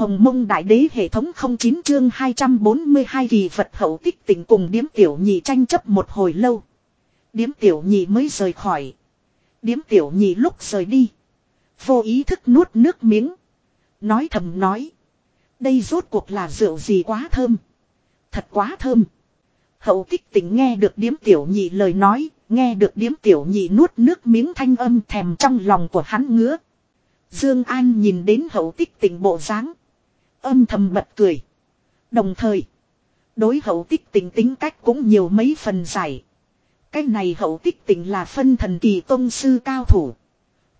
Hồng mông đại đế hệ thống 09 chương 242 kỳ vật hậu tích tình cùng điếm tiểu nhị tranh chấp một hồi lâu. Điếm tiểu nhị mới rời khỏi. Điếm tiểu nhị lúc rời đi. Vô ý thức nuốt nước miếng. Nói thầm nói. Đây rốt cuộc là rượu gì quá thơm. Thật quá thơm. Hậu tích tình nghe được điếm tiểu nhị lời nói. Nghe được điếm tiểu nhị nuốt nước miếng thanh âm thèm trong lòng của hắn ngứa. Dương An nhìn đến hậu tích tình bộ dáng Âm thầm bật cười. Đồng thời. Đối hậu tích tình tính cách cũng nhiều mấy phần giải. Cái này hậu tích tình là phân thần kỳ tôn sư cao thủ.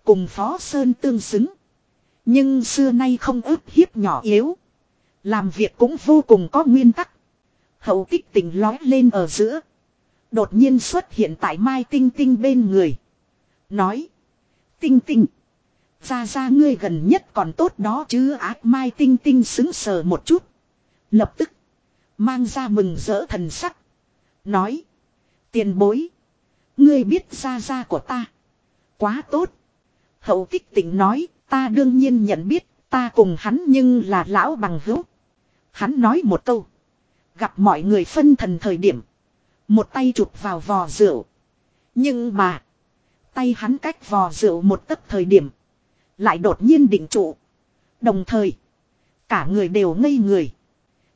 Cùng Phó Sơn tương xứng. Nhưng xưa nay không ức hiếp nhỏ yếu. Làm việc cũng vô cùng có nguyên tắc. Hậu tích tình lói lên ở giữa. Đột nhiên xuất hiện tại Mai Tinh Tinh bên người. Nói. Tinh Tinh. Ra ra ngươi gần nhất còn tốt đó chứ ác Mai Tinh Tinh xứng sờ một chút. Lập tức. Mang ra mừng rỡ thần sắc. Nói. Tiền bối. Ngươi biết ra ra của ta. Quá tốt. Hậu kích tỉnh nói. Ta đương nhiên nhận biết. Ta cùng hắn nhưng là lão bằng hữu. Hắn nói một câu. Gặp mọi người phân thần thời điểm. Một tay chụp vào vò rượu. Nhưng mà. Tay hắn cách vò rượu một tấc thời điểm. Lại đột nhiên định trụ. Đồng thời. Cả người đều ngây người.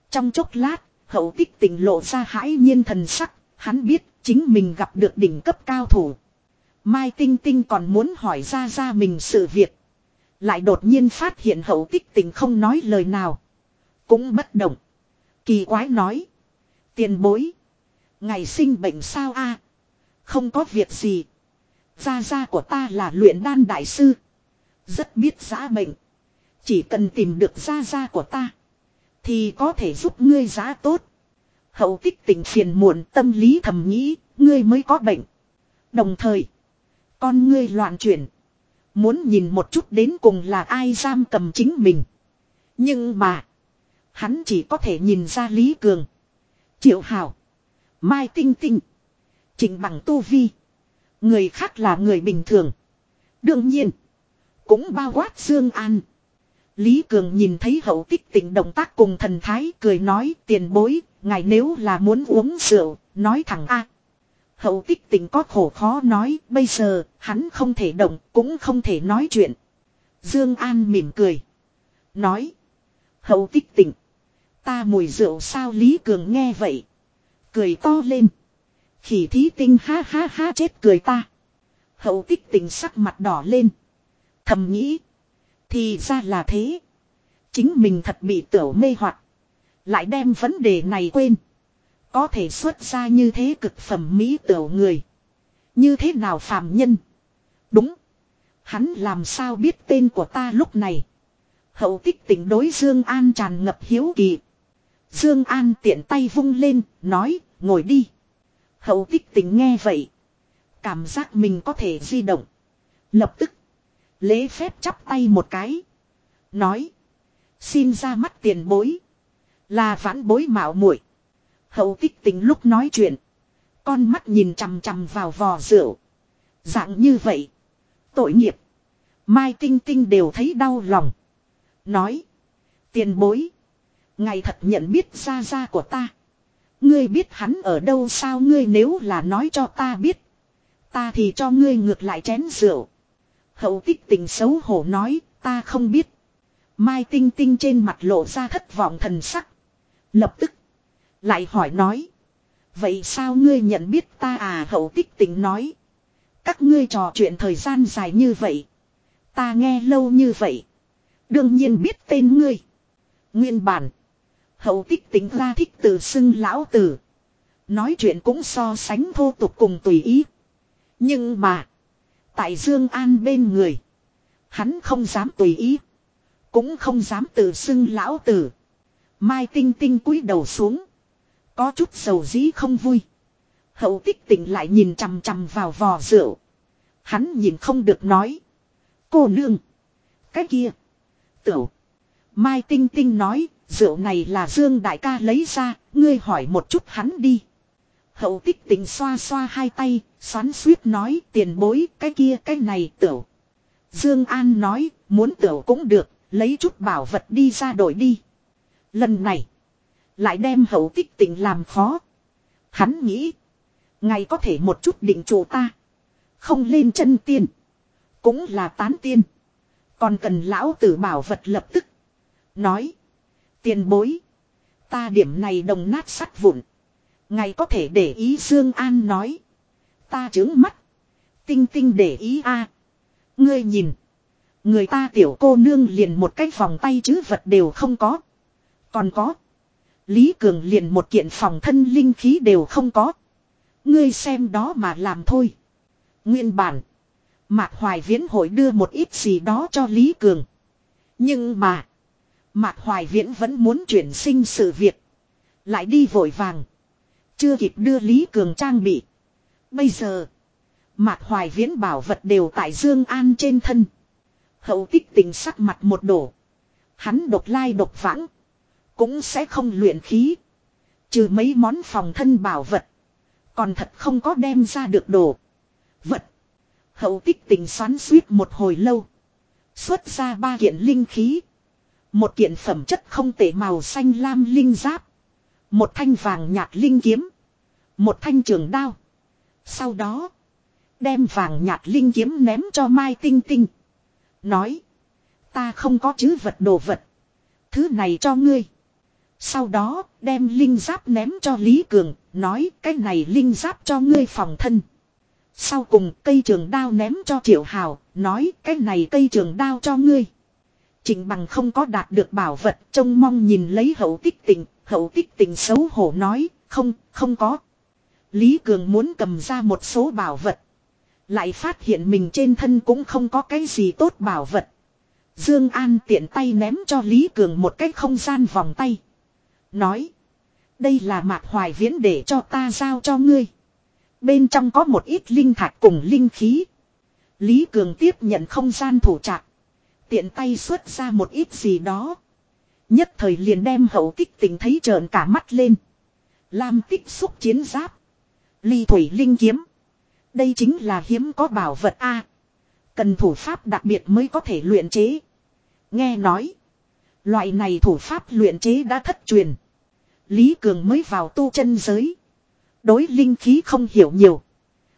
Trong chốc lát. Hậu tích tỉnh lộ ra hãi nhiên thần sắc. Hắn biết chính mình gặp được đỉnh cấp cao thủ. Mai Tinh Tinh còn muốn hỏi ra ra mình sự việc. Lại đột nhiên phát hiện hậu tích tình không nói lời nào. Cũng bất động. Kỳ quái nói. Tiền bối. Ngày sinh bệnh sao a? Không có việc gì. Gia gia của ta là luyện đan đại sư. Rất biết giá bệnh. Chỉ cần tìm được gia gia của ta. Thì có thể giúp ngươi giá tốt. Hậu tích tình phiền muộn, tâm lý thầm nghĩ. Ngươi mới có bệnh. Đồng thời. Con ngươi loạn chuyển. Muốn nhìn một chút đến cùng là ai giam cầm chính mình. Nhưng mà. Hắn chỉ có thể nhìn ra Lý Cường. Triệu Hảo. Mai Tinh Tinh. Trình bằng Tu Vi. Người khác là người bình thường. Đương nhiên. Cũng bao quát Dương An. Lý Cường nhìn thấy hậu tích tịnh động tác cùng thần thái cười nói tiền bối, ngài nếu là muốn uống rượu, nói thẳng a. Hậu tích tịnh có khổ khó nói, bây giờ, hắn không thể động, cũng không thể nói chuyện. Dương An mỉm cười. Nói. Hậu tích tịnh Ta mùi rượu sao Lý Cường nghe vậy. Cười to lên. Khỉ thí tinh ha ha ha chết cười ta. Hậu tích tịnh sắc mặt đỏ lên. Thầm nghĩ. Thì ra là thế. Chính mình thật bị tiểu mê hoặc Lại đem vấn đề này quên. Có thể xuất ra như thế cực phẩm mỹ tiểu người. Như thế nào phàm nhân? Đúng. Hắn làm sao biết tên của ta lúc này? Hậu tích tỉnh đối Dương An tràn ngập hiếu kỳ. Dương An tiện tay vung lên, nói, ngồi đi. Hậu tích tỉnh nghe vậy. Cảm giác mình có thể di động. Lập tức. Lễ phép chắp tay một cái. Nói. Xin ra mắt tiền bối. Là vãn bối mạo muội Hậu tích tính lúc nói chuyện. Con mắt nhìn chằm chằm vào vò rượu. Dạng như vậy. Tội nghiệp. Mai Tinh Tinh đều thấy đau lòng. Nói. Tiền bối. Ngày thật nhận biết ra ra của ta. Ngươi biết hắn ở đâu sao ngươi nếu là nói cho ta biết. Ta thì cho ngươi ngược lại chén rượu. Hậu tích tình xấu hổ nói, ta không biết. Mai Tinh Tinh trên mặt lộ ra thất vọng thần sắc. Lập tức. Lại hỏi nói. Vậy sao ngươi nhận biết ta à hậu tích tình nói. Các ngươi trò chuyện thời gian dài như vậy. Ta nghe lâu như vậy. Đương nhiên biết tên ngươi. Nguyên bản. Hậu tích tính ra thích từ xưng lão tử. Nói chuyện cũng so sánh thô tục cùng tùy ý. Nhưng mà. Tại Dương An bên người. Hắn không dám tùy ý. Cũng không dám tự xưng lão tử. Mai Tinh Tinh cúi đầu xuống. Có chút sầu dĩ không vui. Hậu tích tỉnh lại nhìn chằm chằm vào vò rượu. Hắn nhìn không được nói. Cô nương. Cái kia. Tửu. Mai Tinh Tinh nói. Rượu này là Dương Đại ca lấy ra. Ngươi hỏi một chút hắn đi. Hậu tích tình xoa xoa hai tay. Xoắn suýt nói, tiền bối, cái kia, cái này tửu. Dương An nói. Muốn tửu cũng được. Lấy chút bảo vật đi ra đổi đi. Lần này. Lại đem hậu tích tình làm khó. Hắn nghĩ. Ngày có thể một chút định chủ ta. Không lên chân tiên. Cũng là tán tiên. Còn cần lão tử bảo vật lập tức. Nói. Tiền bối. Ta điểm này đồng nát sắt vụn. Ngày có thể để ý Dương An nói. Ta trướng mắt. Tinh tinh để ý a. Ngươi nhìn. Người ta tiểu cô nương liền một cái vòng tay chứ vật đều không có. Còn có. Lý Cường liền một kiện phòng thân linh khí đều không có. Ngươi xem đó mà làm thôi. Nguyên bản. Mạc Hoài Viễn hội đưa một ít gì đó cho Lý Cường. Nhưng mà. Mạc Hoài Viễn vẫn muốn chuyển sinh sự việc. Lại đi vội vàng. Chưa kịp đưa Lý Cường trang bị. Bây giờ. Mạc Hoài Viễn bảo vật đều tại Dương An trên thân. Hậu tích tình sắc mặt một đổ. Hắn độc lai độc vãng. Cũng sẽ không luyện khí. Trừ mấy món phòng thân bảo vật. Còn thật không có đem ra được đồ. Vật. Hậu tích tình xoắn suýt một hồi lâu. Xuất ra ba kiện linh khí. Một kiện phẩm chất không tệ màu xanh lam linh giáp. Một thanh vàng nhạt linh kiếm. Một thanh trường đao. Sau đó. Đem vàng nhạt linh kiếm ném cho Mai Tinh Tinh. Nói. Ta không có chứ vật đồ vật. Thứ này cho ngươi. Sau đó, đem linh giáp ném cho Lý Cường. Nói, cái này linh giáp cho ngươi phòng thân. Sau cùng, cây trường đao ném cho Triệu Hào. Nói, cái này cây trường đao cho ngươi. Trình bằng không có đạt được bảo vật. Trông mong nhìn lấy hậu tích tình. Hậu tích tình xấu hổ nói. Không, không có. Lý Cường muốn cầm ra một số bảo vật. Lại phát hiện mình trên thân cũng không có cái gì tốt bảo vật. Dương An tiện tay ném cho Lý Cường một cái không gian vòng tay. Nói. Đây là mạc hoài viễn để cho ta giao cho ngươi. Bên trong có một ít linh thạch cùng linh khí. Lý Cường tiếp nhận không gian thủ trạc. Tiện tay xuất ra một ít gì đó. Nhất thời liền đem hậu tích tình thấy trợn cả mắt lên. Lam tích xúc chiến giáp. Ly thủy linh kiếm. Đây chính là hiếm có bảo vật A. cần thủ pháp đặc biệt mới có thể luyện chế. Nghe nói. Loại này thủ pháp luyện chế đã thất truyền. Lý Cường mới vào tu chân giới. Đối linh khí không hiểu nhiều.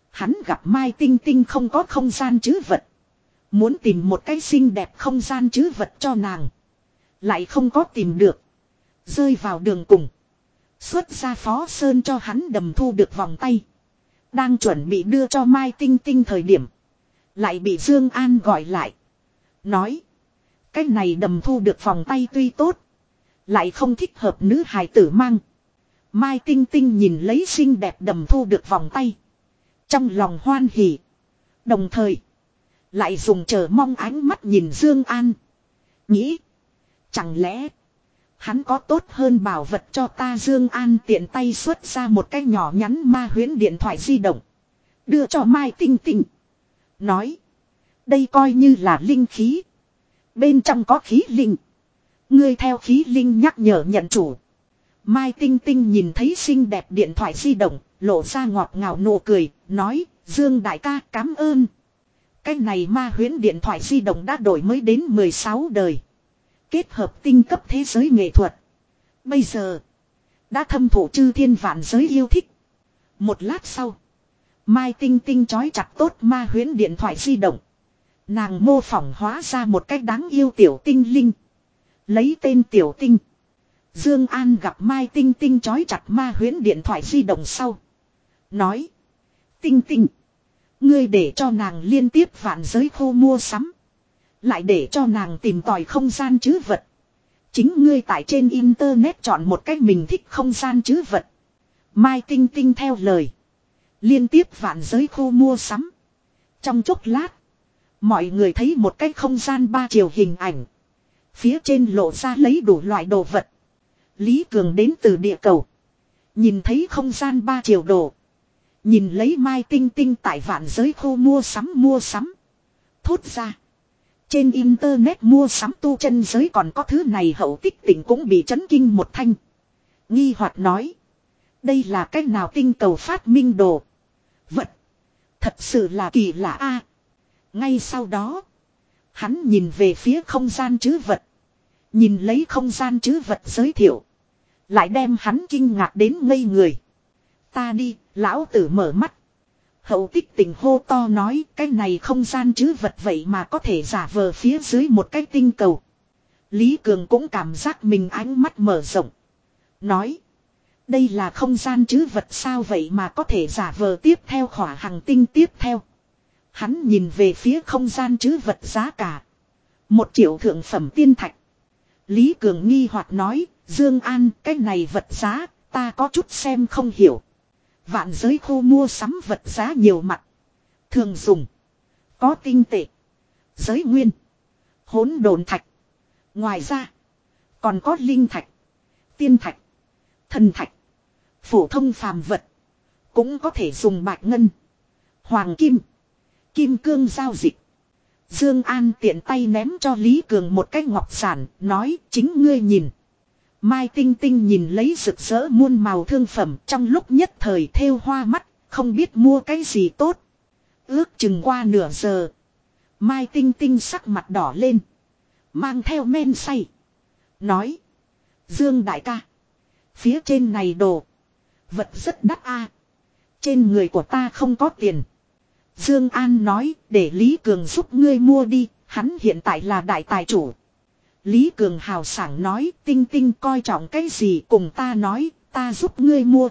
Hắn gặp Mai Tinh Tinh không có không gian chứ vật. Muốn tìm một cái xinh đẹp không gian chứ vật cho nàng. Lại không có tìm được. Rơi vào đường cùng. Xuất ra phó sơn cho hắn đầm thu được vòng tay. Đang chuẩn bị đưa cho Mai Tinh Tinh thời điểm. Lại bị Dương An gọi lại. Nói. Cái này đầm thu được vòng tay tuy tốt. Lại không thích hợp nữ hài tử mang. Mai Tinh Tinh nhìn lấy xinh đẹp đầm thu được vòng tay. Trong lòng hoan hỉ. Đồng thời. Lại dùng chờ mong ánh mắt nhìn Dương An. Nghĩ. Chẳng lẽ. Hắn có tốt hơn bảo vật cho ta Dương An tiện tay xuất ra một cái nhỏ nhắn ma huyễn điện thoại di động. Đưa cho Mai Tinh Tinh. Nói. Đây coi như là linh khí. Bên trong có khí linh. Ngươi theo khí linh nhắc nhở nhận chủ. Mai Tinh Tinh nhìn thấy xinh đẹp điện thoại di động, lộ ra ngọt ngào nụ cười, nói, Dương đại ca cảm ơn. Cái này ma huyễn điện thoại di động đã đổi mới đến 16 đời. Kết hợp tinh cấp thế giới nghệ thuật. Bây giờ. Đã thâm thụ chư thiên vạn giới yêu thích. Một lát sau. Mai tinh tinh chói chặt tốt ma huyến điện thoại di động. Nàng mô phỏng hóa ra một cách đáng yêu tiểu tinh linh. Lấy tên tiểu tinh. Dương An gặp Mai Tinh Tinh chói chặt ma huyến điện thoại di động sau. Nói. Tinh Tinh. Ngươi để cho nàng liên tiếp vạn giới khu mua sắm. Lại để cho nàng tìm tòi không gian chứ vật. Chính ngươi tại trên internet chọn một cách mình thích không gian chứ vật. Mai Tinh Tinh theo lời. Liên tiếp vạn giới khu mua sắm. Trong chốc lát. Mọi người thấy một cái không gian ba chiều hình ảnh. Phía trên lộ ra lấy đủ loại đồ vật. Lý Cường đến từ địa cầu. Nhìn thấy không gian ba chiều đồ. Nhìn lấy Mai Tinh Tinh tại vạn giới khu mua sắm mua sắm. Thốt ra. Trên internet mua sắm tu chân giới còn có thứ này hậu tích tỉnh cũng bị chấn kinh một thanh. Nghi hoạt nói. Đây là cách nào tinh cầu phát minh đồ. Vật. Thật sự là kỳ lạ a. Ngay sau đó. Hắn nhìn về phía không gian chứ vật. Nhìn lấy không gian chứ vật giới thiệu. Lại đem hắn kinh ngạc đến ngây người. Ta đi, lão tử mở mắt. Hậu tích tình hô to nói cái này không gian chứ vật vậy mà có thể giả vờ phía dưới một cái tinh cầu. Lý Cường cũng cảm giác mình ánh mắt mở rộng. Nói. Đây là không gian chứ vật sao vậy mà có thể giả vờ tiếp theo khỏa hàng tinh tiếp theo. Hắn nhìn về phía không gian chứ vật giá cả. Một triệu thượng phẩm tiên thạch. Lý Cường nghi hoặc nói, Dương An, cái này vật giá, ta có chút xem không hiểu. Vạn giới khu mua sắm vật giá nhiều mặt. Thường dùng. Có tinh tệ. Giới nguyên. hỗn đồn thạch. Ngoài ra. Còn có linh thạch. Tiên thạch. Thần thạch. Phổ thông phàm vật. Cũng có thể dùng bạch ngân. Hoàng kim. Kim cương giao dịch. Dương An tiện tay ném cho Lý Cường một cái ngọc sản, nói chính ngươi nhìn. Mai Tinh Tinh nhìn lấy rực rỡ muôn màu thương phẩm trong lúc nhất thời thêu hoa mắt, không biết mua cái gì tốt. Ước chừng qua nửa giờ. Mai Tinh Tinh sắc mặt đỏ lên. Mang theo men say. Nói. Dương đại ca. Phía trên này đồ. Vật rất đắt a. Trên người của ta không có tiền. Dương An nói để Lý Cường giúp ngươi mua đi. Hắn hiện tại là đại tài chủ. Lý Cường hào sảng nói, tinh tinh coi trọng cái gì cùng ta nói, ta giúp ngươi mua.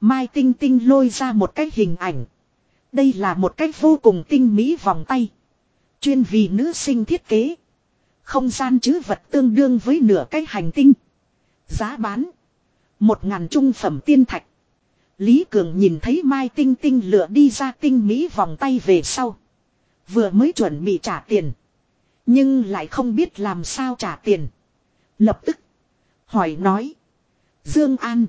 Mai tinh tinh lôi ra một cái hình ảnh. Đây là một cái vô cùng tinh mỹ vòng tay. Chuyên vì nữ sinh thiết kế. Không gian chứ vật tương đương với nửa cái hành tinh. Giá bán. Một ngàn trung phẩm tiên thạch. Lý Cường nhìn thấy Mai Tinh Tinh lựa đi ra tinh mỹ vòng tay về sau. Vừa mới chuẩn bị trả tiền. Nhưng lại không biết làm sao trả tiền. Lập tức. Hỏi nói. Dương An.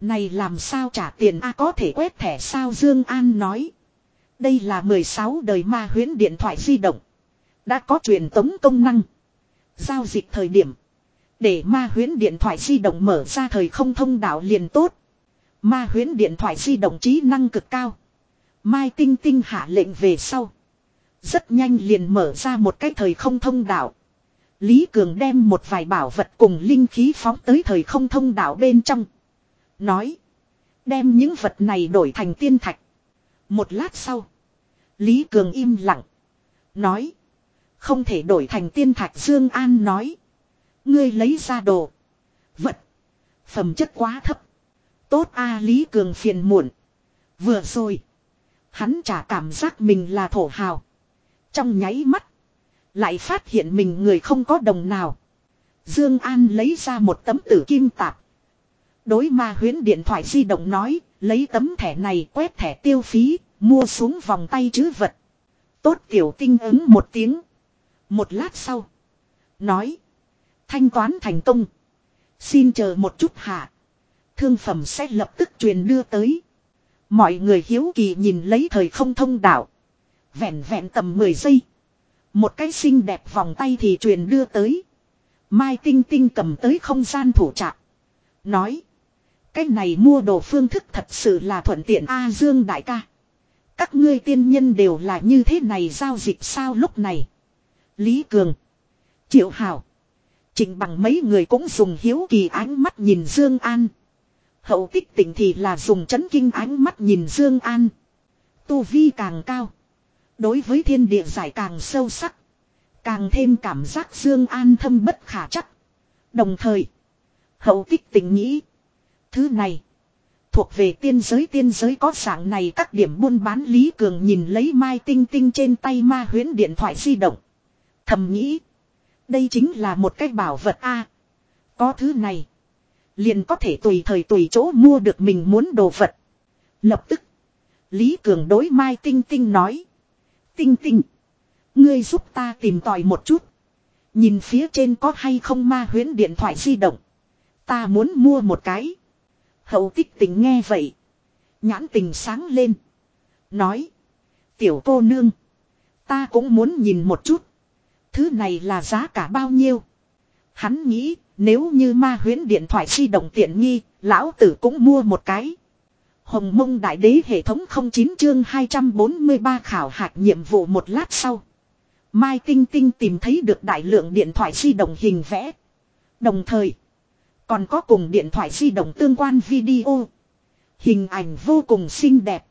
Này làm sao trả tiền a có thể quét thẻ sao Dương An nói. Đây là 16 đời ma huyến điện thoại di động. Đã có truyền tống công năng. Giao dịch thời điểm. Để ma huyến điện thoại di động mở ra thời không thông đạo liền tốt. Ma huyến điện thoại di động trí năng cực cao. Mai Tinh Tinh hạ lệnh về sau. Rất nhanh liền mở ra một cái thời không thông đạo. Lý Cường đem một vài bảo vật cùng linh khí phóng tới thời không thông đạo bên trong. Nói. Đem những vật này đổi thành tiên thạch. Một lát sau. Lý Cường im lặng. Nói. Không thể đổi thành tiên thạch Dương An nói. Ngươi lấy ra đồ. Vật. Phẩm chất quá thấp. Tốt a, Lý Cường phiền muộn. Vừa rồi. Hắn chả cảm giác mình là thổ hào. Trong nháy mắt. Lại phát hiện mình người không có đồng nào. Dương An lấy ra một tấm tử kim tạp. Đối ma huyến điện thoại di động nói. Lấy tấm thẻ này quét thẻ tiêu phí. Mua xuống vòng tay chứ vật. Tốt tiểu tinh ứng một tiếng. Một lát sau. Nói. Thanh toán thành công. Xin chờ một chút hạ. Thương phẩm sẽ lập tức truyền đưa tới. Mọi người hiếu kỳ nhìn lấy thời không thông đạo. Vẹn vẹn tầm 10 giây. Một cái xinh đẹp vòng tay thì truyền đưa tới. Mai Tinh Tinh cầm tới không gian thủ trạc. Nói. Cái này mua đồ phương thức thật sự là thuận tiện A Dương đại ca. Các ngươi tiên nhân đều là như thế này giao dịch sao lúc này. Lý Cường. Triệu Hảo. Trịnh bằng mấy người cũng dùng hiếu kỳ ánh mắt nhìn Dương An. Hậu tích tỉnh thì là dùng chấn kinh ánh mắt nhìn Dương An. Tu vi càng cao. Đối với thiên địa giải càng sâu sắc. Càng thêm cảm giác Dương An thâm bất khả chắc. Đồng thời. Hậu tích tình nghĩ. Thứ này. Thuộc về tiên giới tiên giới có dạng này các điểm buôn bán Lý Cường nhìn lấy mai tinh tinh trên tay ma huyến điện thoại di động. Thầm nghĩ. Đây chính là một cái bảo vật A. có thứ này. Liền có thể tùy thời tùy chỗ mua được mình muốn đồ vật. Lập tức. Lý Cường đối Mai Tinh Tinh nói. Tinh Tinh. Ngươi giúp ta tìm tòi một chút. Nhìn phía trên có hay không ma huyến điện thoại di động. Ta muốn mua một cái. Hậu tích tình nghe vậy. Nhãn tình sáng lên. Nói. Tiểu cô nương. Ta cũng muốn nhìn một chút. Thứ này là giá cả bao nhiêu? Hắn nghĩ, nếu như ma huyến điện thoại di động tiện nghi, lão tử cũng mua một cái. Hồng mông đại đế hệ thống 09 chương 243 khảo hạch nhiệm vụ một lát sau. Mai Tinh Tinh tìm thấy được đại lượng điện thoại di động hình vẽ, Đồng thời, còn có cùng điện thoại di động tương quan video. Hình ảnh vô cùng xinh đẹp.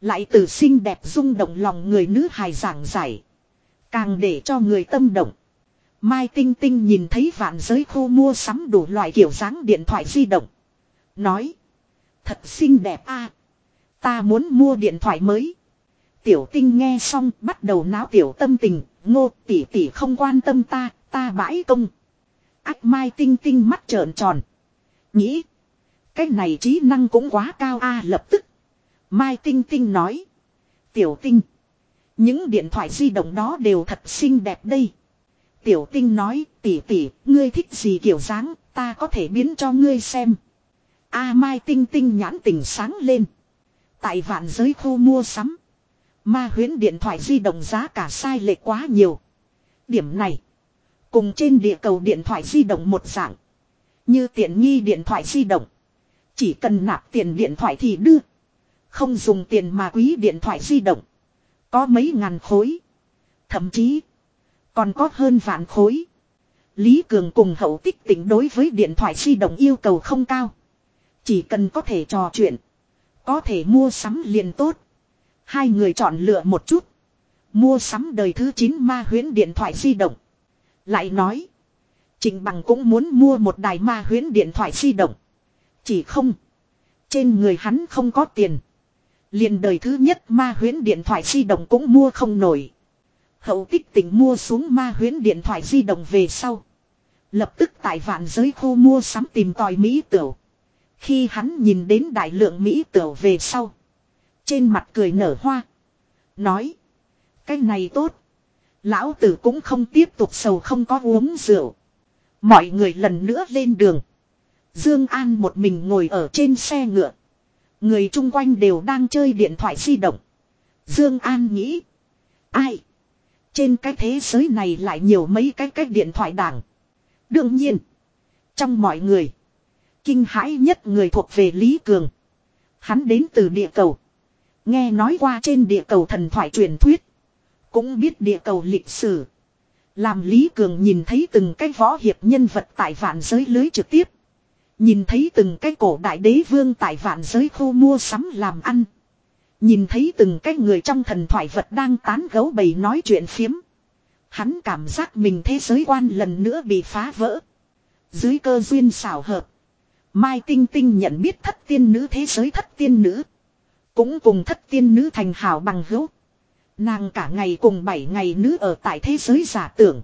Lại từ xinh đẹp rung động lòng người nữ hài giảng giải. Càng để cho người tâm động. Mai Tinh Tinh nhìn thấy vạn giới khu mua sắm đủ loại kiểu dáng điện thoại di động. Nói. Thật xinh đẹp a Ta muốn mua điện thoại mới. Tiểu tinh nghe xong bắt đầu náo tiểu tâm tình. Ngô tỷ tỷ không quan tâm ta, ta bãi công. Ách mai tinh tinh mắt trợn tròn. Nghĩ. Cái này trí năng cũng quá cao a lập tức. Mai tinh tinh nói. Tiểu tinh. Những điện thoại di động đó đều thật xinh đẹp đây. Tiểu tinh nói, tỷ tỷ, ngươi thích gì kiểu dáng, ta có thể biến cho ngươi xem. A Mai tinh tinh nhãn tình sáng lên. Tại vạn giới khu mua sắm. Ma huyến điện thoại di động giá cả sai lệch quá nhiều. Điểm này. Cùng trên địa cầu điện thoại di động một dạng. Như tiện nghi điện thoại di động. Chỉ cần nạp tiền điện thoại thì đưa. Không dùng tiền mà quý điện thoại di động. Có mấy ngàn khối. Thậm chí. Còn có hơn vạn khối. Lý Cường cùng hậu tích tỉnh đối với điện thoại di động yêu cầu không cao. Chỉ cần có thể trò chuyện. Có thể mua sắm liền tốt. Hai người chọn lựa một chút. Mua sắm đời thứ 9 ma huyến điện thoại di động. Lại nói. Trình bằng cũng muốn mua một đài ma huyến điện thoại di động. Chỉ không. Trên người hắn không có tiền. Liền đời thứ nhất ma huyến điện thoại di động cũng mua không nổi. Hậu tích tỉnh mua xuống ma huyến điện thoại di động về sau. Lập tức tại vạn giới khu mua sắm tìm tòi Mỹ tửu. Khi hắn nhìn đến đại lượng Mỹ tửu về sau. Trên mặt cười nở hoa. Nói. Cái này tốt. Lão tử cũng không tiếp tục sầu không có uống rượu. Mọi người lần nữa lên đường. Dương An một mình ngồi ở trên xe ngựa. Người chung quanh đều đang chơi điện thoại di động. Dương An nghĩ. Ai? Trên cái thế giới này lại nhiều mấy cái cách điện thoại đảng. Đương nhiên. Trong mọi người. Kinh hãi nhất người thuộc về Lý Cường. Hắn đến từ địa cầu. Nghe nói qua trên địa cầu thần thoại truyền thuyết. Cũng biết địa cầu lịch sử. Làm Lý Cường nhìn thấy từng cái võ hiệp nhân vật tại vạn giới lưới trực tiếp. Nhìn thấy từng cái cổ đại đế vương tại vạn giới khu mua sắm làm ăn. Nhìn thấy từng cái người trong thần thoại vật đang tán gấu bầy nói chuyện phiếm. Hắn cảm giác mình thế giới quan lần nữa bị phá vỡ. Dưới cơ duyên xảo hợp. Mai Tinh Tinh nhận biết thất tiên nữ thế giới thất tiên nữ. Cũng cùng thất tiên nữ thành hảo bằng hữu. Nàng cả ngày cùng bảy ngày nữ ở tại thế giới giả tưởng.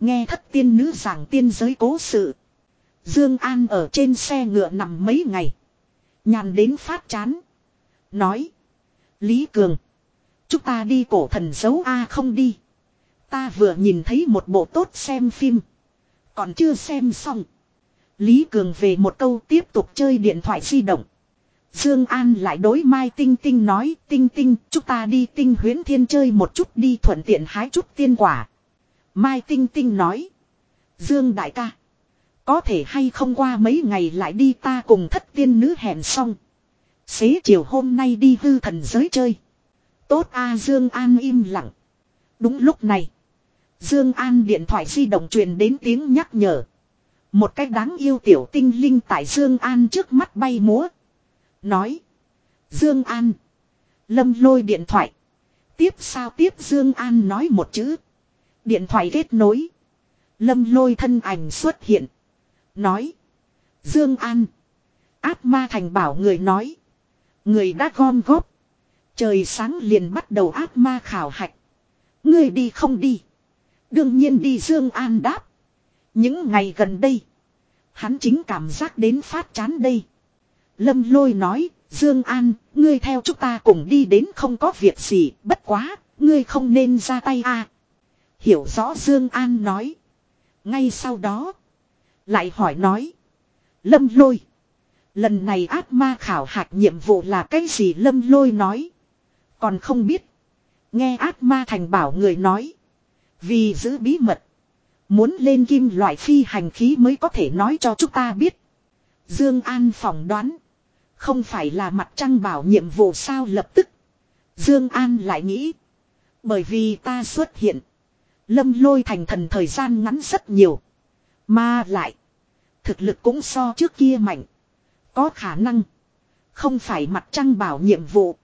Nghe thất tiên nữ giảng tiên giới cố sự. Dương An ở trên xe ngựa nằm mấy ngày. Nhàn đến phát chán. Nói. Lý Cường. Chúng ta đi cổ thần dấu A không đi. Ta vừa nhìn thấy một bộ tốt xem phim. Còn chưa xem xong. Lý Cường về một câu tiếp tục chơi điện thoại di động. Dương An lại đối Mai Tinh Tinh nói, Tinh Tinh, chúng ta đi tinh Huyễn thiên chơi một chút đi thuận tiện hái chút tiên quả. Mai Tinh Tinh nói, Dương đại ca, có thể hay không qua mấy ngày lại đi ta cùng thất tiên nữ hẹn xong. Xế chiều hôm nay đi hư thần giới chơi. Tốt a Dương An im lặng. Đúng lúc này, Dương An điện thoại di động truyền đến tiếng nhắc nhở. Một cách đáng yêu tiểu tinh linh tại Dương An trước mắt bay múa. Nói. Dương An. Lâm lôi điện thoại. Tiếp sao tiếp Dương An nói một chữ. Điện thoại kết nối. Lâm lôi thân ảnh xuất hiện. Nói. Dương An. Áp ma thành bảo người nói. Người đã gom góp. Trời sáng liền bắt đầu áp ma khảo hạch. Người đi không đi. Đương nhiên đi Dương An đáp. Những ngày gần đây. Hắn chính cảm giác đến phát chán đây. Lâm lôi nói, Dương An, ngươi theo chúng ta cùng đi đến không có việc gì, bất quá, ngươi không nên ra tay a. Hiểu rõ Dương An nói. Ngay sau đó, lại hỏi nói. Lâm lôi. Lần này ác ma khảo hạch nhiệm vụ là cái gì lâm lôi nói. Còn không biết. Nghe ác ma thành bảo người nói. Vì giữ bí mật. Muốn lên kim loại phi hành khí mới có thể nói cho chúng ta biết. Dương An phỏng đoán. Không phải là mặt trăng bảo nhiệm vụ sao lập tức. Dương An lại nghĩ. Bởi vì ta xuất hiện. Lâm lôi thành thần thời gian ngắn rất nhiều. Mà lại. Thực lực cũng so trước kia mạnh. Có khả năng. Không phải mặt trăng bảo nhiệm vụ.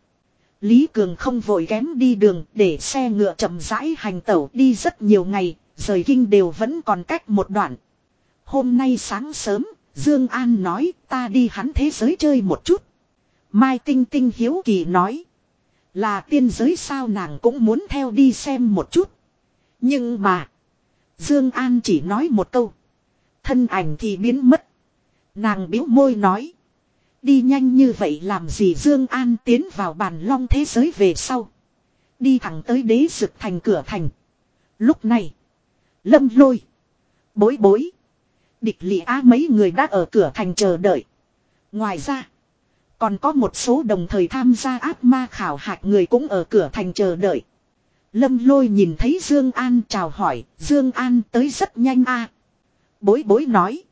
Lý Cường không vội kém đi đường để xe ngựa chậm rãi hành tẩu đi rất nhiều ngày, rời kinh đều vẫn còn cách một đoạn. Hôm nay sáng sớm, Dương An nói ta đi hắn thế giới chơi một chút. Mai Tinh Tinh hiếu kỳ nói. Là tiên giới sao nàng cũng muốn theo đi xem một chút. Nhưng mà. Dương An chỉ nói một câu. Thân ảnh thì biến mất. Nàng biếu môi nói. Đi nhanh như vậy làm gì Dương An tiến vào bàn long thế giới về sau. Đi thẳng tới đế sực thành cửa thành. Lúc này. Lâm lôi. Bối bối. Địch lị á mấy người đã ở cửa thành chờ đợi. Ngoài ra. Còn có một số đồng thời tham gia áp ma khảo hạch người cũng ở cửa thành chờ đợi. Lâm lôi nhìn thấy Dương An chào hỏi. Dương An tới rất nhanh a. Bối bối nói.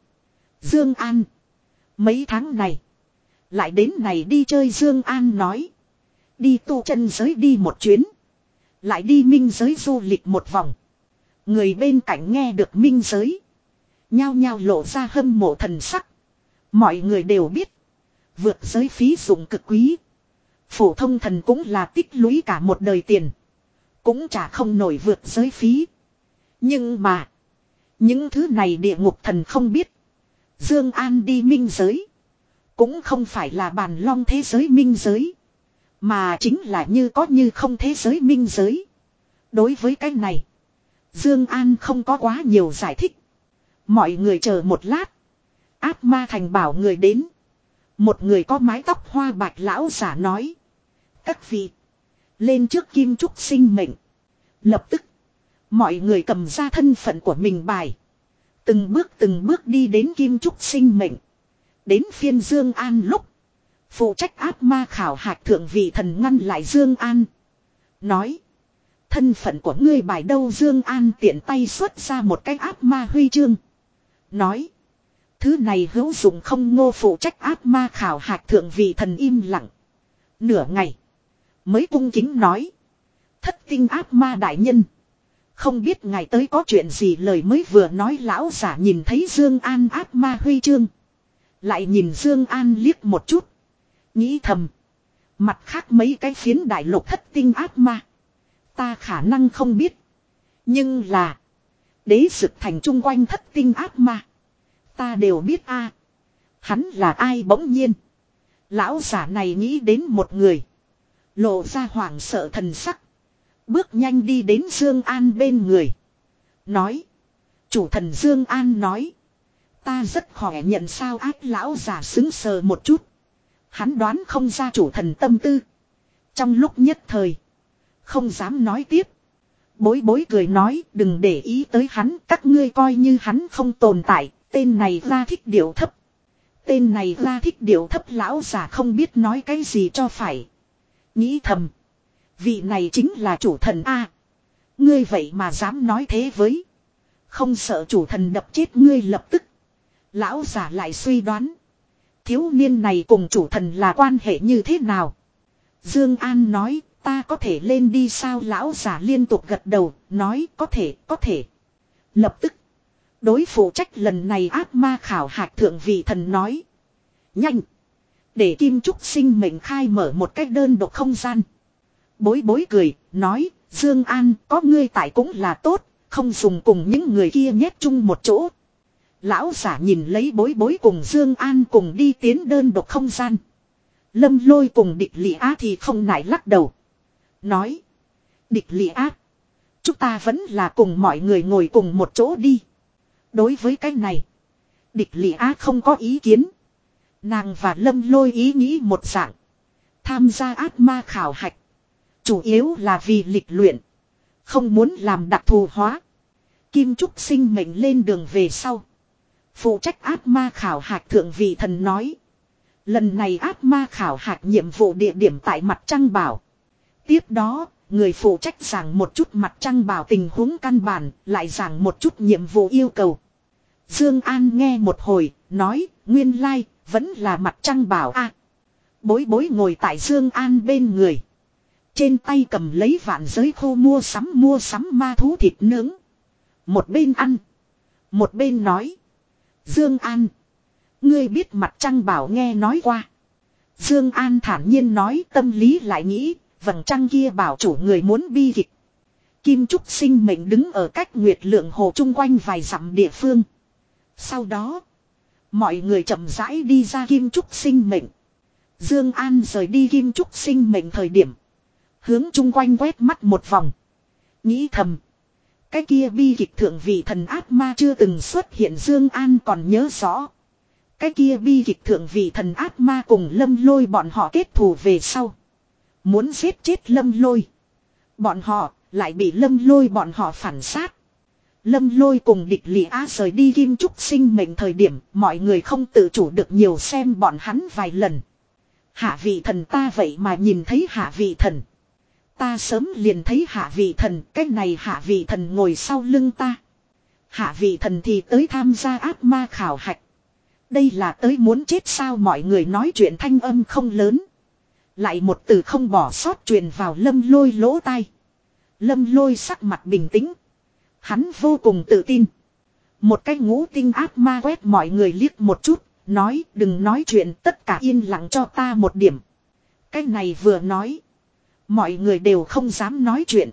Dương An. Mấy tháng này. Lại đến này đi chơi Dương An nói. Đi tu chân giới đi một chuyến. Lại đi minh giới du lịch một vòng. Người bên cạnh nghe được minh giới. Nhao nhao lộ ra hâm mộ thần sắc. Mọi người đều biết. Vượt giới phí dụng cực quý. Phổ thông thần cũng là tích lũy cả một đời tiền. Cũng chả không nổi vượt giới phí. Nhưng mà. Những thứ này địa ngục thần không biết. Dương An đi minh giới. Cũng không phải là bàn long thế giới minh giới. Mà chính là như có như không thế giới minh giới. Đối với cái này. Dương An không có quá nhiều giải thích. Mọi người chờ một lát. Áp ma thành bảo người đến. Một người có mái tóc hoa bạch lão giả nói. Các vị. Lên trước kim trúc sinh mệnh. Lập tức. Mọi người cầm ra thân phận của mình bài. Từng bước từng bước đi đến kim trúc sinh mệnh. Đến phiên Dương An lúc. Phụ trách áp ma khảo hạch thượng vị thần ngăn lại Dương An. Nói. Thân phận của ngươi bài đâu Dương An tiện tay xuất ra một cái áp ma huy chương. Nói. Thứ này hữu dụng không ngô phụ trách áp ma khảo hạch thượng vị thần im lặng. Nửa ngày. Mới cung kính nói. Thất tinh áp ma đại nhân. Không biết ngài tới có chuyện gì lời mới vừa nói lão giả nhìn thấy Dương An áp ma huy chương. Lại nhìn Dương An liếc một chút. Nghĩ thầm. Mặt khác mấy cái phiến đại lục thất tinh áp ma. Ta khả năng không biết. Nhưng là. Đế sực thành trung quanh thất tinh ác ma. Ta đều biết a. Hắn là ai bỗng nhiên. Lão giả này nghĩ đến một người. Lộ ra hoảng sợ thần sắc. Bước nhanh đi đến Dương An bên người. Nói. Chủ thần Dương An nói. Ta rất khỏe nhận sao ác lão giả xứng sờ một chút. Hắn đoán không ra chủ thần tâm tư. Trong lúc nhất thời. Không dám nói tiếp. Bối bối cười nói đừng để ý tới hắn. Các ngươi coi như hắn không tồn tại. Tên này ra thích điệu thấp. Tên này ra thích điệu thấp lão giả không biết nói cái gì cho phải. Nghĩ thầm. Vị này chính là chủ thần A. Ngươi vậy mà dám nói thế với. Không sợ chủ thần đập chết ngươi lập tức. Lão giả lại suy đoán. Thiếu niên này cùng chủ thần là quan hệ như thế nào? Dương An nói, ta có thể lên đi sao? Lão giả liên tục gật đầu, nói có thể, có thể. Lập tức, đối phụ trách lần này ác ma khảo hạc thượng vị thần nói. Nhanh! Để Kim Trúc sinh mệnh khai mở một cách đơn độc không gian. Bối bối cười, nói, Dương An có ngươi tại cũng là tốt, không dùng cùng những người kia nhét chung một chỗ. Lão giả nhìn lấy bối bối cùng Dương An cùng đi tiến đơn độc không gian. Lâm lôi cùng địch lị á thì không nải lắc đầu. Nói. Địch lị Ác Chúng ta vẫn là cùng mọi người ngồi cùng một chỗ đi. Đối với cái này. Địch lị Ác không có ý kiến. Nàng và lâm lôi ý nghĩ một dạng. Tham gia ác ma khảo hạch. Chủ yếu là vì lịch luyện. Không muốn làm đặc thù hóa. Kim Trúc sinh mệnh lên đường về sau. Phụ trách ác ma khảo hạch thượng vị thần nói. Lần này ác ma khảo hạch nhiệm vụ địa điểm tại mặt trăng bảo. Tiếp đó, người phụ trách giảng một chút mặt trăng bảo tình huống căn bản, lại giảng một chút nhiệm vụ yêu cầu. Dương An nghe một hồi, nói, nguyên lai, like, vẫn là mặt trăng bảo a. bối bối ngồi tại Dương An bên người. Trên tay cầm lấy vạn giới khô mua sắm mua sắm ma thú thịt nướng. Một bên ăn. Một bên nói. Dương An. Ngươi biết mặt trăng bảo nghe nói qua. Dương An thản nhiên nói tâm lý lại nghĩ, vầng trăng kia bảo chủ người muốn bi kịch. Kim Trúc sinh mệnh đứng ở cách nguyệt lượng hồ chung quanh vài dặm địa phương. Sau đó, mọi người chậm rãi đi ra Kim Trúc sinh mệnh. Dương An rời đi Kim Trúc sinh mệnh thời điểm. Hướng chung quanh quét mắt một vòng. Nghĩ thầm. Cái kia bi kịch thượng vị thần ác ma chưa từng xuất hiện Dương An còn nhớ rõ. Cái kia bi kịch thượng vị thần ác ma cùng lâm lôi bọn họ kết thù về sau. Muốn giết chết lâm lôi. Bọn họ lại bị lâm lôi bọn họ phản sát. Lâm lôi cùng địch lị á rời đi kim trúc sinh mệnh thời điểm mọi người không tự chủ được nhiều xem bọn hắn vài lần. Hạ vị thần ta vậy mà nhìn thấy hạ vị thần. Ta sớm liền thấy hạ vị thần, cái này hạ vị thần ngồi sau lưng ta. Hạ vị thần thì tới tham gia ác ma khảo hạch. Đây là tới muốn chết sao mọi người nói chuyện thanh âm không lớn. Lại một từ không bỏ sót truyền vào lâm lôi lỗ tai. Lâm lôi sắc mặt bình tĩnh. Hắn vô cùng tự tin. Một cái ngũ tinh ác ma quét mọi người liếc một chút, nói đừng nói chuyện tất cả yên lặng cho ta một điểm. Cái này vừa nói. Mọi người đều không dám nói chuyện.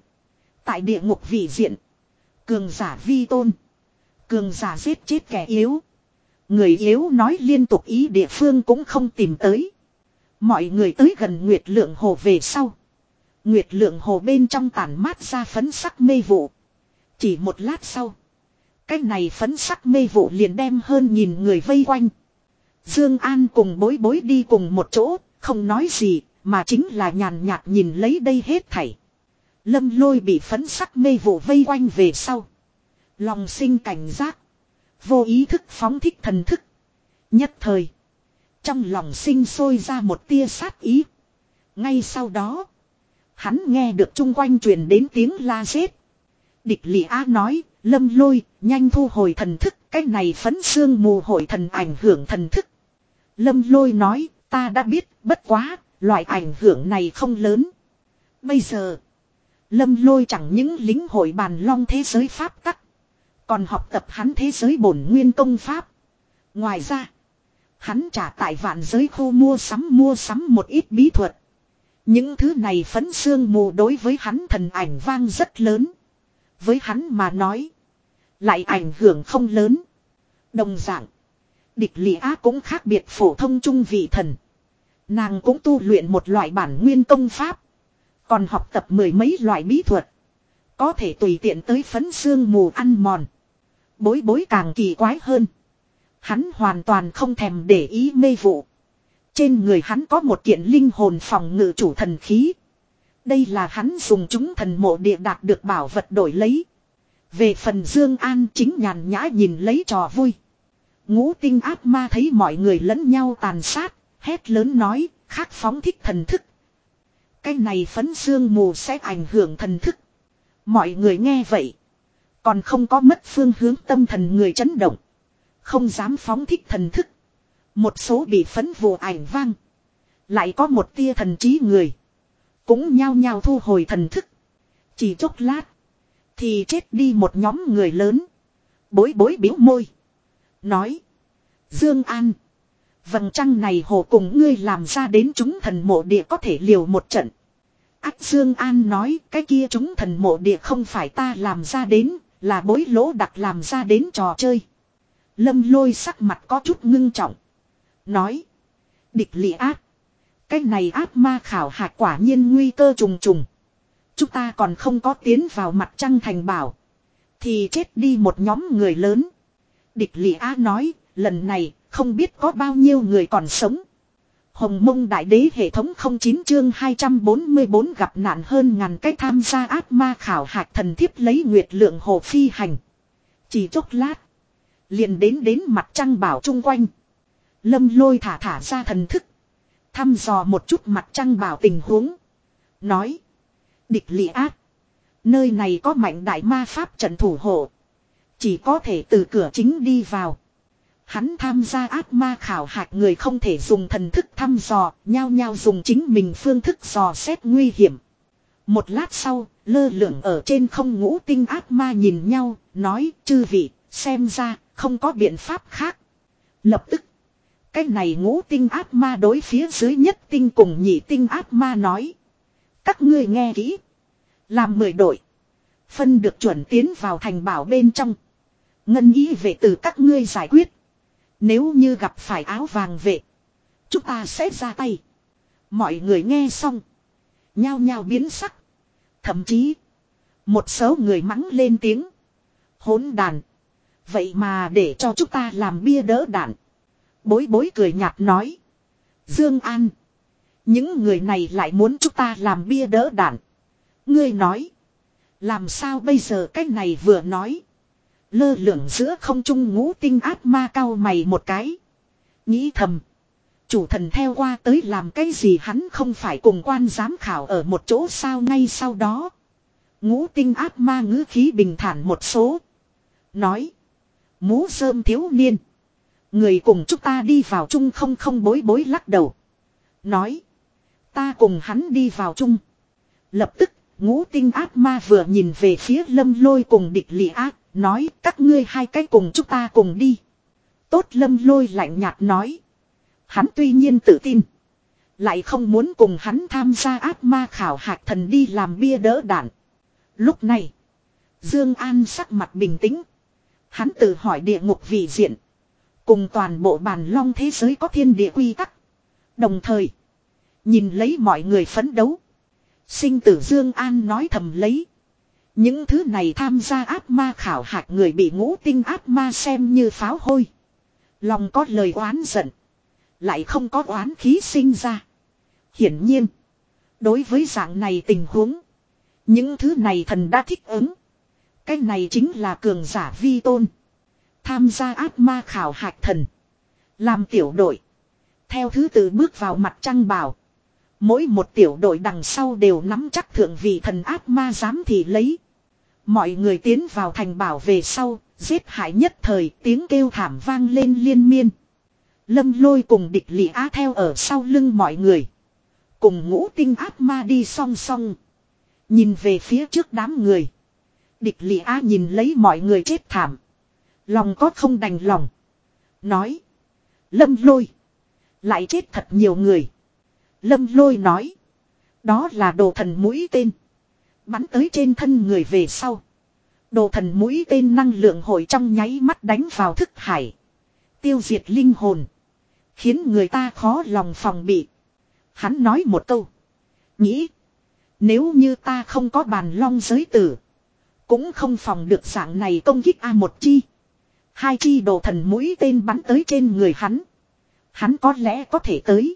Tại địa ngục vị diện. Cường giả vi tôn. Cường giả giết chết kẻ yếu. Người yếu nói liên tục ý địa phương cũng không tìm tới. Mọi người tới gần Nguyệt Lượng Hồ về sau. Nguyệt Lượng Hồ bên trong tàn mát ra phấn sắc mê vụ. Chỉ một lát sau. Cái này phấn sắc mê vụ liền đem hơn nhìn người vây quanh. Dương An cùng bối bối đi cùng một chỗ, không nói gì, mà chính là nhàn nhạt nhìn lấy đây hết thảy. Lâm lôi bị phấn sắc mê vụ vây quanh về sau. Lòng sinh cảnh giác. Vô ý thức phóng thích thần thức. Nhất thời. Trong lòng sinh sôi ra một tia sát ý. Ngay sau đó. Hắn nghe được chung quanh truyền đến tiếng la giết. Địch lị á nói, lâm lôi, nhanh thu hồi thần thức, cái này phấn xương mù hội thần ảnh hưởng thần thức. Lâm lôi nói, ta đã biết, bất quá, loại ảnh hưởng này không lớn. Bây giờ, lâm lôi chẳng những lính hội bàn long thế giới pháp tắc, còn học tập hắn thế giới bổn nguyên công pháp. Ngoài ra, hắn trả tại vạn giới khu mua sắm mua sắm một ít bí thuật. Những thứ này phấn xương mù đối với hắn thần ảnh vang rất lớn. Với hắn mà nói. Lại ảnh hưởng không lớn. Đồng dạng. Địch lị á cũng khác biệt phổ thông trung vị thần. Nàng cũng tu luyện một loại bản nguyên công pháp. Còn học tập mười mấy loại bí thuật. Có thể tùy tiện tới phấn xương mù ăn mòn. Bối bối càng kỳ quái hơn. Hắn hoàn toàn không thèm để ý mê vụ. Trên người hắn có một kiện linh hồn phòng ngự chủ thần khí. Đây là hắn dùng chúng thần mộ địa đạt được bảo vật đổi lấy. Về phần Dương An chính nhàn nhã nhìn lấy trò vui. Ngũ tinh ác ma thấy mọi người lẫn nhau tàn sát, hét lớn nói, khắc phóng thích thần thức. Cái này phấn xương mù sẽ ảnh hưởng thần thức. Mọi người nghe vậy. Còn không có mất phương hướng tâm thần người chấn động. Không dám phóng thích thần thức. Một số bị phấn vụ ảnh vang. Lại có một tia thần trí người. Cũng nhao nhao thu hồi thần thức. Chỉ chốc lát. Thì chết đi một nhóm người lớn. Bối bối biếu môi. Nói. Dương An. Vầng trăng này hồ cùng ngươi làm ra đến chúng thần mộ địa có thể liều một trận. Ác Dương An nói cái kia chúng thần mộ địa không phải ta làm ra đến, là bối lỗ đặc làm ra đến trò chơi. Lâm lôi sắc mặt có chút ngưng trọng. Nói. Địch lị ác. Cái này ác ma khảo hạch quả nhiên nguy cơ trùng trùng. Chúng ta còn không có tiến vào mặt trăng thành bảo. Thì chết đi một nhóm người lớn. Địch lị á nói, lần này, không biết có bao nhiêu người còn sống. Hồng mông đại đế hệ thống 09 chương 244 gặp nạn hơn ngàn cách tham gia ác ma khảo hạch thần thiếp lấy nguyệt lượng hồ phi hành. Chỉ chốc lát. Liền đến đến mặt trăng bảo chung quanh. Lâm lôi thả thả ra thần thức. Thăm dò một chút mặt trăng bảo tình huống. Nói. Địch lị ác. Nơi này có mạnh đại ma pháp trận thủ hộ. Chỉ có thể từ cửa chính đi vào. Hắn tham gia ác ma khảo hạch người không thể dùng thần thức thăm dò, nhao nhao dùng chính mình phương thức dò xét nguy hiểm. Một lát sau, lơ lửng ở trên không ngũ tinh ác ma nhìn nhau, nói, chư vị, xem ra, không có biện pháp khác. Lập tức, Cái này ngũ tinh ác ma đối phía dưới nhất tinh cùng nhị tinh ác ma nói. Các ngươi nghe kỹ. Làm mười đội. Phân được chuẩn tiến vào thành bảo bên trong. Ngân ý về từ các ngươi giải quyết. Nếu như gặp phải áo vàng vệ. Chúng ta sẽ ra tay. Mọi người nghe xong. Nhao nhao biến sắc. Thậm chí. Một số người mắng lên tiếng. Hỗn đàn. Vậy mà để cho chúng ta làm bia đỡ đạn. Bối bối cười nhạt nói. Dương An. Những người này lại muốn chúng ta làm bia đỡ đạn. Ngươi nói. Làm sao bây giờ cái này vừa nói. Lơ lửng giữa không trung ngũ tinh ác ma cao mày một cái. Nghĩ thầm. Chủ thần theo qua tới làm cái gì hắn không phải cùng quan giám khảo ở một chỗ sao ngay sau đó. Ngũ tinh ác ma ngữ khí bình thản một số. Nói. Mú sơm thiếu niên. Người cùng chúng ta đi vào chung không không bối bối lắc đầu. Nói. Ta cùng hắn đi vào chung. Lập tức, ngũ tinh ác ma vừa nhìn về phía lâm lôi cùng địch lị ác. Nói các ngươi hai cái cùng chúng ta cùng đi. Tốt lâm lôi lạnh nhạt nói. Hắn tuy nhiên tự tin. Lại không muốn cùng hắn tham gia ác ma khảo hạc thần đi làm bia đỡ đạn. Lúc này. Dương An sắc mặt bình tĩnh. Hắn tự hỏi địa ngục vị diện. Cùng toàn bộ bàn long thế giới có thiên địa quy tắc. Đồng thời. Nhìn lấy mọi người phấn đấu. Sinh tử Dương An nói thầm lấy. Những thứ này tham gia áp ma khảo hạch người bị ngũ tinh áp ma xem như pháo hôi. Lòng có lời oán giận. Lại không có oán khí sinh ra. Hiển nhiên. Đối với dạng này tình huống. Những thứ này thần đã thích ứng. Cái này chính là cường giả vi tôn. Tham gia ác ma khảo hạch thần. Làm tiểu đội. Theo thứ tự bước vào mặt trăng bảo. Mỗi một tiểu đội đằng sau đều nắm chắc thượng vị thần ác ma dám thì lấy. Mọi người tiến vào thành bảo về sau, giết hại nhất thời tiếng kêu thảm vang lên liên miên. Lâm lôi cùng địch lị á theo ở sau lưng mọi người. Cùng ngũ tinh ác ma đi song song. Nhìn về phía trước đám người. Địch lị á nhìn lấy mọi người chết thảm. Lòng có không đành lòng. Nói. Lâm lôi. Lại chết thật nhiều người. Lâm lôi nói. Đó là đồ thần mũi tên. Bắn tới trên thân người về sau. Đồ thần mũi tên năng lượng hội trong nháy mắt đánh vào thức hải. Tiêu diệt linh hồn. Khiến người ta khó lòng phòng bị. Hắn nói một câu. Nghĩ. Nếu như ta không có bàn long giới tử. Cũng không phòng được dạng này công kích A một chi. Hai chi đồ thần mũi tên bắn tới trên người hắn. Hắn có lẽ có thể tới.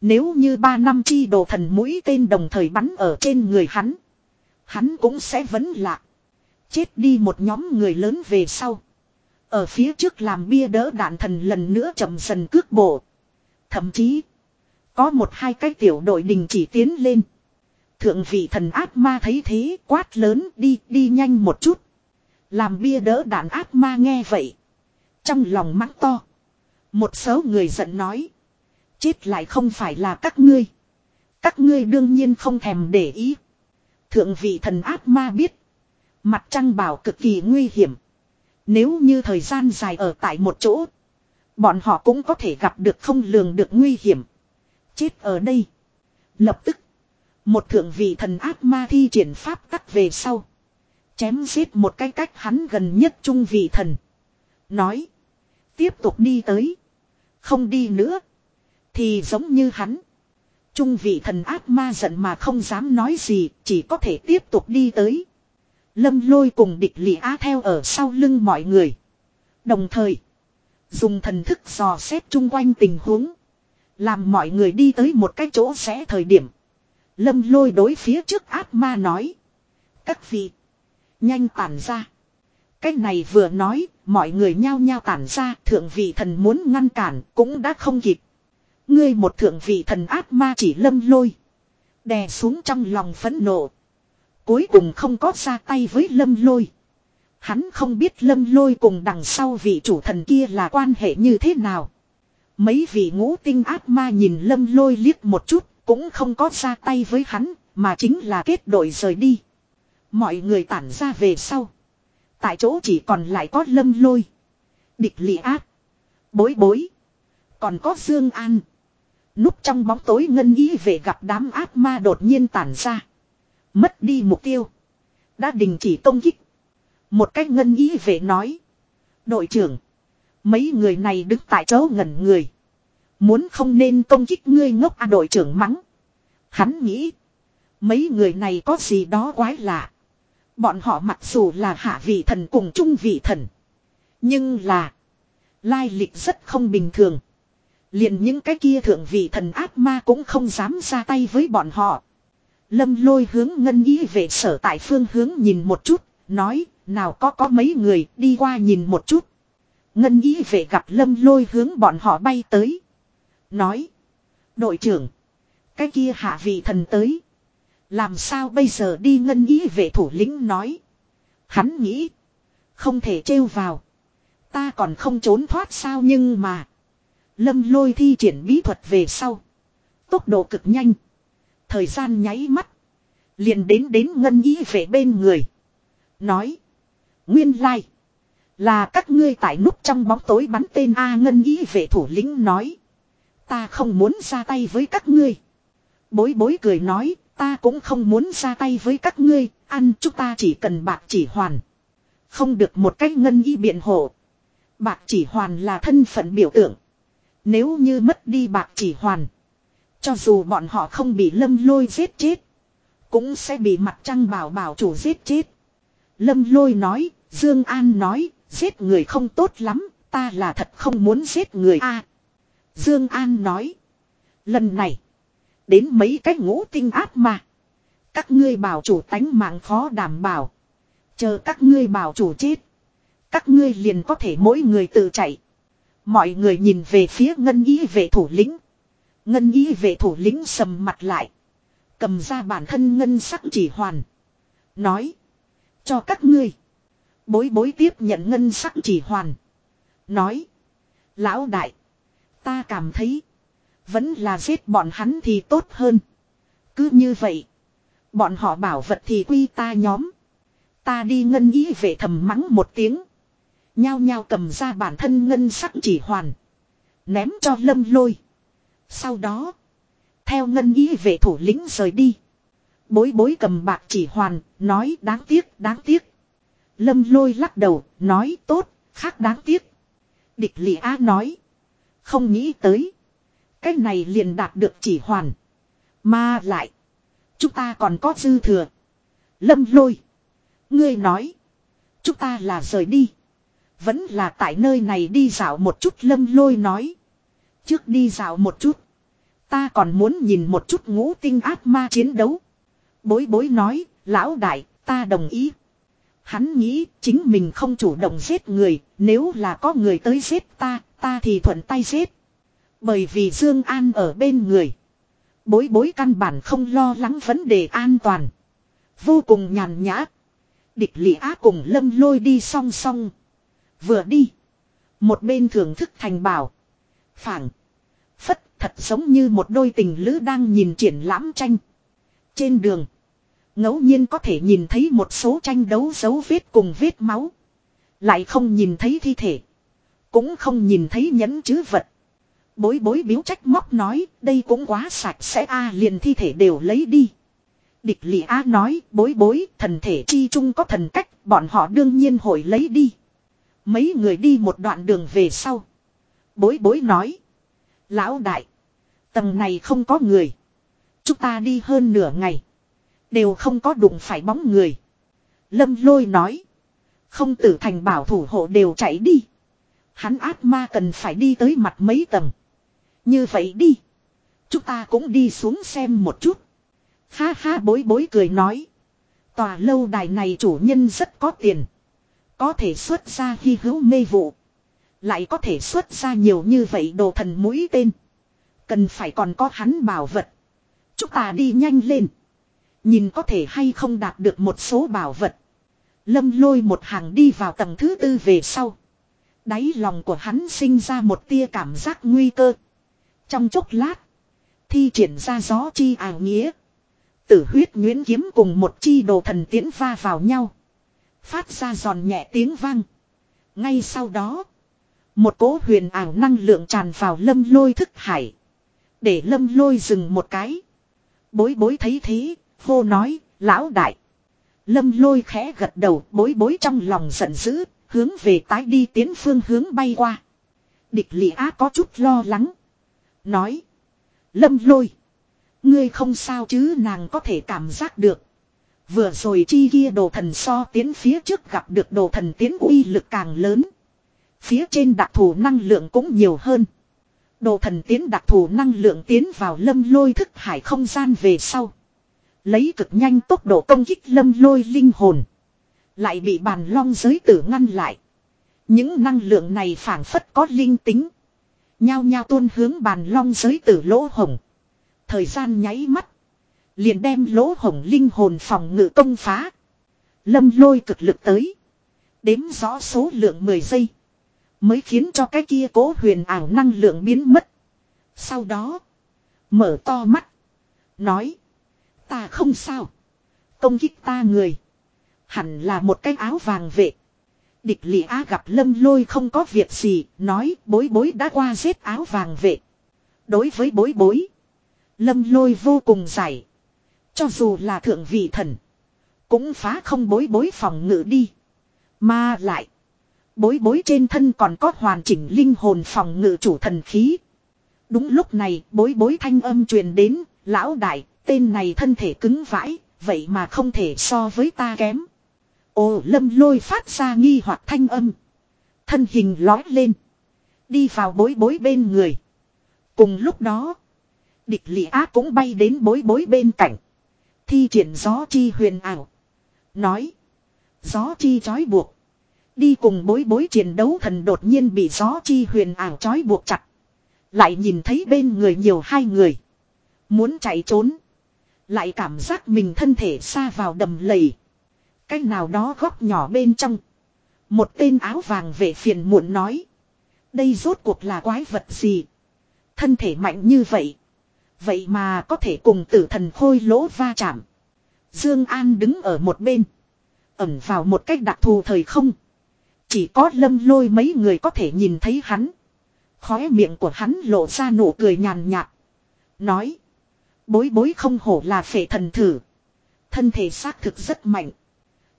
Nếu như ba năm chi đồ thần mũi tên đồng thời bắn ở trên người hắn. Hắn cũng sẽ vấn lạc. Chết đi một nhóm người lớn về sau. Ở phía trước làm bia đỡ đạn thần lần nữa chậm dần cước bộ. Thậm chí. Có một hai cái tiểu đội đình chỉ tiến lên. Thượng vị thần ác ma thấy thế, quát lớn, đi đi nhanh một chút. Làm bia đỡ đạn ác ma nghe vậy. Trong lòng mắng to. Một số người giận nói. Chết lại không phải là các ngươi. Các ngươi đương nhiên không thèm để ý. Thượng vị thần ác ma biết. Mặt trăng bảo cực kỳ nguy hiểm. Nếu như thời gian dài ở tại một chỗ. Bọn họ cũng có thể gặp được không lường được nguy hiểm. Chết ở đây. Lập tức. Một thượng vị thần ác ma thi triển pháp tắc về sau. Chém giết một cái cách hắn gần nhất trung vị thần. Nói. Tiếp tục đi tới. Không đi nữa. Thì giống như hắn. Trung vị thần ác ma giận mà không dám nói gì. Chỉ có thể tiếp tục đi tới. Lâm lôi cùng địch lị á theo ở sau lưng mọi người. Đồng thời. Dùng thần thức dò xét chung quanh tình huống. Làm mọi người đi tới một cái chỗ rẽ thời điểm. Lâm lôi đối phía trước ác ma nói. Các vị. Nhanh tản ra. Cái này vừa nói, mọi người nhao nhao tản ra, thượng vị thần muốn ngăn cản, cũng đã không kịp. Ngươi một thượng vị thần ác ma chỉ lâm lôi. Đè xuống trong lòng phẫn nộ. Cuối cùng không có ra tay với lâm lôi. Hắn không biết lâm lôi cùng đằng sau vị chủ thần kia là quan hệ như thế nào. Mấy vị ngũ tinh ác ma nhìn lâm lôi liếc một chút, cũng không có ra tay với hắn, mà chính là kết đội rời đi. Mọi người tản ra về sau. Tại chỗ chỉ còn lại có lâm lôi. Địch lị ác. Bối bối. Còn có Dương An. Núp trong bóng tối ngân ý về gặp đám ác ma đột nhiên tản ra. Mất đi mục tiêu. Đã đình chỉ công kích. Một cách ngân ý về nói. Đội trưởng. Mấy người này đứng tại chỗ ngẩn người. Muốn không nên công kích ngươi ngốc à đội trưởng mắng. Hắn nghĩ. Mấy người này có gì đó quái lạ. Bọn họ mặc dù là hạ vị thần cùng trung vị thần. Nhưng là. Lai lịch rất không bình thường. liền những cái kia thượng vị thần ác ma cũng không dám ra tay với bọn họ. Lâm lôi hướng ngân ý về sở tại phương hướng nhìn một chút. Nói, nào có có mấy người, đi qua nhìn một chút. Ngân ý về gặp lâm lôi hướng bọn họ bay tới. Nói. Đội trưởng. Cái kia hạ vị thần tới. Làm sao bây giờ đi ngân ý về thủ lĩnh nói. Hắn nghĩ. Không thể trêu vào. Ta còn không trốn thoát sao nhưng mà. Lâm lôi thi triển bí thuật về sau. Tốc độ cực nhanh. Thời gian nháy mắt. Liền đến đến ngân ý về bên người. Nói. Nguyên lai. Là các ngươi tại núp trong bóng tối bắn tên A ngân ý về thủ lĩnh nói. Ta không muốn ra tay với các ngươi. Bối bối cười nói, ta cũng không muốn ra tay với các ngươi, ăn chúng ta chỉ cần bạc chỉ hoàn. Không được một cách ngân y biện hộ. Bạc chỉ hoàn là thân phận biểu tượng. Nếu như mất đi bạc chỉ hoàn. Cho dù bọn họ không bị lâm lôi giết chết. Cũng sẽ bị mặt trăng bảo bảo chủ giết chết. Lâm lôi nói, Dương An nói, giết người không tốt lắm, ta là thật không muốn giết người a. Dương An nói. Lần này. Đến mấy cái ngũ tinh áp mà. Các ngươi bảo chủ tánh mạng khó đảm bảo. Chờ các ngươi bảo chủ chết. Các ngươi liền có thể mỗi người tự chạy. Mọi người nhìn về phía ngân ý vệ thủ lĩnh. Ngân ý vệ thủ lĩnh sầm mặt lại. Cầm ra bản thân ngân sắc chỉ hoàn. Nói. Cho các ngươi. Bối bối tiếp nhận ngân sắc chỉ hoàn. Nói. Lão đại. Ta cảm thấy. Vẫn là giết bọn hắn thì tốt hơn. Cứ như vậy. Bọn họ bảo vật thì quy ta nhóm. Ta đi ngân ý về thầm mắng một tiếng. Nhao nhao cầm ra bản thân ngân sắc chỉ hoàn. Ném cho lâm lôi. Sau đó. Theo ngân ý về thủ lĩnh rời đi. Bối bối cầm bạc chỉ hoàn. Nói đáng tiếc đáng tiếc. Lâm lôi lắc đầu. Nói tốt. Khác đáng tiếc. Địch lị á nói. Không nghĩ tới. Cái này liền đạt được chỉ hoàn. Mà lại. Chúng ta còn có dư thừa. Lâm lôi. Ngươi nói. Chúng ta là rời đi. Vẫn là tại nơi này đi dạo một chút lâm lôi nói. Trước đi dạo một chút. Ta còn muốn nhìn một chút ngũ tinh ác ma chiến đấu. Bối bối nói, lão đại, ta đồng ý. Hắn nghĩ chính mình không chủ động giết người, nếu là có người tới giết ta, ta thì thuận tay giết. Bởi vì Dương An ở bên người. Bối bối căn bản không lo lắng vấn đề an toàn. Vô cùng nhàn nhã. Địch lị á cùng lâm lôi đi song song. Vừa đi. Một bên thưởng thức thành bảo. Phảng. Phất thật giống như một đôi tình lữ đang nhìn triển lãm tranh. Trên đường. ngẫu nhiên có thể nhìn thấy một số tranh đấu dấu vết cùng vết máu. Lại không nhìn thấy thi thể. Cũng không nhìn thấy nhẫn chứ vật. Bối bối biếu trách móc nói, đây cũng quá sạch sẽ a liền thi thể đều lấy đi. Địch lị a nói, bối bối, thần thể chi chung có thần cách, bọn họ đương nhiên hội lấy đi. Mấy người đi một đoạn đường về sau. Bối bối nói. Lão đại. Tầng này không có người. Chúng ta đi hơn nửa ngày. Đều không có đụng phải bóng người. Lâm lôi nói. Không tử thành bảo thủ hộ đều chạy đi. Hắn ác ma cần phải đi tới mặt mấy tầng. Như vậy đi. Chúng ta cũng đi xuống xem một chút. Ha ha bối bối cười nói. Tòa lâu đài này chủ nhân rất có tiền. Có thể xuất ra hy hữu mê vụ. Lại có thể xuất ra nhiều như vậy đồ thần mũi tên. Cần phải còn có hắn bảo vật. Chúng ta đi nhanh lên. Nhìn có thể hay không đạt được một số bảo vật. Lâm lôi một hàng đi vào tầng thứ tư về sau. Đáy lòng của hắn sinh ra một tia cảm giác nguy cơ. Trong chốc lát. Thi triển ra gió chi ảo nghĩa. Tử huyết nguyễn kiếm cùng một chi đồ thần tiễn va vào nhau. Phát ra giòn nhẹ tiếng vang. Ngay sau đó. Một cố huyền ảo năng lượng tràn vào lâm lôi thức hải. Để lâm lôi dừng một cái. Bối bối thấy thế, hô nói, lão đại. Lâm lôi khẽ gật đầu, bối bối trong lòng giận dữ, hướng về tái đi tiến phương hướng bay qua. Địch lị á có chút lo lắng. Nói. Lâm lôi. Ngươi không sao chứ nàng có thể cảm giác được. Vừa rồi chi kia đồ thần so tiến phía trước gặp được đồ thần tiến uy lực càng lớn. Phía trên đặc thù năng lượng cũng nhiều hơn. Đồ thần tiến đặc thù năng lượng tiến vào lâm lôi thức hải không gian về sau. Lấy cực nhanh tốc độ công kích lâm lôi linh hồn. Lại bị bàn long giới tử ngăn lại. Những năng lượng này phản phất có linh tính. Nhao nhao tuôn hướng bàn long giới tử lỗ hồng. Thời gian nháy mắt. Liền đem lỗ hồng linh hồn phòng ngự công phá. Lâm lôi cực lực tới. Đếm rõ số lượng 10 giây. Mới khiến cho cái kia cố huyền ảo năng lượng biến mất. Sau đó. Mở to mắt. Nói. Ta không sao. Công kích ta người. Hẳn là một cái áo vàng vệ. Địch lị á gặp lâm lôi không có việc gì. Nói, bối bối đã qua giết áo vàng vệ. Đối với bối bối. Lâm lôi vô cùng giải. Cho dù là thượng vị thần. Cũng phá không bối bối phòng ngự đi. Mà lại. Bối bối trên thân còn có hoàn chỉnh linh hồn phòng ngự chủ thần khí. Đúng lúc này, bối bối thanh âm truyền đến. Lão đại, tên này thân thể cứng vãi. Vậy mà không thể so với ta kém. Ô, lâm lôi phát ra nghi hoặc thanh âm. Thân hình lói lên. Đi vào bối bối bên người. Cùng lúc đó. Địch lị ác cũng bay đến bối bối bên cạnh. Thi triển gió chi huyền ảo. Nói. Gió chi trói buộc. Đi cùng bối bối chiến đấu thần đột nhiên bị gió chi huyền ảo trói buộc chặt. Lại nhìn thấy bên người nhiều hai người. Muốn chạy trốn. Lại cảm giác mình thân thể xa vào đầm lầy. Cách nào đó góc nhỏ bên trong. Một tên áo vàng vệ phiền muộn nói. Đây rốt cuộc là quái vật gì? Thân thể mạnh như vậy. Vậy mà có thể cùng tử thần khôi lỗ va chạm. Dương An đứng ở một bên. Ẩn vào một cách đặc thù thời không. Chỉ có lâm lôi mấy người có thể nhìn thấy hắn. Khóe miệng của hắn lộ ra nụ cười nhàn nhạt. Nói. Bối bối không hổ là phệ thần thử. Thân thể xác thực rất mạnh.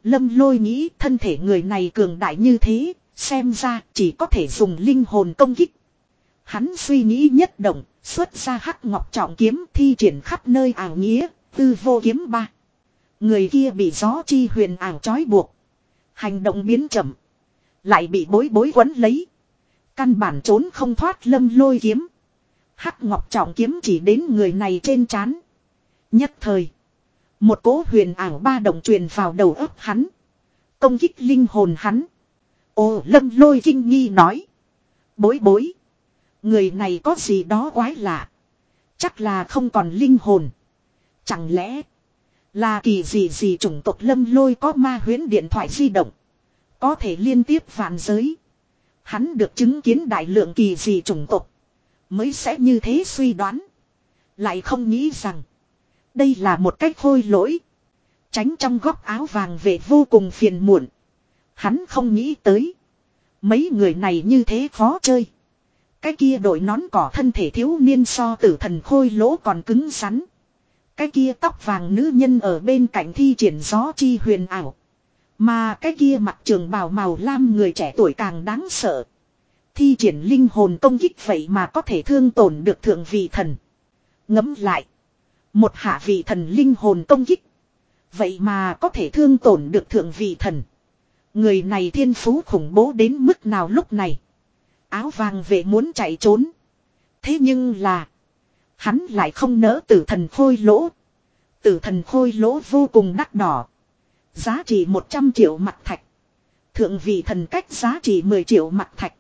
Lâm lôi nghĩ thân thể người này cường đại như thế. Xem ra chỉ có thể dùng linh hồn công kích. Hắn suy nghĩ nhất động, xuất ra hắc ngọc trọng kiếm thi triển khắp nơi ảo nghĩa, tư vô kiếm ba. Người kia bị gió chi huyền ảo trói buộc. Hành động biến chậm. Lại bị bối bối quấn lấy. Căn bản trốn không thoát lâm lôi kiếm. Hắc ngọc trọng kiếm chỉ đến người này trên chán, Nhất thời. Một cỗ huyền ảo ba đồng truyền vào đầu óc hắn. Công kích linh hồn hắn. Ô, lâm lôi kinh nghi nói. Bối bối. Người này có gì đó quái lạ. Chắc là không còn linh hồn. Chẳng lẽ là kỳ gì gì chủng tộc lâm lôi có ma huyến điện thoại di động. Có thể liên tiếp vạn giới. Hắn được chứng kiến đại lượng kỳ gì chủng tộc. Mới sẽ như thế suy đoán. Lại không nghĩ rằng. Đây là một cách khôi lỗi. Tránh trong góc áo vàng về vô cùng phiền muộn. Hắn không nghĩ tới. Mấy người này như thế khó chơi. Cái kia đội nón cỏ thân thể thiếu niên so tử thần khôi lỗ còn cứng rắn. Cái kia tóc vàng nữ nhân ở bên cạnh thi triển gió chi huyền ảo. Mà cái kia mặt trường bào màu lam người trẻ tuổi càng đáng sợ. Thi triển linh hồn công kích vậy mà có thể thương tổn được thượng vị thần. ngẫm lại. Một hạ vị thần linh hồn công kích. Vậy mà có thể thương tổn được thượng vị thần. Người này thiên phú khủng bố đến mức nào lúc này. Áo vàng về muốn chạy trốn. Thế nhưng là. Hắn lại không nỡ tử thần khôi lỗ. Tử thần khôi lỗ vô cùng đắt đỏ. Giá trị 100 triệu mặt thạch. Thượng vị thần cách giá trị 10 triệu mặt thạch.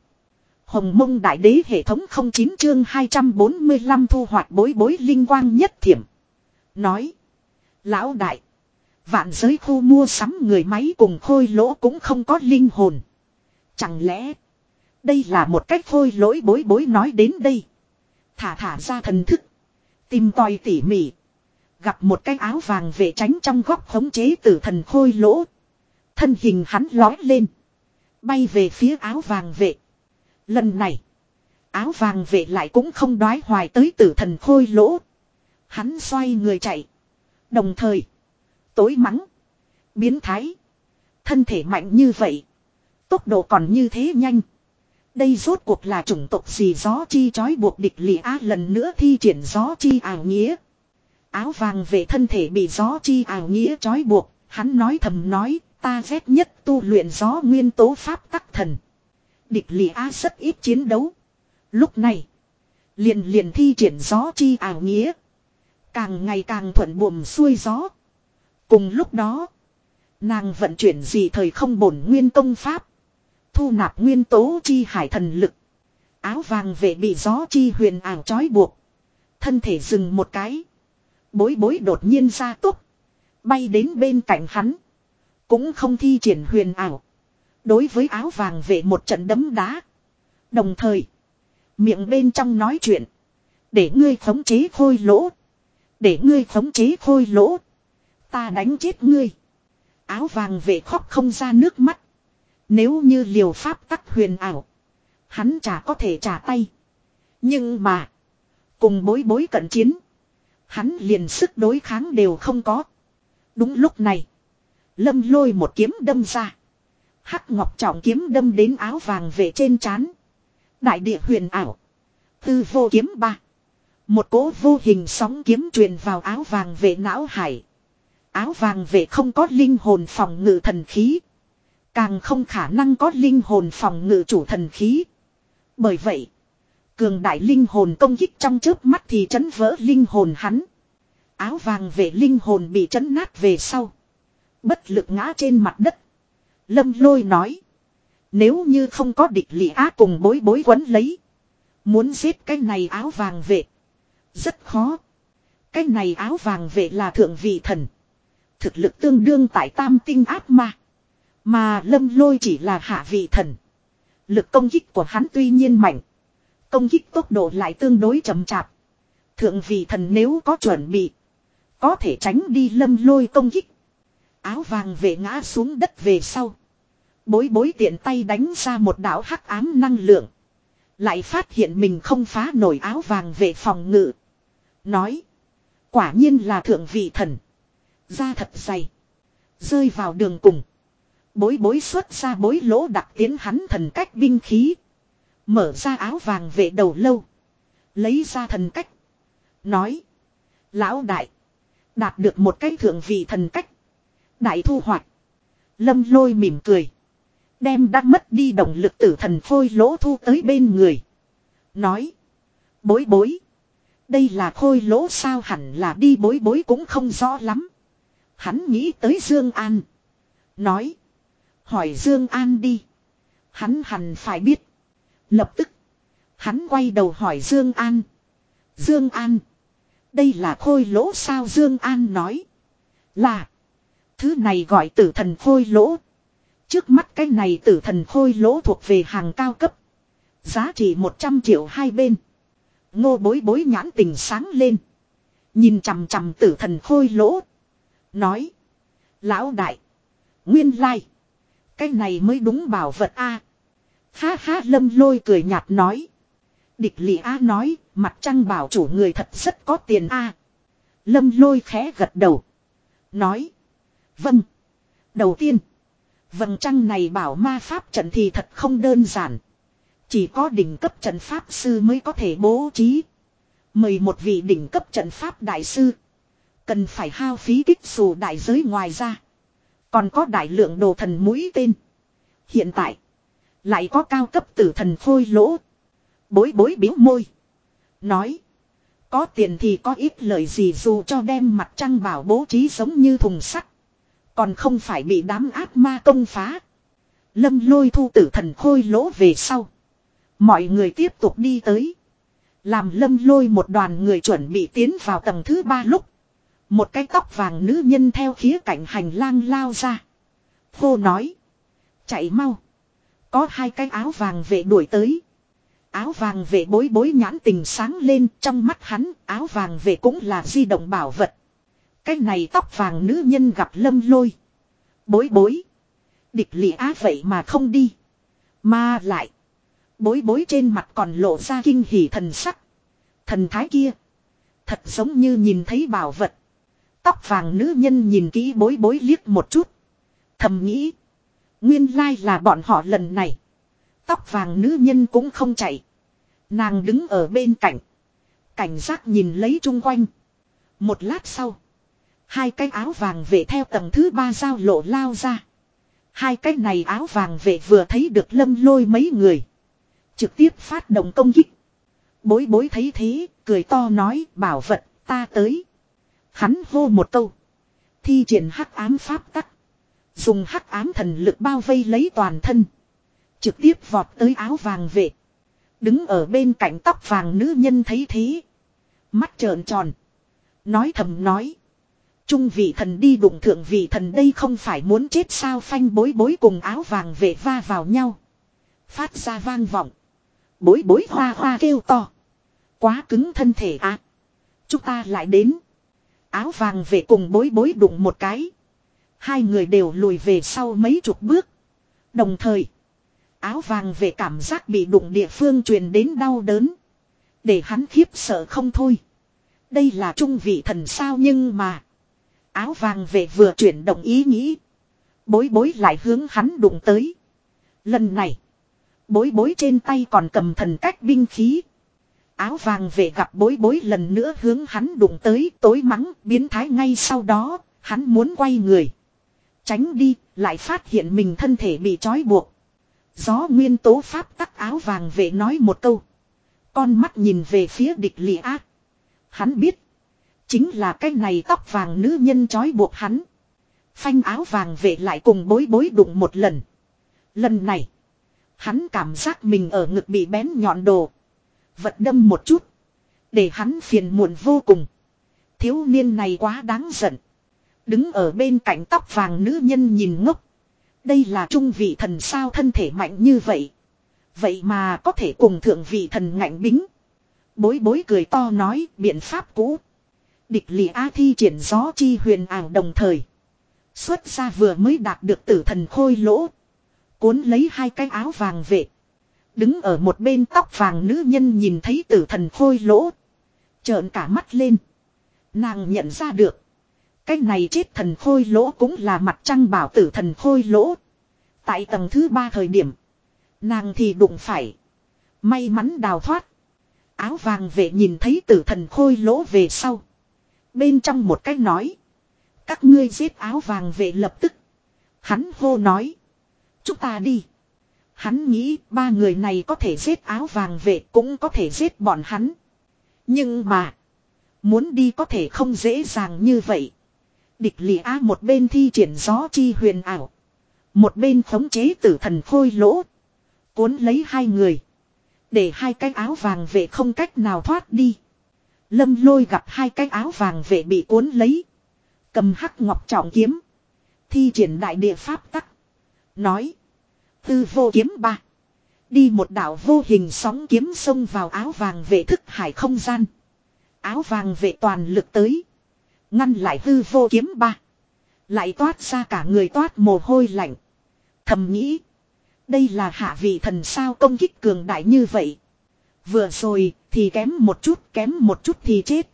Hồng mông đại đế hệ thống 09 chương 245 thu hoạch bối bối linh quang nhất thiểm. Nói. Lão đại. Vạn giới khu mua sắm người máy cùng khôi lỗ cũng không có linh hồn. Chẳng lẽ. Đây là một cách khôi lỗi bối bối nói đến đây. Thả thả ra thần thức. Tìm tòi tỉ mỉ. Gặp một cái áo vàng vệ tránh trong góc khống chế tử thần khôi lỗ. Thân hình hắn lói lên. Bay về phía áo vàng vệ. Lần này. Áo vàng vệ lại cũng không đoái hoài tới tử thần khôi lỗ. Hắn xoay người chạy. Đồng thời. Tối mắng. Biến thái. Thân thể mạnh như vậy. Tốc độ còn như thế nhanh. Đây rốt cuộc là chủng tộc gì gió chi chói buộc địch lì á lần nữa thi triển gió chi ảo nghĩa. Áo vàng về thân thể bị gió chi ảo nghĩa chói buộc, hắn nói thầm nói, ta ghét nhất tu luyện gió nguyên tố pháp tắc thần. Địch lì á rất ít chiến đấu. Lúc này, liền liền thi triển gió chi ảo nghĩa. Càng ngày càng thuận buồm xuôi gió. Cùng lúc đó, nàng vận chuyển gì thời không bổn nguyên công pháp. Thu nạp nguyên tố chi hải thần lực. Áo vàng vệ bị gió chi huyền ảo trói buộc. Thân thể dừng một cái. Bối bối đột nhiên ra tốc. Bay đến bên cạnh hắn. Cũng không thi triển huyền ảo. Đối với áo vàng vệ một trận đấm đá. Đồng thời. Miệng bên trong nói chuyện. Để ngươi khống chế khôi lỗ. Để ngươi khống chế khôi lỗ. Ta đánh chết ngươi. Áo vàng vệ khóc không ra nước mắt. Nếu như liều pháp tắc huyền ảo. Hắn chả có thể trả tay. Nhưng mà. Cùng bối bối cận chiến. Hắn liền sức đối kháng đều không có. Đúng lúc này. Lâm lôi một kiếm đâm ra. Hắc ngọc trọng kiếm đâm đến áo vàng về trên trán. Đại địa huyền ảo. Tư vô kiếm ba. Một cỗ vô hình sóng kiếm truyền vào áo vàng về não hải. Áo vàng về không có linh hồn phòng ngự thần khí. Càng không khả năng có linh hồn phòng ngự chủ thần khí. Bởi vậy, cường đại linh hồn công kích trong chớp mắt thì chấn vỡ linh hồn hắn. Áo vàng về linh hồn bị chấn nát về sau. Bất lực ngã trên mặt đất. Lâm lôi nói. Nếu như không có địch lị á cùng bối bối quấn lấy. Muốn giết cái này áo vàng vệ. Rất khó. Cái này áo vàng vệ là thượng vị thần. Thực lực tương đương tại tam tinh áp ma. Mà lâm lôi chỉ là hạ vị thần. Lực công kích của hắn tuy nhiên mạnh. Công kích tốc độ lại tương đối chậm chạp. Thượng vị thần nếu có chuẩn bị. Có thể tránh đi lâm lôi công kích. Áo vàng về ngã xuống đất về sau. Bối bối tiện tay đánh ra một đạo hắc ám năng lượng. Lại phát hiện mình không phá nổi áo vàng về phòng ngự. Nói. Quả nhiên là thượng vị thần. Da thật dày. Rơi vào đường cùng. Bối bối xuất ra bối lỗ đặc tiến hắn thần cách binh khí. Mở ra áo vàng về đầu lâu. Lấy ra thần cách. Nói. Lão đại. Đạt được một cái thượng vị thần cách. Đại thu hoạch. Lâm lôi mỉm cười. Đem đã mất đi động lực tử thần phôi lỗ thu tới bên người. Nói. Bối bối. Đây là khôi lỗ sao hẳn là đi bối bối cũng không rõ lắm. Hắn nghĩ tới Dương An. Nói. Hỏi Dương An đi. Hắn hẳn phải biết. Lập tức. Hắn quay đầu hỏi Dương An. Dương An. Đây là khôi lỗ sao Dương An nói. Là. Thứ này gọi tử thần khôi lỗ. Trước mắt cái này tử thần khôi lỗ thuộc về hàng cao cấp. Giá trị 100 triệu hai bên. Ngô bối bối nhãn tình sáng lên. Nhìn chằm chằm tử thần khôi lỗ. Nói. Lão đại. Nguyên lai. Cái này mới đúng bảo vật a. Ha ha lâm lôi cười nhạt nói. Địch lị a nói. Mặt trăng bảo chủ người thật rất có tiền a. Lâm lôi khẽ gật đầu. Nói. Vâng. Đầu tiên. Vầng trăng này bảo ma pháp trận thì thật không đơn giản. Chỉ có đỉnh cấp trận pháp sư mới có thể bố trí. Mời một vị đỉnh cấp trận pháp đại sư. Cần phải hao phí kích xù đại giới ngoài ra. Còn có đại lượng đồ thần mũi tên. Hiện tại. Lại có cao cấp tử thần phôi lỗ. Bối bối biếu môi. Nói. Có tiền thì có ít lời gì dù cho đem mặt trăng bảo bố trí giống như thùng sắt. Còn không phải bị đám ác ma công phá. Lâm lôi thu tử thần khôi lỗ về sau. Mọi người tiếp tục đi tới. Làm lâm lôi một đoàn người chuẩn bị tiến vào tầng thứ ba lúc. Một cái tóc vàng nữ nhân theo khía cạnh hành lang lao ra. cô nói. Chạy mau. Có hai cái áo vàng vệ đuổi tới. Áo vàng vệ bối bối nhãn tình sáng lên trong mắt hắn. Áo vàng vệ cũng là di động bảo vật. Cái này tóc vàng nữ nhân gặp lâm lôi. Bối bối. Địch lị á vậy mà không đi. Mà lại. Bối bối trên mặt còn lộ ra kinh hỉ thần sắc. Thần thái kia. Thật giống như nhìn thấy bảo vật. Tóc vàng nữ nhân nhìn kỹ bối bối liếc một chút. Thầm nghĩ. Nguyên lai là bọn họ lần này. Tóc vàng nữ nhân cũng không chạy. Nàng đứng ở bên cạnh. Cảnh giác nhìn lấy chung quanh. Một lát sau. Hai cái áo vàng vệ theo tầng thứ ba giao lộ lao ra. Hai cái này áo vàng vệ vừa thấy được lâm lôi mấy người. Trực tiếp phát động công kích. Bối bối thấy thế, cười to nói bảo vật, ta tới. Hắn hô một câu. Thi triển hắc ám pháp tắc. Dùng hắc ám thần lực bao vây lấy toàn thân. Trực tiếp vọt tới áo vàng vệ. Đứng ở bên cạnh tóc vàng nữ nhân thấy thế. Mắt trợn tròn. Nói thầm nói. Trung vị thần đi đụng thượng vị thần đây không phải muốn chết sao phanh bối bối cùng áo vàng vệ va vào nhau. Phát ra vang vọng. Bối bối hoa hoa kêu to. Quá cứng thân thể à. Chúng ta lại đến. Áo vàng về cùng bối bối đụng một cái. Hai người đều lùi về sau mấy chục bước. Đồng thời. Áo vàng về cảm giác bị đụng địa phương truyền đến đau đớn. Để hắn khiếp sợ không thôi. Đây là trung vị thần sao nhưng mà. Áo vàng về vừa chuyển động ý nghĩ. Bối bối lại hướng hắn đụng tới. Lần này. Bối bối trên tay còn cầm thần cách binh khí. Áo vàng về gặp bối bối lần nữa hướng hắn đụng tới, tối mắng, biến thái ngay sau đó. Hắn muốn quay người. Tránh đi, lại phát hiện mình thân thể bị trói buộc. Gió nguyên tố pháp tắc áo vàng về nói một câu. Con mắt nhìn về phía địch lị ác. Hắn biết. Chính là cái này tóc vàng nữ nhân trói buộc hắn. Phanh áo vàng về lại cùng bối bối đụng một lần. Lần này. Hắn cảm giác mình ở ngực bị bén nhọn đồ. Vật đâm một chút. Để hắn phiền muộn vô cùng. Thiếu niên này quá đáng giận. Đứng ở bên cạnh tóc vàng nữ nhân nhìn ngốc. Đây là trung vị thần sao thân thể mạnh như vậy. Vậy mà có thể cùng thượng vị thần ngạnh bính. Bối bối cười to nói biện pháp cũ. Địch lì A thi triển gió chi huyền ảo đồng thời. Xuất ra vừa mới đạt được tử thần khôi lỗ. Cuốn lấy hai cái áo vàng vệ. Đứng ở một bên tóc vàng nữ nhân nhìn thấy tử thần khôi lỗ. Trợn cả mắt lên. Nàng nhận ra được. Cái này chết thần khôi lỗ cũng là mặt trăng bảo tử thần khôi lỗ. Tại tầng thứ ba thời điểm. Nàng thì đụng phải. May mắn đào thoát. Áo vàng vệ nhìn thấy tử thần khôi lỗ về sau. Bên trong một cái nói. Các ngươi giết áo vàng vệ lập tức. Hắn hô nói. Chúng ta đi. Hắn nghĩ ba người này có thể giết áo vàng vệ cũng có thể giết bọn hắn. Nhưng mà. Muốn đi có thể không dễ dàng như vậy. Địch lì á một bên thi triển gió chi huyền ảo. Một bên khống chế tử thần khôi lỗ. Cuốn lấy hai người. Để hai cái áo vàng vệ không cách nào thoát đi. Lâm lôi gặp hai cái áo vàng vệ bị cuốn lấy. Cầm hắc ngọc trọng kiếm. Thi triển đại địa pháp tắc. Nói. Tư vô kiếm ba. Đi một đảo vô hình sóng kiếm xông vào áo vàng vệ thức hải không gian. Áo vàng vệ toàn lực tới. Ngăn lại hư vô kiếm ba. Lại toát ra cả người toát mồ hôi lạnh. Thầm nghĩ. Đây là hạ vị thần sao công kích cường đại như vậy. Vừa rồi thì kém một chút, kém một chút thì chết.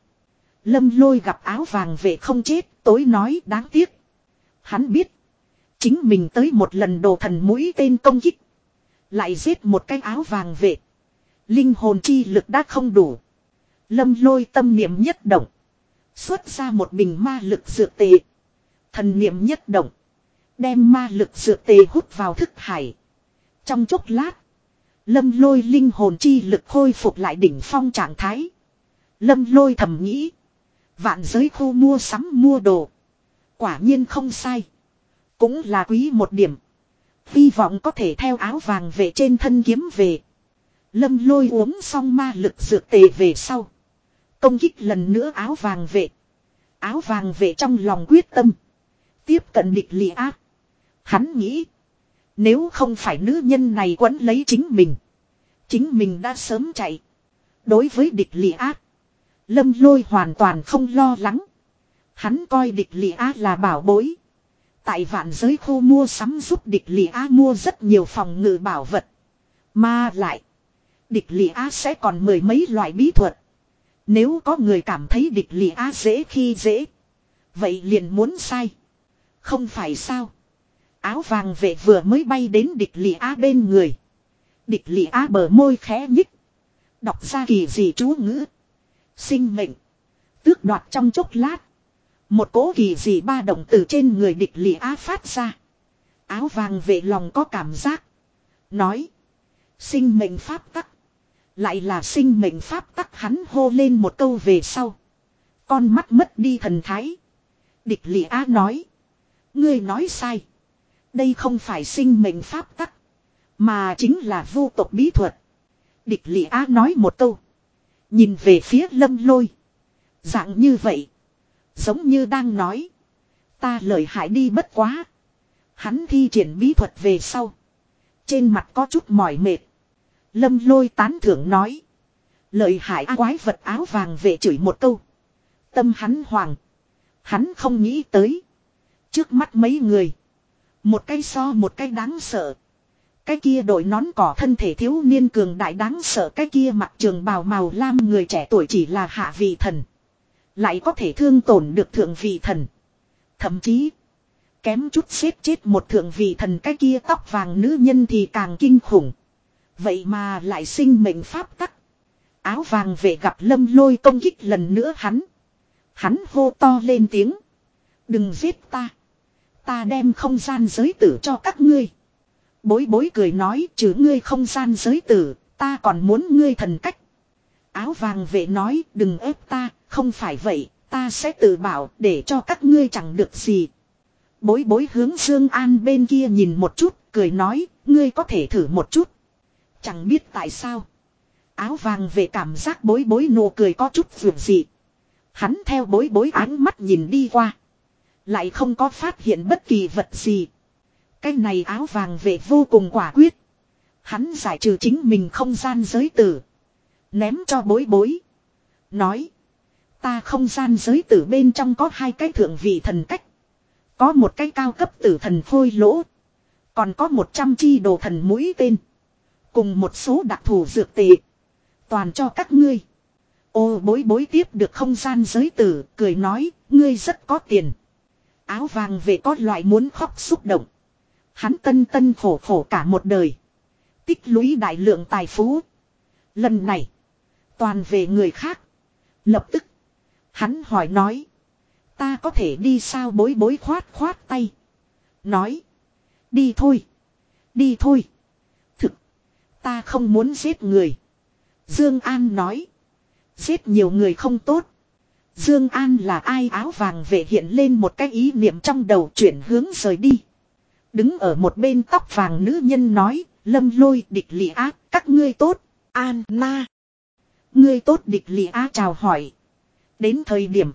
Lâm lôi gặp áo vàng vệ không chết, tối nói đáng tiếc. Hắn biết. Chính mình tới một lần đồ thần mũi tên công kích. Lại giết một cái áo vàng vệ. Linh hồn chi lực đã không đủ. Lâm lôi tâm niệm nhất động. Xuất ra một bình ma lực dược tệ. Thần niệm nhất động. Đem ma lực dược tề hút vào thức hải. Trong chốc lát. Lâm lôi linh hồn chi lực khôi phục lại đỉnh phong trạng thái. Lâm lôi thầm nghĩ. Vạn giới khu mua sắm mua đồ. Quả nhiên không sai. Cũng là quý một điểm. Hy vọng có thể theo áo vàng về trên thân kiếm về. Lâm lôi uống xong ma lực dược tề về sau. Công kích lần nữa áo vàng vệ. Áo vàng vệ trong lòng quyết tâm. Tiếp cận địch lì ác. Hắn nghĩ. Nếu không phải nữ nhân này quấn lấy chính mình. Chính mình đã sớm chạy. Đối với địch lì ác. Lâm lôi hoàn toàn không lo lắng. Hắn coi địch lì ác là bảo bối. Tại vạn giới khu mua sắm giúp địch lì á mua rất nhiều phòng ngự bảo vật. Mà lại. Địch lì á sẽ còn mười mấy loại bí thuật. Nếu có người cảm thấy địch lì á dễ khi dễ. Vậy liền muốn sai. Không phải sao. Áo vàng vệ vừa mới bay đến địch lì á bên người. Địch lì á bờ môi khẽ nhích. Đọc ra kỳ gì chú ngữ. Sinh mệnh. Tước đoạt trong chốc lát. Một cố kỳ gì ba động từ trên người địch lị á phát ra. Áo vàng vệ lòng có cảm giác. Nói. Sinh mệnh pháp tắc. Lại là sinh mệnh pháp tắc hắn hô lên một câu về sau. Con mắt mất đi thần thái. Địch lị á nói. Ngươi nói sai. Đây không phải sinh mệnh pháp tắc. Mà chính là vô tộc bí thuật. Địch lị á nói một câu. Nhìn về phía lâm lôi. Dạng như vậy. Giống như đang nói. Ta lợi hại đi bất quá. Hắn thi triển bí thuật về sau. Trên mặt có chút mỏi mệt. Lâm lôi tán thưởng nói. Lợi hại quái vật áo vàng về chửi một câu. Tâm hắn hoàng. Hắn không nghĩ tới. Trước mắt mấy người. Một cái so một cái đáng sợ. Cái kia đội nón cỏ thân thể thiếu niên cường đại đáng sợ cái kia mặt trường bào màu lam người trẻ tuổi chỉ là hạ vị thần. Lại có thể thương tổn được thượng vị thần. Thậm chí. Kém chút xếp chết một thượng vị thần cái kia tóc vàng nữ nhân thì càng kinh khủng. Vậy mà lại sinh mệnh pháp tắc. Áo vàng về gặp lâm lôi công kích lần nữa hắn. Hắn hô to lên tiếng. Đừng giết ta. Ta đem không gian giới tử cho các ngươi. Bối bối cười nói trừ ngươi không gian giới tử, ta còn muốn ngươi thần cách. Áo vàng vệ nói đừng ép ta, không phải vậy, ta sẽ tự bảo để cho các ngươi chẳng được gì. Bối bối hướng Dương An bên kia nhìn một chút, cười nói, ngươi có thể thử một chút. Chẳng biết tại sao. Áo vàng về cảm giác bối bối nụ cười có chút vượt gì. Hắn theo bối bối ánh mắt nhìn đi qua. Lại không có phát hiện bất kỳ vật gì. Cái này áo vàng về vô cùng quả quyết. Hắn giải trừ chính mình không gian giới tử. Ném cho bối bối. Nói. Ta không gian giới tử bên trong có hai cái thượng vị thần cách. Có một cái cao cấp tử thần phôi lỗ. Còn có một trăm chi đồ thần mũi tên. Cùng một số đặc thù dược tệ. Toàn cho các ngươi. Ô bối bối tiếp được không gian giới tử, cười nói, ngươi rất có tiền. Áo vàng về có loại muốn khóc xúc động. Hắn tân tân khổ khổ cả một đời. Tích lũy đại lượng tài phú. Lần này. Toàn về người khác. Lập tức. Hắn hỏi nói. Ta có thể đi sao bối bối khoát khoát tay. Nói. Đi thôi. Đi thôi. Thực. Ta không muốn giết người. Dương An nói. Giết nhiều người không tốt. Dương An là ai áo vàng vệ hiện lên một cái ý niệm trong đầu chuyển hướng rời đi. Đứng ở một bên tóc vàng nữ nhân nói, lâm lôi địch lị ác, các ngươi tốt, an na. Ngươi tốt địch lị á chào hỏi. Đến thời điểm,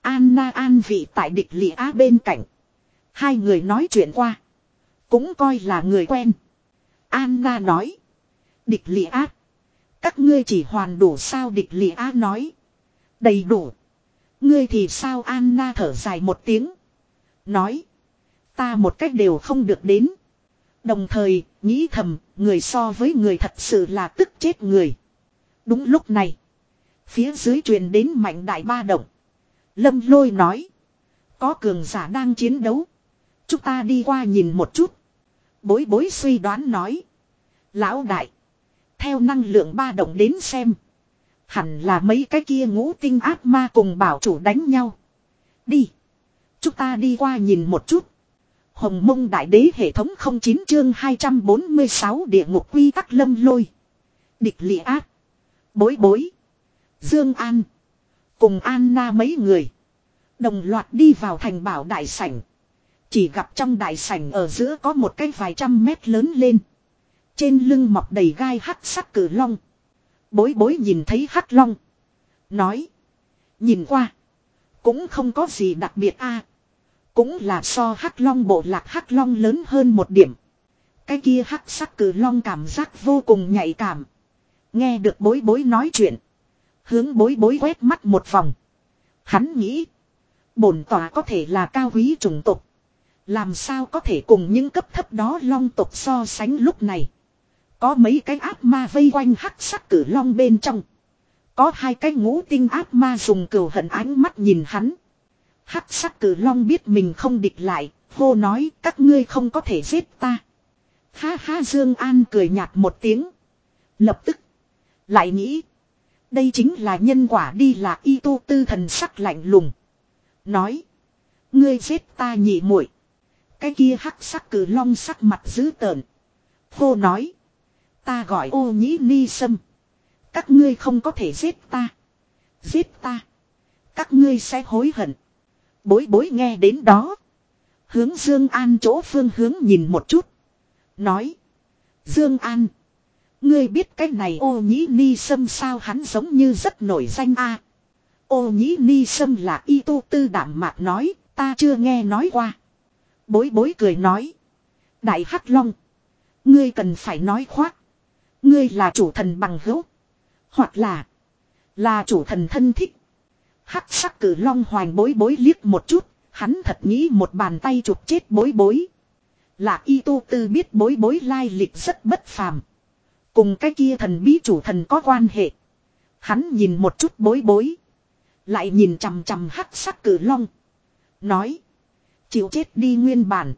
Anna an vị tại địch lị á bên cạnh. Hai người nói chuyện qua. Cũng coi là người quen. Anna nói. Địch lị á. Các ngươi chỉ hoàn đủ sao địch lị á nói. Đầy đủ. Ngươi thì sao Anna thở dài một tiếng. Nói. Ta một cách đều không được đến. Đồng thời, nghĩ thầm, người so với người thật sự là tức chết người. Đúng lúc này. Phía dưới truyền đến mạnh đại ba động. Lâm lôi nói. Có cường giả đang chiến đấu. Chúng ta đi qua nhìn một chút. Bối bối suy đoán nói. Lão đại. Theo năng lượng ba động đến xem. Hẳn là mấy cái kia ngũ tinh ác ma cùng bảo chủ đánh nhau. Đi. Chúng ta đi qua nhìn một chút. Hồng mông đại đế hệ thống 09 chương 246 địa ngục quy tắc lâm lôi. Địch lị ác. Bối bối. Dương An. Cùng Anna mấy người. Đồng loạt đi vào thành bảo đại sảnh. Chỉ gặp trong đại sảnh ở giữa có một cái vài trăm mét lớn lên. Trên lưng mọc đầy gai hắc sắc cử long. Bối bối nhìn thấy hắc long. Nói. Nhìn qua. Cũng không có gì đặc biệt a Cũng là so hắc long bộ lạc hắc long lớn hơn một điểm. Cái kia hắc sắc cử long cảm giác vô cùng nhạy cảm. Nghe được bối bối nói chuyện. Hướng bối bối quét mắt một vòng. Hắn nghĩ. Bổn tòa có thể là cao quý chủng tộc. Làm sao có thể cùng những cấp thấp đó long tộc so sánh lúc này. Có mấy cái áp ma vây quanh hắc sắc cử long bên trong. Có hai cái ngũ tinh áp ma dùng cừu hận ánh mắt nhìn hắn. Hắc sắc cử long biết mình không địch lại, hô nói các ngươi không có thể giết ta. Ha ha Dương An cười nhạt một tiếng. Lập tức. Lại nghĩ. Đây chính là nhân quả đi là y tu tư thần sắc lạnh lùng. Nói. Ngươi giết ta nhị muội Cái kia hắc sắc cử long sắc mặt dữ tợn. Hô nói. Ta gọi ô nhĩ ni sâm. Các ngươi không có thể giết ta. Giết ta. Các ngươi sẽ hối hận. Bối bối nghe đến đó. Hướng Dương An chỗ phương hướng nhìn một chút. Nói. Dương An. Ngươi biết cái này ô nhĩ ni sâm sao hắn giống như rất nổi danh a. Ô nhĩ ni sâm là y tu tư đảm mạc nói. Ta chưa nghe nói qua. Bối bối cười nói. Đại Hắc Long. Ngươi cần phải nói khoác. Ngươi là chủ thần bằng hữu. Hoặc là. Là chủ thần thân thích. Hắc sắc cử long hoành bối bối liếc một chút. Hắn thật nghĩ một bàn tay chụp chết bối bối. Là y tu tư biết bối bối lai lịch rất bất phàm. Cùng cái kia thần bí chủ thần có quan hệ. Hắn nhìn một chút bối bối. Lại nhìn chằm chằm hắc sắc cử long. Nói. Chịu chết đi nguyên bản.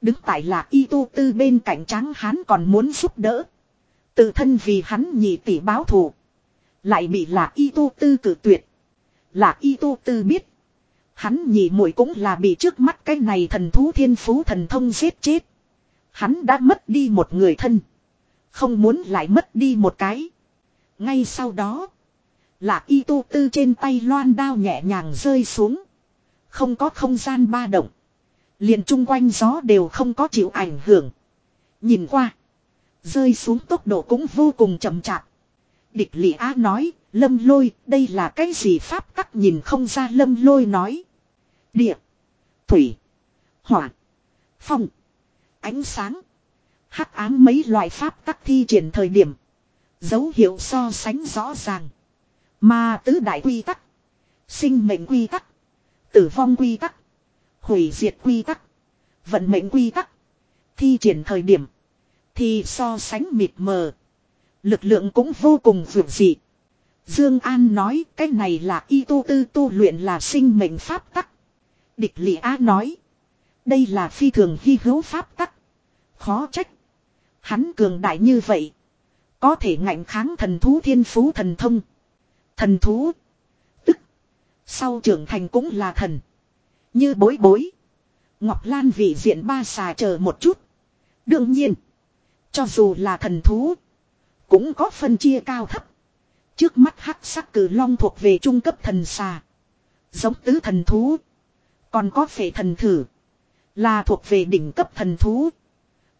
Đứng tại là y tu tư bên cạnh tráng hắn còn muốn giúp đỡ. Tự thân vì hắn nhị tỷ báo thù. Lại bị là y tu tư cử tuyệt. Là y tu tư biết. Hắn nhị muội cũng là bị trước mắt cái này thần thú thiên phú thần thông giết chết. Hắn đã mất đi một người thân. Không muốn lại mất đi một cái. Ngay sau đó. Là y tu tư trên tay loan đao nhẹ nhàng rơi xuống. Không có không gian ba động. Liền chung quanh gió đều không có chịu ảnh hưởng. Nhìn qua. Rơi xuống tốc độ cũng vô cùng chậm chạp. Địch lị á nói, lâm lôi, đây là cái gì pháp tắc nhìn không ra lâm lôi nói. Địa, thủy, hỏa, phong, ánh sáng, hắc ám mấy loại pháp tắc thi triển thời điểm. Dấu hiệu so sánh rõ ràng. Mà tứ đại quy tắc, sinh mệnh quy tắc, tử vong quy tắc, hủy diệt quy tắc, vận mệnh quy tắc, thi triển thời điểm. Thì so sánh mịt mờ. Lực lượng cũng vô cùng vượt dị. Dương An nói cái này là y tu tư tu luyện là sinh mệnh pháp tắc. Địch Lị Á nói. Đây là phi thường hy hữu pháp tắc. Khó trách. Hắn cường đại như vậy. Có thể ngạnh kháng thần thú thiên phú thần thông. Thần thú. Tức. Sau trưởng thành cũng là thần. Như bối bối. Ngọc Lan vị diện ba xà chờ một chút. Đương nhiên. Cho dù là thần thú. Cũng có phân chia cao thấp. Trước mắt hắc sắc cử long thuộc về trung cấp thần xà. Giống tứ thần thú. Còn có phệ thần thử. Là thuộc về đỉnh cấp thần thú.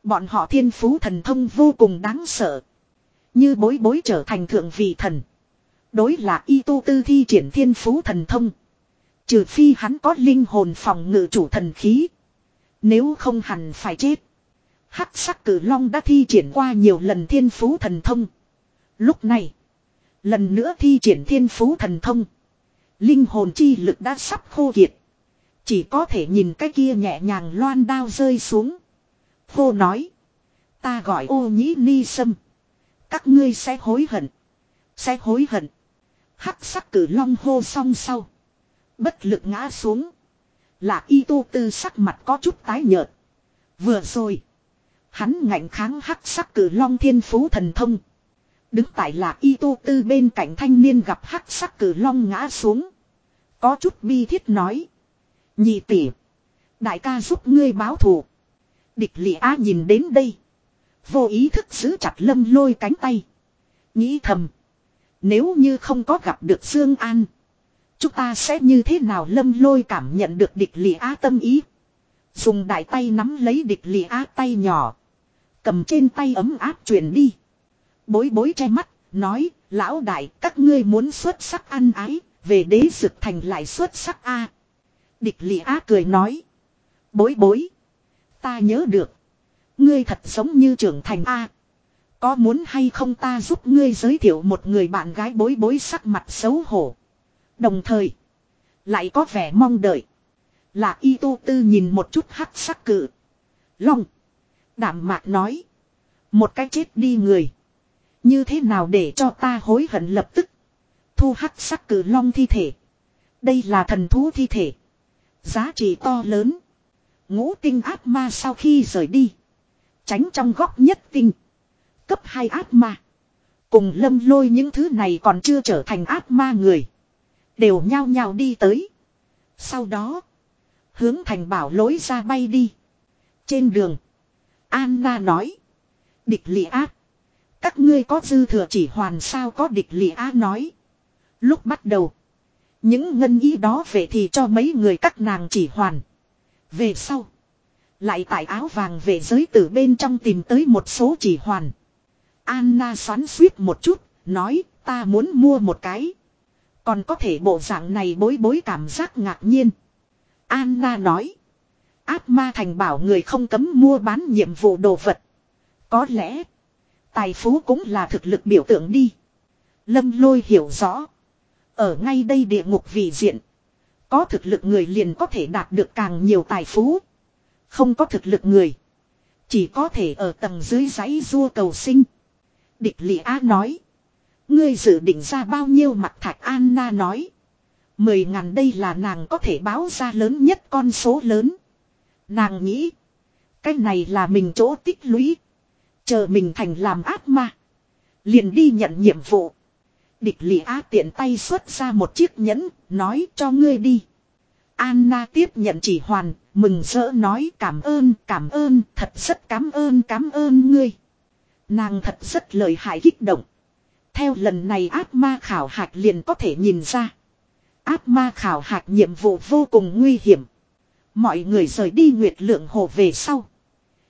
Bọn họ thiên phú thần thông vô cùng đáng sợ. Như bối bối trở thành thượng vị thần. Đối là y tu tư thi triển thiên phú thần thông. Trừ phi hắn có linh hồn phòng ngự chủ thần khí. Nếu không hẳn phải chết. Hắc sắc cử long đã thi triển qua nhiều lần thiên phú thần thông. Lúc này. Lần nữa thi triển thiên phú thần thông. Linh hồn chi lực đã sắp khô kiệt. Chỉ có thể nhìn cái kia nhẹ nhàng loan đao rơi xuống. Khô nói. Ta gọi ô nhĩ ni sâm. Các ngươi sẽ hối hận. Sẽ hối hận. Hắc sắc cử long hô song sau. Bất lực ngã xuống. Là y tu tư sắc mặt có chút tái nhợt. Vừa rồi. Hắn ngạnh kháng hắc sắc cử long thiên phú thần thông. Đứng tại là y tô tư bên cạnh thanh niên gặp hắc sắc cử long ngã xuống. Có chút bi thiết nói. Nhị tỷ. Đại ca giúp ngươi báo thù. Địch lị á nhìn đến đây. Vô ý thức giữ chặt lâm lôi cánh tay. Nghĩ thầm. Nếu như không có gặp được Dương An. Chúng ta sẽ như thế nào lâm lôi cảm nhận được địch lị á tâm ý. Dùng đại tay nắm lấy địch lị á tay nhỏ. Cầm trên tay ấm áp truyền đi. Bối bối che mắt, nói, lão đại, các ngươi muốn xuất sắc ăn ái, về đế dực thành lại xuất sắc a. Địch lị á cười nói. Bối bối. Ta nhớ được. Ngươi thật giống như trưởng thành a. Có muốn hay không ta giúp ngươi giới thiệu một người bạn gái bối bối sắc mặt xấu hổ. Đồng thời. Lại có vẻ mong đợi. Là y tô tư nhìn một chút hắc sắc cự. Long. Đảm mạc nói. Một cái chết đi người. Như thế nào để cho ta hối hận lập tức. Thu hắc sắc cử long thi thể. Đây là thần thú thi thể. Giá trị to lớn. Ngũ tinh ác ma sau khi rời đi. Tránh trong góc nhất tinh. Cấp 2 ác ma. Cùng lâm lôi những thứ này còn chưa trở thành ác ma người. Đều nhao nhao đi tới. Sau đó. Hướng thành bảo lối ra bay đi. Trên đường. Anna nói. Địch lị ác. Các ngươi có dư thừa chỉ hoàn sao có địch lị ác nói. Lúc bắt đầu. Những ngân ý đó về thì cho mấy người các nàng chỉ hoàn. Về sau. Lại tại áo vàng về giới tử bên trong tìm tới một số chỉ hoàn. Anna xoắn suýt một chút, nói ta muốn mua một cái. Còn có thể bộ dạng này bối bối cảm giác ngạc nhiên. Anna nói. Áp ma thành bảo người không cấm mua bán nhiệm vụ đồ vật. Có lẽ. Tài phú cũng là thực lực biểu tượng đi. Lâm lôi hiểu rõ. Ở ngay đây địa ngục vì diện. Có thực lực người liền có thể đạt được càng nhiều tài phú. Không có thực lực người. Chỉ có thể ở tầng dưới giấy rua cầu sinh. Địch lị á nói. Ngươi dự định ra bao nhiêu mặt thạch Anna nói. Mười ngàn đây là nàng có thể báo ra lớn nhất con số lớn. Nàng nghĩ. Cái này là mình chỗ tích lũy. Chờ mình thành làm ác ma. Liền đi nhận nhiệm vụ. Địch lị á tiện tay xuất ra một chiếc nhẫn. Nói cho ngươi đi. Anna tiếp nhận chỉ hoàn. Mừng rỡ nói cảm ơn cảm ơn. Thật rất cảm ơn cảm ơn ngươi. Nàng thật rất lời hại kích động. Theo lần này ác ma khảo hạch liền có thể nhìn ra. Ác ma khảo hạch nhiệm vụ vô cùng nguy hiểm. Mọi người rời đi nguyệt lượng hồ về sau.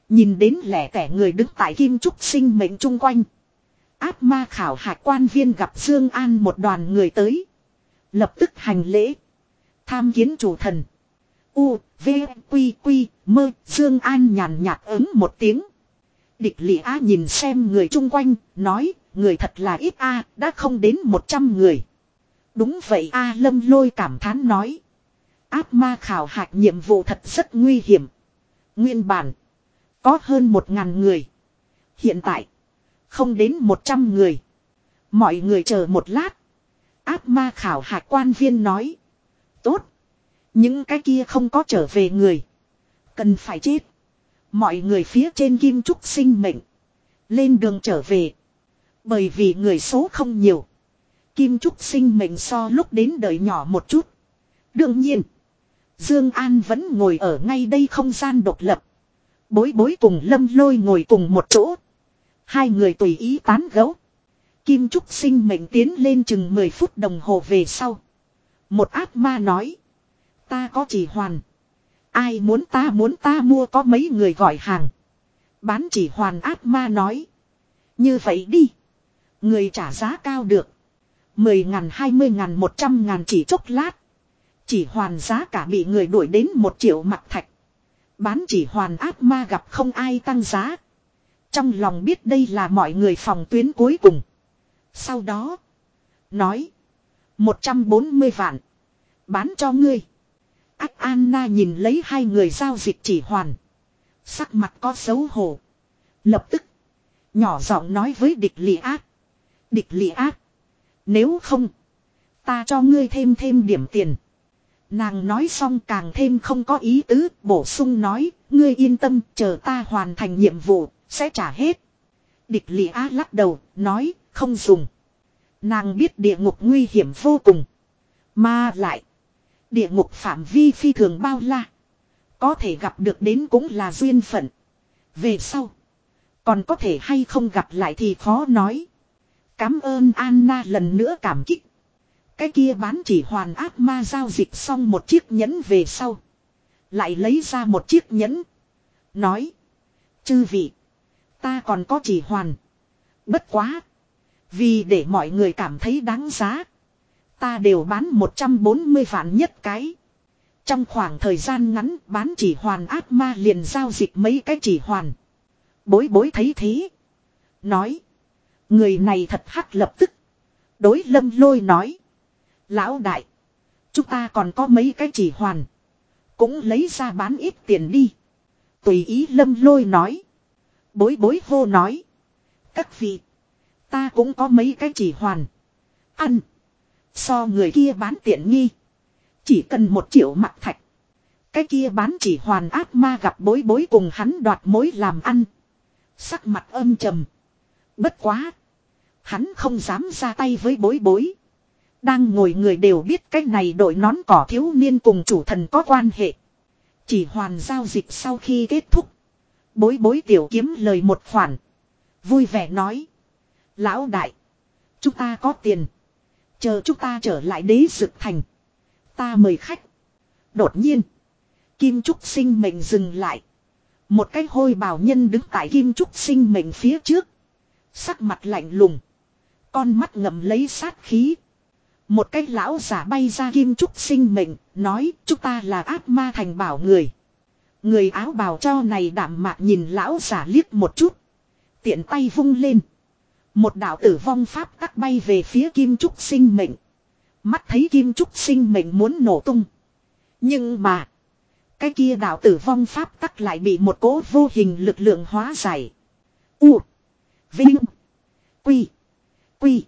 Nhìn đến lẻ tẻ người đứng tại kim trúc sinh mệnh chung quanh. Áp ma khảo hạch quan viên gặp Dương An một đoàn người tới. Lập tức hành lễ. Tham kiến chủ thần. U, V, Quy, Quy, Mơ, Dương An nhàn nhạt ứng một tiếng. Địch lị A nhìn xem người chung quanh, nói, người thật là ít A, đã không đến 100 người. Đúng vậy A lâm lôi cảm thán nói. Áp ma khảo hạch nhiệm vụ thật rất nguy hiểm. Nguyên bản. Có hơn một ngàn người. Hiện tại. Không đến một trăm người. Mọi người chờ một lát. Áp ma khảo hạc quan viên nói. Tốt. Những cái kia không có trở về người. Cần phải chết. Mọi người phía trên kim trúc sinh mệnh. Lên đường trở về. Bởi vì người số không nhiều. Kim trúc sinh mệnh so lúc đến đời nhỏ một chút. Đương nhiên. Dương An vẫn ngồi ở ngay đây không gian độc lập. Bối bối cùng lâm lôi ngồi cùng một chỗ. Hai người tùy ý tán gẫu. Kim Trúc sinh mệnh tiến lên chừng 10 phút đồng hồ về sau. Một ác ma nói. Ta có chỉ hoàn. Ai muốn ta muốn ta mua có mấy người gọi hàng. Bán chỉ hoàn ác ma nói. Như vậy đi. Người trả giá cao được. 10 ngàn 20 ngàn 100 ngàn chỉ chốc lát. Chỉ hoàn giá cả bị người đuổi đến một triệu mặt thạch. Bán chỉ hoàn ác ma gặp không ai tăng giá. Trong lòng biết đây là mọi người phòng tuyến cuối cùng. Sau đó. Nói. 140 vạn. Bán cho ngươi. Ác Anna nhìn lấy hai người giao dịch chỉ hoàn. Sắc mặt có xấu hổ. Lập tức. Nhỏ giọng nói với địch lị ác. Địch lị ác. Nếu không. Ta cho ngươi thêm thêm điểm tiền. Nàng nói xong càng thêm không có ý tứ, bổ sung nói, ngươi yên tâm, chờ ta hoàn thành nhiệm vụ, sẽ trả hết. Địch lị á lắc đầu, nói, không dùng. Nàng biết địa ngục nguy hiểm vô cùng. Mà lại, địa ngục phạm vi phi thường bao la. Có thể gặp được đến cũng là duyên phận. Về sau, còn có thể hay không gặp lại thì khó nói. Cảm ơn Anna lần nữa cảm kích. Cái kia bán chỉ hoàn ác ma giao dịch xong một chiếc nhẫn về sau. Lại lấy ra một chiếc nhẫn. Nói. Chư vị. Ta còn có chỉ hoàn. Bất quá. Vì để mọi người cảm thấy đáng giá. Ta đều bán 140 vạn nhất cái. Trong khoảng thời gian ngắn bán chỉ hoàn ác ma liền giao dịch mấy cái chỉ hoàn. Bối bối thấy thế. Nói. Người này thật hắc lập tức. Đối lâm lôi nói. Lão đại. Chúng ta còn có mấy cái chỉ hoàn. Cũng lấy ra bán ít tiền đi. Tùy ý lâm lôi nói. Bối bối hô nói. Các vị. Ta cũng có mấy cái chỉ hoàn. Ăn. So người kia bán tiện nghi. Chỉ cần một triệu mặt thạch. Cái kia bán chỉ hoàn ác ma gặp bối bối cùng hắn đoạt mối làm ăn. Sắc mặt âm trầm. Bất quá. Hắn không dám ra tay với bối bối. Đang ngồi người đều biết cái này đội nón cỏ thiếu niên cùng chủ thần có quan hệ. Chỉ hoàn giao dịch sau khi kết thúc. Bối bối tiểu kiếm lời một khoản. Vui vẻ nói. Lão đại. Chúng ta có tiền. Chờ chúng ta trở lại đế sực thành. Ta mời khách. Đột nhiên. Kim Trúc sinh mệnh dừng lại. Một cái hôi bào nhân đứng tại Kim Trúc sinh mệnh phía trước. Sắc mặt lạnh lùng. Con mắt ngậm lấy sát khí. Một cái lão giả bay ra Kim Trúc sinh mệnh. Nói, chúng ta là ác ma thành bảo người. Người áo bào cho này đảm mạc nhìn lão giả liếc một chút. Tiện tay vung lên. Một đạo tử vong pháp tắc bay về phía Kim Trúc sinh mệnh. Mắt thấy Kim Trúc sinh mệnh muốn nổ tung. Nhưng mà. Cái kia đạo tử vong pháp tắc lại bị một cố vô hình lực lượng hóa giải. U. Vinh. Quy. Quy.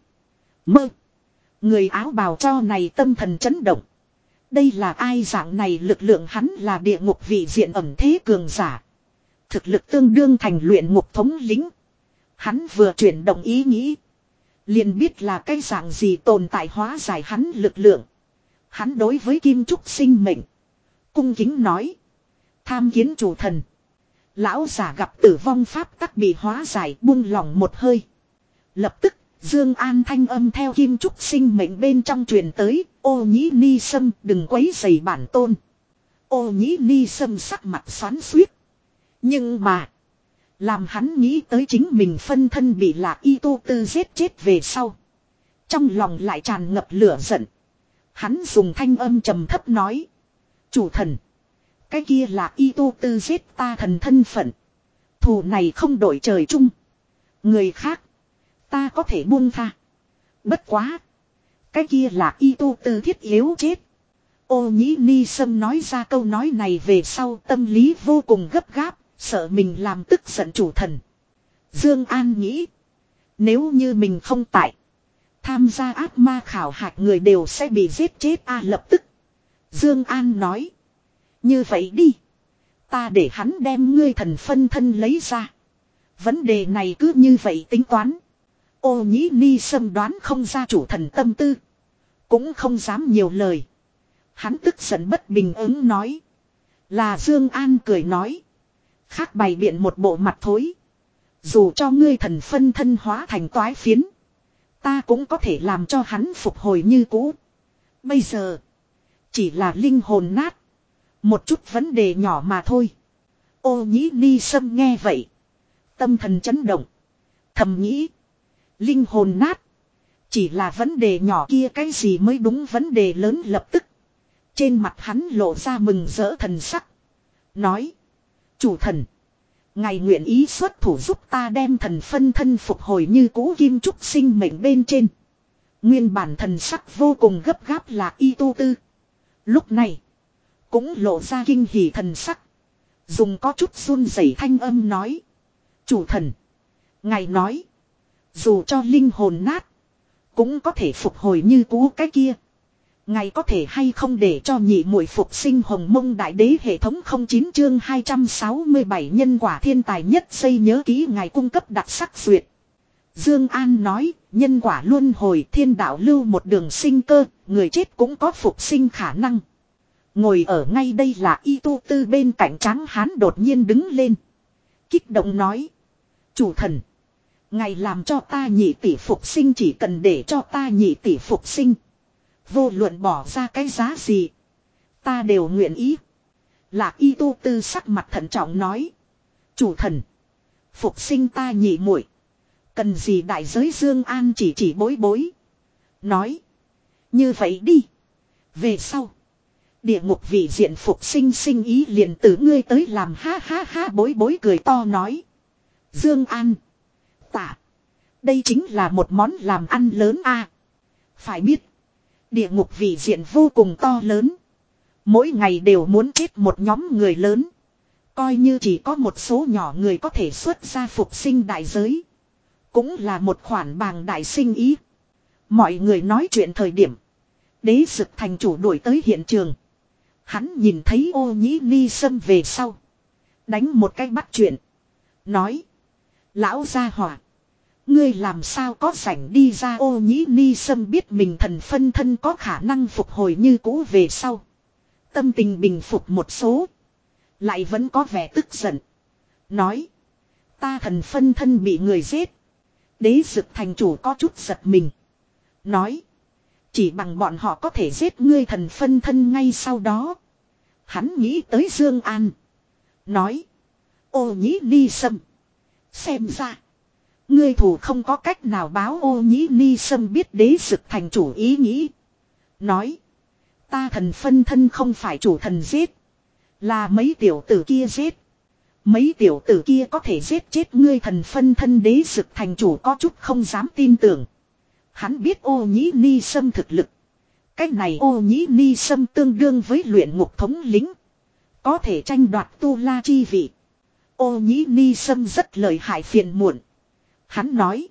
Mơ. Người áo bào cho này tâm thần chấn động. Đây là ai dạng này lực lượng hắn là địa ngục vị diện ẩm thế cường giả. Thực lực tương đương thành luyện ngục thống lính. Hắn vừa chuyển động ý nghĩ. liền biết là cái dạng gì tồn tại hóa giải hắn lực lượng. Hắn đối với Kim Trúc sinh mệnh. Cung kính nói. Tham kiến chủ thần. Lão giả gặp tử vong pháp tắc bị hóa giải buông lỏng một hơi. Lập tức, Dương An thanh âm theo kim trúc sinh mệnh bên trong truyền tới, ô nhĩ ni sâm đừng quấy dày bản tôn. Ô nhĩ ni sâm sắc mặt xoắn suýt. Nhưng mà, làm hắn nghĩ tới chính mình phân thân bị lạc y tô tư giết chết về sau. Trong lòng lại tràn ngập lửa giận. Hắn dùng thanh âm trầm thấp nói. Chủ thần. Cái kia là y tu tư giết ta thần thân phận. Thù này không đổi trời chung. Người khác. Ta có thể buông tha. Bất quá. Cái kia là y tu tư thiết yếu chết. Ô nhĩ ni sâm nói ra câu nói này về sau tâm lý vô cùng gấp gáp. Sợ mình làm tức giận chủ thần. Dương An nghĩ. Nếu như mình không tại. Tham gia ác ma khảo hạch người đều sẽ bị giết chết a lập tức. Dương An nói. Như vậy đi. Ta để hắn đem ngươi thần phân thân lấy ra. Vấn đề này cứ như vậy tính toán. Ô nhĩ ni sâm đoán không ra chủ thần tâm tư. Cũng không dám nhiều lời. Hắn tức giận bất bình ứng nói. Là Dương An cười nói. Khác bày biện một bộ mặt thối. Dù cho ngươi thần phân thân hóa thành toái phiến. Ta cũng có thể làm cho hắn phục hồi như cũ. Bây giờ. Chỉ là linh hồn nát. Một chút vấn đề nhỏ mà thôi. Ô nhĩ ni sâm nghe vậy. Tâm thần chấn động. Thầm nghĩ. Linh hồn nát. Chỉ là vấn đề nhỏ kia cái gì mới đúng vấn đề lớn lập tức. Trên mặt hắn lộ ra mừng rỡ thần sắc. Nói. Chủ thần. Ngài nguyện ý xuất thủ giúp ta đem thần phân thân phục hồi như cũ kim trúc sinh mệnh bên trên. Nguyên bản thần sắc vô cùng gấp gáp là y tu tư. Lúc này. Cũng lộ ra kinh hỉ thần sắc. Dùng có chút run rẩy thanh âm nói. Chủ thần. Ngài nói. Dù cho linh hồn nát. Cũng có thể phục hồi như cũ cái kia. Ngài có thể hay không để cho nhị muội phục sinh hồng mông đại đế hệ thống 09 chương 267 nhân quả thiên tài nhất xây nhớ ký ngài cung cấp đặc sắc duyệt. Dương An nói, nhân quả luân hồi thiên đạo lưu một đường sinh cơ, người chết cũng có phục sinh khả năng. Ngồi ở ngay đây là y tu tư bên cạnh tráng hán đột nhiên đứng lên. Kích động nói. Chủ thần. Ngày làm cho ta nhị tỷ phục sinh chỉ cần để cho ta nhị tỷ phục sinh. Vô luận bỏ ra cái giá gì. Ta đều nguyện ý. Là y tu tư sắc mặt thận trọng nói. Chủ thần. Phục sinh ta nhị muội Cần gì đại giới Dương An chỉ chỉ bối bối. Nói. Như vậy đi. Về sau. Địa ngục vị diện phục sinh sinh ý liền từ ngươi tới làm ha ha ha bối bối cười to nói. Dương An. Tạ. Đây chính là một món làm ăn lớn a. Phải biết. Địa ngục vị diện vô cùng to lớn. Mỗi ngày đều muốn chết một nhóm người lớn. Coi như chỉ có một số nhỏ người có thể xuất ra phục sinh đại giới. Cũng là một khoản bàng đại sinh ý. Mọi người nói chuyện thời điểm. Đế sực thành chủ đuổi tới hiện trường. Hắn nhìn thấy ô nhĩ ni sâm về sau. Đánh một cái bắt chuyện. Nói. Lão gia hỏa. Ngươi làm sao có rảnh đi ra ô nhĩ ni sâm biết mình thần phân thân có khả năng phục hồi như cũ về sau. Tâm tình bình phục một số. Lại vẫn có vẻ tức giận. Nói. Ta thần phân thân bị người giết. Đế dực thành chủ có chút giật mình. Nói. Chỉ bằng bọn họ có thể giết ngươi thần phân thân ngay sau đó. Hắn nghĩ tới Dương An. Nói. Ô nhĩ ni sâm. Xem ra. Ngươi thủ không có cách nào báo ô nhĩ ni sâm biết đế sực thành chủ ý nghĩ. Nói. Ta thần phân thân không phải chủ thần giết. Là mấy tiểu tử kia giết. Mấy tiểu tử kia có thể giết chết ngươi thần phân thân đế sực thành chủ có chút không dám tin tưởng. Hắn biết ô nhĩ ni sâm thực lực. Cách này ô nhĩ ni sâm tương đương với luyện ngục thống lính. Có thể tranh đoạt tu la chi vị. Ô nhĩ ni sâm rất lợi hại phiền muộn. Hắn nói.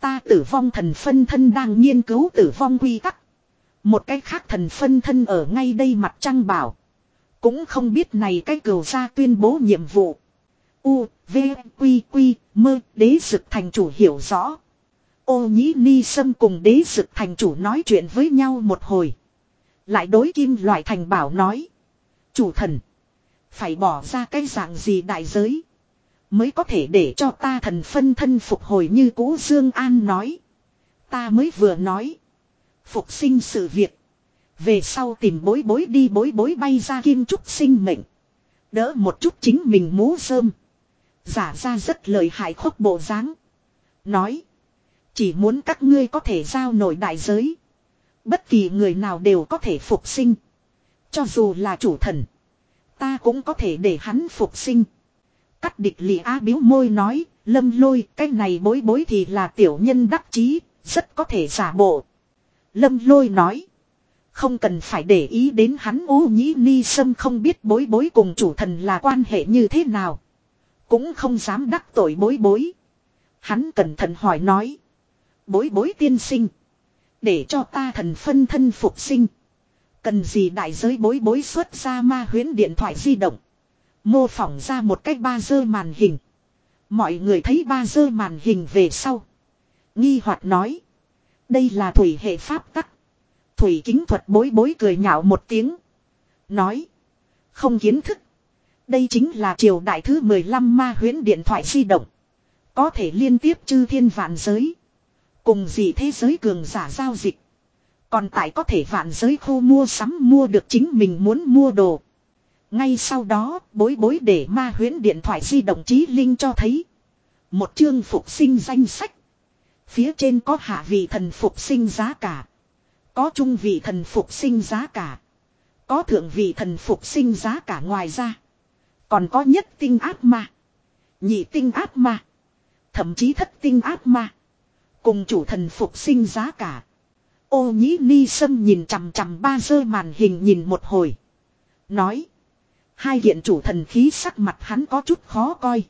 Ta tử vong thần phân thân đang nghiên cứu tử vong quy tắc. Một cái khác thần phân thân ở ngay đây mặt trăng bảo. Cũng không biết này cái cửu ra tuyên bố nhiệm vụ. U, V, Quy, Quy, Mơ, đế dực thành chủ hiểu rõ. Ô nhĩ ni sâm cùng đế dực thành chủ nói chuyện với nhau một hồi. Lại đối kim loại thành bảo nói. Chủ thần. Phải bỏ ra cái dạng gì đại giới. Mới có thể để cho ta thần phân thân phục hồi như cũ Dương An nói. Ta mới vừa nói. Phục sinh sự việc. Về sau tìm bối bối đi bối bối bay ra kim trúc sinh mệnh. Đỡ một chút chính mình mú rơm. Giả ra rất lời hại khốc bộ dáng Nói. Chỉ muốn các ngươi có thể giao nổi đại giới. Bất kỳ người nào đều có thể phục sinh. Cho dù là chủ thần. Ta cũng có thể để hắn phục sinh. Cắt địch lì á biếu môi nói. Lâm lôi, cái này bối bối thì là tiểu nhân đắc chí, Rất có thể giả bộ. Lâm lôi nói. Không cần phải để ý đến hắn ô nhĩ ni sâm không biết bối bối cùng chủ thần là quan hệ như thế nào. Cũng không dám đắc tội bối bối. Hắn cẩn thận hỏi nói. Bối bối tiên sinh. Để cho ta thần phân thân phục sinh. Cần gì đại giới bối bối xuất ra ma huyến điện thoại di động. Mô phỏng ra một cách ba dơ màn hình. Mọi người thấy ba dơ màn hình về sau. Nghi hoạt nói. Đây là thủy hệ pháp tắc. Thủy kính thuật bối bối cười nhạo một tiếng. Nói. Không kiến thức. Đây chính là triều đại thứ 15 ma huyễn điện thoại di động. Có thể liên tiếp chư thiên vạn giới. Cùng gì thế giới cường giả giao dịch. Còn tại có thể vạn giới khu mua sắm mua được chính mình muốn mua đồ. Ngay sau đó, bối bối để ma huyến điện thoại di động chí Linh cho thấy. Một chương phục sinh danh sách. Phía trên có hạ vị thần phục sinh giá cả. Có trung vị thần phục sinh giá cả. Có thượng vị thần phục sinh giá cả ngoài ra. Còn có nhất tinh ác ma. Nhị tinh ác ma. Thậm chí thất tinh ác ma. Cùng chủ thần phục sinh giá cả. Ô nhĩ ni sâm nhìn chằm chằm ba dơ màn hình nhìn một hồi. Nói. Hai hiện chủ thần khí sắc mặt hắn có chút khó coi.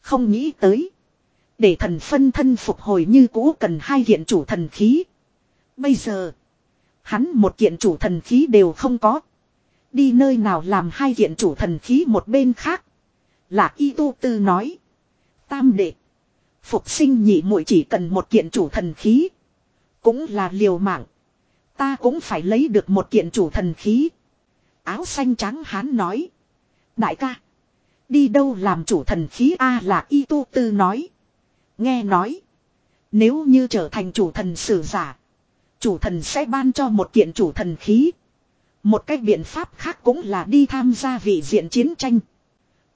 Không nghĩ tới. Để thần phân thân phục hồi như cũ cần hai hiện chủ thần khí. Bây giờ. Hắn một kiện chủ thần khí đều không có. Đi nơi nào làm hai kiện chủ thần khí một bên khác. Là y tu tư nói. Tam đệ. Phục sinh nhị muội chỉ cần một kiện chủ thần khí. Cũng là liều mạng. Ta cũng phải lấy được một kiện chủ thần khí. Áo xanh trắng hán nói. Đại ca. Đi đâu làm chủ thần khí A là y tu tư nói. Nghe nói. Nếu như trở thành chủ thần sử giả. Chủ thần sẽ ban cho một kiện chủ thần khí. Một cách biện pháp khác cũng là đi tham gia vị diện chiến tranh.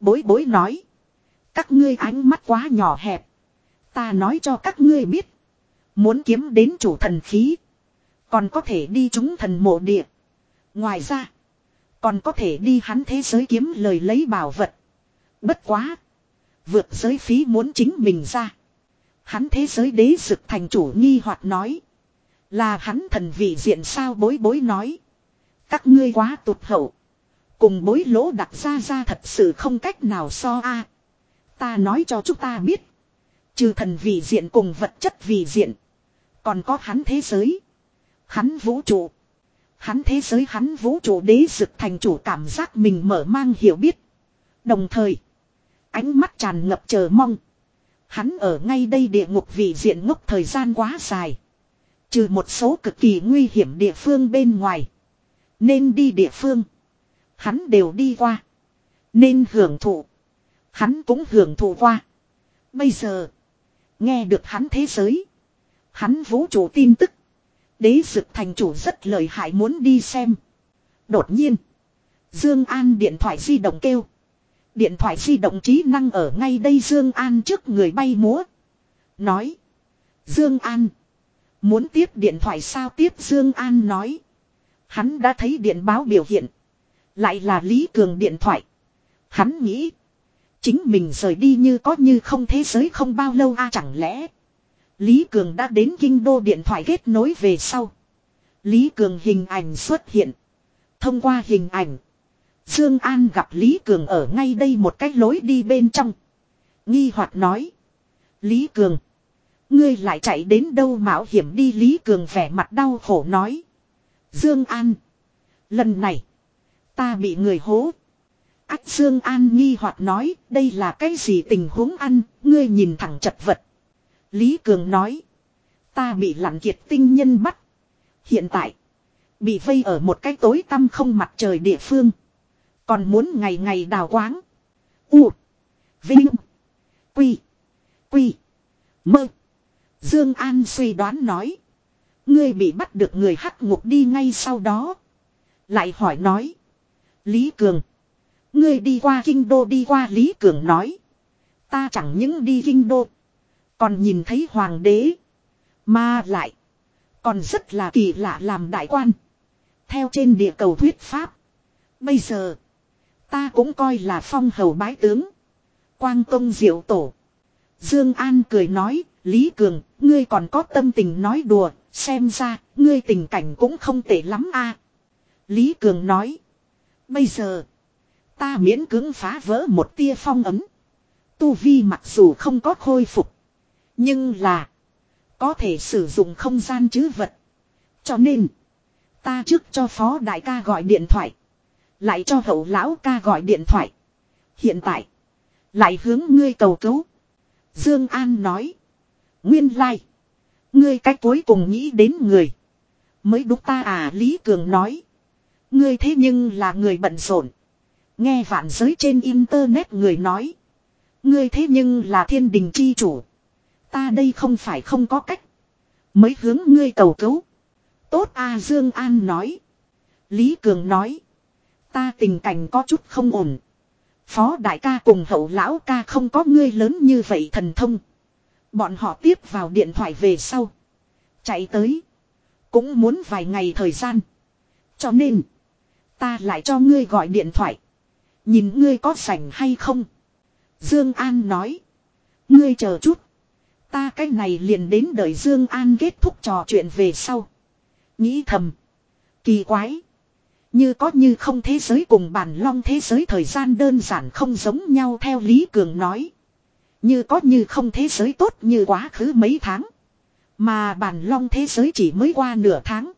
Bối bối nói. Các ngươi ánh mắt quá nhỏ hẹp. Ta nói cho các ngươi biết. Muốn kiếm đến chủ thần khí. Còn có thể đi chúng thần mộ địa. Ngoài ra. Còn có thể đi hắn thế giới kiếm lời lấy bảo vật. Bất quá. Vượt giới phí muốn chính mình ra. Hắn thế giới đế dực thành chủ nghi hoặc nói. Là hắn thần vị diện sao bối bối nói. Các ngươi quá tụt hậu. Cùng bối lỗ đặt ra ra thật sự không cách nào so a. Ta nói cho chúng ta biết. Trừ thần vị diện cùng vật chất vị diện. Còn có hắn thế giới. Hắn vũ trụ. Hắn thế giới hắn vũ trụ đế dực thành chủ cảm giác mình mở mang hiểu biết. Đồng thời. Ánh mắt tràn ngập chờ mong. Hắn ở ngay đây địa ngục vị diện ngốc thời gian quá dài. Trừ một số cực kỳ nguy hiểm địa phương bên ngoài. Nên đi địa phương. Hắn đều đi qua. Nên hưởng thụ. Hắn cũng hưởng thụ qua. Bây giờ. Nghe được hắn thế giới. Hắn vũ trụ tin tức. Đế dực thành chủ rất lợi hại muốn đi xem. Đột nhiên. Dương An điện thoại di động kêu. Điện thoại di động trí năng ở ngay đây Dương An trước người bay múa. Nói. Dương An. Muốn tiếp điện thoại sao tiếp Dương An nói. Hắn đã thấy điện báo biểu hiện. Lại là Lý Cường điện thoại. Hắn nghĩ. Chính mình rời đi như có như không thế giới không bao lâu a, chẳng lẽ. Lý Cường đã đến kinh đô điện thoại kết nối về sau. Lý Cường hình ảnh xuất hiện. Thông qua hình ảnh. Dương An gặp Lý Cường ở ngay đây một cách lối đi bên trong. Nghi hoặc nói. Lý Cường. Ngươi lại chạy đến đâu mạo hiểm đi Lý Cường vẻ mặt đau khổ nói. Dương An. Lần này. Ta bị người hố. Ách Dương An nghi hoặc nói. Đây là cái gì tình huống ăn. Ngươi nhìn thẳng chật vật. Lý Cường nói. Ta bị lặn kiệt tinh nhân bắt. Hiện tại. Bị vây ở một cái tối tăm không mặt trời địa phương. Còn muốn ngày ngày đào quáng. U. Vinh. Quy. Quy. Mơ. Dương An suy đoán nói. Ngươi bị bắt được người hắc ngục đi ngay sau đó. Lại hỏi nói. Lý Cường. Ngươi đi qua kinh đô đi qua Lý Cường nói. Ta chẳng những đi kinh đô. Còn nhìn thấy hoàng đế. Mà lại. Còn rất là kỳ lạ làm đại quan. Theo trên địa cầu thuyết pháp. Bây giờ. Ta cũng coi là phong hầu bái tướng. Quang công diệu tổ. Dương An cười nói. Lý Cường, ngươi còn có tâm tình nói đùa. Xem ra, ngươi tình cảnh cũng không tệ lắm a. Lý Cường nói. Bây giờ. Ta miễn cưỡng phá vỡ một tia phong ấm. Tu Vi mặc dù không có khôi phục. Nhưng là. Có thể sử dụng không gian chứ vật. Cho nên. Ta trước cho phó đại ca gọi điện thoại. Lại cho hậu lão ca gọi điện thoại. Hiện tại. Lại hướng ngươi cầu cứu. Dương An nói. Nguyên lai. Ngươi cách cuối cùng nghĩ đến người. Mới đúng ta à Lý Cường nói. Ngươi thế nhưng là người bận rộn. Nghe vạn giới trên internet người nói. Ngươi thế nhưng là thiên đình chi chủ. Ta đây không phải không có cách. Mới hướng ngươi cầu cứu. Tốt a Dương An nói. Lý Cường nói. Ta tình cảnh có chút không ổn. Phó đại ca cùng hậu lão ca không có ngươi lớn như vậy thần thông. Bọn họ tiếp vào điện thoại về sau. Chạy tới. Cũng muốn vài ngày thời gian. Cho nên. Ta lại cho ngươi gọi điện thoại. Nhìn ngươi có sảnh hay không. Dương An nói. Ngươi chờ chút. Ta cái này liền đến đợi Dương An kết thúc trò chuyện về sau. Nghĩ thầm. Kỳ quái. Như có như không thế giới cùng bản long thế giới thời gian đơn giản không giống nhau theo Lý Cường nói. Như có như không thế giới tốt như quá khứ mấy tháng. Mà bản long thế giới chỉ mới qua nửa tháng.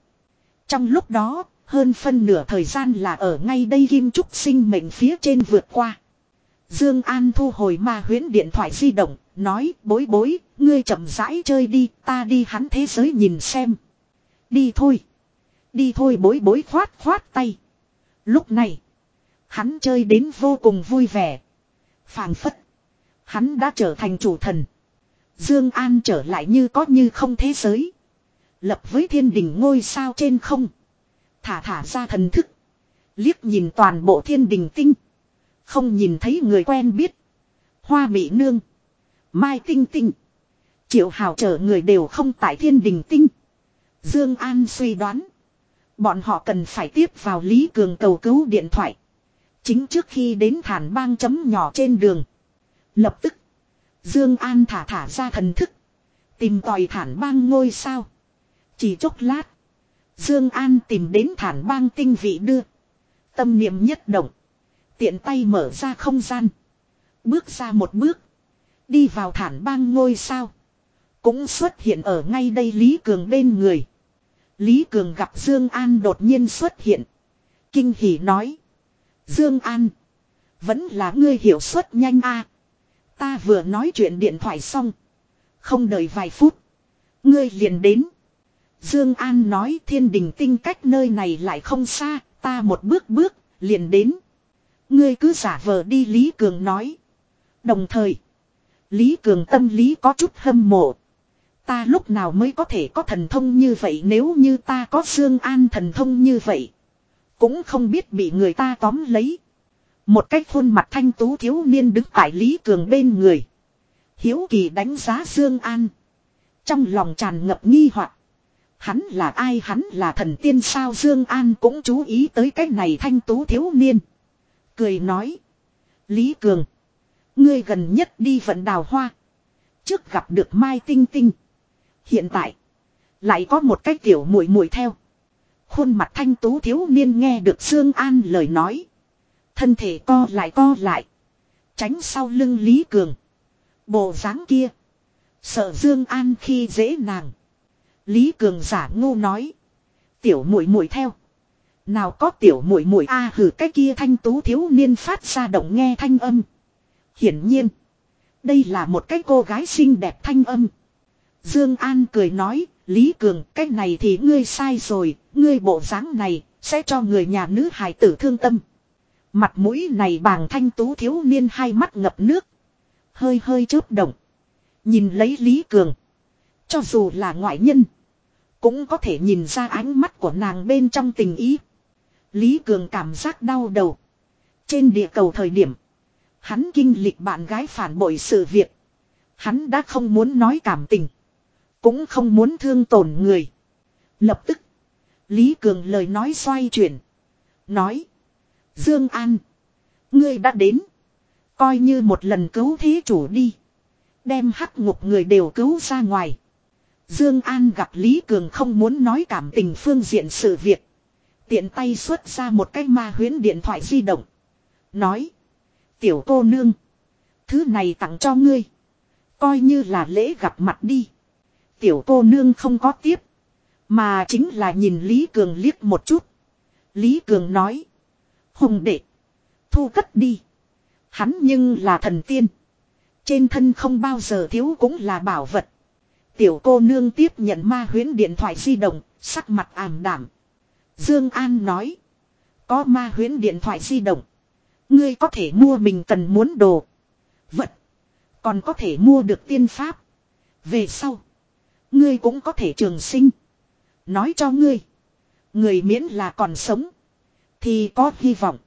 Trong lúc đó, hơn phân nửa thời gian là ở ngay đây Kim Trúc sinh mệnh phía trên vượt qua. Dương An thu hồi ma huyễn điện thoại di động, nói bối bối, ngươi chậm rãi chơi đi, ta đi hắn thế giới nhìn xem. Đi thôi. Đi thôi bối bối khoát khoát tay. Lúc này, hắn chơi đến vô cùng vui vẻ. phảng phất. Hắn đã trở thành chủ thần. Dương An trở lại như có như không thế giới. Lập với thiên đình ngôi sao trên không. Thả thả ra thần thức. Liếc nhìn toàn bộ thiên đình tinh. Không nhìn thấy người quen biết. Hoa mỹ nương. Mai tinh tinh. Triệu hào trở người đều không tại thiên đình tinh. Dương An suy đoán. Bọn họ cần phải tiếp vào Lý Cường cầu cứu điện thoại. Chính trước khi đến thản bang chấm nhỏ trên đường. Lập tức. Dương An thả thả ra thần thức. Tìm tòi thản bang ngôi sao. Chỉ chốc lát. Dương An tìm đến thản bang tinh vị đưa. Tâm niệm nhất động. Tiện tay mở ra không gian. Bước ra một bước. Đi vào thản bang ngôi sao. Cũng xuất hiện ở ngay đây Lý Cường bên người. Lý Cường gặp Dương An đột nhiên xuất hiện. Kinh hỉ nói. Dương An. Vẫn là ngươi hiểu suất nhanh a. Ta vừa nói chuyện điện thoại xong. Không đợi vài phút. Ngươi liền đến. Dương An nói thiên đình tinh cách nơi này lại không xa. Ta một bước bước, liền đến. Ngươi cứ giả vờ đi Lý Cường nói. Đồng thời. Lý Cường tâm lý có chút hâm mộ. Ta lúc nào mới có thể có thần thông như vậy nếu như ta có Dương An thần thông như vậy. Cũng không biết bị người ta tóm lấy. Một cách khuôn mặt thanh tú thiếu niên đứng tại Lý Cường bên người. Hiếu kỳ đánh giá Dương An. Trong lòng tràn ngập nghi hoặc. Hắn là ai hắn là thần tiên sao Dương An cũng chú ý tới cái này thanh tú thiếu niên. Cười nói. Lý Cường. Ngươi gần nhất đi vận đào hoa. Trước gặp được Mai Tinh Tinh. Hiện tại. Lại có một cái tiểu muội muội theo. Khuôn mặt thanh tú thiếu niên nghe được Dương An lời nói. Thân thể co lại co lại. Tránh sau lưng Lý Cường. Bộ dáng kia. Sợ Dương An khi dễ nàng. Lý Cường giả ngu nói. Tiểu muội muội theo. Nào có tiểu muội muội a hử cái kia thanh tú thiếu niên phát ra động nghe thanh âm. Hiển nhiên. Đây là một cái cô gái xinh đẹp thanh âm. Dương An cười nói. Lý Cường, cái này thì ngươi sai rồi. Ngươi bộ dáng này sẽ cho người nhà nữ hài tử thương tâm. Mặt mũi này bàng thanh tú thiếu niên hai mắt ngập nước. Hơi hơi chớp động. Nhìn lấy Lý Cường. Cho dù là ngoại nhân. Cũng có thể nhìn ra ánh mắt của nàng bên trong tình ý. Lý Cường cảm giác đau đầu. Trên địa cầu thời điểm. Hắn kinh lịch bạn gái phản bội sự việc. Hắn đã không muốn nói cảm tình. Cũng không muốn thương tổn người. Lập tức. Lý Cường lời nói xoay chuyển. Nói. Dương An. Ngươi đã đến. Coi như một lần cứu thế chủ đi. Đem hắc ngục người đều cứu ra ngoài. Dương An gặp Lý Cường không muốn nói cảm tình phương diện sự việc. Tiện tay xuất ra một cái ma huyến điện thoại di động. Nói. Tiểu cô nương. Thứ này tặng cho ngươi. Coi như là lễ gặp mặt đi. Tiểu cô nương không có tiếp. Mà chính là nhìn Lý Cường liếc một chút. Lý Cường nói. Hùng đệ. Thu cất đi. Hắn nhưng là thần tiên. Trên thân không bao giờ thiếu cũng là bảo vật. Tiểu cô nương tiếp nhận ma huyến điện thoại di động, sắc mặt ảm đảm. Dương An nói. Có ma huyến điện thoại di động. Ngươi có thể mua mình cần muốn đồ. Vật. Còn có thể mua được tiên pháp. Về sau. Ngươi cũng có thể trường sinh. Nói cho ngươi. Người miễn là còn sống. Thì có hy vọng.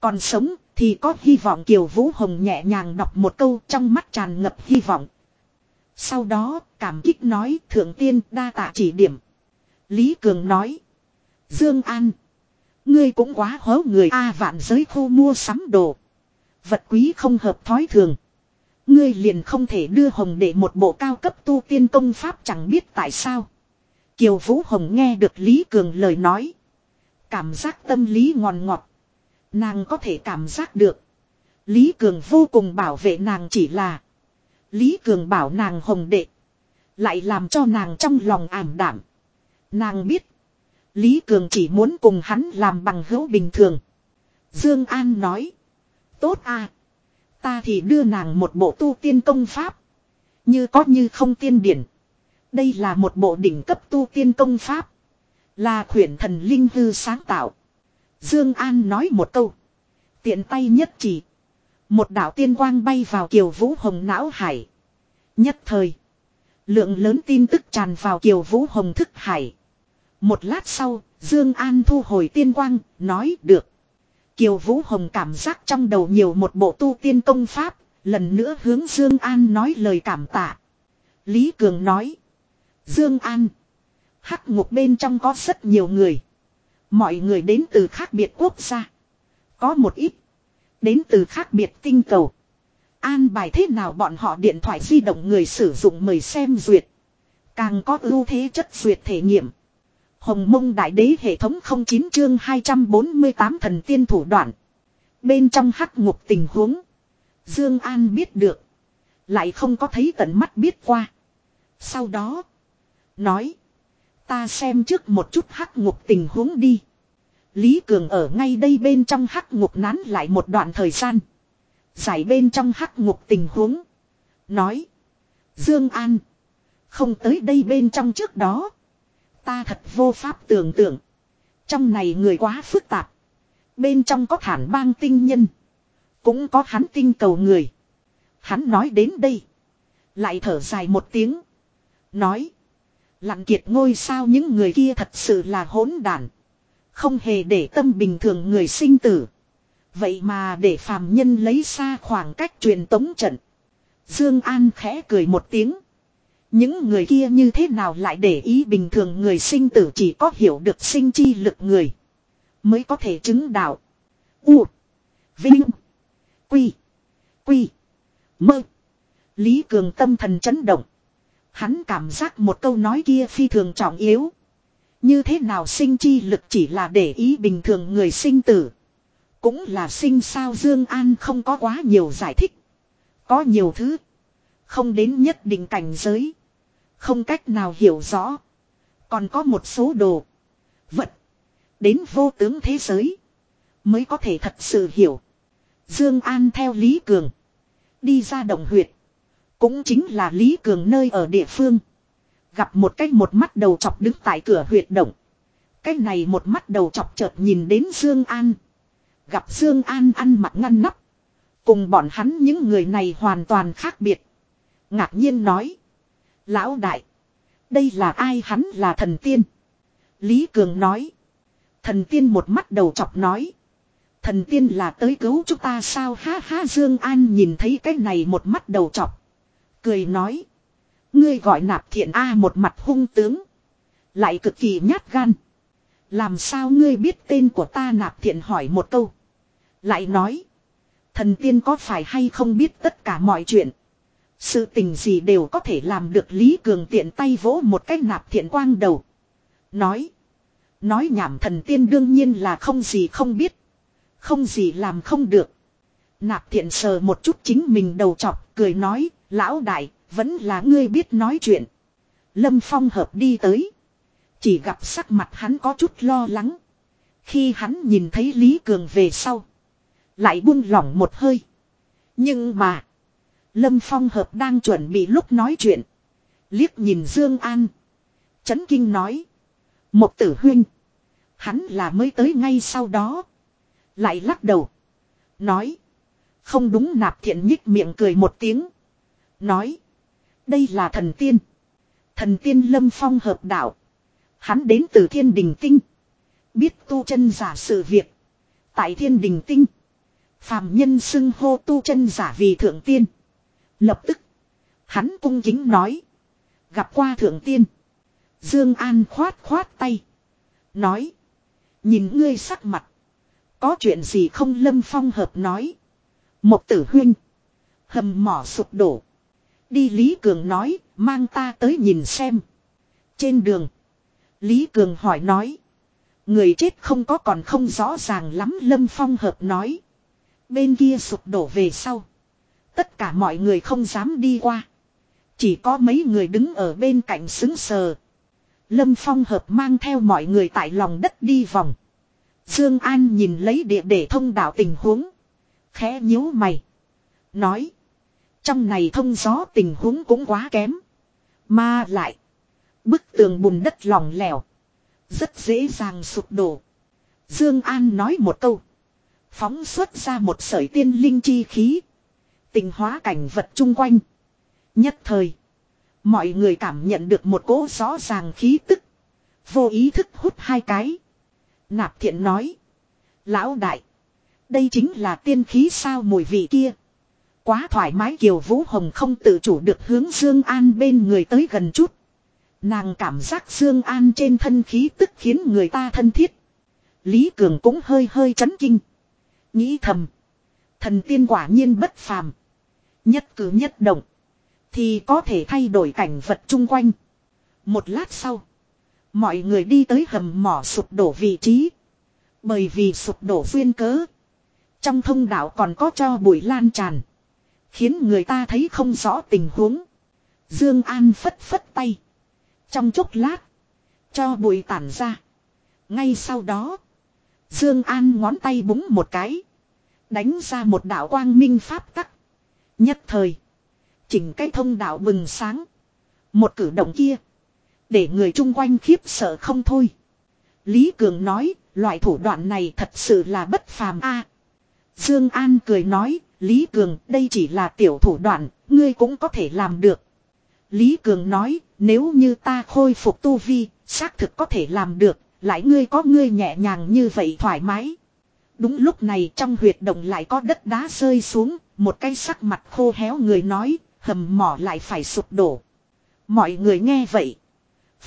Còn sống thì có hy vọng Kiều Vũ Hồng nhẹ nhàng đọc một câu trong mắt tràn ngập hy vọng. Sau đó, cảm kích nói, thượng tiên đa tạ chỉ điểm. Lý Cường nói. Dương An. Ngươi cũng quá hố người A vạn giới khu mua sắm đồ. Vật quý không hợp thói thường. Ngươi liền không thể đưa Hồng để một bộ cao cấp tu tiên công pháp chẳng biết tại sao. Kiều Vũ Hồng nghe được Lý Cường lời nói. Cảm giác tâm lý ngòn ngọt. Nàng có thể cảm giác được. Lý Cường vô cùng bảo vệ nàng chỉ là. Lý Cường bảo nàng hồng đệ. Lại làm cho nàng trong lòng ảm đảm. Nàng biết. Lý Cường chỉ muốn cùng hắn làm bằng hữu bình thường. Dương An nói. Tốt à. Ta thì đưa nàng một bộ tu tiên công pháp. Như có như không tiên điển. Đây là một bộ đỉnh cấp tu tiên công pháp. Là khuyển thần linh hư sáng tạo. Dương An nói một câu. Tiện tay nhất chỉ. Một đạo tiên quang bay vào Kiều Vũ Hồng não hải. Nhất thời. Lượng lớn tin tức tràn vào Kiều Vũ Hồng thức hải. Một lát sau, Dương An thu hồi tiên quang, nói được. Kiều Vũ Hồng cảm giác trong đầu nhiều một bộ tu tiên công pháp, lần nữa hướng Dương An nói lời cảm tạ. Lý Cường nói. Dương An. Hắc ngục bên trong có rất nhiều người. Mọi người đến từ khác biệt quốc gia. Có một ít. Đến từ khác biệt tinh cầu. An bài thế nào bọn họ điện thoại di động người sử dụng mời xem duyệt. Càng có ưu thế chất duyệt thể nghiệm. Hồng mông đại đế hệ thống 09 chương 248 thần tiên thủ đoạn. Bên trong hắc ngục tình huống. Dương An biết được. Lại không có thấy tận mắt biết qua. Sau đó. Nói. Ta xem trước một chút hắc ngục tình huống đi. Lý Cường ở ngay đây bên trong hắc ngục nán lại một đoạn thời gian. Giải bên trong hắc ngục tình huống. Nói. Dương An. Không tới đây bên trong trước đó. Ta thật vô pháp tưởng tượng. Trong này người quá phức tạp. Bên trong có thản bang tinh nhân. Cũng có hắn tinh cầu người. Hắn nói đến đây. Lại thở dài một tiếng. Nói. Lặn kiệt ngôi sao những người kia thật sự là hỗn đản. Không hề để tâm bình thường người sinh tử. Vậy mà để phàm nhân lấy xa khoảng cách truyền tống trận. Dương An khẽ cười một tiếng. Những người kia như thế nào lại để ý bình thường người sinh tử chỉ có hiểu được sinh chi lực người. Mới có thể chứng đạo. U. Vinh. Quy. Quy. Mơ. Lý Cường tâm thần chấn động. Hắn cảm giác một câu nói kia phi thường trọng yếu. Như thế nào sinh chi lực chỉ là để ý bình thường người sinh tử. Cũng là sinh sao Dương An không có quá nhiều giải thích. Có nhiều thứ. Không đến nhất định cảnh giới. Không cách nào hiểu rõ. Còn có một số đồ. Vật. Đến vô tướng thế giới. Mới có thể thật sự hiểu. Dương An theo Lý Cường. Đi ra động huyệt. Cũng chính là Lý Cường nơi ở địa phương. Gặp một cái một mắt đầu chọc đứng tại cửa huyệt động. Cái này một mắt đầu chọc chợt nhìn đến Dương An. Gặp Dương An ăn mặc ngăn nắp. Cùng bọn hắn những người này hoàn toàn khác biệt. Ngạc nhiên nói. Lão đại. Đây là ai hắn là thần tiên. Lý Cường nói. Thần tiên một mắt đầu chọc nói. Thần tiên là tới cứu chúng ta sao ha ha, Dương An nhìn thấy cái này một mắt đầu chọc. Cười nói. Ngươi gọi nạp thiện A một mặt hung tướng. Lại cực kỳ nhát gan. Làm sao ngươi biết tên của ta nạp thiện hỏi một câu. Lại nói. Thần tiên có phải hay không biết tất cả mọi chuyện. Sự tình gì đều có thể làm được Lý Cường tiện tay vỗ một cái nạp thiện quang đầu. Nói. Nói nhảm thần tiên đương nhiên là không gì không biết. Không gì làm không được. Nạp thiện sờ một chút chính mình đầu chọc, cười nói. Lão đại, vẫn là ngươi biết nói chuyện. Lâm Phong hợp đi tới. Chỉ gặp sắc mặt hắn có chút lo lắng. Khi hắn nhìn thấy Lý Cường về sau. Lại buông lỏng một hơi. Nhưng mà. Lâm Phong hợp đang chuẩn bị lúc nói chuyện. Liếc nhìn Dương An. Chấn kinh nói. Một tử huynh. Hắn là mới tới ngay sau đó. Lại lắc đầu. Nói. Không đúng nạp thiện nhích miệng cười một tiếng. Nói. Đây là thần tiên. Thần tiên lâm phong hợp đạo. Hắn đến từ thiên đình tinh. Biết tu chân giả sự việc. Tại thiên đình tinh. Phàm nhân xưng hô tu chân giả vì thượng tiên. Lập tức. Hắn cung kính nói. Gặp qua thượng tiên. Dương An khoát khoát tay. Nói. Nhìn ngươi sắc mặt. Có chuyện gì không lâm phong hợp nói. Một tử huynh. Hầm mỏ sụp đổ. Đi Lý Cường nói, mang ta tới nhìn xem. Trên đường, Lý Cường hỏi nói. Người chết không có còn không rõ ràng lắm Lâm Phong hợp nói. Bên kia sụp đổ về sau. Tất cả mọi người không dám đi qua. Chỉ có mấy người đứng ở bên cạnh xứng sờ. Lâm Phong hợp mang theo mọi người tại lòng đất đi vòng. Dương An nhìn lấy địa để thông đạo tình huống. Khẽ nhíu mày. Nói. Trong này thông gió tình huống cũng quá kém. Mà lại. Bức tường bùn đất lỏng lẻo. Rất dễ dàng sụp đổ. Dương An nói một câu. Phóng xuất ra một sợi tiên linh chi khí. Tình hóa cảnh vật chung quanh. Nhất thời. Mọi người cảm nhận được một cỗ rõ ràng khí tức. Vô ý thức hút hai cái. Nạp thiện nói. Lão đại. Đây chính là tiên khí sao mùi vị kia. Quá thoải mái Kiều Vũ Hồng không tự chủ được hướng Dương An bên người tới gần chút. Nàng cảm giác Dương An trên thân khí tức khiến người ta thân thiết. Lý Cường cũng hơi hơi chấn kinh. Nghĩ thầm. Thần tiên quả nhiên bất phàm. Nhất cử nhất động. Thì có thể thay đổi cảnh vật chung quanh. Một lát sau. Mọi người đi tới hầm mỏ sụp đổ vị trí. Bởi vì sụp đổ duyên cớ. Trong thông đạo còn có cho bụi lan tràn. Khiến người ta thấy không rõ tình huống. Dương An phất phất tay. Trong chốc lát. Cho bụi tản ra. Ngay sau đó. Dương An ngón tay búng một cái. Đánh ra một đạo quang minh pháp tắc. Nhất thời. Chỉnh cái thông đạo bừng sáng. Một cử động kia. Để người chung quanh khiếp sợ không thôi. Lý Cường nói, loại thủ đoạn này thật sự là bất phàm a. Dương An cười nói, Lý Cường, đây chỉ là tiểu thủ đoạn, ngươi cũng có thể làm được. Lý Cường nói, nếu như ta khôi phục tu vi, xác thực có thể làm được, lại ngươi có ngươi nhẹ nhàng như vậy thoải mái. Đúng lúc này trong huyệt động lại có đất đá rơi xuống, một cái sắc mặt khô héo người nói, hầm mỏ lại phải sụp đổ. Mọi người nghe vậy.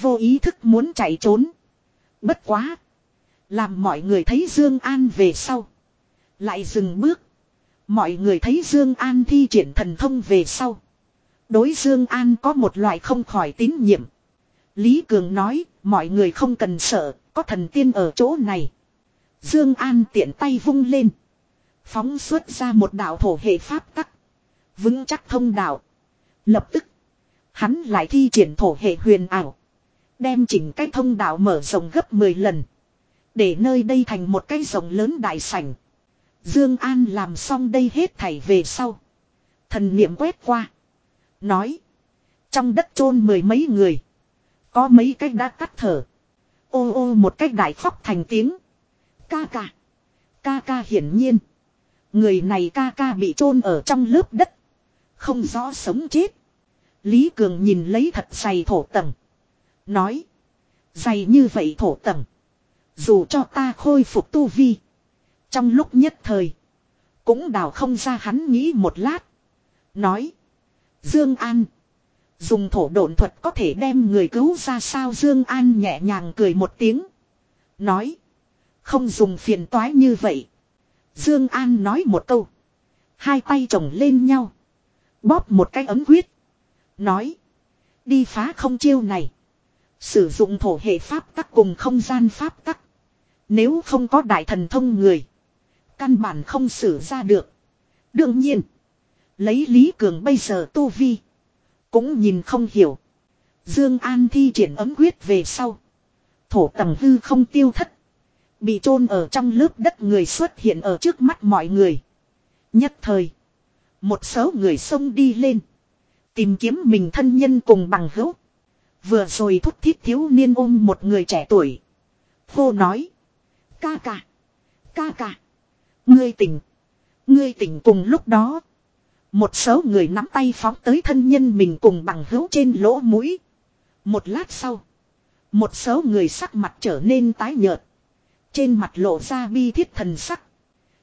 Vô ý thức muốn chạy trốn. Bất quá. Làm mọi người thấy Dương An về sau. Lại dừng bước. Mọi người thấy Dương An thi triển thần thông về sau. Đối Dương An có một loại không khỏi tín nhiệm. Lý Cường nói, mọi người không cần sợ, có thần tiên ở chỗ này. Dương An tiện tay vung lên. Phóng xuất ra một đạo thổ hệ pháp tắc. Vững chắc thông đạo. Lập tức. Hắn lại thi triển thổ hệ huyền ảo. Đem chỉnh cái thông đạo mở rộng gấp 10 lần. Để nơi đây thành một cái rộng lớn đại sảnh. Dương An làm xong đây hết thảy về sau. Thần niệm quét qua. Nói. Trong đất chôn mười mấy người. Có mấy cái đã cắt thở. Ô ô một cách đại khóc thành tiếng. Ca ca. Ca ca hiển nhiên. Người này ca ca bị chôn ở trong lớp đất. Không rõ sống chết. Lý Cường nhìn lấy thật dày thổ tầng. Nói. Dày như vậy thổ tầng. Dù cho ta khôi phục tu vi. Trong lúc nhất thời. Cũng đào không ra hắn nghĩ một lát. Nói. Dương An. Dùng thổ độn thuật có thể đem người cứu ra sao Dương An nhẹ nhàng cười một tiếng. Nói. Không dùng phiền toái như vậy. Dương An nói một câu. Hai tay chồng lên nhau. Bóp một cái ấm huyết. Nói. Đi phá không chiêu này. Sử dụng thổ hệ pháp tắc cùng không gian pháp tắc. Nếu không có đại thần thông người. Căn bản không xử ra được. Đương nhiên. Lấy Lý Cường bây giờ tu vi. Cũng nhìn không hiểu. Dương An thi triển ấm huyết về sau. Thổ tầng hư không tiêu thất. Bị chôn ở trong lớp đất người xuất hiện ở trước mắt mọi người. Nhất thời. Một số người xông đi lên. Tìm kiếm mình thân nhân cùng bằng hữu. Vừa rồi thúc thiết thiếu niên ôm một người trẻ tuổi. Hô nói. Ca ca. Ca ca. Ngươi tỉnh. Ngươi tỉnh cùng lúc đó. Một số người nắm tay phóng tới thân nhân mình cùng bằng hữu trên lỗ mũi. Một lát sau. Một số người sắc mặt trở nên tái nhợt. Trên mặt lộ ra bi thiết thần sắc.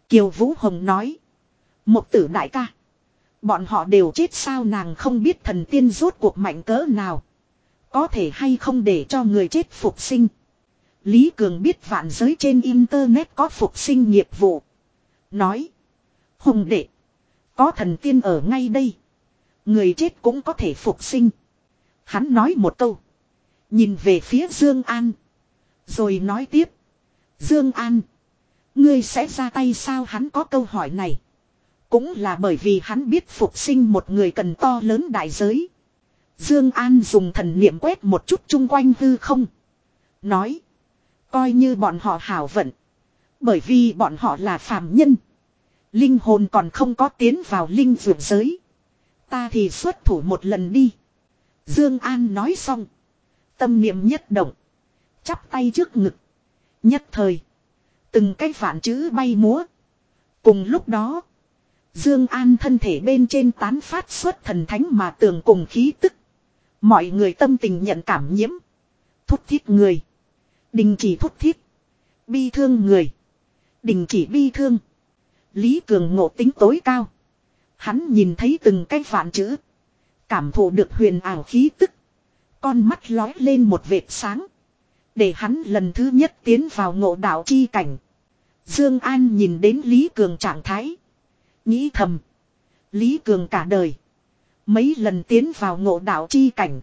Kiều Vũ Hồng nói. Một tử đại ca. Bọn họ đều chết sao nàng không biết thần tiên rốt cuộc mạnh cỡ nào. Có thể hay không để cho người chết phục sinh. Lý Cường biết vạn giới trên internet có phục sinh nghiệp vụ. Nói. Hồng đệ. Có thần tiên ở ngay đây. Người chết cũng có thể phục sinh. Hắn nói một câu. Nhìn về phía Dương An. Rồi nói tiếp. Dương An. Ngươi sẽ ra tay sao hắn có câu hỏi này. Cũng là bởi vì hắn biết phục sinh một người cần to lớn đại giới. Dương An dùng thần niệm quét một chút chung quanh hư không. Nói. Coi như bọn họ hảo vận. Bởi vì bọn họ là phàm nhân. Linh hồn còn không có tiến vào linh vượt giới. Ta thì xuất thủ một lần đi. Dương An nói xong. Tâm niệm nhất động. Chắp tay trước ngực. Nhất thời. Từng cái phản chữ bay múa. Cùng lúc đó. Dương An thân thể bên trên tán phát xuất thần thánh mà tường cùng khí tức. Mọi người tâm tình nhận cảm nhiễm. Thúc thiết người. Đình chỉ thúc thiết. Bi thương người. Đình chỉ bi thương. Lý Cường ngộ tính tối cao. Hắn nhìn thấy từng cái phản chữ. Cảm thụ được huyền ảo khí tức. Con mắt lói lên một vệt sáng. Để hắn lần thứ nhất tiến vào ngộ đạo chi cảnh. Dương An nhìn đến Lý Cường trạng thái. Nghĩ thầm. Lý Cường cả đời. Mấy lần tiến vào ngộ đạo chi cảnh.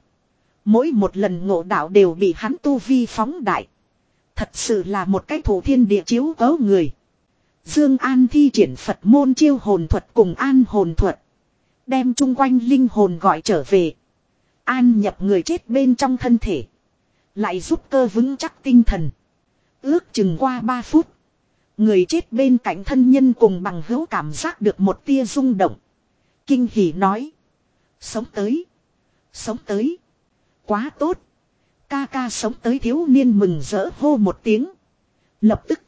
Mỗi một lần ngộ đạo đều bị hắn tu vi phóng đại. Thật sự là một cái thủ thiên địa chiếu cấu người. Dương An thi triển Phật môn chiêu hồn thuật cùng an hồn thuật. Đem chung quanh linh hồn gọi trở về. An nhập người chết bên trong thân thể. Lại giúp cơ vững chắc tinh thần. Ước chừng qua 3 phút. Người chết bên cạnh thân nhân cùng bằng hữu cảm giác được một tia rung động. Kinh hỉ nói. Sống tới. Sống tới. Quá tốt. Ca ca sống tới thiếu niên mừng rỡ hô một tiếng. Lập tức.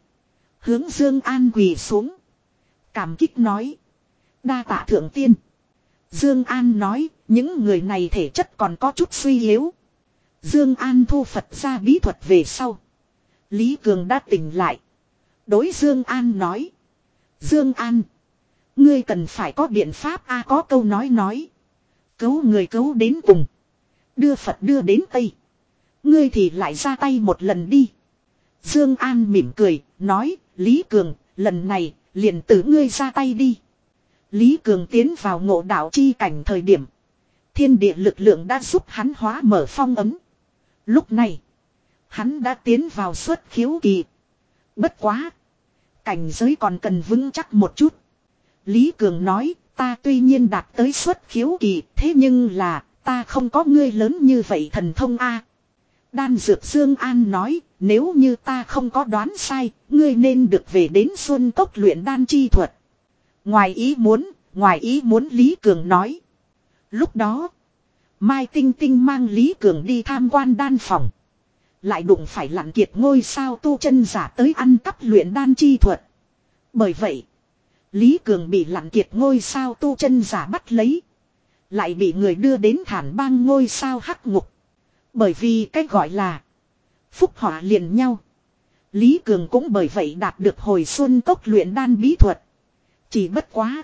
Hướng Dương An quỳ xuống. Cảm kích nói. Đa tạ thượng tiên. Dương An nói. Những người này thể chất còn có chút suy yếu. Dương An thu Phật ra bí thuật về sau. Lý Cường đã tỉnh lại. Đối Dương An nói. Dương An. Ngươi cần phải có biện pháp a có câu nói nói. Cứu người cứu đến cùng. Đưa Phật đưa đến Tây. Ngươi thì lại ra tay một lần đi. Dương An mỉm cười, nói, Lý Cường, lần này, liền tử ngươi ra tay đi. Lý Cường tiến vào ngộ đạo chi cảnh thời điểm. Thiên địa lực lượng đã giúp hắn hóa mở phong ấm. Lúc này, hắn đã tiến vào suốt khiếu kỳ. Bất quá. Cảnh giới còn cần vững chắc một chút. Lý Cường nói, ta tuy nhiên đạt tới suốt khiếu kỳ, thế nhưng là, ta không có ngươi lớn như vậy thần thông a. Đan Dược Dương An nói, nếu như ta không có đoán sai, ngươi nên được về đến Xuân Cốc luyện đan chi thuật. Ngoài ý muốn, ngoài ý muốn Lý Cường nói. Lúc đó, Mai Tinh Tinh mang Lý Cường đi tham quan đan phòng. Lại đụng phải lặn kiệt ngôi sao tu chân giả tới ăn cắp luyện đan chi thuật. Bởi vậy, Lý Cường bị lặn kiệt ngôi sao tu chân giả bắt lấy. Lại bị người đưa đến thản bang ngôi sao hắc ngục. Bởi vì cách gọi là phúc họa liền nhau. Lý Cường cũng bởi vậy đạt được hồi xuân cốc luyện đan bí thuật. Chỉ bất quá.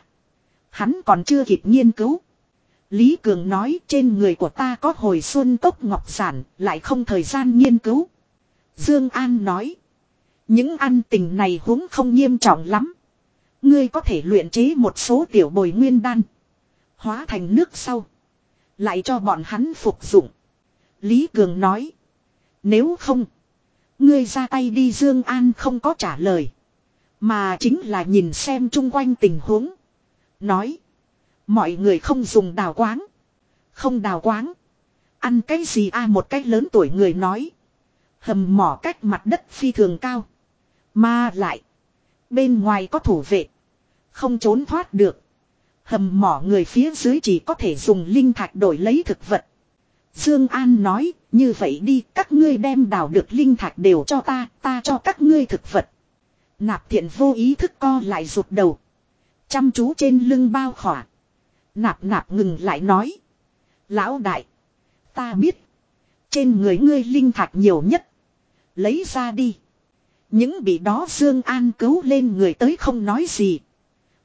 Hắn còn chưa kịp nghiên cứu. Lý Cường nói trên người của ta có hồi xuân cốc ngọc giản, lại không thời gian nghiên cứu. Dương An nói. Những ăn tình này huống không nghiêm trọng lắm. Ngươi có thể luyện chế một số tiểu bồi nguyên đan. Hóa thành nước sau. Lại cho bọn hắn phục dụng. Lý Cường nói. Nếu không. Ngươi ra tay đi Dương An không có trả lời. Mà chính là nhìn xem chung quanh tình huống. Nói. Mọi người không dùng đào quáng. Không đào quáng. Ăn cái gì a à, một cái lớn tuổi người nói. Hầm mỏ cách mặt đất phi thường cao. Mà lại. Bên ngoài có thủ vệ. Không trốn thoát được. Hầm mỏ người phía dưới chỉ có thể dùng linh thạch đổi lấy thực vật. Dương An nói, như vậy đi, các ngươi đem đào được linh thạch đều cho ta, ta cho các ngươi thực vật. Nạp thiện vô ý thức co lại rụt đầu. Chăm chú trên lưng bao khỏa. Nạp nạp ngừng lại nói. Lão đại. Ta biết. Trên người ngươi linh thạch nhiều nhất. Lấy ra đi. Những bị đó Dương An cứu lên người tới không nói gì.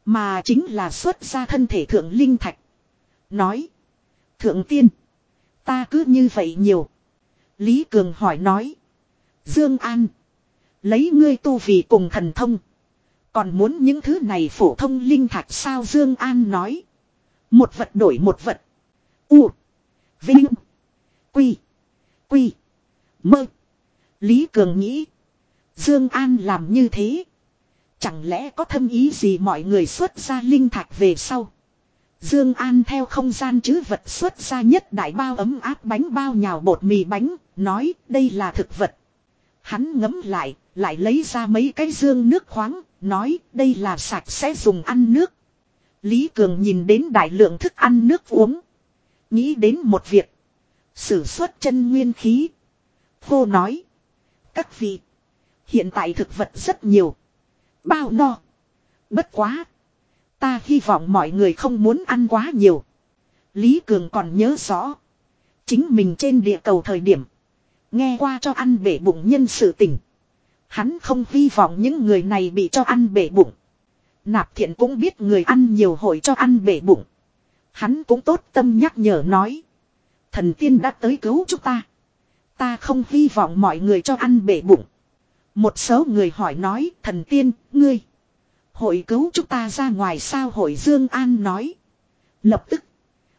Mà chính là xuất ra thân thể thượng linh thạch. Nói. Thượng tiên. Ta cứ như vậy nhiều. Lý Cường hỏi nói. Dương An. Lấy ngươi tu vì cùng thần thông. Còn muốn những thứ này phổ thông linh thạch sao Dương An nói. Một vật đổi một vật. U. Vinh. Quy. Quy. Mơ. Lý Cường nghĩ. Dương An làm như thế. Chẳng lẽ có thâm ý gì mọi người xuất ra linh thạch về sau. Dương An theo không gian chứ vật xuất ra nhất đại bao ấm áp bánh bao nhào bột mì bánh, nói đây là thực vật. Hắn ngấm lại, lại lấy ra mấy cái dương nước khoáng, nói đây là sạch sẽ dùng ăn nước. Lý Cường nhìn đến đại lượng thức ăn nước uống. Nghĩ đến một việc. Sử xuất chân nguyên khí. Cô nói. Các vị. Hiện tại thực vật rất nhiều. Bao no. Bất quá. Ta hy vọng mọi người không muốn ăn quá nhiều. Lý Cường còn nhớ rõ. Chính mình trên địa cầu thời điểm. Nghe qua cho ăn bể bụng nhân sự tình. Hắn không hy vọng những người này bị cho ăn bể bụng. Nạp thiện cũng biết người ăn nhiều hội cho ăn bể bụng. Hắn cũng tốt tâm nhắc nhở nói. Thần tiên đã tới cứu chúng ta. Ta không hy vọng mọi người cho ăn bể bụng. Một số người hỏi nói thần tiên, ngươi. Hội cứu chúng ta ra ngoài sao hội Dương An nói. Lập tức.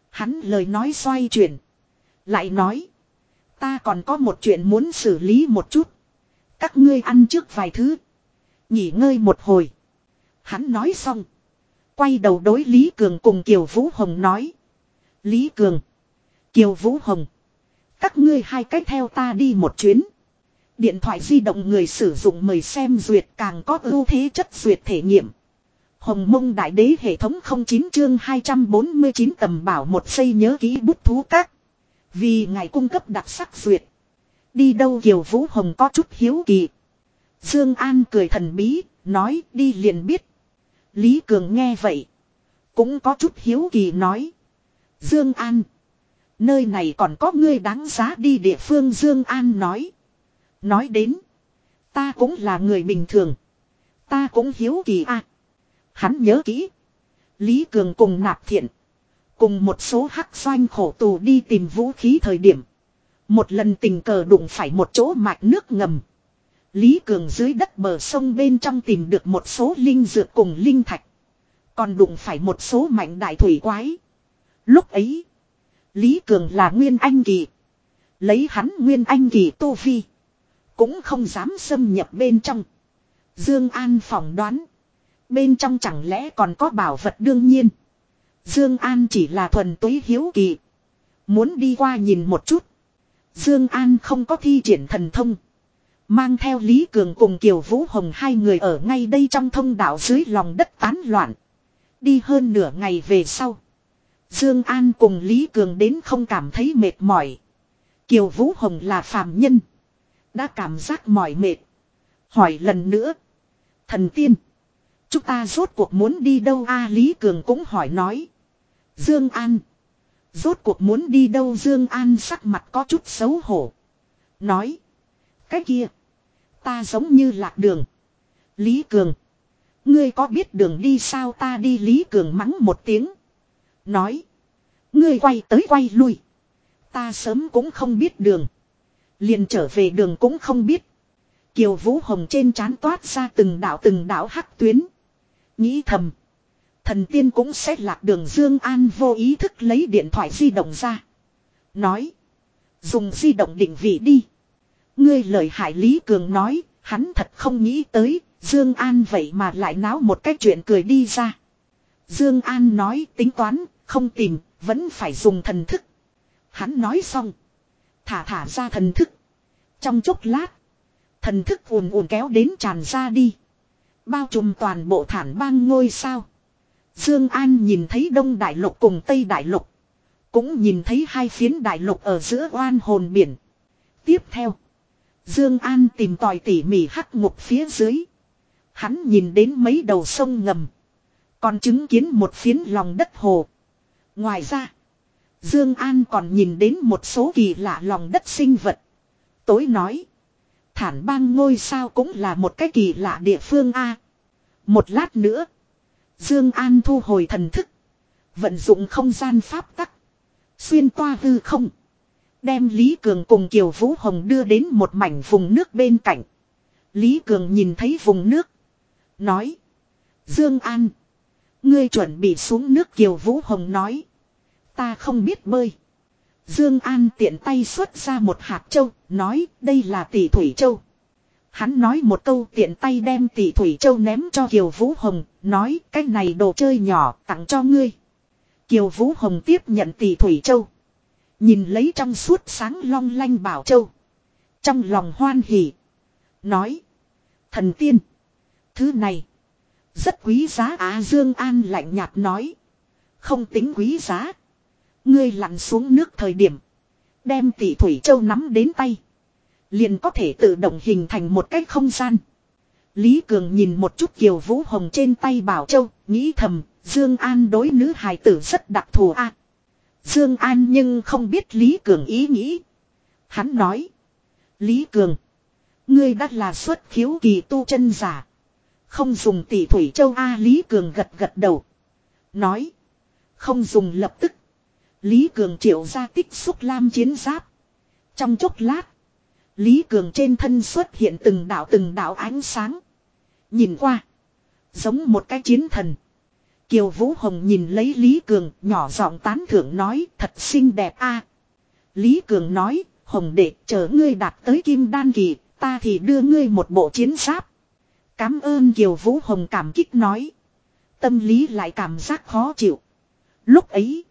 Hắn lời nói xoay chuyển. Lại nói. Ta còn có một chuyện muốn xử lý một chút. Các ngươi ăn trước vài thứ. Nghỉ ngơi một hồi. Hắn nói xong. Quay đầu đối Lý Cường cùng Kiều Vũ Hồng nói. Lý Cường. Kiều Vũ Hồng. Các ngươi hai cách theo ta đi một chuyến. Điện thoại di động người sử dụng mời xem duyệt càng có ưu thế chất duyệt thể nghiệm. Hồng mông đại đế hệ thống 09 chương 249 tầm bảo một xây nhớ ký bút thú các. Vì ngài cung cấp đặc sắc duyệt. Đi đâu Kiều Vũ Hồng có chút hiếu kỳ. Dương An cười thần bí, nói đi liền biết. Lý Cường nghe vậy. Cũng có chút hiếu kỳ nói. Dương An. Nơi này còn có ngươi đáng giá đi địa phương, Dương An nói. Nói đến. Ta cũng là người bình thường. Ta cũng hiếu kỳ à. Hắn nhớ kỹ. Lý Cường cùng nạp thiện. Cùng một số hắc doanh khổ tù đi tìm vũ khí thời điểm. Một lần tình cờ đụng phải một chỗ mạch nước ngầm. Lý Cường dưới đất bờ sông bên trong tìm được một số linh dược cùng linh thạch. Còn đụng phải một số mạnh đại thủy quái. Lúc ấy. Lý Cường là Nguyên Anh Kỳ. Lấy hắn Nguyên Anh Kỳ Tô Phi. Cũng không dám xâm nhập bên trong. Dương An phỏng đoán. Bên trong chẳng lẽ còn có bảo vật đương nhiên. Dương An chỉ là thuần túy hiếu kỳ. Muốn đi qua nhìn một chút. Dương An không có thi triển thần thông. Mang theo Lý Cường cùng Kiều Vũ Hồng hai người ở ngay đây trong thông đạo dưới lòng đất tán loạn. Đi hơn nửa ngày về sau. Dương An cùng Lý Cường đến không cảm thấy mệt mỏi. Kiều Vũ Hồng là phàm nhân. Đã cảm giác mỏi mệt. Hỏi lần nữa. Thần tiên. Chúng ta rốt cuộc muốn đi đâu a Lý Cường cũng hỏi nói. Dương An. Rốt cuộc muốn đi đâu Dương An sắc mặt có chút xấu hổ. Nói. Cái kia. Ta giống như lạc đường. Lý Cường. Ngươi có biết đường đi sao ta đi Lý Cường mắng một tiếng. Nói. Ngươi quay tới quay lui. Ta sớm cũng không biết đường. Liền trở về đường cũng không biết. Kiều Vũ Hồng trên trán toát ra từng đảo từng đảo hắc tuyến. Nghĩ thầm. Thần tiên cũng sẽ lạc đường Dương An vô ý thức lấy điện thoại di động ra. Nói. Dùng di động định vị đi. Ngươi lời hại Lý Cường nói. Hắn thật không nghĩ tới. Dương An vậy mà lại náo một cái chuyện cười đi ra. Dương An nói, tính toán. Không tìm. Vẫn phải dùng thần thức. Hắn nói xong. Thả thả ra thần thức. Trong chốc lát. Thần thức ùn ùn kéo đến tràn ra đi. Bao trùm toàn bộ thản bang ngôi sao. Dương An nhìn thấy Đông Đại Lục cùng Tây Đại Lục. Cũng nhìn thấy hai phiến đại lục ở giữa oan hồn biển. Tiếp theo. Dương An tìm tòi tỉ mỉ hắc ngục phía dưới. Hắn nhìn đến mấy đầu sông ngầm. Còn chứng kiến một phiến lòng đất hồ. Ngoài ra. Dương An còn nhìn đến một số kỳ lạ lòng đất sinh vật. Tối nói. Thản bang ngôi sao cũng là một cái kỳ lạ địa phương A. Một lát nữa. Dương An thu hồi thần thức. Vận dụng không gian pháp tắc. Xuyên toa hư không. Đem Lý Cường cùng Kiều Vũ Hồng đưa đến một mảnh vùng nước bên cạnh. Lý Cường nhìn thấy vùng nước. Nói. Dương An. Ngươi chuẩn bị xuống nước Kiều Vũ Hồng nói. Ta không biết bơi. Dương An tiện tay xuất ra một hạt châu, nói đây là tỷ thủy châu. Hắn nói một câu tiện tay đem tỷ thủy châu ném cho Kiều Vũ Hồng, nói cái này đồ chơi nhỏ tặng cho ngươi. Kiều Vũ Hồng tiếp nhận tỷ thủy châu. Nhìn lấy trong suốt sáng long lanh bảo châu. Trong lòng hoan hỉ. Nói. Thần tiên. Thứ này. Rất quý giá Á Dương An lạnh nhạt nói. Không tính quý giá. Ngươi lặn xuống nước thời điểm. Đem tỷ thủy châu nắm đến tay. Liền có thể tự động hình thành một cái không gian. Lý Cường nhìn một chút Kiều Vũ Hồng trên tay Bảo Châu, nghĩ thầm, Dương An đối nữ hài tử rất đặc thù a. Dương An nhưng không biết Lý Cường ý nghĩ. Hắn nói, Lý Cường, ngươi đã là xuất khiếu kỳ tu chân giả. Không dùng tỷ thủy châu A Lý Cường gật gật đầu. Nói, không dùng lập tức. Lý Cường triệu ra tích xúc lam chiến giáp. Trong chốc lát. Lý Cường trên thân xuất hiện từng đạo từng đạo ánh sáng. Nhìn qua. Giống một cái chiến thần. Kiều Vũ Hồng nhìn lấy Lý Cường, nhỏ giọng tán thưởng nói, thật xinh đẹp a. Lý Cường nói, Hồng đệ, chờ ngươi đạt tới kim đan kỳ, ta thì đưa ngươi một bộ chiến giáp. Cám ơn Kiều Vũ Hồng cảm kích nói. Tâm lý lại cảm giác khó chịu. Lúc ấy.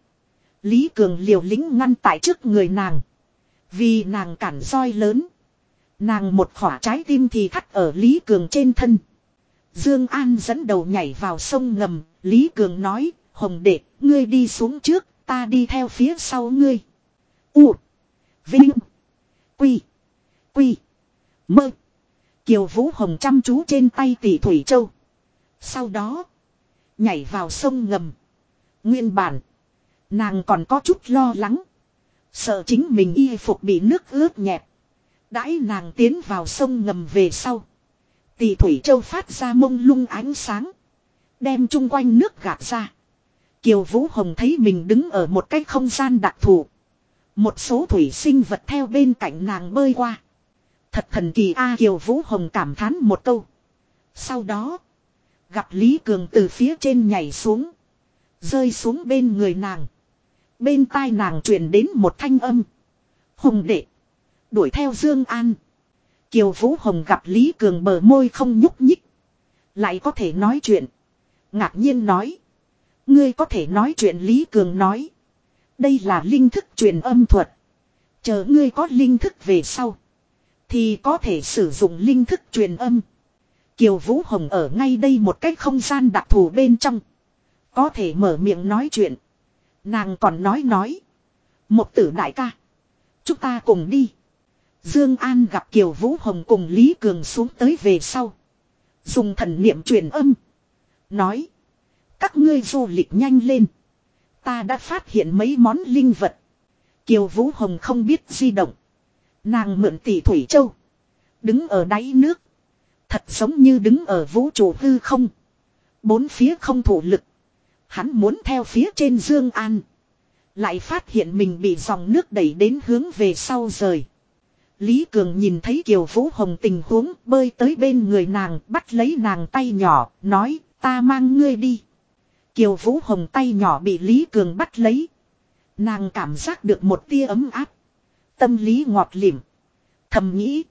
Lý Cường liều lĩnh ngăn tại trước người nàng. Vì nàng cản roi lớn. Nàng một khỏa trái tim thì thắt ở Lý Cường trên thân. Dương An dẫn đầu nhảy vào sông ngầm. Lý Cường nói. Hồng đệ, ngươi đi xuống trước, ta đi theo phía sau ngươi. U. Vinh. Quy. Quy. Mơ. Kiều Vũ Hồng chăm chú trên tay tỷ Thủy Châu. Sau đó. Nhảy vào sông ngầm. Nguyên bản. Nàng còn có chút lo lắng. Sợ chính mình y phục bị nước ướt nhẹp. Đãi nàng tiến vào sông ngầm về sau. Tỷ Thủy Châu phát ra mông lung ánh sáng. Đem chung quanh nước gạt ra. Kiều Vũ Hồng thấy mình đứng ở một cái không gian đặc thù. Một số thủy sinh vật theo bên cạnh nàng bơi qua. Thật thần kỳ A, Kiều Vũ Hồng cảm thán một câu. Sau đó. Gặp Lý Cường từ phía trên nhảy xuống. Rơi xuống bên người nàng. Bên tai nàng truyền đến một thanh âm. Hồng đệ. Đuổi theo Dương An. Kiều Vũ Hồng gặp Lý Cường bờ môi không nhúc nhích. Lại có thể nói chuyện. Ngạc nhiên nói. Ngươi có thể nói chuyện Lý Cường nói. Đây là linh thức truyền âm thuật. Chờ ngươi có linh thức về sau. Thì có thể sử dụng linh thức truyền âm. Kiều Vũ Hồng ở ngay đây một cái không gian đặc thù bên trong. Có thể mở miệng nói chuyện. Nàng còn nói nói. Một tử đại ca. Chúng ta cùng đi. Dương An gặp Kiều Vũ Hồng cùng Lý Cường xuống tới về sau. Dùng thần niệm truyền âm. Nói. Các ngươi du lịch nhanh lên. Ta đã phát hiện mấy món linh vật. Kiều Vũ Hồng không biết di động. Nàng mượn tỷ Thủy Châu. Đứng ở đáy nước. Thật giống như đứng ở vũ trụ hư không. Bốn phía không thủ lực. Hắn muốn theo phía trên Dương An. Lại phát hiện mình bị dòng nước đẩy đến hướng về sau rời. Lý Cường nhìn thấy Kiều Vũ Hồng tình huống bơi tới bên người nàng, bắt lấy nàng tay nhỏ, nói ta mang ngươi đi. Kiều Vũ Hồng tay nhỏ bị Lý Cường bắt lấy. Nàng cảm giác được một tia ấm áp. Tâm lý ngọt lịm. Thầm nghĩ.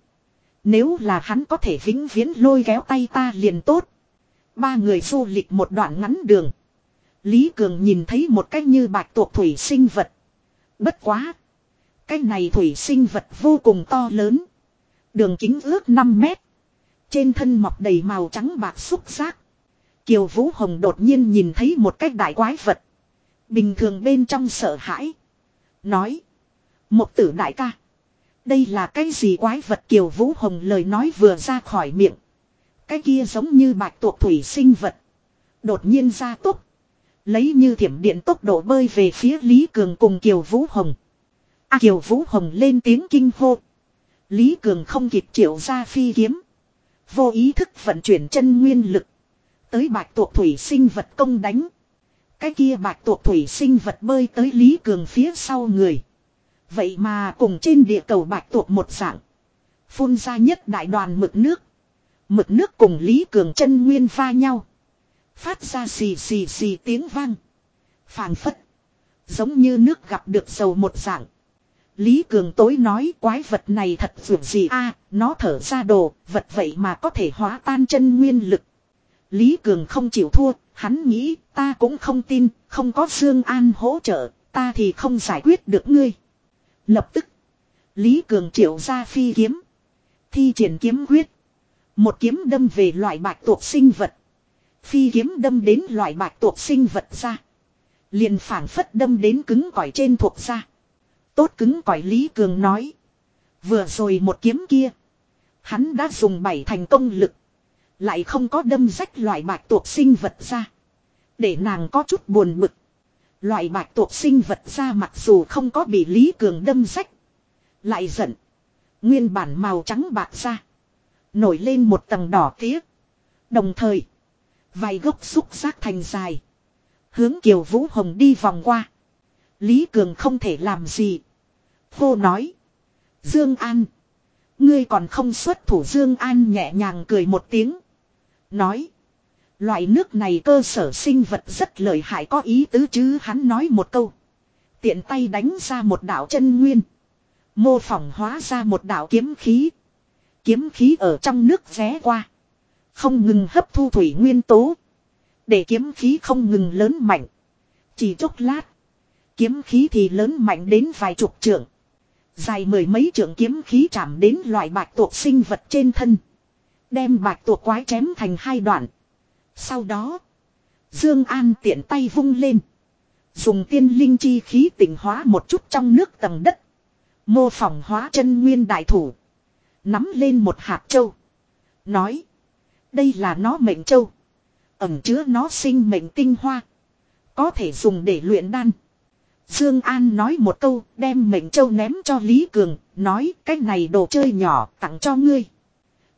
Nếu là hắn có thể vĩnh viễn lôi kéo tay ta liền tốt. Ba người du lịch một đoạn ngắn đường. Lý Cường nhìn thấy một cái như bạch tuộc thủy sinh vật. Bất quá. Cái này thủy sinh vật vô cùng to lớn. Đường kính ước 5 mét. Trên thân mọc đầy màu trắng bạc xúc giác. Kiều Vũ Hồng đột nhiên nhìn thấy một cái đại quái vật. Bình thường bên trong sợ hãi. Nói. Một tử đại ca. Đây là cái gì quái vật Kiều Vũ Hồng lời nói vừa ra khỏi miệng. Cái kia giống như bạch tuộc thủy sinh vật. Đột nhiên ra tốc. Lấy như thiểm điện tốc độ bơi về phía Lý Cường cùng Kiều Vũ Hồng. À Kiều Vũ Hồng lên tiếng kinh hô. Lý Cường không kịp triệu ra phi kiếm. Vô ý thức vận chuyển chân nguyên lực. Tới bạch tuộc thủy sinh vật công đánh. Cái kia bạch tuộc thủy sinh vật bơi tới Lý Cường phía sau người. Vậy mà cùng trên địa cầu bạch tuộc một dạng. Phun ra nhất đại đoàn mực nước. Mực nước cùng Lý Cường chân nguyên va nhau. Phát ra xì xì xì tiếng vang. phảng phất. Giống như nước gặp được dầu một dạng. Lý Cường tối nói quái vật này thật vượt gì a nó thở ra đồ, vật vậy mà có thể hóa tan chân nguyên lực. Lý Cường không chịu thua, hắn nghĩ ta cũng không tin, không có Dương An hỗ trợ, ta thì không giải quyết được ngươi. Lập tức, Lý Cường triệu ra phi kiếm. Thi triển kiếm quyết. Một kiếm đâm về loại bạch tuộc sinh vật. Phi kiếm đâm đến loại bạch tuộc sinh vật ra. Liền phản phất đâm đến cứng cỏi trên thuộc ra. Tốt cứng cỏi Lý Cường nói. Vừa rồi một kiếm kia. Hắn đã dùng bảy thành công lực. Lại không có đâm rách loại bạch tuộc sinh vật ra. Để nàng có chút buồn bực. Loại bạch tuộc sinh vật ra mặc dù không có bị Lý Cường đâm rách. Lại giận. Nguyên bản màu trắng bạc ra. Nổi lên một tầng đỏ tía. Đồng thời. Vài gốc xúc giác thành dài. Hướng Kiều Vũ Hồng đi vòng qua. Lý Cường không thể làm gì. cô nói. Dương An. Ngươi còn không xuất thủ Dương An nhẹ nhàng cười một tiếng. Nói. Loại nước này cơ sở sinh vật rất lợi hại có ý tứ chứ hắn nói một câu. Tiện tay đánh ra một đạo chân nguyên. Mô phỏng hóa ra một đạo kiếm khí. Kiếm khí ở trong nước ré qua. Không ngừng hấp thu thủy nguyên tố. Để kiếm khí không ngừng lớn mạnh. Chỉ chốc lát. Kiếm khí thì lớn mạnh đến vài chục trượng. Dài mười mấy trượng kiếm khí chạm đến loại bạch tuộc sinh vật trên thân. Đem bạch tuộc quái chém thành hai đoạn. Sau đó. Dương An tiện tay vung lên. Dùng tiên linh chi khí tỉnh hóa một chút trong nước tầng đất. Mô phỏng hóa chân nguyên đại thủ. Nắm lên một hạt châu. Nói. Đây là nó mệnh châu. Ẩm chứa nó sinh mệnh tinh hoa. Có thể dùng để luyện đan. Dương An nói một câu, đem mệnh châu ném cho Lý Cường, nói cái này đồ chơi nhỏ tặng cho ngươi.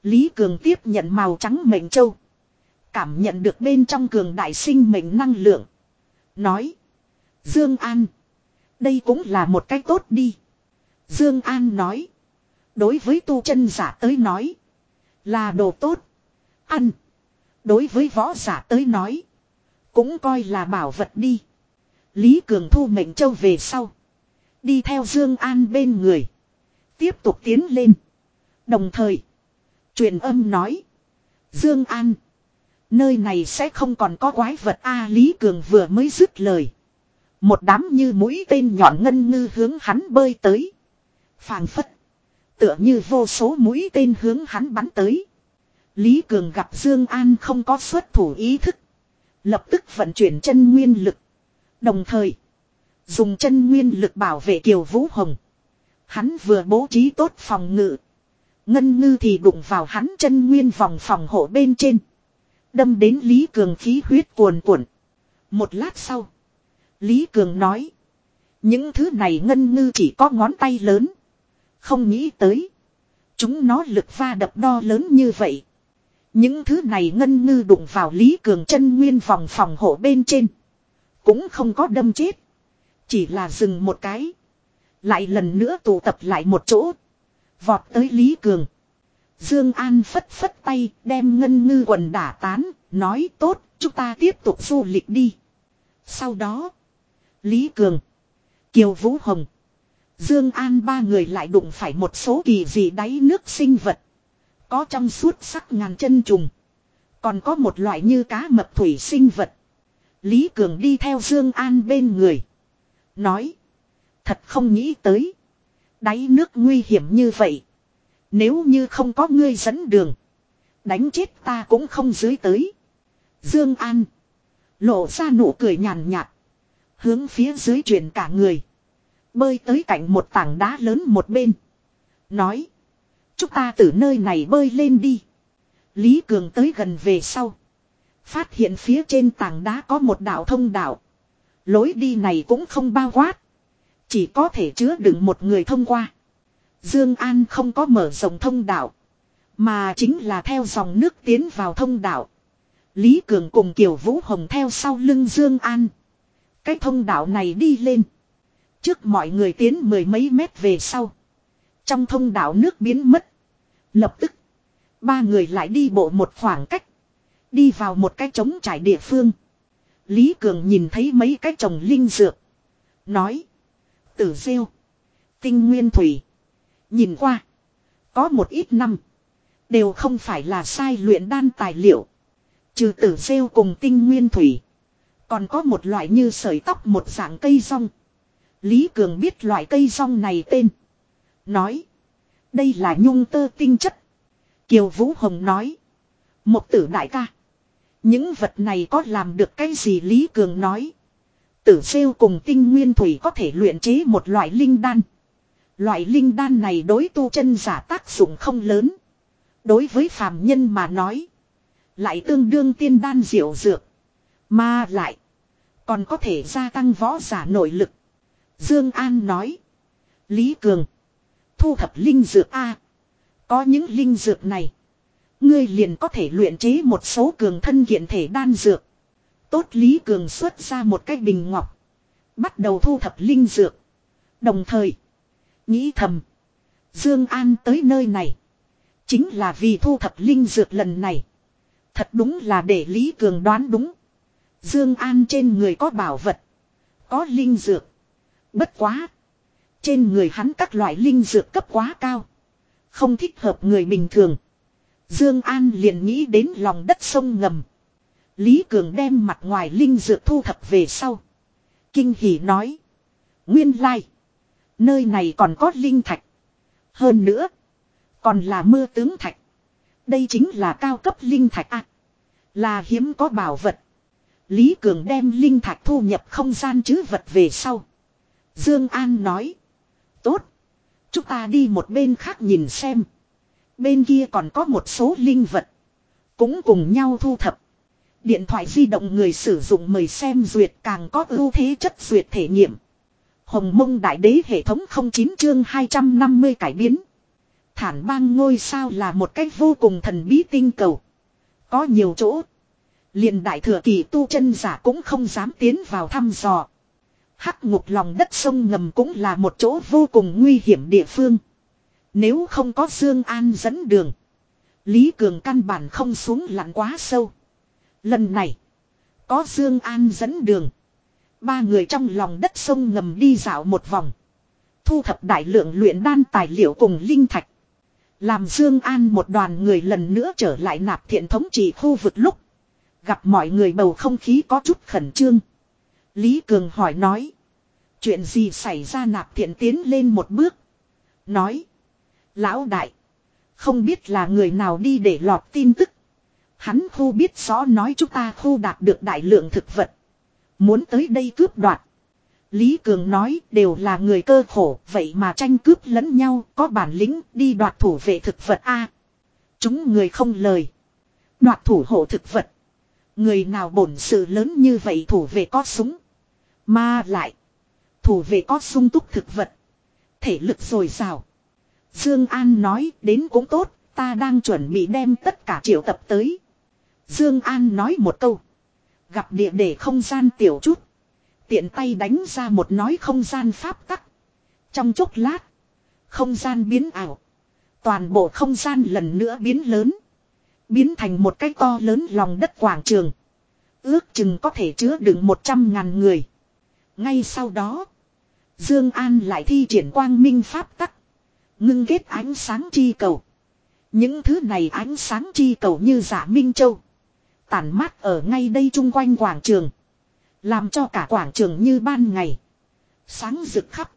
Lý Cường tiếp nhận màu trắng mệnh châu. Cảm nhận được bên trong cường đại sinh mệnh năng lượng. Nói. Dương An. Đây cũng là một cách tốt đi. Dương An nói. Đối với tu chân giả tới nói. Là đồ tốt. Ăn. Đối với võ giả tới nói. Cũng coi là bảo vật đi. Lý Cường thu mệnh châu về sau. Đi theo Dương An bên người. Tiếp tục tiến lên. Đồng thời truyền âm nói. Dương An. Nơi này sẽ không còn có quái vật A Lý Cường vừa mới dứt lời. Một đám như mũi tên nhọn ngân ngư hướng hắn bơi tới. Phàng phất. Tựa như vô số mũi tên hướng hắn bắn tới. Lý Cường gặp Dương An không có xuất thủ ý thức. Lập tức vận chuyển chân nguyên lực. Đồng thời. Dùng chân nguyên lực bảo vệ Kiều Vũ Hồng. Hắn vừa bố trí tốt phòng ngự. Ngân ngư thì đụng vào hắn chân nguyên vòng phòng hộ bên trên. Đâm đến Lý Cường khí huyết cuồn cuộn. Một lát sau. Lý Cường nói. Những thứ này ngân ngư chỉ có ngón tay lớn. Không nghĩ tới. Chúng nó lực va đập đo lớn như vậy. Những thứ này ngân ngư đụng vào Lý Cường chân nguyên vòng phòng hộ bên trên. Cũng không có đâm chết. Chỉ là dừng một cái. Lại lần nữa tụ tập lại một chỗ. Vọt tới Lý Cường. Dương An phất phất tay, đem ngân ngư quần đả tán. Nói, tốt, chúng ta tiếp tục du lịch đi. Sau đó. Lý Cường. Kiều Vũ Hồng. Dương An ba người lại đụng phải một số kỳ dị đáy nước sinh vật. Có trong suốt sắc ngàn chân trùng. Còn có một loại như cá mập thủy sinh vật. Lý Cường đi theo Dương An bên người. Nói. Thật không nghĩ tới. Đáy nước nguy hiểm như vậy. Nếu như không có ngươi dẫn đường. Đánh chết ta cũng không dưới tới. Dương An. Lộ ra nụ cười nhàn nhạt. Hướng phía dưới chuyển cả người. Bơi tới cạnh một tảng đá lớn một bên. Nói. Chúng ta từ nơi này bơi lên đi. Lý Cường tới gần về sau. Phát hiện phía trên tảng đá có một đạo thông đạo. Lối đi này cũng không bao quát. Chỉ có thể chứa đựng một người thông qua. Dương An không có mở rộng thông đạo. Mà chính là theo dòng nước tiến vào thông đạo. Lý Cường cùng Kiều Vũ Hồng theo sau lưng Dương An. Cái thông đạo này đi lên. Trước mọi người tiến mười mấy mét về sau. Trong thông đạo nước biến mất. Lập tức. Ba người lại đi bộ một khoảng cách. Đi vào một cái trống trải địa phương. Lý Cường nhìn thấy mấy cái trồng linh dược. Nói. Tử diêu, Tinh nguyên thủy. Nhìn qua. Có một ít năm. Đều không phải là sai luyện đan tài liệu. Trừ tử diêu cùng tinh nguyên thủy. Còn có một loại như sợi tóc một dạng cây rong. Lý Cường biết loại cây rong này tên. Nói. Đây là nhung tơ tinh chất. Kiều Vũ Hồng nói. Một tử đại ca. Những vật này có làm được cái gì Lý Cường nói. Tử siêu cùng tinh nguyên thủy có thể luyện chế một loại linh đan. Loại linh đan này đối tu chân giả tác dụng không lớn. Đối với phàm nhân mà nói. Lại tương đương tiên đan diệu dược. Mà lại. Còn có thể gia tăng võ giả nội lực. Dương An nói. Lý Cường. Thu thập linh dược A. Có những linh dược này. Ngươi liền có thể luyện chế một số cường thân kiện thể đan dược. Tốt Lý Cường xuất ra một cái bình ngọc. Bắt đầu thu thập linh dược. Đồng thời. Nghĩ thầm. Dương An tới nơi này. Chính là vì thu thập linh dược lần này. Thật đúng là để Lý Cường đoán đúng. Dương An trên người có bảo vật. Có linh dược. Bất quá. Trên người hắn các loại linh dược cấp quá cao. Không thích hợp người bình thường. Dương An liền nghĩ đến lòng đất sông ngầm. Lý Cường đem mặt ngoài linh dược thu thập về sau. Kinh hỉ nói. Nguyên lai. Nơi này còn có linh thạch. Hơn nữa. Còn là mưa tướng thạch. Đây chính là cao cấp linh thạch à. Là hiếm có bảo vật. Lý Cường đem linh thạch thu nhập không gian chứ vật về sau. Dương An nói. Tốt. Chúng ta đi một bên khác nhìn xem. Bên kia còn có một số linh vật. Cũng cùng nhau thu thập. Điện thoại di động người sử dụng mời xem duyệt càng có ưu thế chất duyệt thể nghiệm. Hồng mông đại đế hệ thống 09 chương 250 cải biến. Thản bang ngôi sao là một cách vô cùng thần bí tinh cầu. Có nhiều chỗ. liền đại thừa kỳ tu chân giả cũng không dám tiến vào thăm dò. Hắc ngục lòng đất sông ngầm cũng là một chỗ vô cùng nguy hiểm địa phương. Nếu không có Dương An dẫn đường. Lý Cường căn bản không xuống lặn quá sâu. Lần này. Có Dương An dẫn đường. Ba người trong lòng đất sông ngầm đi dạo một vòng. Thu thập đại lượng luyện đan tài liệu cùng linh thạch. Làm Dương An một đoàn người lần nữa trở lại nạp thiện thống trị khu vực lúc. Gặp mọi người bầu không khí có chút khẩn trương. Lý Cường hỏi nói. Chuyện gì xảy ra nạp thiện tiến lên một bước. Nói. Lão đại. Không biết là người nào đi để lọt tin tức. Hắn khu biết rõ nói chúng ta khu đạt được đại lượng thực vật. Muốn tới đây cướp đoạt. Lý Cường nói đều là người cơ khổ, vậy mà tranh cướp lẫn nhau, có bản lĩnh đi đoạt thủ vệ thực vật a. chúng người không lời. Đoạt thủ hộ thực vật. Người nào bổn sự lớn như vậy thủ vệ có súng. Mà lại. Thủ vệ có sung túc thực vật. Thể lực rồi sao Dương An nói đến cũng tốt, ta đang chuẩn bị đem tất cả triệu tập tới. Dương An nói một câu. Gặp địa để không gian tiểu chút. Tiện tay đánh ra một nói không gian pháp tắc. Trong chốc lát. Không gian biến ảo. Toàn bộ không gian lần nữa biến lớn. Biến thành một cái to lớn lòng đất quảng trường. Ước chừng có thể chứa đựng một trăm ngàn người. Ngay sau đó. Dương An lại thi triển quang minh pháp tắc. Ngưng kết ánh sáng chi cầu. Những thứ này ánh sáng chi cầu như giả Minh Châu. Tản mát ở ngay đây chung quanh quảng trường. Làm cho cả quảng trường như ban ngày. Sáng rực khắp.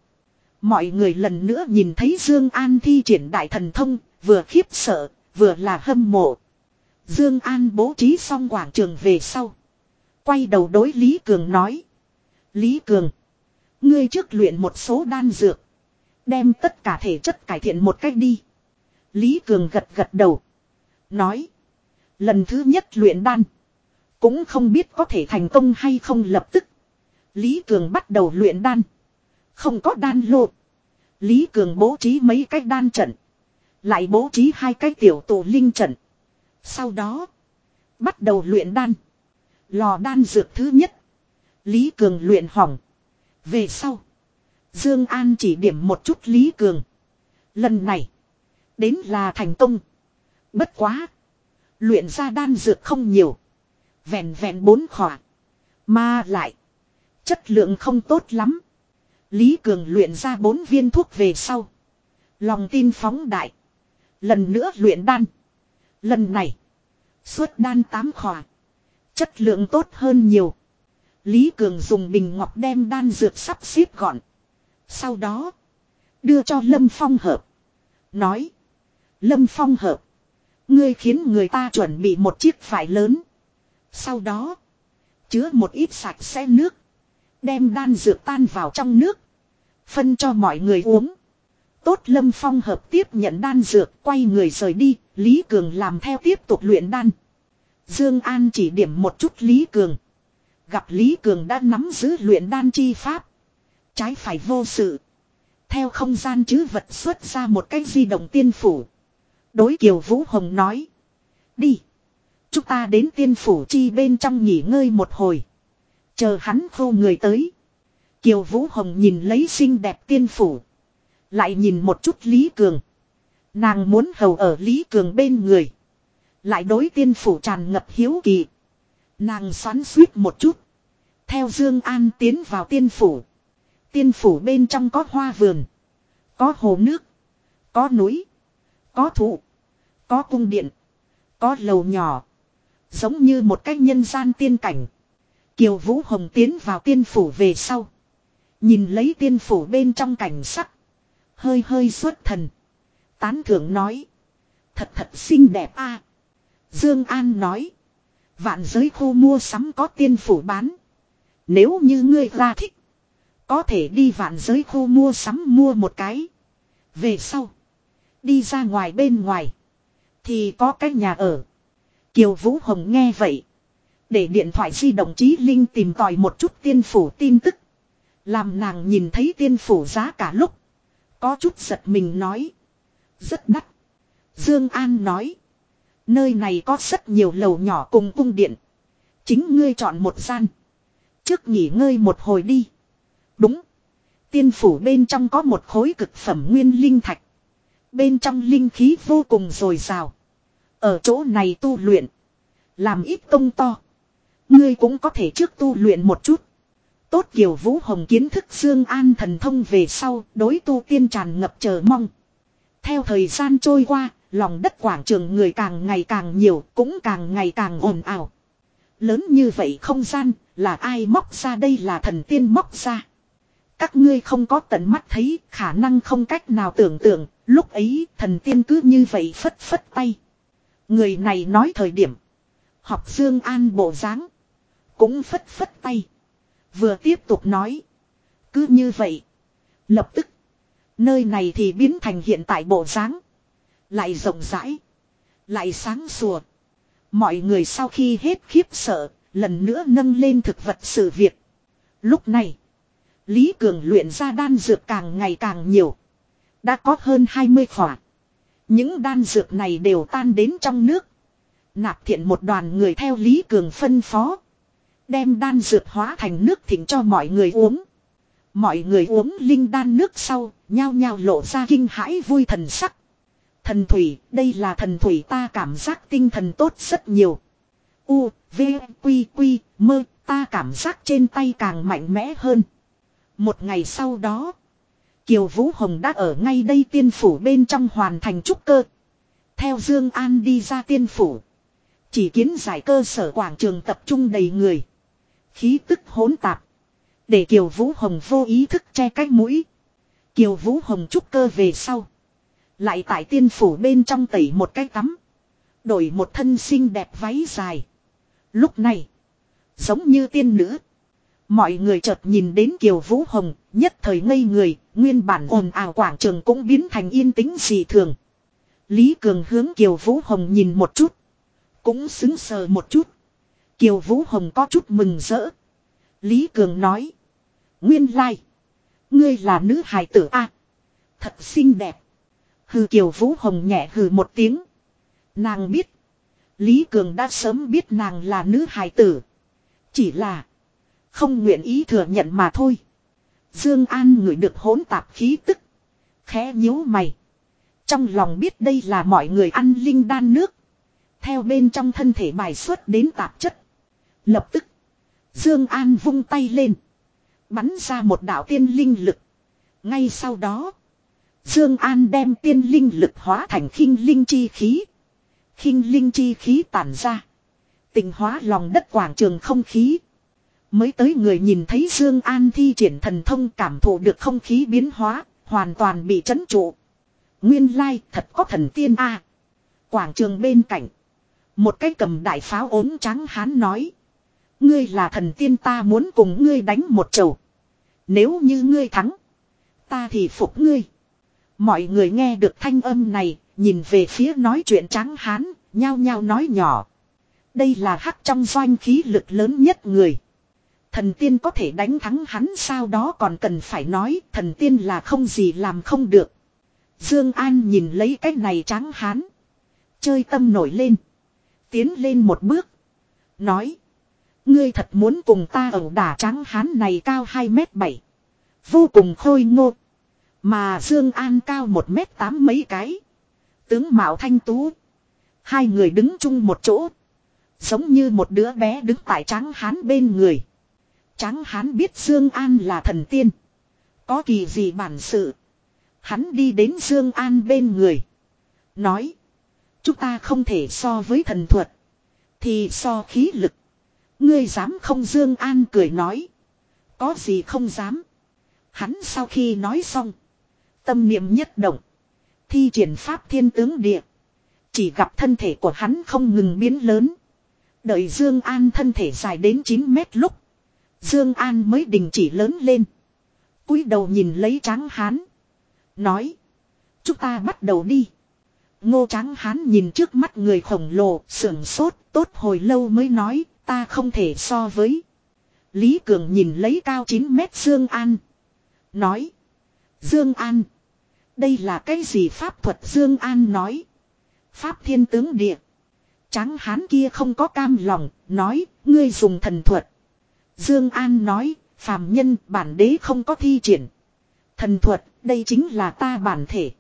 Mọi người lần nữa nhìn thấy Dương An thi triển đại thần thông, vừa khiếp sợ, vừa là hâm mộ. Dương An bố trí xong quảng trường về sau. Quay đầu đối Lý Cường nói. Lý Cường. Ngươi trước luyện một số đan dược. Đem tất cả thể chất cải thiện một cách đi. Lý Cường gật gật đầu. Nói. Lần thứ nhất luyện đan. Cũng không biết có thể thành công hay không lập tức. Lý Cường bắt đầu luyện đan. Không có đan lô. Lý Cường bố trí mấy cái đan trận. Lại bố trí hai cái tiểu tổ linh trận. Sau đó. Bắt đầu luyện đan. Lò đan dược thứ nhất. Lý Cường luyện hỏng. Về sau. Dương An chỉ điểm một chút Lý Cường. Lần này. Đến là thành công. Bất quá. Luyện ra đan dược không nhiều. Vẹn vẹn bốn khỏa. Mà lại. Chất lượng không tốt lắm. Lý Cường luyện ra bốn viên thuốc về sau. Lòng tin phóng đại. Lần nữa luyện đan. Lần này. Suốt đan tám khỏa. Chất lượng tốt hơn nhiều. Lý Cường dùng bình ngọc đem đan dược sắp xếp gọn. Sau đó. Đưa cho Lâm Phong hợp. Nói. Lâm Phong hợp. Ngươi khiến người ta chuẩn bị một chiếc vải lớn. Sau đó. Chứa một ít sạch sẽ nước. Đem đan dược tan vào trong nước. Phân cho mọi người uống. Tốt Lâm Phong hợp tiếp nhận đan dược, quay người rời đi. Lý Cường làm theo tiếp tục luyện đan. Dương An chỉ điểm một chút Lý Cường. Gặp Lý Cường đã nắm giữ luyện đan chi pháp. Trái phải vô sự. Theo không gian chứ vật xuất ra một cái di động tiên phủ. Đối Kiều Vũ Hồng nói. Đi. Chúng ta đến tiên phủ chi bên trong nghỉ ngơi một hồi. Chờ hắn khô người tới. Kiều Vũ Hồng nhìn lấy xinh đẹp tiên phủ. Lại nhìn một chút Lý Cường. Nàng muốn hầu ở Lý Cường bên người. Lại đối tiên phủ tràn ngập hiếu kỳ. Nàng xoắn suýt một chút. Theo Dương An tiến vào tiên phủ. Tiên phủ bên trong có hoa vườn. Có hồ nước. Có núi. Có thụ. Có cung điện. Có lầu nhỏ. Giống như một cách nhân gian tiên cảnh. Kiều Vũ Hồng tiến vào tiên phủ về sau. Nhìn lấy tiên phủ bên trong cảnh sắc. Hơi hơi xuất thần. Tán thưởng nói. Thật thật xinh đẹp a. Dương An nói. Vạn giới khu mua sắm có tiên phủ bán. Nếu như ngươi ra thích. Có thể đi vạn giới khu mua sắm mua một cái. Về sau. Đi ra ngoài bên ngoài. Thì có cái nhà ở. Kiều Vũ Hồng nghe vậy. Để điện thoại di động chí Linh tìm tòi một chút tiên phủ tin tức. Làm nàng nhìn thấy tiên phủ giá cả lúc. Có chút giật mình nói. Rất đắt. Dương An nói. Nơi này có rất nhiều lầu nhỏ cùng cung điện. Chính ngươi chọn một gian. Trước nghỉ ngơi một hồi đi. Đúng. Tiên phủ bên trong có một khối cực phẩm nguyên linh thạch. Bên trong linh khí vô cùng dồi dào. Ở chỗ này tu luyện. Làm ít công to. Ngươi cũng có thể trước tu luyện một chút. Tốt Kiều Vũ Hồng kiến thức Dương An thần thông về sau, đối tu tiên tràn ngập chờ mong. Theo thời gian trôi qua, lòng đất quảng trường người càng ngày càng nhiều, cũng càng ngày càng ồn ào. Lớn như vậy không gian, là ai móc ra đây là thần tiên móc ra. Các ngươi không có tận mắt thấy, khả năng không cách nào tưởng tượng, lúc ấy thần tiên cứ như vậy phất phất tay. Người này nói thời điểm. Học Dương An bộ dáng Cũng phất phất tay. Vừa tiếp tục nói. Cứ như vậy. Lập tức. Nơi này thì biến thành hiện tại bộ dáng Lại rộng rãi. Lại sáng sủa. Mọi người sau khi hết khiếp sợ. Lần nữa nâng lên thực vật sự việc. Lúc này. Lý Cường luyện ra đan dược càng ngày càng nhiều. Đã có hơn 20 khỏa. Những đan dược này đều tan đến trong nước. Nạp thiện một đoàn người theo Lý Cường phân phó. Đem đan dược hóa thành nước thỉnh cho mọi người uống. Mọi người uống linh đan nước sau, nhao nhao lộ ra kinh hãi vui thần sắc. Thần thủy, đây là thần thủy ta cảm giác tinh thần tốt rất nhiều. U, V, Quy, Quy, mơ, ta cảm giác trên tay càng mạnh mẽ hơn. Một ngày sau đó, Kiều Vũ Hồng đã ở ngay đây tiên phủ bên trong hoàn thành trúc cơ. Theo Dương An đi ra tiên phủ. Chỉ kiến giải cơ sở quảng trường tập trung đầy người. Khí tức hỗn tạp. Để Kiều Vũ Hồng vô ý thức che cách mũi. Kiều Vũ Hồng trúc cơ về sau. Lại tại tiên phủ bên trong tẩy một cái tắm. Đổi một thân xinh đẹp váy dài. Lúc này. Giống như tiên nữ. Mọi người chợt nhìn đến Kiều Vũ Hồng, nhất thời ngây người, nguyên bản ồn ào quảng trường cũng biến thành yên tĩnh dị thường. Lý Cường hướng Kiều Vũ Hồng nhìn một chút. Cũng xứng sờ một chút. Kiều Vũ Hồng có chút mừng rỡ. Lý Cường nói. Nguyên lai. Ngươi là nữ hài tử A. thật xinh đẹp. Hừ Kiều Vũ Hồng nhẹ hừ một tiếng. Nàng biết. Lý Cường đã sớm biết nàng là nữ hài tử. Chỉ là. Không nguyện ý thừa nhận mà thôi. Dương An ngửi được hỗn tạp khí tức. Khẽ nhíu mày. Trong lòng biết đây là mọi người ăn linh đan nước. Theo bên trong thân thể bài xuất đến tạp chất. Lập tức. Dương An vung tay lên. Bắn ra một đạo tiên linh lực. Ngay sau đó. Dương An đem tiên linh lực hóa thành khinh linh chi khí. Khinh linh chi khí tản ra. Tình hóa lòng đất quảng trường không khí. Mới tới người nhìn thấy Dương An thi triển thần thông cảm thụ được không khí biến hóa, hoàn toàn bị chấn trụ. Nguyên lai thật có thần tiên a. Quảng trường bên cạnh, một cái cầm đại pháo ốm trắng hán nói: "Ngươi là thần tiên ta muốn cùng ngươi đánh một chầu. Nếu như ngươi thắng, ta thì phục ngươi." Mọi người nghe được thanh âm này, nhìn về phía nói chuyện trắng hán, nhao nhao nói nhỏ. Đây là hắc trong doanh khí lực lớn nhất người. Thần tiên có thể đánh thắng hắn sao đó còn cần phải nói, thần tiên là không gì làm không được. Dương An nhìn lấy cái này trắng hán. Chơi tâm nổi lên. Tiến lên một bước. Nói. Ngươi thật muốn cùng ta ẩu đả trắng hán này cao 2 mét 7. Vô cùng khôi ngô. Mà Dương An cao 1 mét 8 mấy cái. Tướng Mạo Thanh Tú. Hai người đứng chung một chỗ. Giống như một đứa bé đứng tại trắng hán bên người. Tráng hán biết Dương An là thần tiên. Có kỳ gì bản sự. Hắn đi đến Dương An bên người. Nói. Chúng ta không thể so với thần thuật. Thì so khí lực. Ngươi dám không Dương An cười nói. Có gì không dám. Hắn sau khi nói xong. Tâm niệm nhất động. Thi triển pháp thiên tướng địa. Chỉ gặp thân thể của hắn không ngừng biến lớn. Đợi Dương An thân thể dài đến 9 mét lúc. Dương An mới đình chỉ lớn lên. cúi đầu nhìn lấy tráng hán. Nói. Chúng ta bắt đầu đi. Ngô tráng hán nhìn trước mắt người khổng lồ, sững sốt, tốt hồi lâu mới nói, ta không thể so với. Lý Cường nhìn lấy cao 9 mét Dương An. Nói. Dương An. Đây là cái gì pháp thuật Dương An nói. Pháp thiên tướng địa. Tráng hán kia không có cam lòng, nói, ngươi dùng thần thuật. Dương An nói, phàm nhân bản đế không có thi triển. Thần thuật, đây chính là ta bản thể.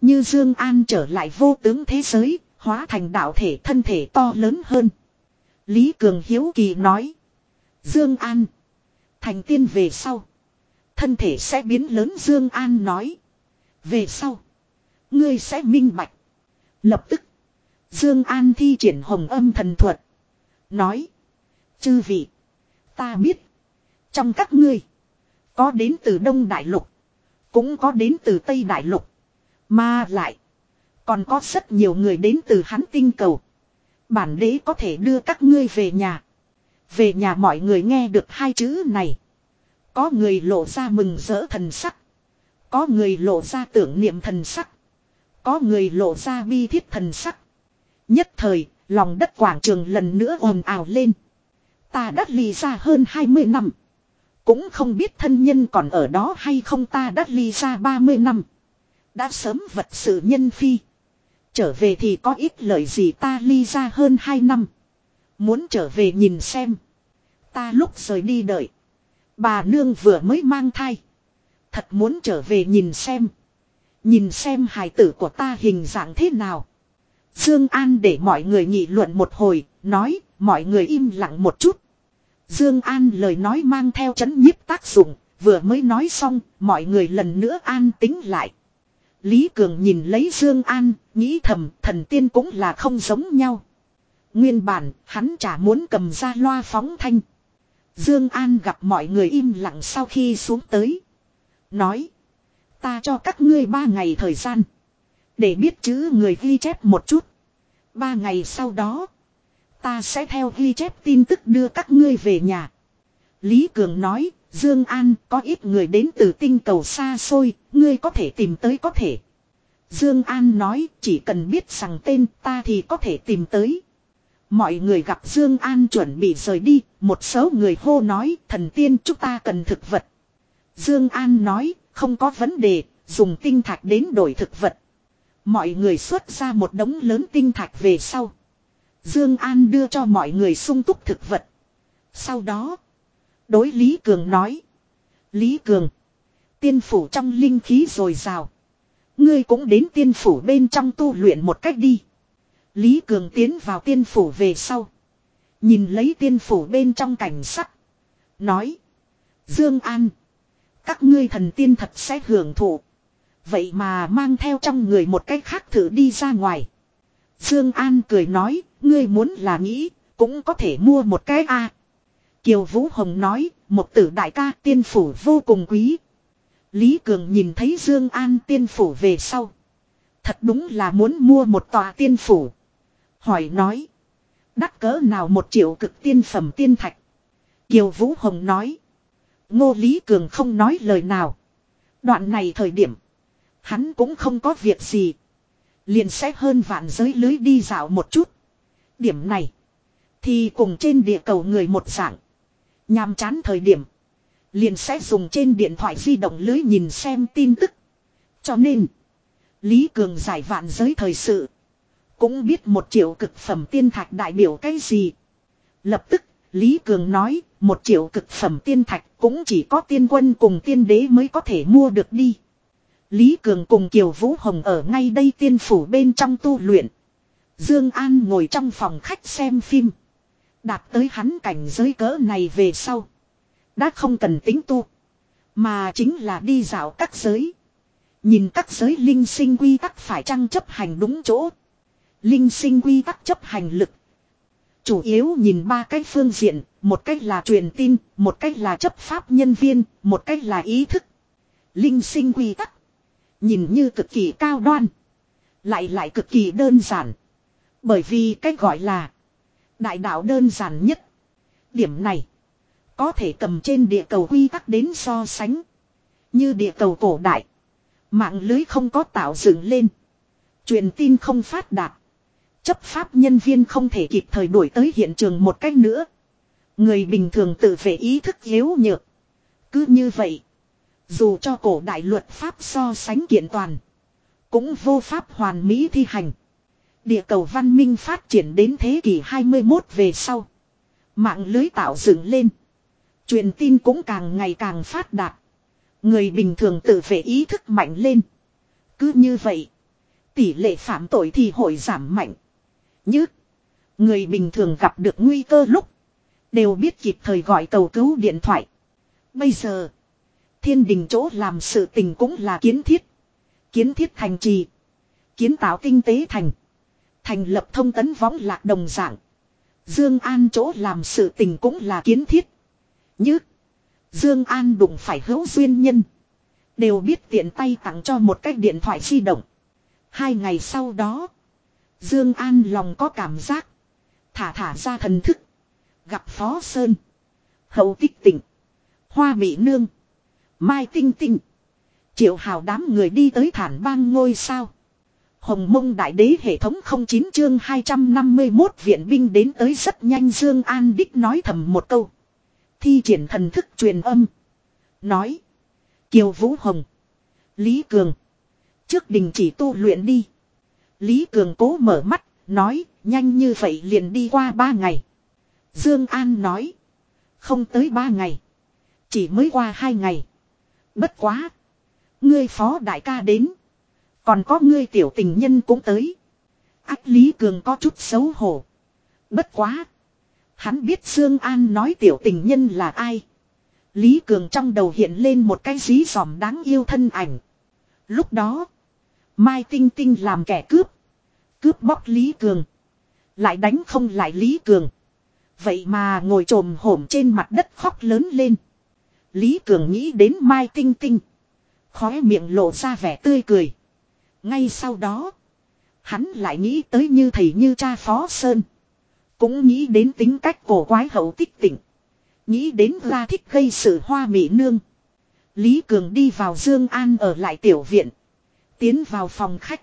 Như Dương An trở lại vô tướng thế giới, hóa thành đạo thể thân thể to lớn hơn. Lý Cường Hiếu Kỳ nói. Dương An. Thành tiên về sau. Thân thể sẽ biến lớn Dương An nói. Về sau. Ngươi sẽ minh bạch. Lập tức. Dương An thi triển hồng âm thần thuật. Nói. Chư vị. Ta biết. Trong các ngươi. Có đến từ Đông Đại Lục. Cũng có đến từ Tây Đại Lục. Mà lại. Còn có rất nhiều người đến từ hắn tinh cầu. Bản đế có thể đưa các ngươi về nhà. Về nhà mọi người nghe được hai chữ này. Có người lộ ra mừng rỡ thần sắc. Có người lộ ra tưởng niệm thần sắc. Có người lộ ra bi thiết thần sắc. Nhất thời, lòng đất quảng trường lần nữa ồn ào lên. Ta đã ly ra hơn 20 năm. Cũng không biết thân nhân còn ở đó hay không ta đã ly ra 30 năm. Đã sớm vật sự nhân phi. Trở về thì có ít lời gì ta ly ra hơn 2 năm. Muốn trở về nhìn xem. Ta lúc rời đi đợi. Bà nương vừa mới mang thai. Thật muốn trở về nhìn xem. Nhìn xem hài tử của ta hình dạng thế nào. Dương An để mọi người nghị luận một hồi, nói, mọi người im lặng một chút. Dương An lời nói mang theo chấn nhiếp tác dụng, vừa mới nói xong, mọi người lần nữa an tính lại. Lý Cường nhìn lấy Dương An, nghĩ thầm, thần tiên cũng là không giống nhau. Nguyên bản, hắn chả muốn cầm ra loa phóng thanh. Dương An gặp mọi người im lặng sau khi xuống tới. Nói. Ta cho các ngươi ba ngày thời gian. Để biết chữ người ghi chép một chút. Ba ngày sau đó. Ta sẽ theo ghi chép tin tức đưa các ngươi về nhà. Lý Cường nói. Dương An có ít người đến từ tinh cầu xa xôi. Ngươi có thể tìm tới có thể. Dương An nói chỉ cần biết rằng tên ta thì có thể tìm tới. Mọi người gặp Dương An chuẩn bị rời đi, một số người hô nói thần tiên chúng ta cần thực vật. Dương An nói không có vấn đề, dùng tinh thạch đến đổi thực vật. Mọi người xuất ra một đống lớn tinh thạch về sau. Dương An đưa cho mọi người sung túc thực vật. Sau đó, đối Lý Cường nói. Lý Cường, tiên phủ trong linh khí rồi rào. Ngươi cũng đến tiên phủ bên trong tu luyện một cách đi. Lý Cường tiến vào tiên phủ về sau. Nhìn lấy tiên phủ bên trong cảnh sắc. Nói. Dương An. Các ngươi thần tiên thật sẽ hưởng thụ. Vậy mà mang theo trong người một cách khác thử đi ra ngoài. Dương An cười nói. Ngươi muốn là nghĩ. Cũng có thể mua một cái a. Kiều Vũ Hồng nói. Một tử đại ca, tiên phủ vô cùng quý. Lý Cường nhìn thấy Dương An tiên phủ về sau. Thật đúng là muốn mua một tòa tiên phủ. Hỏi nói. Đắt cỡ nào một triệu cực tiên phẩm tiên thạch. Kiều Vũ Hồng nói. Ngô Lý Cường không nói lời nào. Đoạn này thời điểm. Hắn cũng không có việc gì. Liền sẽ hơn vạn giới lưới đi dạo một chút. Điểm này. Thì cùng trên địa cầu người một dạng. Nhàm chán thời điểm. Liền sẽ dùng trên điện thoại di động lưới nhìn xem tin tức. Cho nên. Lý Cường giải vạn giới thời sự. Cũng biết một triệu cực phẩm tiên thạch đại biểu cái gì. Lập tức, Lý Cường nói, một triệu cực phẩm tiên thạch cũng chỉ có tiên quân cùng tiên đế mới có thể mua được đi. Lý Cường cùng Kiều Vũ Hồng ở ngay đây tiên phủ bên trong tu luyện. Dương An ngồi trong phòng khách xem phim. Đạt tới hắn cảnh giới cỡ này về sau. Đã không cần tính tu. Mà chính là đi dạo các giới. Nhìn các giới linh sinh quy tắc phải chăng chấp hành đúng chỗ. Linh sinh quy tắc chấp hành lực. chủ yếu nhìn ba cái phương diện, một cách là truyền tin, một cách là chấp pháp nhân viên, một cách là ý thức. Linh sinh quy tắc. Nhìn như cực kỳ cao đoan. Lại lại cực kỳ đơn giản. Bởi vì cách gọi là đại đạo đơn giản nhất. Điểm này có thể cầm trên địa cầu quy tắc đến so sánh. Như địa cầu cổ đại. Mạng lưới không có tạo dựng lên. Truyền tin không phát đạt. Chấp pháp nhân viên không thể kịp thời đuổi tới hiện trường một cách nữa. Người bình thường tự vệ ý thức yếu nhược. Cứ như vậy. Dù cho cổ đại luật pháp so sánh kiện toàn. Cũng vô pháp hoàn mỹ thi hành. Địa cầu văn minh phát triển đến thế kỷ 21 về sau. Mạng lưới tạo dựng lên. Truyền tin cũng càng ngày càng phát đạt. Người bình thường tự vệ ý thức mạnh lên. Cứ như vậy. Tỷ lệ phạm tội thì hội giảm mạnh. Như. Người bình thường gặp được nguy cơ lúc. Đều biết kịp thời gọi cầu cứu điện thoại. Bây giờ. Thiên đình chỗ làm sự tình cũng là kiến thiết. Kiến thiết thành trì. Kiến tạo kinh tế thành. Thành lập thông tấn võng lạc đồng dạng. Dương An chỗ làm sự tình cũng là kiến thiết. Như. Dương An đụng phải hữu duyên nhân. Đều biết tiện tay tặng cho một cái điện thoại di động. Hai ngày sau đó. Dương An lòng có cảm giác. Thả thả ra thần thức. Gặp Phó Sơn. Hậu tích Tịnh, Hoa Mỹ Nương. Mai Tinh Tinh. Triệu hào đám người đi tới thản bang ngôi sao. Hồng mông đại đế hệ thống 09 chương 251 viện binh đến tới rất nhanh Dương An Đích nói thầm một câu. Thi triển thần thức truyền âm. Nói. Kiều Vũ Hồng. Lý Cường. Trước đình chỉ tu luyện đi. Lý Cường cố mở mắt. Nói. Nhanh như vậy liền đi qua ba ngày. Dương An nói. Không tới ba ngày. Chỉ mới qua hai ngày. Bất quá. Ngươi phó đại ca đến. Còn có ngươi tiểu tình nhân cũng tới. Ách Lý Cường có chút xấu hổ. Bất quá. Hắn biết Dương An nói tiểu tình nhân là ai. Lý Cường trong đầu hiện lên một cái dí dòm đáng yêu thân ảnh. Lúc đó. Mai Tinh Tinh làm kẻ cướp. Cướp bóc Lý Cường. Lại đánh không lại Lý Cường. Vậy mà ngồi trồm hổm trên mặt đất khóc lớn lên. Lý Cường nghĩ đến Mai Tinh Tinh. Khóe miệng lộ ra vẻ tươi cười. Ngay sau đó. Hắn lại nghĩ tới như thầy như cha Phó Sơn. Cũng nghĩ đến tính cách cổ quái hậu tích tỉnh. Nghĩ đến ra thích gây sự hoa mỹ nương. Lý Cường đi vào Dương An ở lại tiểu viện. Tiến vào phòng khách.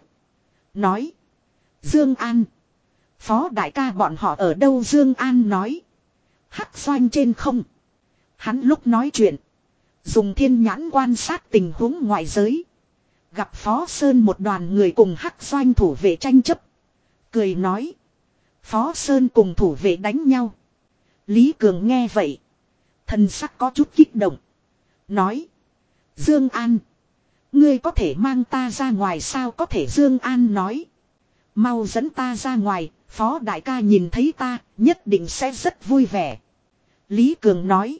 Nói. Dương An. Phó đại ca bọn họ ở đâu Dương An nói. Hắc doanh trên không. Hắn lúc nói chuyện. Dùng thiên nhãn quan sát tình huống ngoại giới. Gặp Phó Sơn một đoàn người cùng hắc doanh thủ vệ tranh chấp. Cười nói. Phó Sơn cùng thủ vệ đánh nhau. Lý Cường nghe vậy. Thần sắc có chút kích động. Nói. Dương An. Ngươi có thể mang ta ra ngoài sao có thể Dương An nói. Mau dẫn ta ra ngoài. Phó đại ca nhìn thấy ta, nhất định sẽ rất vui vẻ. Lý Cường nói.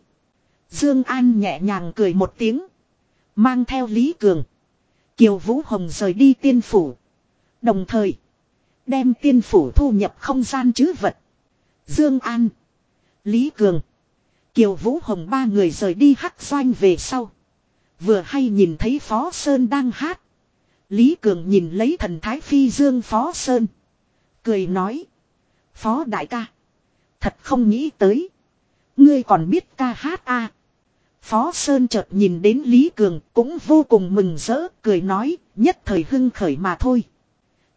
Dương An nhẹ nhàng cười một tiếng. Mang theo Lý Cường. Kiều Vũ Hồng rời đi tiên phủ. Đồng thời. Đem tiên phủ thu nhập không gian chứ vật. Dương An. Lý Cường. Kiều Vũ Hồng ba người rời đi hắc doanh về sau. Vừa hay nhìn thấy Phó Sơn đang hát. Lý Cường nhìn lấy thần thái phi dương Phó Sơn. Cười nói. Phó đại ca. Thật không nghĩ tới. Ngươi còn biết ca hát à. Phó Sơn chợt nhìn đến Lý Cường cũng vô cùng mừng rỡ, cười nói, nhất thời hưng khởi mà thôi.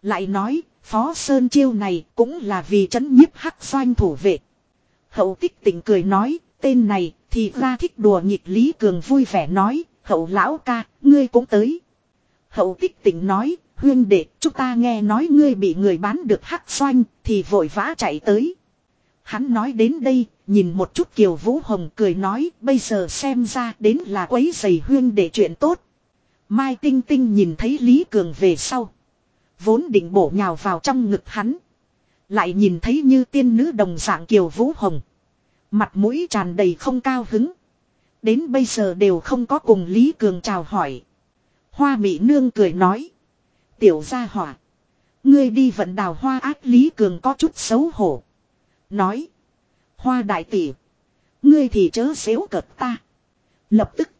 Lại nói, Phó Sơn chiêu này cũng là vì trấn nhiếp hắc doanh thủ vệ. Hậu tích tỉnh cười nói, tên này thì ra thích đùa nghịch Lý Cường vui vẻ nói, hậu lão ca, ngươi cũng tới. Hậu tích tỉnh nói, huyên đệ, chúng ta nghe nói ngươi bị người bán được hắc doanh, thì vội vã chạy tới. Hắn nói đến đây, nhìn một chút Kiều Vũ Hồng cười nói, bây giờ xem ra đến là quấy giày huyên để chuyện tốt. Mai Tinh Tinh nhìn thấy Lý Cường về sau. Vốn định bổ nhào vào trong ngực hắn. Lại nhìn thấy như tiên nữ đồng dạng Kiều Vũ Hồng. Mặt mũi tràn đầy không cao hứng. Đến bây giờ đều không có cùng Lý Cường chào hỏi. Hoa Mỹ Nương cười nói. Tiểu gia hỏa. Ngươi đi vận đào hoa ác Lý Cường có chút xấu hổ. Nói. Hoa đại tỷ. Ngươi thì chớ xếu cợt ta. Lập tức.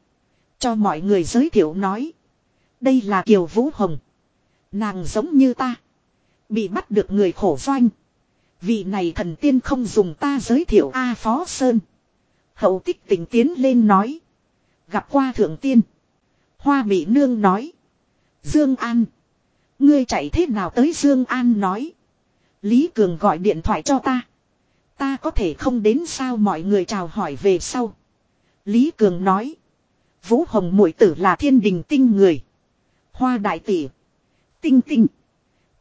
Cho mọi người giới thiệu nói. Đây là Kiều Vũ Hồng. Nàng giống như ta. Bị bắt được người khổ doanh. Vị này thần tiên không dùng ta giới thiệu A Phó Sơn. Hậu tích tỉnh tiến lên nói. Gặp qua thượng tiên. Hoa Mỹ Nương nói. Dương An. Ngươi chạy thế nào tới Dương An nói. Lý Cường gọi điện thoại cho ta. Ta có thể không đến sao mọi người chào hỏi về sau. Lý Cường nói. Vũ Hồng muội tử là thiên đình tinh người. Hoa đại tỷ. Tinh tinh.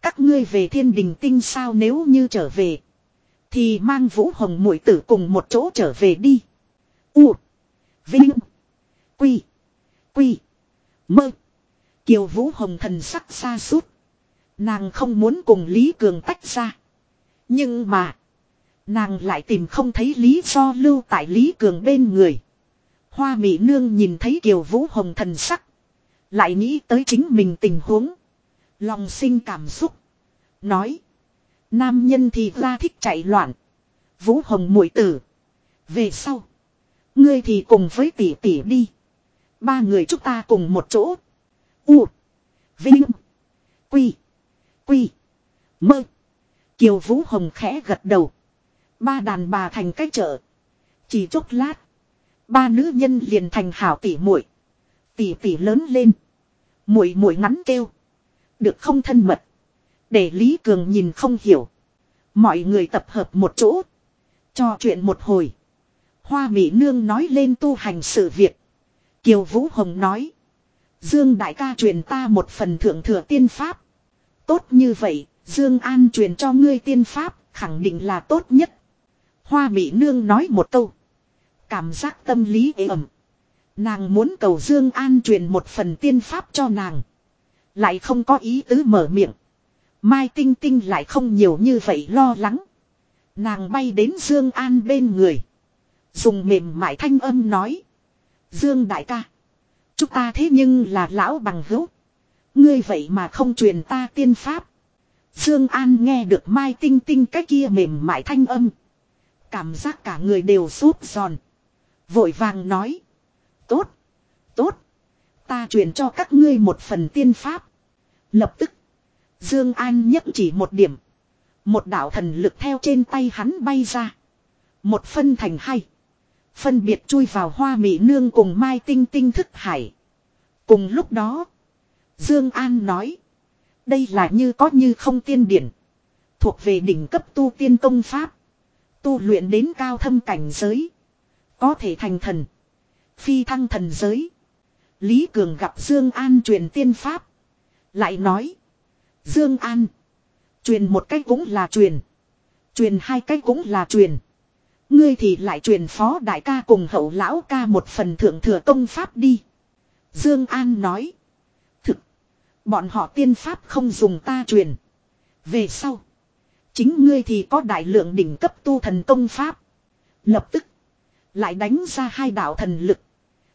Các ngươi về thiên đình tinh sao nếu như trở về. Thì mang Vũ Hồng muội tử cùng một chỗ trở về đi. U. Vinh. Quy. Quy. Mơ. Kiều Vũ Hồng thần sắc xa suốt. Nàng không muốn cùng Lý Cường tách ra. Nhưng mà. Nàng lại tìm không thấy lý do lưu tại Lý Cường bên người. Hoa Mỹ Nương nhìn thấy Kiều Vũ Hồng thần sắc. Lại nghĩ tới chính mình tình huống. Lòng sinh cảm xúc. Nói. Nam nhân thì ra thích chạy loạn. Vũ Hồng muội tử. Về sau. Ngươi thì cùng với tỷ tỷ đi. Ba người chúng ta cùng một chỗ. U. Vinh. Quy. Quy. Mơ. Kiều Vũ Hồng khẽ gật đầu. Ba đàn bà thành cách chợ. Chỉ chốc lát. Ba nữ nhân liền thành hảo tỷ muội. Tỷ tỷ lớn lên. Muội muội ngắn kêu. Được không thân mật. Để Lý Cường nhìn không hiểu. Mọi người tập hợp một chỗ. Cho chuyện một hồi. Hoa Mỹ Nương nói lên tu hành sự việc. Kiều Vũ Hồng nói. Dương Đại ca truyền ta một phần thượng thừa tiên pháp. Tốt như vậy, Dương An truyền cho ngươi tiên pháp, khẳng định là tốt nhất. Hoa Mỹ Nương nói một câu. Cảm giác tâm lý ế ẩm. Nàng muốn cầu Dương An truyền một phần tiên pháp cho nàng. Lại không có ý tứ mở miệng. Mai Tinh Tinh lại không nhiều như vậy lo lắng. Nàng bay đến Dương An bên người. Dùng mềm mại thanh âm nói. Dương đại ca. Chúng ta thế nhưng là lão bằng hữu. Ngươi vậy mà không truyền ta tiên pháp. Dương An nghe được Mai Tinh Tinh cái kia mềm mại thanh âm. Cảm giác cả người đều sút giòn. Vội vàng nói. Tốt. Tốt. Ta truyền cho các ngươi một phần tiên pháp. Lập tức. Dương An nhấc chỉ một điểm. Một đạo thần lực theo trên tay hắn bay ra. Một phân thành hai. Phân biệt chui vào hoa mỹ nương cùng Mai Tinh Tinh thức hải. Cùng lúc đó. Dương An nói. Đây là như có như không tiên điển. Thuộc về đỉnh cấp tu tiên công pháp. Tu luyện đến cao thâm cảnh giới. Có thể thành thần. Phi thăng thần giới. Lý Cường gặp Dương An truyền tiên pháp. Lại nói. Dương An. Truyền một cách cũng là truyền. Truyền hai cách cũng là truyền. Ngươi thì lại truyền phó đại ca cùng hậu lão ca một phần thượng thừa công pháp đi. Dương An nói. Thực. Bọn họ tiên pháp không dùng ta truyền. Về sau. Chính ngươi thì có đại lượng đỉnh cấp tu thần công pháp. Lập tức. Lại đánh ra hai đạo thần lực.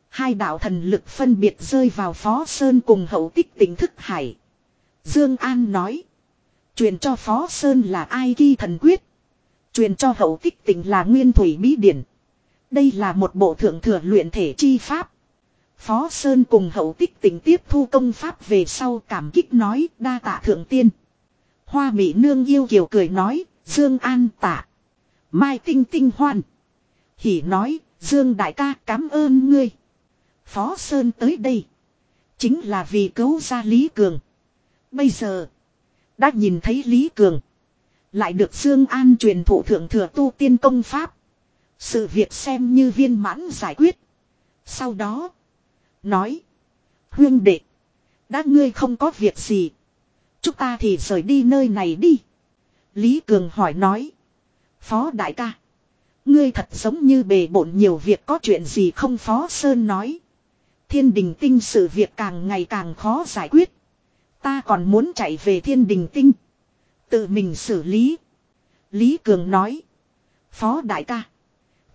Hai đạo thần lực phân biệt rơi vào Phó Sơn cùng hậu tích tỉnh thức hải. Dương An nói. Truyền cho Phó Sơn là ai ghi thần quyết. Truyền cho hậu tích tỉnh là nguyên thủy bí điển. Đây là một bộ thượng thừa luyện thể chi pháp. Phó Sơn cùng hậu tích tỉnh tiếp thu công pháp về sau cảm kích nói, đa tạ thượng tiên. Hoa mỹ nương yêu kiều cười nói, Dương An tạ. Mai tinh tinh hoan. Hỉ nói, Dương đại ca cảm ơn ngươi. Phó Sơn tới đây. Chính là vì cứu ra Lý Cường. Bây giờ. Đã nhìn thấy Lý Cường. Lại được Dương An truyền thụ thượng thừa tu tiên công pháp. Sự việc xem như viên mãn giải quyết. Sau đó. Nói. Huyên đệ. Đã ngươi không có việc gì. Chúng ta thì rời đi nơi này đi. Lý Cường hỏi nói. Phó đại ca. Ngươi thật giống như bề bộn nhiều việc có chuyện gì không Phó Sơn nói. Thiên đình tinh sự việc càng ngày càng khó giải quyết. Ta còn muốn chạy về thiên đình tinh. Tự mình xử lý. Lý Cường nói. Phó đại ca.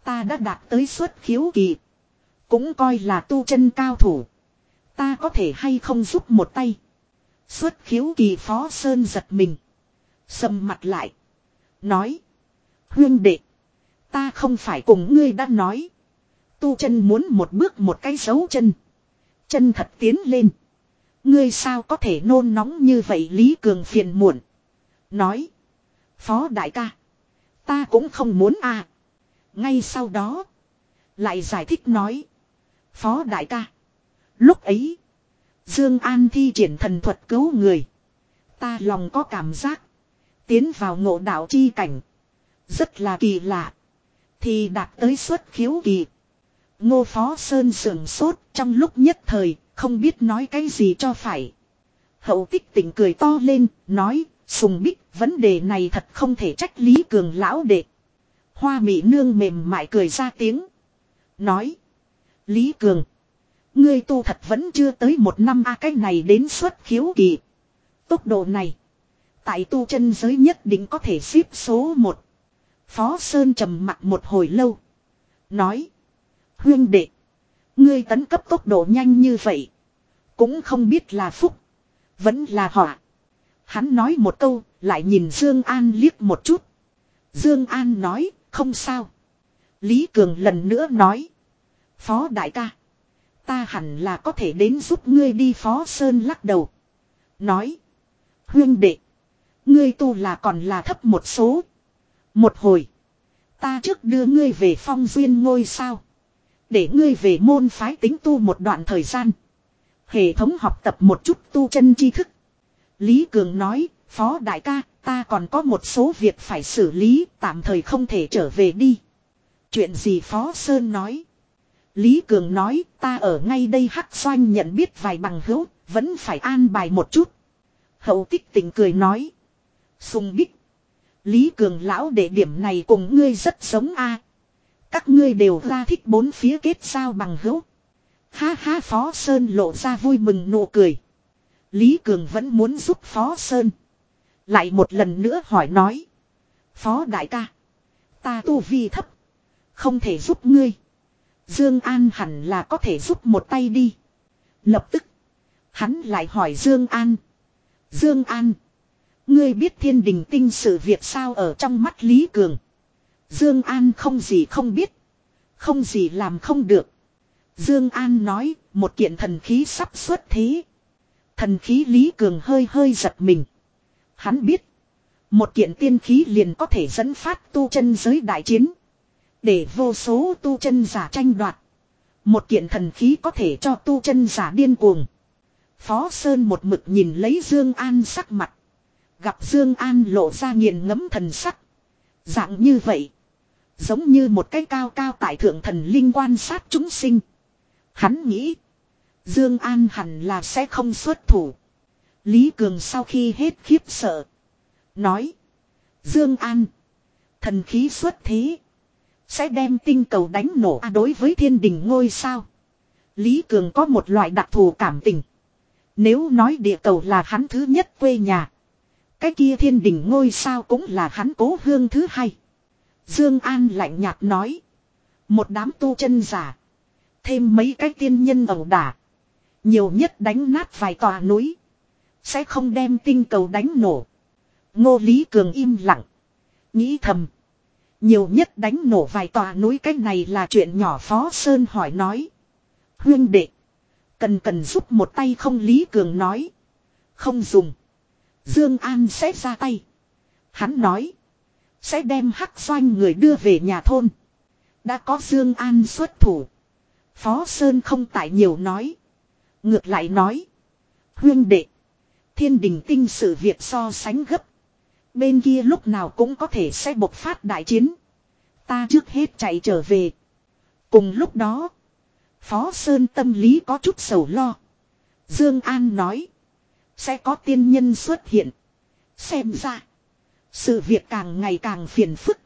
Ta đã đạt tới suất khiếu kỳ. Cũng coi là tu chân cao thủ. Ta có thể hay không giúp một tay. Xuất khiếu kỳ phó sơn giật mình. Sầm mặt lại. Nói. Huyên đệ. Ta không phải cùng ngươi đã nói. Tu chân muốn một bước một cái dấu chân. Chân thật tiến lên. Ngươi sao có thể nôn nóng như vậy Lý Cường phiền muộn. Nói. Phó đại ca. Ta cũng không muốn à. Ngay sau đó. Lại giải thích nói. Phó đại ca. Lúc ấy. Dương An thi triển thần thuật cứu người. Ta lòng có cảm giác. Tiến vào ngộ đạo chi cảnh. Rất là kỳ lạ. Thì đạt tới xuất khiếu kỳ. Ngô Phó Sơn sườn sốt trong lúc nhất thời, không biết nói cái gì cho phải. Hậu tích tỉnh cười to lên, nói, sùng bích, vấn đề này thật không thể trách Lý Cường lão đệ. Hoa mỹ nương mềm mại cười ra tiếng. Nói, Lý Cường, ngươi tu thật vẫn chưa tới một năm a cái này đến xuất khiếu kỳ. Tốc độ này, tại tu chân giới nhất định có thể xếp số một. Phó Sơn trầm mặt một hồi lâu. Nói. Huyên đệ. Ngươi tấn cấp tốc độ nhanh như vậy. Cũng không biết là phúc. Vẫn là họa. Hắn nói một câu. Lại nhìn Dương An liếc một chút. Dương An nói. Không sao. Lý Cường lần nữa nói. Phó đại ca. Ta hẳn là có thể đến giúp ngươi đi Phó Sơn lắc đầu. Nói. Huyên đệ. Ngươi tu là còn là thấp một số. Một hồi. Ta trước đưa ngươi về phong duyên ngôi sao. Để ngươi về môn phái tính tu một đoạn thời gian. Hệ thống học tập một chút tu chân tri thức. Lý Cường nói, Phó Đại ca, ta còn có một số việc phải xử lý, tạm thời không thể trở về đi. Chuyện gì Phó Sơn nói? Lý Cường nói, ta ở ngay đây hắc doanh nhận biết vài bằng hữu, vẫn phải an bài một chút. Hậu tích tình cười nói. Sùng bích. Lý Cường lão để điểm này cùng ngươi rất giống a. Các ngươi đều ra thích bốn phía kết sao bằng hữu. Ha ha Phó Sơn lộ ra vui mừng nụ cười. Lý Cường vẫn muốn giúp Phó Sơn. Lại một lần nữa hỏi nói. Phó đại ca. Ta tu vi thấp. Không thể giúp ngươi. Dương An hẳn là có thể giúp một tay đi. Lập tức. Hắn lại hỏi Dương An. Dương An. Ngươi biết thiên đình tinh sự việc sao ở trong mắt Lý Cường. Dương An không gì không biết. Không gì làm không được. Dương An nói, một kiện thần khí sắp xuất thế. Thần khí Lý Cường hơi hơi giật mình. Hắn biết, một kiện tiên khí liền có thể dẫn phát tu chân giới đại chiến, để vô số tu chân giả tranh đoạt. Một kiện thần khí có thể cho tu chân giả điên cuồng. Phó Sơn một mực nhìn lấy Dương An sắc mặt, gặp Dương An lộ ra nghiền ngẫm thần sắc. Dạng như vậy, Giống như một cái cao cao tại thượng thần linh quan sát chúng sinh. Hắn nghĩ. Dương An hẳn là sẽ không xuất thủ. Lý Cường sau khi hết khiếp sợ. Nói. Dương An. Thần khí xuất thế. Sẽ đem tinh cầu đánh nổ à, đối với thiên đình ngôi sao. Lý Cường có một loại đặc thù cảm tình. Nếu nói địa cầu là hắn thứ nhất quê nhà. Cái kia thiên đình ngôi sao cũng là hắn cố hương thứ hai. Dương An lạnh nhạt nói. Một đám tu chân giả. Thêm mấy cái tiên nhân ẩu đả. Nhiều nhất đánh nát vài tòa núi. Sẽ không đem tinh cầu đánh nổ. Ngô Lý Cường im lặng. Nghĩ thầm. Nhiều nhất đánh nổ vài tòa núi, cái này là chuyện nhỏ, Phó Sơn hỏi nói. Huyên đệ. Cần cần giúp một tay không Lý Cường nói. Không dùng. Dương An sẽ ra tay. Hắn nói. Sẽ đem hắc doanh người đưa về nhà thôn. Đã có Dương An xuất thủ. Phó Sơn không tại nhiều nói. Ngược lại nói. Huyên đệ. Thiên đình tinh sự việc so sánh gấp. Bên kia lúc nào cũng có thể sẽ bộc phát đại chiến. Ta trước hết chạy trở về. Cùng lúc đó. Phó Sơn tâm lý có chút sầu lo. Dương An nói. Sẽ có tiên nhân xuất hiện. Xem ra. Sự việc càng ngày càng phiền phức.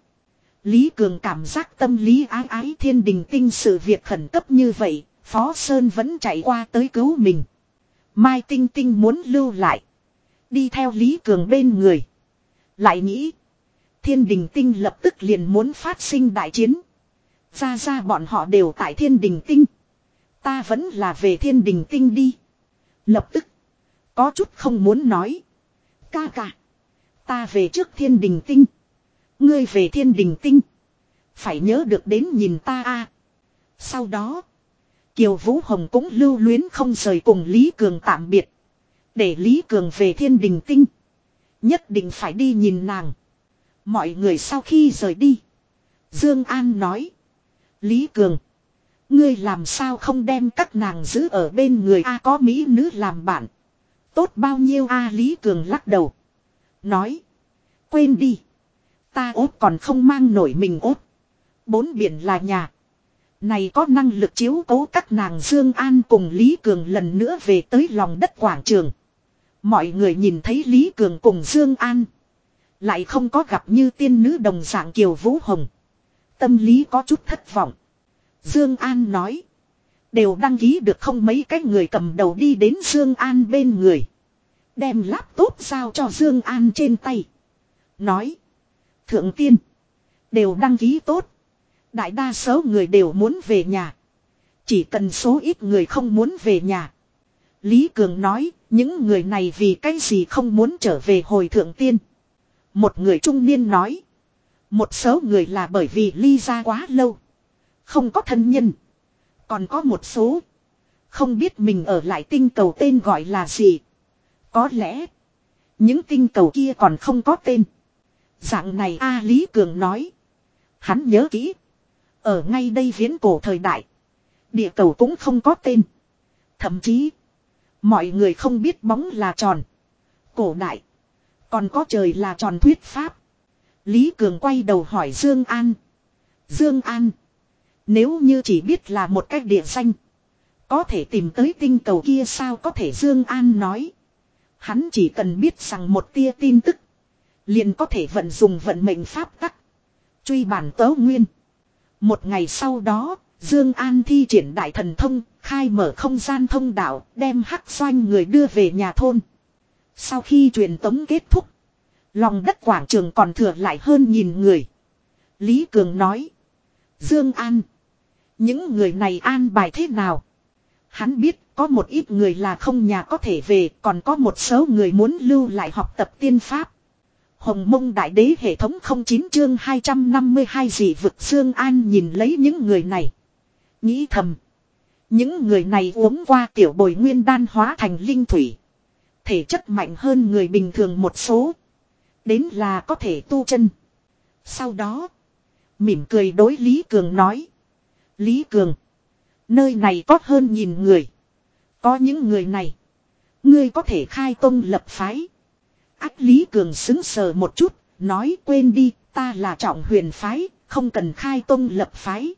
Lý Cường cảm giác tâm lý ái ái thiên đình tinh sự việc khẩn cấp như vậy, Phó Sơn vẫn chạy qua tới cứu mình. Mai Tinh Tinh muốn lưu lại. Đi theo Lý Cường bên người. Lại nghĩ. Thiên đình tinh lập tức liền muốn phát sinh đại chiến. Ra ra bọn họ đều tại thiên đình tinh. Ta vẫn là về thiên đình tinh đi. Lập tức. Có chút không muốn nói. Ca ca. Ta về trước thiên đình tinh. Ngươi về thiên đình tinh. Phải nhớ được đến nhìn ta a. Sau đó. Kiều Vũ Hồng cũng lưu luyến không rời cùng Lý Cường tạm biệt. Để Lý Cường về thiên đình tinh. Nhất định phải đi nhìn nàng. Mọi người sau khi rời đi. Dương An nói. Lý Cường. Ngươi làm sao không đem các nàng giữ ở bên người A, có mỹ nữ làm bạn. Tốt bao nhiêu A Lý Cường lắc đầu. Nói. Quên đi. Ta ốt còn không mang nổi mình ốt. Bốn biển là nhà. Này có năng lực chiếu cố các nàng Dương An cùng Lý Cường lần nữa về tới lòng đất quảng trường. Mọi người nhìn thấy Lý Cường cùng Dương An. Lại không có gặp như tiên nữ đồng dạng Kiều Vũ Hồng. Tâm lý có chút thất vọng. Dương An nói. Đều đăng ký được không mấy cái người cầm đầu đi đến Dương An bên người. Đem laptop giao cho Dương An trên tay. Nói. Thượng tiên. Đều đăng ký tốt. Đại đa số người đều muốn về nhà. Chỉ cần số ít người không muốn về nhà. Lý Cường nói, những người này vì cái gì không muốn trở về hồi thượng tiên. Một người trung niên nói. Một số người là bởi vì ly ra quá lâu. Không có thân nhân. Còn có một số. Không biết mình ở lại tinh cầu tên gọi là gì. Có lẽ. Những tinh cầu kia còn không có tên. Dạng này A Lý Cường nói. Hắn nhớ kỹ. Ở ngay đây viễn cổ thời đại. Địa cầu cũng không có tên. Thậm chí. Mọi người không biết bóng là tròn. Cổ đại. Còn có trời là tròn thuyết pháp. Lý Cường quay đầu hỏi Dương An. Dương An. Nếu như chỉ biết là một cách địa danh. Có thể tìm tới tinh cầu kia sao có thể Dương An nói. Hắn chỉ cần biết rằng một tia tin tức. Liền có thể vận dùng vận mệnh pháp tắc. Truy bản tớ nguyên. Một ngày sau đó, Dương An thi triển đại thần thông, khai mở không gian thông đạo, đem hắc doanh người đưa về nhà thôn. Sau khi truyền tống kết thúc, lòng đất quảng trường còn thừa lại hơn nhìn người. Lý Cường nói, Dương An, những người này an bài thế nào? Hắn biết có một ít người là không nhà có thể về, còn có một số người muốn lưu lại học tập tiên pháp. Hồng mông đại đế hệ thống 09 chương 252 dị vực Dương An nhìn lấy những người này. Nghĩ thầm. Những người này uống qua tiểu bồi nguyên đan hóa thành linh thủy. Thể chất mạnh hơn người bình thường một số. Đến là có thể tu chân. Sau đó. Mỉm cười đối Lý Cường nói. Lý Cường. Nơi này có hơn nhìn người. Có những người này. Ngươi có thể khai tông lập phái. Ác Lý Cường xứng sờ một chút. Nói quên đi, ta là trọng huyền phái. Không cần khai tông lập phái.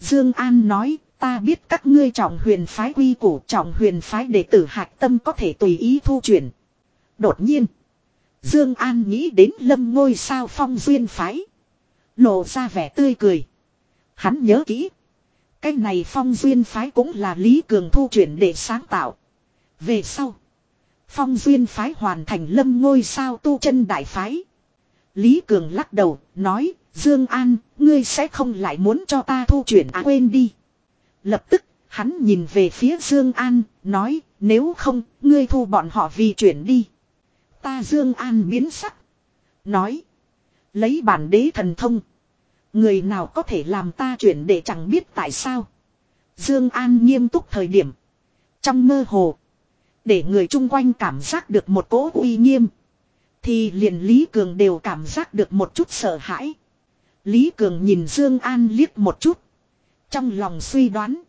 Dương An nói ta biết các ngươi trọng huyền phái quy củ trọng huyền phái đệ tử hạc tâm có thể tùy ý thu chuyển. Đột nhiên. Dương An nghĩ đến lâm ngôi sao phong duyên phái. Lộ ra vẻ tươi cười. Hắn nhớ kỹ. Cái này phong duyên phái cũng là Lý Cường thu chuyển để sáng tạo. Về sau. Phong duyên phái hoàn thành lâm ngôi sao tu chân đại phái. Lý Cường lắc đầu, nói, Dương An, ngươi sẽ không lại muốn cho ta thu chuyển à quên đi. Lập tức, hắn nhìn về phía Dương An, nói, nếu không, ngươi thu bọn họ vì chuyển đi. Ta Dương An biến sắc. Nói, lấy bản đế thần thông. Người nào có thể làm ta chuyển để chẳng biết tại sao. Dương An nghiêm túc thời điểm. Trong mơ hồ. Để người chung quanh cảm giác được một cỗ uy nghiêm. Thì liền Lý Cường đều cảm giác được một chút sợ hãi. Lý Cường nhìn Dương An liếc một chút. Trong lòng suy đoán.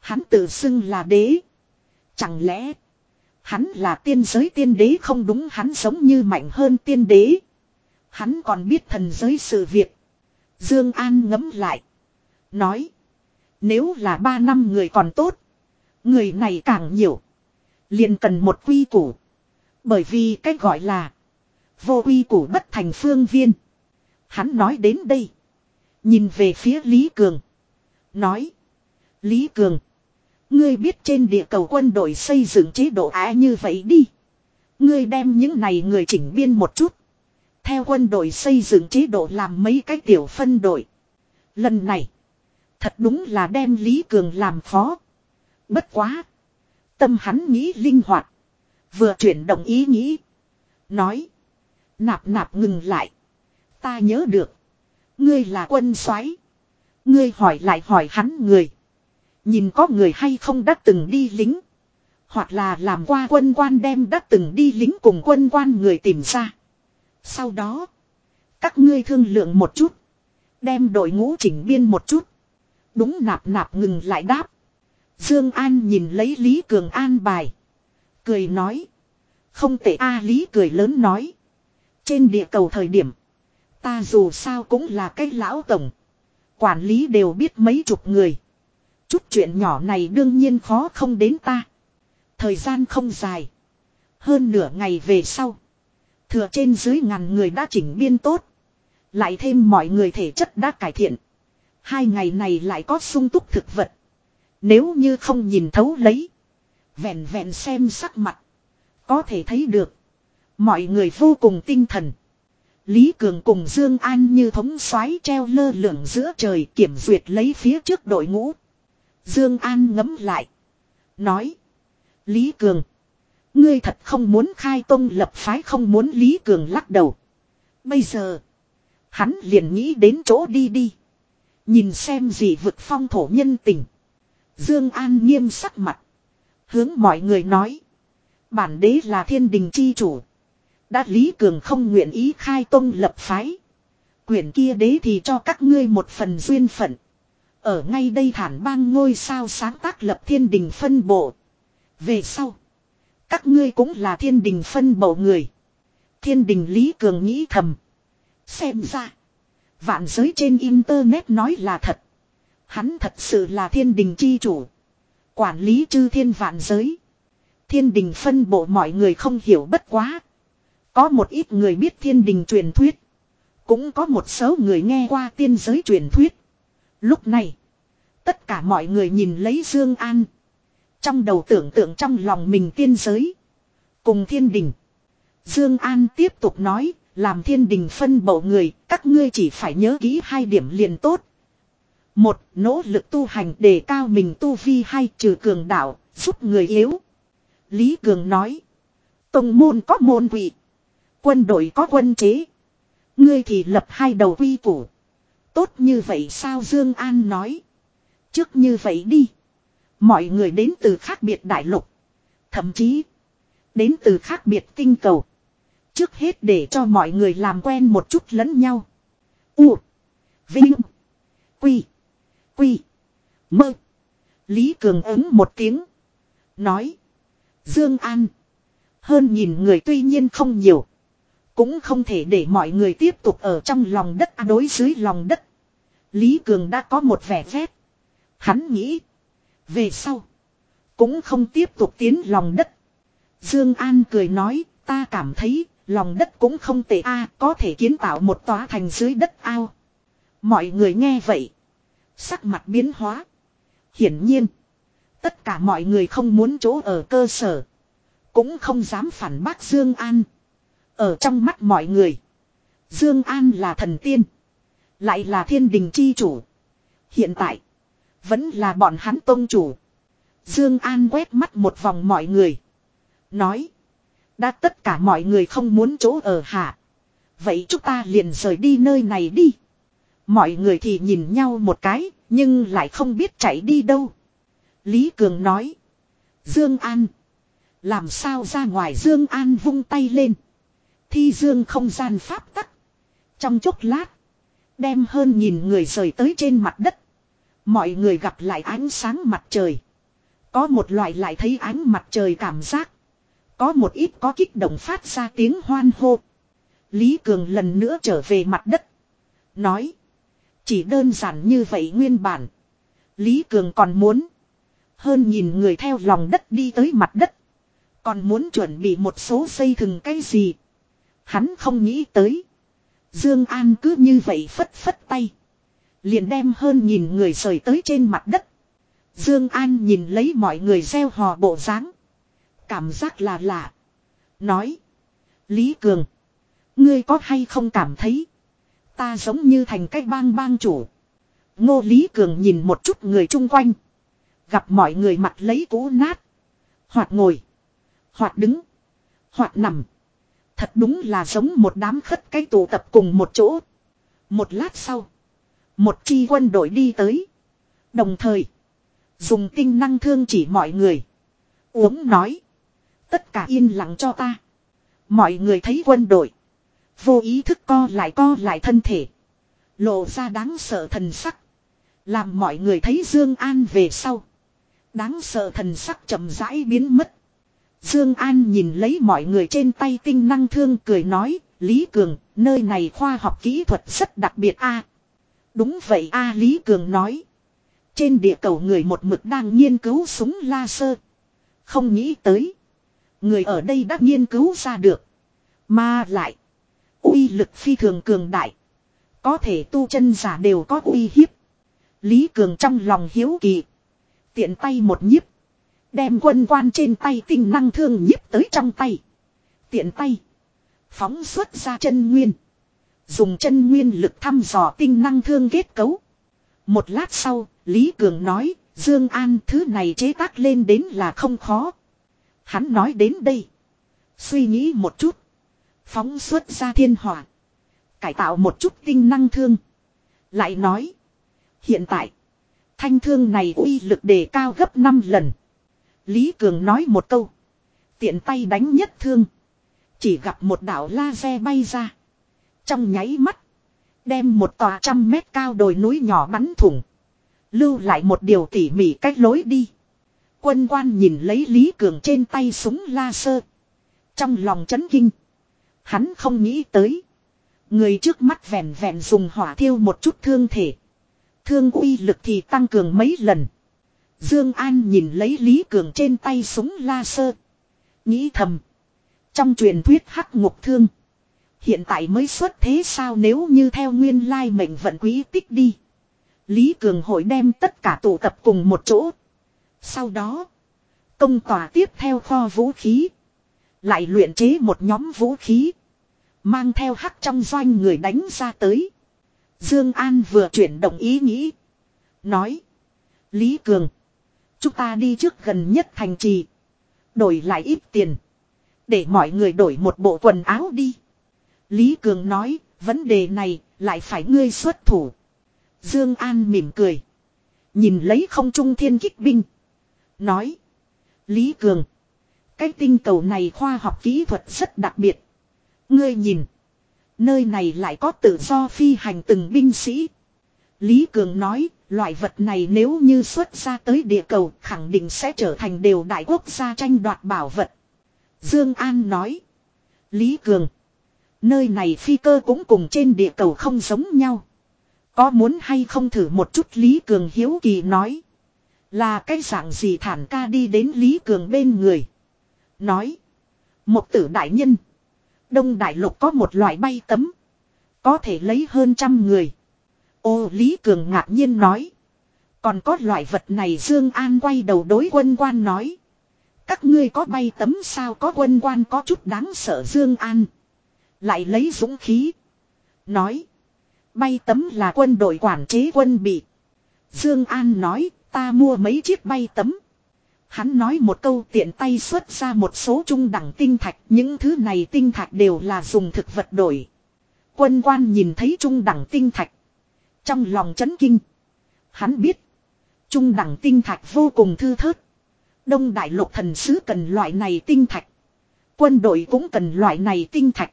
Hắn tự xưng là đế. Chẳng lẽ. Hắn là tiên giới tiên đế không đúng hắn giống như mạnh hơn tiên đế. Hắn còn biết thần giới sự việc. Dương An ngẫm lại. Nói. Nếu là ba năm người còn tốt. Người này càng nhiều. liền cần một quy củ. Bởi vì cách gọi là. Vô quy củ bất thành phương viên. Hắn nói đến đây. Nhìn về phía Lý Cường. Nói. Lý Cường. Ngươi biết trên địa cầu quân đội xây dựng chế độ á như vậy đi. Ngươi đem những này người chỉnh biên một chút. Theo quân đội xây dựng chế độ làm mấy cái tiểu phân đội. Lần này. Thật đúng là đem Lý Cường làm phó. Bất quá. Tâm hắn nghĩ linh hoạt. Vừa chuyển động ý nghĩ. Nói. Nạp nạp ngừng lại. Ta nhớ được. Ngươi là quân soái Ngươi hỏi lại hỏi hắn người. Nhìn có người hay không đã từng đi lính. Hoặc là làm qua quân quan đem đã từng đi lính cùng quân quan người tìm ra. Sau đó. Các ngươi thương lượng một chút. Đem đội ngũ chỉnh biên một chút. Đúng nạp nạp ngừng lại đáp. Dương An nhìn lấy Lý Cường an bài. Cười nói. Không tệ A, Lý cười lớn nói. Trên địa cầu thời điểm. Ta dù sao cũng là cái lão tổng. Quản lý đều biết mấy chục người. Chút chuyện nhỏ này đương nhiên khó không đến ta. Thời gian không dài. Hơn nửa ngày về sau. Thừa trên dưới ngàn người đã chỉnh biên tốt. Lại thêm mọi người thể chất đã cải thiện. Hai ngày này lại có sung túc thực vật. Nếu như không nhìn thấu lấy. Vẹn vẹn xem sắc mặt. Có thể thấy được. Mọi người vô cùng tinh thần. Lý Cường cùng Dương An như thống soái treo lơ lửng giữa trời kiểm duyệt lấy phía trước đội ngũ. Dương An ngấm lại. Nói. Lý Cường. Ngươi thật không muốn khai tông lập phái không muốn Lý Cường lắc đầu. Bây giờ. Hắn liền nghĩ đến chỗ đi đi. Nhìn xem gì vực phong thổ nhân tình. Dương An nghiêm sắc mặt. Hướng mọi người nói. Bản đế là thiên đình chi chủ. Đã Lý Cường không nguyện ý khai tông lập phái. Quyển kia đế thì cho các ngươi một phần duyên phận. Ở ngay đây thản bang ngôi sao sáng tác lập thiên đình phân bộ. Về sau. Các ngươi cũng là thiên đình phân bộ người. Thiên đình Lý Cường nghĩ thầm. Xem ra. Vạn giới trên internet nói là thật. Hắn thật sự là thiên đình chi chủ. Quản lý chư thiên vạn giới. Thiên đình phân bộ mọi người không hiểu bất quá. Có một ít người biết thiên đình truyền thuyết. Cũng có một số người nghe qua tiên giới truyền thuyết. Lúc này. Tất cả mọi người nhìn lấy Dương An. Trong đầu tưởng tượng trong lòng mình tiên giới. Cùng thiên đình. Dương An tiếp tục nói. Làm thiên đình phân bộ người. Các ngươi chỉ phải nhớ kỹ hai điểm liền tốt. Một, nỗ lực tu hành để cao mình tu vi hay trừ cường đạo, giúp người yếu. Lý Cường nói. Tông môn có môn vị. Quân đội có quân chế. Ngươi thì lập hai đầu quy củ. Tốt như vậy sao Dương An nói. Trước như vậy đi. Mọi người đến từ khác biệt đại lục. Thậm chí. Đến từ khác biệt tinh cầu. Trước hết để cho mọi người làm quen một chút lẫn nhau. U. Vinh. Quy. Quy. Mơ. Lý Cường ứng một tiếng. Nói. Dương An. Hơn nhìn người tuy nhiên không nhiều. Cũng không thể để mọi người tiếp tục ở trong lòng đất à, đối dưới lòng đất. Lý Cường đã có một vẻ phép. Hắn nghĩ. Về sau. Cũng không tiếp tục tiến lòng đất. Dương An cười nói. Ta cảm thấy. Lòng đất cũng không tệ a có thể kiến tạo một tòa thành dưới đất ao. Mọi người nghe vậy. Sắc mặt biến hóa. Hiển nhiên. Tất cả mọi người không muốn chỗ ở cơ sở. Cũng không dám phản bác Dương An. Ở trong mắt mọi người. Dương An là thần tiên. Lại là thiên đình chi chủ. Hiện tại. Vẫn là bọn hắn tôn chủ. Dương An quét mắt một vòng mọi người. Nói. Đã tất cả mọi người không muốn chỗ ở hạ. Vậy chúng ta liền rời đi nơi này đi. Mọi người thì nhìn nhau một cái. Nhưng lại không biết chạy đi đâu. Lý Cường nói. Dương An. Làm sao ra ngoài Dương An vung tay lên. Thi dương không gian pháp tắc. Trong chốc lát. Đem hơn nhìn người rời tới trên mặt đất. Mọi người gặp lại ánh sáng mặt trời. Có một loại lại thấy ánh mặt trời cảm giác. Có một ít có kích động phát ra tiếng hoan hô. Lý Cường lần nữa trở về mặt đất. Nói. Chỉ đơn giản như vậy nguyên bản. Lý Cường còn muốn. Hơn nhìn người theo lòng đất đi tới mặt đất. Còn muốn chuẩn bị một số xây thừng cái gì. Hắn không nghĩ tới. Dương An cứ như vậy phất phất tay. Liền đem hơn nhìn người rời tới trên mặt đất. Dương An nhìn lấy mọi người gieo hò bộ dáng, Cảm giác là lạ. Nói. Lý Cường. Ngươi có hay không cảm thấy. Ta giống như thành cái bang bang chủ. Ngô Lý Cường nhìn một chút người chung quanh. Gặp mọi người mặt lấy cũ nát. Hoặc ngồi. Hoặc đứng. Hoặc nằm. Thật đúng là giống một đám khất cái tụ tập cùng một chỗ. Một lát sau. Một chi quân đội đi tới. Đồng thời. Dùng tinh năng thương chỉ mọi người. Uống nói. Tất cả yên lặng cho ta. Mọi người thấy quân đội. Vô ý thức co lại co lại thân thể. Lộ ra đáng sợ thần sắc. Làm mọi người thấy Dương An về sau. Đáng sợ thần sắc chậm rãi biến mất. Dương An nhìn lấy mọi người trên tay tinh năng thương cười nói, Lý Cường, nơi này khoa học kỹ thuật rất đặc biệt a. Đúng vậy a Lý Cường nói. Trên địa cầu người một mực đang nghiên cứu súng laser. Không nghĩ tới. Người ở đây đã nghiên cứu ra được. Mà lại. uy lực phi thường cường đại. Có thể tu chân giả đều có uy hiếp. Lý Cường trong lòng hiếu kỳ. Tiện tay một nhíp. Đem quân quan trên tay tinh năng thương nhiếp tới trong tay. Tiện tay. Phóng xuất ra chân nguyên. Dùng chân nguyên lực thăm dò tinh năng thương kết cấu. Một lát sau, Lý Cường nói, Dương An thứ này chế tác lên đến là không khó. Hắn nói đến đây. Suy nghĩ một chút. Phóng xuất ra thiên hỏa. Cải tạo một chút tinh năng thương. Lại nói. Hiện tại. Thanh thương này uy lực đề cao gấp 5 lần. Lý Cường nói một câu. Tiện tay đánh nhất thương. Chỉ gặp một đảo laser bay ra. Trong nháy mắt. Đem một tòa trăm mét cao đồi núi nhỏ bắn thủng. Lưu lại một điều tỉ mỉ cách lối đi. Quân quan nhìn lấy Lý Cường trên tay súng laser. Trong lòng chấn kinh. Hắn không nghĩ tới. Người trước mắt vẹn vẹn dùng hỏa thiêu một chút thương thể. Thương uy lực thì tăng cường mấy lần. Dương An nhìn lấy Lý Cường trên tay súng laser. Nghĩ thầm. Trong truyền thuyết hắc ngục thương. Hiện tại mới xuất thế sao nếu như theo nguyên lai mệnh vận quý tích đi. Lý Cường hội đem tất cả tụ tập cùng một chỗ. Sau đó. Công tòa tiếp theo kho vũ khí. Lại luyện chế một nhóm vũ khí. Mang theo hắc trong doanh người đánh ra tới. Dương An vừa chuyển động ý nghĩ. Nói. Lý Cường. Chúng ta đi trước gần nhất thành trì. Đổi lại ít tiền. Để mọi người đổi một bộ quần áo đi. Lý Cường nói. Vấn đề này lại phải ngươi xuất thủ. Dương An mỉm cười. Nhìn lấy không trung thiên kích binh. Nói. Lý Cường. Cái tinh cầu này khoa học kỹ thuật rất đặc biệt. Ngươi nhìn. Nơi này lại có tự do phi hành từng binh sĩ. Lý Cường nói, loại vật này nếu như xuất ra tới địa cầu khẳng định sẽ trở thành đều đại quốc gia tranh đoạt bảo vật. Dương An nói. Lý Cường. Nơi này phi cơ cũng cùng trên địa cầu không giống nhau. Có muốn hay không thử một chút Lý Cường hiếu kỳ nói. Là cái dạng gì thản ca đi đến Lý Cường bên người. Nói. Một tử đại nhân. Đông Đại Lục có một loại bay tấm. Có thể lấy hơn trăm người. Ô, Lý Cường ngạc nhiên nói. Còn có loại vật này Dương An quay đầu đối quân quan nói. Các ngươi có bay tấm sao có quân quan có chút đáng sợ Dương An. Lại lấy dũng khí. Nói. Bay tấm là quân đội quản chế quân bị. Dương An nói, ta mua mấy chiếc bay tấm. Hắn nói một câu tiện tay xuất ra một số trung đẳng tinh thạch. Những thứ này tinh thạch đều là dùng thực vật đổi. Quân quan nhìn thấy trung đẳng tinh thạch. Trong lòng chấn kinh. Hắn biết. Trung đẳng tinh thạch vô cùng thư thớt. Đông đại lục thần sứ cần loại này tinh thạch. Quân đội cũng cần loại này tinh thạch.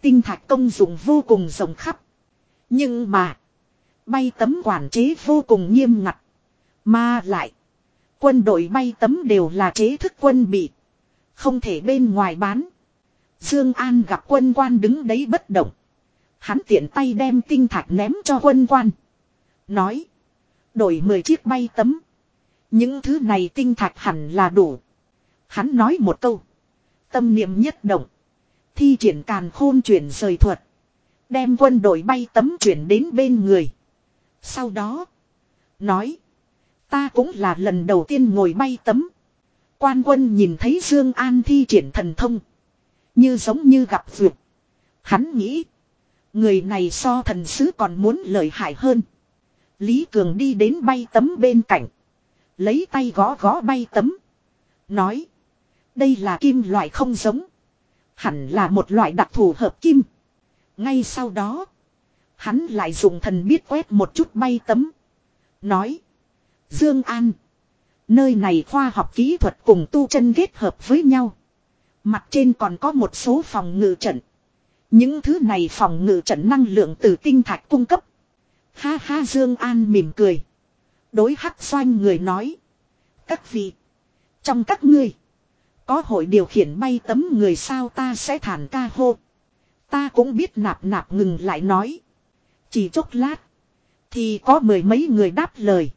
Tinh thạch công dụng vô cùng rộng khắp. Nhưng mà. Bay tấm quản chế vô cùng nghiêm ngặt. Mà lại. Quân đội bay tấm đều là chế thức quân bị. Không thể bên ngoài bán. Dương An gặp quân quan đứng đấy bất động. Hắn tiện tay đem tinh thạch ném cho quân quan. Nói. Đổi 10 chiếc bay tấm. Những thứ này tinh thạch hẳn là đủ. Hắn nói một câu. Tâm niệm nhất động. Thi triển càn khôn chuyển rời thuật. Đem quân đội bay tấm chuyển đến bên người. Sau đó. Nói. Ta cũng là lần đầu tiên ngồi bay tấm. Quan quân nhìn thấy Dương An thi triển thần thông. Như giống như gặp vượt. Hắn nghĩ. Người này so thần sứ còn muốn lợi hại hơn. Lý Cường đi đến bay tấm bên cạnh. Lấy tay gõ gõ bay tấm. Nói. Đây là kim loại không giống. Hẳn là một loại đặc thù hợp kim. Ngay sau đó. Hắn lại dùng thần biết quét một chút bay tấm. Nói. Dương An. Nơi này khoa học kỹ thuật cùng tu chân kết hợp với nhau. Mặt trên còn có một số phòng ngự trận. Những thứ này phòng ngự trận năng lượng từ tinh thạch cung cấp. Ha ha, Dương An mỉm cười. Đối hắc xoanh người nói. Các vị. Trong các ngươi. Có hội điều khiển bay tấm người sao ta sẽ thản ca hô. Ta cũng biết nạp nạp ngừng lại nói. Chỉ chốc lát. Thì có mười mấy người đáp lời.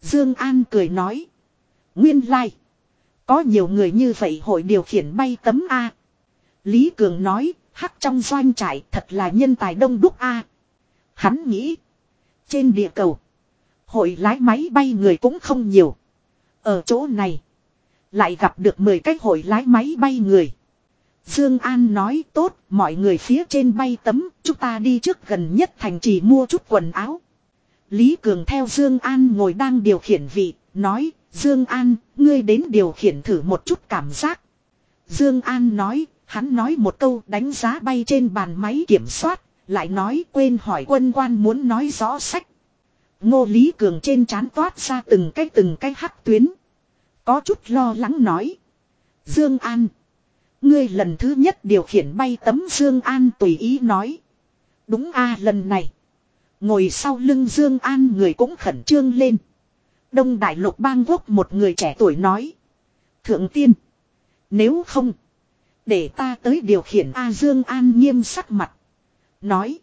Dương An cười nói. Nguyên lai. Like. Có nhiều người như vậy hội điều khiển bay tấm A. Lý Cường nói. Hắc trong doanh trại thật là nhân tài đông đúc A. Hắn nghĩ. Trên địa cầu. Hội lái máy bay người cũng không nhiều. Ở chỗ này. Lại gặp được 10 cái hội lái máy bay người. Dương An nói tốt, mọi người phía trên bay tấm, chúng ta đi trước gần nhất thành trì mua chút quần áo. Lý Cường theo Dương An ngồi đang điều khiển vị, nói, Dương An, ngươi đến điều khiển thử một chút cảm giác. Dương An nói, hắn nói một câu đánh giá bay trên bàn máy kiểm soát, lại nói quên hỏi quân quan muốn nói rõ sách. Ngô Lý Cường trên chán toát ra từng cái từng cái hắc tuyến. Có chút lo lắng nói. Dương An. Ngươi lần thứ nhất điều khiển bay tấm Dương An tùy ý nói. Đúng a lần này. Ngồi sau lưng Dương An người cũng khẩn trương lên. Đông Đại Lục bang quốc một người trẻ tuổi nói. Thượng tiên. Nếu không. Để ta tới điều khiển A Dương An nghiêm sắc mặt. Nói.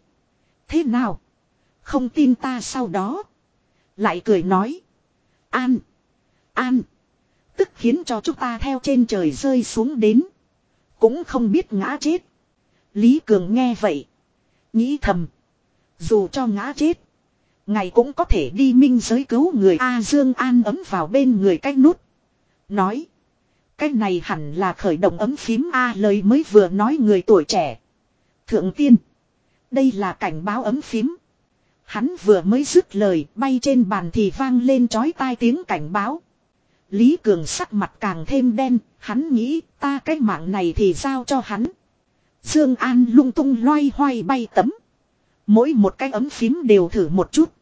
Thế nào? Không tin ta sau đó. Lại cười nói. An. An. Tức khiến cho chúng ta theo trên trời rơi xuống đến. Cũng không biết ngã chết. Lý Cường nghe vậy. Nghĩ thầm. Dù cho ngã chết. Ngày cũng có thể đi minh giới cứu người A Dương An ấm vào bên người cách nút. Nói. Cái này hẳn là khởi động ấm phím A lời mới vừa nói người tuổi trẻ. Thượng tiên. Đây là cảnh báo ấm phím. Hắn vừa mới dứt lời bay trên bàn thì vang lên chói tai tiếng cảnh báo. Lý Cường sắc mặt càng thêm đen, hắn nghĩ ta cái mạng này thì giao cho hắn. Dương An lung tung loay hoay bay tấm. Mỗi một cái ấm phím đều thử một chút.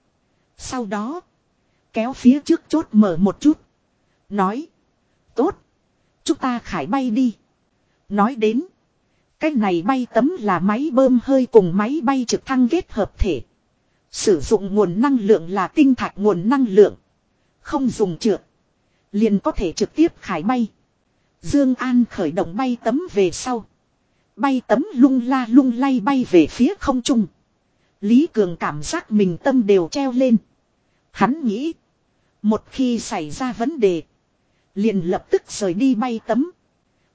Sau đó, kéo phía trước chốt mở một chút. Nói, tốt, chúng ta khải bay đi. Nói đến, cái này bay tấm là máy bơm hơi cùng máy bay trực thăng kết hợp thể. Sử dụng nguồn năng lượng là tinh thạch nguồn năng lượng. Không dùng trượt. Liền có thể trực tiếp khải bay. Dương An khởi động bay tấm về sau. Bay tấm lung la lung lay bay về phía không trung. Lý Cường cảm giác mình tâm đều treo lên. Hắn nghĩ. Một khi xảy ra vấn đề. Liền lập tức rời đi bay tấm.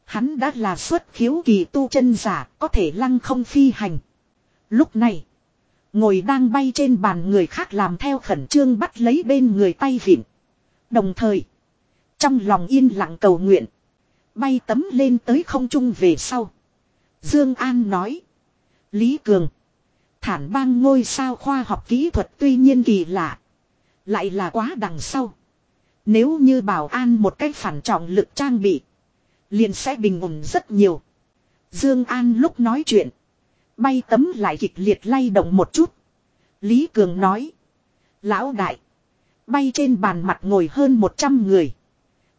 Hắn đã là xuất khiếu kỳ tu chân giả, có thể lăng không phi hành. Lúc này. Ngồi đang bay trên bàn người khác làm theo khẩn trương bắt lấy bên người tay vịn. Đồng thời. Trong lòng yên lặng cầu nguyện. Bay tấm lên tới không trung về sau. Dương An nói. Lý Cường. Thản bang ngôi sao khoa học kỹ thuật tuy nhiên kỳ lạ. Lại là quá đằng sau. Nếu như bảo an một cách phản trọng lực trang bị. Liền sẽ bình ổn rất nhiều. Dương An lúc nói chuyện. Bay tấm lại kịch liệt lay động một chút. Lý Cường nói. Lão đại. Bay trên bàn mặt ngồi hơn 100 người.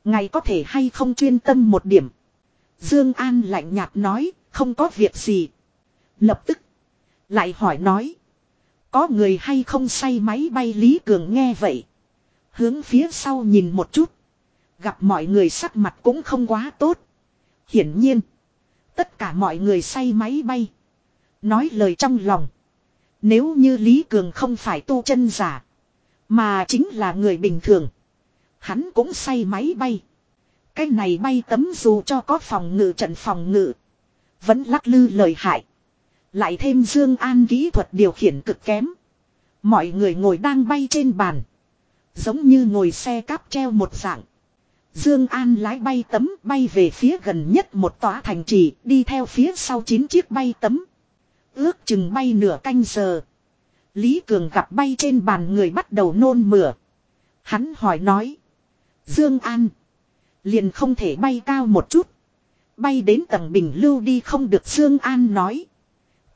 Ngày có thể hay không chuyên tâm một điểm. Dương An lạnh nhạt nói. Không có việc gì. Lập tức. Lại hỏi nói. Có người hay không say máy bay Lý Cường nghe vậy. Hướng phía sau nhìn một chút. Gặp mọi người sắc mặt cũng không quá tốt. Hiển nhiên. Tất cả mọi người say máy bay. Nói lời trong lòng. Nếu như Lý Cường không phải tu chân giả. Mà chính là người bình thường. Hắn cũng say máy bay. Cái này bay tấm dù cho có phòng ngự trận phòng ngự. Vẫn lắc lư lời hại. Lại thêm Dương An kỹ thuật điều khiển cực kém. Mọi người ngồi đang bay trên bàn. Giống như ngồi xe cáp treo một dạng. Dương An lái bay tấm bay về phía gần nhất một tòa thành trì, đi theo phía sau chín chiếc bay tấm. Ước chừng bay nửa canh giờ. Lý Cường gặp bay trên bàn người bắt đầu nôn mửa. Hắn hỏi nói. Dương An. Liền không thể bay cao một chút. Bay đến tầng bình lưu đi không được Dương An nói.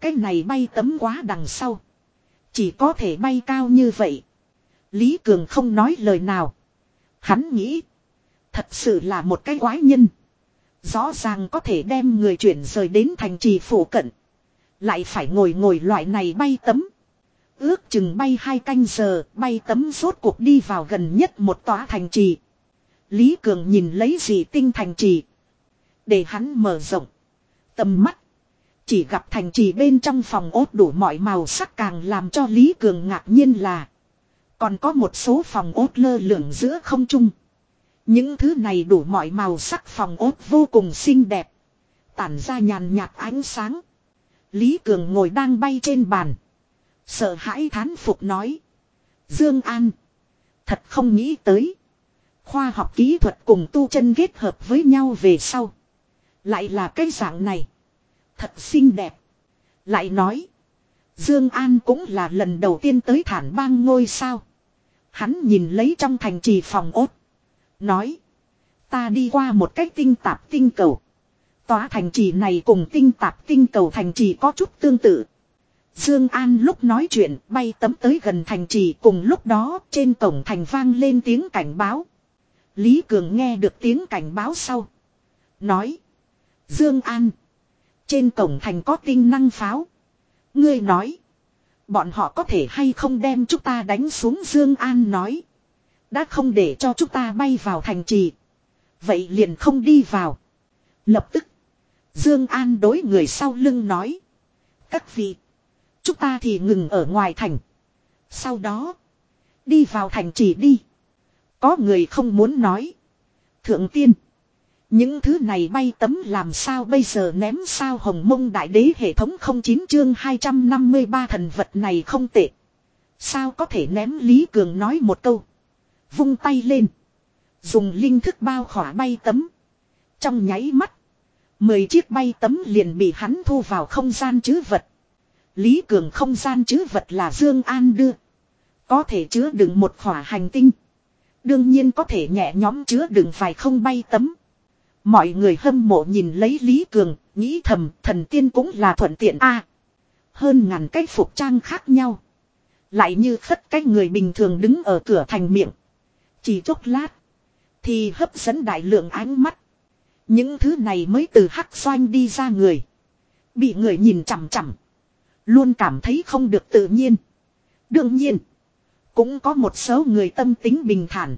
Cái này bay tấm quá đằng sau. Chỉ có thể bay cao như vậy. Lý Cường không nói lời nào. Hắn nghĩ. Thật sự là một cái quái nhân. Rõ ràng có thể đem người chuyển rời đến thành trì phủ cận. Lại phải ngồi ngồi loại này bay tấm. Ước chừng bay hai canh giờ, bay tấm rốt cuộc đi vào gần nhất một tòa thành trì. Lý Cường nhìn lấy gì tinh thành trì. Để hắn mở rộng. Tầm mắt. Chỉ gặp thành trì bên trong phòng ốt đủ mọi màu sắc càng làm cho Lý Cường ngạc nhiên là. Còn có một số phòng ốt lơ lửng giữa không trung. Những thứ này đủ mọi màu sắc phòng ốt vô cùng xinh đẹp. Tản ra nhàn nhạt ánh sáng. Lý Cường ngồi đang bay trên bàn. Sợ hãi thán phục nói. Dương An. Thật không nghĩ tới. Khoa học kỹ thuật cùng tu chân kết hợp với nhau về sau. Lại là cái dạng này. Thật xinh đẹp. Lại nói. Dương An cũng là lần đầu tiên tới thản bang ngôi sao. Hắn nhìn lấy trong thành trì phòng ốt. Nói. Ta đi qua một cách tinh tạp tinh cầu. Tòa thành trì này cùng tinh tạp tinh cầu thành trì có chút tương tự. Dương An lúc nói chuyện bay tấm tới gần thành trì, cùng lúc đó trên cổng thành vang lên tiếng cảnh báo. Lý Cường nghe được tiếng cảnh báo sau. Nói. Dương An. Trên cổng thành có tinh năng pháo. Ngươi nói. Bọn họ có thể hay không đem chúng ta đánh xuống Dương An nói. Đã không để cho chúng ta bay vào thành trì. Vậy liền không đi vào. Lập tức. Dương An đối người sau lưng nói. Các vị. Chúng ta thì ngừng ở ngoài thành. Sau đó. Đi vào thành trì đi. Có người không muốn nói. Thượng tiên. Những thứ này bay tấm làm sao bây giờ ném sao hồng mông đại đế hệ thống không chín chương 253 thần vật này không tệ. Sao có thể ném Lý Cường nói một câu. Vung tay lên. Dùng linh thức bao khỏa bay tấm. Trong nháy mắt. Mười chiếc bay tấm liền bị hắn thu vào không gian chứ vật. Lý Cường không gian chứ vật là Dương An đưa. Có thể chứa đựng một khỏa hành tinh. Đương nhiên có thể nhẹ nhóm chứa đựng vài không bay tấm. Mọi người hâm mộ nhìn lấy Lý Cường, nghĩ thầm thần tiên cũng là thuận tiện a. hơn ngàn cái phục trang khác nhau. Lại như khất cái người bình thường đứng ở cửa thành miệng. Chỉ chốc lát. Thì hấp dẫn đại lượng ánh mắt. Những thứ này mới từ hắc xoanh đi ra người. Bị người nhìn chằm chằm. Luôn cảm thấy không được tự nhiên. Đương nhiên. Cũng có một số người tâm tính bình thản.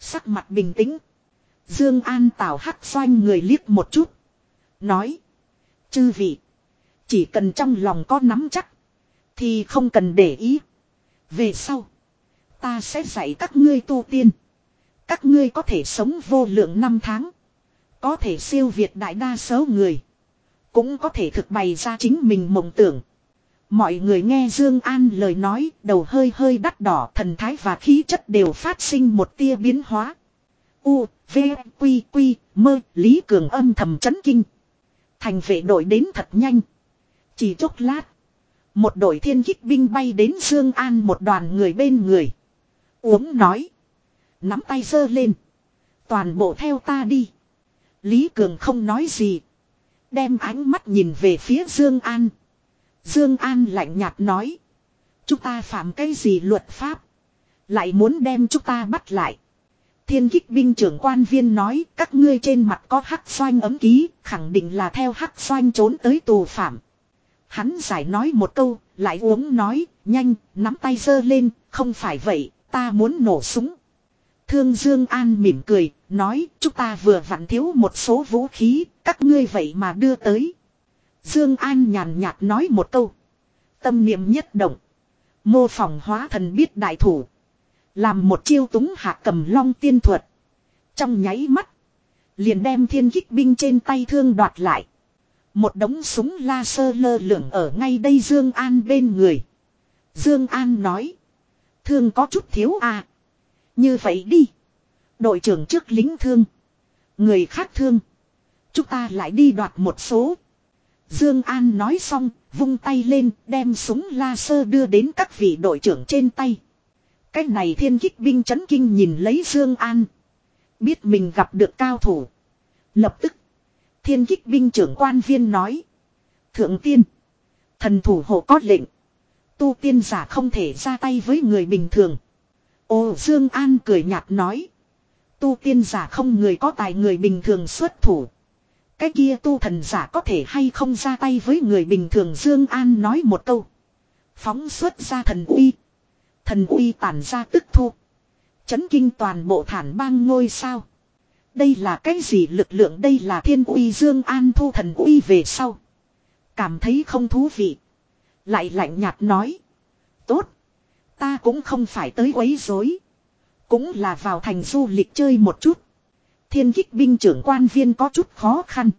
Sắc mặt bình tĩnh. Dương An tào hắc xoanh người liếc một chút. Nói. Chư vị. Chỉ cần trong lòng có nắm chắc. Thì không cần để ý. Về sau. Ta sẽ dạy các ngươi tu tiên. Các ngươi có thể sống vô lượng năm tháng. Có thể siêu việt đại đa số người. Cũng có thể thực bày ra chính mình mộng tưởng. Mọi người nghe Dương An lời nói, đầu hơi hơi đắt đỏ, thần thái và khí chất đều phát sinh một tia biến hóa. U, V, Quy, Quy, Mơ, Lý Cường âm thầm chấn kinh. Thành vệ đội đến thật nhanh. Chỉ chốc lát. Một đội thiên kích binh bay đến Dương An một đoàn người bên người. Uống nói. Nắm tay giơ lên. Toàn bộ theo ta đi. Lý Cường không nói gì. Đem ánh mắt nhìn về phía Dương An. Dương An lạnh nhạt nói. Chúng ta phạm cái gì luật pháp. Lại muốn đem chúng ta bắt lại. Thiên kích binh trưởng quan viên nói các ngươi trên mặt có hắc xoanh ấm ký, khẳng định là theo hắc xoanh trốn tới tù phạm. Hắn giải nói một câu, lại uống nói, nhanh, nắm tay giơ lên, không phải vậy, ta muốn nổ súng. Thương Dương An mỉm cười, nói, chúng ta vừa vặn thiếu một số vũ khí, các ngươi vậy mà đưa tới. Dương An nhàn nhạt nói một câu. Tâm niệm nhất động. Mô phỏng hóa thần biết đại thủ. Làm một chiêu túng hạ cầm long tiên thuật. Trong nháy mắt. Liền đem thiên kích binh trên tay thương đoạt lại. Một đống súng la sơ lơ lửng ở ngay đây Dương An bên người. Dương An nói. Thương có chút thiếu à. Như vậy đi. Đội trưởng trước lính thương. Người khác thương. Chúng ta lại đi đoạt một số. Dương An nói xong, vung tay lên, đem súng laser đưa đến các vị đội trưởng trên tay. Cái này thiên kích binh chấn kinh nhìn lấy Dương An. Biết mình gặp được cao thủ. Lập tức. Thiên kích binh trưởng quan viên nói. Thượng tiên. Thần thủ hộ có lệnh. Tu tiên giả không thể ra tay với người bình thường. Ô, Dương An cười nhạt nói. Tu tiên giả không người có tài người bình thường xuất thủ. Cái kia tu thần giả có thể hay không ra tay với người bình thường Dương An nói một câu. Phóng xuất ra thần uy. Thần uy tản ra tức thu. Chấn kinh toàn bộ thản bang ngôi sao. Đây là cái gì lực lượng đây là thiên uy Dương An thu thần uy về sau. Cảm thấy không thú vị. Lại lạnh nhạt nói. Tốt. Ta cũng không phải tới quấy rối. Cũng là vào thành du lịch chơi một chút. Thiên kích binh trưởng quan viên có chút khó khăn.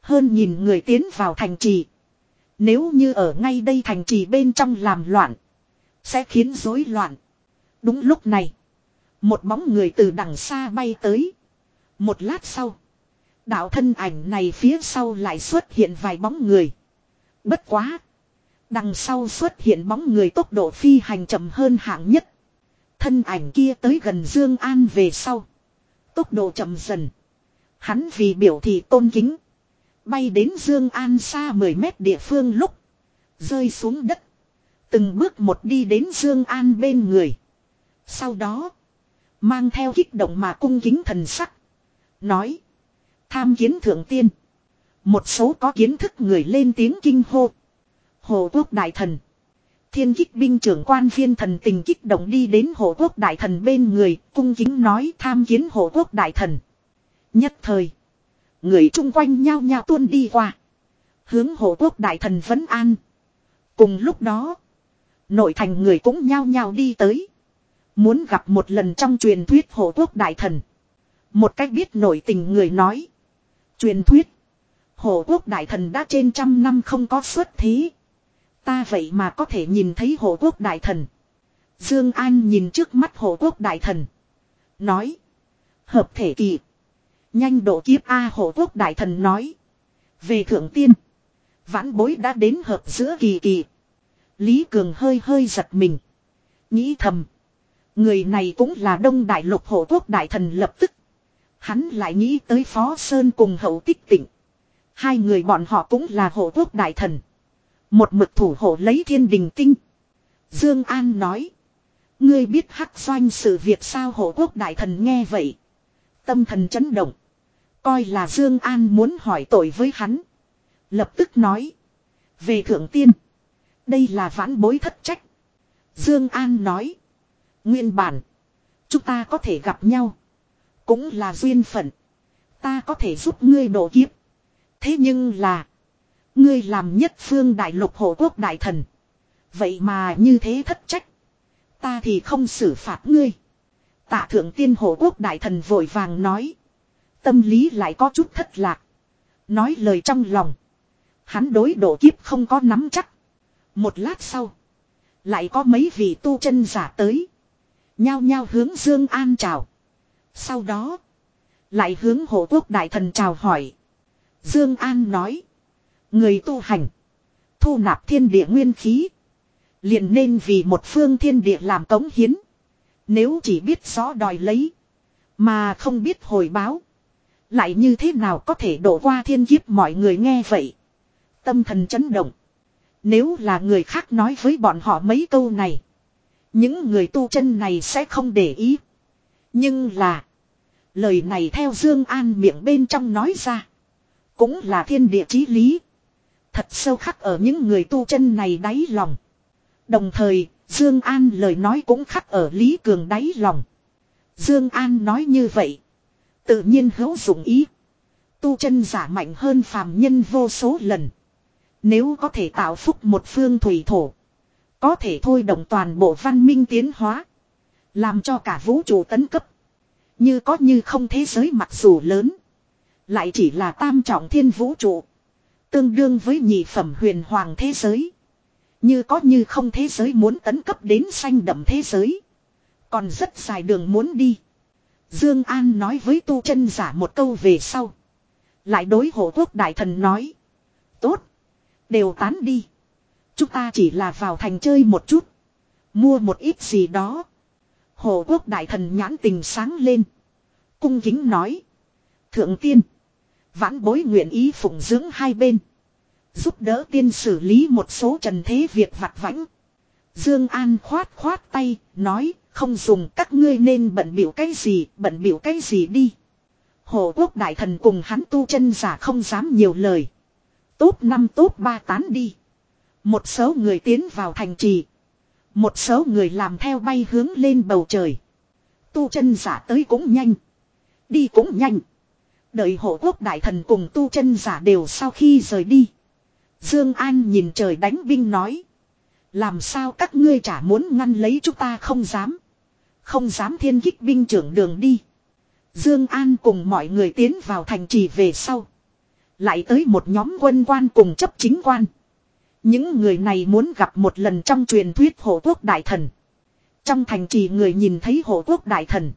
Hơn nhìn người tiến vào thành trì. Nếu như ở ngay đây thành trì bên trong làm loạn. Sẽ khiến rối loạn. Đúng lúc này. Một bóng người từ đằng xa bay tới. Một lát sau. Đạo thân ảnh này phía sau lại xuất hiện vài bóng người. Bất quá. Đằng sau xuất hiện bóng người tốc độ phi hành chậm hơn hạng nhất. Thân ảnh kia tới gần Dương An về sau. Tốc độ chậm dần. Hắn vì biểu thị tôn kính. Bay đến Dương An xa 10 mét địa phương lúc. Rơi xuống đất. Từng bước một đi đến Dương An bên người. Sau đó. Mang theo kích động mà cung kính thần sắc. Nói. Tham kiến thượng tiên. Một số có kiến thức người lên tiếng kinh hô. Hồ quốc đại thần. Thiên kích binh trưởng quan viên thần tình kích động đi đến hộ quốc đại thần bên người, cung kính nói tham kiến hộ quốc đại thần. Nhất thời, người chung quanh nhao nhao tuôn đi qua. Hướng hộ quốc đại thần vấn an. Cùng lúc đó, nội thành người cũng nhao nhao đi tới. Muốn gặp một lần trong truyền thuyết hộ quốc đại thần. Một cách biết nổi tình người nói. Truyền thuyết. Hộ quốc đại thần đã trên trăm năm không có xuất thí. Ta vậy mà có thể nhìn thấy hộ quốc đại thần. Dương An nhìn trước mắt hộ quốc đại thần. Nói. Hợp thể kỳ. Nhanh độ kiếp A hộ quốc đại thần nói. Về thượng tiên. Vãn bối đã đến hợp giữa kỳ kỳ. Lý Cường hơi hơi giật mình. Nghĩ thầm. Người này cũng là đông đại lục hộ quốc đại thần lập tức. Hắn lại nghĩ tới Phó Sơn cùng hậu tích tịnh. Hai người bọn họ cũng là hộ quốc đại thần. Một mực thủ hộ lấy thiên đình tinh. Dương An nói. Ngươi biết hắc doanh sự việc sao hộ quốc đại thần nghe vậy. Tâm thần chấn động. Coi là Dương An muốn hỏi tội với hắn. Lập tức nói. Về thượng tiên. Đây là vãn bối thất trách. Dương An nói. Nguyên bản. Chúng ta có thể gặp nhau. Cũng là duyên phận. Ta có thể giúp ngươi độ kiếp. Thế nhưng là. Ngươi làm nhất phương đại lục hộ quốc đại thần. Vậy mà như thế thất trách. Ta thì không xử phạt ngươi. Tạ thượng tiên hộ quốc đại thần vội vàng nói. Tâm lý lại có chút thất lạc. Nói lời trong lòng. Hắn đối độ kiếp không có nắm chắc. Một lát sau. Lại có mấy vị tu chân giả tới. Nhao nhao hướng Dương An chào. Sau đó. Lại hướng hộ quốc đại thần chào hỏi. Dương An nói. Người tu hành. Thu nạp thiên địa nguyên khí. liền nên vì một phương thiên địa làm cống hiến. Nếu chỉ biết rõ đòi lấy. Mà không biết hồi báo. Lại như thế nào có thể đổ qua thiên kiếp mọi người nghe vậy. Tâm thần chấn động. Nếu là người khác nói với bọn họ mấy câu này. Những người tu chân này sẽ không để ý. Nhưng là. Lời này theo Dương An miệng bên trong nói ra. Cũng là thiên địa chí lý. Thật sâu khắc ở những người tu chân này đáy lòng. Đồng thời, Dương An lời nói cũng khắc ở Lý Cường đáy lòng. Dương An nói như vậy. Tự nhiên hữu dụng ý. Tu chân giả mạnh hơn phàm nhân vô số lần. Nếu có thể tạo phúc một phương thủy thổ. Có thể thôi động toàn bộ văn minh tiến hóa. Làm cho cả vũ trụ tấn cấp. Như có như không thế giới mặc dù lớn. Lại chỉ là tam trọng thiên vũ trụ. Tương đương với nhị phẩm huyền hoàng thế giới. Như có như không thế giới muốn tấn cấp đến xanh đậm thế giới. Còn rất dài đường muốn đi. Dương An nói với tu chân giả một câu về sau. Lại đối hộ quốc đại thần nói. Tốt. Đều tán đi. Chúng ta chỉ là vào thành chơi một chút. Mua một ít gì đó. hồ quốc đại thần nhãn tình sáng lên. Cung kính nói. Thượng tiên. Vãn bối nguyện ý phụng dưỡng hai bên. Giúp đỡ tiên xử lý một số trần thế việc vặt vãnh. Dương An khoát khoát tay, nói, không dùng các ngươi nên bận biểu cái gì, bận biểu cái gì đi. Hồ quốc đại thần cùng hắn tu chân giả không dám nhiều lời. Tốt năm tốt ba tán đi. Một số người tiến vào thành trì. Một số người làm theo bay hướng lên bầu trời. Tu chân giả tới cũng nhanh. Đi cũng nhanh. Đợi hộ quốc đại thần cùng tu chân giả đều sau khi rời đi. Dương An nhìn trời đánh binh nói. Làm sao các ngươi chả muốn ngăn lấy chúng ta không dám. Không dám thiên kích binh trưởng đường đi. Dương An cùng mọi người tiến vào thành trì về sau. Lại tới một nhóm quân quan cùng chấp chính quan. Những người này muốn gặp một lần trong truyền thuyết hộ quốc đại thần. Trong thành trì người nhìn thấy hộ quốc đại thần.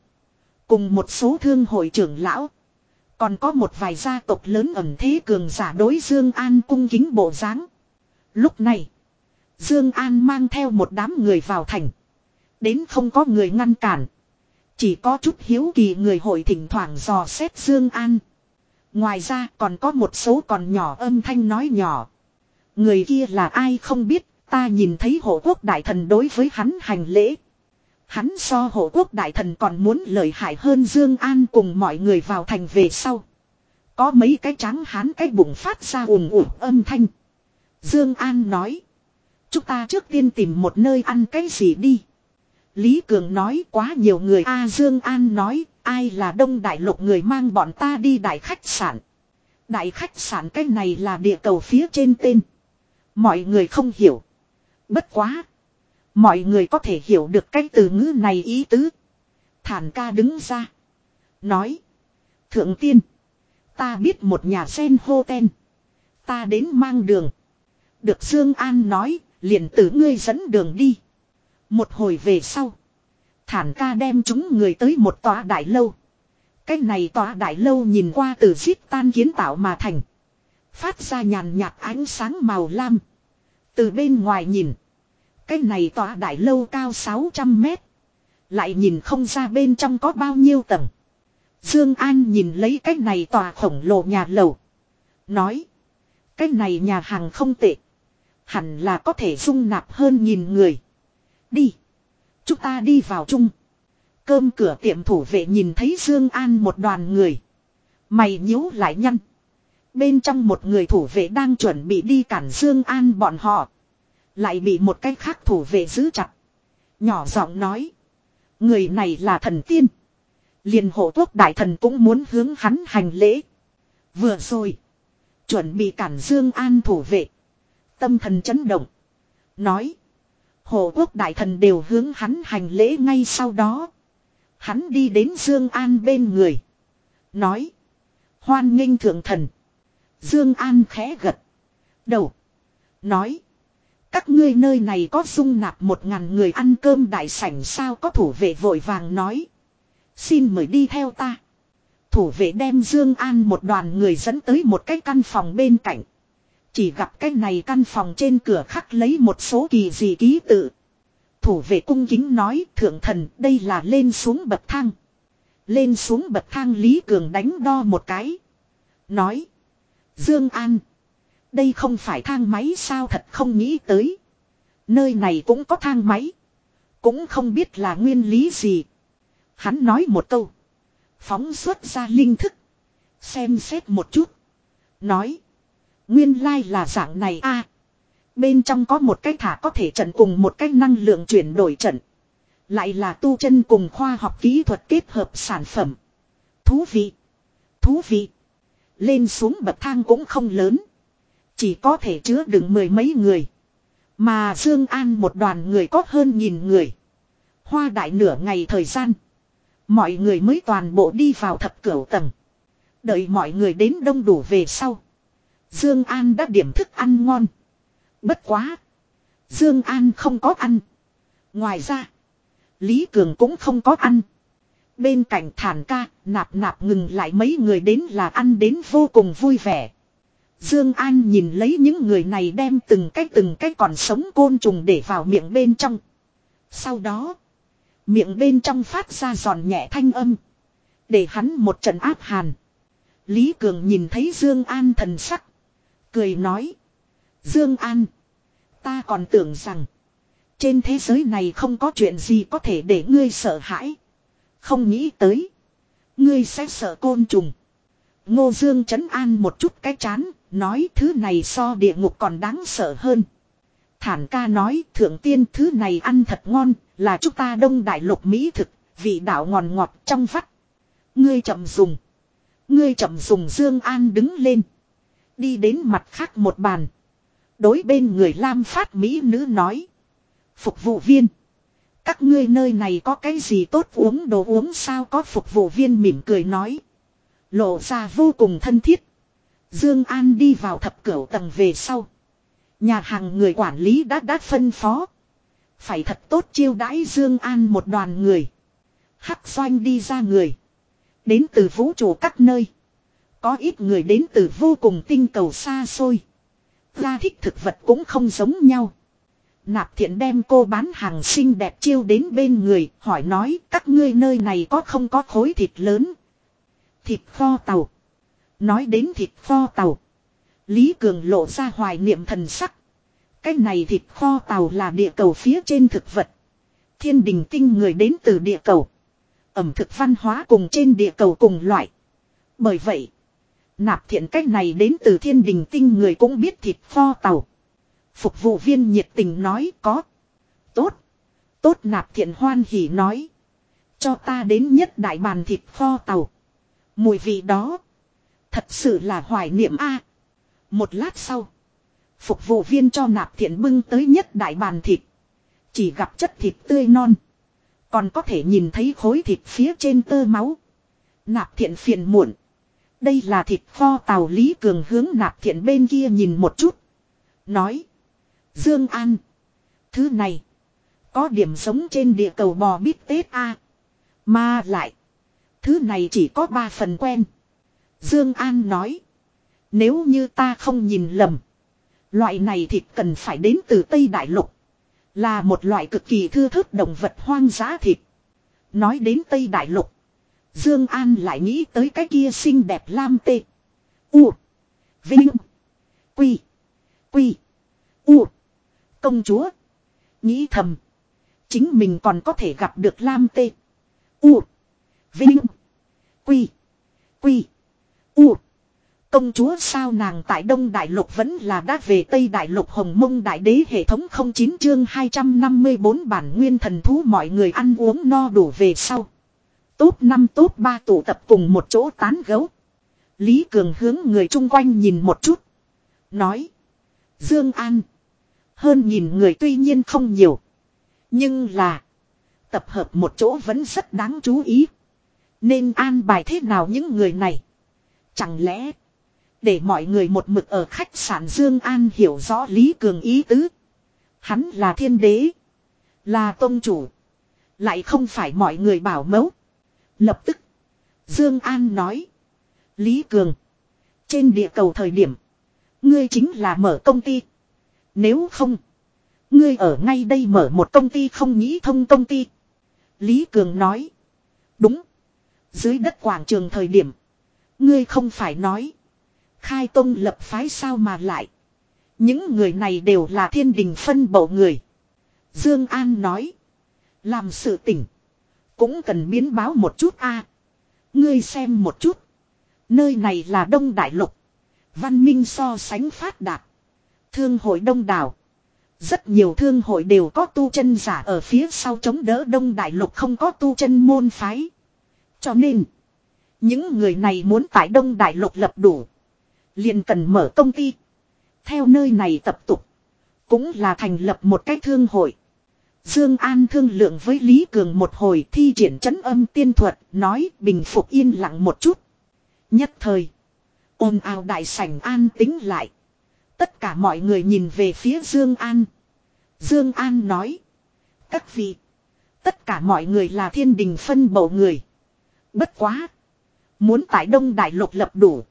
Cùng một số thương hội trưởng lão. Còn có một vài gia tộc lớn ẩm thế cường giả đối Dương An cung kính bộ dáng. Lúc này. Dương An mang theo một đám người vào thành. Đến không có người ngăn cản. Chỉ có chút hiếu kỳ người hội thỉnh thoảng dò xét Dương An. Ngoài ra còn có một số còn nhỏ âm thanh nói nhỏ. Người kia là ai không biết, ta nhìn thấy hộ quốc đại thần đối với hắn hành lễ. Hắn so hộ quốc đại thần còn muốn lợi hại hơn Dương An cùng mọi người vào thành về sau. Có mấy cái trắng hắn cái bụng phát ra ùm ùm âm thanh. Dương An nói. Chúng ta trước tiên tìm một nơi ăn cái gì đi. Lý Cường nói quá nhiều người A Dương An nói, ai là đông đại lục người mang bọn ta đi đại khách sạn. Đại khách sạn cái này là địa cầu phía trên tên. Mọi người không hiểu. Bất quá. Mọi người có thể hiểu được cái từ ngữ này ý tứ. Thản ca đứng ra. Nói. Thượng tiên. Ta biết một nhà sen hô ten. Ta đến mang đường. Được Dương An nói. Liền tử ngươi dẫn đường đi. Một hồi về sau. Thản ca đem chúng người tới một tòa đại lâu. Cái này tòa đại lâu nhìn qua từ giết tan kiến tạo mà thành. Phát ra nhàn nhạt ánh sáng màu lam. Từ bên ngoài nhìn. Cái này tòa đại lâu cao 600 mét. Lại nhìn không ra bên trong có bao nhiêu tầng. Dương An nhìn lấy cái này tòa khổng lồ nhà lầu. Nói. Cái này nhà hàng không tệ. Hẳn là có thể dung nạp hơn nghìn người. Đi. Chúng ta đi vào chung. Cơm cửa tiệm thủ vệ nhìn thấy Dương An một đoàn người. Mày nhíu lại nhăn. Bên trong một người thủ vệ đang chuẩn bị đi cản Dương An bọn họ. Lại bị một cái khác thủ vệ giữ chặt. Nhỏ giọng nói. Người này là thần tiên. liền hộ quốc đại thần cũng muốn hướng hắn hành lễ. Vừa rồi. Chuẩn bị cản Dương An thủ vệ. Tâm thần chấn động. Nói. Hồ quốc đại thần đều hướng hắn hành lễ ngay sau đó. Hắn đi đến Dương An bên người. Nói. Hoan nghênh thượng thần. Dương An khẽ gật. Đầu. Nói. Các ngươi nơi này có dung nạp một ngàn người ăn cơm đại sảnh sao có thủ vệ vội vàng nói. Xin mời đi theo ta. Thủ vệ đem Dương An một đoàn người dẫn tới một cái căn phòng bên cạnh. Chỉ gặp cái này căn phòng trên cửa khắc lấy một số kỳ dị ký tự. Thủ vệ cung kính nói, thượng thần, đây là lên xuống bậc thang. Lên xuống bậc thang Lý Cường đánh đo một cái. Nói. Dương An. Đây không phải thang máy sao thật không nghĩ tới. Nơi này cũng có thang máy. Cũng không biết là nguyên lý gì. Hắn nói một câu. Phóng xuất ra linh thức. Xem xét một chút. Nói. Nguyên lai là dạng này a. bên trong có một cái thả có thể trận cùng một cái năng lượng chuyển đổi trận. Lại là tu chân cùng khoa học kỹ thuật kết hợp sản phẩm. Thú vị. Thú vị. Lên xuống bậc thang cũng không lớn. Chỉ có thể chứa đựng mười mấy người. Mà Dương An một đoàn người có hơn nghìn người. Hoa đại nửa ngày thời gian. Mọi người mới toàn bộ đi vào thập cửu tầng. Đợi mọi người đến đông đủ về sau. Dương An đã điểm thức ăn ngon. Bất quá. Dương An không có ăn. Ngoài ra. Lý Cường cũng không có ăn. Bên cạnh thản ca, nạp nạp ngừng lại mấy người đến là ăn đến vô cùng vui vẻ. Dương An nhìn lấy những người này đem từng cái từng cái còn sống côn trùng để vào miệng bên trong. Sau đó, miệng bên trong phát ra giòn nhẹ thanh âm. Để hắn một trận áp hàn. Lý Cường nhìn thấy Dương An thần sắc. Cười nói. Dương An. Ta còn tưởng rằng. Trên thế giới này không có chuyện gì có thể để ngươi sợ hãi. Không nghĩ tới. Ngươi sẽ sợ côn trùng. Ngô Dương chấn an một chút cái chán. Nói thứ này so địa ngục còn đáng sợ hơn. Thản ca nói, thượng tiên, thứ này ăn thật ngon. Là chúng ta đông đại lục mỹ thực. Vị đạo ngọt ngọt trong vắt. Ngươi chậm dùng. Ngươi chậm dùng Dương An đứng lên. Đi đến mặt khác một bàn. Đối bên người Lam Phát Mỹ nữ nói. Phục vụ viên. Các ngươi nơi này có cái gì tốt uống đồ uống sao có phục vụ viên mỉm cười nói. Lộ ra vô cùng thân thiết. Dương An đi vào thập cửu tầng về sau. Nhà hàng người quản lý đã đát phân phó. Phải thật tốt chiêu đãi Dương An một đoàn người. Hắc doanh đi ra người. Đến từ vũ trụ các nơi. Có ít người đến từ vô cùng tinh cầu xa xôi. Gia thích thực vật cũng không giống nhau. Nạp thiện đem cô bán hàng xinh đẹp chiêu đến bên người, hỏi nói các ngươi nơi này có không có khối thịt lớn. Thịt kho tàu. Nói đến thịt kho tàu. Lý Cường lộ ra hoài niệm thần sắc. Cái này thịt kho tàu là địa cầu phía trên thực vật. Thiên đình tinh người đến từ địa cầu. Ẩm thực văn hóa cùng trên địa cầu cùng loại. Bởi vậy, nạp thiện cách này đến từ thiên đình tinh người cũng biết thịt pho tàu. Phục vụ viên nhiệt tình nói, có. Tốt. Tốt nạp thiện hoan hỉ nói. Cho ta đến nhất đại bàn thịt pho tàu. Mùi vị đó. Thật sự là hoài niệm a. Một lát sau. Phục vụ viên cho nạp thiện bưng tới nhất đại bàn thịt. Chỉ gặp chất thịt tươi non. Còn có thể nhìn thấy khối thịt phía trên tơ máu. Nạp thiện phiền muộn. Đây là thịt kho tàu Lý Cường hướng nạp thiện bên kia nhìn một chút. Nói. Dương An. Thứ này. Có điểm sống trên địa cầu bò bít tết A. Mà lại. Thứ này chỉ có ba phần quen. Dương An nói. Nếu như ta không nhìn lầm. Loại này thịt cần phải đến từ Tây Đại Lục. Là một loại cực kỳ thưa thớt động vật hoang dã thịt. Nói đến Tây Đại Lục. Dương An lại nghĩ tới cái kia xinh đẹp lam tê. U. Vinh. Quy. Quy. U. Công chúa. Nghĩ thầm. Chính mình còn có thể gặp được lam tê. U. Vinh. Quy. Quy. U. Công chúa sao nàng tại Đông Đại Lục vẫn là đã về Tây Đại Lục Hồng Mông Đại Đế hệ thống 09 chương 254 bản nguyên thần thú mọi người ăn uống no đủ về sau. Tốt 5 tốt 3 tụ tập cùng một chỗ tán gấu. Lý Cường hướng người chung quanh nhìn một chút. Nói. Dương An. Hơn nhìn người tuy nhiên không nhiều. Nhưng là. Tập hợp một chỗ vẫn rất đáng chú ý. Nên an bài thế nào những người này. Chẳng lẽ. Để mọi người một mực ở khách sạn Dương An hiểu rõ Lý Cường ý tứ. Hắn là thiên đế. Là tôn chủ. Lại không phải mọi người bảo mẫu. Lập tức. Dương An nói. Lý Cường. Trên địa cầu thời điểm. Ngươi chính là mở công ty. Nếu không. Ngươi ở ngay đây mở một công ty không nghĩ thông công ty. Lý Cường nói. Đúng. Dưới đất quảng trường thời điểm. Ngươi không phải nói. Khai tông lập phái sao mà lại. Những người này đều là thiên đình phân bổ người. Dương An nói. Làm sự tỉnh. Cũng cần biến báo một chút a. Ngươi xem một chút. Nơi này là Đông Đại Lục. Văn minh so sánh phát đạt. Thương hội đông đảo. Rất nhiều thương hội đều có tu chân giả ở phía sau chống đỡ Đông Đại Lục không có tu chân môn phái. Cho nên. Những người này muốn tại Đông Đại Lục lập đủ liền cần mở công ty. Theo nơi này tập tục. Cũng là thành lập một cái thương hội. Dương An thương lượng với Lý Cường một hồi thi triển chấn âm tiên thuật, nói bình phục yên lặng một chút. Nhất thời, ồn ào đại sảnh an tĩnh lại. Tất cả mọi người nhìn về phía Dương An. Dương An nói: "Các vị, tất cả mọi người là thiên đình phân bổ người. Bất quá, muốn tại Đông Đại Lục lập đủ,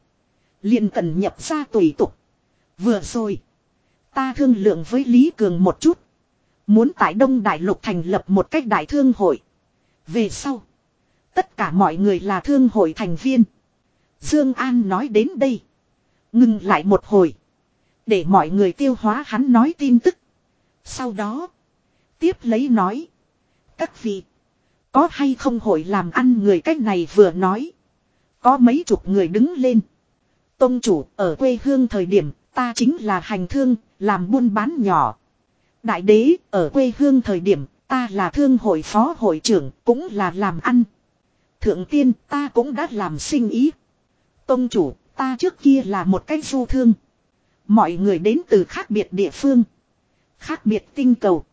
liền cần nhập gia tùy tục. Vừa rồi. Ta thương lượng với Lý Cường một chút. Muốn tại Đông Đại Lục thành lập một cách đại thương hội. Về sau. Tất cả mọi người là thương hội thành viên. Dương An nói đến đây. Ngừng lại một hồi. Để mọi người tiêu hóa hắn nói tin tức. Sau đó. Tiếp lấy nói. Các vị. Có hay không hội làm ăn người cách này vừa nói. Có mấy chục người đứng lên. Tông chủ ở quê hương thời điểm ta chính là hành thương, làm buôn bán nhỏ. Đại đế, ở quê hương thời điểm, ta là thương hội phó hội trưởng, cũng là làm ăn. Thượng tiên, ta cũng đã làm sinh ý. Tông chủ, ta trước kia là một cái du thương. Mọi người đến từ khác biệt địa phương. Khác biệt tinh cầu.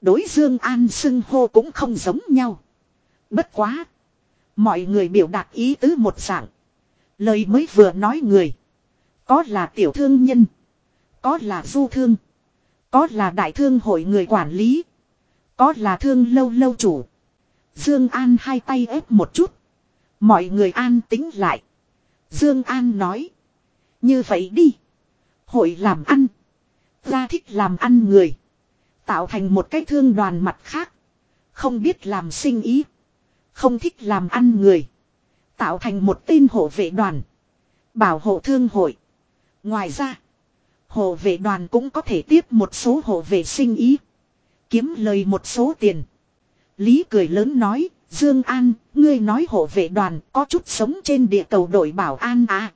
Đối Dương An xưng hô cũng không giống nhau. Bất quá. Mọi người biểu đạt ý tứ một dạng. Lời mới vừa nói người. Có là tiểu thương nhân. Có là du thương. Có là đại thương hội người quản lý. Có là thương lâu lâu chủ. Dương An hai tay ép một chút. Mọi người an tính lại. Dương An nói. Như vậy đi. Hội làm ăn. Ra thích làm ăn người. Tạo thành một cái thương đoàn mặt khác. Không biết làm sinh ý. Không thích làm ăn người. Tạo thành một tên hộ vệ đoàn. Bảo hộ thương hội. Ngoài ra. Hộ vệ đoàn cũng có thể tiếp một số hộ vệ sinh ý. Kiếm lời một số tiền. Lý cười lớn nói. Dương An, ngươi nói hộ vệ đoàn có chút sống trên địa cầu đội bảo an à.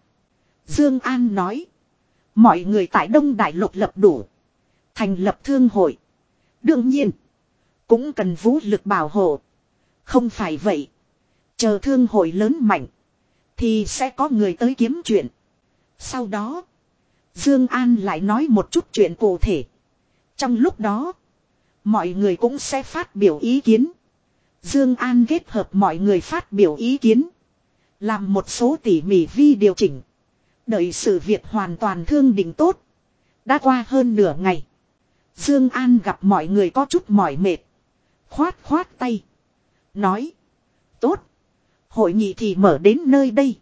Dương An nói. Mọi người tại Đông Đại Lục lập đủ. Thành lập thương hội. Đương nhiên. Cũng cần vũ lực bảo hộ. Không phải vậy. Chờ thương hội lớn mạnh. Thì sẽ có người tới kiếm chuyện. Sau đó. Dương An lại nói một chút chuyện cụ thể. Trong lúc đó. Mọi người cũng sẽ phát biểu ý kiến. Dương An kết hợp mọi người phát biểu ý kiến. Làm một số tỉ mỉ vi điều chỉnh. Đợi sự việc hoàn toàn thương định tốt. Đã qua hơn nửa ngày. Dương An gặp mọi người có chút mỏi mệt. Khoát khoát tay. Nói. Tốt. Hội nghị thì mở đến nơi đây.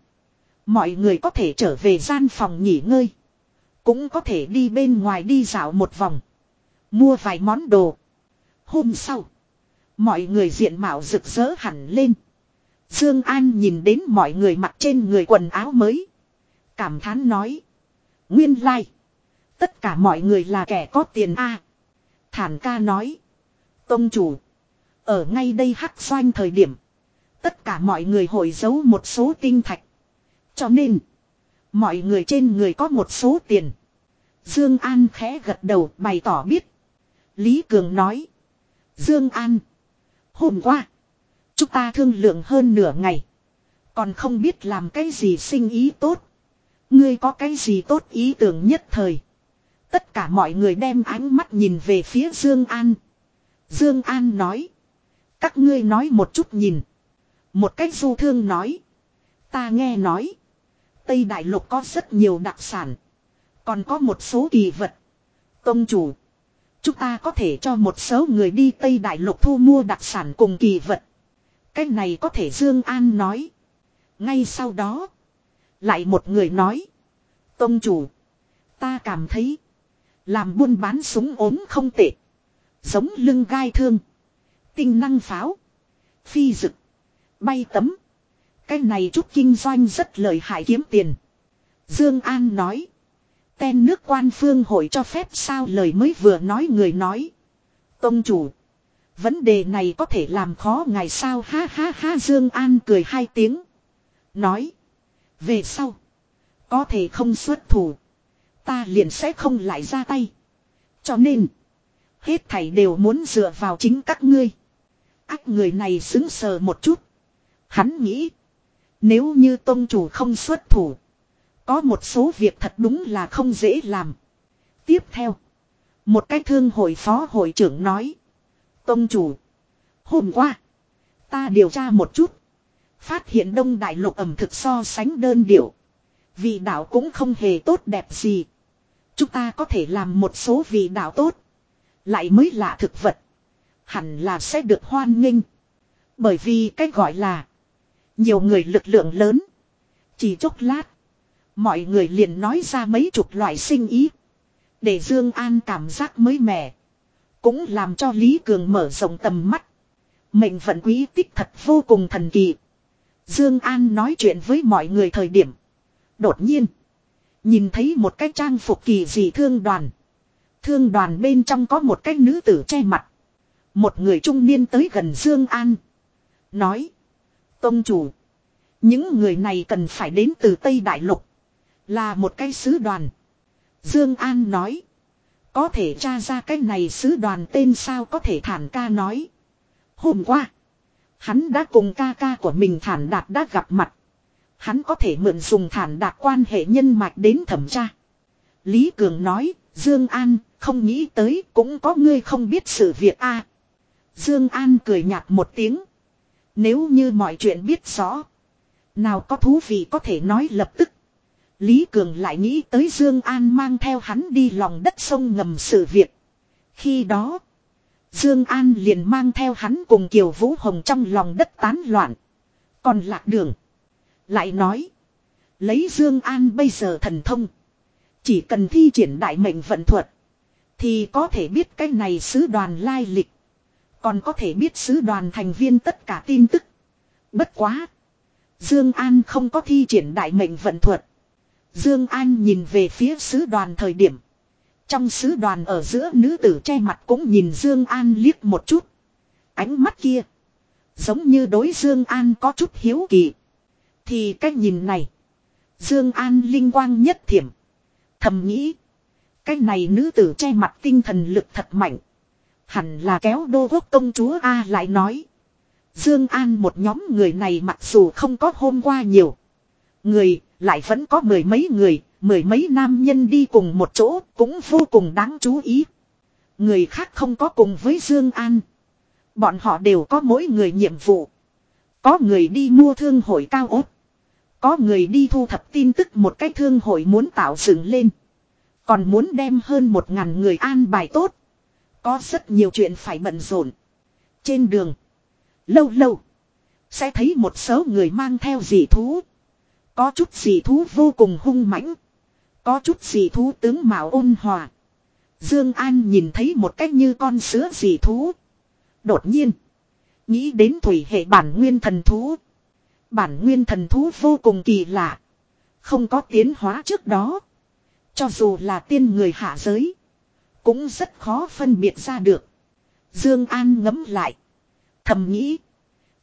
Mọi người có thể trở về gian phòng nghỉ ngơi. Cũng có thể đi bên ngoài đi dạo một vòng. Mua vài món đồ. Hôm sau. Mọi người diện mạo rực rỡ hẳn lên. Dương An nhìn đến mọi người mặc trên người quần áo mới. Cảm thán nói. Nguyên lai. Like. Tất cả mọi người là kẻ có tiền a. Thản ca nói. Tông chủ. Ở ngay đây hắc xoanh thời điểm. Tất cả mọi người hồi giấu một số tinh thạch. Cho nên. Mọi người trên người có một số tiền. Dương An khẽ gật đầu, bày tỏ biết. Lý Cường nói. Dương An. Hôm qua. Chúng ta thương lượng hơn nửa ngày. Còn không biết làm cái gì sinh ý tốt. Ngươi có cái gì tốt ý tưởng nhất thời. Tất cả mọi người đem ánh mắt nhìn về phía Dương An. Dương An nói. Các ngươi nói một chút nhìn. Một cách du thương nói. Ta nghe nói. Tây Đại Lục có rất nhiều đặc sản. Còn có một số kỳ vật. Tông chủ. Chúng ta có thể cho một số người đi Tây Đại Lục thu mua đặc sản cùng kỳ vật. Cái này có thể Dương An nói. Ngay sau đó. Lại một người nói. Tông chủ. Ta cảm thấy. Làm buôn bán súng ốm không tệ. Giống lưng gai thương. Tinh năng pháo. Phi dực. Bay tấm. Cái này chút kinh doanh rất lợi hại kiếm tiền. Dương An nói. Ten nước quan phương hội cho phép sao lời mới vừa nói người nói. Tông chủ. Vấn đề này có thể làm khó ngài sao ha ha ha, Dương An cười hai tiếng. Nói. Về sau. Có thể không xuất thủ. Ta liền sẽ không lại ra tay. Cho nên. Hết thảy đều muốn dựa vào chính các ngươi. Ác người này xứng sờ một chút. Hắn nghĩ. Nếu như tôn chủ không xuất thủ. Có một số việc thật đúng là không dễ làm. Tiếp theo. Một cái thương hội phó hội trưởng nói. Tông chủ. Hôm qua. Ta điều tra một chút. Phát hiện đông đại lục ẩm thực so sánh đơn điệu. Vị đạo cũng không hề tốt đẹp gì. Chúng ta có thể làm một số vị đạo tốt. Lại mới lạ thực vật. Hẳn là sẽ được hoan nghênh. Bởi vì cách gọi là. Nhiều người lực lượng lớn. Chỉ chốc lát. Mọi người liền nói ra mấy chục loại sinh ý. Để Dương An cảm giác mới mẻ. Cũng làm cho Lý Cường mở rộng tầm mắt. Mệnh vận quý tích thật vô cùng thần kỳ. Dương An nói chuyện với mọi người thời điểm. Đột nhiên. Nhìn thấy một cái trang phục kỳ dị thương đoàn. Thương đoàn bên trong có một cái nữ tử che mặt. Một người trung niên tới gần Dương An. Nói. Tông chủ. Những người này cần phải đến từ Tây Đại Lục. Là một cái sứ đoàn. Dương An nói. Có thể tra ra cái này sứ đoàn tên sao có thể thản ca nói. Hôm qua. Hắn đã cùng ca ca của mình thản đạt đã gặp mặt. Hắn có thể mượn dùng thản đạt quan hệ nhân mạch đến thẩm tra. Lý Cường nói, Dương An, không nghĩ tới cũng có ngươi không biết sự việc a. Dương An cười nhạt một tiếng. Nếu như mọi chuyện biết rõ. Nào có thú vị có thể nói lập tức. Lý Cường lại nghĩ tới Dương An mang theo hắn đi lòng đất sông ngầm sự việc. Khi đó. Dương An liền mang theo hắn cùng Kiều Vũ Hồng trong lòng đất tán loạn. Còn lạc đường. Lại nói. Lấy Dương An bây giờ thần thông. Chỉ cần thi triển đại mệnh vận thuật. Thì có thể biết cái này sứ đoàn lai lịch. Còn có thể biết sứ đoàn thành viên tất cả tin tức. Bất quá. Dương An không có thi triển đại mệnh vận thuật. Dương An nhìn về phía sứ đoàn thời điểm. Trong sứ đoàn ở giữa nữ tử che mặt cũng nhìn Dương An liếc một chút. Ánh mắt kia. Giống như đối Dương An có chút hiếu kỳ. Thì cách nhìn này. Dương An linh quang nhất thiểm. Thầm nghĩ. Cái này nữ tử che mặt tinh thần lực thật mạnh. Hẳn là kéo đô quốc công chúa A lại nói. Dương An một nhóm người này mặc dù không có hôm qua nhiều. Người lại vẫn có mười mấy người, mười mấy nam nhân đi cùng một chỗ cũng vô cùng đáng chú ý. Người khác không có cùng với Dương An. Bọn họ đều có mỗi người nhiệm vụ. Có người đi mua thương hội cao ốt. Có người đi thu thập tin tức một cái thương hội muốn tạo dựng lên. Còn muốn đem hơn một ngàn người an bài tốt. Có rất nhiều chuyện phải bận rộn. Trên đường. Lâu lâu. Sẽ thấy một số người mang theo dị thú. Có chút dị thú vô cùng hung mãnh. Có chút dị thú tướng mạo ôn hòa. Dương An nhìn thấy một cách như con sứa dị thú. Đột nhiên. Nghĩ đến thủy hệ bản nguyên thần thú. Bản nguyên thần thú vô cùng kỳ lạ. Không có tiến hóa trước đó. Cho dù là tiên người hạ giới. Cũng rất khó phân biệt ra được. Dương An ngấm lại. Thầm nghĩ.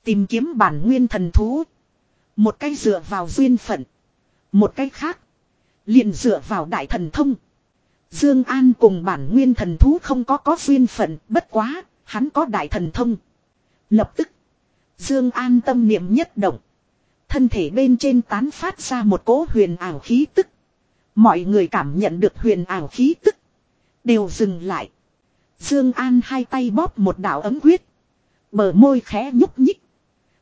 Tìm kiếm bản nguyên thần thú. Một cái dựa vào duyên phận. Một cái khác. Liền dựa vào đại thần thông. Dương An cùng bản nguyên thần thú không có có duyên phận. Bất quá. Hắn có đại thần thông. Lập tức. Dương An tâm niệm nhất động. Thân thể bên trên tán phát ra một cỗ huyền ảo khí tức. Mọi người cảm nhận được huyền ảo khí tức. Đều dừng lại. Dương An hai tay bóp một đạo ấm quyết. Bờ môi khẽ nhúc nhích.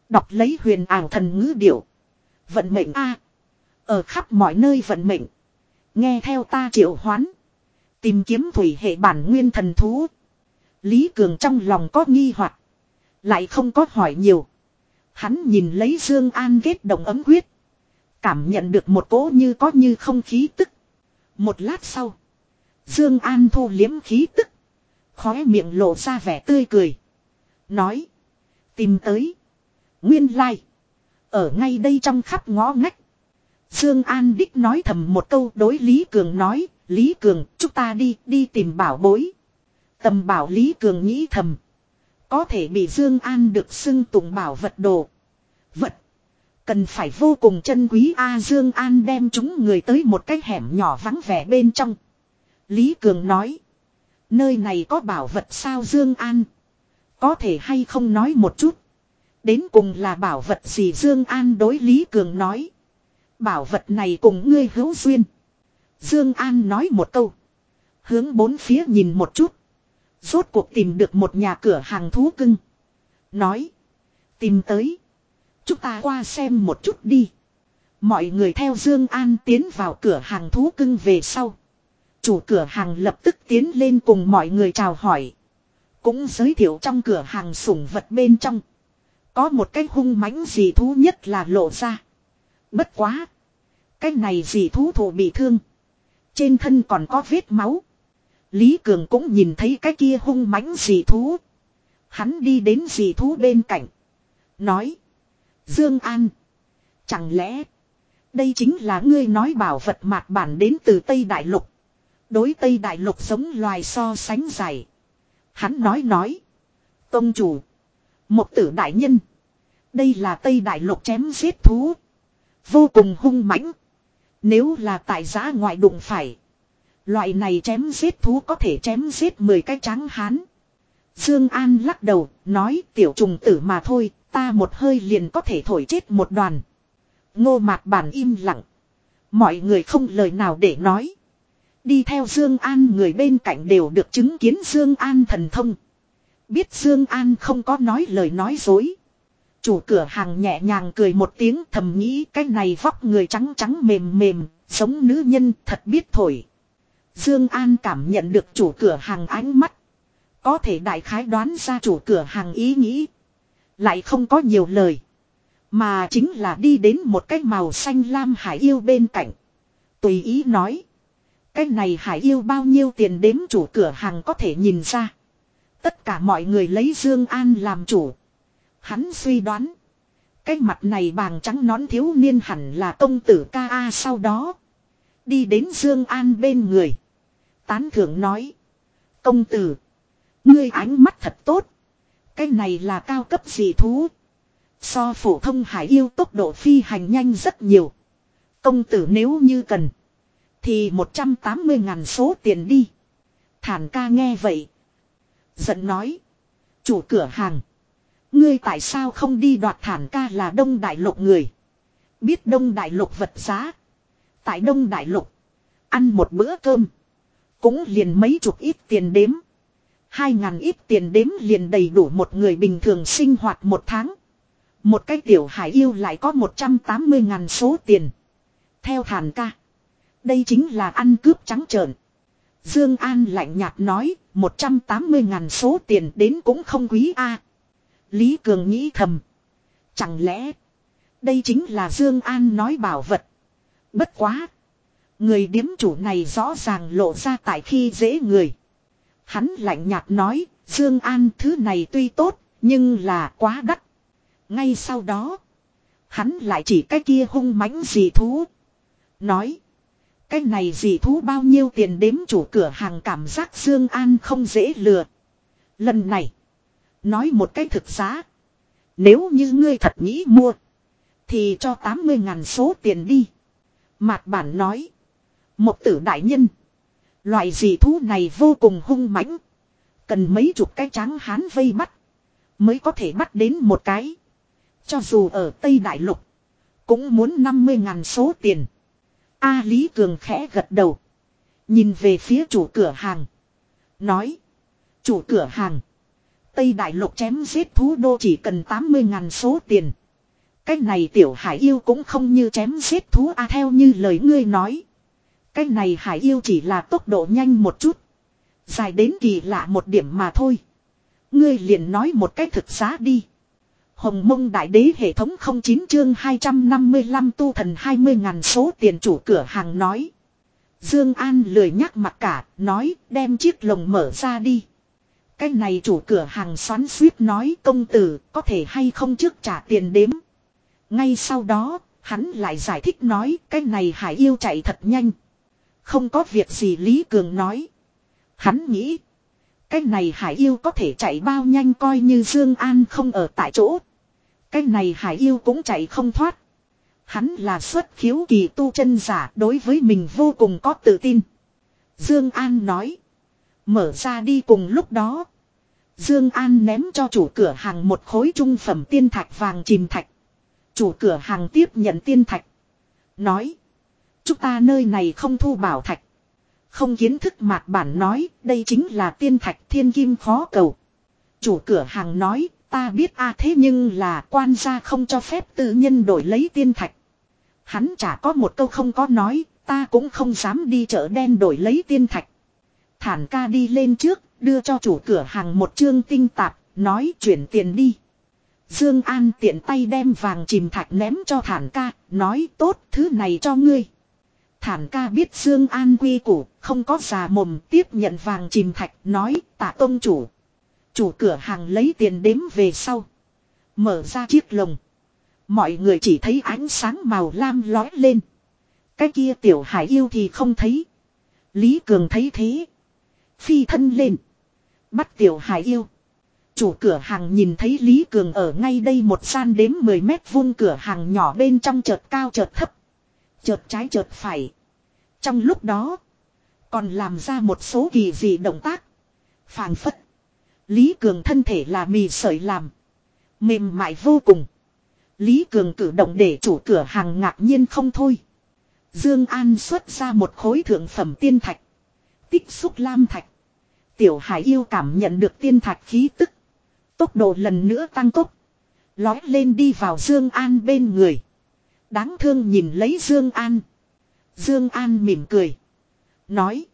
Đọc lấy huyền ảo thần ngữ điệu. Vận mệnh A. Ở khắp mọi nơi vận mệnh. Nghe theo ta triệu hoán. Tìm kiếm thủy hệ bản nguyên thần thú. Lý Cường trong lòng có nghi hoặc Lại không có hỏi nhiều. Hắn nhìn lấy Dương An kết động ấm quyết. Cảm nhận được một cỗ như có như không khí tức. Một lát sau. Dương An thu liếm khí tức. Khóe miệng lộ ra vẻ tươi cười. Nói. Tìm tới. Nguyên lai. Ở ngay đây trong khắp ngõ ngách. Dương An Đích nói thầm một câu đối Lý Cường nói. Lý Cường, chúng ta đi đi tìm bảo bối. Tầm bảo Lý Cường nghĩ thầm. Có thể bị Dương An được xưng tụng bảo vật đồ. Vật. Cần phải vô cùng chân quý A, Dương An đem chúng người tới một cái hẻm nhỏ vắng vẻ bên trong. Lý Cường nói. Nơi này có bảo vật sao Dương An. Có thể hay không nói một chút. Đến cùng là bảo vật gì Dương An đối Lý Cường nói. Bảo vật này cùng ngươi hữu duyên. Dương An nói một câu. Hướng bốn phía nhìn một chút. Rốt cuộc tìm được một nhà cửa hàng thú cưng. Nói. Tìm tới. Chúng ta qua xem một chút đi. Mọi người theo Dương An tiến vào cửa hàng thú cưng về sau. Chủ cửa hàng lập tức tiến lên cùng mọi người chào hỏi. Cũng giới thiệu trong cửa hàng sủng vật bên trong. Có một cái hung mãnh gì thú nhất là lộ ra. Bất quá. Cái này gì thú thủ bị thương. Trên thân còn có vết máu. Lý Cường cũng nhìn thấy cái kia hung mãnh dị thú. Hắn đi đến dị thú bên cạnh. Nói. Dương An. Chẳng lẽ. Đây chính là ngươi nói bảo vật mạc bản đến từ Tây Đại Lục. Đối Tây Đại Lục giống loài so sánh dài. Hắn nói nói. Tông chủ. Một tử đại nhân. Đây là Tây Đại Lục chém giết thú. Vô cùng hung mãnh. Nếu là tại giá ngoại đụng phải. Loại này chém giết thú có thể chém giết 10 cái trắng hán. Dương An lắc đầu, nói tiểu trùng tử mà thôi, ta một hơi liền có thể thổi chết một đoàn. Ngô mạt bản im lặng. Mọi người không lời nào để nói. Đi theo Dương An người bên cạnh đều được chứng kiến Dương An thần thông. Biết Dương An không có nói lời nói dối. Chủ cửa hàng nhẹ nhàng cười một tiếng thầm nghĩ cái này vóc người trắng trắng mềm mềm, giống nữ nhân thật biết thổi. Dương An cảm nhận được chủ cửa hàng ánh mắt. Có thể đại khái đoán ra chủ cửa hàng ý nghĩ. Lại không có nhiều lời. Mà chính là đi đến một cái màu xanh lam hải yêu bên cạnh. Tùy ý nói. Cái này hải yêu bao nhiêu tiền đếm chủ cửa hàng có thể nhìn ra. Tất cả mọi người lấy Dương An làm chủ. Hắn suy đoán. Cái mặt này bàng trắng nón thiếu niên hẳn là công tử ca a sau đó. Đi đến Dương An bên người. Tán thưởng nói. Công tử. Ngươi ánh mắt thật tốt. Cái này là cao cấp dị thú. So phổ thông hải yêu tốc độ phi hành nhanh rất nhiều. Công tử nếu như cần. Thì 180 ngàn số tiền đi. Thản ca nghe vậy. Giận nói. Chủ cửa hàng. Ngươi tại sao không đi đoạt thản ca là đông đại lục người. Biết đông đại lục vật giá. Tại đông đại lục. Ăn một bữa cơm. Cũng liền mấy chục ít tiền đếm. Hai ngàn ít tiền đếm liền đầy đủ một người bình thường sinh hoạt một tháng. Một cái tiểu hải yêu lại có 180 ngàn số tiền. Theo thản ca. Đây chính là ăn cướp trắng trợn. Dương An lạnh nhạt nói, 180 ngàn số tiền đến cũng không quý a. Lý Cường nghĩ thầm. Chẳng lẽ, đây chính là Dương An nói bảo vật. Bất quá. Người điếm chủ này rõ ràng lộ ra tại khi dễ người. Hắn lạnh nhạt nói, Dương An thứ này tuy tốt, nhưng là quá đắt. Ngay sau đó, hắn lại chỉ cái kia hung mãnh dị thú. Nói, cái này dị thú bao nhiêu tiền đếm chủ cửa hàng cảm giác Dương An không dễ lừa. Lần này, nói một cái thực giá. Nếu như ngươi thật nghĩ mua, thì cho 80 ngàn số tiền đi. Mạt bản nói, một tử đại nhân. Loại dị thú này vô cùng hung mãnh. Cần mấy chục cái tráng hán vây bắt. Mới có thể bắt đến một cái. Cho dù ở Tây Đại Lục. Cũng muốn 50 ngàn số tiền. A Lý Cường khẽ gật đầu. Nhìn về phía chủ cửa hàng. Nói. Chủ cửa hàng. Tây Đại Lục chém giết thú đô chỉ cần 80 ngàn số tiền. Cái này tiểu hải yêu cũng không như chém giết thú a theo như lời ngươi nói. Cái này hải yêu chỉ là tốc độ nhanh một chút. Dài đến kỳ lạ một điểm mà thôi. Ngươi liền nói một cách thực giá đi. Hồng mông đại đế hệ thống 09 chương 255 tu thần 20 ngàn số tiền chủ cửa hàng nói. Dương An lười nhắc mặt cả, nói đem chiếc lồng mở ra đi. Cái này chủ cửa hàng xoắn suýt nói công tử có thể hay không trước trả tiền đếm. Ngay sau đó, hắn lại giải thích nói cái này hải yêu chạy thật nhanh. Không có việc gì Lý Cường nói. Hắn nghĩ. Cái này hải yêu có thể chạy bao nhanh coi như Dương An không ở tại chỗ. Cái này hải yêu cũng chạy không thoát. Hắn là xuất khiếu kỳ tu chân giả đối với mình vô cùng có tự tin. Dương An nói. Mở ra đi cùng lúc đó. Dương An ném cho chủ cửa hàng một khối trung phẩm tiên thạch vàng chìm thạch. Chủ cửa hàng tiếp nhận tiên thạch. Nói. Chúng ta nơi này không thu bảo thạch. Không kiến thức mạc bản nói, đây chính là tiên thạch thiên kim khó cầu. Chủ cửa hàng nói, ta biết a à, thế nhưng là quan gia không cho phép tự nhân đổi lấy tiên thạch. Hắn chả có một câu không có nói, ta cũng không dám đi chợ đen đổi lấy tiên thạch. Thản ca đi lên trước, đưa cho chủ cửa hàng một chương tinh tạp, nói chuyển tiền đi. Dương An tiện tay đem vàng chìm thạch ném cho thản ca, nói tốt thứ này cho ngươi. Thản ca biết Dương An quy củ, không có già mồm tiếp nhận vàng chìm thạch, nói tạ tông chủ. Chủ cửa hàng lấy tiền đếm về sau. Mở ra chiếc lồng. Mọi người chỉ thấy ánh sáng màu lam lói lên. Cái kia tiểu hải yêu thì không thấy. Lý Cường thấy thế. Phi thân lên. Bắt tiểu hải yêu. Chủ cửa hàng nhìn thấy Lý Cường ở ngay đây một gian đếm 10 mét vuông cửa hàng nhỏ bên trong chợt cao chợt thấp. Chợt trái chợt phải. Trong lúc đó. Còn làm ra một số kỳ dị động tác. phảng phất. Lý Cường thân thể là mì sợi làm. Mềm mại vô cùng. Lý Cường cử động để chủ cửa hàng ngạc nhiên không thôi. Dương An xuất ra một khối thượng phẩm tiên thạch. Tích xúc lam thạch. Tiểu Hải yêu cảm nhận được tiên thạch khí tức. Tốc độ lần nữa tăng tốc. Lói lên đi vào Dương An bên người. Đáng thương nhìn lấy Dương An. Dương An mỉm cười. Nói.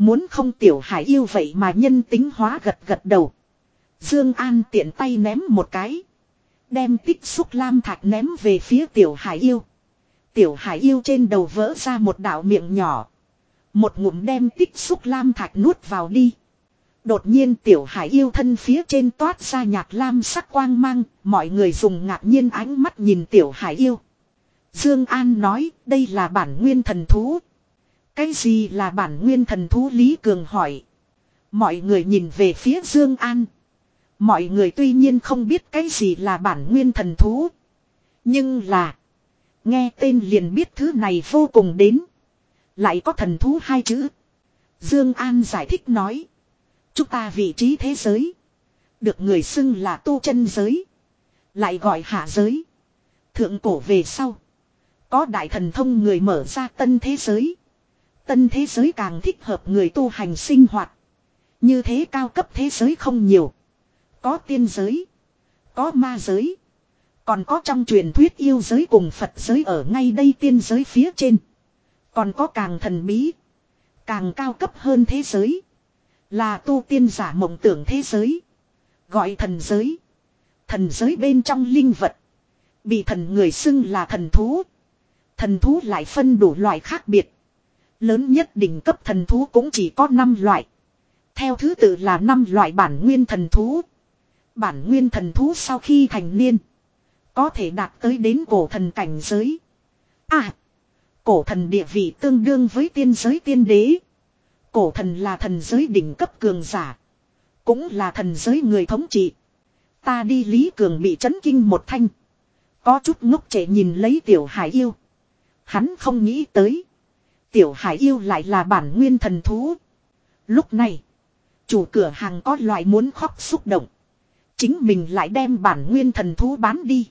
Muốn không tiểu hải yêu vậy mà nhân tính hóa gật gật đầu. Dương An tiện tay ném một cái. Đem tích xúc lam thạch ném về phía tiểu hải yêu. Tiểu hải yêu trên đầu vỡ ra một đạo miệng nhỏ. Một ngụm đem tích xúc lam thạch nuốt vào đi. Đột nhiên tiểu hải yêu thân phía trên toát ra nhạt lam sắc quang mang, mọi người dùng ngạc nhiên ánh mắt nhìn tiểu hải yêu. Dương An nói đây là bản nguyên thần thú. Cái gì là bản nguyên thần thú Lý Cường hỏi. Mọi người nhìn về phía Dương An. Mọi người tuy nhiên không biết cái gì là bản nguyên thần thú. Nhưng là. Nghe tên liền biết thứ này vô cùng đến. Lại có thần thú hai chữ. Dương An giải thích nói. Chúng ta vị trí thế giới. Được người xưng là tu chân giới. Lại gọi hạ giới. Thượng cổ về sau. Có đại thần thông người mở ra tân thế giới. Tân thế giới càng thích hợp người tu hành sinh hoạt. Như thế cao cấp thế giới không nhiều. Có tiên giới. Có ma giới. Còn có trong truyền thuyết yêu giới cùng Phật giới ở ngay đây tiên giới phía trên. Còn có càng thần bí. Càng cao cấp hơn thế giới. Là tu tiên giả mộng tưởng thế giới. Gọi thần giới. Thần giới bên trong linh vật. Bị thần người xưng là thần thú. Thần thú lại phân đủ loại khác biệt. Lớn nhất đỉnh cấp thần thú cũng chỉ có 5 loại. Theo thứ tự là 5 loại bản nguyên thần thú. Bản nguyên thần thú sau khi thành niên. Có thể đạt tới đến cổ thần cảnh giới. À. Cổ thần địa vị tương đương với tiên giới tiên đế. Cổ thần là thần giới đỉnh cấp cường giả. Cũng là thần giới người thống trị. Ta đi Lý Cường bị chấn kinh một thanh. Có chút ngốc trẻ nhìn lấy tiểu hải yêu. Hắn không nghĩ tới. Tiểu hải yêu lại là bản nguyên thần thú. Lúc này. Chủ cửa hàng có loại muốn khóc xúc động. Chính mình lại đem bản nguyên thần thú bán đi.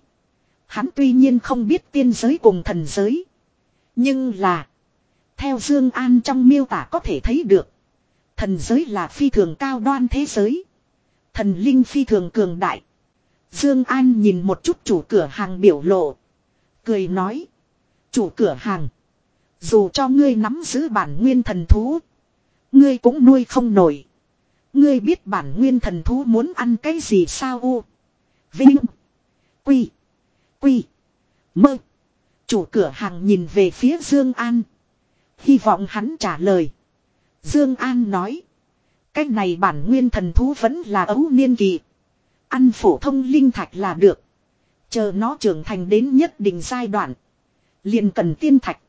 Hắn tuy nhiên không biết tiên giới cùng thần giới. Nhưng là. Theo Dương An trong miêu tả có thể thấy được. Thần giới là phi thường cao đoan thế giới. Thần linh phi thường cường đại. Dương An nhìn một chút chủ cửa hàng biểu lộ. Cười nói. Chủ cửa hàng. Dù cho ngươi nắm giữ bản nguyên thần thú. Ngươi cũng nuôi không nổi. Ngươi biết bản nguyên thần thú muốn ăn cái gì sao u. Vinh. Quy. Quy. Mơ. Chủ cửa hàng nhìn về phía Dương An. Hy vọng hắn trả lời. Dương An nói. Cái này bản nguyên thần thú vẫn là ấu niên kỳ. Ăn phổ thông linh thạch là được. Chờ nó trưởng thành đến nhất định giai đoạn. liền cần tiên thạch.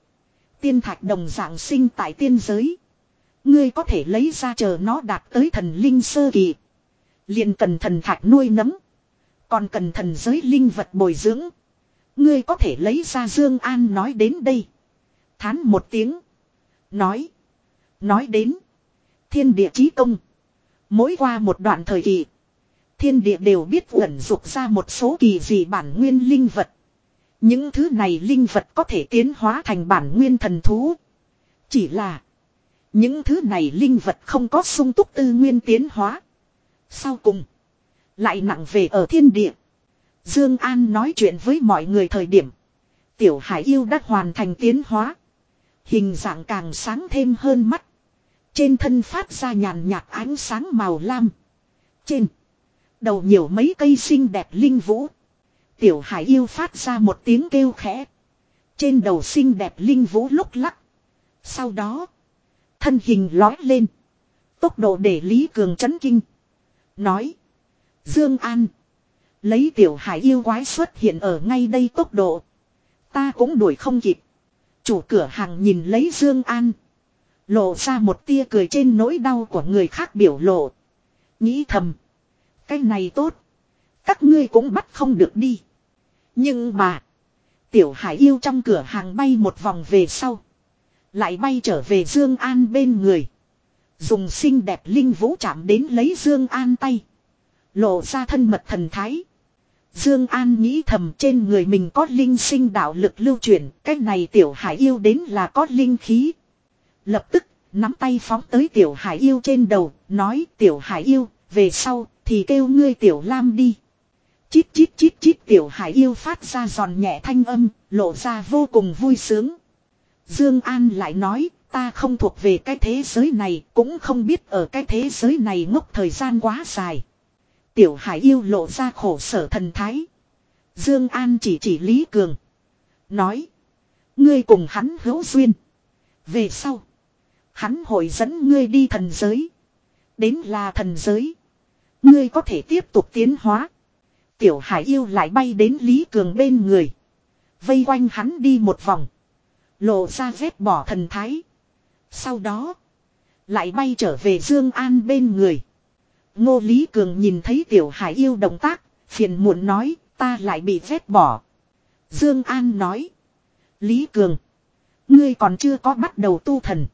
Tiên thạch đồng dạng sinh tại tiên giới. Ngươi có thể lấy ra chờ nó đạt tới thần linh sơ kỳ. liền cần thần thạch nuôi nấm, Còn cần thần giới linh vật bồi dưỡng. Ngươi có thể lấy ra Dương An nói đến đây. Thán một tiếng. Nói. Nói đến. Thiên địa chí công. Mỗi qua một đoạn thời kỳ. Thiên địa đều biết ẩn dục ra một số kỳ dị bản nguyên linh vật. Những thứ này linh vật có thể tiến hóa thành bản nguyên thần thú. Chỉ là. Những thứ này linh vật không có sung túc tư nguyên tiến hóa. Sau cùng. Lại nặng về ở thiên địa. Dương An nói chuyện với mọi người thời điểm. Tiểu Hải yêu đã hoàn thành tiến hóa. Hình dạng càng sáng thêm hơn mắt. Trên thân phát ra nhàn nhạt ánh sáng màu lam. Trên. Đầu nhiều mấy cây xinh đẹp linh vũ. Tiểu hải yêu phát ra một tiếng kêu khẽ. Trên đầu xinh đẹp linh vũ lúc lắc. Sau đó. Thân hình lói lên. Tốc độ để Lý Cường chấn kinh. Nói. Dương An. Lấy tiểu hải yêu quái xuất hiện ở ngay đây tốc độ. Ta cũng đuổi không kịp. Chủ cửa hàng nhìn lấy Dương An. Lộ ra một tia cười trên nỗi đau của người khác biểu lộ. Nghĩ thầm. Cái này tốt. Các ngươi cũng bắt không được đi. Nhưng mà. Tiểu hải yêu trong cửa hàng bay một vòng về sau. Lại bay trở về Dương An bên người. Dùng xinh đẹp linh vũ chạm đến lấy Dương An tay. Lộ ra thân mật thần thái. Dương An nghĩ thầm trên người mình có linh sinh đạo lực lưu chuyển, cái này tiểu hải yêu đến là có linh khí. Lập tức, nắm tay phóng tới tiểu hải yêu trên đầu, nói tiểu hải yêu, về sau, thì kêu ngươi tiểu lam đi. Chít chít chít chít tiểu hải yêu phát ra giòn nhẹ thanh âm, lộ ra vô cùng vui sướng. Dương An lại nói, ta không thuộc về cái thế giới này, cũng không biết ở cái thế giới này ngốc thời gian quá dài. Tiểu hải yêu lộ ra khổ sở thần thái. Dương An chỉ chỉ Lý Cường. Nói. Ngươi cùng hắn hữu duyên. Về sau. Hắn hội dẫn ngươi đi thần giới. Đến là thần giới. Ngươi có thể tiếp tục tiến hóa. Tiểu hải yêu lại bay đến Lý Cường bên người. Vây quanh hắn đi một vòng. Lộ ra vết bỏ thần thái. Sau đó. Lại bay trở về Dương An bên người. Ngô Lý Cường nhìn thấy tiểu hải yêu động tác. Phiền muộn nói, ta lại bị vết bỏ. Dương An nói. Lý Cường. Ngươi còn chưa có bắt đầu tu thần.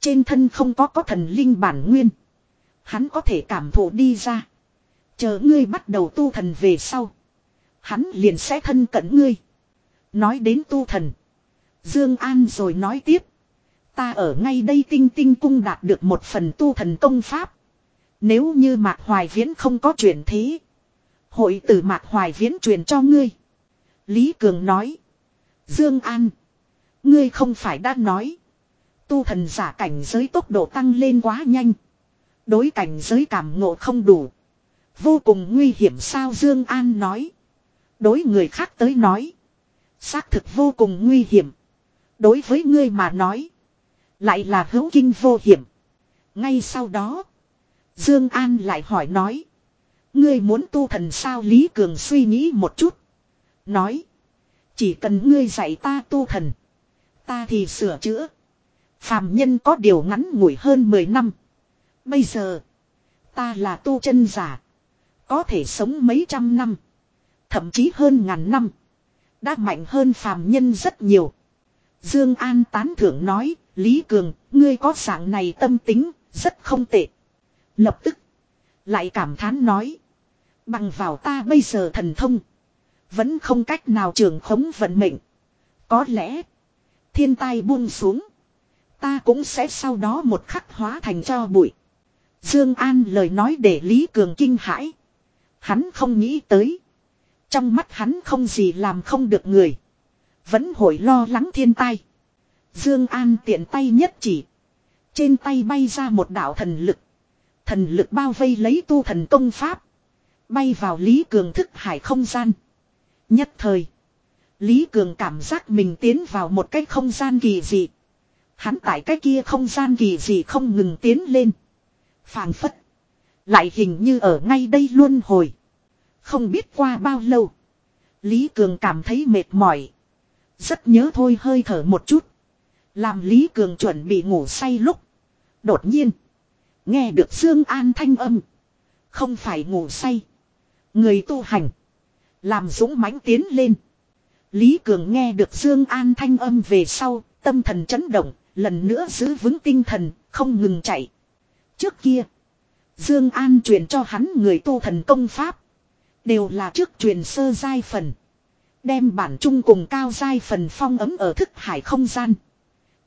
Trên thân không có có thần linh bản nguyên. Hắn có thể cảm thụ đi ra. Chờ ngươi bắt đầu tu thần về sau. Hắn liền sẽ thân cận ngươi. Nói đến tu thần. Dương An rồi nói tiếp. Ta ở ngay đây tinh tinh cung đạt được một phần tu thần công pháp. Nếu như Mạc Hoài Viễn không có chuyện thế. Hội từ Mạc Hoài Viễn truyền cho ngươi. Lý Cường nói. Dương An. Ngươi không phải đã nói. Tu thần giả cảnh giới tốc độ tăng lên quá nhanh. Đối cảnh giới cảm ngộ không đủ. Vô cùng nguy hiểm sao Dương An nói. Đối người khác tới nói. Xác thực vô cùng nguy hiểm. Đối với ngươi mà nói. Lại là hữu kinh vô hiểm. Ngay sau đó. Dương An lại hỏi nói. Ngươi muốn tu thần sao Lý Cường suy nghĩ một chút. Nói. Chỉ cần ngươi dạy ta tu thần. Ta thì sửa chữa. Phàm nhân có điều ngắn ngủi hơn 10 năm. Bây giờ. Ta là tu chân giả. Có thể sống mấy trăm năm. Thậm chí hơn ngàn năm. Đã mạnh hơn phàm nhân rất nhiều. Dương An tán thưởng nói. Lý Cường, ngươi có dạng này tâm tính, rất không tệ. Lập tức. Lại cảm thán nói. Bằng vào ta bây giờ thần thông. Vẫn không cách nào trường khống vận mệnh. Có lẽ. Thiên tai buông xuống. Ta cũng sẽ sau đó một khắc hóa thành cho bụi. Dương An lời nói để Lý Cường kinh hãi. Hắn không nghĩ tới. Trong mắt hắn không gì làm không được người. Vẫn hồi lo lắng thiên tai. Dương An tiện tay nhất chỉ. Trên tay bay ra một đạo thần lực. Thần lực bao vây lấy tu thần công pháp. Bay vào Lý Cường thức hải không gian. Nhất thời. Lý Cường cảm giác mình tiến vào một cái không gian kỳ dị. Hắn tại cái kia không gian kỳ dị không ngừng tiến lên. phảng phất. Lại hình như ở ngay đây luôn hồi. Không biết qua bao lâu. Lý Cường cảm thấy mệt mỏi. Rất nhớ thôi hơi thở một chút. Làm Lý Cường chuẩn bị ngủ say lúc. Đột nhiên. Nghe được Dương An thanh âm. Không phải ngủ say. Người tu hành. Làm dũng mãnh tiến lên. Lý Cường nghe được Dương An thanh âm về sau. Tâm thần chấn động. Lần nữa giữ vững tinh thần. Không ngừng chạy. Trước kia. Dương An truyền cho hắn người tu thần công pháp. Đều là trước truyền sơ giai phần. Đem bản trung cùng cao giai phần phong ấm ở thức hải không gian.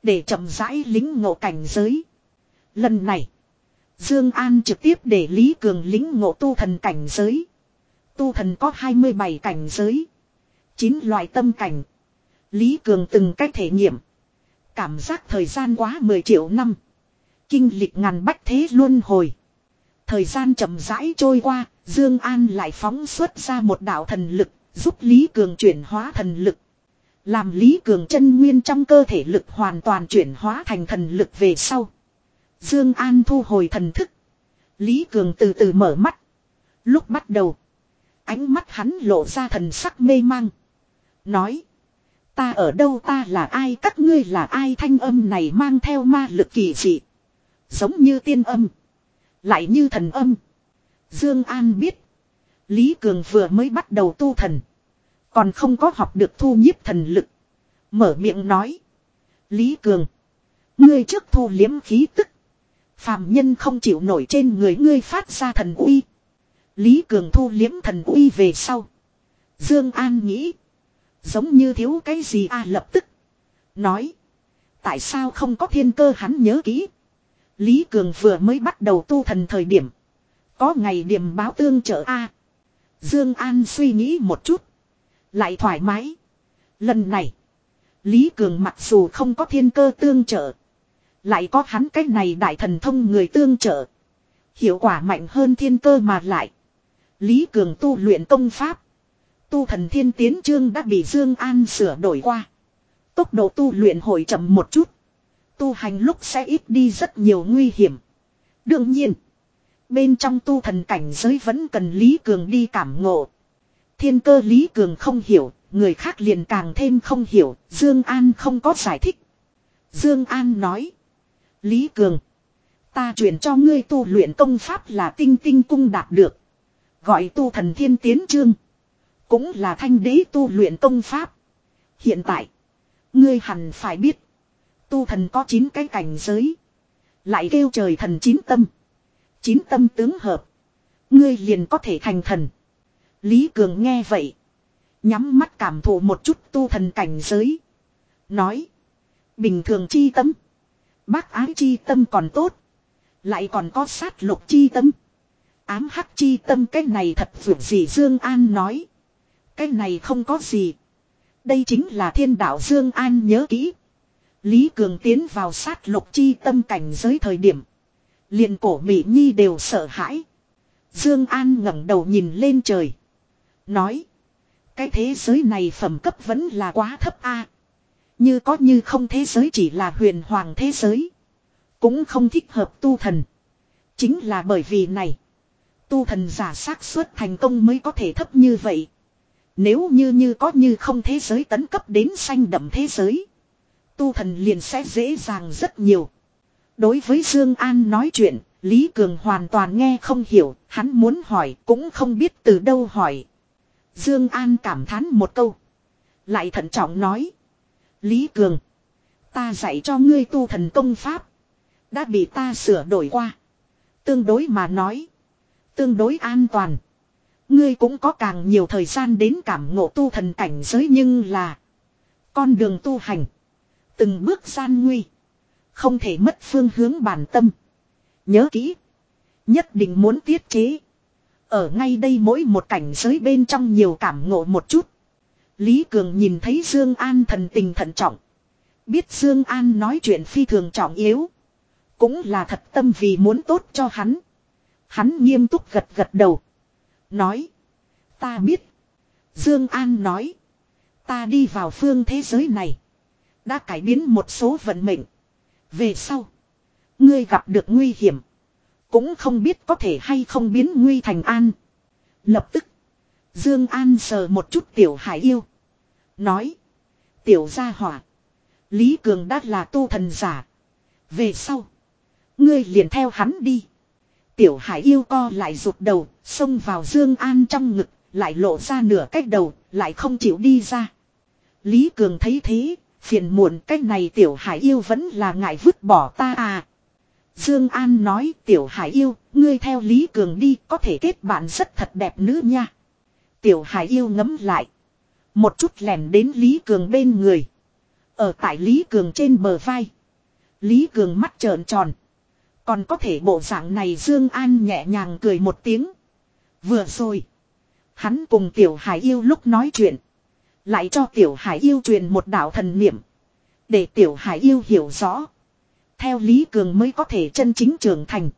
Để chậm rãi lính ngộ cảnh giới. Lần này. Dương An trực tiếp để Lý Cường lính ngộ tu thần cảnh giới. Tu thần có 27 cảnh giới. 9 loại tâm cảnh. Lý Cường từng cách thể nghiệm. Cảm giác thời gian quá 10 triệu năm. Kinh lịch ngàn bách thế luân hồi. Thời gian chậm rãi trôi qua, Dương An lại phóng xuất ra một đạo thần lực, giúp Lý Cường chuyển hóa thần lực. Làm Lý Cường chân nguyên trong cơ thể lực hoàn toàn chuyển hóa thành thần lực về sau. Dương An thu hồi thần thức. Lý Cường từ từ mở mắt. Lúc bắt đầu. Ánh mắt hắn lộ ra thần sắc mê mang. Nói. Ta ở đâu ta là ai các ngươi là ai thanh âm này mang theo ma lực kỳ dị. Giống như tiên âm. Lại như thần âm. Dương An biết. Lý Cường vừa mới bắt đầu tu thần. Còn không có học được thu nhiếp thần lực. Mở miệng nói. Lý Cường. Ngươi trước thu liếm khí tức. Phạm nhân không chịu nổi trên người ngươi phát ra thần uy. Lý Cường thu liếm thần uy về sau. Dương An nghĩ. Giống như thiếu cái gì a lập tức. Nói. Tại sao không có thiên cơ hắn nhớ kỹ. Lý Cường vừa mới bắt đầu tu thần thời điểm. Có ngày điểm báo tương trợ a Dương An suy nghĩ một chút. Lại thoải mái. Lần này. Lý Cường mặc dù không có thiên cơ tương trợ. Lại có hắn cái này đại thần thông người tương trợ. Hiệu quả mạnh hơn thiên cơ mà lại. Lý Cường tu luyện công pháp. Tu thần thiên tiến chương đã bị Dương An sửa đổi qua. Tốc độ tu luyện hồi chậm một chút. Tu hành lúc sẽ ít đi rất nhiều nguy hiểm. Đương nhiên. Bên trong tu thần cảnh giới vẫn cần Lý Cường đi cảm ngộ. Thiên cơ Lý Cường không hiểu, người khác liền càng thêm không hiểu, Dương An không có giải thích. Dương An nói. Lý Cường. Ta chuyển cho ngươi tu luyện công pháp là tinh tinh cung đạt được. Gọi tu thần thiên tiến chương. Cũng là thanh đế tu luyện công pháp. Hiện tại. Ngươi hẳn phải biết. Tu thần có 9 cái cảnh giới. Lại kêu trời thần chín tâm. Chín tâm tướng hợp. Ngươi liền có thể thành thần. Lý Cường nghe vậy. Nhắm mắt cảm thụ một chút tu thần cảnh giới. Nói. Bình thường chi tâm. Bác ái chi tâm còn tốt. Lại còn có sát lục chi tâm. Ám hắc chi tâm cái này thật vượt gì Dương An nói. Cái này không có gì. Đây chính là thiên đạo Dương An nhớ kỹ. Lý Cường tiến vào sát lục chi tâm cảnh giới thời điểm. liền cổ Mỹ Nhi đều sợ hãi. Dương An ngẩng đầu nhìn lên trời. Nói. Cái thế giới này phẩm cấp vẫn là quá thấp a. Như có như không thế giới chỉ là huyền hoàng thế giới. Cũng không thích hợp tu thần. Chính là bởi vì này. Tu thần giả xác suất thành công mới có thể thấp như vậy. Nếu như như có như không thế giới tấn cấp đến xanh đậm thế giới. Tu thần liền sẽ dễ dàng rất nhiều. Đối với Dương An nói chuyện, Lý Cường hoàn toàn nghe không hiểu, hắn muốn hỏi cũng không biết từ đâu hỏi. Dương An cảm thán một câu. Lại thận trọng nói. Lý Cường. Ta dạy cho ngươi tu thần công pháp. Đã bị ta sửa đổi qua. Tương đối mà nói. Tương đối an toàn. Ngươi cũng có càng nhiều thời gian đến cảm ngộ tu thần cảnh giới nhưng là. Con đường tu hành. Từng bước gian nguy. Không thể mất phương hướng bản tâm. Nhớ kỹ. Nhất định muốn tiết chế. Ở ngay đây mỗi một cảnh giới bên trong nhiều cảm ngộ một chút. Lý Cường nhìn thấy Dương An thần tình thận trọng. Biết Dương An nói chuyện phi thường trọng yếu. Cũng là thật tâm vì muốn tốt cho hắn. Hắn nghiêm túc gật gật đầu. Nói. Ta biết. Dương An nói. Ta đi vào phương thế giới này. Đã cải biến một số vận mệnh. Về sau. Ngươi gặp được nguy hiểm. Cũng không biết có thể hay không biến nguy thành an. Lập tức. Dương An sờ một chút tiểu hải yêu. Nói. Tiểu gia hỏa. Lý Cường đã là tu thần giả. Về sau. Ngươi liền theo hắn đi. Tiểu hải yêu co lại rụt đầu. Xông vào Dương An trong ngực. Lại lộ ra nửa cách đầu. Lại không chịu đi ra. Lý Cường thấy thế. Phiền muộn cách này tiểu hải yêu vẫn là ngại vứt bỏ ta à. Dương An nói tiểu hải yêu, ngươi theo Lý Cường đi có thể kết bạn rất thật đẹp nữ nha. Tiểu hải yêu ngấm lại. Một chút lèn đến Lý Cường bên người. Ở tại Lý Cường trên bờ vai. Lý Cường mắt trợn tròn. Còn có thể bộ dạng này Dương An nhẹ nhàng cười một tiếng. Vừa rồi. Hắn cùng tiểu hải yêu lúc nói chuyện. Lại cho tiểu hải yêu truyền một đạo thần niệm. Để tiểu hải yêu hiểu rõ. Theo Lý Cường mới có thể chân chính trưởng thành.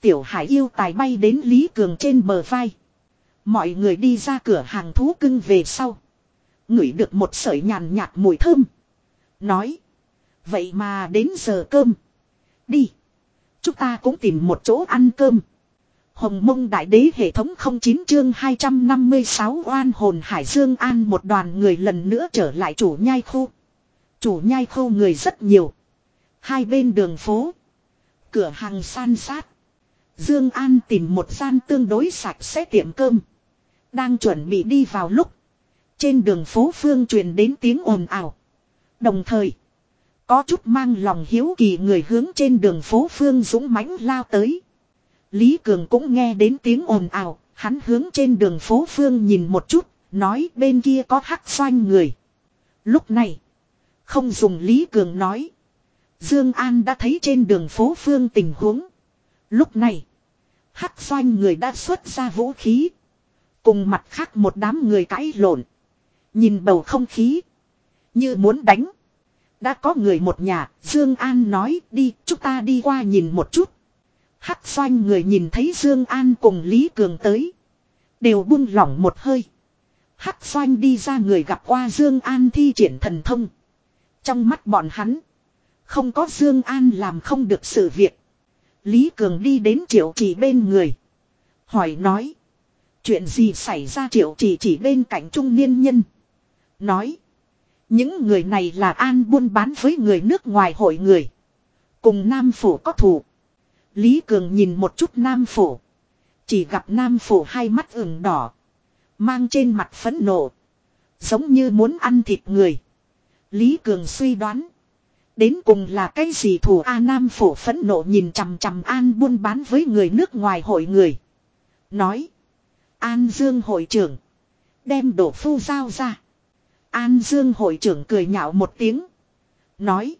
Tiểu hải yêu tài bay đến Lý Cường trên bờ vai. Mọi người đi ra cửa hàng thú cưng về sau. Ngửi được một sợi nhàn nhạt mùi thơm. Nói. Vậy mà đến giờ cơm. Đi. Chúng ta cũng tìm một chỗ ăn cơm. Hồng mông đại đế hệ thống 09 chương 256 oan hồn Hải Dương An một đoàn người lần nữa trở lại chủ nhai khu. Chủ nhai khu người rất nhiều. Hai bên đường phố. Cửa hàng san sát. Dương An tìm một gian tương đối sạch sẽ tiệm cơm. Đang chuẩn bị đi vào lúc. Trên đường phố phương truyền đến tiếng ồn ào. Đồng thời. Có chút mang lòng hiếu kỳ người hướng trên đường phố phương dũng mãnh lao tới. Lý Cường cũng nghe đến tiếng ồn ào, hắn hướng trên đường phố phương nhìn một chút, nói bên kia có hắc xoanh người. Lúc này, không dùng Lý Cường nói. Dương An đã thấy trên đường phố phương tình huống. Lúc này, hắc xoanh người đã xuất ra vũ khí. Cùng mặt khác một đám người cãi lộn. Nhìn bầu không khí. Như muốn đánh. Đã có người một nhà, Dương An nói đi, chúng ta đi qua nhìn một chút. Hắc xoanh người nhìn thấy Dương An cùng Lý Cường tới. Đều buông lỏng một hơi. Hắc xoanh đi ra người gặp qua Dương An thi triển thần thông. Trong mắt bọn hắn. Không có Dương An làm không được sự việc. Lý Cường đi đến triệu chỉ bên người. Hỏi nói. Chuyện gì xảy ra triệu chỉ chỉ bên cạnh trung niên nhân. Nói. Những người này là an buôn bán với người nước ngoài hội người. Cùng Nam Phủ có thủ. Lý Cường nhìn một chút Nam phổ, Chỉ gặp Nam phổ hai mắt ửng đỏ. Mang trên mặt phẫn nộ. Giống như muốn ăn thịt người. Lý Cường suy đoán. Đến cùng là cái gì thủ A Nam phổ phẫn nộ nhìn chằm chằm An buôn bán với người nước ngoài hội người. Nói. An Dương hội trưởng. Đem đổ phu giao ra. An Dương hội trưởng cười nhạo một tiếng. Nói.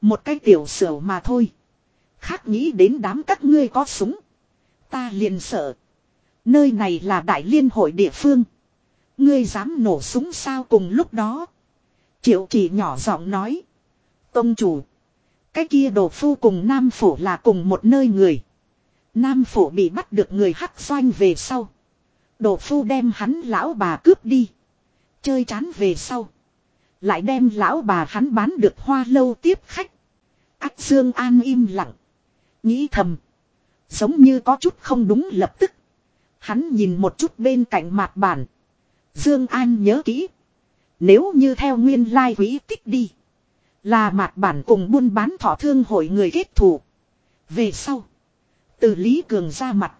Một cái tiểu sửa mà thôi. Khác nghĩ đến đám các ngươi có súng. Ta liền sợ. Nơi này là đại liên hội địa phương. Ngươi dám nổ súng sao cùng lúc đó. Triệu chỉ nhỏ giọng nói. Tông chủ. Cái kia đồ phu cùng Nam Phủ là cùng một nơi người. Nam Phủ bị bắt được người hắc doanh về sau. Đồ phu đem hắn lão bà cướp đi. Chơi chán về sau. Lại đem lão bà hắn bán được hoa lâu tiếp khách. Ác Dương An im lặng. Nghĩ thầm. Giống như có chút không đúng lập tức. Hắn nhìn một chút bên cạnh mặt bản. Dương An nhớ kỹ. Nếu như theo nguyên lai quỹ tích đi. Là mặt bản cùng buôn bán thọ thương hội người kết thù. Về sau. Từ Lý Cường ra mặt.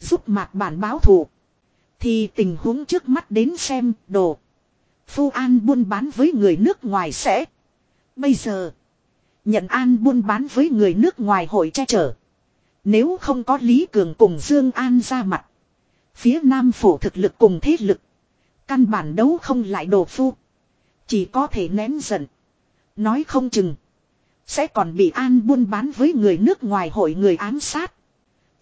Giúp mặt bản báo thù. Thì tình huống trước mắt đến xem đồ. Phu An buôn bán với người nước ngoài sẽ. Bây giờ. Nhận An buôn bán với người nước ngoài hội che chở. Nếu không có Lý Cường cùng Dương An ra mặt. Phía Nam phủ thực lực cùng thế lực. Căn bản đấu không lại đồ phu. Chỉ có thể nén giận. Nói không chừng. Sẽ còn bị An buôn bán với người nước ngoài hội người ám sát.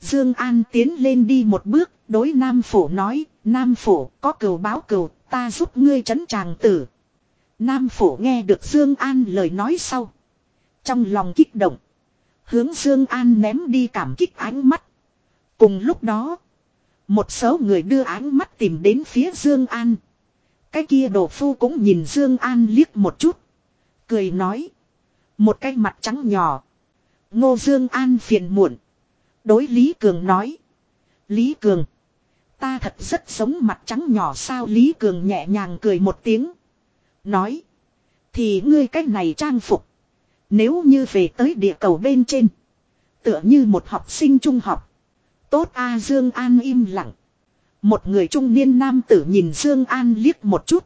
Dương An tiến lên đi một bước, đối Nam Phủ nói, Nam Phủ có cừu báo cừu, ta giúp ngươi trấn tràng tử. Nam Phủ nghe được Dương An lời nói sau. Trong lòng kích động. Hướng Dương An ném đi cảm kích ánh mắt. Cùng lúc đó. Một số người đưa ánh mắt tìm đến phía Dương An. Cái kia đồ phu cũng nhìn Dương An liếc một chút. Cười nói. Một cái mặt trắng nhỏ. Ngô Dương An phiền muộn. Đối Lý Cường nói. Lý Cường. Ta thật rất giống mặt trắng nhỏ sao Lý Cường nhẹ nhàng cười một tiếng. Nói. Thì ngươi cách này trang phục. Nếu như về tới địa cầu bên trên. Tựa như một học sinh trung học. Tốt A Dương An im lặng. Một người trung niên nam tử nhìn Dương An liếc một chút.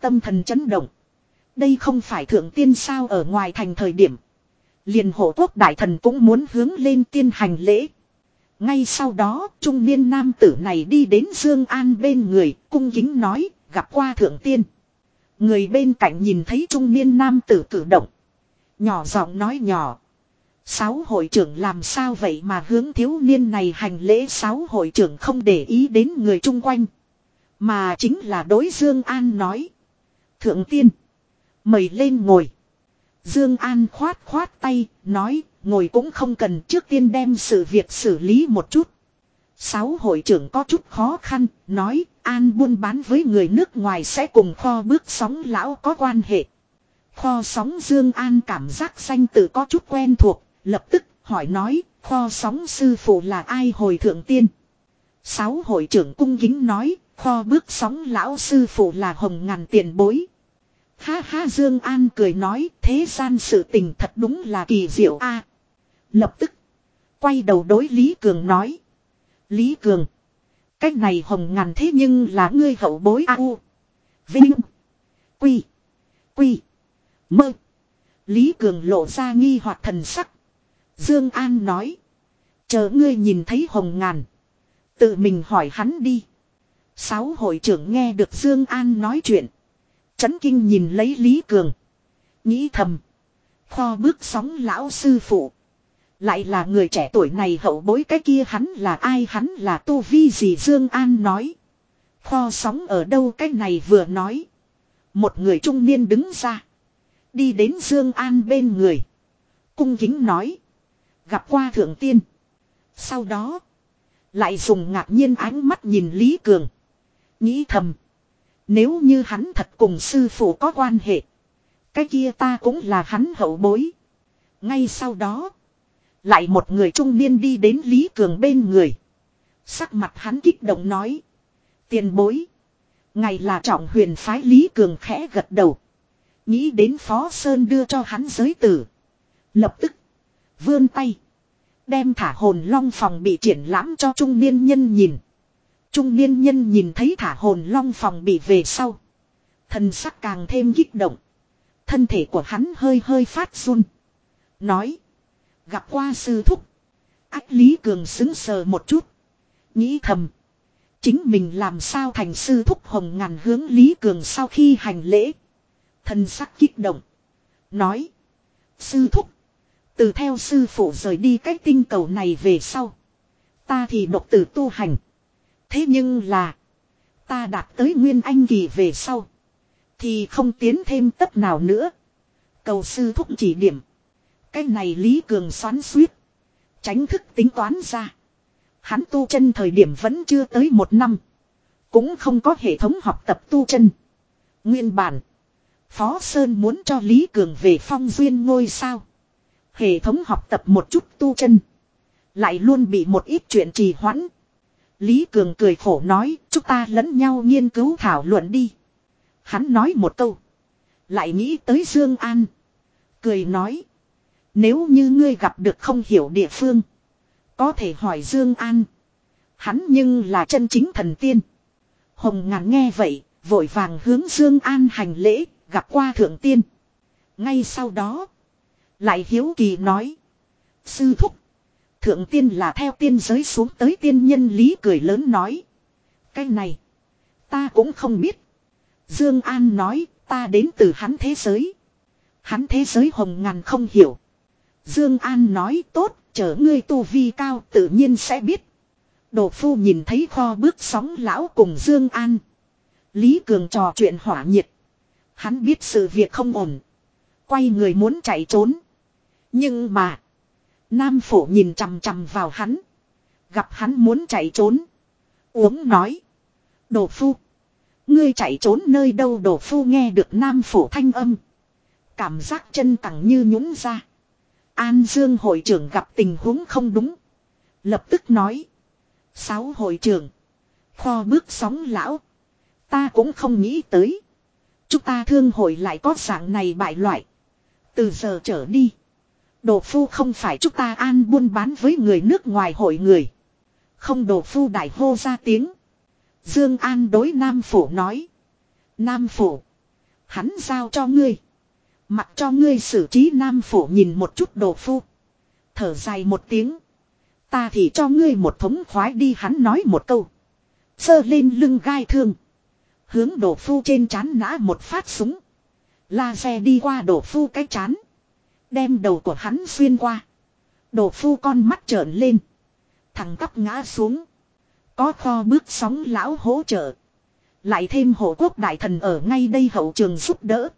Tâm thần chấn động. Đây không phải thượng tiên sao ở ngoài thành thời điểm. Liền hộ quốc đại thần cũng muốn hướng lên tiên hành lễ. Ngay sau đó, trung niên nam tử này đi đến Dương An bên người, cung kính nói, gặp qua thượng tiên. Người bên cạnh nhìn thấy trung niên nam tử cử động. Nhỏ giọng nói nhỏ. Sáu hội trưởng làm sao vậy mà hướng thiếu niên này hành lễ sáu hội trưởng không để ý đến người chung quanh. Mà chính là đối Dương An nói. Thượng tiên. Mời lên ngồi. Dương An khoát khoát tay, nói, ngồi cũng không cần trước tiên đem sự việc xử lý một chút. Sáu hội trưởng có chút khó khăn, nói, An buôn bán với người nước ngoài sẽ cùng kho bước sóng lão có quan hệ. Kho sóng Dương An cảm giác xanh tự có chút quen thuộc, lập tức Hỏi nói, kho sóng sư phụ là ai hồi thượng tiên. Sáu hội trưởng cung kính nói, kho bước sóng lão sư phụ là hồng ngàn tiền bối. Ha ha Dương An cười nói, thế gian sự tình thật đúng là kỳ diệu a. lập tức, quay đầu đối Lý Cường nói. Lý Cường, cách này hồng ngàn thế nhưng là ngươi hậu bối a u. Vinh, Quy, Quy, Mơ. Lý Cường lộ ra nghi hoặc thần sắc. Dương An nói. Chờ ngươi nhìn thấy hồng ngàn. Tự mình hỏi hắn đi. Sáu hội trưởng nghe được Dương An nói chuyện. Chấn kinh nhìn lấy Lý Cường. Nghĩ thầm. Kho bước sóng lão sư phụ. Lại là người trẻ tuổi này hậu bối cái kia hắn là ai hắn là tu vi gì Dương An nói. Kho sóng ở đâu cái này vừa nói. Một người trung niên đứng ra. Đi đến Dương An bên người. Cung kính nói. Gặp qua thượng tiên. Sau đó. Lại dùng ngạc nhiên ánh mắt nhìn Lý Cường. Nghĩ thầm. Nếu như hắn thật cùng sư phụ có quan hệ. Cái kia ta cũng là hắn hậu bối. Ngay sau đó. Lại một người trung niên đi đến Lý Cường bên người. Sắc mặt hắn kích động nói. Tiền bối. Ngày là trọng huyền phái Lý Cường khẽ gật đầu. Nghĩ đến Phó Sơn đưa cho hắn giới tử. Lập tức. Vươn tay. Đem thả hồn long phòng bị triển lãm cho trung niên nhân nhìn. Trung niên nhân nhìn thấy thả hồn long phòng bị về sau. Thần sắc càng thêm kích động. Thân thể của hắn hơi hơi phát run. Nói. Gặp qua sư thúc. Ách Lý Cường xứng sờ một chút. Nghĩ thầm. Chính mình làm sao thành sư thúc hồng ngàn hướng Lý Cường sau khi hành lễ. Thần sắc kích động. Nói. Sư thúc. Từ theo sư phụ rời đi cái tinh cầu này về sau. Ta thì độc tử tu hành. Thế nhưng là. Ta đạt tới nguyên anh kỳ về sau. Thì không tiến thêm tấp nào nữa. Cầu sư thúc chỉ điểm. Cái này Lý Cường xoắn suýt. Tránh thức tính toán ra. Hắn tu chân thời điểm vẫn chưa tới một năm. Cũng không có hệ thống học tập tu chân. Nguyên bản. Phó Sơn muốn cho Lý Cường về phong duyên ngôi sao. Hệ thống học tập một chút tu chân. Lại luôn bị một ít chuyện trì hoãn. Lý Cường cười khổ nói, chúng ta lẫn nhau nghiên cứu thảo luận đi. Hắn nói một câu. Lại nghĩ tới Dương An. Cười nói. Nếu như ngươi gặp được không hiểu địa phương. Có thể hỏi Dương An. Hắn nhưng là chân chính thần tiên. Hồng ngàn nghe vậy, vội vàng hướng Dương An hành lễ, gặp qua thượng tiên. Ngay sau đó. Lại hiếu kỳ nói. Sư thúc. Thượng tiên là theo tiên giới xuống tới tiên nhân lý cười lớn nói. Cái này. Ta cũng không biết. Dương An nói ta đến từ hắn thế giới. Hắn thế giới hồng ngàn không hiểu. Dương An nói tốt, chở ngươi tu vi cao tự nhiên sẽ biết. Đồ phu nhìn thấy kho bước sóng lão cùng Dương An. Lý Cường trò chuyện hỏa nhiệt. Hắn biết sự việc không ổn. Quay người muốn chạy trốn. Nhưng mà. Nam phổ nhìn chằm chằm vào hắn. Gặp hắn muốn chạy trốn. Uống nói. Đồ phu. Ngươi chạy trốn nơi đâu đồ phu nghe được nam phổ thanh âm. Cảm giác chân cẳng như nhũng ra. An Dương hội trưởng gặp tình huống không đúng. Lập tức nói. Sáu hội trưởng. Kho bước sóng lão. Ta cũng không nghĩ tới. Chúng ta thương hội lại có dạng này bại loại. Từ giờ trở đi. Đồ phu không phải chúng ta an buôn bán với người nước ngoài hội người. Không đồ phu đại hô ra tiếng. Dương An đối Nam Phủ nói. Nam Phủ. Hắn giao cho ngươi. Mặc cho ngươi xử trí Nam Phủ nhìn một chút đồ phu. Thở dài một tiếng. Ta thì cho ngươi một thống khoái đi hắn nói một câu. Sơ lên lưng gai thương. Hướng đổ phu trên chán nã một phát súng. La xe đi qua đổ phu cái chán. Đem đầu của hắn xuyên qua. Đổ phu con mắt trợn lên. Thằng tóc ngã xuống. Có kho bước sóng lão hỗ trợ. Lại thêm hộ quốc đại thần ở ngay đây hậu trường giúp đỡ.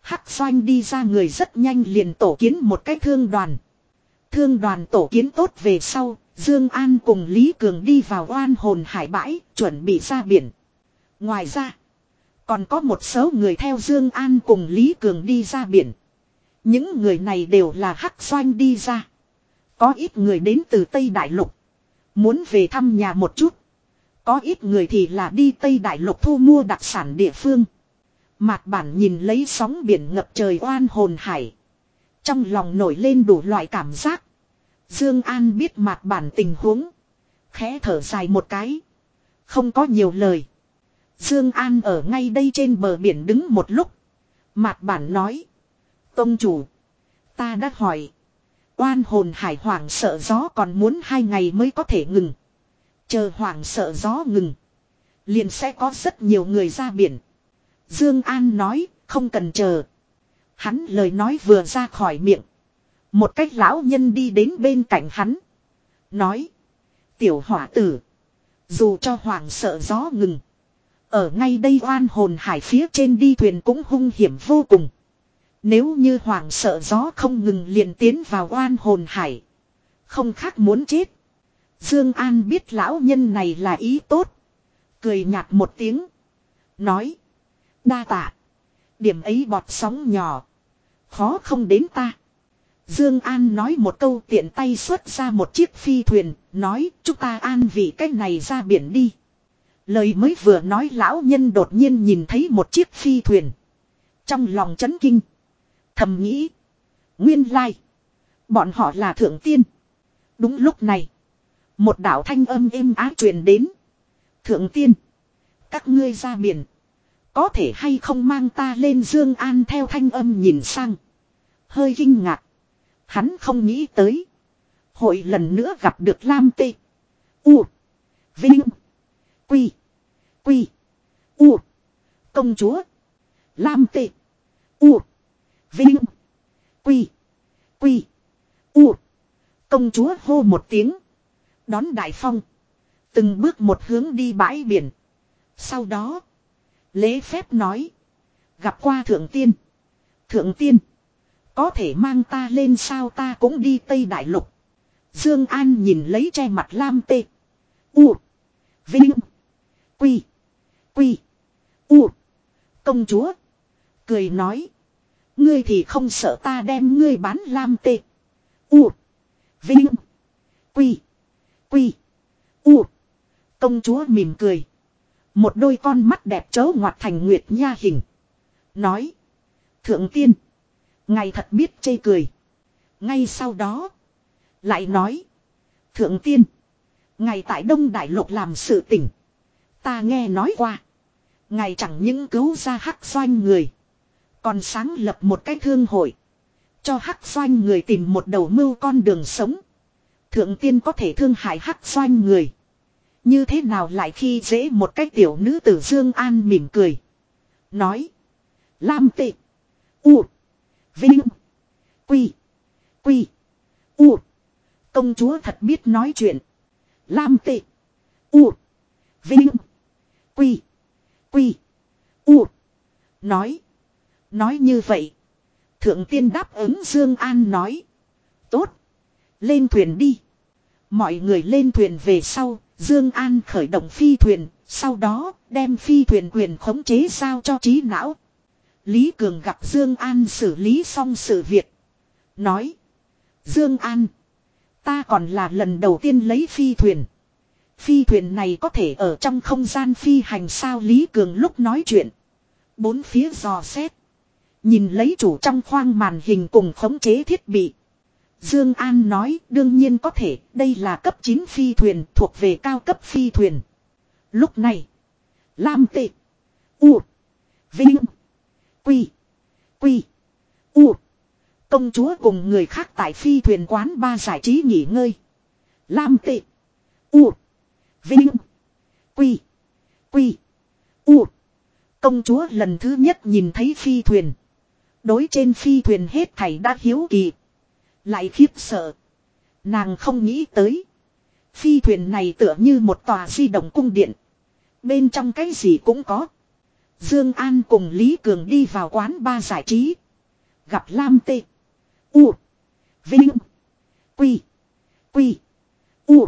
Hắc xoanh đi ra người rất nhanh liền tổ kiến một cái thương đoàn. Thương đoàn tổ kiến tốt về sau, Dương An cùng Lý Cường đi vào oan hồn hải bãi, chuẩn bị ra biển. Ngoài ra, còn có một số người theo Dương An cùng Lý Cường đi ra biển. Những người này đều là hắc doanh đi ra. Có ít người đến từ Tây Đại Lục. Muốn về thăm nhà một chút. Có ít người thì là đi Tây Đại Lục thu mua đặc sản địa phương. Mạc bản nhìn lấy sóng biển ngập trời oan hồn hải. Trong lòng nổi lên đủ loại cảm giác. Dương An biết mạc bản tình huống. Khẽ thở dài một cái. Không có nhiều lời. Dương An ở ngay đây trên bờ biển đứng một lúc. Mạt bản nói. Tông chủ. Ta đã hỏi. Oan hồn hải hoàng sợ gió còn muốn hai ngày mới có thể ngừng. Chờ hoàng sợ gió ngừng. Liền sẽ có rất nhiều người ra biển. Dương An nói, không cần chờ. Hắn lời nói vừa ra khỏi miệng. Một cách lão nhân đi đến bên cạnh hắn. Nói. Tiểu hỏa tử. Dù cho hoàng sợ gió ngừng. Ở ngay đây oan hồn hải phía trên đi thuyền cũng hung hiểm vô cùng. Nếu như hoàng sợ gió không ngừng liền tiến vào oan hồn hải. Không khác muốn chết. Dương An biết lão nhân này là ý tốt. Cười nhạt một tiếng. Nói. Đa tạ. Điểm ấy bọt sóng nhỏ. Khó không đến ta. Dương An nói một câu tiện tay xuất ra một chiếc phi thuyền. Nói, chúng ta an vị cách này ra biển đi. Lời mới vừa nói lão nhân đột nhiên nhìn thấy một chiếc phi thuyền. Trong lòng chấn kinh. Thầm nghĩ. Nguyên lai. Bọn họ là thượng tiên. Đúng lúc này. Một đạo thanh âm êm ái truyền đến. Thượng tiên. Các ngươi ra biển. Có thể hay không mang ta lên Dương An theo thanh âm nhìn sang. Hơi kinh ngạc. Hắn không nghĩ tới. Hội lần nữa gặp được Lam Tê. U. Vinh. Quy. Quy. U. Công chúa. Lam Tê. U. Vinh. Quy. Quy. U. Công chúa hô một tiếng. Đón đại phong. Từng bước một hướng đi bãi biển. Sau đó. Lễ phép nói. Gặp qua thượng tiên. Thượng tiên. Có thể mang ta lên sao ta cũng đi Tây Đại Lục. Dương An nhìn lấy che mặt lam tê. U. Vinh. Quy. Quy. U. Công chúa. Cười nói. Ngươi thì không sợ ta đem ngươi bán lam tê. U. Vinh. Quy. Quy. U. Công chúa mỉm cười. Một đôi con mắt đẹp chớ ngoặt thành nguyệt nha hình. Nói. Thượng tiên. Ngài thật biết chê cười. Ngay sau đó. Lại nói. Thượng tiên. Ngài tại Đông Đại Lục làm sự tỉnh. Ta nghe nói qua. Ngài chẳng những cứu ra hắc doanh người. Còn sáng lập một cái thương hội. Cho hắc doanh người tìm một đầu mưu con đường sống. Thượng tiên có thể thương hại hắc doanh người. Như thế nào lại khi dễ một cái tiểu nữ tử Dương An mỉm cười. Nói. Lam tị. U. Vinh. Quy. Quy. U. Công chúa thật biết nói chuyện. Lam tị. U. Vinh. Quy. Quy. U. Nói. Nói như vậy. Thượng tiên đáp ứng Dương An nói. Tốt. Lên thuyền đi. Mọi người lên thuyền về sau. Dương An khởi động phi thuyền. Sau đó đem phi thuyền quyền khống chế giao cho trí não. Lý Cường gặp Dương An xử lý xong sự việc. Nói. Dương An. Ta còn là lần đầu tiên lấy phi thuyền. Phi thuyền này có thể ở trong không gian phi hành sao Lý Cường lúc nói chuyện. Bốn phía dò xét. Nhìn lấy chủ trong khoang màn hình cùng khống chế thiết bị. Dương An nói, đương nhiên có thể, đây là cấp 9 phi thuyền, thuộc về cao cấp phi thuyền. Lúc này. Lam tệ. U. Vinh. Quy. Quy. U. Công chúa cùng người khác tại phi thuyền quán ba giải trí nghỉ ngơi. Lam tệ. U. Vinh. Quy. Quy. U. Công chúa lần thứ nhất nhìn thấy phi thuyền. Đối trên phi thuyền hết thảy đã hiếu kỳ. Lại khiếp sợ. Nàng không nghĩ tới. Phi thuyền này tựa như một tòa di động cung điện. Bên trong cái gì cũng có. Dương An cùng Lý Cường đi vào quán ba giải trí. Gặp Lam Tê. U. Vinh. Quy. Quy. U.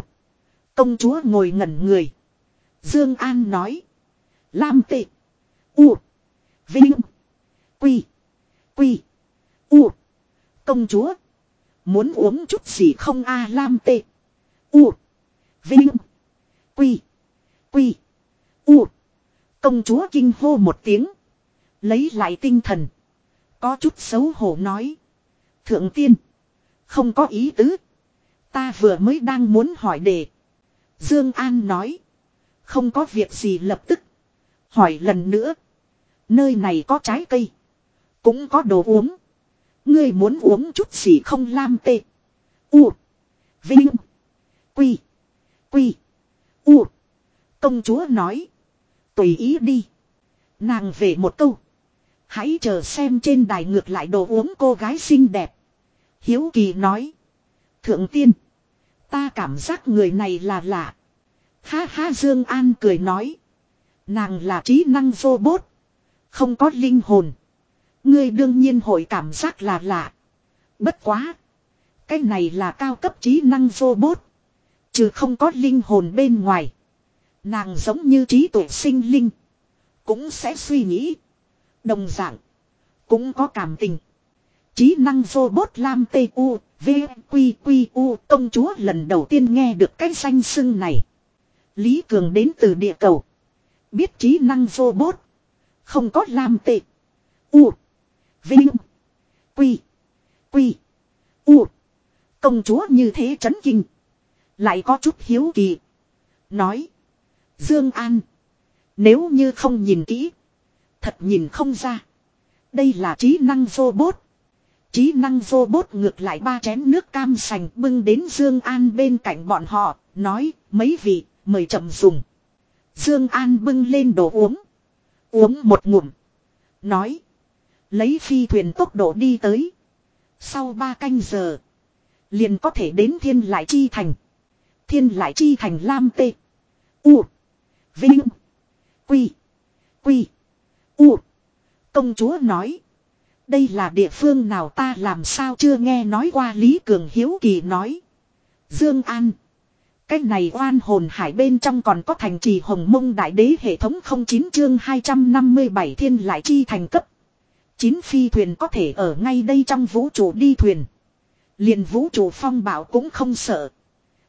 Công chúa ngồi ngẩn người. Dương An nói. Lam tị U. Vinh. Quy. Quy. U. Công chúa. Muốn uống chút gì không a lam tị U. Vinh. Quy. Quy. U. Công chúa kinh hô một tiếng. Lấy lại tinh thần. Có chút xấu hổ nói. Thượng tiên. Không có ý tứ. Ta vừa mới đang muốn hỏi đề. Dương An nói. Không có việc gì lập tức. Hỏi lần nữa. Nơi này có trái cây. Cũng có đồ uống. Ngươi muốn uống chút gì không lam tê. U. Vinh. Quy. Quy. U. Công chúa nói. Tùy ý đi. Nàng về một câu. Hãy chờ xem trên đài ngược lại đồ uống cô gái xinh đẹp. Hiếu kỳ nói. Thượng tiên. Ta cảm giác người này là lạ. Ha ha Dương An cười nói. Nàng là trí năng robot. Không có linh hồn. Ngươi đương nhiên hội cảm giác là lạ. Bất quá. Cái này là cao cấp trí năng robot. Chứ không có linh hồn bên ngoài. Nàng giống như trí tuệ sinh linh. Cũng sẽ suy nghĩ. Đồng dạng. Cũng có cảm tình. Trí năng robot Lam Tê U, V, Quy, Quy, U, công chúa lần đầu tiên nghe được cái danh xưng này. Lý Cường đến từ địa cầu. Biết trí năng robot. Không có làm tệ. U. Vinh. Quy. Quy. U. Công chúa như thế chấn kinh. Lại có chút hiếu kỳ. Nói. Dương An. Nếu như không nhìn kỹ. Thật nhìn không ra. Đây là trí năng robot. Trí năng robot ngược lại ba chén nước cam sành bưng đến Dương An bên cạnh bọn họ. Nói, mấy vị, mời chậm dùng. Dương An bưng lên đồ uống. Uống một ngụm. Nói. Lấy phi thuyền tốc độ đi tới. Sau ba canh giờ. Liền có thể đến thiên lại chi thành. Thiên lại chi thành lam tê. U. Vinh. Quy. Quy. U. Công chúa nói. Đây là địa phương nào ta làm sao chưa nghe nói qua Lý Cường Hiếu Kỳ nói. Dương An. Cái này oan hồn hải bên trong còn có thành trì hồng mông đại đế hệ thống 09 chương 257 thiên lại chi thành cấp. Chín phi thuyền có thể ở ngay đây trong vũ trụ đi thuyền. liền vũ trụ phong bảo cũng không sợ.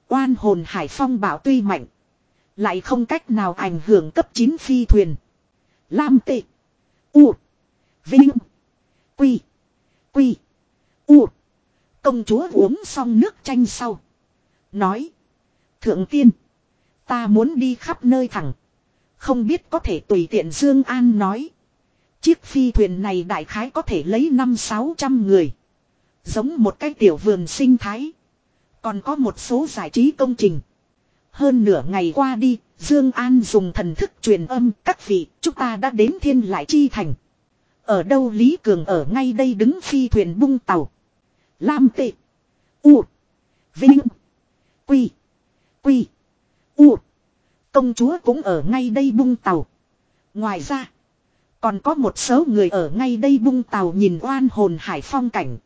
Oan hồn hải phong bảo tuy mạnh. Lại không cách nào ảnh hưởng cấp 9 phi thuyền. Lam tệ. U. Vinh. Quy. Quy. U. Công chúa uống xong nước chanh sau. Nói. Thượng tiên. Ta muốn đi khắp nơi thẳng. Không biết có thể tùy tiện Dương An nói. Chiếc phi thuyền này đại khái có thể lấy năm sáu trăm người. Giống một cái tiểu vườn sinh thái. Còn có một số giải trí công trình. Hơn nửa ngày qua đi, Dương An dùng thần thức truyền âm các vị, chúng ta đã đến thiên lại chi thành. Ở đâu Lý Cường ở ngay đây đứng phi thuyền bung tàu. Lam tệ. U. Vinh. Quy. Quy. U. Công chúa cũng ở ngay đây bung tàu. Ngoài ra. Còn có một số người ở ngay đây bung tàu nhìn oan hồn hải phong cảnh.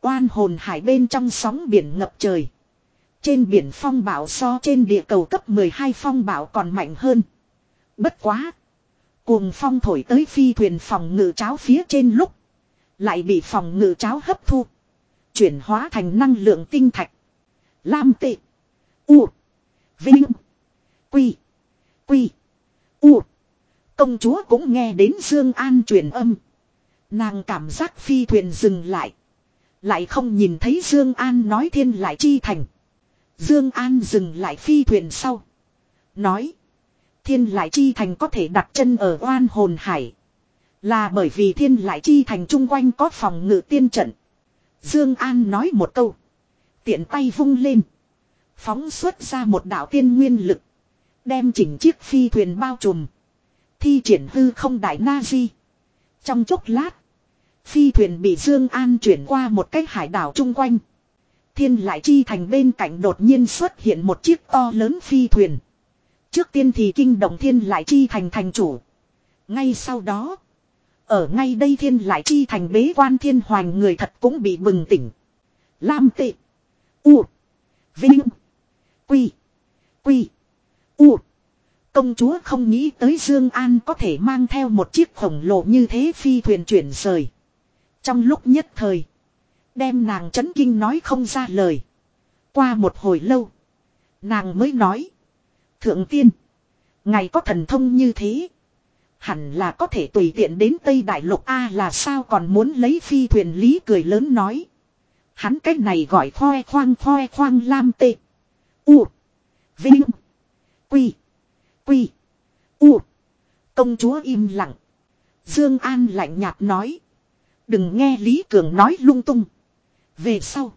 Oan hồn hải bên trong sóng biển ngập trời. Trên biển phong bão so trên địa cầu cấp 12 phong bão còn mạnh hơn. Bất quá. Cuồng phong thổi tới phi thuyền phòng ngự cháo phía trên lúc. Lại bị phòng ngự cháo hấp thu. Chuyển hóa thành năng lượng tinh thạch. Lam tệ. U. Vinh. Quy. Quy. U. Công chúa cũng nghe đến Dương An truyền âm. Nàng cảm giác phi thuyền dừng lại. Lại không nhìn thấy Dương An nói thiên lại chi thành. Dương An dừng lại phi thuyền sau. Nói. Thiên lại chi thành có thể đặt chân ở oan hồn hải. Là bởi vì thiên lại chi thành chung quanh có phòng ngự tiên trận. Dương An nói một câu. Tiện tay vung lên. Phóng xuất ra một đạo tiên nguyên lực. Đem chỉnh chiếc phi thuyền bao trùm. Thi triển hư không đại na di. Trong chốc lát. Phi thuyền bị Dương An chuyển qua một cái hải đảo chung quanh. Thiên lại chi thành bên cạnh đột nhiên xuất hiện một chiếc to lớn phi thuyền. Trước tiên thì kinh động thiên lại chi thành thành chủ. Ngay sau đó. Ở ngay đây thiên lại chi thành bế quan thiên hoàng người thật cũng bị bừng tỉnh. Lam tệ. U. Vinh. Quy. Quy. U. Công chúa không nghĩ tới Dương An có thể mang theo một chiếc khổng lồ như thế phi thuyền chuyển rời. Trong lúc nhất thời. Đem nàng chấn kinh nói không ra lời. Qua một hồi lâu. Nàng mới nói. Thượng tiên. ngài có thần thông như thế. Hẳn là có thể tùy tiện đến Tây Đại Lục A là sao còn muốn lấy phi thuyền lý cười lớn nói. Hắn cách này gọi khoe khoang khoe khoang lam tê. U. Vinh. Quy. Quy. U. Công chúa im lặng. Dương An lạnh nhạt nói. Đừng nghe Lý Cường nói lung tung. Về sau.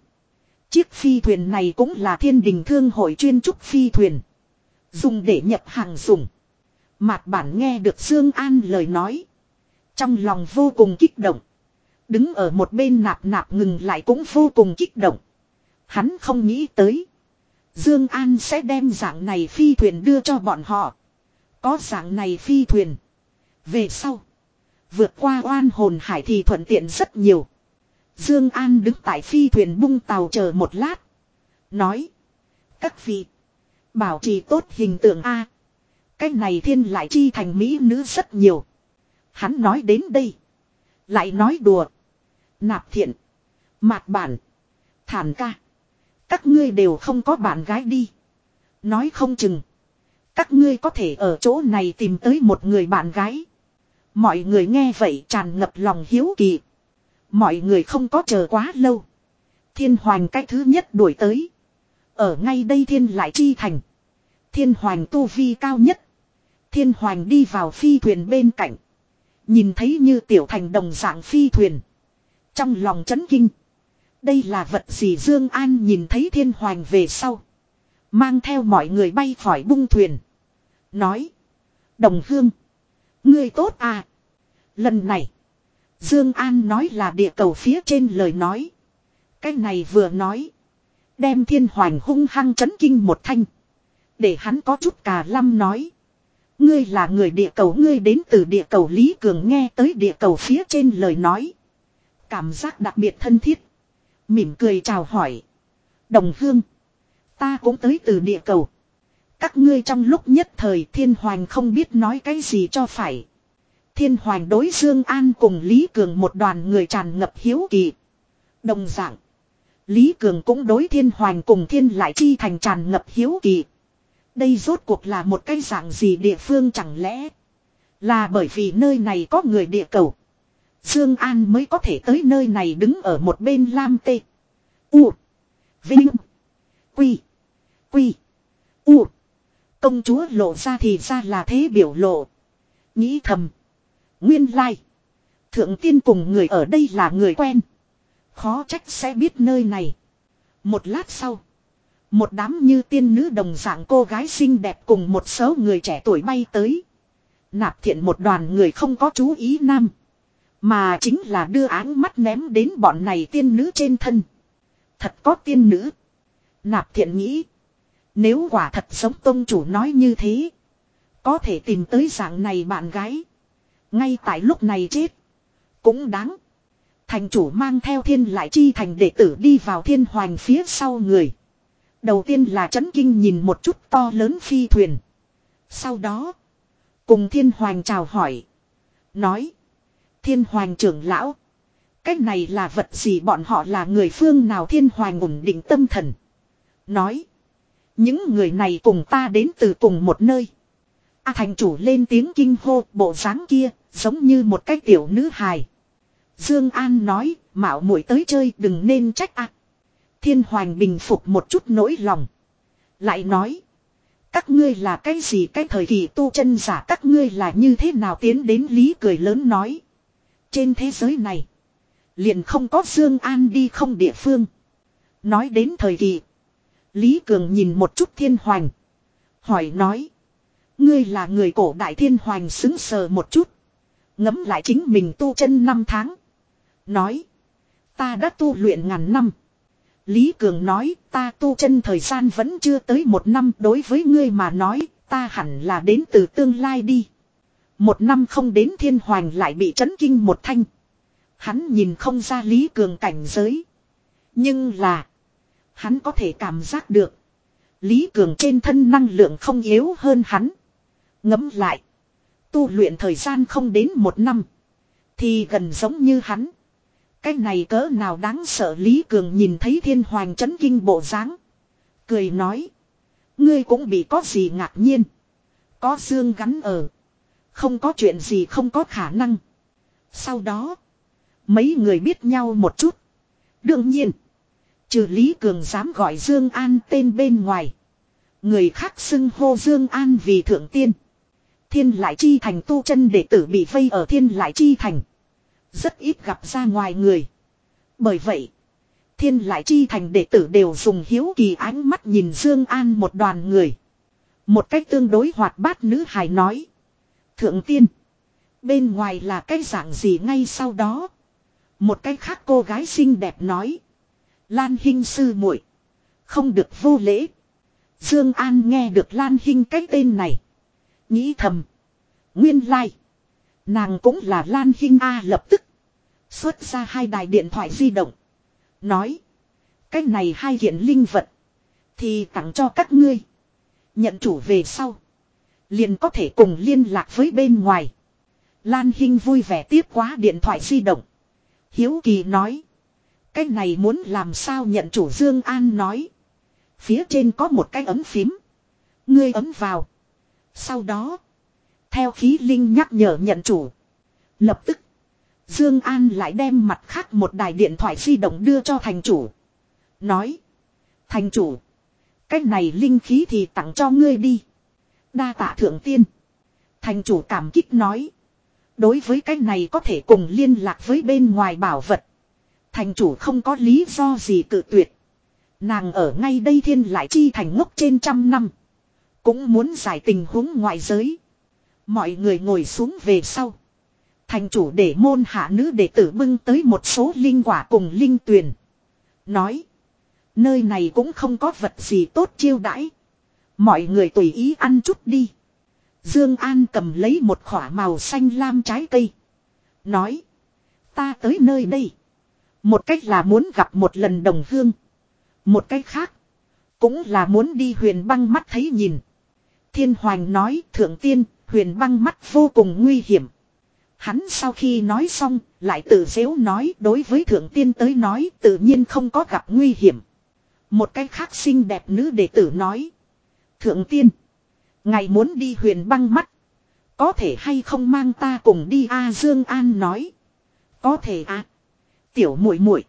Chiếc phi thuyền này cũng là thiên đình thương hội chuyên trúc phi thuyền. Dùng để nhập hàng dùng. Mạt bản nghe được Dương An lời nói. Trong lòng vô cùng kích động. Đứng ở một bên nạp nạp ngừng lại cũng vô cùng kích động. Hắn không nghĩ tới. Dương An sẽ đem dạng này phi thuyền đưa cho bọn họ. Có dạng này phi thuyền. Về sau. Vượt qua oan hồn hải thì thuận tiện rất nhiều. Dương An đứng tại phi thuyền bung tàu chờ một lát. Nói. Các vị. Bảo trì tốt hình tượng A. Cái này thiên lại chi thành mỹ nữ rất nhiều. Hắn nói đến đây. Lại nói đùa. Nạp thiện. Mạt bản. Thản ca. Các ngươi đều không có bạn gái đi. Nói không chừng. Các ngươi có thể ở chỗ này tìm tới một người bạn gái. Mọi người nghe vậy tràn ngập lòng hiếu kỳ. Mọi người không có chờ quá lâu. Thiên hoàng cái thứ nhất đuổi tới. Ở ngay đây thiên lại chi thành. Thiên hoàng tu vi cao nhất. Thiên hoàng đi vào phi thuyền bên cạnh. Nhìn thấy như tiểu thành đồng dạng phi thuyền. Trong lòng chấn kinh. Đây là vật gì Dương An nhìn thấy thiên hoàng về sau. Mang theo mọi người bay khỏi bung thuyền. Nói. Đồng hương. Ngươi tốt à. Lần này. Dương An nói là địa cầu phía trên lời nói. Cái này vừa nói. Đem thiên hoàng hung hăng chấn kinh một thanh. Để hắn có chút cà lâm nói. Ngươi là người địa cầu, ngươi đến từ địa cầu Lý Cường nghe tới địa cầu phía trên lời nói. Cảm giác đặc biệt thân thiết. Mỉm cười chào hỏi. Đồng hương. Ta cũng tới từ địa cầu. Các ngươi trong lúc nhất thời thiên hoàng không biết nói cái gì cho phải. Thiên hoàng đối Dương An cùng Lý Cường một đoàn người tràn ngập hiếu kỳ. Đồng dạng. Lý Cường cũng đối thiên hoàng cùng thiên lại chi thành tràn ngập hiếu kỳ. Đây rốt cuộc là một cái dạng gì địa phương chẳng lẽ. Là bởi vì nơi này có người địa cầu. Dương An mới có thể tới nơi này đứng ở một bên Lam Tê. U. Vinh. Quy. Quy. U. Công chúa lộ ra thì ra là thế biểu lộ. Nghĩ thầm. Nguyên lai. Thượng tiên cùng người ở đây là người quen. Khó trách sẽ biết nơi này. Một lát sau. Một đám như tiên nữ đồng dạng cô gái xinh đẹp cùng một số người trẻ tuổi bay tới. Nạp thiện một đoàn người không có chú ý nam. Mà chính là đưa áng mắt ném đến bọn này tiên nữ trên thân. Thật có tiên nữ. Nạp thiện nghĩ. Nếu quả thật giống tôn chủ nói như thế. Có thể tìm tới dạng này bạn gái. Ngay tại lúc này chết. Cũng đáng. Thành chủ mang theo thiên lại chi thành đệ tử đi vào thiên hoàng phía sau người. Đầu tiên là chấn kinh nhìn một chút to lớn phi thuyền. Sau đó. Cùng thiên hoàng chào hỏi. Nói. Thiên hoàng trưởng lão. Cách này là vật gì bọn họ là người phương nào thiên hoàng ổn định tâm thần. Nói. Những người này cùng ta đến từ cùng một nơi. A thành chủ lên tiếng kinh hô, bộ dáng kia giống như một cái tiểu nữ hài. Dương An nói, mạo muội tới chơi, đừng nên trách a. Thiên hoàng bình phục một chút nỗi lòng. Lại nói. Các ngươi là cái gì cái thời kỳ tu chân giả, các ngươi là như thế nào tiến đến lý cười lớn nói. Trên thế giới này. Liền không có Dương An đi không địa phương. Nói đến thời kỳ. Lý Cường nhìn một chút thiên hoàng. Hỏi nói. Ngươi là người cổ đại thiên hoàng xứng sờ một chút. ngẫm lại chính mình tu chân năm tháng. Nói. Ta đã tu luyện ngàn năm. Lý Cường nói, ta tu chân thời gian vẫn chưa tới một năm đối với ngươi mà nói, ta hẳn là đến từ tương lai đi. Một năm không đến thiên hoàng lại bị chấn kinh một thanh. Hắn nhìn không ra Lý Cường cảnh giới. Nhưng là. Hắn có thể cảm giác được. Lý Cường trên thân năng lượng không yếu hơn hắn. Ngấm lại. Tu luyện thời gian không đến một năm. Thì gần giống như hắn. Cái này cỡ nào đáng sợ Lý Cường nhìn thấy thiên hoàng chấn kinh bộ dáng Cười nói. Ngươi cũng bị có gì ngạc nhiên. Có xương gắn ở. Không có chuyện gì không có khả năng. Sau đó. Mấy người biết nhau một chút. Đương nhiên. Trừ Lý Cường dám gọi Dương An tên bên ngoài. Người khác xưng hô Dương An vì thượng tiên. Thiên lại chi thành tu chân đệ tử bị vây ở thiên lại chi thành. Rất ít gặp ra ngoài người. Bởi vậy. Thiên lại chi thành đệ tử đều dùng hiếu kỳ ánh mắt nhìn Dương An một đoàn người. Một cách tương đối hoạt bát nữ hài nói. Thượng tiên. Bên ngoài là cái dạng gì ngay sau đó. Một cái khác cô gái xinh đẹp nói. Lan Hinh sư muội, Không được vô lễ. Dương An nghe được Lan Hinh cái tên này. Nghĩ thầm. Nguyên lai. Like. Nàng cũng là Lan Hinh A lập tức. Xuất ra hai đài điện thoại di động. Nói. Cái này hai kiện linh vật. Thì tặng cho các ngươi. Nhận chủ về sau. Liền có thể cùng liên lạc với bên ngoài. Lan Hinh vui vẻ tiếp quá điện thoại di động. Hiếu Kỳ nói. Cái này muốn làm sao nhận chủ Dương An nói. Phía trên có một cái ấm phím. Ngươi ấm vào. Sau đó. Theo khí linh nhắc nhở nhận chủ. Lập tức. Dương An lại đem mặt khác một đài điện thoại di động đưa cho thành chủ. Nói. Thành chủ. Cái này linh khí thì tặng cho ngươi đi. Đa tạ thượng tiên. Thành chủ cảm kích nói. Đối với cái này có thể cùng liên lạc với bên ngoài bảo vật. Thành chủ không có lý do gì cự tuyệt. Nàng ở ngay đây thiên lại chi thành ngốc trên trăm năm. Cũng muốn giải tình huống ngoại giới. Mọi người ngồi xuống về sau. Thành chủ để môn hạ nữ đệ tử bưng tới một số linh quả cùng linh tuyền. Nói. Nơi này cũng không có vật gì tốt chiêu đãi. Mọi người tùy ý ăn chút đi. Dương An cầm lấy một khỏa màu xanh lam trái cây. Nói. Ta tới nơi đây. Một cách là muốn gặp một lần đồng hương. Một cách khác. Cũng là muốn đi huyền băng mắt thấy nhìn. Thiên Hoành nói, thượng tiên, huyền băng mắt vô cùng nguy hiểm. Hắn sau khi nói xong, lại tự dễu nói đối với thượng tiên tới nói tự nhiên không có gặp nguy hiểm. Một cái khác xinh đẹp nữ đệ tử nói. Thượng tiên, ngài muốn đi huyền băng mắt. Có thể hay không mang ta cùng đi A Dương An nói. Có thể à. Tiểu muội muội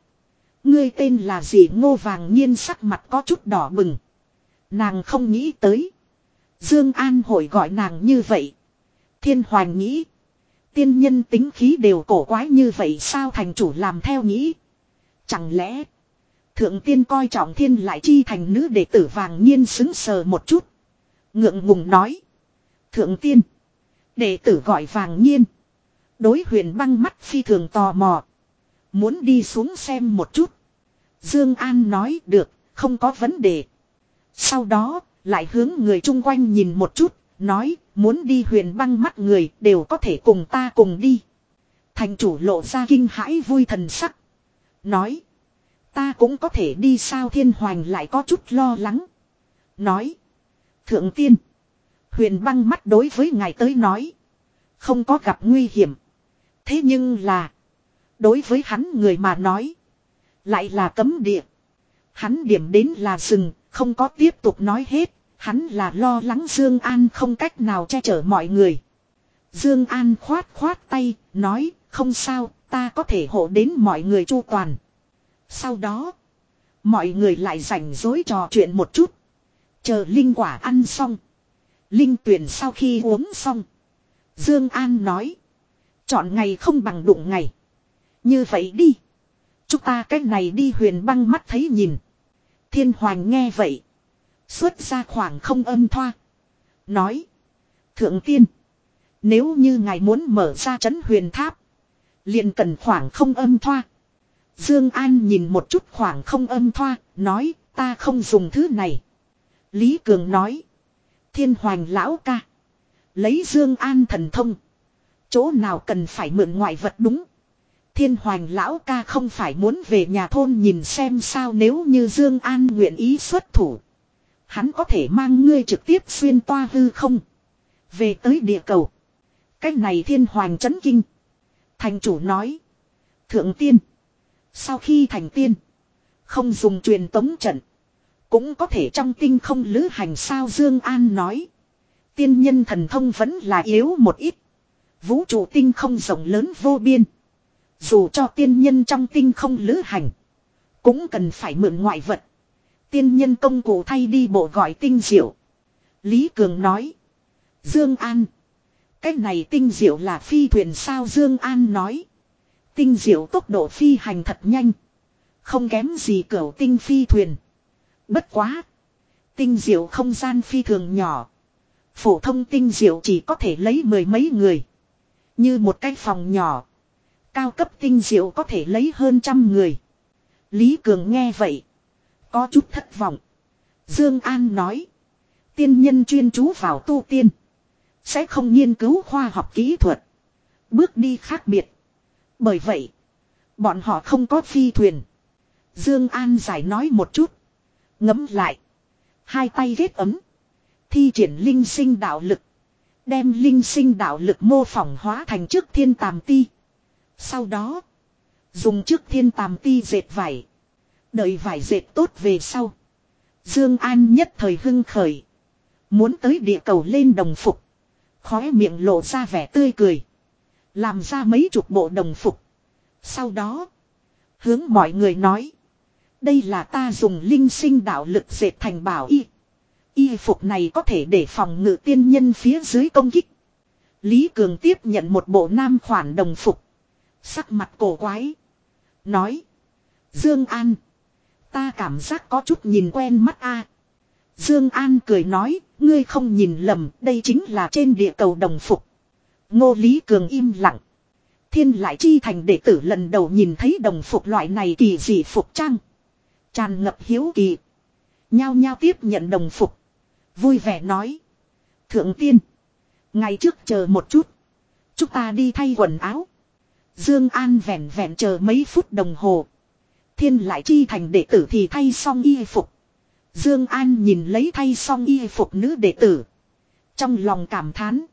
Ngươi tên là gì ngô vàng nhiên sắc mặt có chút đỏ bừng. Nàng không nghĩ tới. Dương An hội gọi nàng như vậy. Thiên hoàng nghĩ. Tiên nhân tính khí đều cổ quái như vậy sao thành chủ làm theo nghĩ. Chẳng lẽ. Thượng tiên coi trọng thiên lại chi thành nữ đệ tử vàng nhiên xứng sờ một chút. Ngượng ngùng nói. Thượng tiên. Đệ tử gọi vàng nhiên. Đối huyền băng mắt phi thường tò mò. Muốn đi xuống xem một chút. Dương An nói được, không có vấn đề. Sau đó, lại hướng người chung quanh nhìn một chút, nói, muốn đi huyền băng mắt người đều có thể cùng ta cùng đi. Thành chủ lộ ra kinh hãi vui thần sắc. Nói, ta cũng có thể đi sao thiên hoành lại có chút lo lắng. Nói, thượng tiên, huyền băng mắt đối với ngài tới nói, không có gặp nguy hiểm. Thế nhưng là, đối với hắn người mà nói, lại là cấm địa. Hắn điểm đến là rừng, không có tiếp tục nói hết, hắn là lo lắng Dương An không cách nào che chở mọi người. Dương An khoát khoát tay, nói, không sao, ta có thể hộ đến mọi người chu toàn. Sau đó, mọi người lại rảnh rỗi trò chuyện một chút. Chờ linh quả ăn xong. Linh tuyển sau khi uống xong. Dương An nói, chọn ngày không bằng đụng ngày. Như vậy đi. Chúng ta cách này đi huyền băng mắt thấy nhìn. Thiên Hoàng nghe vậy. Xuất ra khoảng không âm thoa. Nói. Thượng tiên. Nếu như ngài muốn mở ra chấn huyền tháp. liền cần khoảng không âm thoa. Dương An nhìn một chút khoảng không âm thoa. Nói, ta không dùng thứ này. Lý Cường nói. Thiên Hoàng lão ca. Lấy Dương An thần thông. Chỗ nào cần phải mượn ngoại vật đúng. Thiên Hoành lão ca không phải muốn về nhà thôn nhìn xem sao nếu như Dương An nguyện ý xuất thủ. Hắn có thể mang ngươi trực tiếp xuyên toa hư không. Về tới địa cầu. cách này thiên hoàng chấn kinh. Thành chủ nói. Thượng tiên. Sau khi thành tiên. Không dùng truyền tống trận. Cũng có thể trong tinh không lữ hành sao Dương An nói. Tiên nhân thần thông vẫn là yếu một ít. Vũ trụ tinh không rộng lớn vô biên. Dù cho tiên nhân trong tinh không lữ hành. Cũng cần phải mượn ngoại vật. Tiên nhân công cụ thay đi bộ gọi tinh diệu. Lý Cường nói. Dương An. Cái này tinh diệu là phi thuyền sao Dương An nói. Tinh diệu tốc độ phi hành thật nhanh. Không kém gì cửu tinh phi thuyền. Bất quá. Tinh diệu không gian phi thường nhỏ. Phổ thông tinh diệu chỉ có thể lấy mười mấy người. Như một cái phòng nhỏ. Cao cấp tinh diệu có thể lấy hơn trăm người. Lý Cường nghe vậy. Có chút thất vọng. Dương An nói. Tiên nhân chuyên chú vào tu tiên. Sẽ không nghiên cứu khoa học kỹ thuật. Bước đi khác biệt. Bởi vậy. Bọn họ không có phi thuyền. Dương An giải nói một chút. Ngấm lại. Hai tay ghét ấm. Thi triển linh sinh đạo lực. Đem linh sinh đạo lực mô phỏng hóa thành trước thiên tàm ti. Sau đó. Dùng trước thiên tàm ti dệt vải. Đợi vải dệt tốt về sau. Dương An nhất thời hưng khởi. Muốn tới địa cầu lên đồng phục. Khóe miệng lộ ra vẻ tươi cười. Làm ra mấy chục bộ đồng phục. Sau đó. Hướng mọi người nói. Đây là ta dùng linh sinh đạo lực dệt thành bảo y. Y phục này có thể để phòng ngự tiên nhân phía dưới công kích. Lý Cường tiếp nhận một bộ nam khoản đồng phục. Sắc mặt cổ quái. Nói. Dương An. Ta cảm giác có chút nhìn quen mắt a. Dương An cười nói. Ngươi không nhìn lầm. Đây chính là trên địa cầu đồng phục. Ngô Lý Cường im lặng. Thiên lại chi thành đệ tử lần đầu nhìn thấy đồng phục loại này kỳ dị phục trang. Tràn ngập hiếu kỳ. Nhao nhao tiếp nhận đồng phục. Vui vẻ nói. Thượng tiên. Ngày trước chờ một chút. Chúng ta đi thay quần áo. Dương An vẹn vẹn chờ mấy phút đồng hồ. Thiên lại chi thành đệ tử thì thay xong y phục. Dương An nhìn lấy thay xong y phục nữ đệ tử. Trong lòng cảm thán.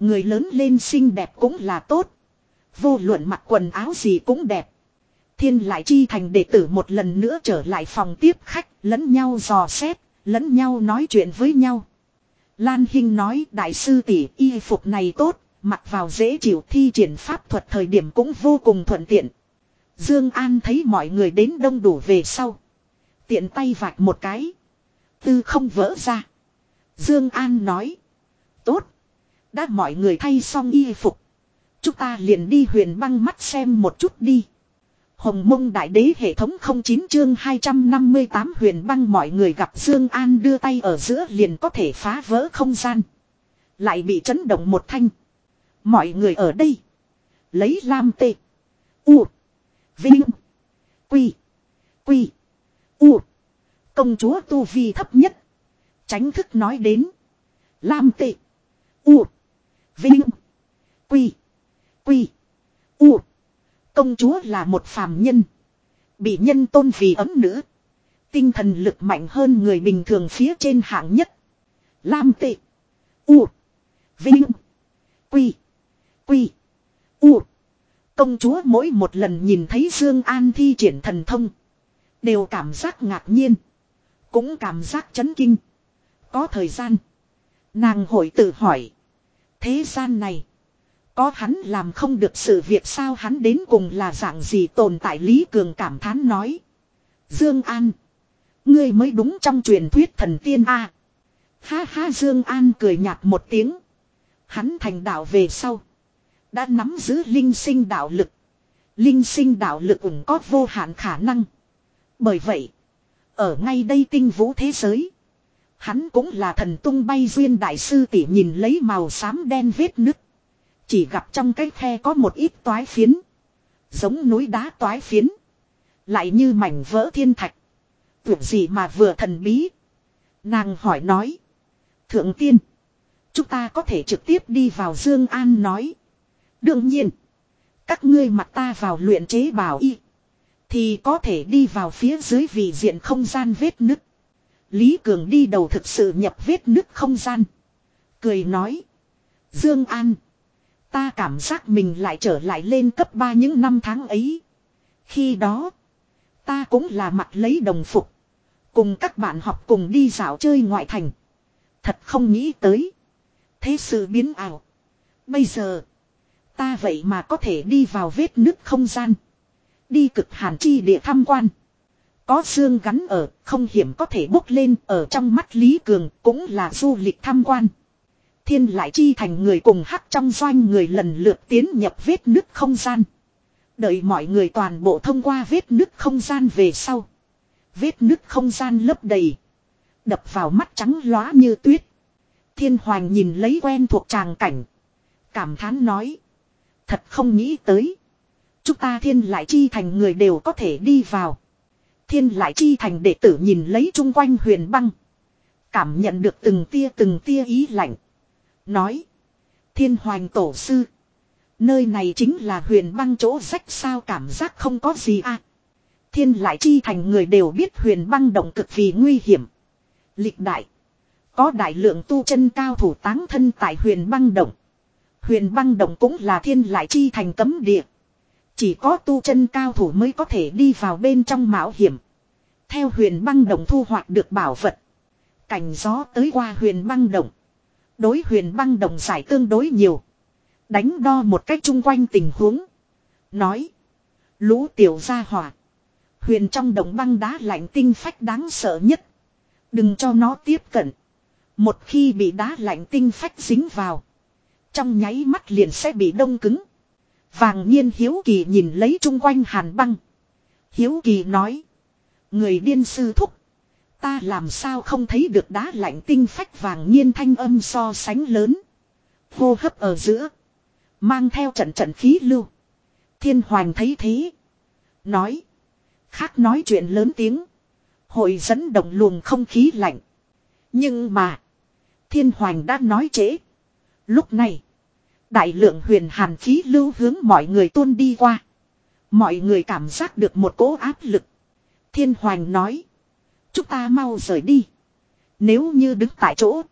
Người lớn lên xinh đẹp cũng là tốt. Vô luận mặc quần áo gì cũng đẹp. Thiên lại chi thành đệ tử một lần nữa trở lại phòng tiếp khách, lẫn nhau dò xét, lẫn nhau nói chuyện với nhau. Lan Hinh nói đại sư tỷ y phục này tốt, mặc vào dễ chịu thi triển pháp thuật thời điểm cũng vô cùng thuận tiện. Dương An thấy mọi người đến đông đủ về sau. Tiện tay vạch một cái. Tư không vỡ ra. Dương An nói. Tốt. Đã mọi người thay xong y phục. Chúng ta liền đi huyền băng mắt xem một chút đi. Hồng mông đại đế hệ thống 09 chương 258 huyền băng mọi người gặp Dương An đưa tay ở giữa liền có thể phá vỡ không gian. Lại bị chấn động một thanh. Mọi người ở đây. Lấy lam tê. U. Vinh. Quy. Quy. U. Công chúa Tu Vi thấp nhất. Tránh thức nói đến. Lam tệ. U. Vinh. Quy. Quy. U. Công chúa là một phàm nhân. Bị nhân tôn vì ấm nữ. Tinh thần lực mạnh hơn người bình thường phía trên hạng nhất. Lam tệ. U. Vinh. Quy. Quy. U. Công chúa mỗi một lần nhìn thấy Dương An thi triển thần thông. Đều cảm giác ngạc nhiên. Cũng cảm giác chấn kinh. Có thời gian. Nàng hội tự hỏi. Thế gian này. Có hắn làm không được sự việc sao hắn đến cùng là dạng gì tồn tại Lý Cường cảm thán nói. Dương An. Ngươi mới đúng trong truyền thuyết thần tiên A. Ha ha, Dương An cười nhạt một tiếng. Hắn thành đạo về sau. Đã nắm giữ linh sinh đạo lực. Linh sinh đạo lực cũng có vô hạn khả năng. Bởi vậy. Ở ngay đây tinh vũ thế giới. Hắn cũng là thần tung bay duyên đại sư tỉ nhìn lấy màu xám đen vết nứt. Chỉ gặp trong cái khe có một ít toái phiến. Giống núi đá toái phiến. Lại như mảnh vỡ thiên thạch. Tưởng gì mà vừa thần bí. Nàng hỏi nói. Thượng tiên. Chúng ta có thể trực tiếp đi vào Dương An nói. Đương nhiên. Các ngươi mặt ta vào luyện chế bảo y. Thì có thể đi vào phía dưới vị diện không gian vết nứt. Lý Cường đi đầu thực sự nhập vết nứt không gian. Cười nói. Dương An. Ta cảm giác mình lại trở lại lên cấp 3 những năm tháng ấy. Khi đó, ta cũng là mặt lấy đồng phục. Cùng các bạn học cùng đi dạo chơi ngoại thành. Thật không nghĩ tới. Thế sự biến ảo. Bây giờ, ta vậy mà có thể đi vào vết nứt không gian. Đi cực hàn chi địa tham quan. Có xương gắn ở, không hiểm có thể bốc lên ở trong mắt Lý Cường cũng là du lịch tham quan. Thiên lại chi thành người cùng hắc trong doanh người lần lượt tiến nhập vết nứt không gian. Đợi mọi người toàn bộ thông qua vết nứt không gian về sau. Vết nứt không gian lấp đầy. Đập vào mắt trắng lóa như tuyết. Thiên hoàng nhìn lấy quen thuộc tràng cảnh. Cảm thán nói. Thật không nghĩ tới. Chúng ta thiên lại chi thành người đều có thể đi vào. Thiên lại chi thành đệ tử nhìn lấy chung quanh huyền băng. Cảm nhận được từng tia từng tia ý lạnh. Nói. Thiên hoàng tổ sư. Nơi này chính là huyền băng chỗ rách sao cảm giác không có gì à. Thiên lại chi thành người đều biết huyền băng động cực vì nguy hiểm. Lịch đại. Có đại lượng tu chân cao thủ táng thân tại huyền băng động. Huyền băng động cũng là thiên lại chi thành cấm địa. Chỉ có tu chân cao thủ mới có thể đi vào bên trong mạo hiểm. Theo huyền băng động thu hoạch được bảo vật. Cảnh gió tới qua huyền băng động. Đối huyền băng động giải tương đối nhiều. Đánh đo một cách chung quanh tình huống. Nói. Lũ tiểu gia hỏa. Huyền trong động băng đá lạnh tinh phách đáng sợ nhất. Đừng cho nó tiếp cận. Một khi bị đá lạnh tinh phách dính vào. Trong nháy mắt liền sẽ bị đông cứng. Vàng nhiên hiếu kỳ nhìn lấy chung quanh hàn băng. Hiếu kỳ nói. Người điên sư thúc. Ta làm sao không thấy được đá lạnh tinh phách vàng nhiên thanh âm so sánh lớn. Hô hấp ở giữa. Mang theo trận trận khí lưu. Thiên hoàng thấy thế. Nói. Khác nói chuyện lớn tiếng. Hội dẫn động luồng không khí lạnh. Nhưng mà. Thiên hoàng đã nói trễ. Lúc này. Đại lượng huyền hàn khí lưu hướng mọi người tuôn đi qua. Mọi người cảm giác được một cỗ áp lực. Thiên hoàng nói. Chúng ta mau rời đi. Nếu như đứng tại chỗ.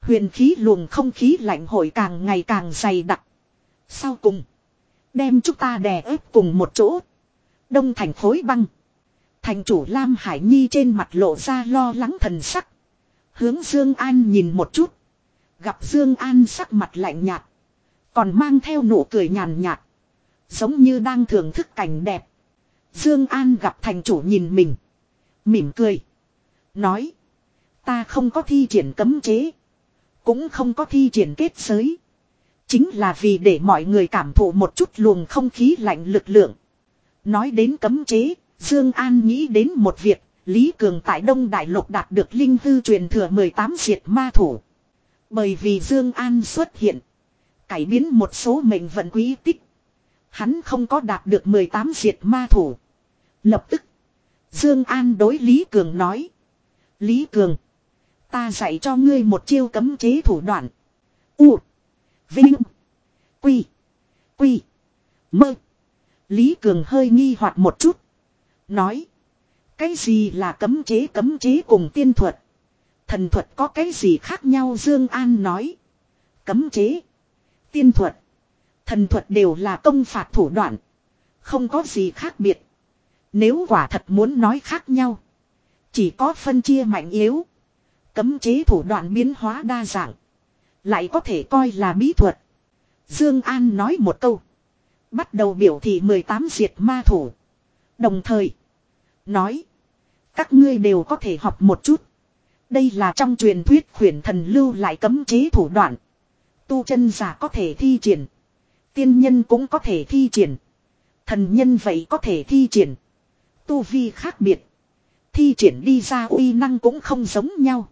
Huyền khí luồng không khí lạnh hội càng ngày càng dày đặc. Sau cùng. Đem chúng ta đè ép cùng một chỗ. Đông thành khối băng. Thành chủ Lam Hải Nhi trên mặt lộ ra lo lắng thần sắc. Hướng Dương An nhìn một chút. Gặp Dương An sắc mặt lạnh nhạt. Còn mang theo nụ cười nhàn nhạt. Giống như đang thưởng thức cảnh đẹp. Dương An gặp thành chủ nhìn mình. Mỉm cười. Nói. Ta không có thi triển cấm chế. Cũng không có thi triển kết giới. Chính là vì để mọi người cảm thụ một chút luồng không khí lạnh lực lượng. Nói đến cấm chế, Dương An nghĩ đến một việc, Lý Cường tại Đông Đại Lục đạt được linh hư truyền thừa 18 diệt ma thủ. Bởi vì Dương An xuất hiện, cải biến một số mệnh vận quý tích. Hắn không có đạt được 18 diệt ma thủ. Lập tức, Dương An đối Lý Cường nói: "Lý Cường, ta dạy cho ngươi một chiêu cấm chế thủ đoạn." U Vinh. Quy. Quy. Mơ. Lý Cường hơi nghi hoặc một chút. Nói. Cái gì là cấm chế cấm chế cùng tiên thuật. Thần thuật có cái gì khác nhau Dương An nói. Cấm chế. Tiên thuật. Thần thuật đều là công phạt thủ đoạn. Không có gì khác biệt. Nếu quả thật muốn nói khác nhau. Chỉ có phân chia mạnh yếu. Cấm chế thủ đoạn biến hóa đa dạng. Lại có thể coi là bí thuật. Dương An nói một câu. Bắt đầu biểu thị 18 diệt ma thủ. Đồng thời. Nói. Các ngươi đều có thể học một chút. Đây là trong truyền thuyết khuyển thần lưu lại cấm chế thủ đoạn. Tu chân giả có thể thi triển. Tiên nhân cũng có thể thi triển. Thần nhân vậy có thể thi triển. Tu vi khác biệt. Thi triển đi ra uy năng cũng không giống nhau.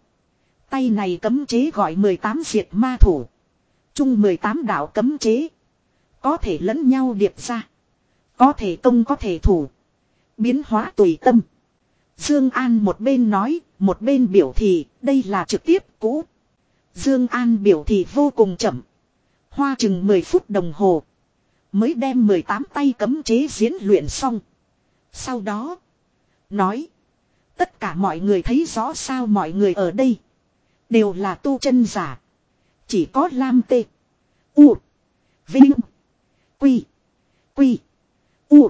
Tay này cấm chế gọi 18 diệt ma thủ. Chung 18 đạo cấm chế. Có thể lẫn nhau điệp ra. Có thể công có thể thủ. Biến hóa tùy tâm. Dương An một bên nói, một bên biểu thị, đây là trực tiếp cũ. Dương An biểu thị vô cùng chậm. Hoa chừng 10 phút đồng hồ. Mới đem 18 tay cấm chế diễn luyện xong. Sau đó. Nói. Tất cả mọi người thấy rõ sao mọi người ở đây. Đều là tu chân giả. Chỉ có Lam Tê. U. Vinh. Quy. Quy. U.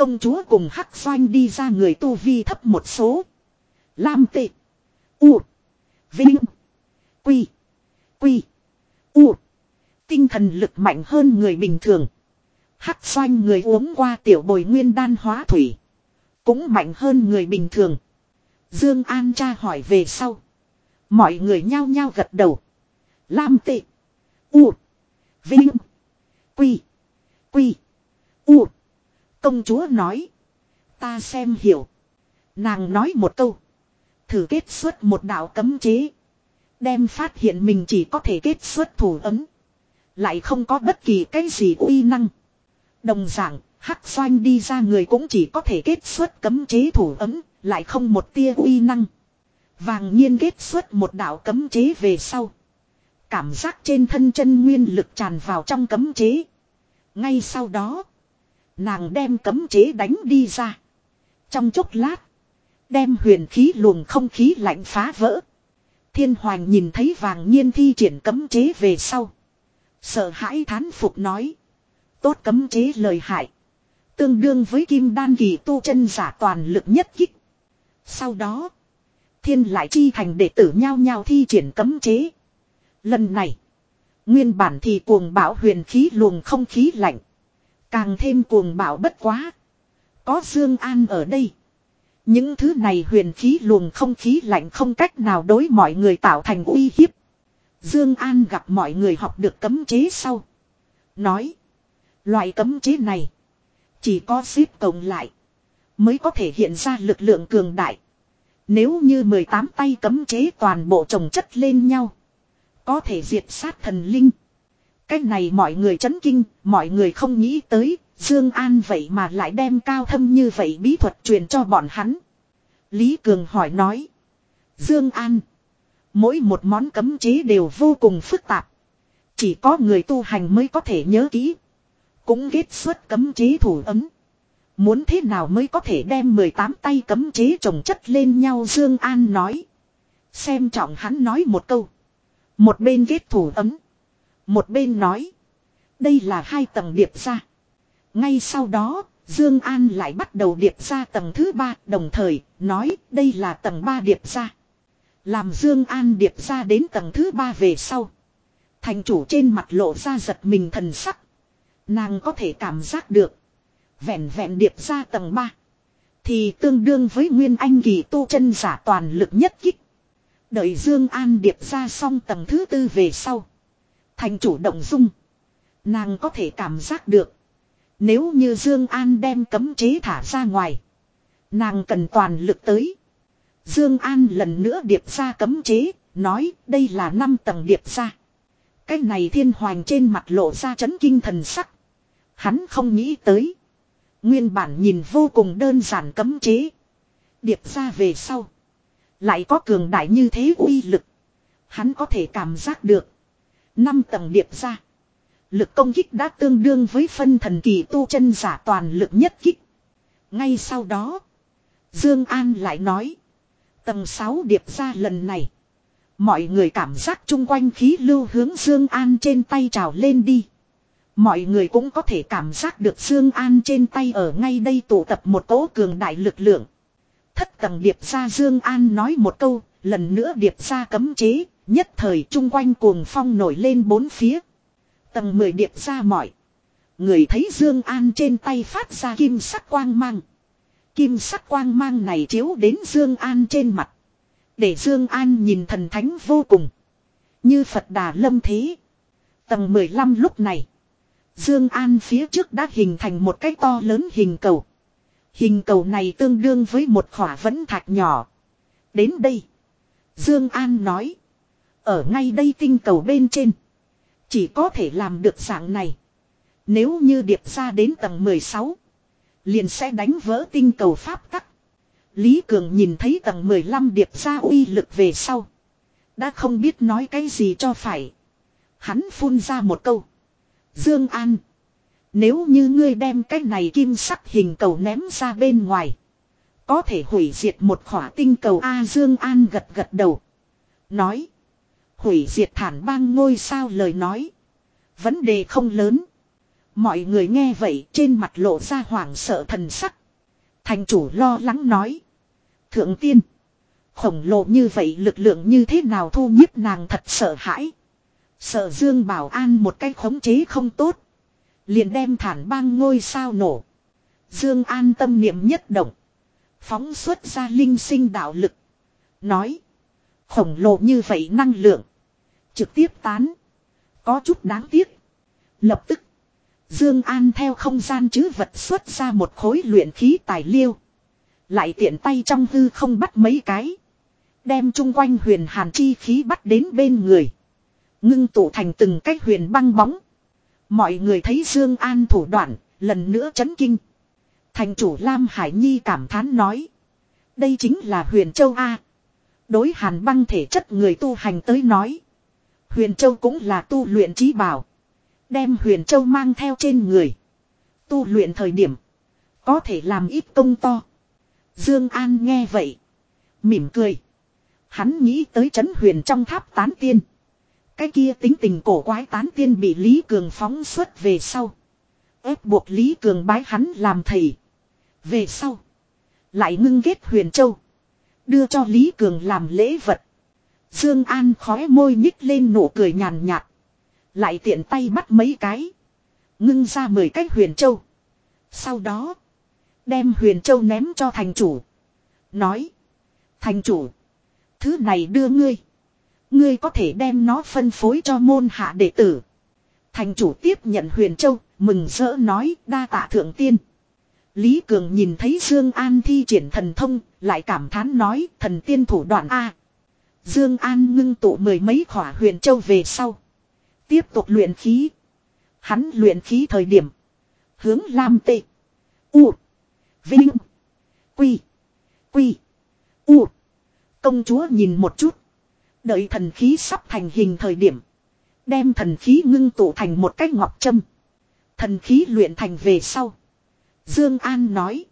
Công chúa cùng hắc doanh đi ra người tu vi thấp một số. Lam tệ. U. Vinh. Quy. Quy. U. Tinh thần lực mạnh hơn người bình thường. Hắc doanh người uống qua tiểu bồi nguyên đan hóa thủy. Cũng mạnh hơn người bình thường. Dương An tra hỏi về sau. Mọi người nhao nhao gật đầu. Lam tệ. U. Vinh. Quy. Quy. U. Công chúa nói. Ta xem hiểu. Nàng nói một câu. Thử kết xuất một đạo cấm chế. Đem phát hiện mình chỉ có thể kết xuất thủ ấm. Lại không có bất kỳ cái gì uy năng. Đồng dạng, hắc doanh đi ra người cũng chỉ có thể kết xuất cấm chế thủ ấm, lại không một tia uy năng. Vàng nhiên kết xuất một đạo cấm chế về sau. Cảm giác trên thân chân nguyên lực tràn vào trong cấm chế. Ngay sau đó, nàng đem cấm chế đánh đi ra. Trong chốc lát, đem huyền khí luồng không khí lạnh phá vỡ. Thiên hoàng nhìn thấy vàng nhiên thi triển cấm chế về sau. Sợ hãi thán phục nói. Tốt cấm chế lời hại. Tương đương với kim đan kỳ tu chân giả toàn lực nhất kích. Sau đó. Thiên lại chi thành đệ tử nhau nhau thi triển cấm chế. Lần này. Nguyên bản thì cuồng bão huyền khí luồng không khí lạnh. Càng thêm cuồng bạo bất quá. Có Dương An ở đây. Những thứ này huyền khí luồng không khí lạnh không cách nào đối mọi người tạo thành uy hiếp. Dương An gặp mọi người học được cấm chế sau. Nói. Loại cấm chế này. Chỉ có xếp cộng lại. Mới có thể hiện ra lực lượng cường đại. Nếu như 18 tay cấm chế toàn bộ trồng chất lên nhau. Có thể diệt sát thần linh. Cách này mọi người chấn kinh, mọi người không nghĩ tới, Dương An vậy mà lại đem cao thâm như vậy bí thuật truyền cho bọn hắn. Lý Cường hỏi nói. Dương An. Mỗi một món cấm chế đều vô cùng phức tạp. Chỉ có người tu hành mới có thể nhớ kỹ. Cũng kết xuất cấm chế thủ ấm. Muốn thế nào mới có thể đem 18 tay cấm chế trồng chất lên nhau Dương An nói. Xem trọng hắn nói một câu. Một bên kết thủ ấm. Một bên nói. Đây là hai tầng điệp ra. Ngay sau đó, Dương An lại bắt đầu điệp ra tầng thứ ba, đồng thời nói đây là tầng ba điệp ra. Làm Dương An điệp ra đến tầng thứ ba về sau, thành chủ trên mặt lộ ra giật mình thần sắc. Nàng có thể cảm giác được, vẹn vẹn điệp ra tầng ba thì tương đương với Nguyên Anh kỳ tu chân giả toàn lực nhất kích. Đợi Dương An điệp ra xong tầng thứ tư về sau, thành chủ động dung, nàng có thể cảm giác được nếu như Dương An đem cấm chế thả ra ngoài. Nàng cần toàn lực tới. Dương An lần nữa điệp ra cấm chế. Nói đây là năm tầng điệp ra. Cái này thiên hoàng trên mặt lộ ra chấn kinh thần sắc. Hắn không nghĩ tới. Nguyên bản nhìn vô cùng đơn giản cấm chế. Điệp ra về sau. Lại có cường đại như thế uy lực. Hắn có thể cảm giác được. Năm tầng điệp ra. Lực công kích đã tương đương với phân thần kỳ tu chân giả toàn lực nhất kích. Ngay sau đó, Dương An lại nói, tầng 6 điệp ra lần này, mọi người cảm giác chung quanh khí lưu hướng Dương An trên tay trào lên đi. Mọi người cũng có thể cảm giác được Dương An trên tay ở ngay đây tụ tập một cỗ cường đại lực lượng. Thất tầng điệp ra Dương An nói một câu, lần nữa điệp ra cấm chế, nhất thời chung quanh cuồng phong nổi lên bốn phía. Tầng 10 điệp ra mọi. Người thấy Dương An trên tay phát ra kim sắc quang mang. Kim sắc quang mang này chiếu đến Dương An trên mặt. Để Dương An nhìn thần thánh vô cùng. Như Phật Đà lâm thế. Tầng 15 lúc này. Dương An phía trước đã hình thành một cái to lớn hình cầu. Hình cầu này tương đương với một khỏa vẫn thạch nhỏ. Đến đây. Dương An nói. Ở ngay đây tinh cầu bên trên. Chỉ có thể làm được dạng này. Nếu như điệp ra đến tầng 16. Liền sẽ đánh vỡ tinh cầu pháp tắc. Lý Cường nhìn thấy tầng 15 điệp ra uy lực về sau. Đã không biết nói cái gì cho phải. Hắn phun ra một câu. Dương An. Nếu như ngươi đem cái này kim sắc hình cầu ném ra bên ngoài. Có thể hủy diệt một khỏa tinh cầu A Dương An gật gật đầu. Nói. Hủy diệt thản bang ngôi sao lời nói. Vấn đề không lớn. Mọi người nghe vậy trên mặt lộ ra hoảng sợ thần sắc. Thành chủ lo lắng nói. Thượng tiên. Khổng lồ như vậy lực lượng như thế nào thu nhiếp nàng thật sợ hãi. Sợ Dương Bảo An một cách khống chế không tốt. Liền đem thản bang ngôi sao nổ. Dương An tâm niệm nhất động. Phóng xuất ra linh sinh đạo lực. Nói. Khổng lồ như vậy năng lượng. Trực tiếp tán. Có chút đáng tiếc. Lập tức. Dương An theo không gian chứ vật xuất ra một khối luyện khí tài liêu. Lại tiện tay trong hư không bắt mấy cái. Đem chung quanh huyền hàn chi khí bắt đến bên người. Ngưng tụ thành từng cái huyền băng bóng. Mọi người thấy Dương An thủ đoạn, lần nữa chấn kinh. Thành chủ Lam Hải Nhi cảm thán nói. Đây chính là huyền châu A. Đối hàn băng thể chất người tu hành tới nói. Huyền châu cũng là tu luyện trí bảo. Đem huyền châu mang theo trên người. Tu luyện thời điểm. Có thể làm ít công to. Dương An nghe vậy. Mỉm cười. Hắn nghĩ tới chấn huyền trong tháp tán tiên. Cái kia tính tình cổ quái tán tiên bị Lý Cường phóng xuất về sau. ép buộc Lý Cường bái hắn làm thầy. Về sau. Lại ngưng ghét huyền châu. Đưa cho Lý Cường làm lễ vật. Dương An khóe môi nhích lên nụ cười nhàn nhạt. Lại tiện tay bắt mấy cái. Ngưng ra mười cái huyền châu. Sau đó. Đem huyền châu ném cho thành chủ. Nói. Thành chủ. Thứ này đưa ngươi. Ngươi có thể đem nó phân phối cho môn hạ đệ tử. Thành chủ tiếp nhận huyền châu. Mừng rỡ nói đa tạ thượng tiên. Lý Cường nhìn thấy Dương An thi triển thần thông, lại cảm thán nói thần tiên thủ đoạn A. Dương An ngưng tụ mười mấy khỏa huyền châu về sau. Tiếp tục luyện khí. Hắn luyện khí thời điểm. Hướng Lam Tệ, U. Vinh. Quy. Quy. U. Công chúa nhìn một chút. Đợi thần khí sắp thành hình thời điểm. Đem thần khí ngưng tụ thành một cái ngọc châm. Thần khí luyện thành về sau. Dương An nói.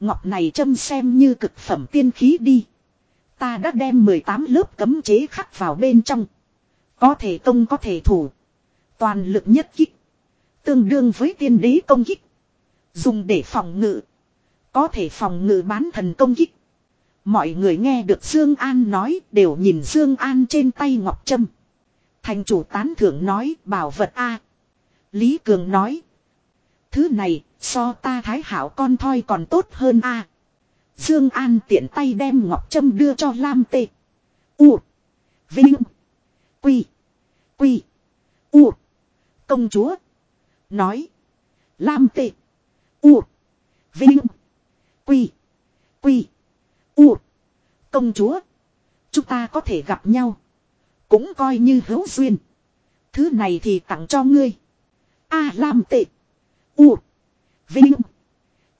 Ngọc này châm xem như cực phẩm tiên khí đi. Ta đã đem 18 lớp cấm chế khắc vào bên trong. Có thể công có thể thủ. Toàn lực nhất kích. Tương đương với tiên đế công kích. Dùng để phòng ngự. Có thể phòng ngự bán thần công kích. Mọi người nghe được Dương An nói, đều nhìn Dương An trên tay ngọc trâm. Thành chủ tán thưởng nói, bảo vật A. Lý Cường nói. Thứ này, so ta thái hảo con thoi còn tốt hơn A. Dương An tiện tay đem ngọc trâm đưa cho Lam Tê. U. Vinh. Quy. Quy. U. Công chúa. Nói. Lam Tê. U. Vinh. Quy. Quy. U. Công chúa. Chúng ta có thể gặp nhau. Cũng coi như hữu duyên. Thứ này thì tặng cho ngươi. A Lam Tê. U. Vinh.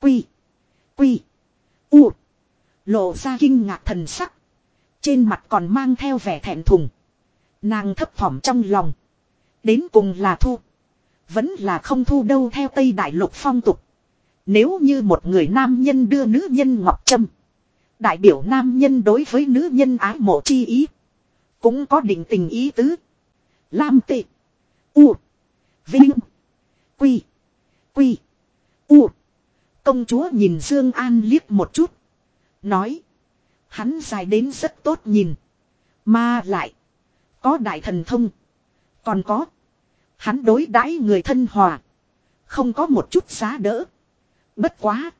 Quy. Quy. U. Lộ ra kinh ngạc thần sắc. Trên mặt còn mang theo vẻ thẹn thùng. Nàng thấp thỏm trong lòng. Đến cùng là thu. Vẫn là không thu đâu theo Tây Đại Lục phong tục. Nếu như một người nam nhân đưa nữ nhân ngọc trâm. Đại biểu nam nhân đối với nữ nhân ái mộ chi ý. Cũng có định tình ý tứ. Lam tị. U. Vinh. Quy. Quy. U. Công chúa nhìn Dương An liếc một chút. Nói. Hắn dài đến rất tốt nhìn. Mà lại. Có đại thần thông. Còn có. Hắn đối đãi người thân hòa. Không có một chút giá đỡ. Bất quá.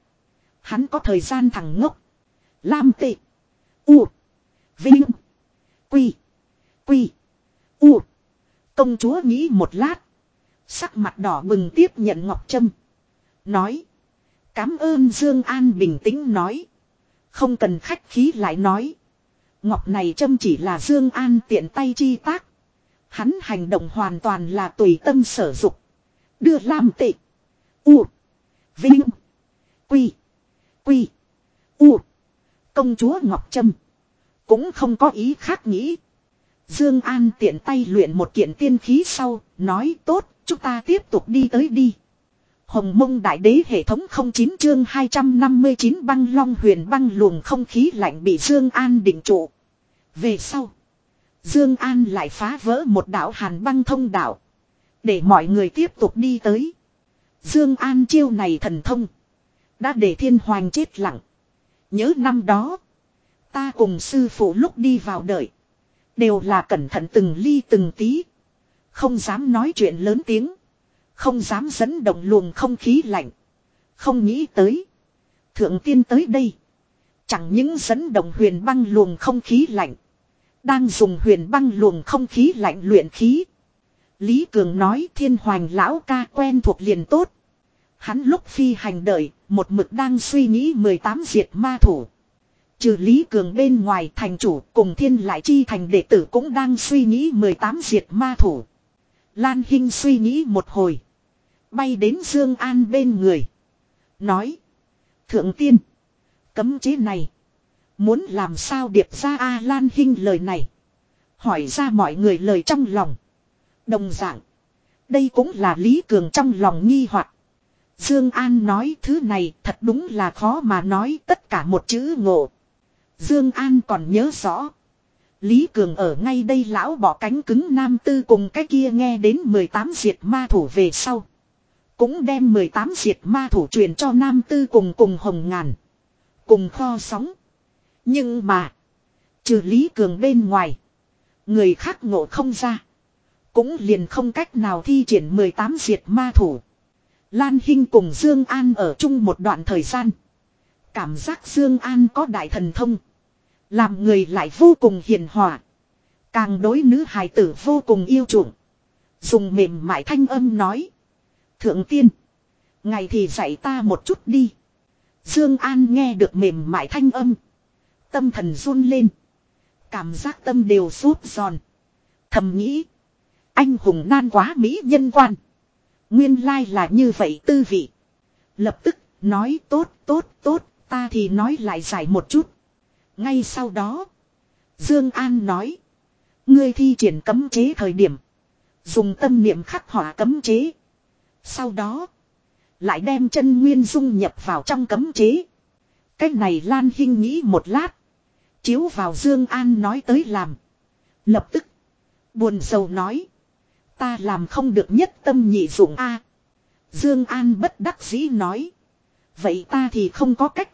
Hắn có thời gian thằng ngốc. Lam tệ. U. Vinh. Quy. Quy. U. Công chúa nghĩ một lát. Sắc mặt đỏ bừng tiếp nhận Ngọc Trâm. Nói. Cám ơn Dương An bình tĩnh nói. Không cần khách khí lại nói. Ngọc này Trâm chỉ là Dương An tiện tay chi tác. Hắn hành động hoàn toàn là tùy tâm sở dục. Đưa Lam tệ. U. Vinh. Quy. Quy. U. Công chúa Ngọc Trâm. Cũng không có ý khác nghĩ. Dương An tiện tay luyện một kiện tiên khí sau, nói tốt, chúng ta tiếp tục đi tới đi. Hồng mông đại đế hệ thống 09 chương 259 băng long huyền băng luồng không khí lạnh bị Dương An định trụ. Về sau, Dương An lại phá vỡ một đạo hàn băng thông đạo. Để mọi người tiếp tục đi tới. Dương An chiêu này thần thông. Đã để thiên hoàng chết lặng. Nhớ năm đó. Ta cùng sư phụ lúc đi vào đợi. Đều là cẩn thận từng ly từng tí. Không dám nói chuyện lớn tiếng. Không dám dẫn động luồng không khí lạnh. Không nghĩ tới. Thượng tiên tới đây. Chẳng những dẫn động huyền băng luồng không khí lạnh. Đang dùng huyền băng luồng không khí lạnh luyện khí. Lý Cường nói thiên hoàng lão ca quen thuộc liền tốt. Hắn lúc phi hành đợi, một mực đang suy nghĩ 18 diệt ma thủ. Trừ Lý Cường bên ngoài thành chủ cùng thiên lại chi thành đệ tử cũng đang suy nghĩ 18 diệt ma thủ. Lan Hinh suy nghĩ một hồi. Bay đến Dương An bên người. Nói. Thượng tiên. Cấm chế này. Muốn làm sao điệp ra A Lan Hinh lời này. Hỏi ra mọi người lời trong lòng. Đồng dạng. Đây cũng là Lý Cường trong lòng nghi hoặc. Dương An nói thứ này thật đúng là khó mà nói tất cả một chữ ngộ. Dương An còn nhớ rõ. Lý Cường ở ngay đây lão bỏ cánh cứng nam tư cùng cái kia nghe đến 18 diệt ma thủ về sau. Cũng đem 18 diệt ma thủ truyền cho nam tư cùng cùng hồng ngàn. Cùng kho sóng. Nhưng mà. Trừ Lý Cường bên ngoài. Người khác ngộ không ra. Cũng liền không cách nào thi triển 18 diệt ma thủ. Lan Hinh cùng Dương An ở chung một đoạn thời gian. Cảm giác Dương An có đại thần thông. Làm người lại vô cùng hiền hòa. Càng đối nữ hài tử vô cùng yêu chuộng. Dùng mềm mại thanh âm nói. Thượng tiên. Ngày thì dạy ta một chút đi. Dương An nghe được mềm mại thanh âm. Tâm thần run lên. Cảm giác tâm đều sút giòn. Thầm nghĩ. Anh hùng nan quá mỹ nhân quan. Nguyên lai là như vậy tư vị. Lập tức, nói tốt tốt tốt, ta thì nói lại giải một chút. Ngay sau đó. Dương An nói. Ngươi thi triển cấm chế thời điểm. Dùng tâm niệm khắc họa cấm chế. Sau đó. Lại đem chân nguyên dung nhập vào trong cấm chế. Cách này Lan Hinh nghĩ một lát. Chiếu vào Dương An nói tới làm. Lập tức. Buồn sầu nói. Ta làm không được nhất tâm nhị dụng a. Dương An bất đắc dĩ nói. Vậy ta thì không có cách.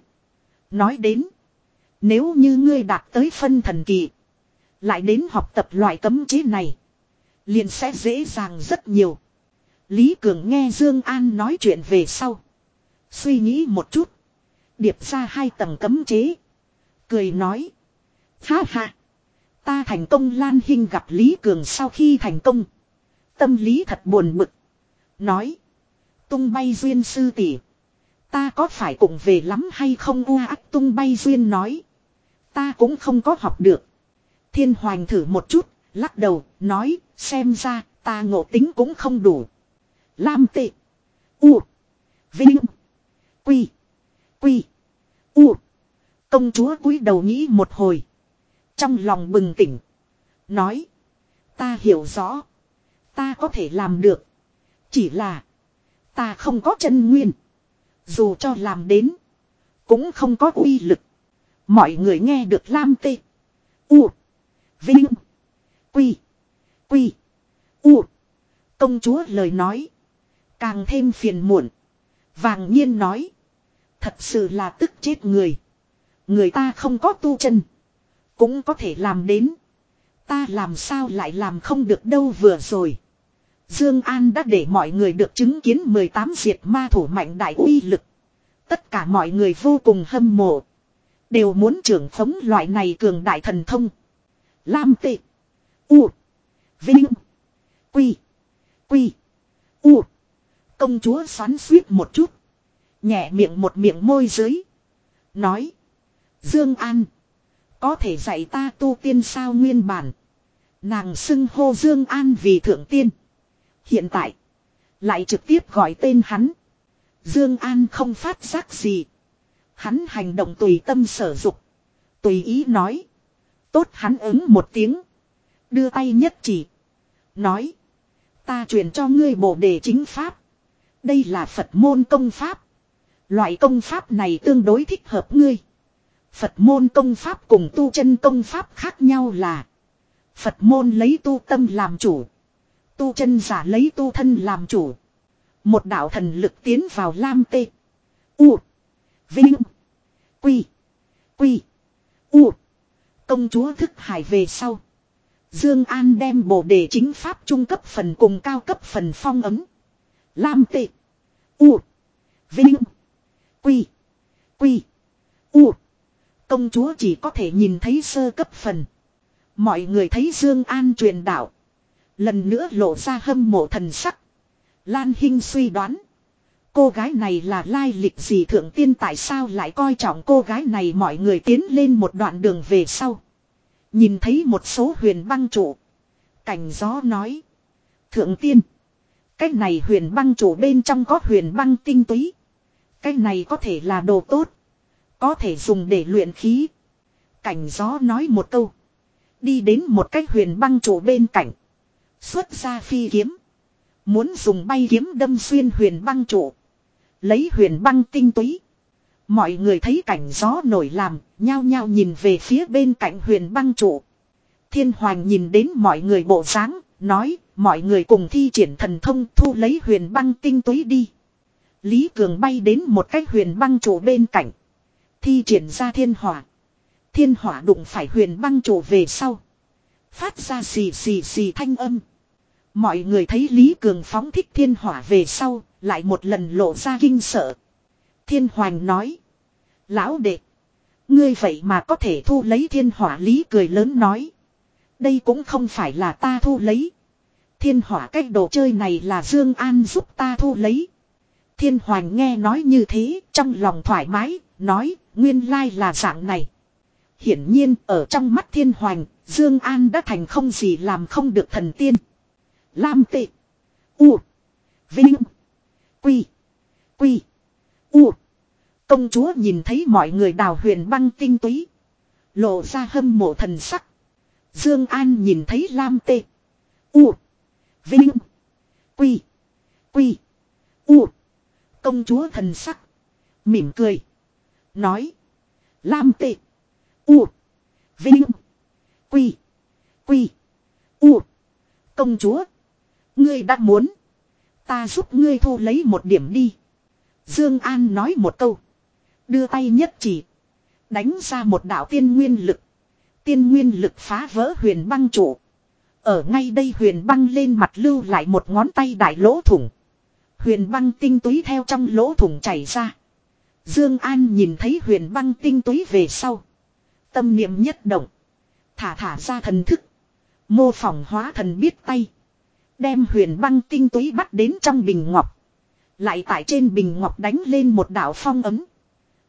Nói đến. Nếu như ngươi đạt tới phân thần kỳ. Lại đến học tập loại cấm chế này. Liền sẽ dễ dàng rất nhiều. Lý Cường nghe Dương An nói chuyện về sau. Suy nghĩ một chút. Điệp ra hai tầng cấm chế. Cười nói. Ha ha. Ta thành công Lan Hinh gặp Lý Cường sau khi thành công. Tâm lý thật buồn bực. Nói. Tung bay duyên sư tỷ. Ta có phải cùng về lắm hay không u ác tung bay duyên nói. Ta cũng không có học được. Thiên Hoành thử một chút, lắc đầu, nói, xem ra, ta ngộ tính cũng không đủ. Lam tệ. U. Vinh. Quy. Quy. U. Công chúa cúi đầu nghĩ một hồi. Trong lòng bừng tỉnh. Nói. Ta hiểu rõ. Ta có thể làm được. Chỉ là. Ta không có chân nguyên. Dù cho làm đến. Cũng không có uy lực. Mọi người nghe được Lam tê. U. Vinh. Quy. Quy. U. Công chúa lời nói. Càng thêm phiền muộn. Vàng nhiên nói. Thật sự là tức chết người. Người ta không có tu chân. Cũng có thể làm đến. Ta làm sao lại làm không được đâu vừa rồi. Dương An đã để mọi người được chứng kiến 18 diệt ma thủ mạnh đại uy lực. Tất cả mọi người vô cùng hâm mộ. Đều muốn trưởng phóng loại này cường đại thần thông. Lam Tị, U. Vinh. Quy. Quy. U. Công chúa xoắn suýt một chút. Nhẹ miệng một miệng môi dưới. Nói. Dương An. Có thể dạy ta tu tiên sao nguyên bản. Nàng xưng hô Dương An vì thượng tiên. Hiện tại. Lại trực tiếp gọi tên hắn. Dương An không phát giác gì. Hắn hành động tùy tâm sở dục. Tùy ý nói. Tốt hắn ứng một tiếng. Đưa tay nhất chỉ. Nói. Ta truyền cho ngươi bộ đề chính pháp. Đây là Phật môn công pháp. Loại công pháp này tương đối thích hợp ngươi. Phật môn công pháp cùng tu chân công pháp khác nhau là. Phật môn lấy tu tâm làm chủ. Tu chân giả lấy tu thân làm chủ. Một đạo thần lực tiến vào Lam Tê. U. Vinh. Quy. Quy. U. Công chúa thức hải về sau. Dương An đem bổ đề chính pháp trung cấp phần cùng cao cấp phần phong ấm. Lam Tị, U. Vinh. Quy. Quy. U. Công chúa chỉ có thể nhìn thấy sơ cấp phần. Mọi người thấy Dương An truyền đạo. Lần nữa lộ ra hâm mộ thần sắc. Lan Hinh suy đoán. Cô gái này là lai lịch gì thượng tiên tại sao lại coi trọng cô gái này mọi người tiến lên một đoạn đường về sau. Nhìn thấy một số huyền băng trụ. Cảnh gió nói. Thượng tiên. Cái này huyền băng trụ bên trong có huyền băng tinh túy. Cái này có thể là đồ tốt. Có thể dùng để luyện khí. Cảnh gió nói một câu. Đi đến một cái huyền băng trụ bên cạnh. Xuất ra phi kiếm. Muốn dùng bay kiếm đâm xuyên huyền băng trụ. Lấy huyền băng tinh túy. Mọi người thấy cảnh gió nổi làm, nhao nhao nhìn về phía bên cạnh huyền băng trụ. Thiên Hoàng nhìn đến mọi người bộ dáng, nói, mọi người cùng thi triển thần thông thu lấy huyền băng tinh túy đi. Lý Cường bay đến một cái huyền băng trụ bên cạnh. Thi triển ra thiên hỏa. Thiên hỏa đụng phải huyền băng trụ về sau. Phát ra xì xì xì thanh âm. Mọi người thấy Lý Cường phóng thích thiên hỏa về sau, lại một lần lộ ra kinh sợ. Thiên hoàng nói. Lão đệ. Ngươi vậy mà có thể thu lấy thiên hỏa Lý cười lớn nói. Đây cũng không phải là ta thu lấy. Thiên hỏa cách đồ chơi này là Dương An giúp ta thu lấy. Thiên Hoành nghe nói như thế, trong lòng thoải mái, nói, nguyên lai là dạng này. Hiển nhiên, ở trong mắt Thiên Hoành, Dương An đã thành không gì làm không được thần tiên. Lam tệ. U. Vinh. Quy. Quy. U. Công chúa nhìn thấy mọi người đào huyền băng tinh túy. Lộ ra hâm mộ thần sắc. Dương An nhìn thấy Lam tệ. U. Vinh. Quy. Quy. U. Công chúa thần sắc. Mỉm cười. Nói. Lam tệ. U. Vinh. Quy. Quy. U. Công chúa. Ngươi đã muốn. Ta giúp ngươi thu lấy một điểm đi. Dương An nói một câu. Đưa tay nhất chỉ. Đánh ra một đạo tiên nguyên lực. Tiên nguyên lực phá vỡ huyền băng trụ. Ở ngay đây huyền băng lên mặt lưu lại một ngón tay đại lỗ thủng. Huyền băng tinh túy theo trong lỗ thủng chảy ra. Dương An nhìn thấy huyền băng tinh túy về sau. Tâm niệm nhất động. Thả thả ra thần thức. Mô phỏng hóa thần biết tay. Đem huyền băng tinh túy bắt đến trong bình ngọc. Lại tại trên bình ngọc đánh lên một đạo phong ấm.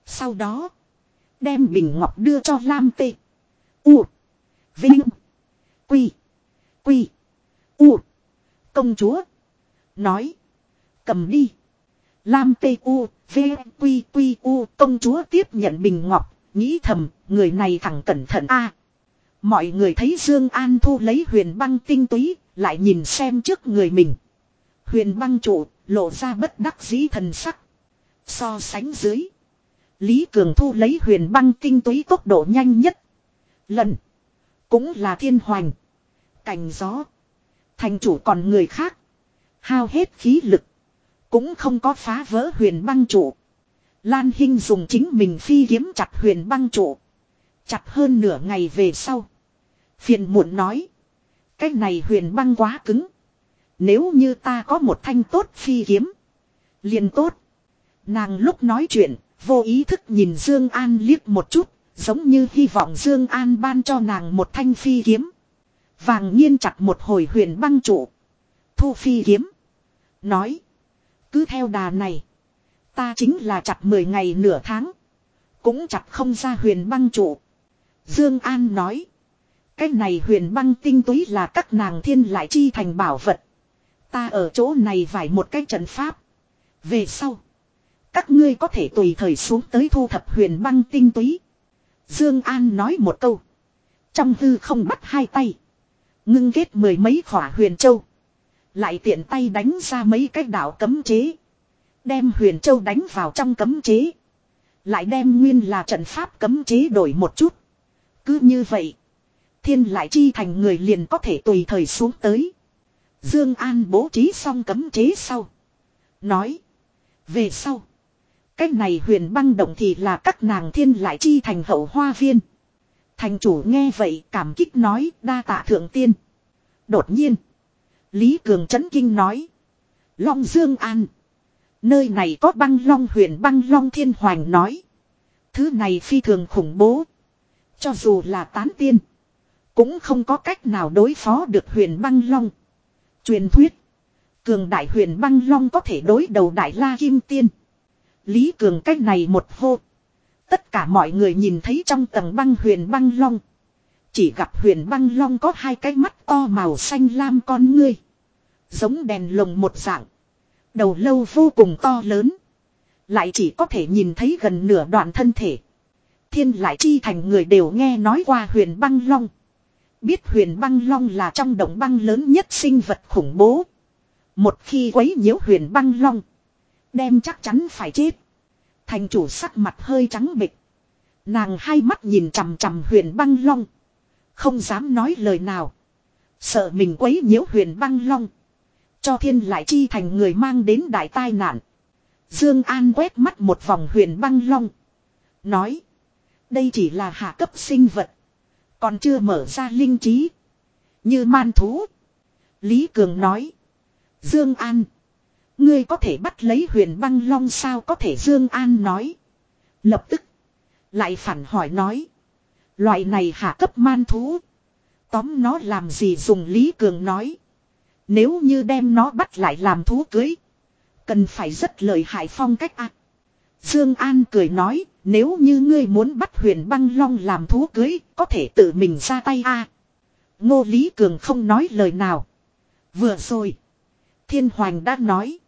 Sau đó. Đem bình ngọc đưa cho Lam Tê. U. Vinh. Quy. Quy. U. Công chúa. Nói. Cầm đi. Lam Tê U. V. Quy. Quy. U. Công chúa tiếp nhận bình ngọc. Nghĩ thầm. Người này thẳng cẩn thận a Mọi người thấy Dương An thu lấy huyền băng tinh túy, lại nhìn xem trước người mình. Huyền băng trụ, lộ ra bất đắc dĩ thần sắc. So sánh dưới. Lý Cường thu lấy huyền băng tinh túy tốc độ nhanh nhất. Lần. Cũng là thiên hoành. Cành gió. Thành chủ còn người khác. Hao hết khí lực. Cũng không có phá vỡ huyền băng trụ. Lan Hinh dùng chính mình phi kiếm chặt huyền băng trụ. Chặt hơn nửa ngày về sau. Phiền muộn nói. Cái này huyền băng quá cứng. Nếu như ta có một thanh tốt phi kiếm. liền tốt. Nàng lúc nói chuyện, vô ý thức nhìn Dương An liếc một chút, giống như hy vọng Dương An ban cho nàng một thanh phi kiếm. Vàng nhiên chặt một hồi huyền băng trụ. Thu phi kiếm. Nói. Cứ theo đà này. Ta chính là chặt 10 ngày nửa tháng. Cũng chặt không ra huyền băng trụ. Dương An nói. Cái này huyền băng tinh túy là các nàng thiên lại chi thành bảo vật. Ta ở chỗ này vải một cái trận pháp. Về sau. Các ngươi có thể tùy thời xuống tới thu thập huyền băng tinh túy. Dương An nói một câu. Trong hư không bắt hai tay. Ngưng kết mười mấy khỏa huyền châu. Lại tiện tay đánh ra mấy cái đảo cấm chế. Đem huyền châu đánh vào trong cấm chế. Lại đem nguyên là trận pháp cấm chế đổi một chút. Cứ như vậy. Thiên lại chi thành người liền có thể tùy thời xuống tới. Dương An bố trí xong cấm chế sau. Nói. Về sau. Cái này huyền băng động thì là các nàng thiên lại chi thành hậu hoa viên. Thành chủ nghe vậy cảm kích nói, đa tạ thượng tiên. Đột nhiên. Lý Cường chấn kinh nói. Long Dương An. Nơi này có băng long huyền băng long thiên hoàng nói. Thứ này phi thường khủng bố. Cho dù là tán tiên. Cũng không có cách nào đối phó được huyền băng long. Truyền thuyết. Cường đại huyền băng long có thể đối đầu đại la kim tiên. Lý Cường cách này một hô. Tất cả mọi người nhìn thấy trong tầng băng huyền băng long. Chỉ gặp huyền băng long có hai cái mắt to màu xanh lam con ngươi. Giống đèn lồng một dạng. Đầu lâu vô cùng to lớn. Lại chỉ có thể nhìn thấy gần nửa đoạn thân thể. Thiên lại chi thành người đều nghe nói qua huyền băng long. Biết huyền băng long là trong động băng lớn nhất sinh vật khủng bố. Một khi quấy nhiễu huyền băng long. Đem chắc chắn phải chết. Thành chủ sắc mặt hơi trắng bịch. Nàng hai mắt nhìn chằm chằm huyền băng long. Không dám nói lời nào. Sợ mình quấy nhiễu huyền băng long. Cho thiên lại chi thành người mang đến đại tai nạn. Dương An quét mắt một vòng huyền băng long. Nói. Đây chỉ là hạ cấp sinh vật. Còn chưa mở ra linh trí. Như man thú. Lý Cường nói. Dương An. Ngươi có thể bắt lấy huyền băng long sao có thể Dương An nói. Lập tức. Lại phản hỏi nói. Loại này hạ cấp man thú. Tóm nó làm gì dùng Lý Cường nói. Nếu như đem nó bắt lại làm thú cưới. Cần phải rất lợi hại phong cách ạ. Dương An cười nói. Nếu như ngươi muốn bắt huyền băng long làm thú cưới. Có thể tự mình ra tay a. Ngô Lý Cường không nói lời nào. Vừa rồi. Thiên Hoàng đã nói.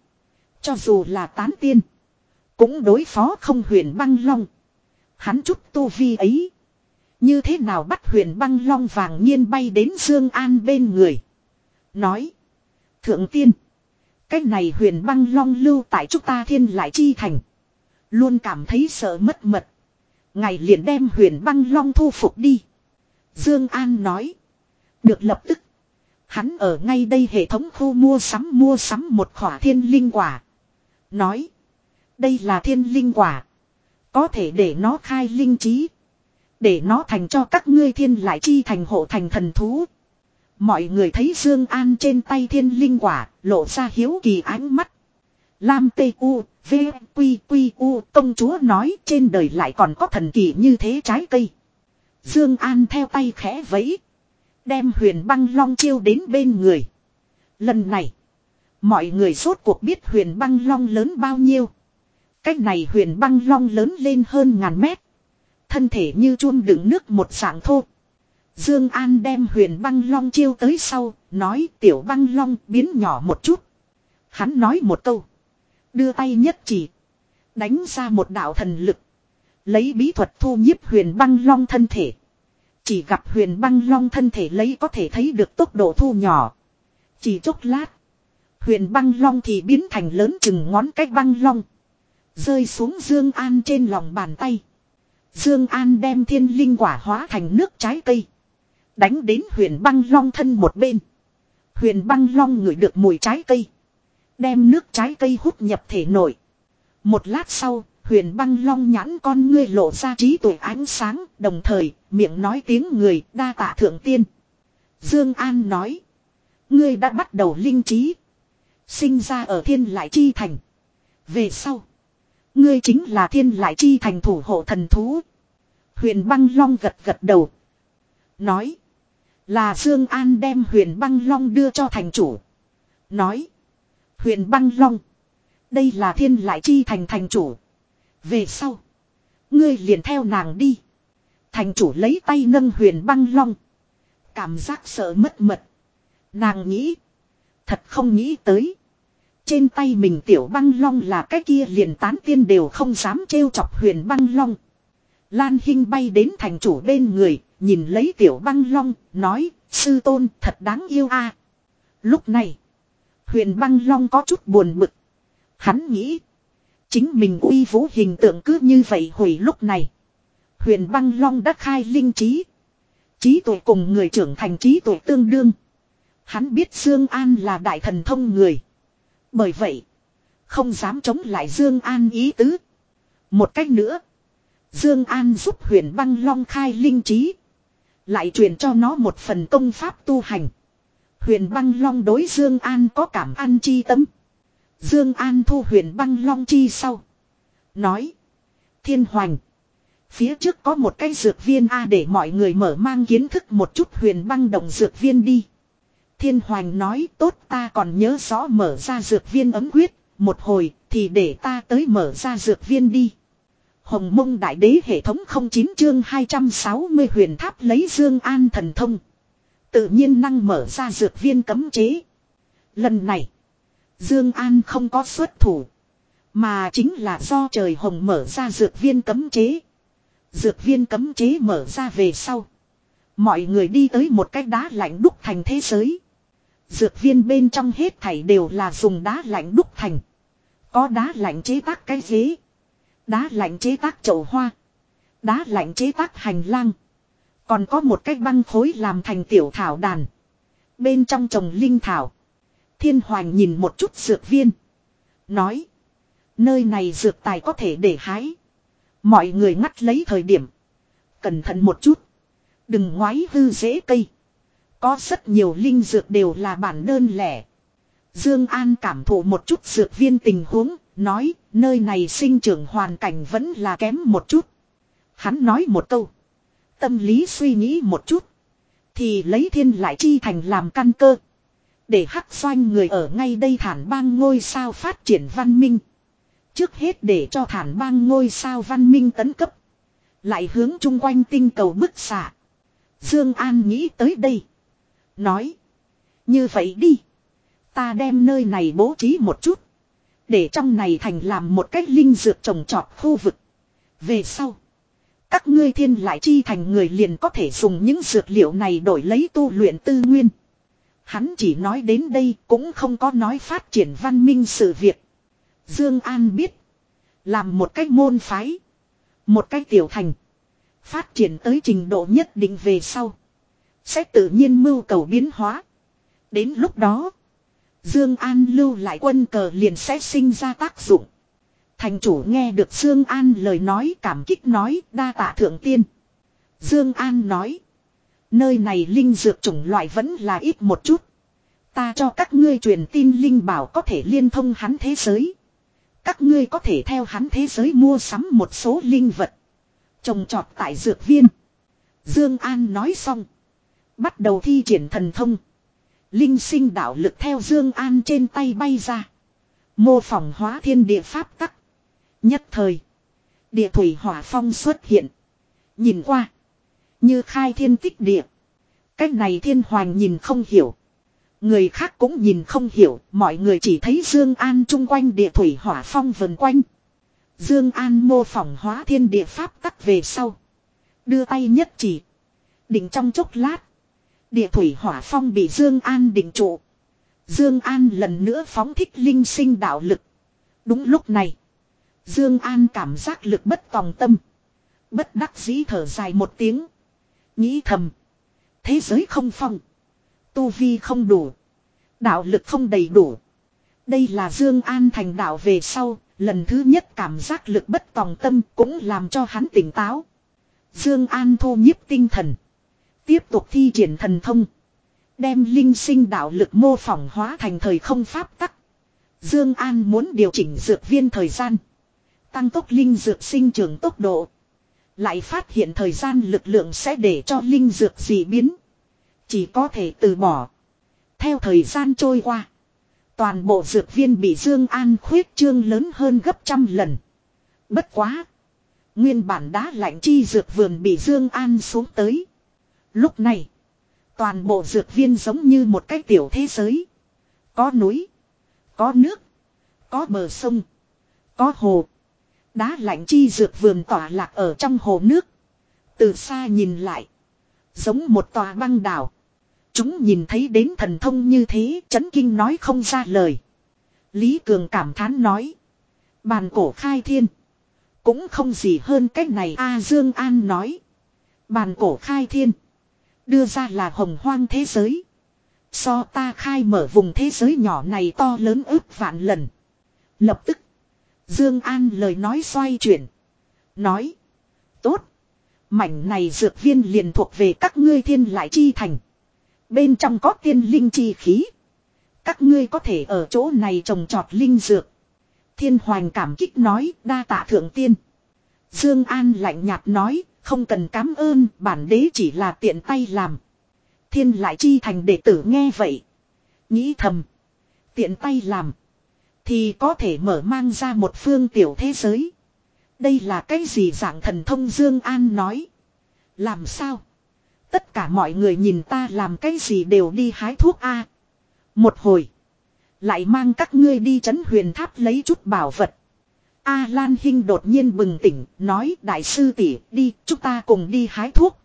Cho dù là tán tiên. Cũng đối phó không huyền băng long. Hắn chút tu vi ấy. Như thế nào bắt huyền băng long vàng nhiên bay đến Dương An bên người. Nói. Thượng tiên. Cái này huyền băng long lưu tại chúng ta thiên lại chi thành. Luôn cảm thấy sợ mất mật. Ngày liền đem huyền băng long thu phục đi. Dương An nói. Được lập tức. Hắn ở ngay đây hệ thống khu mua sắm mua sắm một khỏa thiên linh quả. Nói. Đây là thiên linh quả. Có thể để nó khai linh trí. Để nó thành cho các ngươi thiên lại chi thành hộ thành thần thú. Mọi người thấy Dương An trên tay thiên linh quả, lộ ra hiếu kỳ ánh mắt. Lam Tê U, V, Quy Quy U, công chúa nói trên đời lại còn có thần kỳ như thế trái cây. Dương An theo tay khẽ vẫy. Đem huyền băng long chiêu đến bên người. Lần này, mọi người rốt cuộc biết huyền băng long lớn bao nhiêu. Cách này huyền băng long lớn lên hơn ngàn mét. Thân thể như chuông đựng nước một dạng thô. Dương An đem huyền băng long chiêu tới sau, nói tiểu băng long biến nhỏ một chút. Hắn nói một câu. Đưa tay nhất chỉ. Đánh ra một đạo thần lực. Lấy bí thuật thu nhiếp huyền băng long thân thể. Chỉ gặp huyền băng long thân thể lấy có thể thấy được tốc độ thu nhỏ. Chỉ chốc lát. Huyền băng long thì biến thành lớn chừng ngón cách băng long. Rơi xuống Dương An trên lòng bàn tay. Dương An đem thiên linh quả hóa thành nước trái cây. Đánh đến huyền băng long thân một bên. Huyền băng long ngửi được mùi trái cây. Đem nước trái cây hút nhập thể nội. Một lát sau, huyền băng long nhãn con ngươi lộ ra trí tuệ ánh sáng, đồng thời, miệng nói tiếng người, đa tạ thượng tiên. Dương An nói. Ngươi đã bắt đầu linh trí. Sinh ra ở thiên lại chi thành. Về sau. Ngươi chính là thiên lại chi thành thủ hộ thần thú. Huyền băng long gật gật đầu. Nói. Là Dương An đem huyền băng long đưa cho thành chủ. Nói. Huyền băng long. Đây là thiên lại chi thành thành chủ. Về sau. Ngươi liền theo nàng đi. Thành chủ lấy tay nâng huyền băng long. Cảm giác sợ mất mật. Nàng nghĩ. Thật không nghĩ tới. Trên tay mình tiểu băng long là cái kia liền tán tiên đều không dám trêu chọc huyền băng long. Lan Hinh bay đến thành chủ bên người, nhìn lấy tiểu băng long, nói, sư tôn thật đáng yêu a. Lúc này, huyền băng long có chút buồn bực. Hắn nghĩ, chính mình uy vũ hình tượng cứ như vậy hồi lúc này. Huyền băng long đã khai linh trí. Trí tuổi cùng người trưởng thành trí tuổi tương đương. Hắn biết Dương An là đại thần thông người. Bởi vậy, Không dám chống lại Dương An ý tứ. Một cách nữa. Dương An giúp huyền băng long khai linh trí. Lại truyền cho nó một phần công pháp tu hành. Huyền băng long đối Dương An có cảm ăn chi tâm. Dương An thu huyền băng long chi sau. Nói. Thiên hoành. Phía trước có một cái dược viên A để mọi người mở mang kiến thức một chút huyền băng động dược viên đi. Thiên hoành nói, tốt, ta còn nhớ rõ mở ra dược viên ấm quyết. Một hồi thì để ta tới mở ra dược viên đi. Hồng mông đại đế hệ thống 09 chương 260 huyền tháp lấy Dương An thần thông. Tự nhiên năng mở ra dược viên cấm chế. Lần này. Dương An không có xuất thủ. Mà chính là do trời hồng mở ra dược viên cấm chế. Dược viên cấm chế mở ra về sau. Mọi người đi tới một cái đá lạnh đúc thành thế giới. Dược viên bên trong hết thảy đều là dùng đá lạnh đúc thành. Có đá lạnh chế tác cái ghế. Đá lạnh chế tác chậu hoa. Đá lạnh chế tác hành lang. Còn có một cái băng khối làm thành tiểu thảo đàn. Bên trong trồng linh thảo. Thiên Hoàng nhìn một chút dược viên. Nói. Nơi này dược tài có thể để hái. Mọi người ngắt lấy thời điểm. Cẩn thận một chút. Đừng ngoái hư dễ cây. Có rất nhiều linh dược đều là bản đơn lẻ. Dương An cảm thụ một chút dược viên tình huống, nói, nơi này sinh trưởng hoàn cảnh vẫn là kém một chút. Hắn nói một câu. Tâm lý suy nghĩ một chút. Thì lấy thiên lại chi thành làm căn cơ. Để hắc doanh người ở ngay đây thản bang ngôi sao phát triển văn minh. Trước hết để cho thản bang ngôi sao văn minh tấn cấp. Lại hướng chung quanh tinh cầu bức xạ. Dương An nghĩ tới đây. Nói. Như vậy đi. Ta đem nơi này bố trí một chút. Để trong này thành làm một cách linh dược trồng trọt khu vực. Về sau. Các ngươi thiên lại chi thành người liền có thể dùng những dược liệu này đổi lấy tu luyện tư nguyên. Hắn chỉ nói đến đây cũng không có nói phát triển văn minh sự việc. Dương An biết. Làm một cách môn phái. Một cách tiểu thành. Phát triển tới trình độ nhất định về sau. Sẽ tự nhiên mưu cầu biến hóa. Đến lúc đó. Dương An lưu lại quân cờ liền sẽ sinh ra tác dụng. Thành chủ nghe được Dương An lời nói cảm kích nói, đa tạ thượng tiên. Dương An nói. Nơi này linh dược chủng loại vẫn là ít một chút. Ta cho các ngươi truyền tin linh bảo có thể liên thông hắn thế giới. Các ngươi có thể theo hắn thế giới mua sắm một số linh vật. Trồng trọt tại dược viên. Dương An nói xong. Bắt đầu thi triển thần thông. Linh sinh đạo lực theo Dương An trên tay bay ra. Mô phỏng hóa thiên địa pháp tắc. Nhất thời. Địa thủy hỏa phong xuất hiện. Nhìn qua. Như khai thiên tích địa. Cách này thiên hoàng nhìn không hiểu. Người khác cũng nhìn không hiểu. Mọi người chỉ thấy Dương An chung quanh địa thủy hỏa phong vần quanh. Dương An mô phỏng hóa thiên địa pháp tắc về sau. Đưa tay nhất chỉ. Định trong chốc lát. Địa thủy hỏa phong bị Dương An định trụ. Dương An lần nữa phóng thích linh sinh đạo lực. Đúng lúc này. Dương An cảm giác lực bất tòng tâm. Bất đắc dĩ thở dài một tiếng. Nghĩ thầm. Thế giới không phong. Tu vi không đủ. Đạo lực không đầy đủ. Đây là Dương An thành đạo về sau. Lần thứ nhất cảm giác lực bất tòng tâm cũng làm cho hắn tỉnh táo. Dương An thu nhiếp tinh thần. Tiếp tục thi triển thần thông. Đem linh sinh đạo lực mô phỏng hóa thành thời không pháp tắc. Dương An muốn điều chỉnh dược viên thời gian. Tăng tốc linh dược sinh trưởng tốc độ. Lại phát hiện thời gian lực lượng sẽ để cho linh dược dị biến. Chỉ có thể từ bỏ. Theo thời gian trôi qua. Toàn bộ dược viên bị Dương An khuyết trương lớn hơn gấp trăm lần. Bất quá. Nguyên bản đá lạnh chi dược vườn bị Dương An xuống tới. Lúc này. Toàn bộ dược viên giống như một cái tiểu thế giới. Có núi. Có nước. Có bờ sông. Có hồ. Đá lạnh chi dược vườn tỏa lạc ở trong hồ nước. Từ xa nhìn lại. Giống một tòa băng đảo. Chúng nhìn thấy đến thần thông như thế, chấn kinh nói không ra lời. Lý Cường cảm thán nói. Bàn cổ khai thiên. Cũng không gì hơn cách này A Dương An nói. Bàn cổ khai thiên. Đưa ra là hồng hoang thế giới. So ta khai mở vùng thế giới nhỏ này to lớn ước vạn lần. Lập tức. Dương An lời nói xoay chuyển. Nói. Tốt. Mảnh này dược viên liền thuộc về các ngươi thiên lại chi thành. Bên trong có tiên linh chi khí. Các ngươi có thể ở chỗ này trồng trọt linh dược. Thiên hoàng cảm kích nói, đa tạ thượng tiên. Dương An lạnh nhạt nói không cần cám ơn, bản đế chỉ là tiện tay làm. Thiên lại chi thành đệ tử nghe vậy. Nghĩ thầm. Tiện tay làm. Thì có thể mở mang ra một phương tiểu thế giới. Đây là cái gì dạng thần thông Dương An nói. Làm sao? Tất cả mọi người nhìn ta làm cái gì đều đi hái thuốc A. Một hồi. Lại mang các ngươi đi chấn huyền tháp lấy chút bảo vật. A Lan Hinh đột nhiên bừng tỉnh, nói đại sư tỷ đi, chúng ta cùng đi hái thuốc.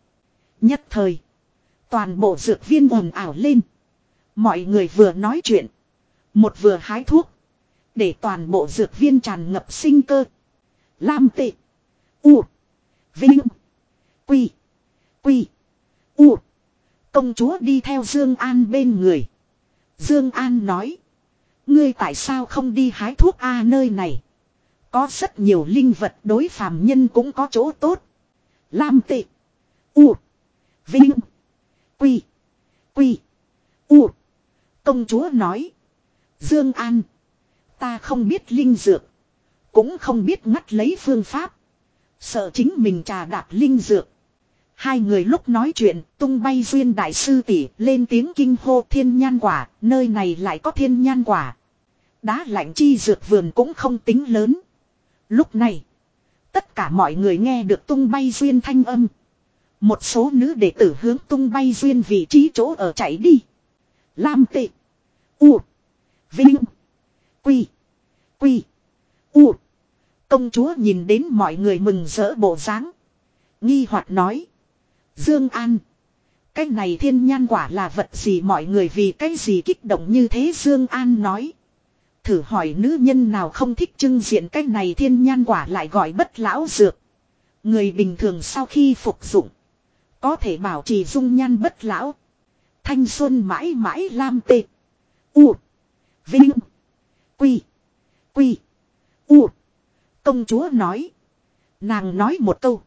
Nhất thời. Toàn bộ dược viên ồn ảo lên. Mọi người vừa nói chuyện. Một vừa hái thuốc. Để toàn bộ dược viên tràn ngập sinh cơ. Lam tệ. U. Vinh. Quy. Quy. U. Công chúa đi theo Dương An bên người. Dương An nói. Ngươi tại sao không đi hái thuốc A nơi này? Có rất nhiều linh vật đối phàm nhân cũng có chỗ tốt. Lam tị U. Vinh. Quy. Quy. U. Công chúa nói. Dương An. Ta không biết linh dược. Cũng không biết ngắt lấy phương pháp. Sợ chính mình trà đạp linh dược. Hai người lúc nói chuyện, tung bay duyên đại sư tỷ lên tiếng kinh hô thiên nhan quả, nơi này lại có thiên nhan quả. Đá lạnh chi dược vườn cũng không tính lớn. Lúc này, tất cả mọi người nghe được tung bay duyên thanh âm. Một số nữ đệ tử hướng tung bay duyên vị trí chỗ ở chạy đi. Lam tệ. U. Vinh. Quy. Quy. U. Công chúa nhìn đến mọi người mừng rỡ bộ dáng Nghi hoặc nói. Dương An. Cái này thiên nhan quả là vật gì mọi người vì cái gì kích động như thế Dương An nói. Thử hỏi nữ nhân nào không thích trưng diện cái này thiên nhan quả lại gọi bất lão dược. Người bình thường sau khi phục dụng. Có thể bảo trì dung nhan bất lão. Thanh xuân mãi mãi lam tê. U. Vinh. Quy. Quy. U. Công chúa nói. Nàng nói một câu.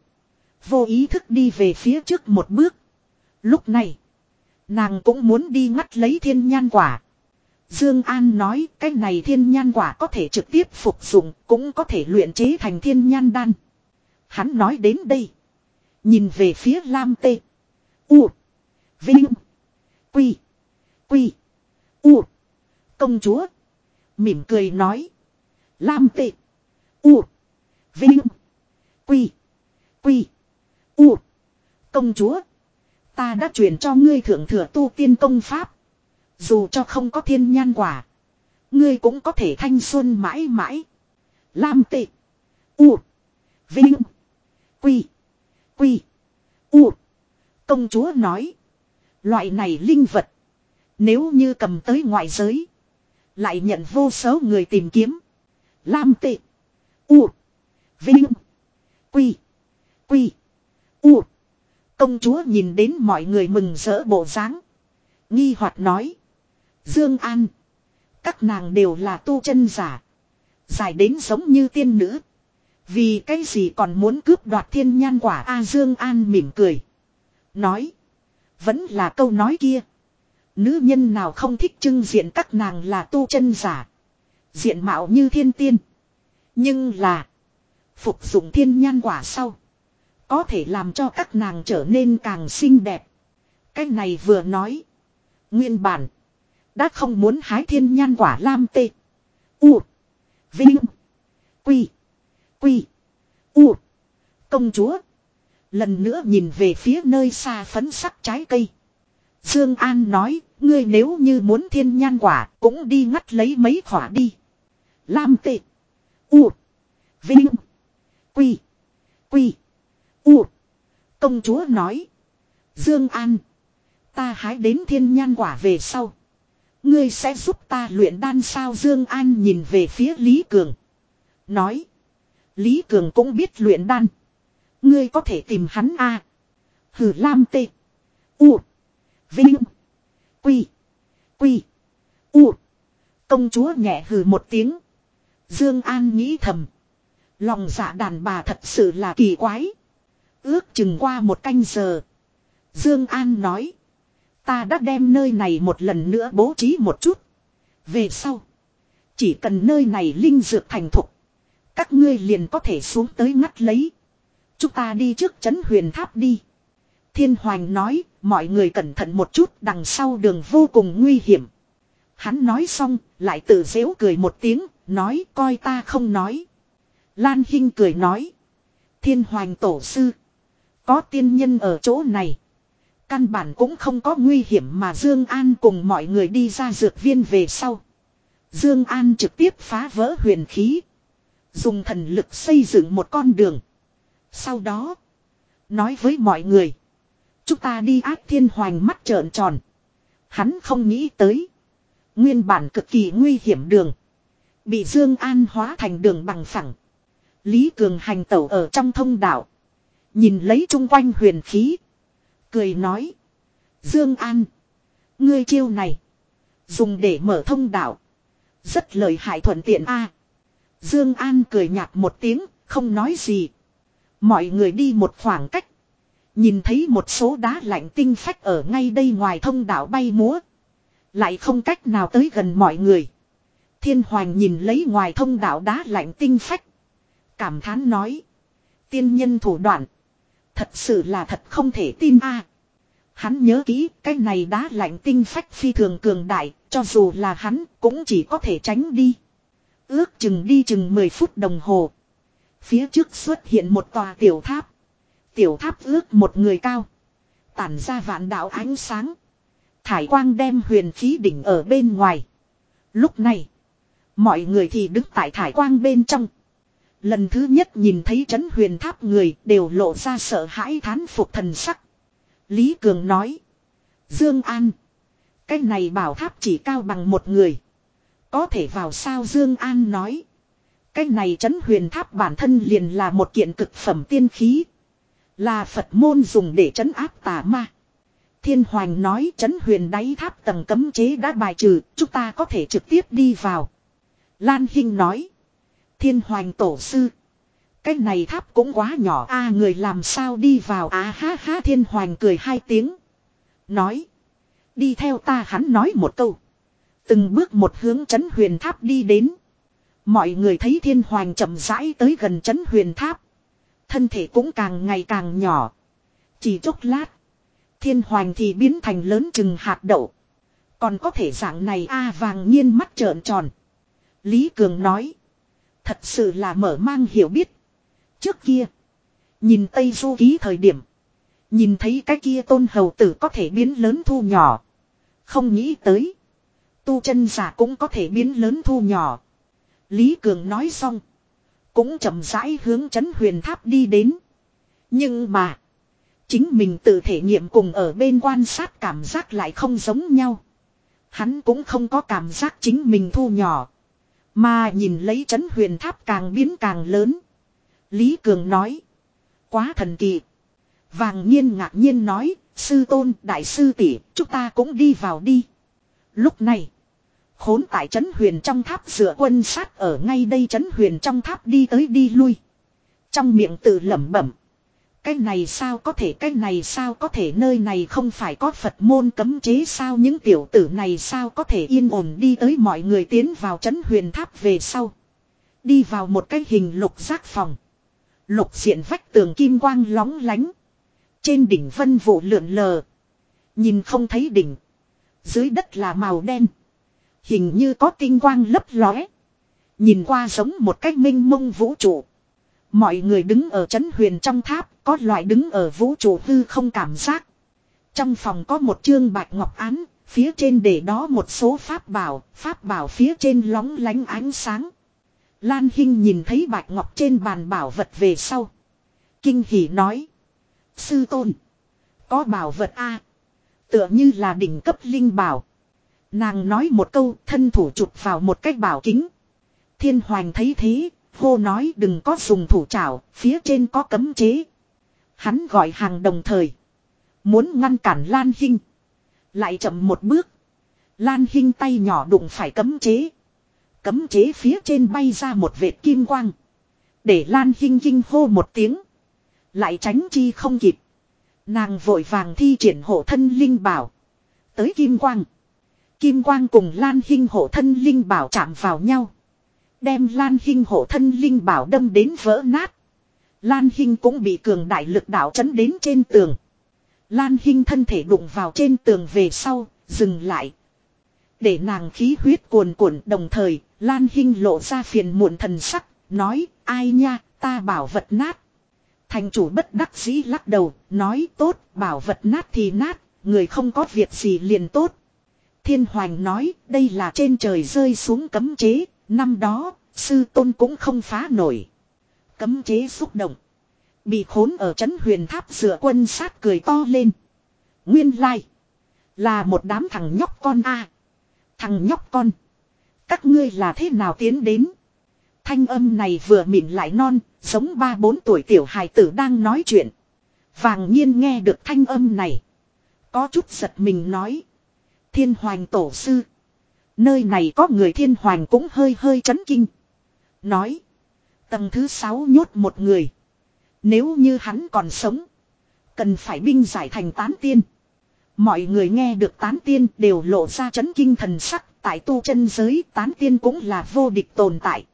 Vô ý thức đi về phía trước một bước. Lúc này. Nàng cũng muốn đi ngắt lấy thiên nhan quả. Dương An nói cái này thiên nhan quả có thể trực tiếp phục dụng, cũng có thể luyện chế thành thiên nhan đan. Hắn nói đến đây. Nhìn về phía Lam Tê. U. Vinh. Quy. Quy. U. Công chúa. Mỉm cười nói. Lam Tê. U. Vinh. Quy. Quy. U. Công chúa. Ta đã truyền cho ngươi thượng thừa tu tiên công pháp. Dù cho không có thiên nhan quả. Ngươi cũng có thể thanh xuân mãi mãi. Lam tệ. U. Vinh. Quy. Quy. U. Công chúa nói. Loại này linh vật. Nếu như cầm tới ngoại giới. Lại nhận vô số người tìm kiếm. Lam tệ. U. Vinh. Quy. Quy. U. Công chúa nhìn đến mọi người mừng rỡ bộ dáng, Nghi hoạt nói. Dương An. Các nàng đều là tu chân giả. Dài đến giống như tiên nữ. Vì cái gì còn muốn cướp đoạt thiên nhan quả A Dương An mỉm cười. Nói. Vẫn là câu nói kia. Nữ nhân nào không thích trưng diện các nàng là tu chân giả. Diện mạo như thiên tiên. Nhưng là. Phục dụng thiên nhan quả sau. Có thể làm cho các nàng trở nên càng xinh đẹp. Cái này vừa nói. Nguyên bản. Đã không muốn hái thiên nhan quả lam tê. U. Vinh. Quy. Quy. U. Công chúa. Lần nữa nhìn về phía nơi xa phấn sắc trái cây. Dương An nói, ngươi nếu như muốn thiên nhan quả, cũng đi ngắt lấy mấy quả đi. Lam tệ. U. Vinh. Quy. Quy. U. Công chúa nói. Dương An. Ta hái đến thiên nhan quả về sau. Ngươi sẽ giúp ta luyện đan sao Dương An nhìn về phía Lý Cường. Nói. Lý Cường cũng biết luyện đan. Ngươi có thể tìm hắn a Hử Lam Tê. U. Vinh. Quy. Quy. U. Công chúa nhẹ hừ một tiếng. Dương An nghĩ thầm. Lòng dạ đàn bà thật sự là kỳ quái. Ước chừng qua một canh giờ. Dương An nói. Ta đã đem nơi này một lần nữa bố trí một chút. Về sau. Chỉ cần nơi này linh dược thành thục. Các ngươi liền có thể xuống tới ngắt lấy. Chúng ta đi trước chấn huyền tháp đi. Thiên Hoành nói, mọi người cẩn thận một chút, đằng sau đường vô cùng nguy hiểm. Hắn nói xong, lại tự dễu cười một tiếng, nói coi ta không nói. Lan Hinh cười nói. Thiên Hoành tổ sư. Có tiên nhân ở chỗ này. Căn bản cũng không có nguy hiểm mà Dương An cùng mọi người đi ra dược viên về sau. Dương An trực tiếp phá vỡ huyền khí. Dùng thần lực xây dựng một con đường. Sau đó. Nói với mọi người. Chúng ta đi ác thiên hoành mắt trợn tròn. Hắn không nghĩ tới. Nguyên bản cực kỳ nguy hiểm đường. Bị Dương An hóa thành đường bằng phẳng. Lý Cường hành tẩu ở trong thông đạo. Nhìn lấy chung quanh huyền khí. Cười nói. Dương An. Ngươi chiêu này. Dùng để mở thông đạo. Rất lợi hại thuận tiện a. Dương An cười nhạt một tiếng, không nói gì. Mọi người đi một khoảng cách. Nhìn thấy một số đá lạnh tinh phách ở ngay đây ngoài thông đạo bay múa. Lại không cách nào tới gần mọi người. Thiên Hoàng nhìn lấy ngoài thông đạo đá lạnh tinh phách. Cảm thán nói. Tiên nhân thủ đoạn. Thật sự là thật không thể tin a. Hắn nhớ kỹ cái này đá lạnh tinh phách phi thường cường đại, cho dù là hắn cũng chỉ có thể tránh đi. Ước chừng đi chừng 10 phút đồng hồ. Phía trước xuất hiện một tòa tiểu tháp. Tiểu tháp ước một người cao. Tản ra vạn đạo ánh sáng. Thải quang đem huyền khí đỉnh ở bên ngoài. Lúc này. Mọi người thì đứng tại thải quang bên trong. Lần thứ nhất nhìn thấy chấn huyền tháp người đều lộ ra sợ hãi thán phục thần sắc. Lý Cường nói. Dương An. Cái này bảo tháp chỉ cao bằng một người. Có thể vào sao Dương An nói. Cái này chấn huyền tháp bản thân liền là một kiện cực phẩm tiên khí. Là Phật môn dùng để chấn áp tà ma. Thiên Hoành nói chấn huyền đáy tháp tầng cấm chế đã bài trừ, chúng ta có thể trực tiếp đi vào. Lan Hinh nói. Thiên Hoành tổ sư. Cái này tháp cũng quá nhỏ a người làm sao đi vào à ha ha, Thiên Hoành cười hai tiếng. Nói. Đi theo ta, hắn nói một câu. Từng bước một hướng chấn huyền tháp đi đến. Mọi người thấy thiên hoàng chậm rãi tới gần chấn huyền tháp. Thân thể cũng càng ngày càng nhỏ. Chỉ chốc lát. Thiên hoàng thì biến thành lớn chừng hạt đậu. Còn có thể dạng này, a, vàng nhiên mắt trợn tròn. Lý Cường nói. Thật sự là mở mang hiểu biết. Trước kia. Nhìn Tây Du ký thời điểm. Nhìn thấy cái kia tôn hầu tử có thể biến lớn thu nhỏ. Không nghĩ tới. Tu chân giả cũng có thể biến lớn thu nhỏ. Lý Cường nói xong. Cũng chậm rãi hướng chấn huyền tháp đi đến. Nhưng mà. Chính mình tự thể nghiệm cùng ở bên quan sát cảm giác lại không giống nhau. Hắn cũng không có cảm giác chính mình thu nhỏ. Mà nhìn lấy chấn huyền tháp càng biến càng lớn. Lý Cường nói. Quá thần kỳ. Vàng nhiên ngạc nhiên nói. Sư tôn, đại sư tỷ, chúng ta cũng đi vào đi. Lúc này. Khốn tại chấn huyền trong tháp dựa quân sát ở ngay đây chấn huyền trong tháp đi tới đi lui. Trong miệng tự lẩm bẩm. Cái này sao có thể cái này sao có thể nơi này không phải có Phật môn cấm chế sao những tiểu tử này sao có thể yên ổn đi tới mọi người tiến vào trấn huyền tháp về sau. Đi vào một cái hình lục giác phòng. Lục diện vách tường kim quang lóng lánh. Trên đỉnh vân vụ lượn lờ. Nhìn không thấy đỉnh. Dưới đất là màu đen. Hình như có tinh quang lấp lóe. Nhìn qua giống một cách minh mông vũ trụ. Mọi người đứng ở chấn huyền trong tháp, có loại đứng ở vũ trụ hư không cảm giác. Trong phòng có một chương bạch ngọc án, phía trên để đó một số pháp bảo, pháp bảo phía trên lóng lánh ánh sáng. Lan Hinh nhìn thấy bạch ngọc trên bàn bảo vật về sau. Kinh hỉ nói. Sư tôn. Có bảo vật A. Tựa như là đỉnh cấp linh bảo. Nàng nói một câu thân thủ chụp vào một cái bảo kính. Thiên hoàng thấy thế, hô nói đừng có dùng thủ trảo, phía trên có cấm chế. Hắn gọi hàng đồng thời. Muốn ngăn cản Lan Hinh. Lại chậm một bước. Lan Hinh tay nhỏ đụng phải cấm chế. Cấm chế phía trên bay ra một vệt kim quang. Để Lan Hinh kinh hô một tiếng. Lại tránh chi không kịp. Nàng vội vàng thi triển hộ thân linh bảo. Tới kim quang. Kim quang cùng Lan Hinh hộ thân linh bảo chạm vào nhau. Đem Lan Hinh hộ thân linh bảo đâm đến vỡ nát. Lan Hinh cũng bị cường đại lực đạo chấn đến trên tường. Lan Hinh thân thể đụng vào trên tường về sau, dừng lại. Để nàng khí huyết cuồn cuộn đồng thời, Lan Hinh lộ ra phiền muộn thần sắc, nói, ai nha, ta bảo vật nát. Thành chủ bất đắc dĩ lắc đầu, nói tốt, bảo vật nát thì nát, người không có việc gì liền tốt. Thiên Hoành nói, đây là trên trời rơi xuống cấm chế, năm đó, sư tôn cũng không phá nổi. Cấm chế xúc động. Bị khốn ở trấn huyền tháp dựa quân sát cười to lên. Nguyên lai. Là một đám thằng nhóc con a Thằng nhóc con. Các ngươi là thế nào tiến đến? Thanh âm này vừa mịn lại non, giống ba bốn tuổi tiểu hài tử đang nói chuyện. Vàng nhiên nghe được thanh âm này. Có chút giật mình nói. Thiên hoàng tổ sư. Nơi này có người thiên hoàng cũng hơi hơi chấn kinh. Nói. Tầng thứ sáu nhốt một người. Nếu như hắn còn sống. Cần phải binh giải thành tán tiên. Mọi người nghe được tán tiên đều lộ ra chấn kinh thần sắc. Tại tu chân giới, tán tiên cũng là vô địch tồn tại.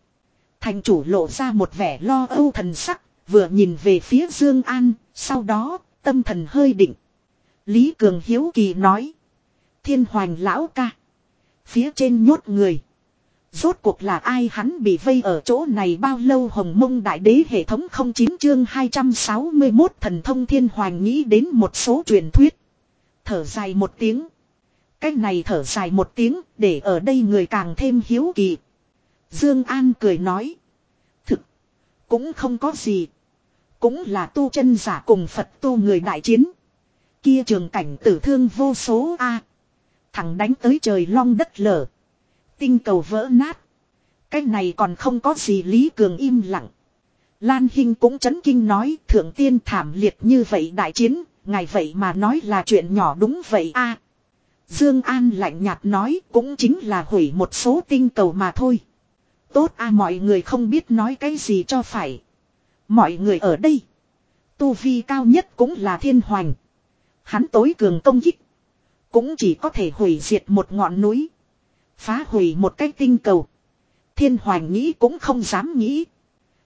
Thành chủ lộ ra một vẻ lo âu thần sắc. Vừa nhìn về phía Dương An. Sau đó, tâm thần hơi định. Lý Cường Hiếu Kỳ nói. Thiên Hoành lão ca. Phía trên nhốt người. Rốt cuộc là ai hắn bị vây ở chỗ này bao lâu hồng mông đại đế hệ thống không chín chương 261 thần thông thiên hoàng nghĩ đến một số truyền thuyết. Thở dài một tiếng. Cách này thở dài một tiếng, để ở đây người càng thêm hiếu kỳ. Dương An cười nói. Thực. Cũng không có gì. Cũng là tu chân giả cùng Phật tu người đại chiến. Kia trường cảnh tử thương vô số A. Thằng đánh tới trời long đất lở. Tinh cầu vỡ nát. Cái này còn không có gì Lý Cường im lặng. Lan Hinh cũng chấn kinh nói thượng tiên thảm liệt như vậy đại chiến, ngài vậy mà nói là chuyện nhỏ đúng vậy a Dương An lạnh nhạt nói cũng chính là hủy một số tinh cầu mà thôi. Tốt a mọi người không biết nói cái gì cho phải. Mọi người ở đây. Tu vi cao nhất cũng là thiên hoành. Hắn tối cường công kích. Cũng chỉ có thể hủy diệt một ngọn núi. Phá hủy một cái tinh cầu. Thiên Hoành nghĩ cũng không dám nghĩ.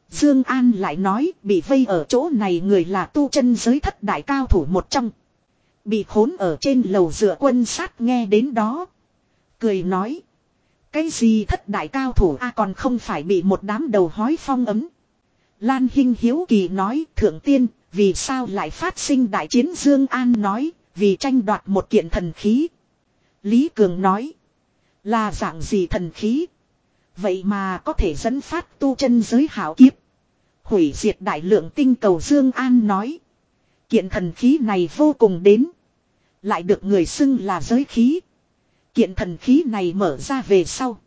Dương An lại nói, bị vây ở chỗ này người là tu chân giới thất đại cao thủ một trong. Bị khốn ở trên lầu dựa quân sát nghe đến đó. Cười nói. Cái gì thất đại cao thủ a, còn không phải bị một đám đầu hói phong ấm. Lan Hinh Hiếu Kỳ nói, thượng tiên, vì sao lại phát sinh đại chiến Dương An nói, vì tranh đoạt một kiện thần khí. Lý Cường nói. Là dạng gì thần khí. Vậy mà có thể dẫn phát tu chân giới hảo kiếp. Hủy diệt đại lượng tinh cầu Dương An nói. Kiện thần khí này vô cùng đến. Lại được người xưng là giới khí. Kiện thần khí này mở ra về sau.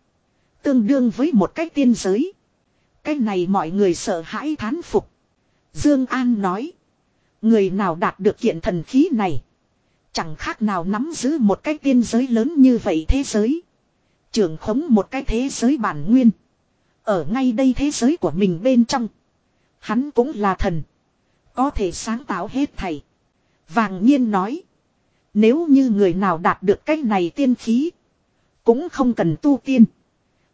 Tương đương với một cái tiên giới. Cái này mọi người sợ hãi thán phục. Dương An nói. Người nào đạt được kiện thần khí này. Chẳng khác nào nắm giữ một cái tiên giới lớn như vậy thế giới. Trường khống một cái thế giới bản nguyên. Ở ngay đây thế giới của mình bên trong. Hắn cũng là thần. Có thể sáng tạo hết thầy. Vàng nhiên nói. Nếu như người nào đạt được cái này tiên khí. Cũng không cần tu tiên.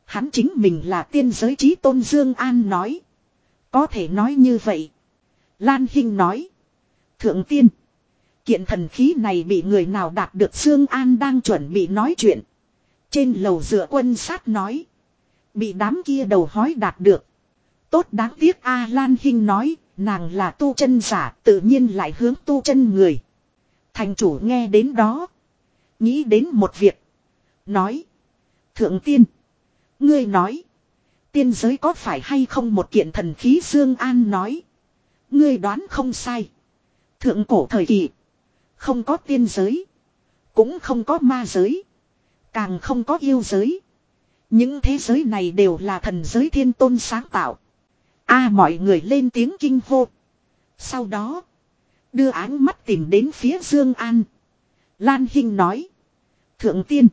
Hắn chính mình là tiên giới trí tôn Dương An nói. Có thể nói như vậy. Lan Hinh nói. Thượng tiên. Kiện thần khí này bị người nào đạt được Dương An đang chuẩn bị nói chuyện. Trên lầu dựa quân sát nói. Bị đám kia đầu hói đạt được. Tốt đáng tiếc A Lan Hinh nói, nàng là tu chân giả, tự nhiên lại hướng tu chân người. Thành chủ nghe đến đó. Nghĩ đến một việc. Nói. Thượng tiên. Ngươi nói. Tiên giới có phải hay không một kiện thần khí Dương An nói. Ngươi đoán không sai. Thượng cổ thời kỳ. Không có tiên giới. Cũng không có ma giới. Càng không có yêu giới. Những thế giới này đều là thần giới thiên tôn sáng tạo. a mọi người lên tiếng kinh hô. Sau đó. Đưa ánh mắt tìm đến phía Dương An. Lan Hinh nói. Thượng tiên.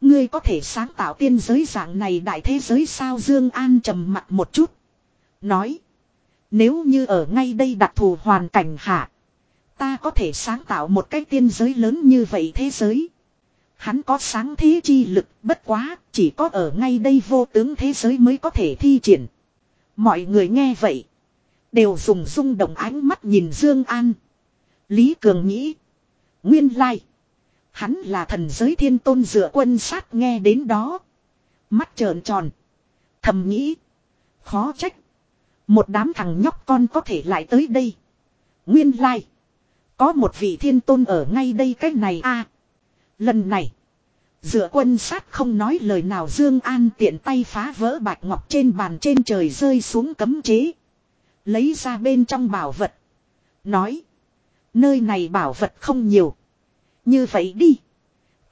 Ngươi có thể sáng tạo tiên giới dạng này đại thế giới sao Dương An trầm mặt một chút. Nói. Nếu như ở ngay đây đặc thù hoàn cảnh hạ. Ta có thể sáng tạo một cái tiên giới lớn như vậy thế giới. Hắn có sáng thế chi lực, bất quá, chỉ có ở ngay đây vô tướng thế giới mới có thể thi triển. Mọi người nghe vậy. Đều dùng rung động ánh mắt nhìn Dương An. Lý Cường nghĩ. Nguyên lai. Hắn là thần giới thiên tôn dựa quân sát nghe đến đó. Mắt trợn tròn. Thầm nghĩ. Khó trách. Một đám thằng nhóc con có thể lại tới đây. Nguyên lai. Có một vị thiên tôn ở ngay đây cách này a Lần này. Dựa quân sát không nói lời nào Dương An tiện tay phá vỡ bạch ngọc trên bàn trên trời rơi xuống cấm chế. Lấy ra bên trong bảo vật. Nói. Nơi này bảo vật không nhiều. Như vậy đi.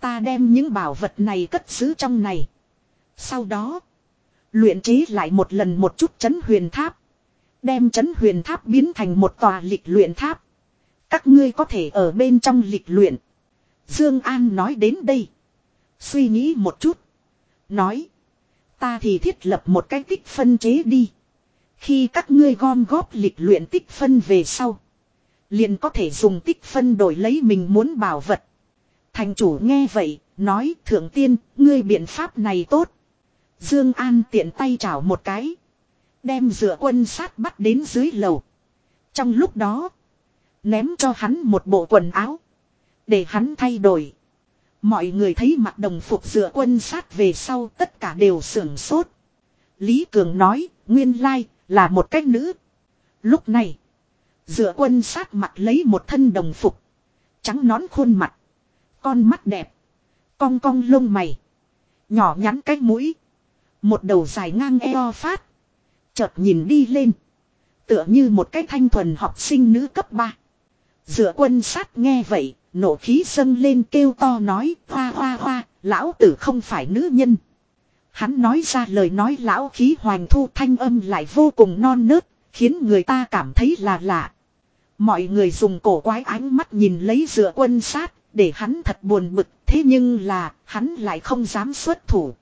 Ta đem những bảo vật này cất giữ trong này. Sau đó. Luyện chế lại một lần một chút chấn huyền tháp. Đem chấn huyền tháp biến thành một tòa lịch luyện tháp. Các ngươi có thể ở bên trong lịch luyện. Dương An nói đến đây. Suy nghĩ một chút. Nói. Ta thì thiết lập một cái tích phân chế đi. Khi các ngươi gom góp lịch luyện tích phân về sau. Liền có thể dùng tích phân đổi lấy mình muốn bảo vật. Thành chủ nghe vậy, nói thượng tiên, ngươi biện pháp này tốt. Dương An tiện tay chảo một cái. Đem dựa quân sát bắt đến dưới lầu. Trong lúc đó, ném cho hắn một bộ quần áo. Để hắn thay đổi. Mọi người thấy mặt đồng phục dựa quân sát về sau tất cả đều sưởng sốt. Lý Cường nói, nguyên lai, là một cách nữ. Lúc này, dựa quân sát mặt lấy một thân đồng phục. Trắng nón khuôn mặt. Con mắt đẹp. Cong cong lông mày. Nhỏ nhắn cái mũi. Một đầu dài ngang eo phát. Chợt nhìn đi lên. Tựa như một cái thanh thuần học sinh nữ cấp 3. Dựa quân sát nghe vậy, nổ khí dâng lên kêu to nói hoa hoa hoa, lão tử không phải nữ nhân. Hắn nói ra lời nói lão khí hoàng thu thanh âm lại vô cùng non nớt, khiến người ta cảm thấy là lạ. Mọi người dùng cổ quái ánh mắt nhìn lấy dựa quân sát, để hắn thật buồn bực, thế nhưng là, hắn lại không dám xuất thủ.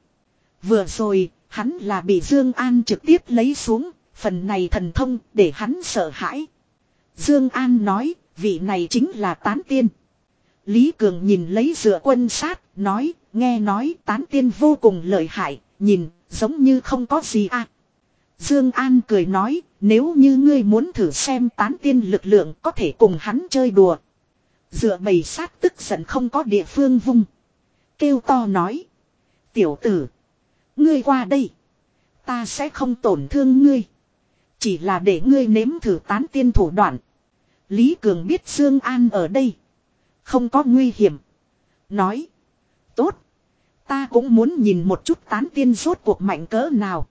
Vừa rồi, hắn là bị Dương An trực tiếp lấy xuống, phần này thần thông để hắn sợ hãi. Dương An nói, vị này chính là tán tiên. Lý Cường nhìn lấy dựa quân sát, nói, nghe nói tán tiên vô cùng lợi hại, nhìn, giống như không có gì à. Dương An cười nói, nếu như ngươi muốn thử xem tán tiên lực lượng có thể cùng hắn chơi đùa. Dựa bầy sát tức giận không có địa phương vung. Kêu to nói. Tiểu tử. Ngươi qua đây. Ta sẽ không tổn thương ngươi. Chỉ là để ngươi nếm thử tán tiên thủ đoạn. Lý Cường biết Dương An ở đây. Không có nguy hiểm. Nói. Tốt. Ta cũng muốn nhìn một chút tán tiên rốt cuộc mạnh cỡ nào.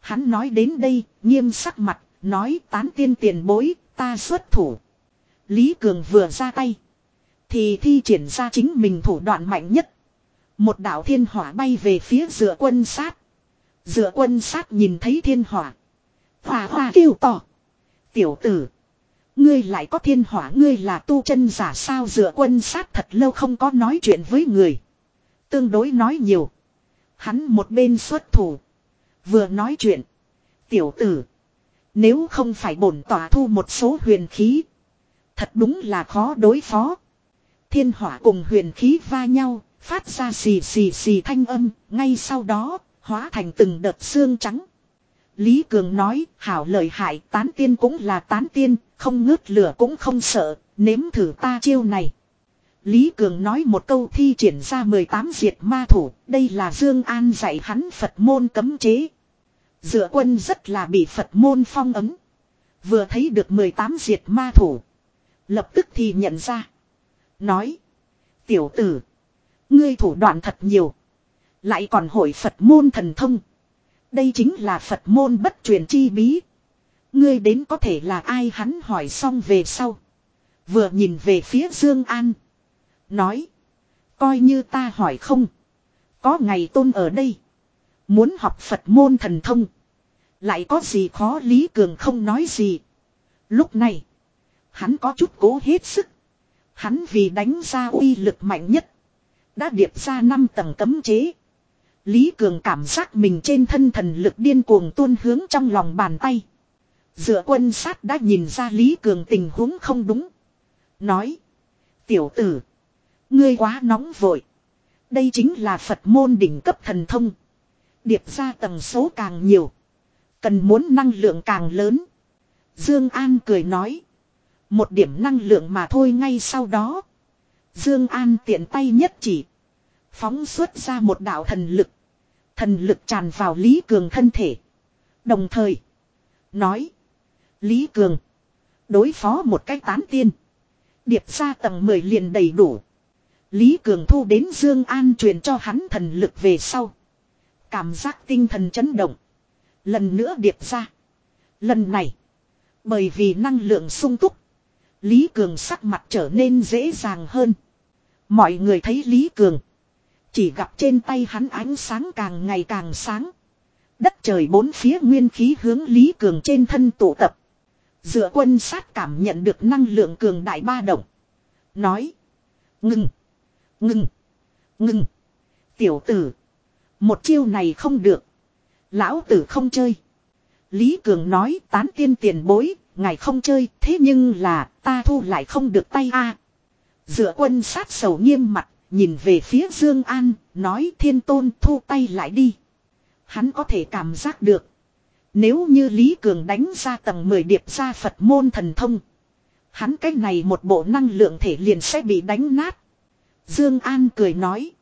Hắn nói đến đây, nghiêm sắc mặt, nói tán tiên tiền bối, ta xuất thủ. Lý Cường vừa ra tay. Thì thi triển ra chính mình thủ đoạn mạnh nhất. Một đạo thiên hỏa bay về phía dựa quân sát. Dựa quân sát nhìn thấy thiên hỏa. Hỏa hỏa kêu to. Tiểu tử. Ngươi lại có thiên hỏa, ngươi là tu chân giả sao dựa quân sát thật lâu không có nói chuyện với người. Tương đối nói nhiều. Hắn một bên xuất thủ. Vừa nói chuyện. Tiểu tử. Nếu không phải bổn tỏa thu một số huyền khí. Thật đúng là khó đối phó. Thiên hỏa cùng huyền khí va nhau. Phát ra xì xì xì thanh âm. Ngay sau đó. Hóa thành từng đợt xương trắng. Lý Cường nói, hảo lợi hại, tán tiên cũng là tán tiên, không ngớt lửa cũng không sợ, nếm thử ta chiêu này. Lý Cường nói một câu thi triển ra 18 diệt ma thủ, đây là Dương An dạy hắn Phật môn cấm chế. Dựa quân rất là bị Phật môn phong ấm. Vừa thấy được 18 diệt ma thủ. Lập tức thì nhận ra. Nói. Tiểu tử. Ngươi thủ đoạn thật nhiều. Lại còn hội Phật môn thần thông. Đây chính là Phật môn bất truyền chi bí. Ngươi đến có thể là ai hắn hỏi xong về sau. Vừa nhìn về phía Dương An. Nói. Coi như ta hỏi không. Có ngày tôn ở đây. Muốn học Phật môn thần thông. Lại có gì khó Lý Cường không nói gì. Lúc này. Hắn có chút cố hết sức. Hắn vì đánh ra uy lực mạnh nhất. Đã điệp ra 5 tầng cấm chế. Lý Cường cảm giác mình trên thân thần lực điên cuồng tuôn hướng trong lòng bàn tay. Dựa quân sát đã nhìn ra Lý Cường tình huống không đúng. Nói. Tiểu tử. Ngươi quá nóng vội. Đây chính là Phật môn đỉnh cấp thần thông. Điệp ra tầng số càng nhiều. Cần muốn năng lượng càng lớn. Dương An cười nói. Một điểm năng lượng mà thôi, ngay sau đó. Dương An tiện tay nhất chỉ. Phóng xuất ra một đạo thần lực. Thần lực tràn vào Lý Cường thân thể. Đồng thời. Nói. Lý Cường. Đối phó một cái tán tiên. Điệp ra tầng 10 liền đầy đủ. Lý Cường thu đến Dương An truyền cho hắn thần lực về sau. Cảm giác tinh thần chấn động. Lần nữa điệp ra. Lần này. Bởi vì năng lượng sung túc. Lý Cường sắc mặt trở nên dễ dàng hơn. Mọi người thấy Lý Cường. Chỉ gặp trên tay hắn ánh sáng càng ngày càng sáng. Đất trời bốn phía nguyên khí hướng Lý Cường trên thân tụ tập. Dựa quân sát cảm nhận được năng lượng cường đại ba động. Nói. Ngừng. Ngừng. Ngừng. Tiểu tử. Một chiêu này không được. Lão tử không chơi. Lý Cường nói tán tiên tiền bối, ngài không chơi, thế nhưng là ta thu lại không được tay a. Dựa quân sát sầu nghiêm mặt, nhìn về phía Dương An, nói thiên tôn thu tay lại đi. Hắn có thể cảm giác được. Nếu như Lý Cường đánh ra tầng 10 điệp ra Phật môn thần thông. Hắn cái này một bộ năng lượng thể liền sẽ bị đánh nát. Dương An cười nói.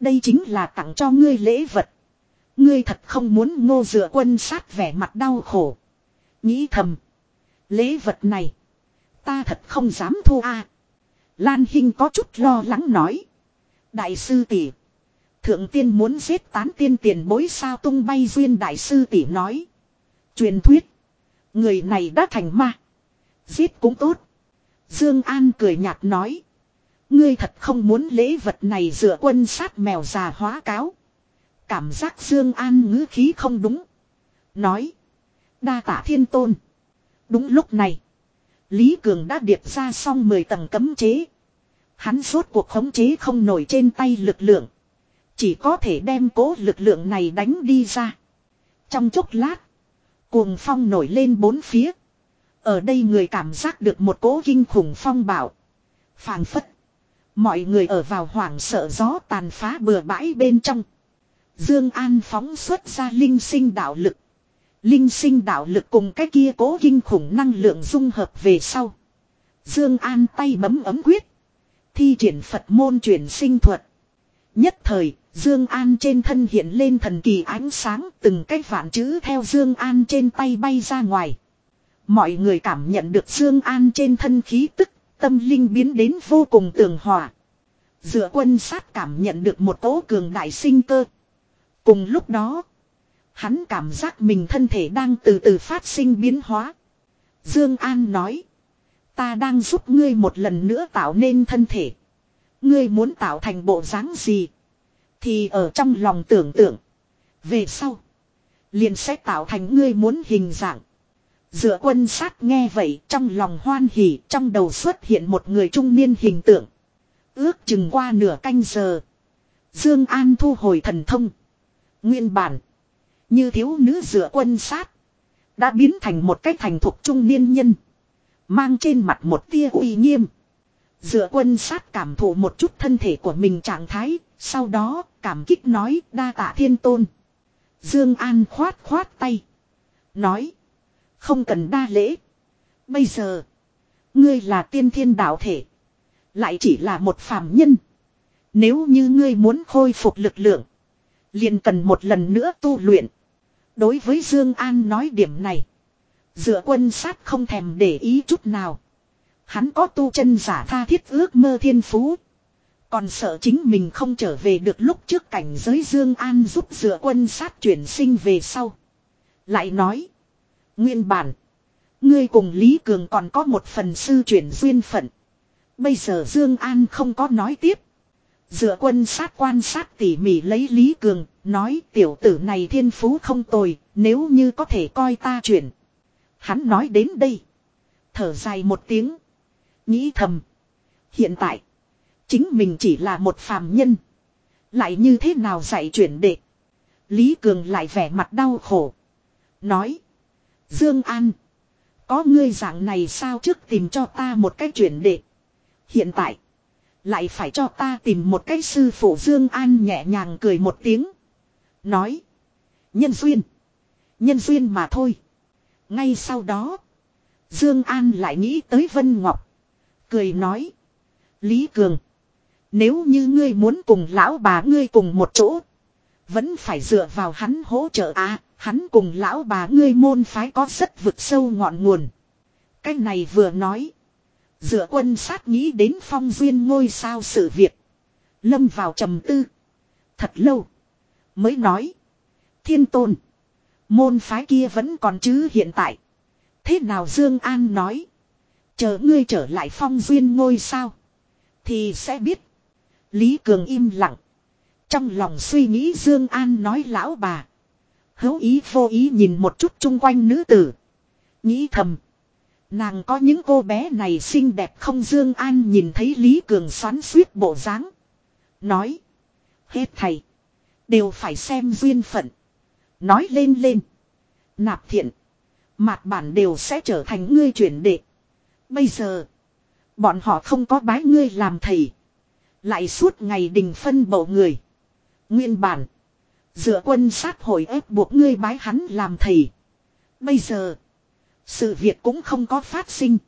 Đây chính là tặng cho ngươi lễ vật. Ngươi thật không muốn ngô dựa quân sát vẻ mặt đau khổ. Nghĩ thầm. Lễ vật này. Ta thật không dám thu a. Lan Hinh có chút lo lắng nói. Đại sư tỷ, Thượng tiên muốn giết tán tiên tiền bối sao tung bay duyên đại sư tỷ nói. Truyền thuyết. Người này đã thành ma. Giết cũng tốt. Dương An cười nhạt nói. Ngươi thật không muốn lễ vật này dựa quân sát mèo già hóa cáo. Cảm giác Dương An ngữ khí không đúng. Nói. Đa tạ thiên tôn. Đúng lúc này. Lý Cường đã điệp ra xong 10 tầng cấm chế. Hắn suốt cuộc khống chế không nổi trên tay lực lượng. Chỉ có thể đem cố lực lượng này đánh đi ra. Trong chốc lát. Cuồng phong nổi lên bốn phía. Ở đây người cảm giác được một cố kinh khủng phong bảo. phảng phất. Mọi người ở vào hoảng sợ gió tàn phá bừa bãi bên trong. Dương An phóng xuất ra linh sinh đạo lực. Linh sinh đạo lực cùng cái kia cố kinh khủng năng lượng dung hợp về sau. Dương An tay bấm ấm quyết. Thi triển Phật môn chuyển sinh thuật. Nhất thời, Dương An trên thân hiện lên thần kỳ ánh sáng từng cái vạn chữ theo Dương An trên tay bay ra ngoài. Mọi người cảm nhận được Dương An trên thân khí tức, tâm linh biến đến vô cùng tường hòa. Dựa quân sát cảm nhận được một cỗ cường đại sinh cơ. Cùng lúc đó, hắn cảm giác mình thân thể đang từ từ phát sinh biến hóa. Dương An nói. Ta đang giúp ngươi một lần nữa tạo nên thân thể. Ngươi muốn tạo thành bộ dáng gì? Thì ở trong lòng tưởng tượng. Về sau. Liền sẽ tạo thành ngươi muốn hình dạng. Dựa quân sát nghe vậy, trong lòng hoan hỉ, trong đầu xuất hiện một người trung niên hình tượng. Ước chừng qua nửa canh giờ. Dương An thu hồi thần thông. Nguyên bản. Như thiếu nữ dựa quân sát. Đã biến thành một cách thành thục trung niên nhân. Mang trên mặt một tia uy nghiêm. Dựa quân sát cảm thụ một chút thân thể của mình trạng thái. Sau đó cảm kích nói, đa tạ thiên tôn. Dương An khoát khoát tay. Nói. Không cần đa lễ. Bây giờ. Ngươi là tiên thiên đạo thể. Lại chỉ là một phàm nhân. Nếu như ngươi muốn khôi phục lực lượng. Liền cần một lần nữa tu luyện. Đối với Dương An nói điểm này. Dựa quân sát không thèm để ý chút nào. Hắn có tu chân giả tha thiết ước mơ thiên phú. Còn sợ chính mình không trở về được lúc trước cảnh giới Dương An giúp dựa quân sát chuyển sinh về sau. Lại nói. Nguyên bản. Ngươi cùng Lý Cường còn có một phần sư chuyển duyên phận. Bây giờ Dương An không có nói tiếp. Dựa quân sát quan sát tỉ mỉ lấy Lý Cường, nói tiểu tử này thiên phú không tồi, nếu như có thể coi ta chuyển. Hắn nói đến đây. Thở dài một tiếng. Nghĩ thầm. Hiện tại. Chính mình chỉ là một phàm nhân. Lại như thế nào dạy chuyển đệ. Lý Cường lại vẻ mặt đau khổ. Nói. Dương An. Có ngươi dạng này sao trước tìm cho ta một cái chuyển đệ. Hiện tại. Lại phải cho ta tìm một cái sư phụ Dương An nhẹ nhàng cười một tiếng. Nói. Nhân duyên. Nhân duyên mà thôi. Ngay sau đó. Dương An lại nghĩ tới Vân Ngọc. Cười nói. Lý Cường. Nếu như ngươi muốn cùng lão bà ngươi cùng một chỗ. Vẫn phải dựa vào hắn hỗ trợ à. Hắn cùng lão bà ngươi môn phái có rất vực sâu ngọn nguồn. Cái này vừa nói. Dựa quân sát nghĩ đến phong duyên ngôi sao sự việc. Lâm vào trầm tư. Thật lâu. Mới nói. Thiên tôn. Môn phái kia vẫn còn chứ hiện tại. Thế nào Dương An nói. Chờ ngươi trở lại phong duyên ngôi sao. Thì sẽ biết. Lý Cường im lặng. Trong lòng suy nghĩ Dương An nói lão bà. Hấu ý vô ý nhìn một chút chung quanh nữ tử. Nghĩ thầm. Nàng có những cô bé này xinh đẹp không Dương An nhìn thấy Lý Cường xoắn suýt bộ dáng. Nói. Hết thầy. Đều phải xem duyên phận. Nói lên lên. Nạp thiện. Mạt bản đều sẽ trở thành ngươi chuyển đệ. Bây giờ. Bọn họ không có bái ngươi làm thầy. Lại suốt ngày đình phân bầu người. Nguyên bản. Dựa quân sát hồi ép buộc ngươi bái hắn làm thầy. Bây giờ. Sự việc cũng không có phát sinh.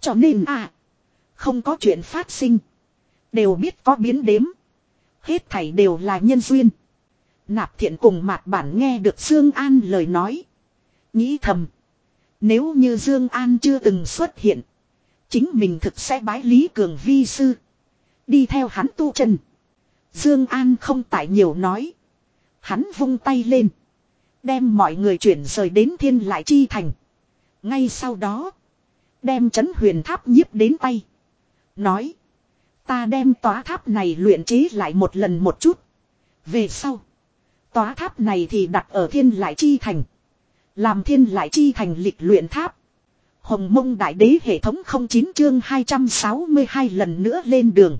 Cho nên à. Không có chuyện phát sinh. Đều biết có biến đếm. Hết thảy đều là nhân duyên. Nạp thiện cùng mạt bản nghe được Dương An lời nói. Nghĩ thầm. Nếu như Dương An chưa từng xuất hiện. Chính mình thực sẽ bái Lý Cường vi sư. Đi theo hắn tu chân. Dương An không tại nhiều nói. Hắn vung tay lên. Đem mọi người chuyển rời đến thiên lại chi thành. Ngay sau đó. Đem chấn huyền tháp nhiếp đến tay. Nói. Ta đem tòa tháp này luyện chế lại một lần một chút. Về sau. Tòa tháp này thì đặt ở thiên lại chi thành. Làm thiên lại chi thành lịch luyện tháp. Hồng mông đại đế hệ thống 09 chương 262 lần nữa lên đường.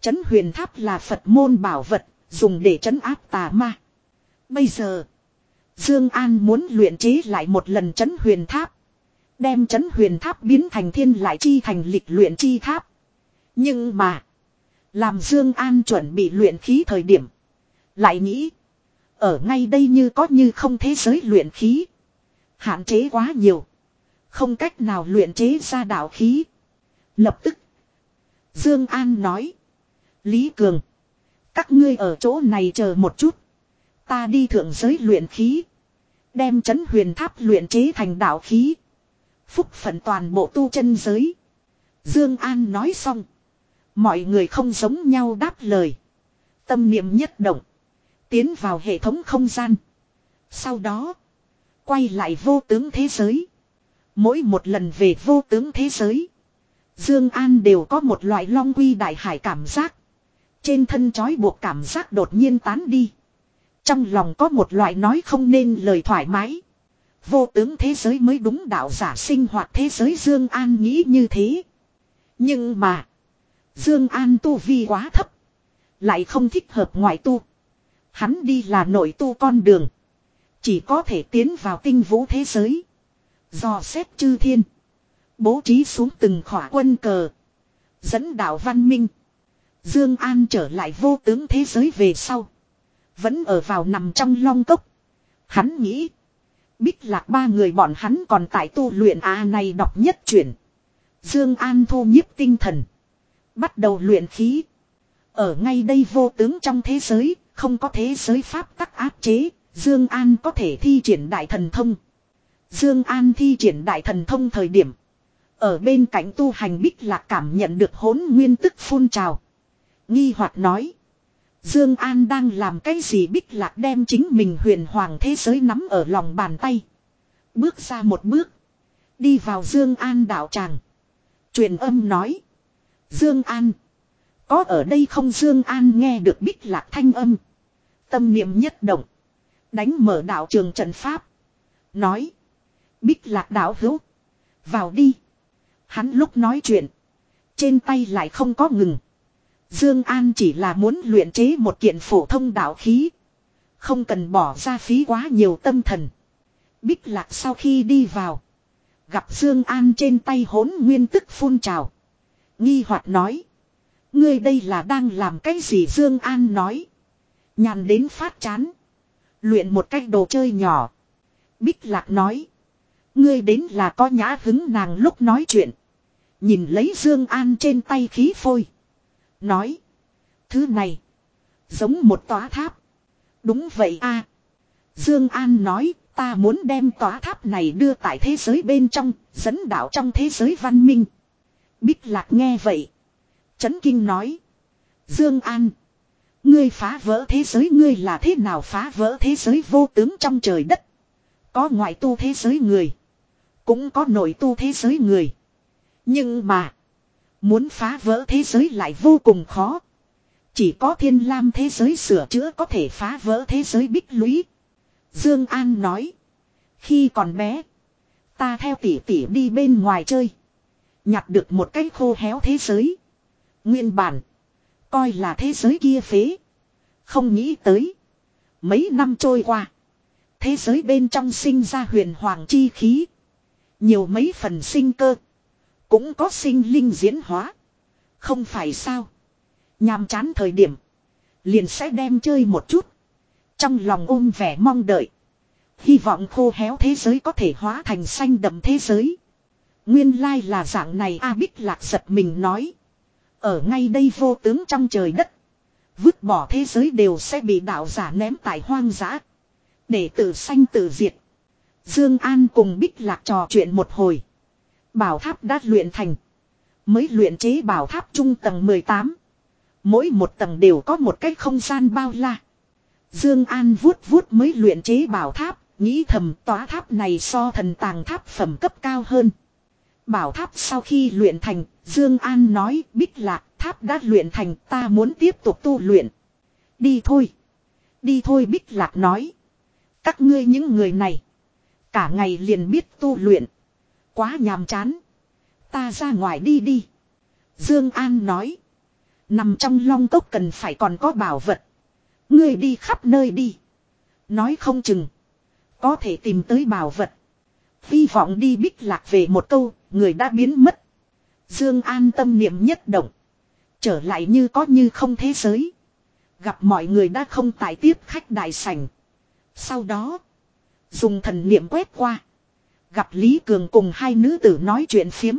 Chấn huyền tháp là Phật môn bảo vật, dùng để chấn áp tà ma. Bây giờ, Dương An muốn luyện chế lại một lần chấn huyền tháp. Đem chấn huyền tháp biến thành thiên lại chi thành lịch luyện chi tháp. Nhưng mà, làm Dương An chuẩn bị luyện khí thời điểm. Lại nghĩ, ở ngay đây như có như không thế giới luyện khí. Hạn chế quá nhiều. Không cách nào luyện chế ra đạo khí. Lập tức. Dương An nói. Lý Cường. Các ngươi ở chỗ này chờ một chút. Ta đi thượng giới luyện khí. Đem chấn huyền tháp luyện chế thành đạo khí. Phúc phận toàn bộ tu chân giới. Dương An nói xong. Mọi người không giống nhau đáp lời. Tâm niệm nhất động. Tiến vào hệ thống không gian. Sau đó. Quay lại vô tướng thế giới. Mỗi một lần về vô tướng thế giới. Dương An đều có một loại long quy đại hải cảm giác. Trên thân trói buộc cảm giác đột nhiên tán đi. Trong lòng có một loại nói không nên lời thoải mái. Vô tướng thế giới mới đúng đạo giả sinh hoạt thế giới Dương An nghĩ như thế. Nhưng mà. Dương An tu vi quá thấp. Lại không thích hợp ngoại tu. Hắn đi là nội tu con đường. Chỉ có thể tiến vào tinh vũ thế giới. Do xét chư thiên. Bố trí xuống từng khỏa quân cờ. Dẫn đạo văn minh. Dương An trở lại vô tướng thế giới về sau. Vẫn ở vào nằm trong long cốc. Hắn nghĩ. Bích lạc ba người bọn hắn còn tại tu luyện à này đọc nhất chuyển. Dương An thu nhiếp tinh thần. Bắt đầu luyện khí. Ở ngay đây vô tướng trong thế giới, không có thế giới pháp tắc áp chế, Dương An có thể thi triển đại thần thông. Dương An thi triển đại thần thông thời điểm. Ở bên cạnh tu hành bích lạc cảm nhận được hỗn nguyên tức phun trào. Nghi hoặc nói. Dương An đang làm cái gì bích lạc đem chính mình huyền hoàng thế giới nắm ở lòng bàn tay. Bước ra một bước. Đi vào Dương An đạo tràng. Truyền âm nói. Dương An. Có ở đây không Dương An nghe được bích lạc thanh âm. Tâm niệm nhất động. Đánh mở đạo trường trận pháp. Nói. Bích lạc đạo hữu. Vào đi. Hắn lúc nói chuyện. Trên tay lại không có ngừng. Dương An chỉ là muốn luyện chế một kiện phổ thông đạo khí. Không cần bỏ ra phí quá nhiều tâm thần. Bích lạc sau khi đi vào. Gặp Dương An trên tay hỗn nguyên tức phun trào. Nghi hoặc nói. Ngươi đây là đang làm cái gì Dương An nói. Nhàn đến phát chán. Luyện một cách đồ chơi nhỏ. Bích lạc nói. Ngươi đến là có nhã hứng nàng lúc nói chuyện. Nhìn lấy Dương An trên tay khí phôi. Nói. Thứ này. Giống một tòa tháp. Đúng vậy a. Dương An nói. Ta muốn đem tòa tháp này đưa tại thế giới bên trong. Dẫn đạo trong thế giới văn minh. Bích lạc nghe vậy. Chấn kinh nói. Dương An. Ngươi phá vỡ thế giới, ngươi là thế nào phá vỡ thế giới vô tướng trong trời đất. Có ngoại tu thế giới người. Cũng có nội tu thế giới người. Nhưng mà. Muốn phá vỡ thế giới lại vô cùng khó. Chỉ có thiên lam thế giới sửa chữa có thể phá vỡ thế giới bích lũy. Dương An nói. Khi còn bé. Ta theo tỷ tỷ đi bên ngoài chơi. Nhặt được một cái khô héo thế giới. Nguyên bản. Coi là thế giới kia phế. Không nghĩ tới. Mấy năm trôi qua. Thế giới bên trong sinh ra huyền hoàng chi khí. Nhiều mấy phần sinh cơ. Cũng có sinh linh diễn hóa. Không phải sao. Nhàm chán thời điểm. Liền sẽ đem chơi một chút. Trong lòng ôm vẻ mong đợi. Hy vọng khô héo thế giới có thể hóa thành xanh đậm thế giới. Nguyên lai là dạng này A Bích Lạc giật mình nói. Ở ngay đây vô tướng trong trời đất. Vứt bỏ thế giới đều sẽ bị đạo giả ném tại hoang dã. Để tự sanh tự diệt. Dương An cùng Bích Lạc trò chuyện một hồi. Bảo tháp đã luyện thành. Mới luyện chế bảo tháp trung tầng 18. Mỗi một tầng đều có một cái không gian bao la. Dương An vuốt vuốt mới luyện chế bảo tháp, nghĩ thầm tòa tháp này so thần tàng tháp phẩm cấp cao hơn. Bảo tháp sau khi luyện thành, Dương An nói bích lạc tháp đã luyện thành ta muốn tiếp tục tu luyện. Đi thôi. Đi thôi bích lạc nói. Các ngươi những người này. Cả ngày liền biết tu luyện. Quá nhàm chán. Ta ra ngoài đi đi. Dương An nói. Nằm trong long cốc cần phải còn có bảo vật. Ngươi đi khắp nơi đi. Nói không chừng. Có thể tìm tới bảo vật. Hy vọng đi bích lạc về một câu, người đã biến mất. Dương An tâm niệm nhất động. Trở lại như có như không thế giới. Gặp mọi người đã không tại tiếp khách đại sảnh. Sau đó. Dùng thần niệm quét qua. Gặp Lý Cường cùng hai nữ tử nói chuyện phiếm.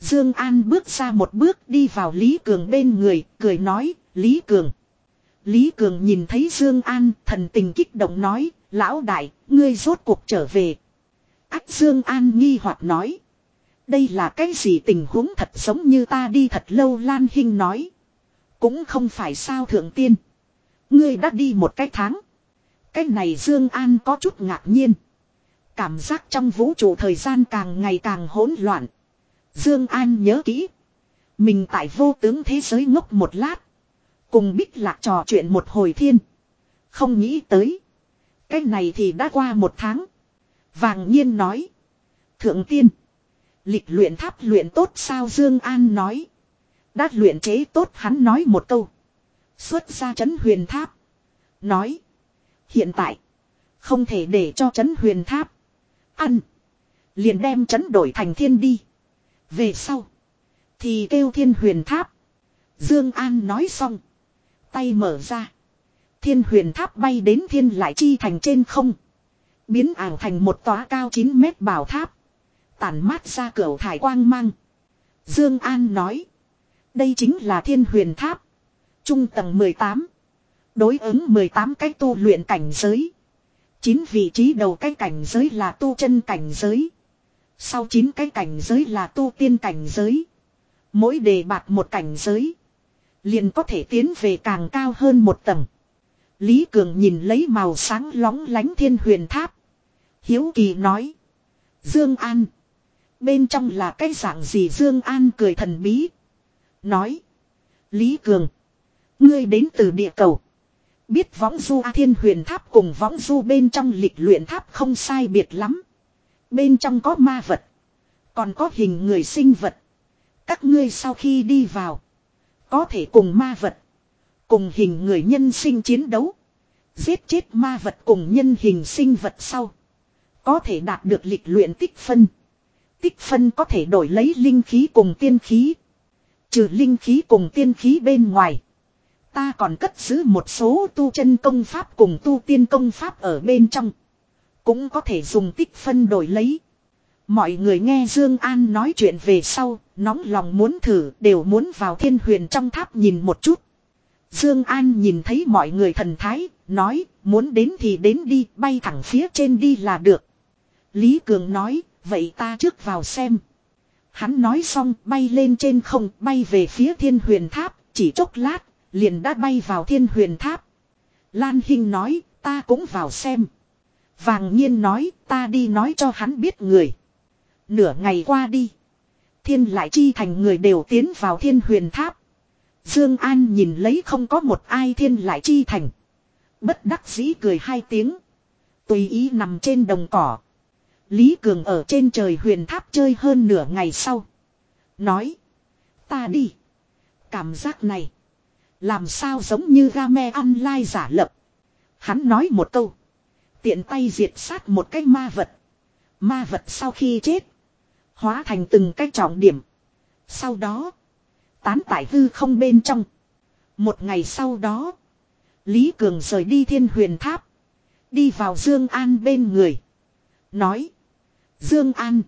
Dương An bước ra một bước đi vào Lý Cường bên người, cười nói, Lý Cường. Lý Cường nhìn thấy Dương An, thần tình kích động nói, lão đại, ngươi rốt cuộc trở về. Ách Dương An nghi hoặc nói. Đây là cái gì tình huống thật giống như ta đi thật lâu Lan Hinh nói. Cũng không phải sao thượng tiên. Ngươi đã đi một cái tháng. Cái này Dương An có chút ngạc nhiên. Cảm giác trong vũ trụ thời gian càng ngày càng hỗn loạn. Dương An nhớ kỹ. Mình tại vô tướng thế giới ngốc một lát. Cùng Bích Lạc trò chuyện một hồi thiên. Không nghĩ tới. Cái này thì đã qua một tháng. Vàng nhiên nói. Thượng tiên. Lịch luyện tháp luyện tốt sao Dương An nói. Đã luyện chế tốt hắn nói một câu. Xuất ra chấn huyền tháp. Nói. Hiện tại. Không thể để cho chấn huyền tháp. Ăn. Liền đem chấn đổi thành thiên đi. Về sau. Thì kêu thiên huyền tháp. Dương An nói xong. Tay mở ra. Thiên huyền tháp bay đến thiên lại chi thành trên không. Biến ảo thành một tòa cao 9 mét bảo tháp. Tản mát ra cửa thải quang mang. Dương An nói. Đây chính là thiên huyền tháp. Trung tầng 18. Đối ứng 18 cách tu luyện cảnh giới. 9 vị trí đầu cái cảnh giới là tu chân cảnh giới. Sau 9 cái cảnh giới là tu tiên cảnh giới. Mỗi đề bạc một cảnh giới. Liền có thể tiến về càng cao hơn một tầng. Lý Cường nhìn lấy màu sáng lóng lánh thiên huyền tháp. Hiếu kỳ nói. Dương An. Bên trong là cái dạng gì Dương An cười thần bí. Nói. Lý Cường. Ngươi đến từ địa cầu. Biết võng du A Thiên huyền tháp cùng võng du bên trong lịch luyện tháp không sai biệt lắm. Bên trong có ma vật. Còn có hình người sinh vật. Các ngươi sau khi đi vào. Có thể cùng ma vật. Cùng hình người nhân sinh chiến đấu. Giết chết ma vật cùng nhân hình sinh vật sau. Có thể đạt được lịch luyện tích phân. Tích phân có thể đổi lấy linh khí cùng tiên khí. Trừ linh khí cùng tiên khí bên ngoài. Ta còn cất giữ một số tu chân công pháp cùng tu tiên công pháp ở bên trong. Cũng có thể dùng tích phân đổi lấy. Mọi người nghe Dương An nói chuyện về sau, nóng lòng muốn thử, đều muốn vào thiên huyền trong tháp nhìn một chút. Dương An nhìn thấy mọi người thần thái, nói, muốn đến thì đến đi, bay thẳng phía trên đi là được. Lý Cường nói, vậy ta trước vào xem. Hắn nói xong, bay lên trên không, bay về phía thiên huyền tháp, chỉ chốc lát, liền đã bay vào thiên huyền tháp. Lan Hinh nói, ta cũng vào xem. Vàng nhiên nói, ta đi nói cho hắn biết người. Nửa ngày qua đi. Thiên lại chi thành người đều tiến vào thiên huyền tháp. Dương An nhìn lấy không có một ai thiên lại chi thành. Bất đắc dĩ cười hai tiếng. Tùy ý nằm trên đồng cỏ. Lý Cường ở trên trời huyền tháp chơi hơn nửa ngày sau. Nói. Ta đi. Cảm giác này. Làm sao giống như game online giả lập. Hắn nói một câu. Tiện tay diệt sát một cái ma vật. Ma vật sau khi chết. Hóa thành từng cái trọng điểm. Sau đó. Tán tải hư không bên trong. Một ngày sau đó. Lý Cường rời đi thiên huyền tháp. Đi vào Dương An bên người. Nói. Dương An.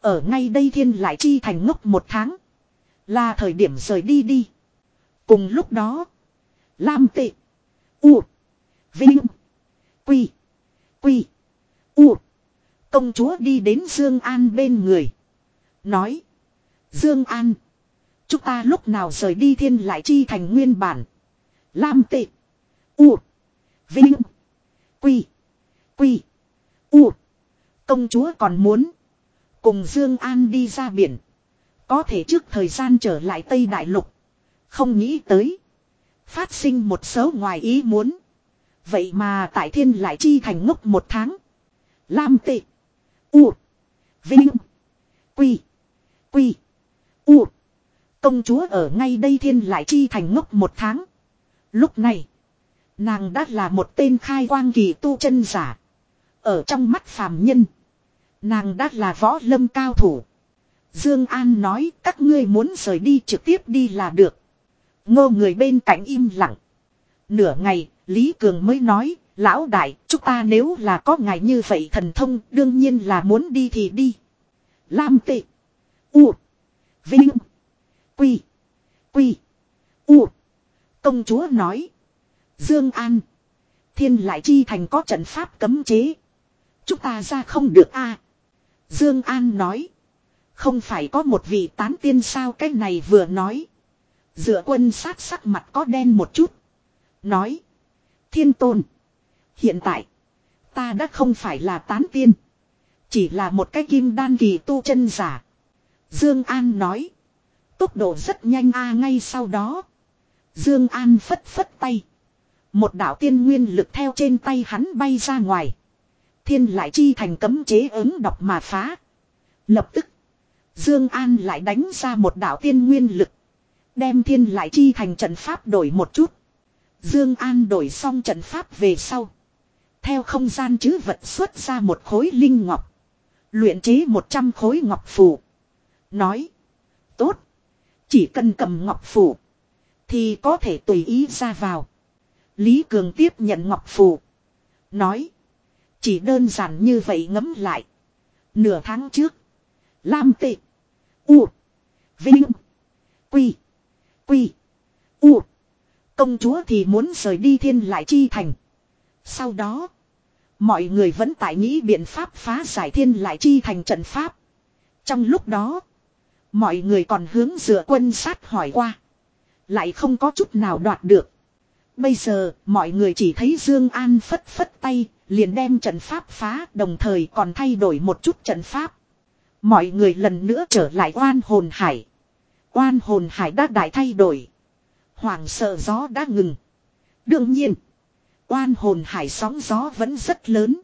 Ở ngay đây thiên lại chi thành ngốc một tháng. Là thời điểm rời đi đi. Cùng lúc đó. Lam tệ. U. Vinh. Quy. Quy. U. Công chúa đi đến Dương An bên người. Nói. Dương An. Chúng ta lúc nào rời đi thiên lại chi thành nguyên bản. Lam tệ. U. Vinh. Quy. Quy. U. Công chúa còn muốn. Cùng Dương An đi ra biển. Có thể trước thời gian trở lại Tây Đại Lục. Không nghĩ tới. Phát sinh một số ngoài ý muốn. Vậy mà tại thiên lại chi thành ngốc một tháng. Lam tệ. U. Vinh. Quy. Quy. U. Công chúa ở ngay đây thiên lại chi thành ngốc một tháng. Lúc này. Nàng đã là một tên khai quang kỳ tu chân giả. Ở trong mắt phàm nhân. Nàng đã là võ lâm cao thủ. Dương An nói các ngươi muốn rời đi trực tiếp đi là được. Ngô người bên cạnh im lặng. Nửa ngày, Lý Cường mới nói, lão đại, chúng ta nếu là có ngài như vậy thần thông, đương nhiên là muốn đi thì đi. Lam tệ. U. Vinh. Quy. Quy. U. Công chúa nói. Dương An. Thiên lại chi thành có trận pháp cấm chế. Chúng ta ra không được a. Dương An nói. Không phải có một vị tán tiên sao cái này vừa nói. Dựa quân sát sắc mặt có đen một chút. Nói. Thiên tôn. Hiện tại. Ta đã không phải là tán tiên. Chỉ là một cái kim đan kỳ tu chân giả. Dương An nói. Tốc độ rất nhanh a ngay sau đó. Dương An phất phất tay. Một đạo tiên nguyên lực theo trên tay hắn bay ra ngoài. Thiên lại chi thành cấm chế ứng độc mà phá. Lập tức. Dương An lại đánh ra một đạo tiên nguyên lực. Đem thiên lại chi thành trận pháp đổi một chút. Dương An đổi xong trận pháp về sau. Theo không gian chứ vật xuất ra một khối linh ngọc. Luyện chế 100 khối ngọc phù. Nói. Tốt. Chỉ cần cầm ngọc phù. Thì có thể tùy ý ra vào. Lý Cường tiếp nhận ngọc phù. Nói. Chỉ đơn giản như vậy ngấm lại. Nửa tháng trước. Lam tệ. U. Vinh. Quy. Quy. U. Công chúa thì muốn rời đi thiên lại chi thành. Sau đó. Mọi người vẫn tại nghĩ biện pháp phá giải thiên lại chi thành trận pháp. Trong lúc đó. Mọi người còn hướng dựa quân sát hỏi qua. Lại không có chút nào đoạt được. Bây giờ, mọi người chỉ thấy Dương An phất phất tay, liền đem trận pháp phá, đồng thời còn thay đổi một chút trận pháp. Mọi người lần nữa trở lại oan hồn hải. Oan hồn hải đã đại thay đổi. Hoàng sợ gió đã ngừng. Đương nhiên, oan hồn hải sóng gió vẫn rất lớn.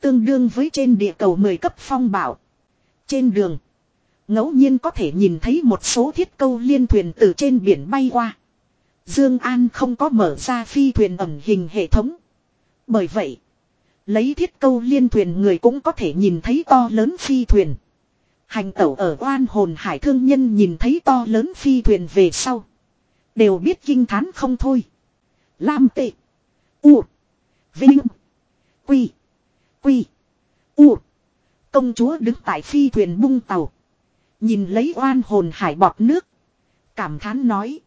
Tương đương với trên địa cầu 10 cấp phong bảo. Trên đường, ngẫu nhiên có thể nhìn thấy một số thiết câu liên thuyền từ trên biển bay qua. Dương An không có mở ra phi thuyền ẩn hình hệ thống. Bởi vậy, lấy thiết câu liên thuyền người cũng có thể nhìn thấy to lớn phi thuyền. Hành tẩu ở oan hồn hải thương nhân nhìn thấy to lớn phi thuyền về sau. Đều biết kinh thán không thôi. Lam tệ. U. Vinh. Quy. Quy. U. Công chúa đứng tại phi thuyền bung tàu. Nhìn lấy oan hồn hải bọt nước. Cảm thán nói.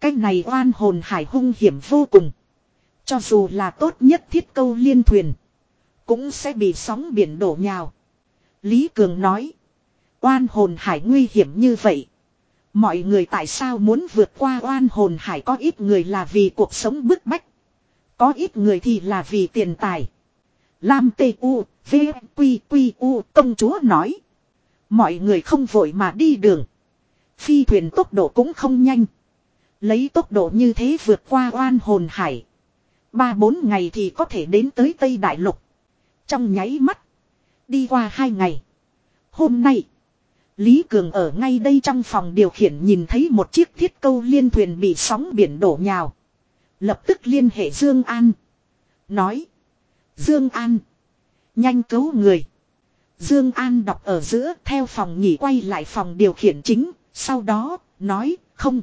Cái này oan hồn hải hung hiểm vô cùng. Cho dù là tốt nhất thiết câu liên thuyền. Cũng sẽ bị sóng biển đổ nhào. Lý Cường nói. Oan hồn hải nguy hiểm như vậy. Mọi người tại sao muốn vượt qua oan hồn hải có ít người là vì cuộc sống bức bách. Có ít người thì là vì tiền tài. Lam Tê U, V, Quy, Quy, U, công chúa nói. Mọi người không vội mà đi đường. Phi thuyền tốc độ cũng không nhanh. Lấy tốc độ như thế vượt qua oan hồn hải. Ba bốn ngày thì có thể đến tới Tây Đại Lục. Trong nháy mắt. Đi qua hai ngày. Hôm nay. Lý Cường ở ngay đây trong phòng điều khiển nhìn thấy một chiếc thiết câu liên thuyền bị sóng biển đổ nhào. Lập tức liên hệ Dương An. Nói. Dương An. Nhanh cứu người. Dương An đọc ở giữa theo phòng nghỉ quay lại phòng điều khiển chính. Sau đó, nói, không.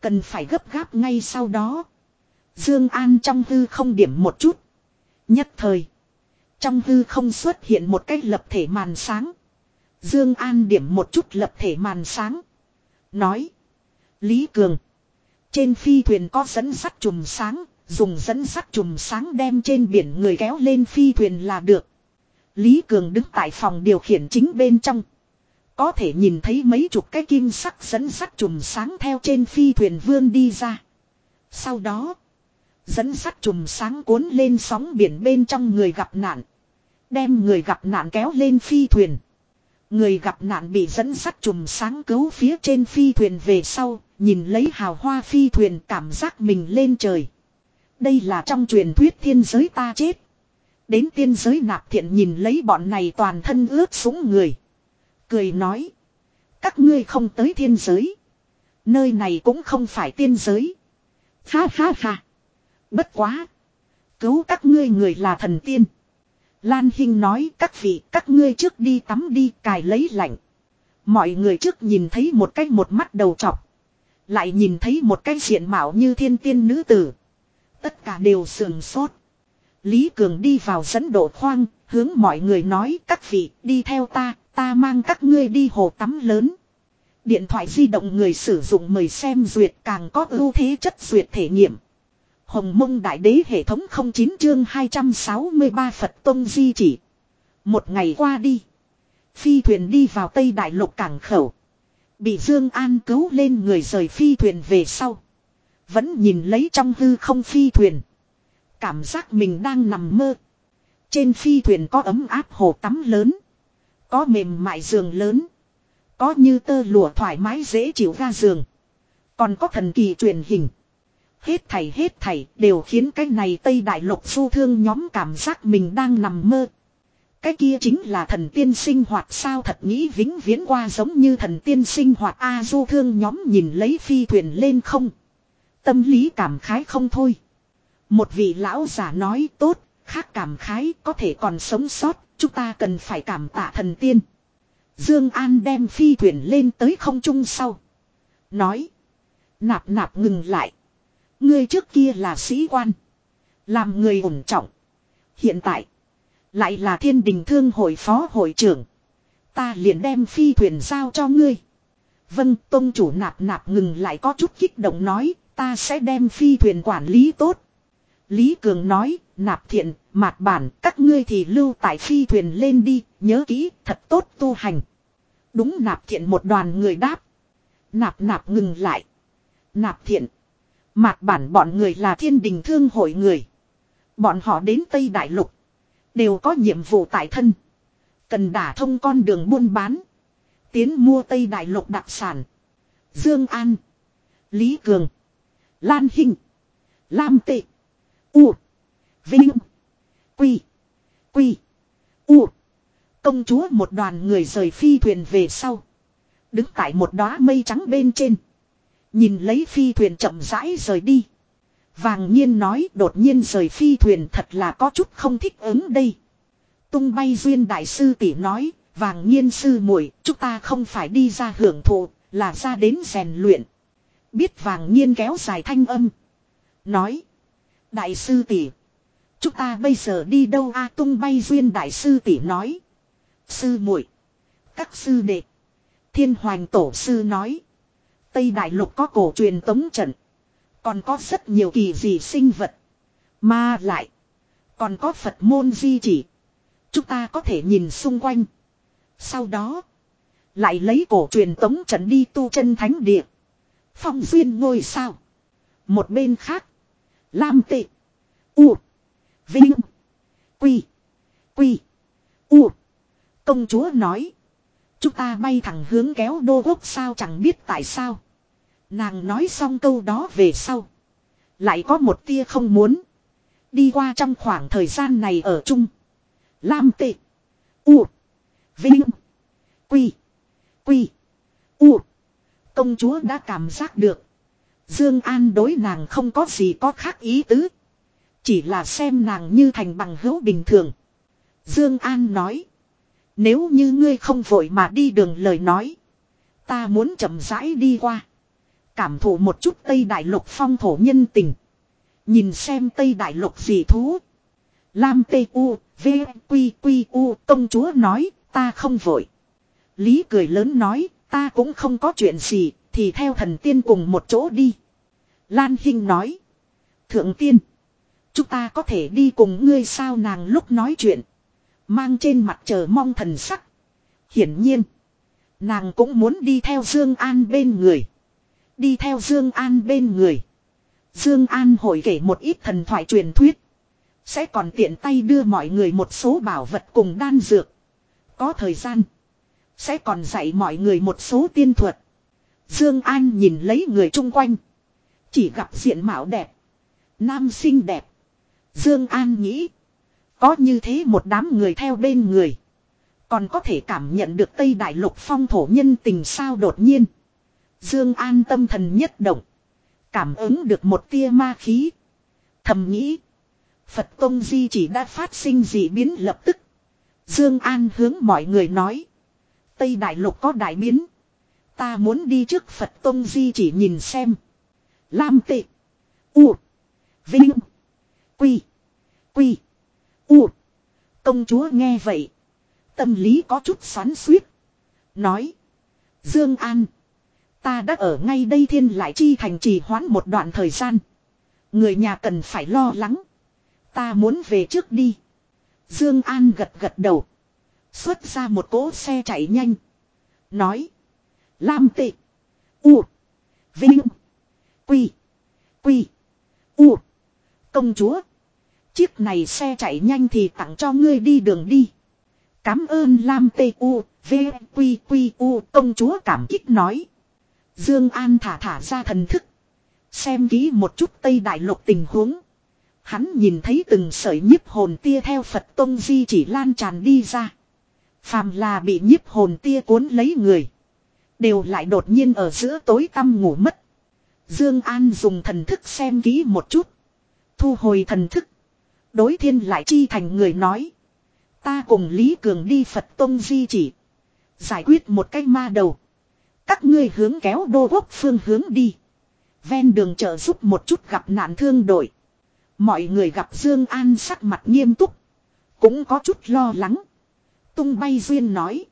Cần phải gấp gáp ngay sau đó. Dương An trong hư không điểm một chút. Nhất thời. Trong hư không xuất hiện một cái lập thể màn sáng. Dương An điểm một chút lập thể màn sáng. Nói. Lý Cường. Trên phi thuyền có dẫn sắt chùm sáng. Dùng dẫn sắt chùm sáng đem trên biển người kéo lên phi thuyền là được. Lý Cường đứng tại phòng điều khiển chính bên trong. Có thể nhìn thấy mấy chục cái kim sắc dẫn sắt chùm sáng theo trên phi thuyền vươn đi ra. Sau đó. Dẫn sắt chùm sáng cuốn lên sóng biển bên trong người gặp nạn. Đem người gặp nạn kéo lên phi thuyền. Người gặp nạn bị dẫn sắt chùm sáng cứu phía trên phi thuyền về sau, nhìn lấy hào hoa phi thuyền cảm giác mình lên trời. Đây là trong truyền thuyết thiên giới ta chết. Đến tiên giới nạp thiện nhìn lấy bọn này toàn thân ướt súng người. Cười nói. Các ngươi không tới thiên giới. Nơi này cũng không phải tiên giới. Ha ha ha. Bất quá. Cứu các ngươi người là thần tiên. Lan Hinh nói các vị các ngươi trước đi tắm đi cài lấy lạnh. Mọi người trước nhìn thấy một cái một mắt đầu chọc. Lại nhìn thấy một cái diện mạo như thiên tiên nữ tử. Tất cả đều sườn sốt. Lý Cường đi vào dẫn độ khoang, hướng mọi người nói các vị đi theo ta, ta mang các ngươi đi hồ tắm lớn. Điện thoại di động người sử dụng mời xem duyệt càng có ưu thế chất duyệt thể nghiệm. Hồng mông đại đế hệ thống 09 chương 263 Phật Tông Di chỉ. Một ngày qua đi. Phi thuyền đi vào Tây Đại Lục cảng khẩu. Bị Dương An cứu lên người rời phi thuyền về sau. Vẫn nhìn lấy trong hư không phi thuyền. Cảm giác mình đang nằm mơ. Trên phi thuyền có ấm áp hồ tắm lớn. Có mềm mại giường lớn. Có như tơ lụa thoải mái dễ chịu ga giường. Còn có thần kỳ truyền hình. Hết thảy hết thảy đều khiến cái này Tây Đại Lục du thương nhóm cảm giác mình đang nằm mơ. Cái kia chính là thần tiên sinh hoạt sao thật nghĩ vĩnh viễn qua giống như thần tiên sinh hoạt A du thương nhóm nhìn lấy phi thuyền lên không. Tâm lý cảm khái không thôi. Một vị lão giả nói tốt, khác cảm khái có thể còn sống sót, chúng ta cần phải cảm tạ thần tiên. Dương An đem phi thuyền lên tới không trung sau. Nói. Nạp nạp ngừng lại. Ngươi trước kia là sĩ quan. Làm người ủng trọng. Hiện tại. Lại là thiên đình thương hội phó hội trưởng. Ta liền đem phi thuyền giao cho ngươi. Vâng, tôn chủ nạp nạp ngừng lại có chút kích động nói, ta sẽ đem phi thuyền quản lý tốt. Lý Cường nói, nạp thiện, mạt bản, các ngươi thì lưu tại phi thuyền lên đi, nhớ kỹ, thật tốt tu hành. Đúng nạp thiện một đoàn người đáp. Nạp nạp ngừng lại. Nạp thiện. Mạc bản bọn người là thiên đình thương hội người. Bọn họ đến Tây Đại Lục. Đều có nhiệm vụ tại thân. Cần đả thông con đường buôn bán. Tiến mua Tây Đại Lục đặc sản. Dương An. Lý Cường. Lan Hinh. Lam Tệ. U. Vinh. Quy. Quy. U. Công chúa một đoàn người rời phi thuyền về sau. Đứng tại một đóa mây trắng bên trên. Nhìn lấy phi thuyền chậm rãi rời đi. Vàng nhiên nói đột nhiên rời phi thuyền thật là có chút không thích ứng đây. Tung bay duyên đại sư tỷ nói, vàng nhiên sư muội chúng ta không phải đi ra hưởng thụ, là ra đến rèn luyện. Biết vàng nhiên kéo dài thanh âm. Nói. Đại sư tỷ Chúng ta bây giờ đi đâu a tung bay duyên đại sư tỷ nói. Sư muội Các sư đệ. Thiên hoàng tổ sư nói. Tây đại lục có cổ truyền tống trận. Còn có rất nhiều kỳ dị sinh vật. Mà lại. Còn có Phật môn di chỉ. Chúng ta có thể nhìn xung quanh. Sau đó. Lại lấy cổ truyền tống trận đi tu chân thánh địa. Phong duyên ngôi sao. Một bên khác. Lam tệ. U. Vinh. Quy. Quy. U. Công chúa nói. Chúng ta bay thẳng hướng kéo đô quốc sao chẳng biết tại sao. Nàng nói xong câu đó về sau. Lại có một tia không muốn. Đi qua trong khoảng thời gian này ở chung. Lam tệ. U. Vinh. Quy. Quy. U. Công chúa đã cảm giác được. Dương An đối nàng không có gì có khác ý tứ. Chỉ là xem nàng như thành bằng hữu bình thường. Dương An nói. Nếu như ngươi không vội mà đi đường lời nói. Ta muốn chậm rãi đi qua. Cảm thụ một chút Tây Đại Lục phong thổ nhân tình. Nhìn xem Tây Đại Lục gì thú. Lam Tê U, V, Quy, Quy, U, công chúa nói, ta không vội. Lý cười lớn nói, ta cũng không có chuyện gì, thì theo thần tiên cùng một chỗ đi. Lan Hinh nói. Thượng tiên. Chúng ta có thể đi cùng ngươi sao nàng lúc nói chuyện. Mang trên mặt chờ mong thần sắc. Hiển nhiên. Nàng cũng muốn đi theo Dương An bên người. Đi theo Dương An bên người. Dương An hồi kể một ít thần thoại truyền thuyết. Sẽ còn tiện tay đưa mọi người một số bảo vật cùng đan dược. Có thời gian. Sẽ còn dạy mọi người một số tiên thuật. Dương An nhìn lấy người chung quanh. Chỉ gặp diện mạo đẹp. Nam sinh đẹp. Dương An nghĩ. Có như thế một đám người theo bên người. Còn có thể cảm nhận được Tây Đại Lục phong thổ nhân tình sao đột nhiên. Dương An tâm thần nhất động. Cảm ứng được một tia ma khí. Thầm nghĩ. Phật Tông Di chỉ đã phát sinh dị biến lập tức. Dương An hướng mọi người nói. Tây Đại Lục có đại biến. Ta muốn đi trước Phật Tông Di chỉ nhìn xem. Lam tệ. U. Vinh. Quy. Quy. U. Công chúa nghe vậy. Tâm lý có chút xoắn suýt. Nói. Dương An. Ta đã ở ngay đây thiên lại chi thành trì hoãn một đoạn thời gian. Người nhà cần phải lo lắng. Ta muốn về trước đi. Dương An gật gật đầu. Xuất ra một cỗ xe chạy nhanh. Nói. Lam tệ. U. Vinh. Quy. Quy. U. Công chúa. Chiếc này xe chạy nhanh thì tặng cho ngươi đi đường đi. Cám ơn Lam Tê U, V, Quy, Quy, U, công chúa cảm kích nói. Dương An thả thả ra thần thức. Xem kỹ một chút Tây Đại Lục tình huống. Hắn nhìn thấy từng sợi nhiếp hồn tia theo Phật Tông Di chỉ lan tràn đi ra. Phàm là bị nhiếp hồn tia cuốn lấy người. Đều lại đột nhiên ở giữa tối tăm ngủ mất. Dương An dùng thần thức xem kỹ một chút. Thu hồi thần thức. Đối thiên lại chi thành người nói. Ta cùng Lý Cường đi Phật Tông Di chỉ. Giải quyết một cái ma đầu. Các ngươi hướng kéo đô quốc phương hướng đi. Ven đường trợ giúp một chút gặp nạn thương đội. Mọi người gặp Dương An sắc mặt nghiêm túc. Cũng có chút lo lắng. Tung bay duyên nói.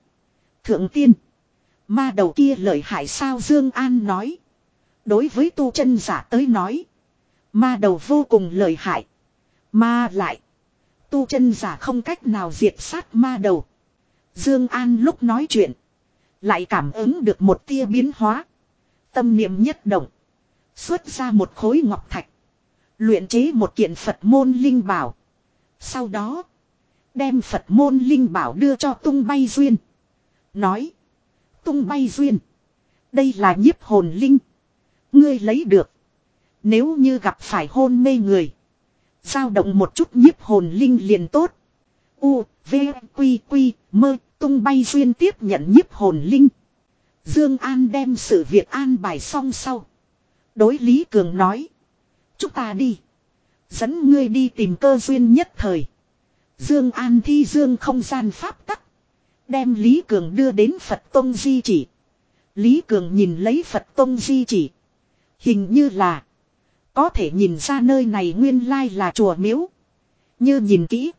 Thượng tiên. Ma đầu kia lợi hại sao Dương An nói. Đối với tu chân giả tới nói. Ma đầu vô cùng lợi hại. Ma lại. Tu chân giả không cách nào diệt sát ma đầu. Dương An lúc nói chuyện. Lại cảm ứng được một tia biến hóa. Tâm niệm nhất động. Xuất ra một khối ngọc thạch. Luyện chế một kiện Phật môn linh bảo. Sau đó. Đem Phật môn linh bảo đưa cho tung bay duyên. Nói. Tung bay duyên. Đây là nhiếp hồn linh. Ngươi lấy được. Nếu như gặp phải hôn mê người. Giao động một chút nhiếp hồn linh liền tốt. U, V, Quy, Quy, mơ, tung bay duyên tiếp nhận nhiếp hồn linh. Dương An đem sự việc an bài xong sau. Đối Lý Cường nói. Chúng ta đi. Dẫn ngươi đi tìm cơ duyên nhất thời. Dương An thi dương không gian pháp tắc. Đem Lý Cường đưa đến Phật Tông Di chỉ. Lý Cường nhìn lấy Phật Tông Di chỉ. Hình như là. Có thể nhìn ra nơi này nguyên lai là chùa miếu. Như nhìn kỹ.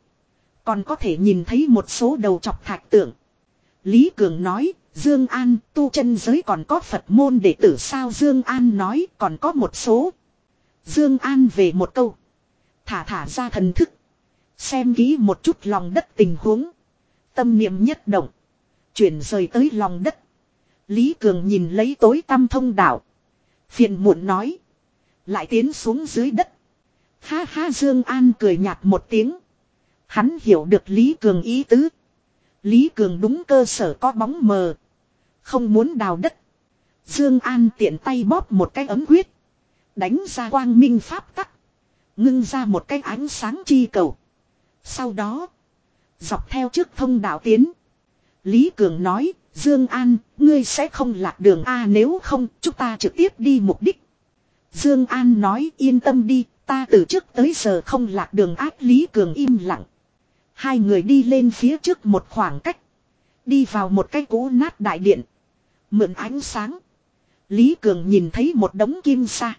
Còn có thể nhìn thấy một số đầu chọc thạch tượng. Lý Cường nói, Dương An tu chân giới còn có Phật môn đệ tử sao Dương An nói còn có một số. Dương An về một câu. Thả thả ra thần thức. Xem kỹ một chút lòng đất tình huống. Tâm niệm nhất động. Chuyển rời tới lòng đất. Lý Cường nhìn lấy tối tăm thông đạo. Phiền muộn nói. Lại tiến xuống dưới đất. Ha ha Dương An cười nhạt một tiếng. Hắn hiểu được Lý Cường ý tứ. Lý Cường đúng cơ sở có bóng mờ. Không muốn đào đất. Dương An tiện tay bóp một cái ấm huyết. Đánh ra quang minh pháp tắc. Ngưng ra một cái ánh sáng chi cầu. Sau đó. Dọc theo trước thông đạo tiến. Lý Cường nói. Dương An, ngươi sẽ không lạc đường A nếu không, chúng ta trực tiếp đi mục đích. Dương An nói yên tâm đi, ta từ trước tới giờ không lạc đường ác Lý Cường im lặng. Hai người đi lên phía trước một khoảng cách. Đi vào một cái cũ nát đại điện. Mượn ánh sáng. Lý Cường nhìn thấy một đống kim sa.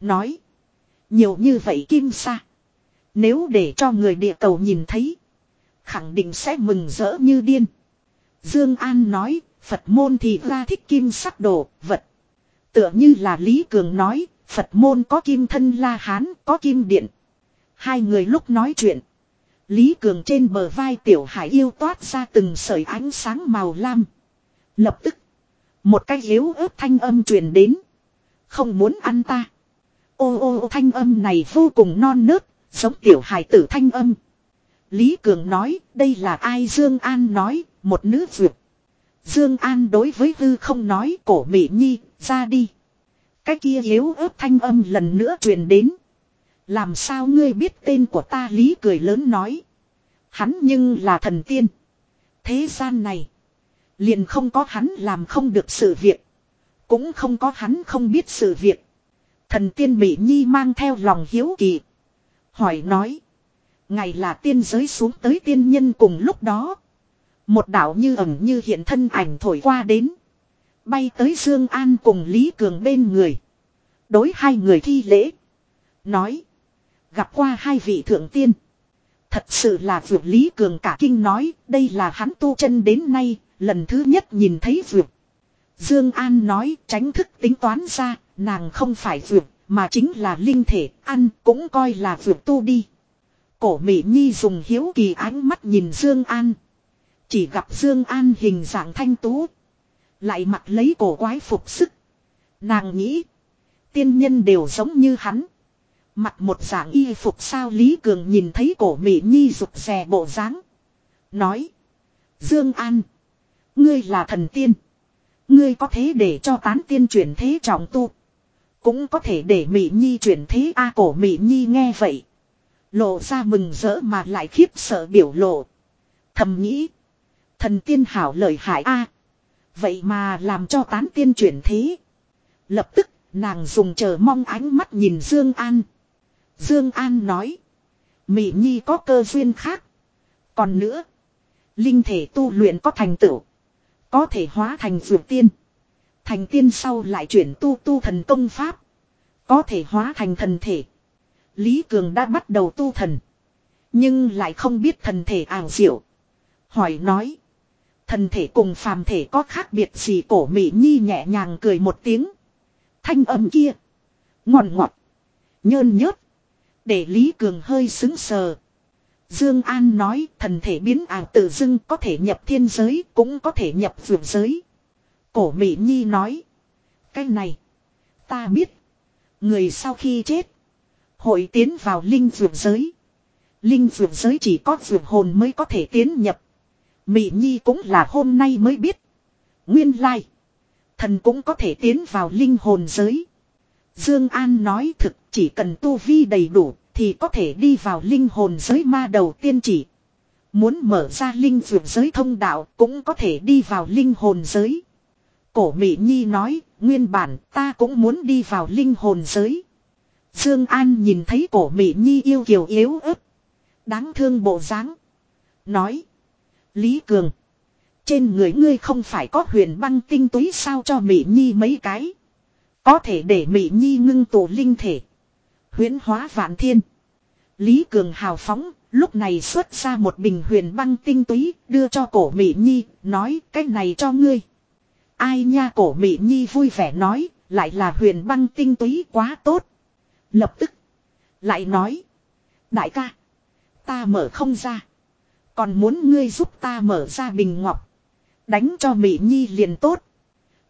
Nói. Nhiều như vậy kim sa. Nếu để cho người địa cầu nhìn thấy. Khẳng định sẽ mừng rỡ như điên. Dương An nói. Phật môn thì ra thích kim sắc đồ, vật. Tựa như là Lý Cường nói. Phật môn có kim thân la hán, có kim điện. Hai người lúc nói chuyện. Lý Cường trên bờ vai tiểu hải yêu toát ra từng sợi ánh sáng màu lam. Lập tức. Một cái yếu ớt thanh âm truyền đến. Không muốn ăn ta. Ô ô ô thanh âm này vô cùng non nớt, giống tiểu hải tử thanh âm. Lý Cường nói, đây là ai Dương An nói, một nữ vượt. Dương An đối với hư không nói cổ mỹ nhi, ra đi. Cái kia yếu ớt thanh âm lần nữa truyền đến. Làm sao ngươi biết tên của ta Lý cười lớn nói. Hắn nhưng là thần tiên. Thế gian này. Liền không có hắn làm không được sự việc. Cũng không có hắn không biết sự việc. Thần tiên Mỹ Nhi mang theo lòng hiếu kỳ. Hỏi nói. Ngày là tiên giới xuống tới tiên nhân cùng lúc đó. Một đạo như ẩn như hiện thân ảnh thổi qua đến. Bay tới Dương An cùng Lý Cường bên người. Đối hai người thi lễ. Nói. Gặp qua hai vị thượng tiên. Thật sự là vượt Lý Cường cả kinh nói. Đây là hắn tu chân đến nay. Lần thứ nhất nhìn thấy vượt. Dương An nói, tránh thức tính toán ra. Nàng không phải vượt. Mà chính là linh thể. Ăn cũng coi là vượt tu đi. Cổ Mỹ Nhi dùng hiếu kỳ ánh mắt nhìn Dương An. Chỉ gặp Dương An hình dạng thanh tú. Lại mặc lấy cổ quái phục sức. Nàng nghĩ. Tiên nhân đều giống như hắn. Mặc một dạng y phục sao Lý Cường nhìn thấy cổ Mỹ Nhi rụt rè bộ dáng Nói. Dương An. Ngươi là thần tiên. Ngươi có thể để cho tán tiên chuyển thế trọng tu. Cũng có thể để Mỹ Nhi chuyển thế A cổ Mỹ Nhi nghe vậy. Lộ ra mừng rỡ mà lại khiếp sợ biểu lộ. Thầm nghĩ. Thần tiên hảo lợi hại A. Vậy mà làm cho tán tiên chuyển thế. Lập tức, nàng dùng chờ mong ánh mắt nhìn Dương An. Dương An nói. Mỹ Nhi có cơ duyên khác. Còn nữa. Linh thể tu luyện có thành tựu. Có thể hóa thành dược tiên. Thành tiên sau lại chuyển tu tu thần công pháp. Có thể hóa thành thần thể. Lý Cường đã bắt đầu tu thần. Nhưng lại không biết thần thể ảo diệu. Hỏi nói. Thần thể cùng phàm thể có khác biệt gì cổ Mỹ Nhi nhẹ nhàng cười một tiếng. Thanh âm kia. Ngọt ngọt. Nhơn nhớt. Để Lý Cường hơi xứng sờ. Dương An nói thần thể biến ảo tự dưng có thể nhập thiên giới, cũng có thể nhập vượt giới. Cổ Mỹ Nhi nói. Cái này. Ta biết. Người sau khi chết. Hội tiến vào linh vượt giới. Linh vượt giới chỉ có vượt hồn mới có thể tiến nhập. Mị Nhi cũng là hôm nay mới biết. Nguyên lai. Thần cũng có thể tiến vào linh hồn giới. Dương An nói thực chỉ cần tu vi đầy đủ thì có thể đi vào linh hồn giới ma đầu tiên chỉ. Muốn mở ra linh vượt giới thông đạo cũng có thể đi vào linh hồn giới. Cổ Mỹ Nhi nói, nguyên bản ta cũng muốn đi vào linh hồn giới. Dương An nhìn thấy cổ Mỹ Nhi yêu kiều yếu ớt. Đáng thương bộ dáng. Nói. Lý Cường. Trên người ngươi không phải có huyền băng tinh túy sao cho Mỹ Nhi mấy cái. Có thể để Mỹ Nhi ngưng tụ linh thể. Huyễn hóa vạn thiên. Lý Cường hào phóng, lúc này xuất ra một bình huyền băng tinh túy, đưa cho cổ Mỹ Nhi, nói cái này cho ngươi. Ai nha cổ Mỹ Nhi vui vẻ nói, lại là huyền băng tinh túy quá tốt. Lập tức, lại nói, đại ca, ta mở không ra. Còn muốn ngươi giúp ta mở ra bình ngọc. Đánh cho Mỹ Nhi liền tốt.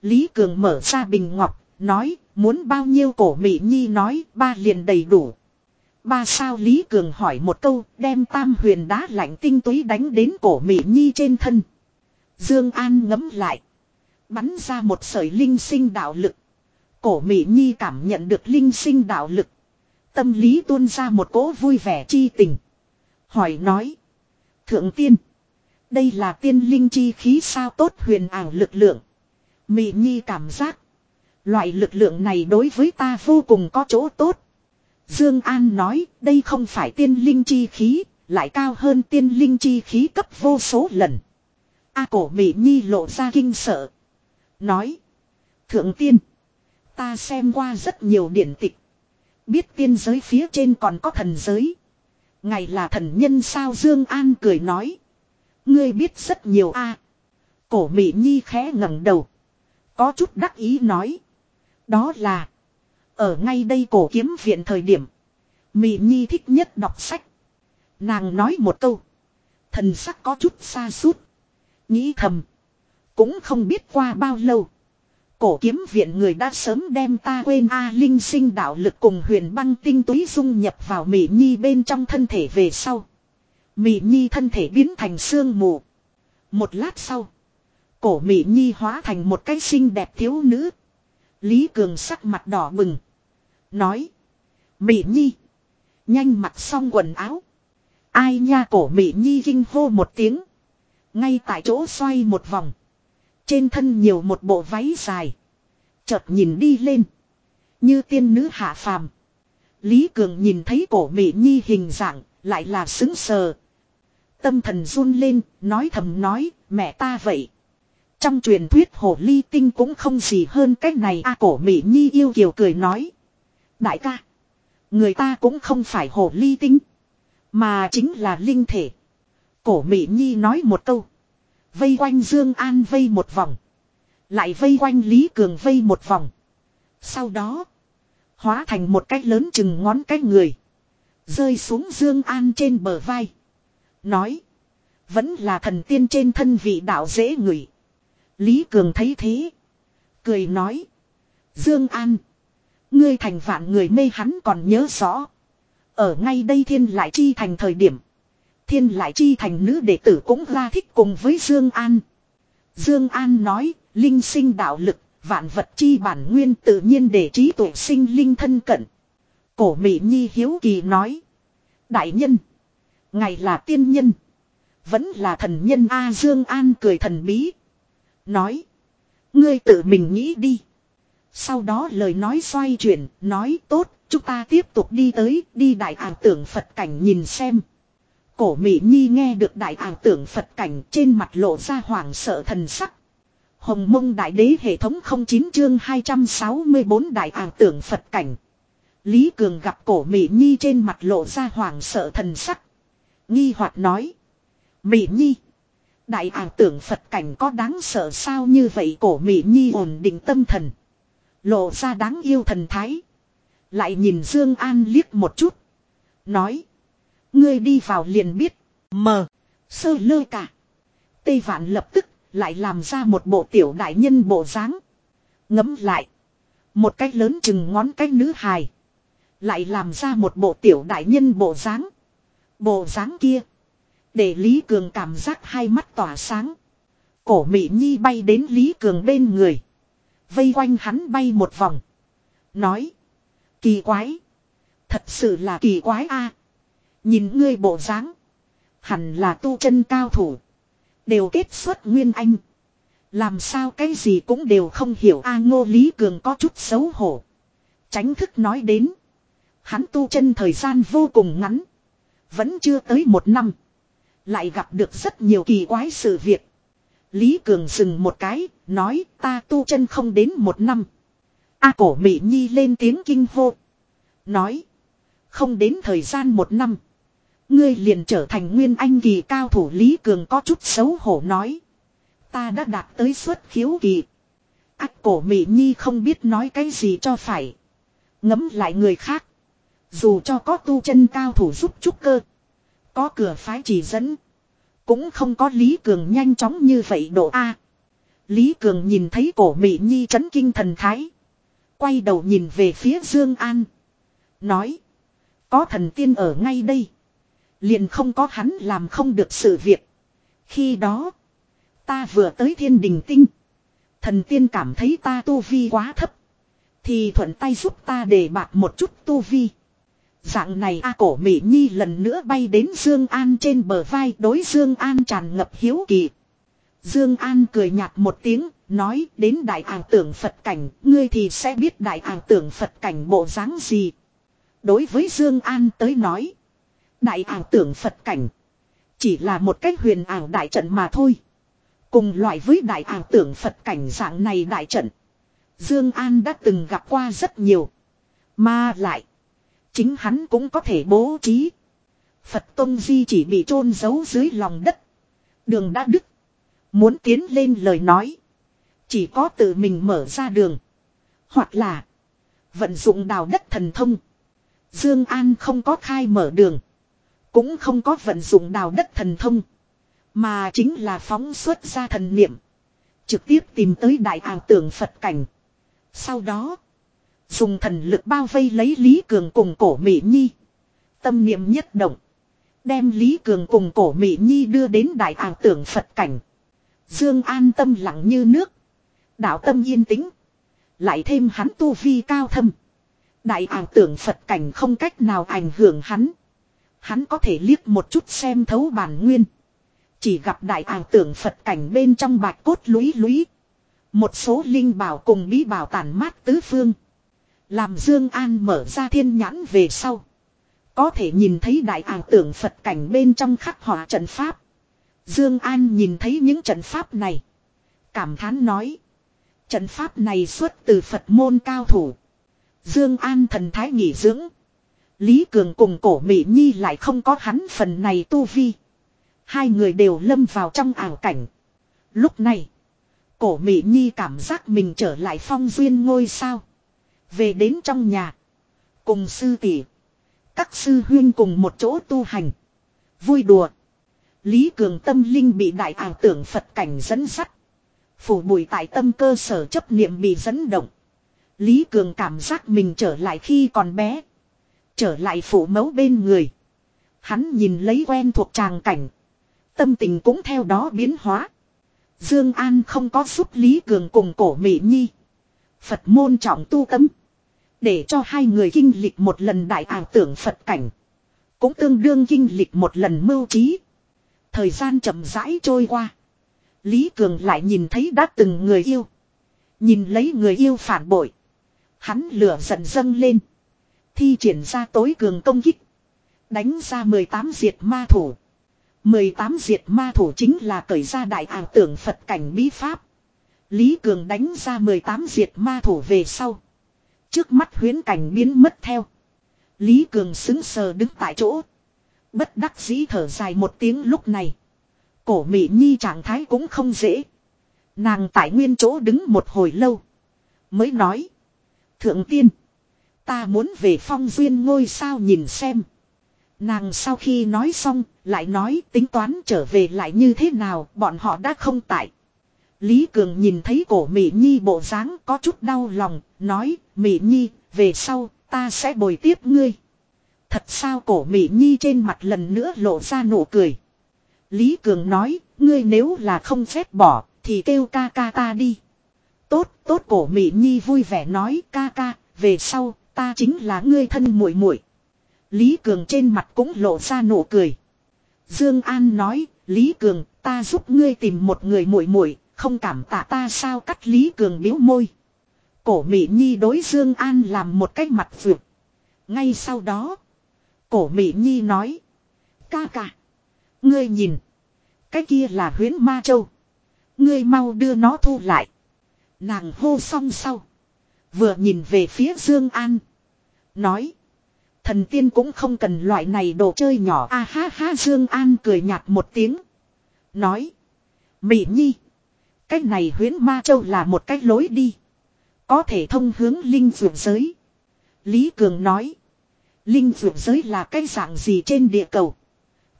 Lý Cường mở ra bình ngọc, nói, muốn bao nhiêu cổ Mỹ Nhi nói, ba liền đầy đủ. Ba sao Lý Cường hỏi một câu, đem tam huyền đá lạnh tinh túy đánh đến cổ Mỹ Nhi trên thân. Dương An ngấm lại. Bắn ra một sợi linh sinh đạo lực. Cổ Mỹ Nhi cảm nhận được linh sinh đạo lực. Tâm lý tuôn ra một cỗ vui vẻ chi tình. Hỏi nói. Thượng tiên. Đây là tiên linh chi khí sao tốt huyền ảo lực lượng. mị Nhi cảm giác. Loại lực lượng này đối với ta vô cùng có chỗ tốt. Dương An nói đây không phải tiên linh chi khí, lại cao hơn tiên linh chi khí cấp vô số lần. A cổ Mị Nhi lộ ra kinh sợ. Nói. Thượng tiên. Ta xem qua rất nhiều điển tịch. Biết tiên giới phía trên còn có thần giới. Ngày là thần nhân sao Dương An cười nói. Ngươi biết rất nhiều a. Cổ Mỹ Nhi khẽ ngẩng đầu. Có chút đắc ý nói. Đó là. Ở ngay đây cổ kiếm viện thời điểm. Mỹ Nhi thích nhất đọc sách. Nàng nói một câu. Thần sắc có chút xa suốt. Nghĩ thầm. Cũng không biết qua bao lâu. Cổ kiếm viện người đã sớm đem ta quên A linh sinh đạo lực cùng huyền băng tinh túy dung nhập vào Mỹ Nhi bên trong thân thể về sau. Mỹ Nhi thân thể biến thành sương mù. Một lát sau. Cổ Mỹ Nhi hóa thành một cái xinh đẹp thiếu nữ. Lý Cường sắc mặt đỏ bừng. Nói. Mỹ Nhi. Nhanh mặc xong quần áo. Ai nha, cổ Mỹ Nhi kinh hô một tiếng. Ngay tại chỗ xoay một vòng. Trên thân nhiều một bộ váy dài. Chợt nhìn đi lên. Như tiên nữ hạ phàm. Lý Cường nhìn thấy cổ Mỹ Nhi hình dạng, lại là xứng sờ. Tâm thần run lên, nói thầm nói, mẹ ta vậy. Trong truyền thuyết hồ ly tinh cũng không gì hơn cách này a cổ Mỹ Nhi yêu kiều cười nói. Đại ca. Người ta cũng không phải hồ ly tinh. Mà chính là linh thể. Cổ Mỹ Nhi nói một câu. Vây quanh Dương An vây một vòng. Lại vây quanh Lý Cường vây một vòng. Sau đó. Hóa thành một cái lớn chừng ngón cái người. Rơi xuống Dương An trên bờ vai. Nói. Vẫn là thần tiên trên thân vị đạo dễ ngửi. Lý Cường thấy thế. Cười nói. Dương An. Ngươi thành vạn người mê hắn còn nhớ rõ. Ở ngay đây thiên lại chi thành thời điểm. Thiên lại chi thành nữ đệ tử cũng ra thích cùng với Dương An. Dương An nói, linh sinh đạo lực, vạn vật chi bản nguyên tự nhiên để trí tuệ sinh linh thân cận. Cổ Mỹ Nhi hiếu kỳ nói. Đại nhân. Ngài là tiên nhân. Vẫn là thần nhân A Dương An cười thần bí. Nói. Ngươi tự mình nghĩ đi. Sau đó lời nói xoay chuyển, nói tốt, chúng ta tiếp tục đi tới, đi đại ảo tưởng Phật cảnh nhìn xem. Cổ Mỹ Nhi nghe được đại ảo tưởng Phật cảnh trên mặt lộ ra hoảng sợ thần sắc. Hồng mông đại đế hệ thống 09 chương 264 đại ảo tưởng Phật cảnh. Lý Cường gặp cổ Mỹ Nhi trên mặt lộ ra hoảng sợ thần sắc. Nghi hoạt nói. Mỹ Nhi. Đại ảo tưởng Phật cảnh có đáng sợ sao như vậy cổ Mỹ Nhi ổn định tâm thần. Lộ ra đáng yêu thần thái. Lại nhìn Dương An liếc một chút. Nói. Ngươi đi vào liền biết. Mờ. Sơ lơ cả. Tây vạn lập tức lại làm ra một bộ tiểu đại nhân bộ dáng. Ngấm lại. Một cách lớn chừng ngón cái nữ hài. Lại làm ra một bộ tiểu đại nhân bộ dáng. Bộ dáng kia. Để Lý Cường cảm giác hai mắt tỏa sáng. Cổ Mỹ Nhi bay đến Lý Cường bên người. Vây quanh hắn bay một vòng. Nói. Kỳ quái. Thật sự là kỳ quái a. Nhìn ngươi bộ dáng. Hẳn là tu chân cao thủ. Đều kết xuất nguyên anh. Làm sao cái gì cũng đều không hiểu A ngô Lý Cường có chút xấu hổ. Tránh thức nói đến. Hắn tu chân thời gian vô cùng ngắn. Vẫn chưa tới một năm. Lại gặp được rất nhiều kỳ quái sự việc. Lý Cường dừng một cái, nói ta tu chân không đến một năm. A cổ Mỹ Nhi lên tiếng kinh hô. Nói. Không đến thời gian một năm. Ngươi liền trở thành nguyên anh kỳ cao thủ Lý Cường có chút xấu hổ nói. Ta đã đạt tới suất khiếu kỳ. Ác cổ Mỹ Nhi không biết nói cái gì cho phải. Ngấm lại người khác. Dù cho có tu chân cao thủ giúp trúc cơ. Có cửa phái chỉ dẫn. Cũng không có Lý Cường nhanh chóng như vậy độ A. Lý Cường nhìn thấy cổ Mỹ Nhi chấn kinh thần thái. Quay đầu nhìn về phía Dương An. Nói. Có thần tiên ở ngay đây. Liền không có hắn làm không được sự việc. Khi đó. Ta vừa tới thiên đình tinh. Thần tiên cảm thấy ta tu vi quá thấp. Thì thuận tay giúp ta để bạc một chút tu vi. Dạng này A cổ Mỹ Nhi lần nữa bay đến Dương An trên bờ vai đối Dương An tràn ngập hiếu kỳ. Dương An cười nhạt một tiếng, nói đến đại ảo tưởng Phật cảnh, ngươi thì sẽ biết đại ảo tưởng Phật cảnh bộ dáng gì. Đối với Dương An tới nói, đại ảo tưởng Phật cảnh chỉ là một cách huyền ảo đại trận mà thôi. Cùng loại với đại ảo tưởng Phật cảnh dạng này đại trận, Dương An đã từng gặp qua rất nhiều. Mà lại, chính hắn cũng có thể bố trí. Phật Tông Di chỉ bị chôn giấu dưới lòng đất. Đường đã đứt. Muốn tiến lên lời nói. Chỉ có tự mình mở ra đường. Hoặc là. Vận dụng đào đất thần thông. Dương An không có khai mở đường. Cũng không có vận dụng đào đất thần thông. Mà chính là phóng xuất ra thần niệm. Trực tiếp tìm tới đại ảo tưởng Phật cảnh. Sau đó. Dùng thần lực bao vây lấy Lý Cường cùng cổ Mỹ Nhi. Tâm niệm nhất động. Đem Lý Cường cùng cổ Mỹ Nhi đưa đến đại ảo tưởng Phật cảnh. Dương an tâm lặng như nước. Đạo tâm yên tĩnh. Lại thêm hắn tu vi cao thâm. Đại ảo tưởng Phật cảnh không cách nào ảnh hưởng hắn. Hắn có thể liếc một chút xem thấu bản nguyên. Chỉ gặp đại ảo tưởng Phật cảnh bên trong bạch cốt lũy lũy. Một số linh bảo cùng bí bảo tản mát tứ phương. Làm Dương An mở ra thiên nhãn về sau. Có thể nhìn thấy đại ảo tưởng Phật cảnh bên trong khắc họa trận pháp. Dương An nhìn thấy những trận pháp này. Cảm thán nói. Trận pháp này xuất từ Phật môn cao thủ. Dương An thần thái nghỉ dưỡng. Lý Cường cùng cổ Mỹ Nhi lại không có hắn phần này tu vi. Hai người đều lâm vào trong ảo cảnh. Lúc này. Cổ Mỹ Nhi cảm giác mình trở lại phong duyên ngôi sao. Về đến trong nhà. Cùng sư tỷ. Các sư huyên cùng một chỗ tu hành. Vui đùa. Lý Cường tâm linh bị đại ảo tưởng Phật cảnh dẫn sắt. Phủ bụi tại tâm cơ sở chấp niệm bị dẫn động. Lý Cường cảm giác mình trở lại khi còn bé. Trở lại phủ mẫu bên người. Hắn nhìn lấy quen thuộc tràng cảnh. Tâm tình cũng theo đó biến hóa. Dương An không có giúp Lý Cường cùng cổ Mỹ Nhi. Phật môn trọng tu tâm. Để cho hai người kinh lịch một lần đại ảo tưởng Phật cảnh. Cũng tương đương kinh lịch một lần mưu trí. Thời gian chậm rãi trôi qua. Lý Cường lại nhìn thấy đã từng người yêu. Nhìn lấy người yêu phản bội. Hắn lửa giận dâng lên. Thi triển ra tối cường công kích. Đánh ra 18 diệt ma thủ. 18 diệt ma thủ chính là cởi ra đại ảo tưởng Phật cảnh bí pháp. Lý Cường đánh ra 18 diệt ma thủ về sau. Trước mắt huyến cảnh biến mất theo. Lý Cường xứng sờ đứng tại chỗ. Bất đắc dĩ thở dài một tiếng lúc này. Cổ Mỹ Nhi trạng thái cũng không dễ. Nàng tại nguyên chỗ đứng một hồi lâu. Mới nói. Thượng tiên. Ta muốn về phong duyên ngôi sao nhìn xem. Nàng sau khi nói xong, lại nói tính toán trở về lại như thế nào, bọn họ đã không tại. Lý Cường nhìn thấy cổ Mỹ Nhi bộ dáng có chút đau lòng, nói, Mỹ Nhi, về sau, ta sẽ bồi tiếp ngươi. Thật sao cổ Mỹ Nhi trên mặt lần nữa lộ ra nụ cười. Lý Cường nói, ngươi nếu là không phép bỏ, thì kêu ca ca ta đi. Tốt, tốt cổ Mỹ Nhi vui vẻ nói ca ca, về sau, ta chính là ngươi thân muội muội. Lý Cường trên mặt cũng lộ ra nụ cười. Dương An nói, Lý Cường, ta giúp ngươi tìm một người muội muội, Không cảm tạ ta sao cắt Lý Cường biếu môi. Cổ Mị Nhi đối Dương An làm một cái mặt vượt. Ngay sau đó. Cổ Mị Nhi nói. Ca ca. Ngươi nhìn. Cái kia là Huyễn ma châu. Ngươi mau đưa nó thu lại. Nàng hô xong sau. Vừa nhìn về phía Dương An. Nói. Thần tiên cũng không cần loại này đồ chơi nhỏ a ha ha, Dương An cười nhạt một tiếng. Nói. Mỹ Nhi. Cái này huyến ma châu là một cái lối đi. Có thể thông hướng linh vượt giới. Lý Cường nói. Linh vượt giới là cái dạng gì trên địa cầu.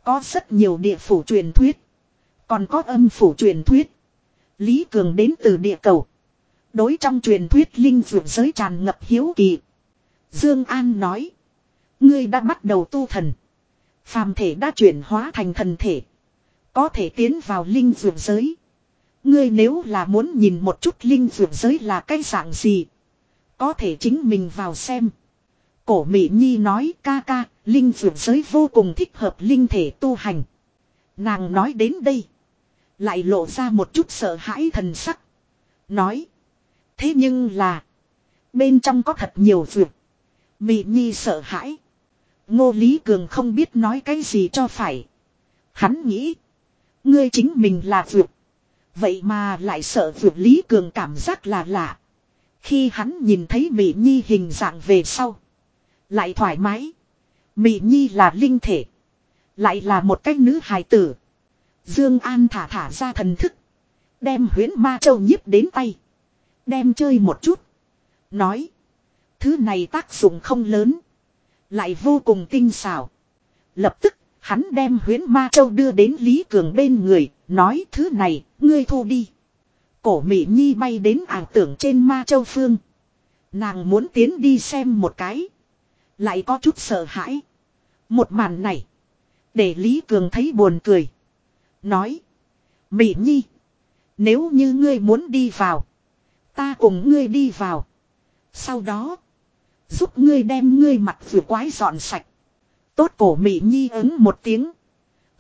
Có rất nhiều địa phủ truyền thuyết. Còn có âm phủ truyền thuyết. Lý Cường đến từ địa cầu. Đối trong truyền thuyết linh vượt giới tràn ngập hiếu kỳ. Dương An nói. Ngươi đã bắt đầu tu thần. Phàm thể đã chuyển hóa thành thần thể. Có thể tiến vào linh vượt giới. Ngươi nếu là muốn nhìn một chút linh vượt giới là cái dạng gì. Có thể chính mình vào xem. Cổ Mỹ Nhi nói ca ca, linh vượt giới vô cùng thích hợp linh thể tu hành. Nàng nói đến đây. Lại lộ ra một chút sợ hãi thần sắc. Nói. Thế nhưng là. Bên trong có thật nhiều dược. Mị Nhi sợ hãi. Ngô Lý Cường không biết nói cái gì cho phải. Hắn nghĩ. Ngươi chính mình là vượt. Vậy mà lại sợ vượt Lý Cường cảm giác là lạ. Khi hắn nhìn thấy Mị Nhi hình dạng về sau. Lại thoải mái. Mị Nhi là linh thể. Lại là một cái nữ hài tử. Dương An thả thả ra thần thức. Đem huyến ma châu nhiếp đến tay. Đem chơi một chút. Nói. Thứ này tác dụng không lớn. Lại vô cùng tinh xảo. Lập tức, hắn đem huyến ma châu đưa đến Lý Cường bên người, nói thứ này, ngươi thu đi. Cổ Mỹ Nhi bay đến ảo tưởng trên ma châu phương. Nàng muốn tiến đi xem một cái. Lại có chút sợ hãi. Một màn này. Để Lý Cường thấy buồn cười. Nói. Mỹ Nhi. Nếu như ngươi muốn đi vào. Ta cùng ngươi đi vào. Sau đó. Giúp ngươi đem ngươi mặt vừa quái dọn sạch. Tốt cổ mị Nhi ứng một tiếng.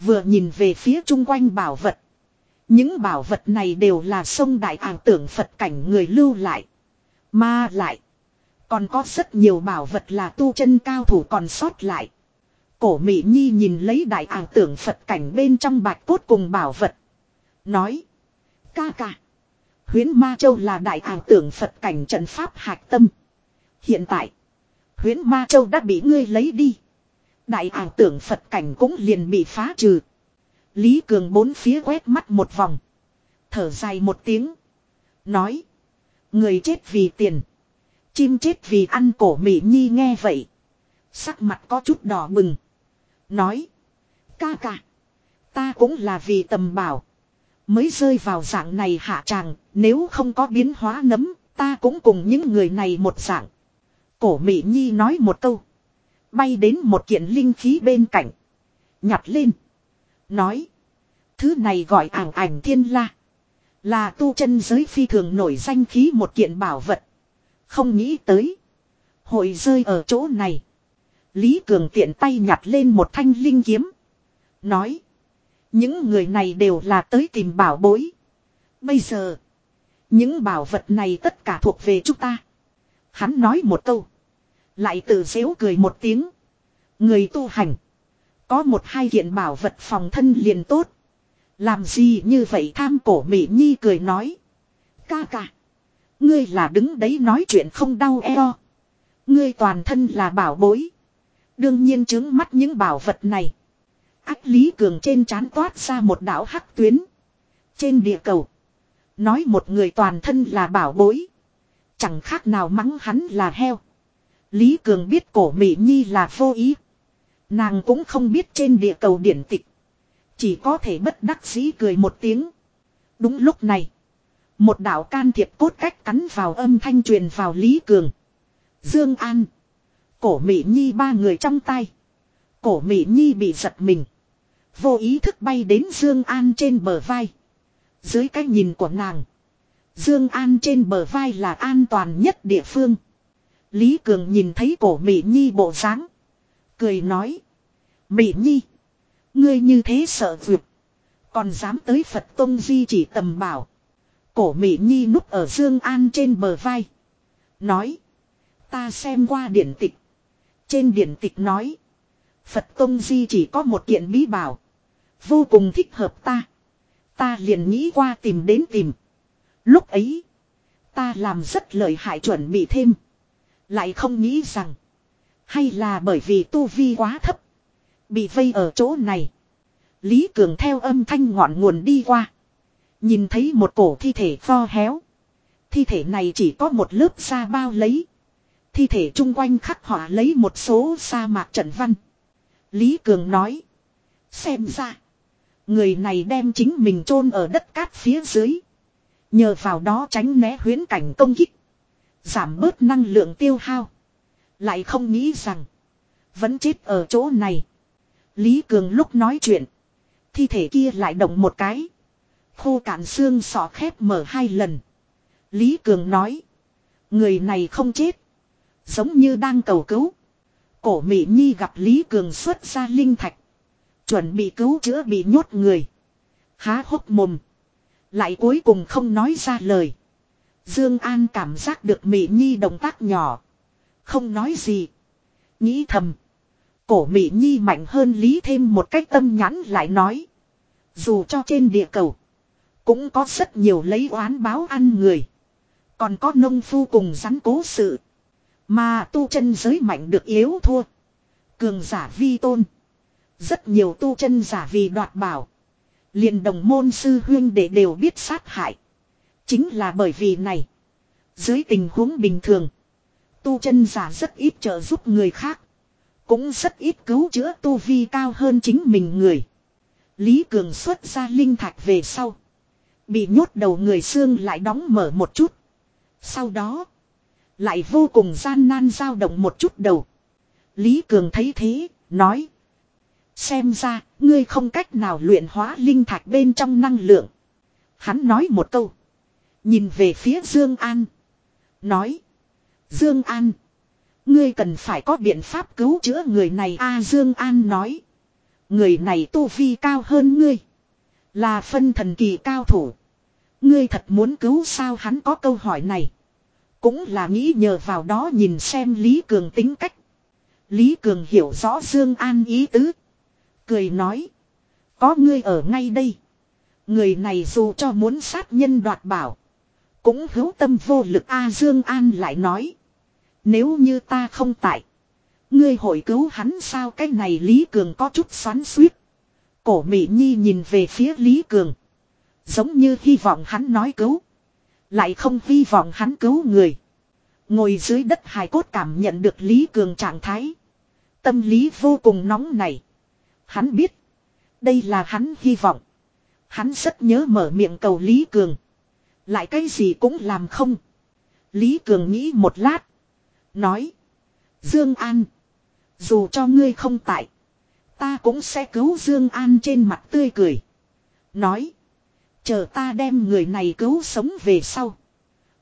Vừa nhìn về phía chung quanh bảo vật. Những bảo vật này đều là sông đại ảo tưởng Phật cảnh người lưu lại. Mà lại. Còn có rất nhiều bảo vật là tu chân cao thủ còn sót lại. Cổ Mỹ Nhi nhìn lấy đại ảo tưởng Phật cảnh bên trong bạch cốt cùng bảo vật. Nói. Ca ca. Huyến Ma Châu là đại ảo tưởng Phật cảnh trận pháp hạch tâm. Hiện tại. Huyễn Ma Châu đã bị ngươi lấy đi. Đại ảo tưởng Phật cảnh cũng liền bị phá trừ. Lý Cường bốn phía quét mắt một vòng. Thở dài một tiếng. Nói. Người chết vì tiền. Chim chết vì ăn cổ Mỹ Nhi nghe vậy. Sắc mặt có chút đỏ bừng. Nói. Ca ca. Ta cũng là vì tầm bảo. Mới rơi vào dạng này hạ tràng. Nếu không có biến hóa nấm. Ta cũng cùng những người này một dạng. Cổ Mỹ Nhi nói một câu. Bay đến một kiện linh khí bên cạnh. Nhặt lên. Nói. Thứ này gọi ảng ảnh thiên la. Là tu chân giới phi thường nổi danh khí một kiện bảo vật. Không nghĩ tới. Hội rơi ở chỗ này. Lý Cường tiện tay nhặt lên một thanh linh kiếm. Nói. Những người này đều là tới tìm bảo bối. Bây giờ. Những bảo vật này tất cả thuộc về chúng ta. Hắn nói một câu. Lại tự xéo cười một tiếng. Người tu hành. Có một hai kiện bảo vật phòng thân liền tốt. Làm gì như vậy tham cổ Mỹ Nhi cười nói. Ca ca. Ngươi là đứng đấy nói chuyện không đau eo. Ngươi toàn thân là bảo bối. Đương nhiên chứng mắt những bảo vật này. Ách Lý Cường trên trán toát ra một đảo hắc tuyến. Trên địa cầu. Nói một người toàn thân là bảo bối. Chẳng khác nào mắng hắn là heo. Lý Cường biết cổ Mỹ Nhi là vô ý. Nàng cũng không biết trên địa cầu điển tịch. Chỉ có thể bất đắc dĩ cười một tiếng. Đúng lúc này. Một đạo can thiệp cốt cách cắn vào âm thanh truyền vào Lý Cường. Dương An. Cổ Mỹ Nhi ba người trong tay. Cổ Mỹ Nhi bị giật mình. Vô ý thức bay đến Dương An trên bờ vai. Dưới cái nhìn của nàng. Dương An trên bờ vai là an toàn nhất địa phương. Lý Cường nhìn thấy cổ Mỹ Nhi bộ dáng, cười nói: "Mỹ Nhi, ngươi như thế sợ vượt, còn dám tới Phật tông di chỉ tầm bảo, Cổ Mỹ Nhi núp ở Dương An trên bờ vai. Nói. Ta xem qua điển tịch. Trên điển tịch nói. Phật Tông Di chỉ có một kiện bí bảo. Vô cùng thích hợp ta. Ta liền nghĩ qua tìm đến tìm. Lúc ấy. Ta làm rất lợi hại chuẩn bị thêm. Lại không nghĩ rằng. Hay là bởi vì tu vi quá thấp. Bị vây ở chỗ này. Lý Cường theo âm thanh ngọn nguồn đi qua. Nhìn thấy một cổ thi thể pho héo. Thi thể này chỉ có một lớp da bao lấy. Thi thể chung quanh khắc họa lấy một số sa mạc trận văn. Lý Cường nói. Xem ra. Người này đem chính mình chôn ở đất cát phía dưới. Nhờ vào đó tránh né huyến cảnh công kích. Giảm bớt năng lượng tiêu hao. Lại không nghĩ rằng. Vẫn chết ở chỗ này. Lý Cường lúc nói chuyện. Thi thể kia lại động một cái. Khô cạn xương sọ khép mở hai lần. Lý Cường nói. Người này không chết. Giống như đang cầu cứu. Cổ Mỹ Nhi gặp Lý Cường xuất ra linh thạch. Chuẩn bị cứu chữa bị nhốt người. Há hốc mồm. Lại cuối cùng không nói ra lời. Dương An cảm giác được Mỹ Nhi động tác nhỏ. Không nói gì. Nghĩ thầm. Cổ Mỹ Nhi mạnh hơn Lý thêm một cách tâm nhãn lại nói. Dù cho trên địa cầu. Cũng có rất nhiều lấy oán báo ăn người. Còn có nông phu cùng rắn cố sự. Mà tu chân giới mạnh được yếu thua. Cường giả vi tôn. Rất nhiều tu chân giả vì đoạt bảo liền đồng môn sư huyên để đều biết sát hại. Chính là bởi vì này. Dưới tình huống bình thường. Tu chân giả rất ít trợ giúp người khác. Cũng rất ít cứu chữa tu vi cao hơn chính mình người. Lý Cường xuất ra linh thạch về sau. Bị nhốt đầu người xương lại đóng mở một chút. Sau đó. Lại vô cùng gian nan dao động một chút đầu. Lý Cường thấy thế, nói. Xem ra, ngươi không cách nào luyện hóa linh thạch bên trong năng lượng. Hắn nói một câu. Nhìn về phía Dương An. Nói. Dương An. Ngươi cần phải có biện pháp cứu chữa người này a Dương An nói. Người này tu vi cao hơn ngươi. Là phân thần kỳ cao thủ. Ngươi thật muốn cứu sao hắn có câu hỏi này. Cũng là nghĩ nhờ vào đó nhìn xem Lý Cường tính cách. Lý Cường hiểu rõ Dương An ý tứ. Cười nói. Có ngươi ở ngay đây. Người này dù cho muốn sát nhân đoạt bảo. Cũng hữu tâm vô lực A Dương An lại nói. Nếu như ta không tại. Ngươi hội cứu hắn sao cái này Lý Cường có chút xoắn suýt. Cổ Mỹ Nhi nhìn về phía Lý Cường. Giống như hy vọng hắn nói cứu. Lại không hy vọng hắn cứu người. Ngồi dưới đất hài cốt cảm nhận được Lý Cường trạng thái. Tâm lý vô cùng nóng này. Hắn biết. Đây là hắn hy vọng. Hắn rất nhớ mở miệng cầu Lý Cường. Lại cái gì cũng làm không. Lý Cường nghĩ một lát. Nói. Dương An. Dù cho ngươi không tại. Ta cũng sẽ cứu Dương An trên mặt tươi cười. Nói. Chờ ta đem người này cứu sống về sau.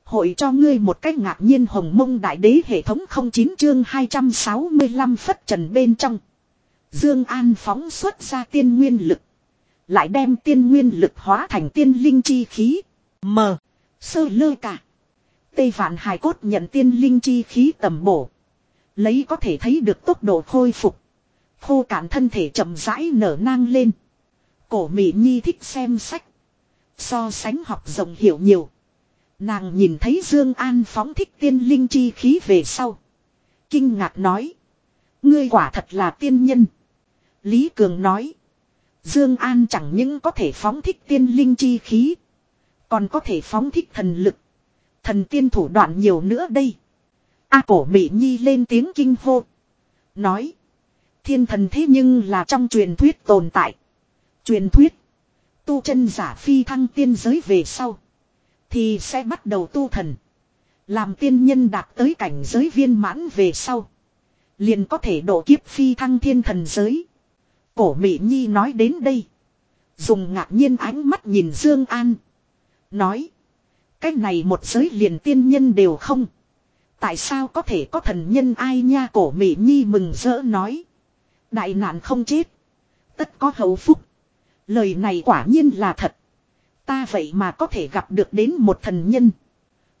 Hội cho ngươi một cách ngạc nhiên hồng mông đại đế hệ thống 09 chương 265 phất trần bên trong. Dương An phóng xuất ra tiên nguyên lực. Lại đem tiên nguyên lực hóa thành tiên linh chi khí. mờ, Sơ lơ cả. Tây vạn hài cốt nhận tiên linh chi khí tầm bổ. Lấy có thể thấy được tốc độ khôi phục. Khô cạn thân thể chậm rãi nở nang lên. Cổ Mỹ Nhi thích xem sách. So sánh học rộng hiểu nhiều. Nàng nhìn thấy Dương An phóng thích tiên linh chi khí về sau. Kinh ngạc nói. Ngươi quả thật là tiên nhân. Lý Cường nói. Dương An chẳng những có thể phóng thích tiên linh chi khí. Còn có thể phóng thích thần lực. Thần tiên thủ đoạn nhiều nữa đây. A cổ Mỹ Nhi lên tiếng kinh hô. Nói. Thiên thần thế nhưng là trong truyền thuyết tồn tại. Truyền thuyết. Tu chân giả phi thăng tiên giới về sau. Thì sẽ bắt đầu tu thần. Làm tiên nhân đạt tới cảnh giới viên mãn về sau. Liền có thể độ kiếp phi thăng thiên thần giới. Cổ Mỹ Nhi nói đến đây. Dùng ngạc nhiên ánh mắt nhìn Dương An. Nói. Cái này một giới liền tiên nhân đều không. Tại sao có thể có thần nhân ai nha cổ Mỹ Nhi mừng rỡ nói. Đại nạn không chết. Tất có hậu phúc. Lời này quả nhiên là thật. Ta vậy mà có thể gặp được đến một thần nhân.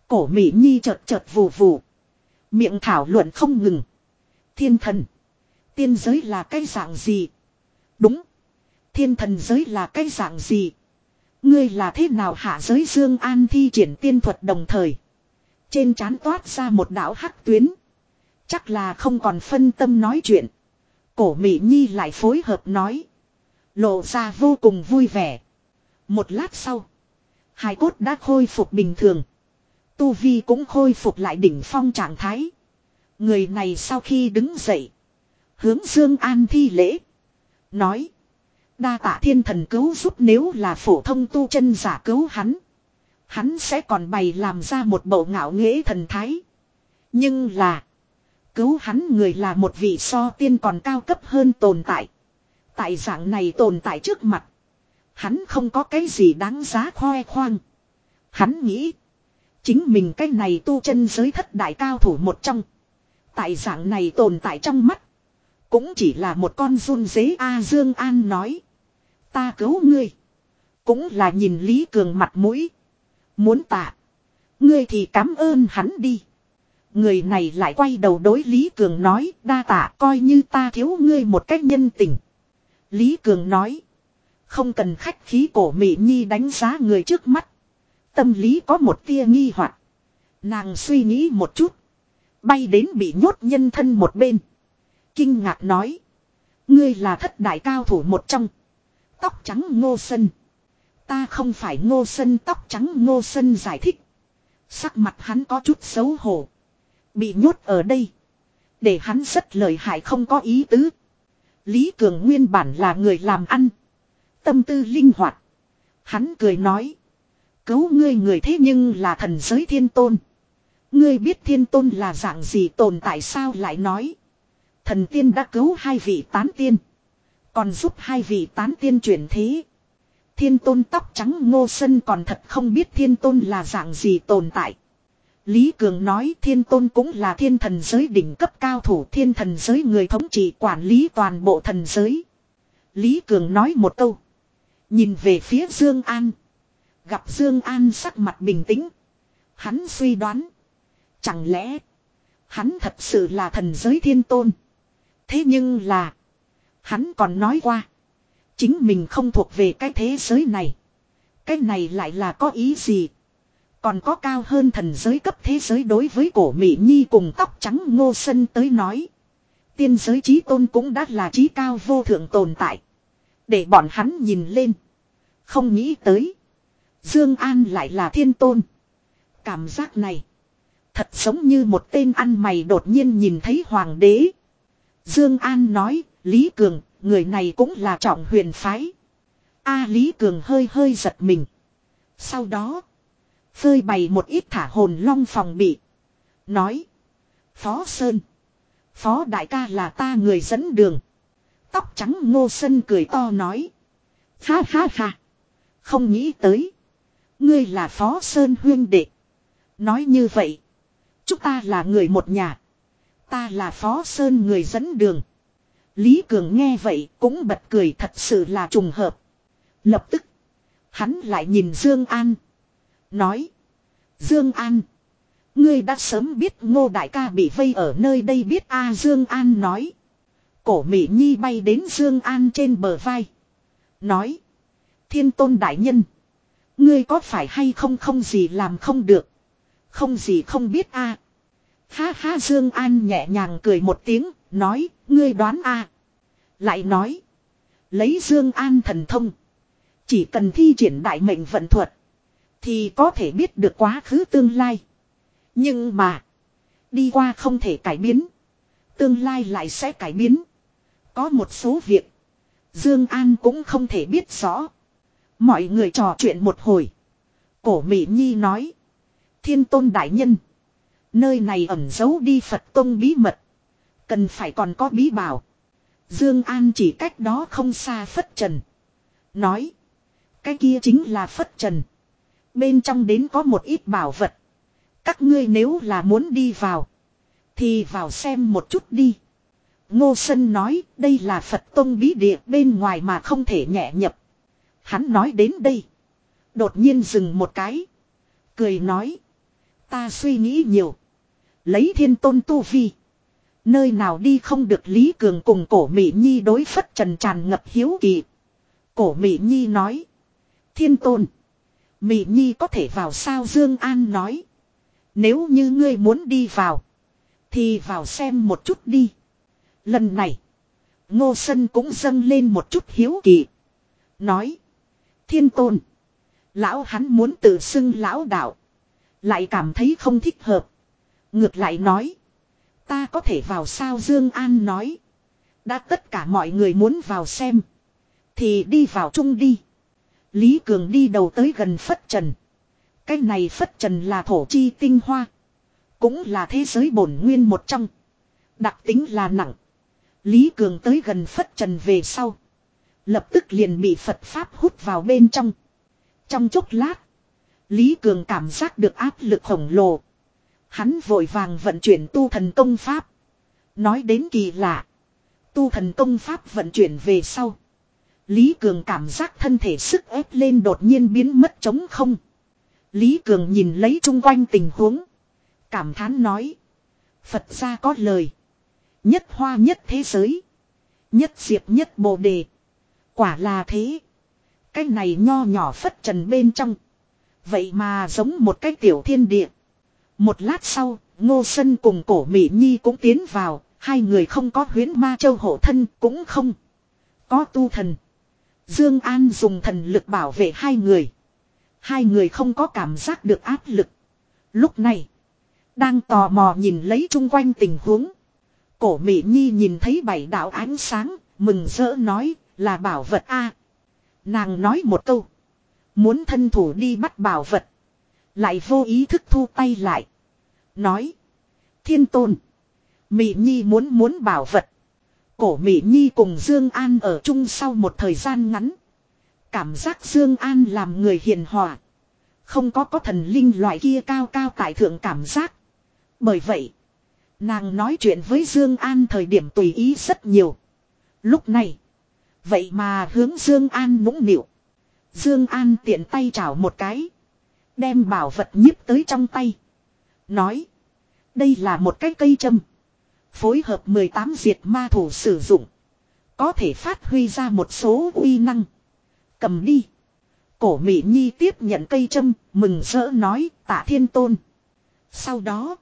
Cổ Mỹ Nhi chợt chợt vù vù. Miệng thảo luận không ngừng. Thiên thần. Tiên giới là cái dạng gì? Đúng. Thiên thần giới là cái dạng gì? Ngươi là thế nào hạ giới Dương An thi triển tiên thuật đồng thời. Trên trán toát ra một đạo hắc tuyến. Chắc là không còn phân tâm nói chuyện. Cổ Mỹ Nhi lại phối hợp nói. Lộ ra vô cùng vui vẻ. Một lát sau. Hai cốt đã khôi phục bình thường. Tu Vi cũng khôi phục lại đỉnh phong trạng thái. Người này sau khi đứng dậy. Hướng Dương An thi lễ. Nói. Đa tạ thiên thần cứu giúp nếu là phổ thông tu chân giả cứu hắn. Hắn sẽ còn bày làm ra một bộ ngạo nghễ thần thái. Nhưng là. Cứu hắn người là một vị so tiên còn cao cấp hơn tồn tại. Tại dạng này tồn tại trước mặt. Hắn không có cái gì đáng giá khoe khoang. Hắn nghĩ. Chính mình cái này tu chân giới thất đại cao thủ một trong. Tại dạng này tồn tại trong mắt. Cũng chỉ là một con run dế A Dương An nói. Ta cứu ngươi. Cũng là nhìn Lý Cường mặt mũi. Muốn tạ. Ngươi thì cảm ơn hắn đi. Người này lại quay đầu đối Lý Cường nói, đa tạ, coi như ta thiếu ngươi một cách nhân tình. Lý Cường nói. Không cần khách khí cổ Mỹ Nhi đánh giá người trước mắt. Tâm lý có một tia nghi hoặc Nàng suy nghĩ một chút. Bay đến bị nhốt nhân thân một bên. Kinh ngạc nói. Ngươi là thất đại cao thủ một trong. Tóc trắng ngô sân. Ta không phải ngô sân tóc trắng ngô sân giải thích. Sắc mặt hắn có chút xấu hổ. Bị nhốt ở đây. Để hắn rất lợi hại không có ý tứ. Lý Cường nguyên bản là người làm ăn. Tâm tư linh hoạt. Hắn cười nói. Cứu ngươi người thế nhưng là thần giới thiên tôn. Ngươi biết thiên tôn là dạng gì tồn tại sao lại nói. Thần tiên đã cứu hai vị tán tiên. Còn giúp hai vị tán tiên chuyển thế. Thiên tôn tóc trắng ngô sân còn thật không biết thiên tôn là dạng gì tồn tại. Lý Cường nói thiên tôn cũng là thiên thần giới đỉnh cấp cao thủ, thiên thần giới người thống trị quản lý toàn bộ thần giới. Lý Cường nói một câu. Nhìn về phía Dương An. Gặp Dương An sắc mặt bình tĩnh. Hắn suy đoán. Chẳng lẽ. Hắn thật sự là thần giới thiên tôn. Thế nhưng là. Hắn còn nói qua. Chính mình không thuộc về cái thế giới này. Cái này lại là có ý gì. Còn có cao hơn thần giới cấp thế giới đối với cổ Mỹ Nhi cùng tóc trắng ngô sân tới nói. Tiên giới trí tôn cũng đã là trí cao vô thượng tồn tại. Để bọn hắn nhìn lên. Không nghĩ tới. Dương An lại là thiên tôn. Cảm giác này. Thật giống như một tên ăn mày đột nhiên nhìn thấy hoàng đế. Dương An nói, Lý Cường, người này cũng là trọng huyền phái. A Lý Cường hơi hơi giật mình. Sau đó, phơi bày một ít thả hồn long phòng bị. Nói, Phó Sơn, Phó Đại ca là ta người dẫn đường. Tóc trắng ngô sân cười to nói. Ha ha ha. Không nghĩ tới. Ngươi là Phó Sơn huyên đệ. Nói như vậy. Chúng ta là người một nhà. Ta là Phó Sơn người dẫn đường. Lý Cường nghe vậy cũng bật cười thật sự là trùng hợp. Lập tức. Hắn lại nhìn Dương An. Nói. Dương An. Ngươi đã sớm biết ngô đại ca bị vây ở nơi đây biết a, Dương An nói. Cổ Mỹ Nhi bay đến Dương An trên bờ vai. Nói. Thiên tôn đại nhân. Ngươi có phải hay không không gì làm không được. Không gì không biết a. Ha ha Dương An nhẹ nhàng cười một tiếng, nói, ngươi đoán a. Lại nói, lấy Dương An thần thông, chỉ cần thi triển đại mệnh vận thuật, thì có thể biết được quá khứ tương lai. Nhưng mà, đi qua không thể cải biến, tương lai lại sẽ cải biến. Có một số việc, Dương An cũng không thể biết rõ. Mọi người trò chuyện một hồi. Cổ Mỹ Nhi nói. Thiên tôn đại nhân. Nơi này ẩn giấu đi Phật tông bí mật. Cần phải còn có bí bảo. Dương An chỉ cách đó không xa Phất Trần. Nói. Cái kia chính là Phất Trần. Bên trong đến có một ít bảo vật. Các ngươi nếu là muốn đi vào. Thì vào xem một chút đi. Ngô Sân nói, đây là Phật Tông bí địa, bên ngoài mà không thể nhẹ nhập. Hắn nói đến đây. Đột nhiên dừng một cái. Cười nói. Ta suy nghĩ nhiều. Lấy thiên tôn tu vi. Nơi nào đi không được Lý Cường cùng cổ Mỹ Nhi đối phất trần tràn ngập hiếu kỳ. Cổ Mỹ Nhi nói. Thiên tôn. Mỹ Nhi có thể vào sao Dương An nói. Nếu như ngươi muốn đi vào. Thì vào xem một chút đi. Lần này. Ngô Sân cũng dâng lên một chút hiếu kỳ. Nói. Thiên tôn. Lão hắn muốn tự xưng lão đạo. Lại cảm thấy không thích hợp. Ngược lại nói. Ta có thể vào sao Dương An nói. Đã tất cả mọi người muốn vào xem. Thì đi vào chung đi. Lý Cường đi đầu tới gần Phất Trần. Cái này Phất Trần là thổ chi tinh hoa. Cũng là thế giới bổn nguyên một trong. Đặc tính là nặng. Lý Cường tới gần Phất Trần về sau. Lập tức liền bị Phật Pháp hút vào bên trong. Trong chốc lát. Lý Cường cảm giác được áp lực khổng lồ. Hắn vội vàng vận chuyển tu thần công pháp. Nói đến kỳ lạ. Tu thần công pháp vận chuyển về sau. Lý Cường cảm giác thân thể sức ép lên đột nhiên biến mất trống không. Lý Cường nhìn lấy chung quanh tình huống. Cảm thán nói. Phật gia có lời. Nhất hoa nhất thế giới. Nhất diệp nhất bồ đề. Quả là thế. Cái này nho nhỏ phất trần bên trong. Vậy mà giống một cái tiểu thiên địa. Một lát sau, Ngô Sân cùng cổ Mỹ Nhi cũng tiến vào, hai người không có huyến ma châu hộ thân cũng không. Có tu thần. Dương An dùng thần lực bảo vệ hai người. Hai người không có cảm giác được áp lực. Lúc này, đang tò mò nhìn lấy chung quanh tình huống. Cổ Mỹ Nhi nhìn thấy bảy đạo ánh sáng, mừng rỡ nói, là bảo vật a. Nàng nói một câu, muốn thân thủ đi bắt bảo vật, lại vô ý thức thu tay lại. Nói. Thiên tôn. Mỹ Nhi muốn muốn bảo vật. Cổ Mỹ Nhi cùng Dương An ở chung sau một thời gian ngắn. Cảm giác Dương An làm người hiền hòa. Không có có thần linh loại kia cao cao tại thượng cảm giác. Bởi vậy. Nàng nói chuyện với Dương An thời điểm tùy ý rất nhiều. Lúc này. Vậy mà hướng Dương An nũng nịu. Dương An tiện tay chảo một cái. Đem bảo vật nhiếp tới trong tay. Nói. Đây là một cái cây châm. Phối hợp 18 diệt ma thủ sử dụng. Có thể phát huy ra một số uy năng. Cầm đi. Cổ Mỹ Nhi tiếp nhận cây châm, mừng rỡ nói tạ thiên tôn. Sau đó,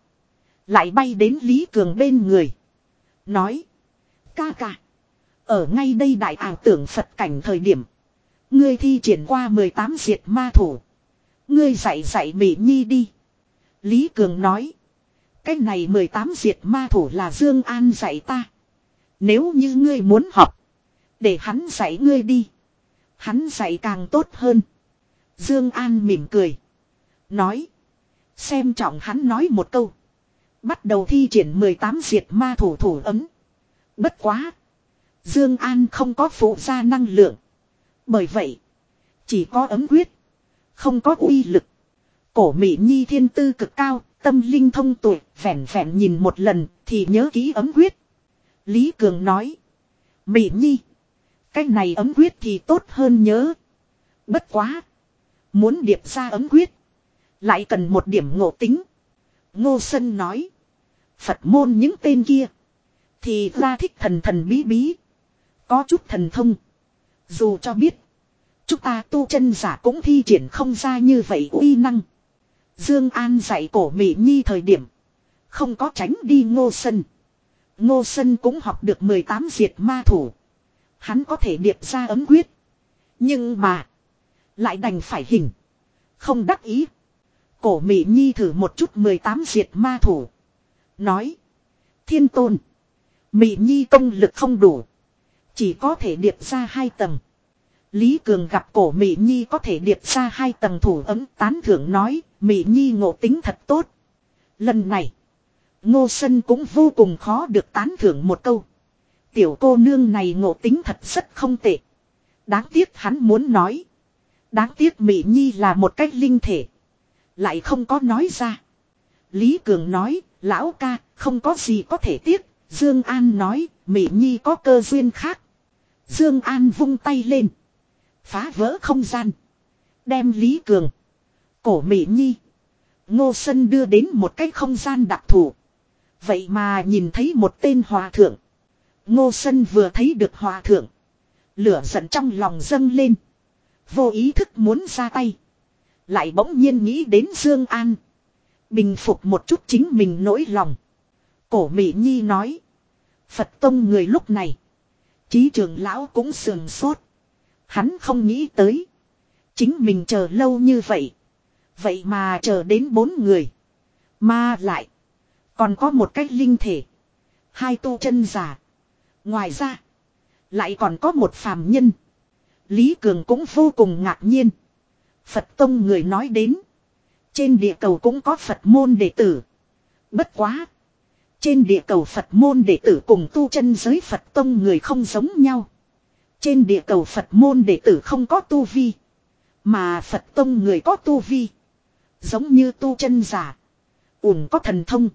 lại bay đến Lý Cường bên người. Nói, ca ca. Ở ngay đây đại ảo tưởng Phật cảnh thời điểm. Ngươi thi triển qua 18 diệt ma thủ. Ngươi dạy dạy Mỹ Nhi đi. Lý Cường nói. Cái này 18 diệt ma thủ là Dương An dạy ta. Nếu như ngươi muốn học. Để hắn dạy ngươi đi. Hắn dạy càng tốt hơn. Dương An mỉm cười. Nói. Xem trọng hắn nói một câu. Bắt đầu thi triển 18 diệt ma thủ thủ ấm. Bất quá. Dương An không có phụ gia năng lượng. Bởi vậy. Chỉ có ấm quyết. Không có uy lực. Cổ Mỹ Nhi thiên tư cực cao, tâm linh thông tuệ, vẻn vẹn nhìn một lần thì nhớ ký ấm quyết. Lý Cường nói. Mỹ Nhi. Cái này ấm quyết thì tốt hơn nhớ. Bất quá. Muốn điệp ra ấm quyết. Lại cần một điểm ngộ tính. Ngô Sân nói. Phật môn những tên kia. Thì ra thích thần thần bí bí. Có chút thần thông. Dù cho biết. Chúng ta tu chân giả cũng thi triển không ra như vậy uy năng. Dương An dạy cổ Mỹ Nhi thời điểm. Không có tránh đi ngô sân. Ngô sân cũng học được 18 diệt ma thủ. Hắn có thể điệp ra ấm quyết. Nhưng mà. Lại đành phải hình. Không đắc ý. Cổ Mỹ Nhi thử một chút 18 diệt ma thủ. Nói. Thiên tôn. Mỹ Nhi công lực không đủ. Chỉ có thể điệp ra hai tầng. Lý Cường gặp cổ Mỹ Nhi có thể điệp ra hai tầng thủ ấm tán thưởng nói, Mỹ Nhi ngộ tính thật tốt. Lần này, Ngô Sân cũng vô cùng khó được tán thưởng một câu. Tiểu cô nương này ngộ tính thật rất không tệ. Đáng tiếc hắn muốn nói. Đáng tiếc Mỹ Nhi là một cách linh thể. Lại không có nói ra. Lý Cường nói, lão ca, không có gì có thể tiếc. Dương An nói, Mỹ Nhi có cơ duyên khác. Dương An vung tay lên. Phá vỡ không gian. Đem Lý Cường. Cổ Mỹ Nhi. Ngô Sân đưa đến một cái không gian đặc thù. Vậy mà nhìn thấy một tên hòa thượng. Ngô Sân vừa thấy được hòa thượng. Lửa giận trong lòng dâng lên. Vô ý thức muốn ra tay. Lại bỗng nhiên nghĩ đến Dương An. Bình phục một chút chính mình nỗi lòng. Cổ Mỹ Nhi nói. Phật Tông người lúc này. Chí trưởng lão cũng sườn sốt. Hắn không nghĩ tới. Chính mình chờ lâu như vậy. Vậy mà chờ đến bốn người. Mà lại. Còn có một cái linh thể. Hai tu chân giả. Ngoài ra. Lại còn có một phàm nhân. Lý Cường cũng vô cùng ngạc nhiên. Phật Tông người nói đến. Trên địa cầu cũng có Phật môn đệ tử. Bất quá. Trên địa cầu Phật môn đệ tử cùng tu chân giới Phật Tông người không giống nhau. Trên địa cầu Phật môn đệ tử không có tu vi. Mà Phật Tông người có tu vi. Giống như tu chân giả. Uổng có thần thông.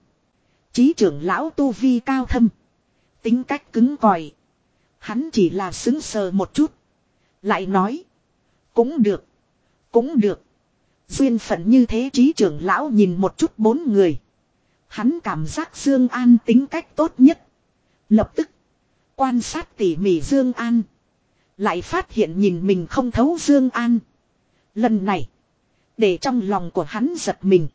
Chí trưởng lão tu vi cao thâm. Tính cách cứng còi. Hắn chỉ là xứng sờ một chút. Lại nói. Cũng được. Cũng được. Duyên phận như thế trí trưởng lão nhìn một chút bốn người. Hắn cảm giác Dương An tính cách tốt nhất. Lập tức. Quan sát tỉ mỉ Dương An. Lại phát hiện nhìn mình không thấu Dương An. Lần này. Để trong lòng của hắn giật mình.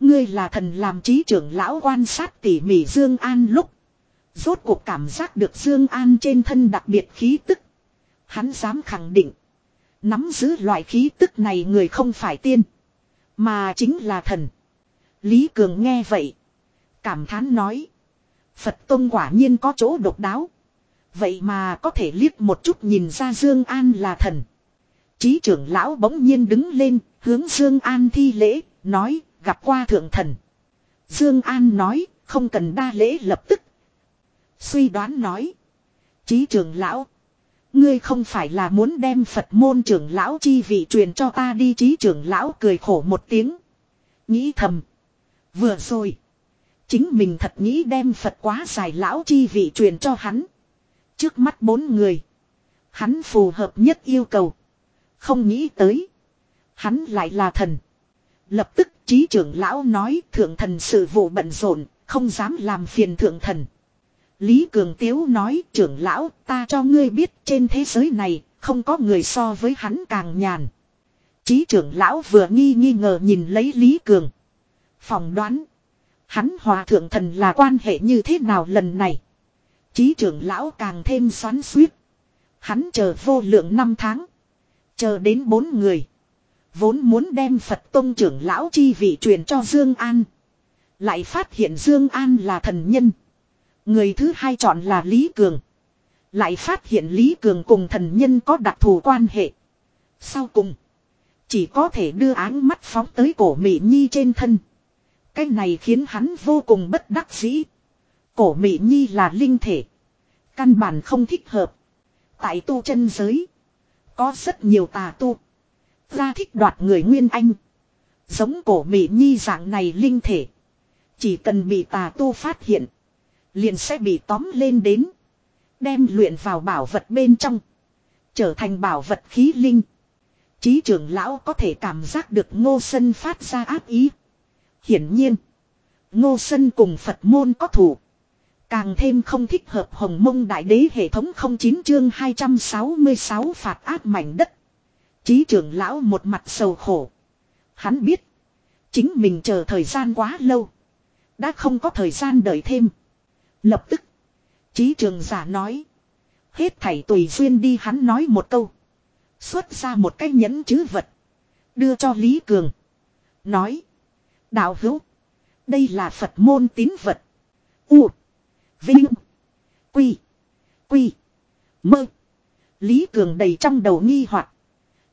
Ngươi là thần làm trí trưởng lão quan sát tỉ mỉ Dương An lúc. Rốt cuộc cảm giác được Dương An trên thân đặc biệt khí tức. Hắn dám khẳng định. Nắm giữ loại khí tức này người không phải tiên. Mà chính là thần. Lý Cường nghe vậy. Cảm thán nói. Phật Tông quả nhiên có chỗ độc đáo. Vậy mà có thể liếc một chút nhìn ra Dương An là thần. Chí trưởng lão bỗng nhiên đứng lên, hướng Dương An thi lễ, nói, gặp qua thượng thần. Dương An nói, không cần đa lễ lập tức. Suy đoán nói. Chí trưởng lão. Ngươi không phải là muốn đem Phật môn trưởng lão chi vị truyền cho ta đi chí trưởng lão cười khổ một tiếng. Nghĩ thầm. Vừa rồi. Chính mình thật nghĩ đem Phật quá dài lão chi vị truyền cho hắn. Trước mắt bốn người. Hắn phù hợp nhất yêu cầu. Không nghĩ tới. Hắn lại là thần. Lập tức trí trưởng lão nói thượng thần sự vụ bận rộn, không dám làm phiền thượng thần. Lý Cường Tiếu nói trưởng lão ta cho ngươi biết trên thế giới này không có người so với hắn càng nhàn. Trí trưởng lão vừa nghi nghi ngờ nhìn lấy Lý Cường. Phòng đoán. Hắn hòa thượng thần là quan hệ như thế nào lần này chí trưởng lão càng thêm xoắn suýt. Hắn chờ vô lượng năm tháng. Chờ đến bốn người. Vốn muốn đem Phật Tông trưởng lão chi vị truyền cho Dương An. Lại phát hiện Dương An là thần nhân. Người thứ hai chọn là Lý Cường. Lại phát hiện Lý Cường cùng thần nhân có đặc thù quan hệ. Sau cùng. Chỉ có thể đưa áng mắt phóng tới cổ Mỹ Nhi trên thân. Cái này khiến hắn vô cùng bất đắc dĩ. Cổ Mỹ Nhi là linh thể. Căn bản không thích hợp. Tại tu chân giới. Có rất nhiều tà tu. Ra thích đoạt người nguyên anh. Giống cổ Mỹ Nhi dạng này linh thể. Chỉ cần bị tà tu phát hiện. Liền sẽ bị tóm lên đến. Đem luyện vào bảo vật bên trong. Trở thành bảo vật khí linh. Chí trưởng lão có thể cảm giác được ngô sân phát ra áp ý. Hiển nhiên. Ngô sân cùng Phật môn có thủ. Càng thêm không thích hợp hồng mông đại đế hệ thống 09 chương 266 phạt ác mảnh đất. Chí trưởng lão một mặt sầu khổ. Hắn biết. Chính mình chờ thời gian quá lâu. Đã không có thời gian đợi thêm. Lập tức. Chí trường giả nói. Hết thảy tùy duyên đi hắn nói một câu. Xuất ra một cái nhẫn chứ vật. Đưa cho Lý Cường. Nói. Đạo hữu. Đây là Phật môn tín vật. U. Vinh. Quy. Quy. Mơ. Lý Cường đầy trong đầu nghi hoặc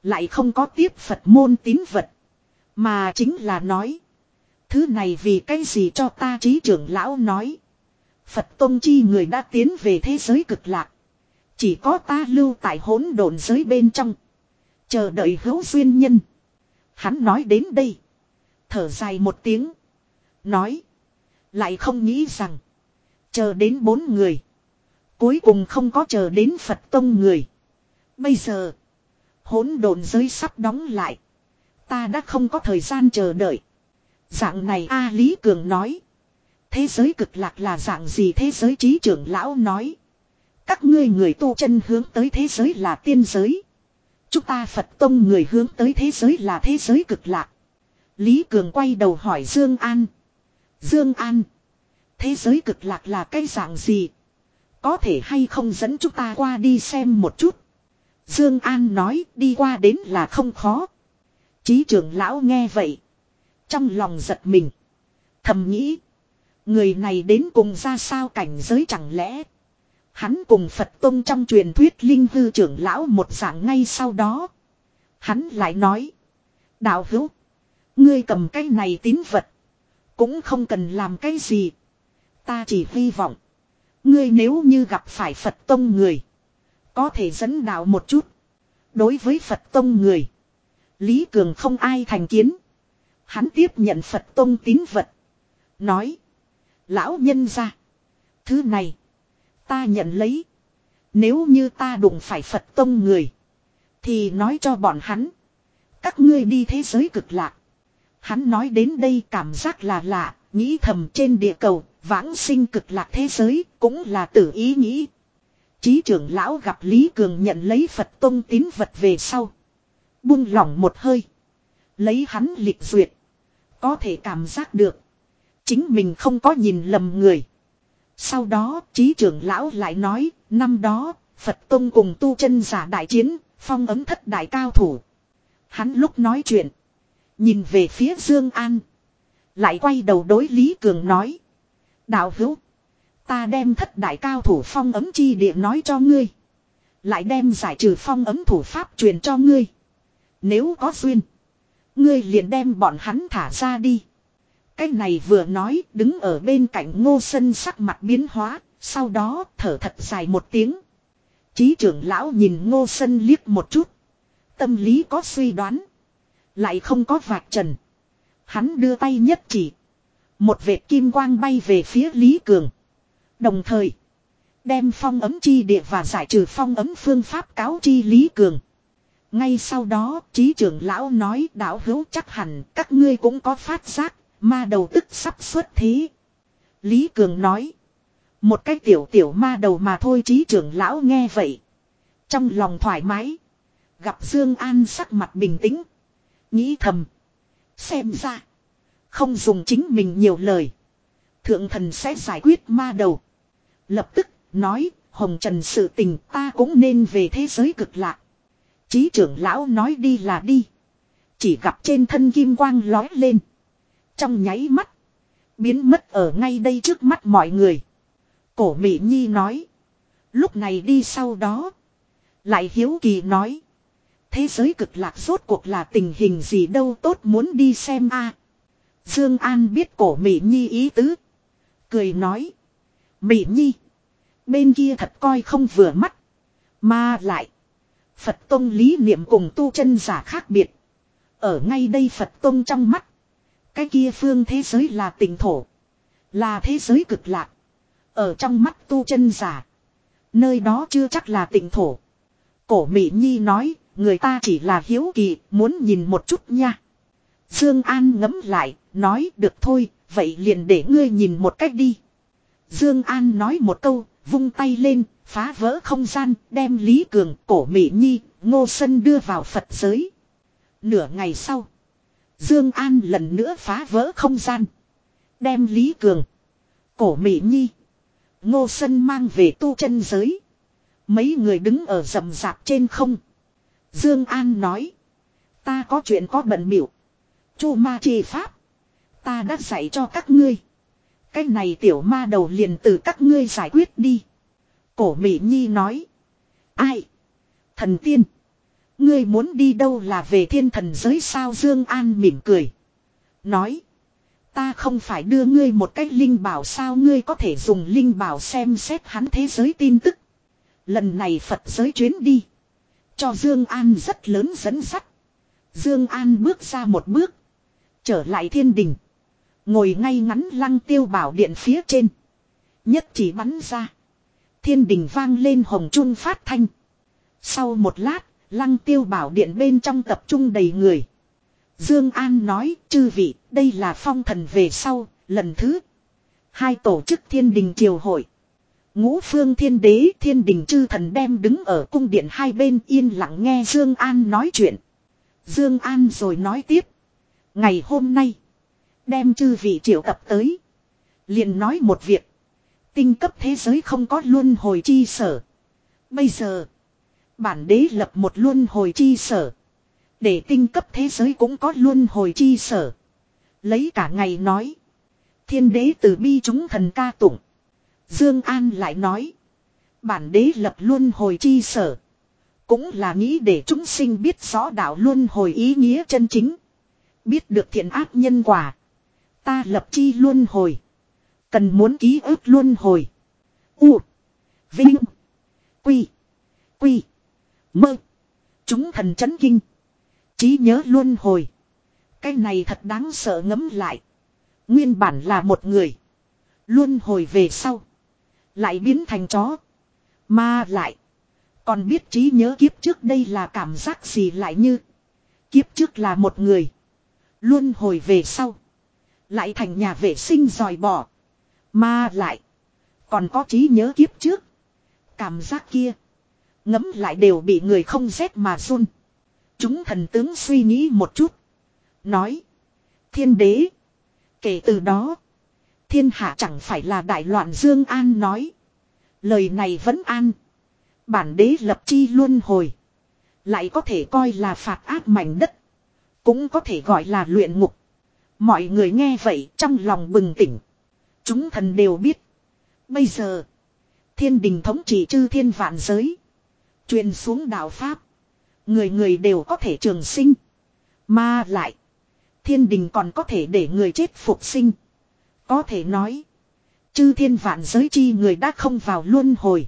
Lại không có tiếp Phật môn tín vật. Mà chính là nói. Thứ này vì cái gì cho ta trí trưởng lão nói. Phật Tông Chi người đã tiến về thế giới cực lạc. Chỉ có ta lưu tại hỗn độn giới bên trong. Chờ đợi hữu duyên nhân. Hắn nói đến đây. Thở dài một tiếng. Nói. Lại không nghĩ rằng. Chờ đến bốn người. Cuối cùng không có chờ đến Phật Tông người. Bây giờ. Hỗn độn giới sắp đóng lại. Ta đã không có thời gian chờ đợi. Dạng này A Lý Cường nói. Thế giới cực lạc là dạng gì thế giới trí trưởng lão nói. Các ngươi người tu chân hướng tới thế giới là tiên giới. Chúng ta Phật Tông người hướng tới thế giới là thế giới cực lạc. Lý Cường quay đầu hỏi Dương An. Dương An. Thế giới cực lạc là cái dạng gì? Có thể hay không dẫn chúng ta qua đi xem một chút. Dương An nói, đi qua đến là không khó. Chí trưởng lão nghe vậy. Trong lòng giật mình. Thầm nghĩ. Người này đến cùng ra sao cảnh giới chẳng lẽ. Hắn cùng Phật Tông trong truyền thuyết linh hư trưởng lão một dạng ngay sau đó. Hắn lại nói. Đạo hữu. Ngươi cầm cái này tín vật. Cũng không cần làm cái gì. Ta chỉ hy vọng. Ngươi nếu như gặp phải Phật Tông người. Có thể dẫn đạo một chút. Đối với Phật Tông người. Lý Cường không ai thành kiến. Hắn tiếp nhận Phật Tông tín vật. Nói. Lão nhân ra. Thứ này. Ta nhận lấy. Nếu như ta đụng phải Phật Tông người. Thì nói cho bọn hắn. Các ngươi đi thế giới cực lạc. Hắn nói đến đây cảm giác là lạ. Nghĩ thầm trên địa cầu. Vãng sinh cực lạc thế giới. Cũng là tử ý nghĩ. Chí trưởng lão gặp Lý Cường nhận lấy Phật Tông tín vật về sau. Buông lỏng một hơi. Lấy hắn lịch duyệt. Có thể cảm giác được. Chính mình không có nhìn lầm người. Sau đó, trí trưởng lão lại nói, năm đó, Phật Tông cùng tu chân giả đại chiến, phong ấm thất đại cao thủ. Hắn lúc nói chuyện, nhìn về phía Dương An. Lại quay đầu đối Lý Cường nói. Đạo hữu, ta đem thất đại cao thủ phong ấm chi địa nói cho ngươi. Lại đem giải trừ phong ấm thủ pháp truyền cho ngươi. Nếu có duyên, ngươi liền đem bọn hắn thả ra đi. Cái này vừa nói đứng ở bên cạnh ngô sân sắc mặt biến hóa, sau đó thở thật dài một tiếng. Chí trưởng lão nhìn ngô sân liếc một chút. Tâm lý có suy đoán. Lại không có vạch trần. Hắn đưa tay nhất chỉ. Một vệt kim quang bay về phía Lý Cường. Đồng thời. Đem phong ấm chi địa và giải trừ phong ấm phương pháp cáo chi Lý Cường. Ngay sau đó, trí trưởng lão nói đạo hữu chắc hẳn các ngươi cũng có phát giác, Ma đầu tức sắp xuất thế. Lý Cường nói. Một cái tiểu tiểu ma đầu mà thôi trí trưởng lão nghe vậy. Trong lòng thoải mái. Gặp Dương An sắc mặt bình tĩnh. Nghĩ thầm. Xem ra. Không dùng chính mình nhiều lời. Thượng thần sẽ giải quyết ma đầu. Lập tức, nói. Hồng Trần sự tình ta cũng nên về thế giới cực lạc. Chí trưởng lão nói đi là đi. Chỉ gặp trên thân kim quang lói lên. Trong nháy mắt. Biến mất ở ngay đây trước mắt mọi người. Cổ Mỹ Nhi nói. Lúc này đi sau đó. Lại hiếu kỳ nói. Thế giới cực lạc rốt cuộc là tình hình gì đâu, tốt muốn đi xem a Dương An biết cổ Mỹ Nhi ý tứ. Cười nói. Mỹ Nhi. Bên kia thật coi không vừa mắt. Mà lại. Phật Tông lý niệm cùng tu chân giả khác biệt. Ở ngay đây Phật Tông trong mắt. Cái kia phương thế giới là tỉnh thổ. Là thế giới cực lạc. Ở trong mắt tu chân giả. Nơi đó chưa chắc là tỉnh thổ. Cổ Mỹ Nhi nói, người ta chỉ là hiếu kỳ, muốn nhìn một chút nha. Dương An ngấm lại, nói được thôi, vậy liền để ngươi nhìn một cách đi. Dương An nói một câu, vung tay lên, phá vỡ không gian, đem Lý Cường, cổ Mỹ Nhi, Ngô Sân đưa vào Phật giới. Nửa ngày sau, Dương An lần nữa phá vỡ không gian. Đem Lý Cường. Cổ Mỹ Nhi. Ngô Sân mang về tu chân giới. Mấy người đứng ở rầm rạp trên không. Dương An nói. Ta có chuyện có bận biểu. Chu ma chi pháp. Ta đã dạy cho các ngươi. Cái này tiểu ma đầu liền từ các ngươi giải quyết đi. Cổ Mỹ Nhi nói. Ai? Thần tiên. Ngươi muốn đi đâu là về thiên thần giới sao Dương An mỉm cười. Nói. Ta không phải đưa ngươi một cái linh bảo sao ngươi có thể dùng linh bảo xem xét hắn thế giới tin tức. Lần này Phật giới chuyến đi. Cho Dương An rất lớn dẫn sắt. Dương An bước ra một bước. Trở lại thiên đình. Ngồi ngay ngắn lăng tiêu bảo điện phía trên. Nhất chỉ bắn ra. Thiên đình vang lên hồng trung phát thanh. Sau một lát Lăng tiêu bảo điện bên trong tập trung đầy người. Dương An nói, chư vị, đây là phong thần về sau, lần thứ hai tổ chức thiên đình triều hội. Ngũ phương thiên đế thiên đình chư thần đem đứng ở cung điện hai bên yên lặng nghe Dương An nói chuyện. Dương An rồi nói tiếp. Ngày hôm nay, đem chư vị triệu tập tới. liền nói một việc. Tinh cấp thế giới không có luân hồi chi sở. Bây giờ, bản đế lập một luân hồi chi sở. Để tinh cấp thế giới cũng có luân hồi chi sở. Lấy cả ngày nói. Thiên đế từ bi chúng thần ca tụng. Dương An lại nói. Bản đế lập luân hồi chi sở. Cũng là nghĩ để chúng sinh biết rõ đạo luân hồi ý nghĩa chân chính. Biết được thiện ác nhân quả. Ta lập chi luân hồi. Cần muốn ký ức luân hồi. U. Vinh. Quy. Quy. Mơ. Chúng thần chấn kinh. trí nhớ luân hồi. Cái này thật đáng sợ ngấm lại. Nguyên bản là một người. Luân hồi về sau. Lại biến thành chó. Mà lại. Còn biết trí nhớ kiếp trước đây là cảm giác gì lại như. Kiếp trước là một người. Luân hồi về sau. Lại thành nhà vệ sinh dòi bỏ. Mà lại. Còn có trí nhớ kiếp trước. Cảm giác kia. Ngấm lại đều bị người không rét mà run. Chúng thần tướng suy nghĩ một chút. Nói. Thiên đế. Kể từ đó. Thiên hạ chẳng phải là đại loạn Dương An nói. Lời này vẫn an. Bản đế lập chi luân hồi. Lại có thể coi là phạt ác mảnh đất. Cũng có thể gọi là luyện ngục. Mọi người nghe vậy trong lòng bừng tỉnh. Chúng thần đều biết. Bây giờ. Thiên đình thống trị chư thiên vạn giới. Truyền xuống đạo Pháp. Người người đều có thể trường sinh. Mà lại. Thiên đình còn có thể để người chết phục sinh. Có thể nói. Chư thiên vạn giới chi người đã không vào luân hồi.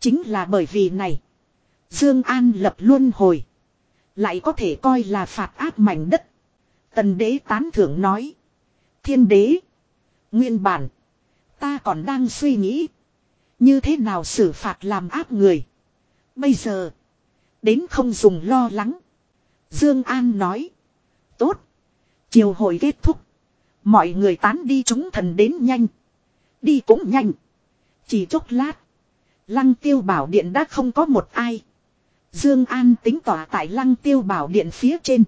Chính là bởi vì này. Dương An lập luân hồi. Lại có thể coi là phạt áp mảnh đất. Tần đế tán thưởng nói. Thiên đế. Nguyên bản. Ta còn đang suy nghĩ. Như thế nào xử phạt làm áp người. Bây giờ. Đến không dùng lo lắng. Dương An nói. Tốt. Chiều hội kết thúc. Mọi người tán đi chúng thần đến nhanh. Đi cũng nhanh. Chỉ chốc lát. Lăng tiêu bảo điện đã không có một ai. Dương An tính tỏa tại lăng tiêu bảo điện phía trên.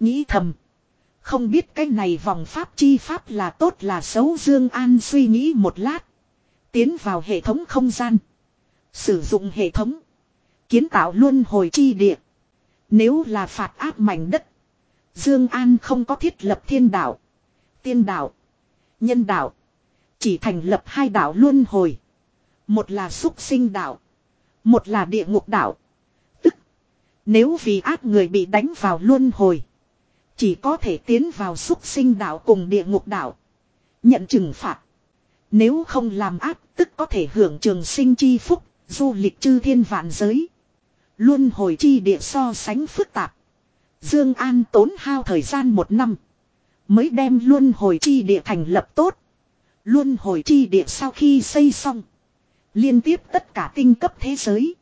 Nghĩ thầm. Không biết cái này vòng pháp chi pháp là tốt là xấu, Dương An suy nghĩ một lát. Tiến vào hệ thống không gian. Sử dụng hệ thống. Kiến tạo luân hồi chi địa. Nếu là phạt áp mảnh đất. Dương An không có thiết lập thiên đạo. Tiên đạo. Nhân đạo. Chỉ thành lập hai đạo luân hồi. Một là xúc sinh đạo. Một là địa ngục đạo. Tức. Nếu vì ác người bị đánh vào luân hồi. Chỉ có thể tiến vào xúc sinh đạo cùng địa ngục đạo. Nhận trừng phạt. Nếu không làm ác tức có thể hưởng trường sinh chi phúc. Du lịch chư thiên vạn giới. Luân hồi chi địa so sánh phức tạp. Dương An tốn hao thời gian một năm. Mới đem luân hồi chi địa thành lập tốt. Luân hồi chi địa sau khi xây xong. Liên tiếp tất cả tinh cấp thế giới.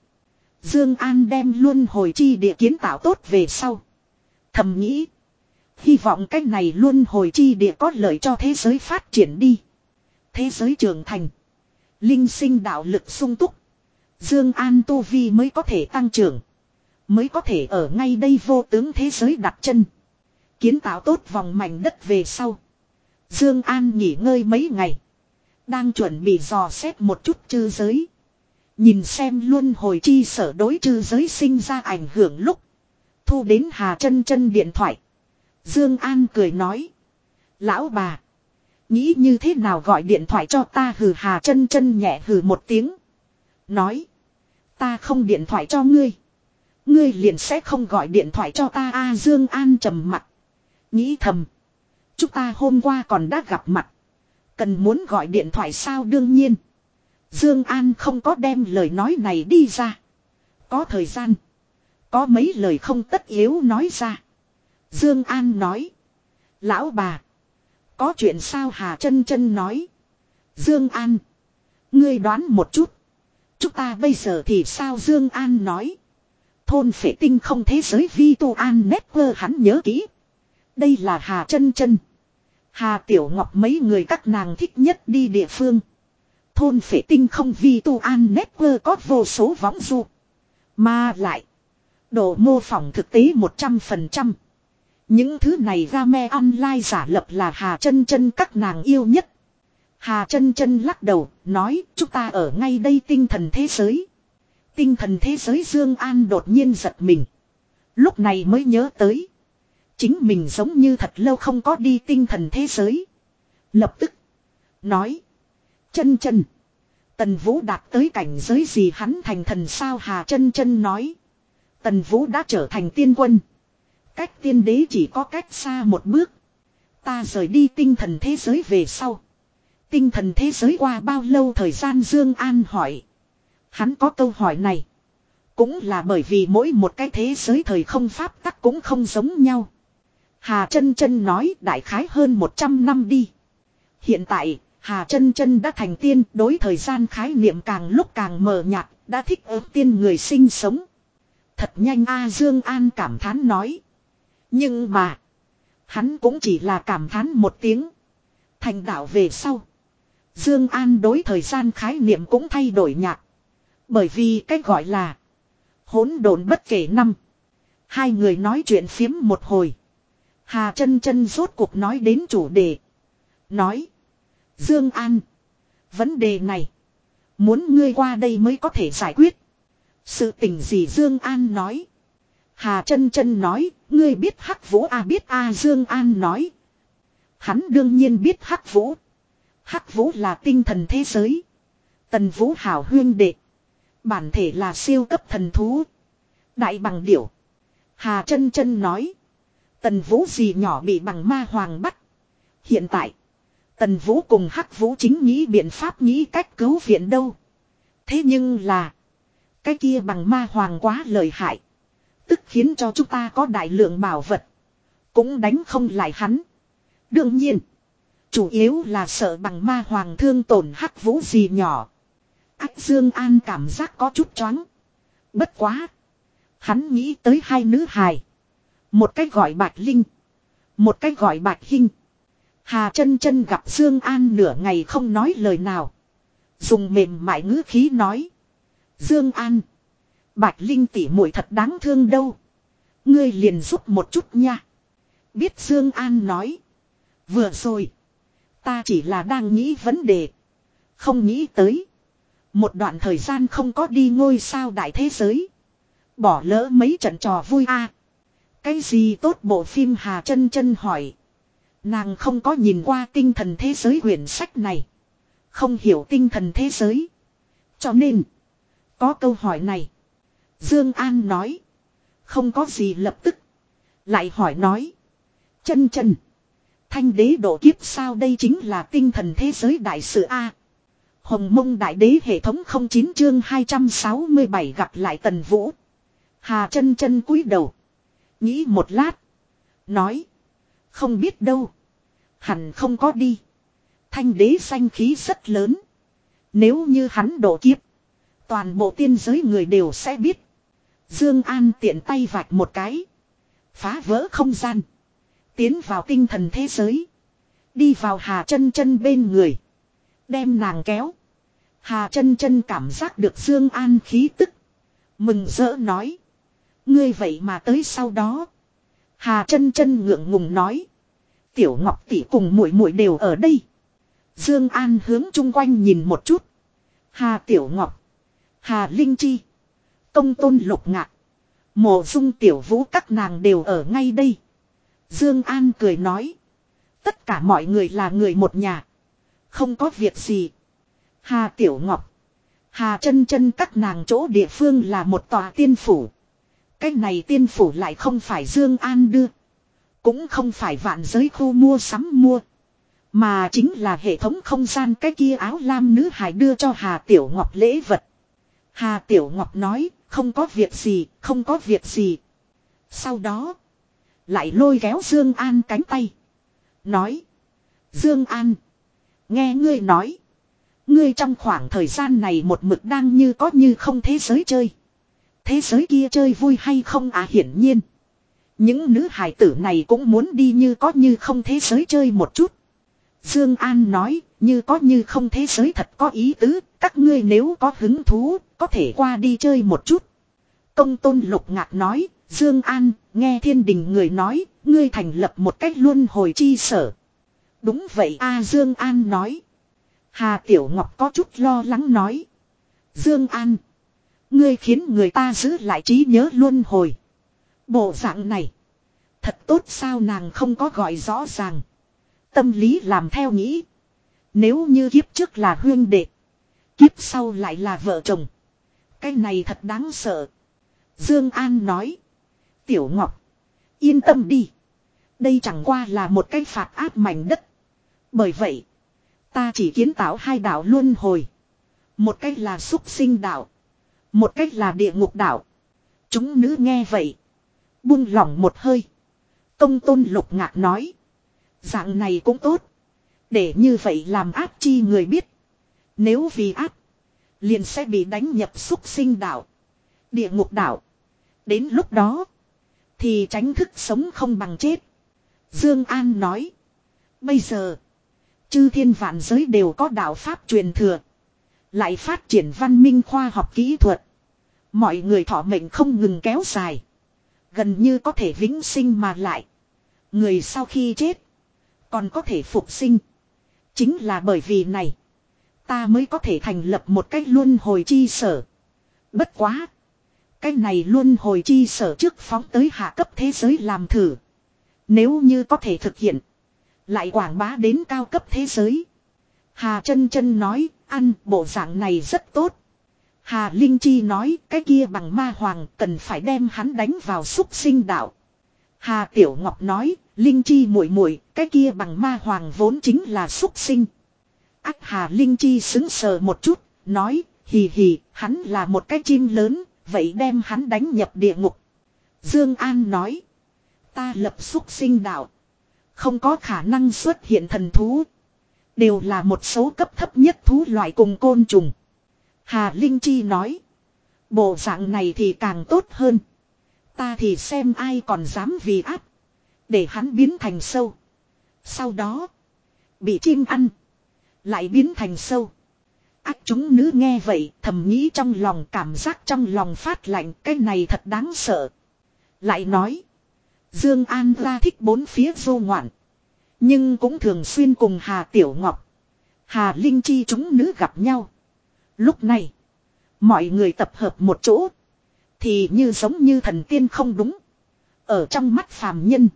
Dương An đem luân hồi chi địa kiến tạo tốt về sau. Thầm nghĩ. Hy vọng cách này luôn hồi chi địa có lợi cho thế giới phát triển đi. Thế giới trưởng thành. Linh sinh đạo lực sung túc. Dương An Tu Vi mới có thể tăng trưởng. Mới có thể ở ngay đây vô tướng thế giới đặt chân. Kiến tạo tốt vòng mảnh đất về sau. Dương An nghỉ ngơi mấy ngày. Đang chuẩn bị dò xét một chút chư giới. Nhìn xem luôn hồi chi sở đối chư giới sinh ra ảnh hưởng lúc. Thu đến Hà chân chân điện thoại. Dương An cười nói. Lão bà. Nghĩ như thế nào gọi điện thoại cho ta hừ Hà chân chân nhẹ hừ một tiếng. Nói. Ta không điện thoại cho ngươi. Ngươi liền sẽ không gọi điện thoại cho ta a Dương An trầm mặt. Nghĩ thầm. Chúng ta hôm qua còn đã gặp mặt. Cần muốn gọi điện thoại sao đương nhiên. Dương An không có đem lời nói này đi ra. Có thời gian. Có mấy lời không tất yếu nói ra. Dương An nói. Lão bà. Có chuyện sao Hà chân chân nói. Dương An. Ngươi đoán một chút. Chúng ta bây giờ thì sao Dương An nói. Thôn phệ tinh không thế giới vi tu an network hắn nhớ kỹ. Đây là Hà chân chân. Hà Tiểu Ngọc mấy người các nàng thích nhất đi địa phương. Thôn phệ tinh không vi tu an network có vô số võng du. Mà lại. Độ mô phỏng thực tế 100%. Những thứ này ra me online giả lập là Hà chân chân các nàng yêu nhất. Hà chân chân lắc đầu, nói chúng ta ở ngay đây tinh thần thế giới. Tinh thần thế giới Dương An đột nhiên giật mình. Lúc này mới nhớ tới. Chính mình giống như thật lâu không có đi tinh thần thế giới. Lập tức. Nói. Chân chân. Tần Vũ đạt tới cảnh giới gì hắn thành thần sao Hà chân chân nói. Tần Vũ đã trở thành tiên quân. Cách tiên đế chỉ có cách xa một bước. Ta rời đi tinh thần thế giới về sau. Tinh thần thế giới qua bao lâu thời gian Dương An hỏi. Hắn có câu hỏi này. Cũng là bởi vì mỗi một cái thế giới thời không pháp tắc cũng không giống nhau. Hà chân chân nói đại khái hơn 100 năm đi. Hiện tại, Hà chân chân đã thành tiên, đối thời gian khái niệm càng lúc càng mờ nhạt, đã thích ứng tiên người sinh sống. Thật nhanh A Dương An cảm thán nói. Nhưng mà, hắn cũng chỉ là cảm thán một tiếng. Thành đạo về sau. Dương An đối thời gian khái niệm cũng thay đổi nhạt. Bởi vì cách gọi là hỗn độn bất kể năm. Hai người nói chuyện phiếm một hồi. Hà chân chân rốt cuộc nói đến chủ đề. Nói. Dương An. Vấn đề này. Muốn ngươi qua đây mới có thể giải quyết. Sự tình gì Dương An nói. Hà chân chân nói. Ngươi biết Hắc Vũ a à biết a Dương An nói. Hắn đương nhiên biết Hắc Vũ. Hắc Vũ là tinh thần thế giới. Tần Vũ hảo huyên đệ. Bản thể là siêu cấp thần thú. Đại bằng điểu. Hà chân chân nói. Tần Vũ gì nhỏ bị bằng ma hoàng bắt. Hiện tại. Tần Vũ cùng Hắc Vũ chính nghĩ biện pháp nghĩ cách cứu viện đâu. Thế nhưng là. Cái kia bằng ma hoàng quá lợi hại. Tức khiến cho chúng ta có đại lượng bảo vật. Cũng đánh không lại hắn. Đương nhiên. Chủ yếu là sợ bằng ma hoàng thương tổn Hắc Vũ gì nhỏ. Ách Dương An cảm giác có chút choáng. Bất quá. Hắn nghĩ tới hai nữ hài. Một cách gọi Bạch Linh. Một cách gọi Bạch Hinh. Hà chân chân gặp Dương An nửa ngày không nói lời nào. Dùng mềm mại ngữ khí nói. Dương An. Bạch Linh tỉ muội thật đáng thương đâu. Ngươi liền giúp một chút nha. Biết Dương An nói. Vừa rồi. Ta chỉ là đang nghĩ vấn đề. Không nghĩ tới. Một đoạn thời gian không có đi ngôi sao đại thế giới. Bỏ lỡ mấy trận trò vui a. Cái gì tốt bộ phim Hà chân chân hỏi. Nàng không có nhìn qua tinh thần thế giới quyển sách này. Không hiểu tinh thần thế giới. Cho nên. Có câu hỏi này. Dương An nói. Không có gì lập tức. Lại hỏi nói. Chân chân. Thanh đế độ kiếp sao đây chính là tinh thần thế giới đại sự A. Hồng mông đại đế hệ thống 09 chương 267 gặp lại tần vũ. Hà chân chân cúi đầu. Nghĩ một lát. Nói. Không biết đâu. Hẳn không có đi. Thanh đế xanh khí rất lớn. Nếu như hắn độ kiếp. Toàn bộ tiên giới người đều sẽ biết. Dương An tiện tay vạch một cái. Phá vỡ không gian. Tiến vào tinh thần thế giới. Đi vào Hà chân chân bên người. Đem nàng kéo. Hà chân chân cảm giác được Dương An khí tức. Mừng rỡ nói. Ngươi vậy mà tới sau đó. Hà chân chân ngượng ngùng nói. Tiểu Ngọc tỷ cùng muội muội đều ở đây. Dương An hướng chung quanh nhìn một chút. Hà Tiểu Ngọc. Hà Linh Chi. Công tôn lục ngạc. Mộ dung tiểu vũ các nàng đều ở ngay đây. Dương An cười nói. Tất cả mọi người là người một nhà. Không có việc gì. Hà Tiểu Ngọc. Hà chân chân các nàng chỗ địa phương là một tòa tiên phủ. Cái này tiên phủ lại không phải Dương An đưa. Cũng không phải vạn giới khu mua sắm mua. Mà chính là hệ thống không gian cái kia áo lam nữ hải đưa cho Hà Tiểu Ngọc lễ vật. Hà Tiểu Ngọc nói, không có việc gì, không có việc gì. Sau đó, lại lôi kéo Dương An cánh tay. Nói, Dương An, nghe ngươi nói. Ngươi trong khoảng thời gian này một mực đang như có như không thế giới chơi. Thế giới kia chơi vui hay không à hiển nhiên. Những nữ hải tử này cũng muốn đi như có như không thế giới chơi một chút. Dương An nói, như có như không thế giới thật có ý tứ, các ngươi nếu có hứng thú, có thể qua đi chơi một chút. Công tôn lục ngạc nói, Dương An, nghe thiên đình người nói, ngươi thành lập một cách luân hồi chi sở. Đúng vậy a Dương An nói. Hà Tiểu Ngọc có chút lo lắng nói. Dương An. Ngươi khiến người ta giữ lại trí nhớ luân hồi. Bộ dạng này. Thật tốt sao nàng không có gọi rõ ràng. Tâm lý làm theo nghĩ. Nếu như kiếp trước là huyên đệ. Kiếp sau lại là vợ chồng. Cái này thật đáng sợ. Dương An nói. Tiểu Ngọc. Yên tâm đi. Đây chẳng qua là một cái phạt áp mảnh đất. Bởi vậy. Ta chỉ kiến tạo hai đạo luân hồi. Một cách là xúc sinh đạo. Một cách là địa ngục đạo. Chúng nữ nghe vậy. Buông lỏng một hơi. Công tôn lục ngạc nói. Dạng này cũng tốt. Để như vậy làm áp chi người biết. Nếu vì áp. Liền sẽ bị đánh nhập xúc sinh đạo. Địa ngục đạo. Đến lúc đó. Thì tránh thức sống không bằng chết. Dương An nói. Bây giờ. Chư thiên vạn giới đều có đạo pháp truyền thừa. Lại phát triển văn minh khoa học kỹ thuật. Mọi người thọ mệnh không ngừng kéo dài. Gần như có thể vĩnh sinh mà lại. Người sau khi chết. Còn có thể phục sinh. Chính là bởi vì này. Ta mới có thể thành lập một cách luân hồi chi sở. Bất quá. Cái này luân hồi chi sở trước phóng tới hạ cấp thế giới làm thử. Nếu như có thể thực hiện. Lại quảng bá đến cao cấp thế giới. Hà chân chân nói, ăn bộ dạng này rất tốt. Hà Linh Chi nói, cái kia bằng ma hoàng cần phải đem hắn đánh vào xúc sinh đạo. Hà Tiểu Ngọc nói, Linh Chi muội muội, cái kia bằng ma hoàng vốn chính là xúc sinh. Ác Hà Linh Chi xứng sờ một chút, nói, hì hì, hắn là một cái chim lớn, vậy đem hắn đánh nhập địa ngục. Dương An nói, ta lập xúc sinh đạo. Không có khả năng xuất hiện thần thú. Đều là một số cấp thấp nhất thú loại cùng côn trùng. Hà Linh Chi nói. Bộ dạng này thì càng tốt hơn. Ta thì xem ai còn dám vì áp. Để hắn biến thành sâu. Sau đó. Bị chim ăn. Lại biến thành sâu. Ác chúng nữ nghe vậy, thầm nghĩ trong lòng, cảm giác trong lòng phát lạnh. Cái này thật đáng sợ. Lại nói. Dương An ra thích bốn phía vô ngoạn. Nhưng cũng thường xuyên cùng Hà Tiểu Ngọc. Hà Linh Chi chúng nữ gặp nhau. Lúc này. Mọi người tập hợp một chỗ. Thì như giống như thần tiên không đúng. Ở trong mắt phàm nhân.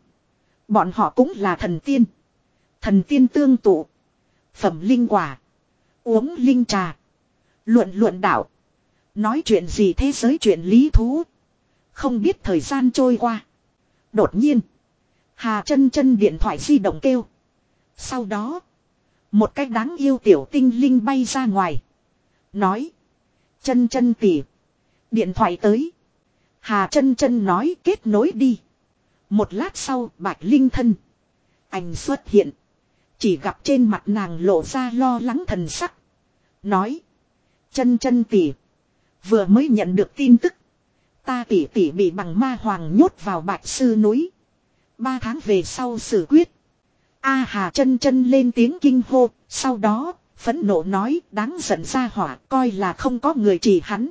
Bọn họ cũng là thần tiên. Thần tiên tương tụ. Phẩm linh quả. Uống linh trà. Luận luận đạo. Nói chuyện gì thế giới chuyện lý thú. Không biết thời gian trôi qua. Đột nhiên. Hà chân chân điện thoại di động kêu. Sau đó. Một cách đáng yêu tiểu tinh linh bay ra ngoài. Nói. Chân chân tỉ. Điện thoại tới. Hà chân chân nói kết nối đi. Một lát sau, bạch linh thân. Anh xuất hiện. Chỉ gặp trên mặt nàng lộ ra lo lắng thần sắc. Nói. Chân chân tỉ. Vừa mới nhận được tin tức. Ta tỉ tỉ bị bằng ma hoàng nhốt vào bạch sư núi. Ba tháng về sau xử quyết. A Hà chân chân lên tiếng kinh hô, sau đó, phẫn nộ nói đáng giận ra hỏa coi là không có người chỉ hắn.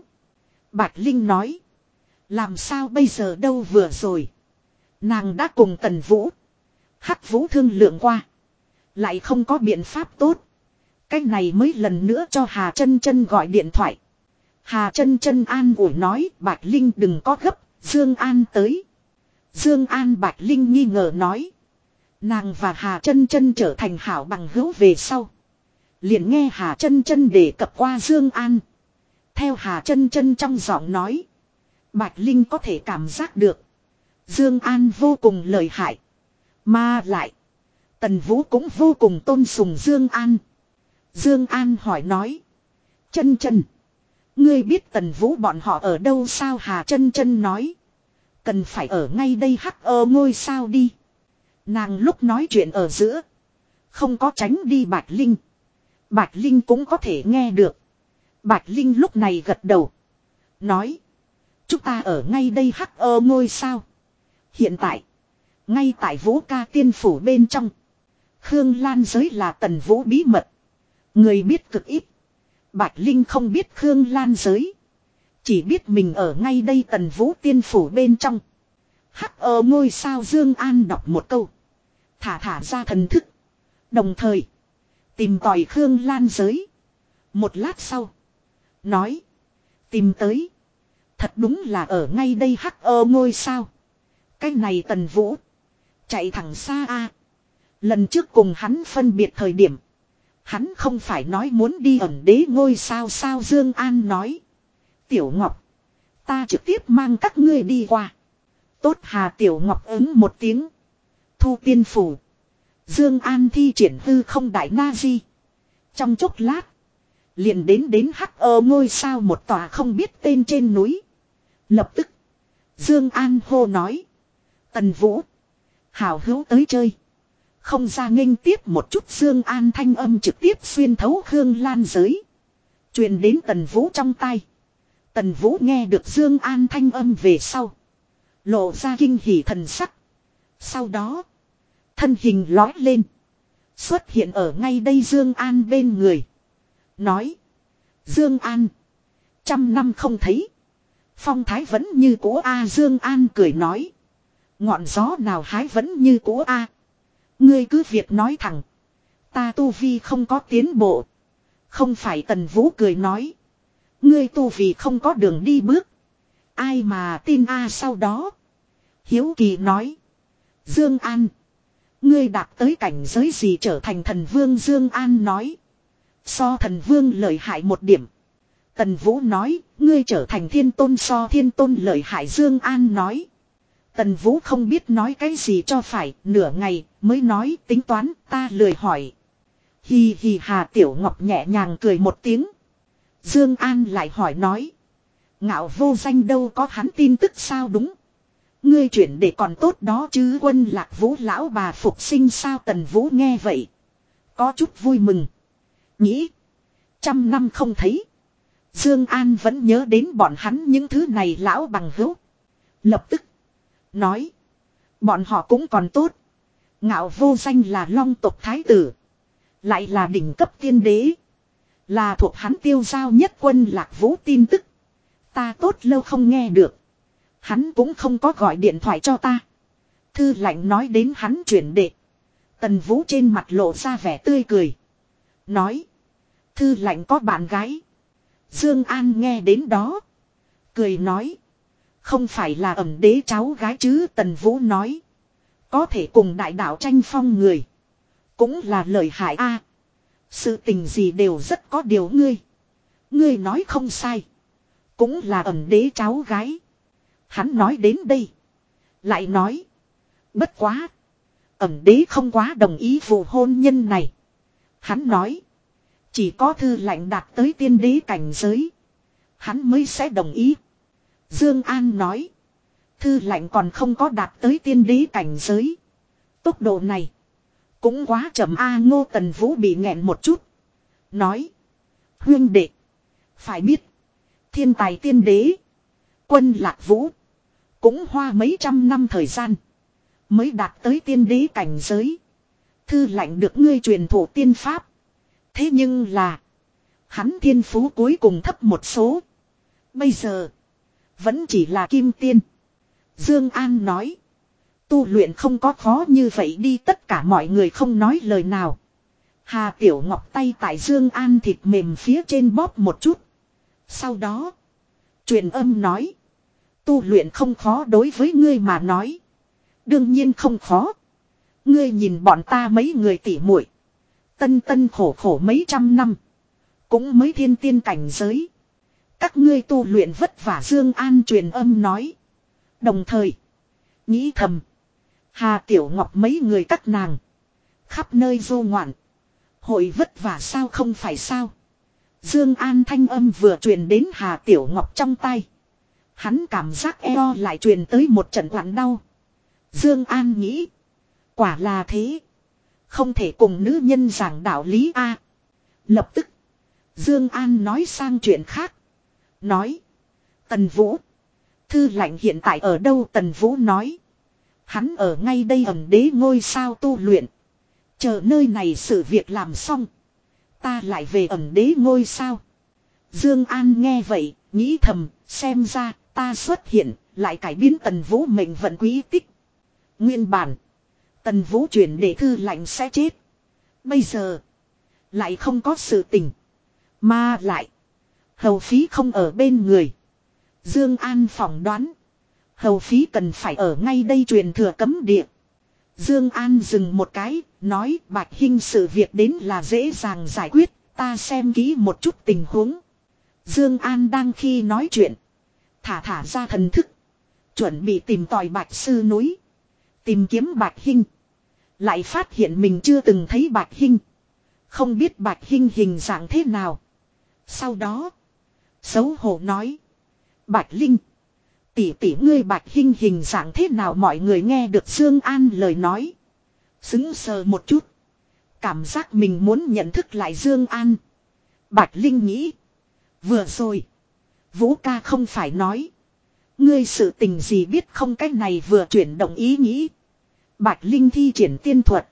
Bạch Linh nói. Làm sao bây giờ đâu vừa rồi. Nàng đã cùng Tần Vũ. Hắc Vũ thương lượng qua. Lại không có biện pháp tốt. Cách này mới lần nữa cho Hà chân chân gọi điện thoại. Hà chân chân an ủi nói Bạch Linh đừng có gấp, Dương An tới. Dương An Bạch Linh nghi ngờ nói. Nàng và Hà chân chân trở thành hảo bằng hữu về sau. Liền nghe Hà chân chân đề cập qua Dương An. Theo Hà chân chân trong giọng nói. Bạch Linh có thể cảm giác được. Dương An vô cùng lợi hại. Mà lại. Tần Vũ cũng vô cùng tôn sùng Dương An. Dương An hỏi nói. Chân chân. Ngươi biết Tần Vũ bọn họ ở đâu sao Hà chân chân nói. Cần phải ở ngay đây hắc ơ ngôi sao đi. Nàng lúc nói chuyện ở giữa. Không có tránh đi Bạch Linh. Bạch Linh cũng có thể nghe được. Bạch Linh lúc này gật đầu. Nói. Chúng ta ở ngay đây hắc ơ ngôi sao. Hiện tại. Ngay tại vũ ca tiên phủ bên trong. Khương Lan giới là tần vũ bí mật. Người biết cực ít. Bạch Linh không biết Khương Lan giới. Chỉ biết mình ở ngay đây tần vũ tiên phủ bên trong. Hắc ở ngôi sao Dương An đọc một câu. Thả thả ra thần thức. Đồng thời. Tìm tòi Khương Lan giới. Một lát sau. Nói. Tìm tới. Thật đúng là ở ngay đây hắc ơ ngôi sao. Cái này tần vũ. Chạy thẳng xa a Lần trước cùng hắn phân biệt thời điểm. Hắn không phải nói muốn đi ẩn đế ngôi sao sao Dương An nói. Tiểu Ngọc. Ta trực tiếp mang các ngươi đi qua. Tốt Hà Tiểu Ngọc ứng một tiếng. Thu tiên phủ. Dương An thi triển hư không đại na di. Trong chốc lát. Liền đến đến hắc ơ ngôi sao một tòa không biết tên trên núi. Lập tức. Dương An hô nói. Tần Vũ. Hảo hữu tới chơi. Không ra nghênh tiếp một chút Dương An thanh âm trực tiếp xuyên thấu Khương Lan giới. truyền đến Tần Vũ trong tai. Tần Vũ nghe được Dương An thanh âm về sau. Lộ ra kinh hỉ thần sắc. Sau đó. Thân hình lói lên. Xuất hiện ở ngay đây Dương An bên người. Nói. Dương An. Trăm năm không thấy. Phong thái vẫn như cũ A Dương An cười nói. Ngọn gió nào hái vẫn như cũ A. Ngươi cứ việc nói thẳng. Ta tu vi không có tiến bộ. Không phải tần vũ cười nói. Ngươi tu vi không có đường đi bước. Ai mà tin A sau đó. Hiếu kỳ nói. Dương An. Ngươi đạt tới cảnh giới gì trở thành thần vương Dương An nói. So thần vương lợi hại một điểm. Tần Vũ nói, ngươi trở thành thiên tôn so thiên tôn lợi hại Dương An nói. Tần Vũ không biết nói cái gì cho phải, nửa ngày mới nói tính toán, ta lười hỏi. Hi hi Hà Tiểu Ngọc nhẹ nhàng cười một tiếng. Dương An lại hỏi nói. Ngạo vô danh đâu có hắn tin tức sao đúng. Ngươi chuyển để còn tốt đó chứ quân lạc vũ lão bà phục sinh sao tần vũ nghe vậy. Có chút vui mừng. Nghĩ. Trăm năm không thấy. Dương An vẫn nhớ đến bọn hắn những thứ này lão bằng hữu. Lập tức. Nói. Bọn họ cũng còn tốt. Ngạo vô danh là long tộc thái tử. Lại là đỉnh cấp tiên đế. Là thuộc hắn tiêu giao nhất quân lạc vũ tin tức. Ta tốt lâu không nghe được. Hắn cũng không có gọi điện thoại cho ta. Thư lạnh nói đến hắn chuyển đệ. Tần vũ trên mặt lộ ra vẻ tươi cười. Nói. Thư lạnh có bạn gái. Dương An nghe đến đó. Cười nói. Không phải là ẩm đế cháu gái chứ, Tần Vũ nói. Có thể cùng đại đạo tranh phong người. Cũng là lời hại a. sự tình gì đều rất có điều ngươi. Ngươi nói không sai. Cũng là ẩm đế cháu gái. Hắn nói đến đây. Lại nói. Bất quá. Ẩm đế không quá đồng ý vụ hôn nhân này. Hắn nói. Chỉ có thư lạnh đạt tới tiên đế cảnh giới. Hắn mới sẽ đồng ý. Dương An nói. Thư lạnh còn không có đạt tới tiên đế cảnh giới. Tốc độ này. Cũng quá chậm A ngô tần vũ bị nghẹn một chút. Nói. Huyên đệ. Phải biết. Thiên tài tiên đế. Quân lạc vũ. Cũng hoa mấy trăm năm thời gian. Mới đạt tới tiên đế cảnh giới. Thư lạnh được ngươi truyền thụ tiên pháp. Thế nhưng là. Hắn thiên phú cuối cùng thấp một số. Bây giờ. Vẫn chỉ là kim tiên. Dương An nói. Tu luyện không có khó như vậy đi tất cả mọi người không nói lời nào. Hà Tiểu Ngọc tay tại Dương An thịt mềm phía trên bóp một chút. Sau đó. truyền âm nói. Tu luyện không khó đối với ngươi mà nói. Đương nhiên không khó. Ngươi nhìn bọn ta mấy người tỉ muội Tân tân khổ khổ mấy trăm năm. Cũng mới thiên tiên cảnh giới. Các ngươi tu luyện vất vả Dương An truyền âm nói. Đồng thời. Nghĩ thầm. Hà Tiểu Ngọc mấy người các nàng. Khắp nơi vô ngoạn. Hội vất vả sao không phải sao. Dương An thanh âm vừa truyền đến Hà Tiểu Ngọc trong tay. Hắn cảm giác eo lại truyền tới một trận quặn đau. Dương An nghĩ. Quả là thế. Không thể cùng nữ nhân giảng đạo lý A. Lập tức. Dương An nói sang chuyện khác. Nói. Tần Vũ. Thư lạnh hiện tại ở đâu Tần Vũ nói. Hắn ở ngay đây ẩn đế ngôi sao tu luyện. Chờ nơi này sự việc làm xong. Ta lại về ẩn đế ngôi sao. Dương An nghe vậy, nghĩ thầm, xem ra, ta xuất hiện, lại cải biến tần vũ mệnh vận quý tích. Nguyên bản. Tần vũ chuyển để thư lạnh sẽ chết. Bây giờ. Lại không có sự tình. Mà lại. Hầu phí không ở bên người. Dương An phỏng đoán. Hầu phí cần phải ở ngay đây truyền thừa cấm địa. Dương An dừng một cái, nói Bạch Hinh sự việc đến là dễ dàng giải quyết, ta xem kỹ một chút tình huống. Dương An đang khi nói chuyện, thả thả ra thần thức, chuẩn bị tìm tòi Bạch sư núi, tìm kiếm Bạch Hinh. Lại phát hiện mình chưa từng thấy Bạch Hinh, không biết Bạch Hinh hình dạng thế nào. Sau đó, xấu hổ nói: "Bạch Linh, tỷ tỷ ngươi bạch hình hình dạng thế nào mọi người nghe được Dương An lời nói. Xứng sờ một chút. Cảm giác mình muốn nhận thức lại Dương An. Bạch Linh nghĩ. Vừa rồi. Vũ ca không phải nói. Ngươi sự tình gì biết không cách này vừa chuyển động ý nghĩ. Bạch Linh thi triển tiên thuật.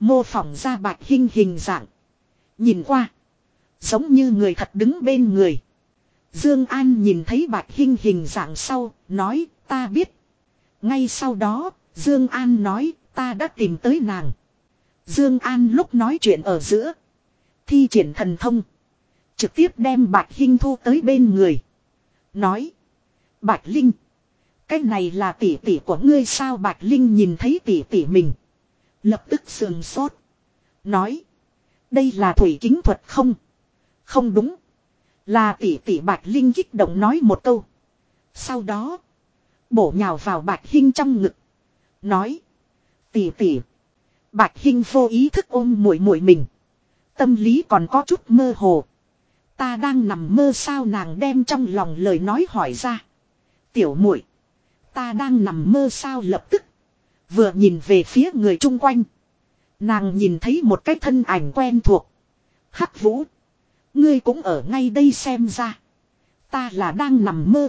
Mô phỏng ra bạch hình hình dạng. Nhìn qua. Giống như người thật đứng bên người. Dương An nhìn thấy Bạch Hinh hình dạng sau, nói, ta biết. Ngay sau đó, Dương An nói, ta đã tìm tới nàng. Dương An lúc nói chuyện ở giữa, thi triển thần thông, trực tiếp đem Bạch Hinh thu tới bên người, nói: "Bạch Linh, cái này là tỷ tỷ của ngươi sao?" Bạch Linh nhìn thấy tỷ tỷ mình, lập tức sườn sốt, nói: "Đây là thủy kính thuật không?" "Không đúng." Là tỷ tỷ Bạch Linh kích động nói một câu. Sau đó. Bổ nhào vào Bạch Hinh trong ngực. Nói. Tỷ tỷ. Bạch Hinh vô ý thức ôm muội muội mình. Tâm lý còn có chút mơ hồ. Ta đang nằm mơ sao nàng đem trong lòng lời nói hỏi ra. Tiểu muội, Ta đang nằm mơ sao lập tức. Vừa nhìn về phía người chung quanh. Nàng nhìn thấy một cái thân ảnh quen thuộc. Hắc vũ. Ngươi cũng ở ngay đây xem ra. Ta là đang nằm mơ.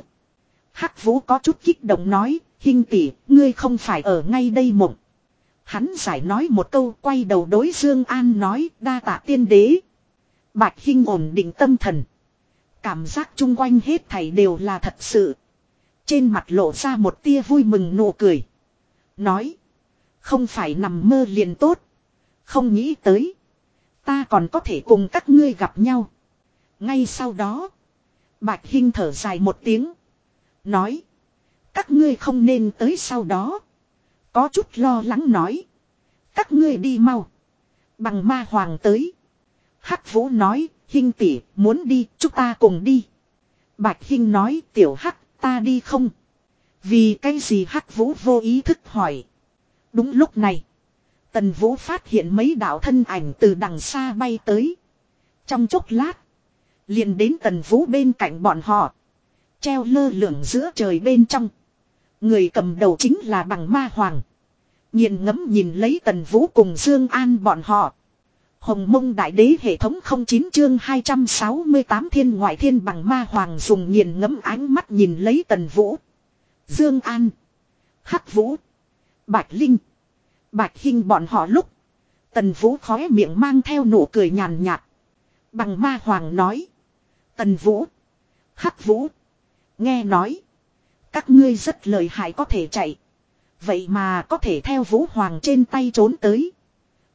Hắc vũ có chút kích động nói, Hinh tỷ, ngươi không phải ở ngay đây mộng. Hắn giải nói một câu quay đầu đối Dương An nói đa tạ tiên đế. Bạch Hinh ổn định tâm thần. Cảm giác chung quanh hết thảy đều là thật sự. Trên mặt lộ ra một tia vui mừng nụ cười. Nói. Không phải nằm mơ liền tốt. Không nghĩ tới. Ta còn có thể cùng các ngươi gặp nhau. Ngay sau đó. Bạch Hinh thở dài một tiếng. Nói. Các ngươi không nên tới sau đó. Có chút lo lắng nói. Các ngươi đi mau. Bằng ma hoàng tới. Hắc vũ nói. Hinh tỷ, muốn đi, chúng ta cùng đi. Bạch Hinh nói, tiểu hắc, ta đi không. Vì cái gì hắc vũ vô ý thức hỏi. Đúng lúc này. Tần vũ phát hiện mấy đạo thân ảnh từ đằng xa bay tới. Trong chốc lát. Liền đến tần vũ bên cạnh bọn họ. Treo lơ lửng giữa trời bên trong. Người cầm đầu chính là bằng ma hoàng. Nhìn ngấm nhìn lấy tần vũ cùng Dương An bọn họ. Hồng mông đại đế hệ thống 09 chương 268 thiên ngoại thiên bằng ma hoàng dùng nghiền ngẫm ánh mắt nhìn lấy tần vũ. Dương An. Hắc vũ. Bạch Linh. Bạch Hinh bọn họ lúc. Tần vũ khóe miệng mang theo nụ cười nhàn nhạt. Bằng ma hoàng nói. Tần Vũ. Hắc Vũ. Nghe nói. Các ngươi rất lợi hại có thể chạy. Vậy mà có thể theo Vũ Hoàng trên tay trốn tới.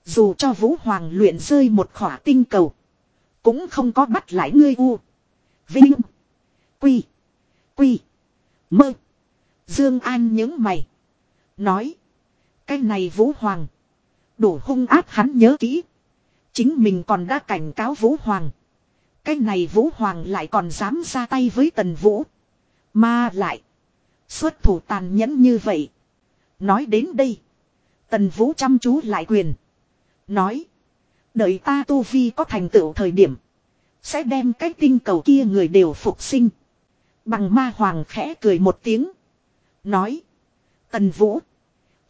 Dù cho Vũ Hoàng luyện rơi một khỏa tinh cầu. Cũng không có bắt lại ngươi u. Vinh. Quy. Quy. Mơ. Dương An những mày. Nói. Cái này Vũ Hoàng. Đủ hung áp hắn nhớ kỹ. Chính mình còn đã cảnh cáo Vũ Hoàng. Cái này Vũ Hoàng lại còn dám ra tay với Tần Vũ. Mà lại. Xuất thủ tàn nhẫn như vậy. Nói đến đây. Tần Vũ chăm chú lại quyền. Nói. Đợi ta tu vi có thành tựu thời điểm. Sẽ đem cái tinh cầu kia người đều phục sinh. Bằng ma hoàng khẽ cười một tiếng. Nói. Tần Vũ.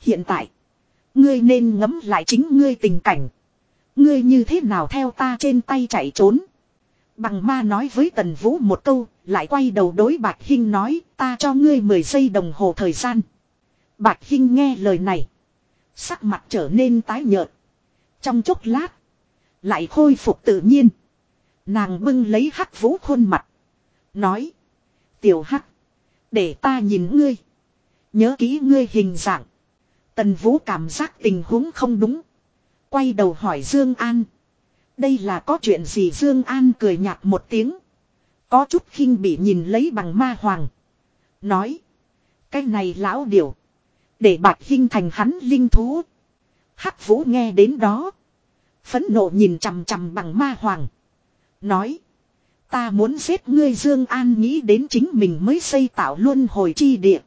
Hiện tại. Ngươi nên ngẫm lại chính ngươi tình cảnh. Ngươi như thế nào theo ta trên tay chạy trốn. Bằng ma nói với Tần Vũ một câu, lại quay đầu đối bạc Hinh nói, ta cho ngươi 10 giây đồng hồ thời gian. bạc Hinh nghe lời này. Sắc mặt trở nên tái nhợt. Trong chốc lát. Lại khôi phục tự nhiên. Nàng bưng lấy hắc vũ khuôn mặt. Nói. Tiểu hắc. Để ta nhìn ngươi. Nhớ kỹ ngươi hình dạng. Tần vũ cảm giác tình huống không đúng. Quay đầu hỏi Dương An. Đây là có chuyện gì Dương An cười nhạt một tiếng. Có chút khinh bị nhìn lấy bằng ma hoàng. Nói. Cái này lão điều. Để bạch hình thành hắn linh thú. Hắc vũ nghe đến đó. Phấn nộ nhìn chằm chằm bằng ma hoàng. Nói. Ta muốn giết ngươi, Dương An nghĩ đến chính mình mới xây tạo luân hồi chi địa.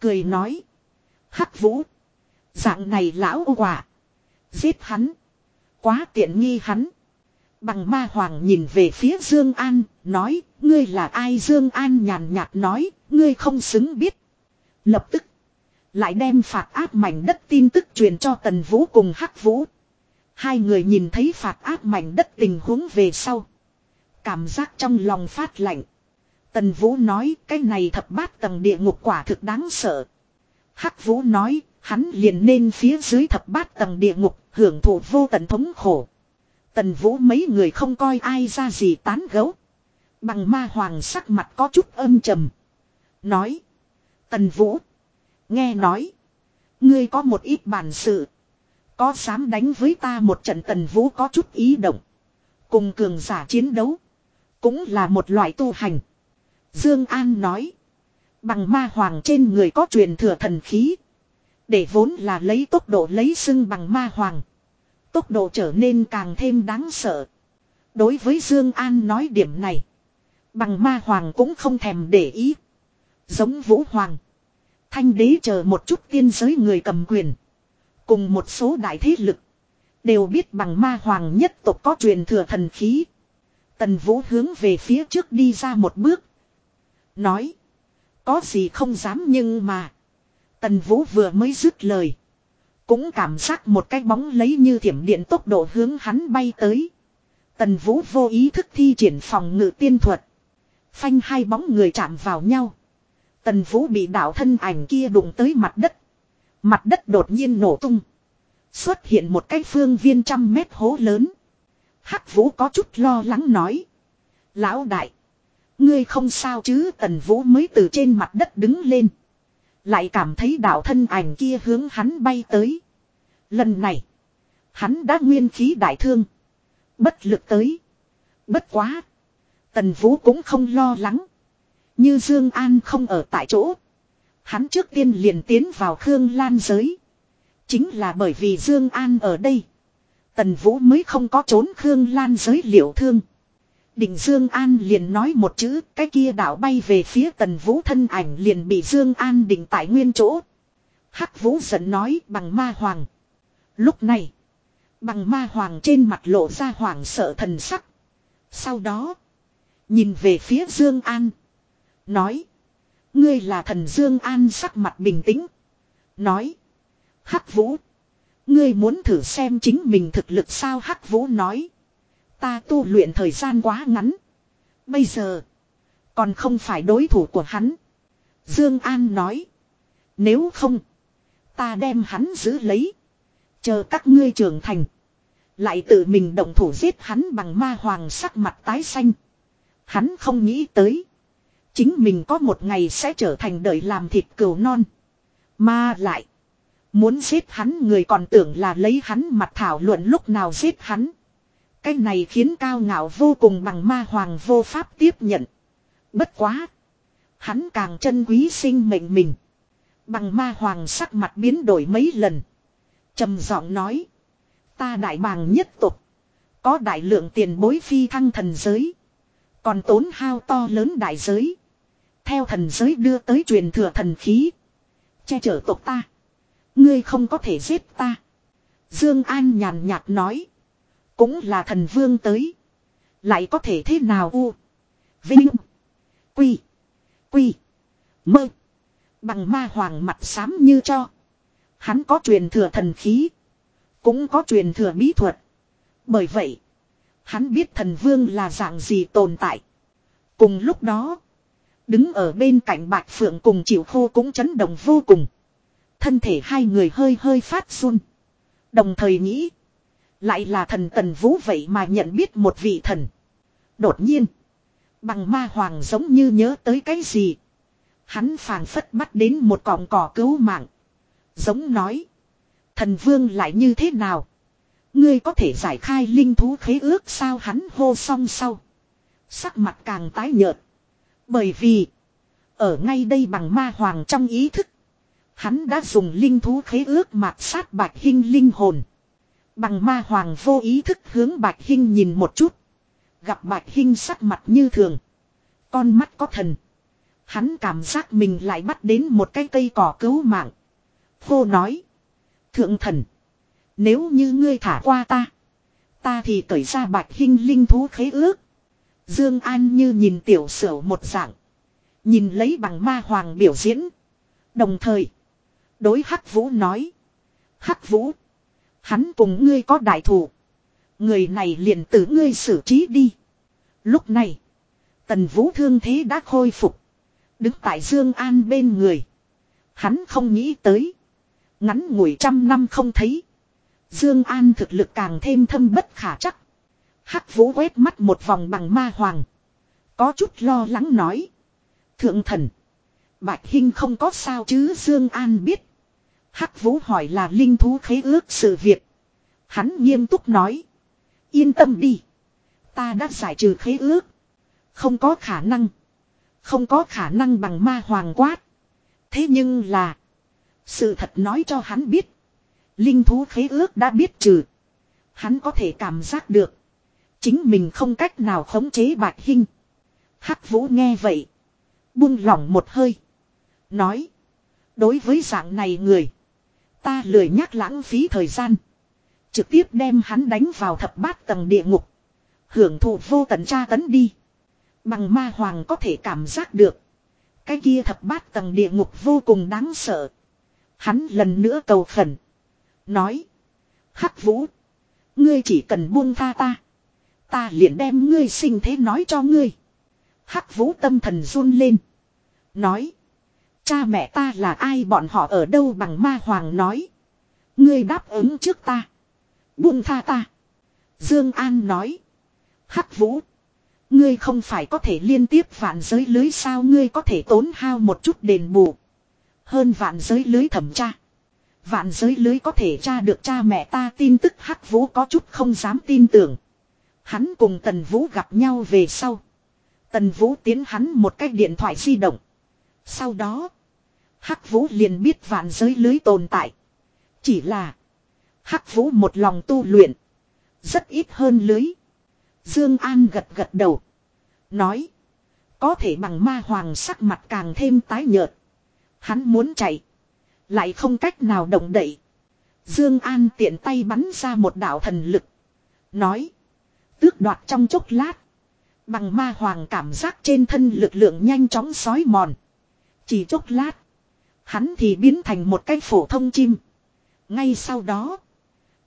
Cười nói. Hắc vũ. Dạng này lão quả. Giết hắn. Quá tiện nghi hắn. Bằng ma hoàng nhìn về phía Dương An, nói, ngươi là ai Dương An nhàn nhạt nói, ngươi không xứng biết. Lập tức, lại đem phạt áp mảnh đất tin tức truyền cho Tần Vũ cùng Hắc Vũ. Hai người nhìn thấy phạt áp mảnh đất tình huống về sau. Cảm giác trong lòng phát lạnh. Tần Vũ nói cái này thập bát tầng địa ngục quả thực đáng sợ. Hắc Vũ nói hắn liền nên phía dưới thập bát tầng địa ngục hưởng thụ vô tận thống khổ. Tần Vũ mấy người không coi ai ra gì tán gấu. Bằng ma hoàng sắc mặt có chút âm trầm. Nói. Tần Vũ. Nghe nói. Ngươi có một ít bản sự. Có dám đánh với ta một trận Tần Vũ có chút ý động. Cùng cường giả chiến đấu. Cũng là một loại tu hành. Dương An nói. Bằng ma hoàng trên người có truyền thừa thần khí. Để vốn là lấy tốc độ lấy xưng bằng ma hoàng. Tốc độ trở nên càng thêm đáng sợ. Đối với Dương An nói điểm này. Bằng ma hoàng cũng không thèm để ý. Giống vũ hoàng. Thanh đế chờ một chút tiên giới người cầm quyền. Cùng một số đại thế lực. Đều biết bằng ma hoàng nhất tộc có truyền thừa thần khí. Tần Vũ hướng về phía trước đi ra một bước. Nói. Có gì không dám nhưng mà. Tần Vũ vừa mới dứt lời. Cũng cảm giác một cái bóng lấy như thiểm điện tốc độ hướng hắn bay tới. Tần Vũ vô ý thức thi triển phòng ngự tiên thuật. Phanh hai bóng người chạm vào nhau. Tần Vũ bị đảo thân ảnh kia đụng tới mặt đất. Mặt đất đột nhiên nổ tung. Xuất hiện một cái phương viên trăm mét hố lớn. Hắc Vũ có chút lo lắng nói. Lão đại. Ngươi không sao chứ Tần Vũ mới từ trên mặt đất đứng lên. Lại cảm thấy đạo thân ảnh kia hướng hắn bay tới. Lần này. Hắn đã nguyên khí đại thương. Bất lực tới. Bất quá. Tần Vũ cũng không lo lắng. Như Dương An không ở tại chỗ. Hắn trước tiên liền tiến vào Khương Lan giới. Chính là bởi vì Dương An ở đây. Tần Vũ mới không có trốn Khương Lan giới liệu thương. Định Dương An liền nói một chữ, cái kia đảo bay về phía Tần Vũ thân ảnh liền bị Dương An định tại nguyên chỗ. Hắc Vũ giận nói bằng ma hoàng. Lúc này, bằng ma hoàng trên mặt lộ ra hoảng sợ thần sắc. Sau đó, nhìn về phía Dương An, nói: "Ngươi là thần Dương An sắc mặt bình tĩnh." Nói: "Hắc Vũ, ngươi muốn thử xem chính mình thực lực sao?" Hắc Vũ nói: Ta tu luyện thời gian quá ngắn. Bây giờ. Còn không phải đối thủ của hắn. Dương An nói. Nếu không. Ta đem hắn giữ lấy. Chờ các ngươi trưởng thành. Lại tự mình động thủ giết hắn bằng ma hoàng sắc mặt tái xanh. Hắn không nghĩ tới. Chính mình có một ngày sẽ trở thành đời làm thịt cừu non. Mà lại. Muốn giết hắn, người còn tưởng là lấy hắn mặt thảo luận lúc nào giết hắn. Cái này khiến cao ngạo vô cùng bằng ma hoàng vô pháp tiếp nhận. Bất quá. Hắn càng chân quý sinh mệnh mình. Bằng ma hoàng sắc mặt biến đổi mấy lần. trầm giọng nói. Ta đại bàng nhất tục. Có đại lượng tiền bối phi thăng thần giới. Còn tốn hao to lớn đại giới. Theo thần giới đưa tới truyền thừa thần khí. Che chở tộc ta. Ngươi không có thể giết ta. Dương An nhàn nhạt nói. Cũng là thần vương tới. Lại có thể thế nào u. Vinh. Quy. Quy. Mơ. Bằng ma hoàng mặt xám như cho. Hắn có truyền thừa thần khí. Cũng có truyền thừa bí thuật. Bởi vậy. Hắn biết thần vương là dạng gì tồn tại. Cùng lúc đó. Đứng ở bên cạnh bạch phượng cùng chịu khô cũng chấn động vô cùng. Thân thể hai người hơi hơi phát run. Đồng thời nghĩ. Lại là thần tần vũ vậy mà nhận biết một vị thần. Đột nhiên. Bằng ma hoàng giống như nhớ tới cái gì. Hắn phàng phất bắt đến một cọng cỏ cứu mạng. Giống nói. Thần vương lại như thế nào? Ngươi có thể giải khai linh thú khế ước sao hắn hô xong sau. Sắc mặt càng tái nhợt. Bởi vì. Ở ngay đây bằng ma hoàng trong ý thức. Hắn đã dùng linh thú khế ước mạt sát bạch hình linh hồn. Bằng ma hoàng vô ý thức hướng bạch hinh nhìn một chút. Gặp bạch hinh sắc mặt như thường. Con mắt có thần. Hắn cảm giác mình lại bắt đến một cái cây cỏ cứu mạng. Vô nói. Thượng thần. Nếu như ngươi thả qua ta. Ta thì cởi ra bạch hinh linh thú khế ước. Dương An như nhìn tiểu sửu một dạng. Nhìn lấy bằng ma hoàng biểu diễn. Đồng thời. Đối Hắc Vũ nói. Hắc Vũ. Hắn cùng ngươi có đại thủ. Người này liền tử ngươi xử trí đi. Lúc này. Tần Vũ thương thế đã khôi phục. Đứng tại Dương An bên người. Hắn không nghĩ tới. Ngắn ngủi trăm năm không thấy. Dương An thực lực càng thêm thâm bất khả chắc. Hắc Vũ quét mắt một vòng bằng ma hoàng. Có chút lo lắng nói. Thượng thần. Bạch Hinh không có sao chứ Dương An biết. Hắc Vũ hỏi là linh thú khế ước sự việc. Hắn nghiêm túc nói. Yên tâm đi. Ta đã giải trừ khế ước. Không có khả năng. Không có khả năng bằng ma hoàng quát. Thế nhưng là. Sự thật nói cho hắn biết. Linh thú khế ước đã biết trừ. Hắn có thể cảm giác được. Chính mình không cách nào khống chế bạch hình. Hắc vũ nghe vậy. Buông lỏng một hơi. Nói. Đối với dạng này người. Ta lười nhắc lãng phí thời gian. Trực tiếp đem hắn đánh vào thập bát tầng địa ngục. Hưởng thụ vô tận tra tấn đi. Bằng ma hoàng có thể cảm giác được. Cái kia thập bát tầng địa ngục vô cùng đáng sợ. Hắn lần nữa cầu khẩn. Nói. Hắc vũ. Ngươi chỉ cần buông tha ta. Ta liền đem ngươi sinh thế nói cho ngươi. Hắc vũ tâm thần run lên. Nói. Cha mẹ ta là ai, bọn họ ở đâu bằng ma hoàng nói. Ngươi đáp ứng trước ta. Buông tha ta. Dương An nói. Hắc vũ. Ngươi không phải có thể liên tiếp vạn giới lưới sao ngươi có thể tốn hao một chút đền bù. Hơn vạn giới lưới thẩm tra. Vạn giới lưới có thể tra được cha mẹ ta tin tức hắc vũ có chút không dám tin tưởng. Hắn cùng Tần Vũ gặp nhau về sau. Tần Vũ tiến hắn một cái điện thoại di động. Sau đó. Hắc Vũ liền biết vạn giới lưới tồn tại. Chỉ là. Hắc Vũ một lòng tu luyện. Rất ít hơn lưới. Dương An gật gật đầu. Nói. Có thể bằng ma hoàng sắc mặt càng thêm tái nhợt. Hắn muốn chạy. Lại không cách nào động đậy. Dương An tiện tay bắn ra một đạo thần lực. Nói. Tước đoạt trong chốc lát. Bằng ma hoàng cảm giác trên thân lực lượng nhanh chóng sói mòn. Chỉ chốc lát. Hắn thì biến thành một cái phổ thông chim. Ngay sau đó.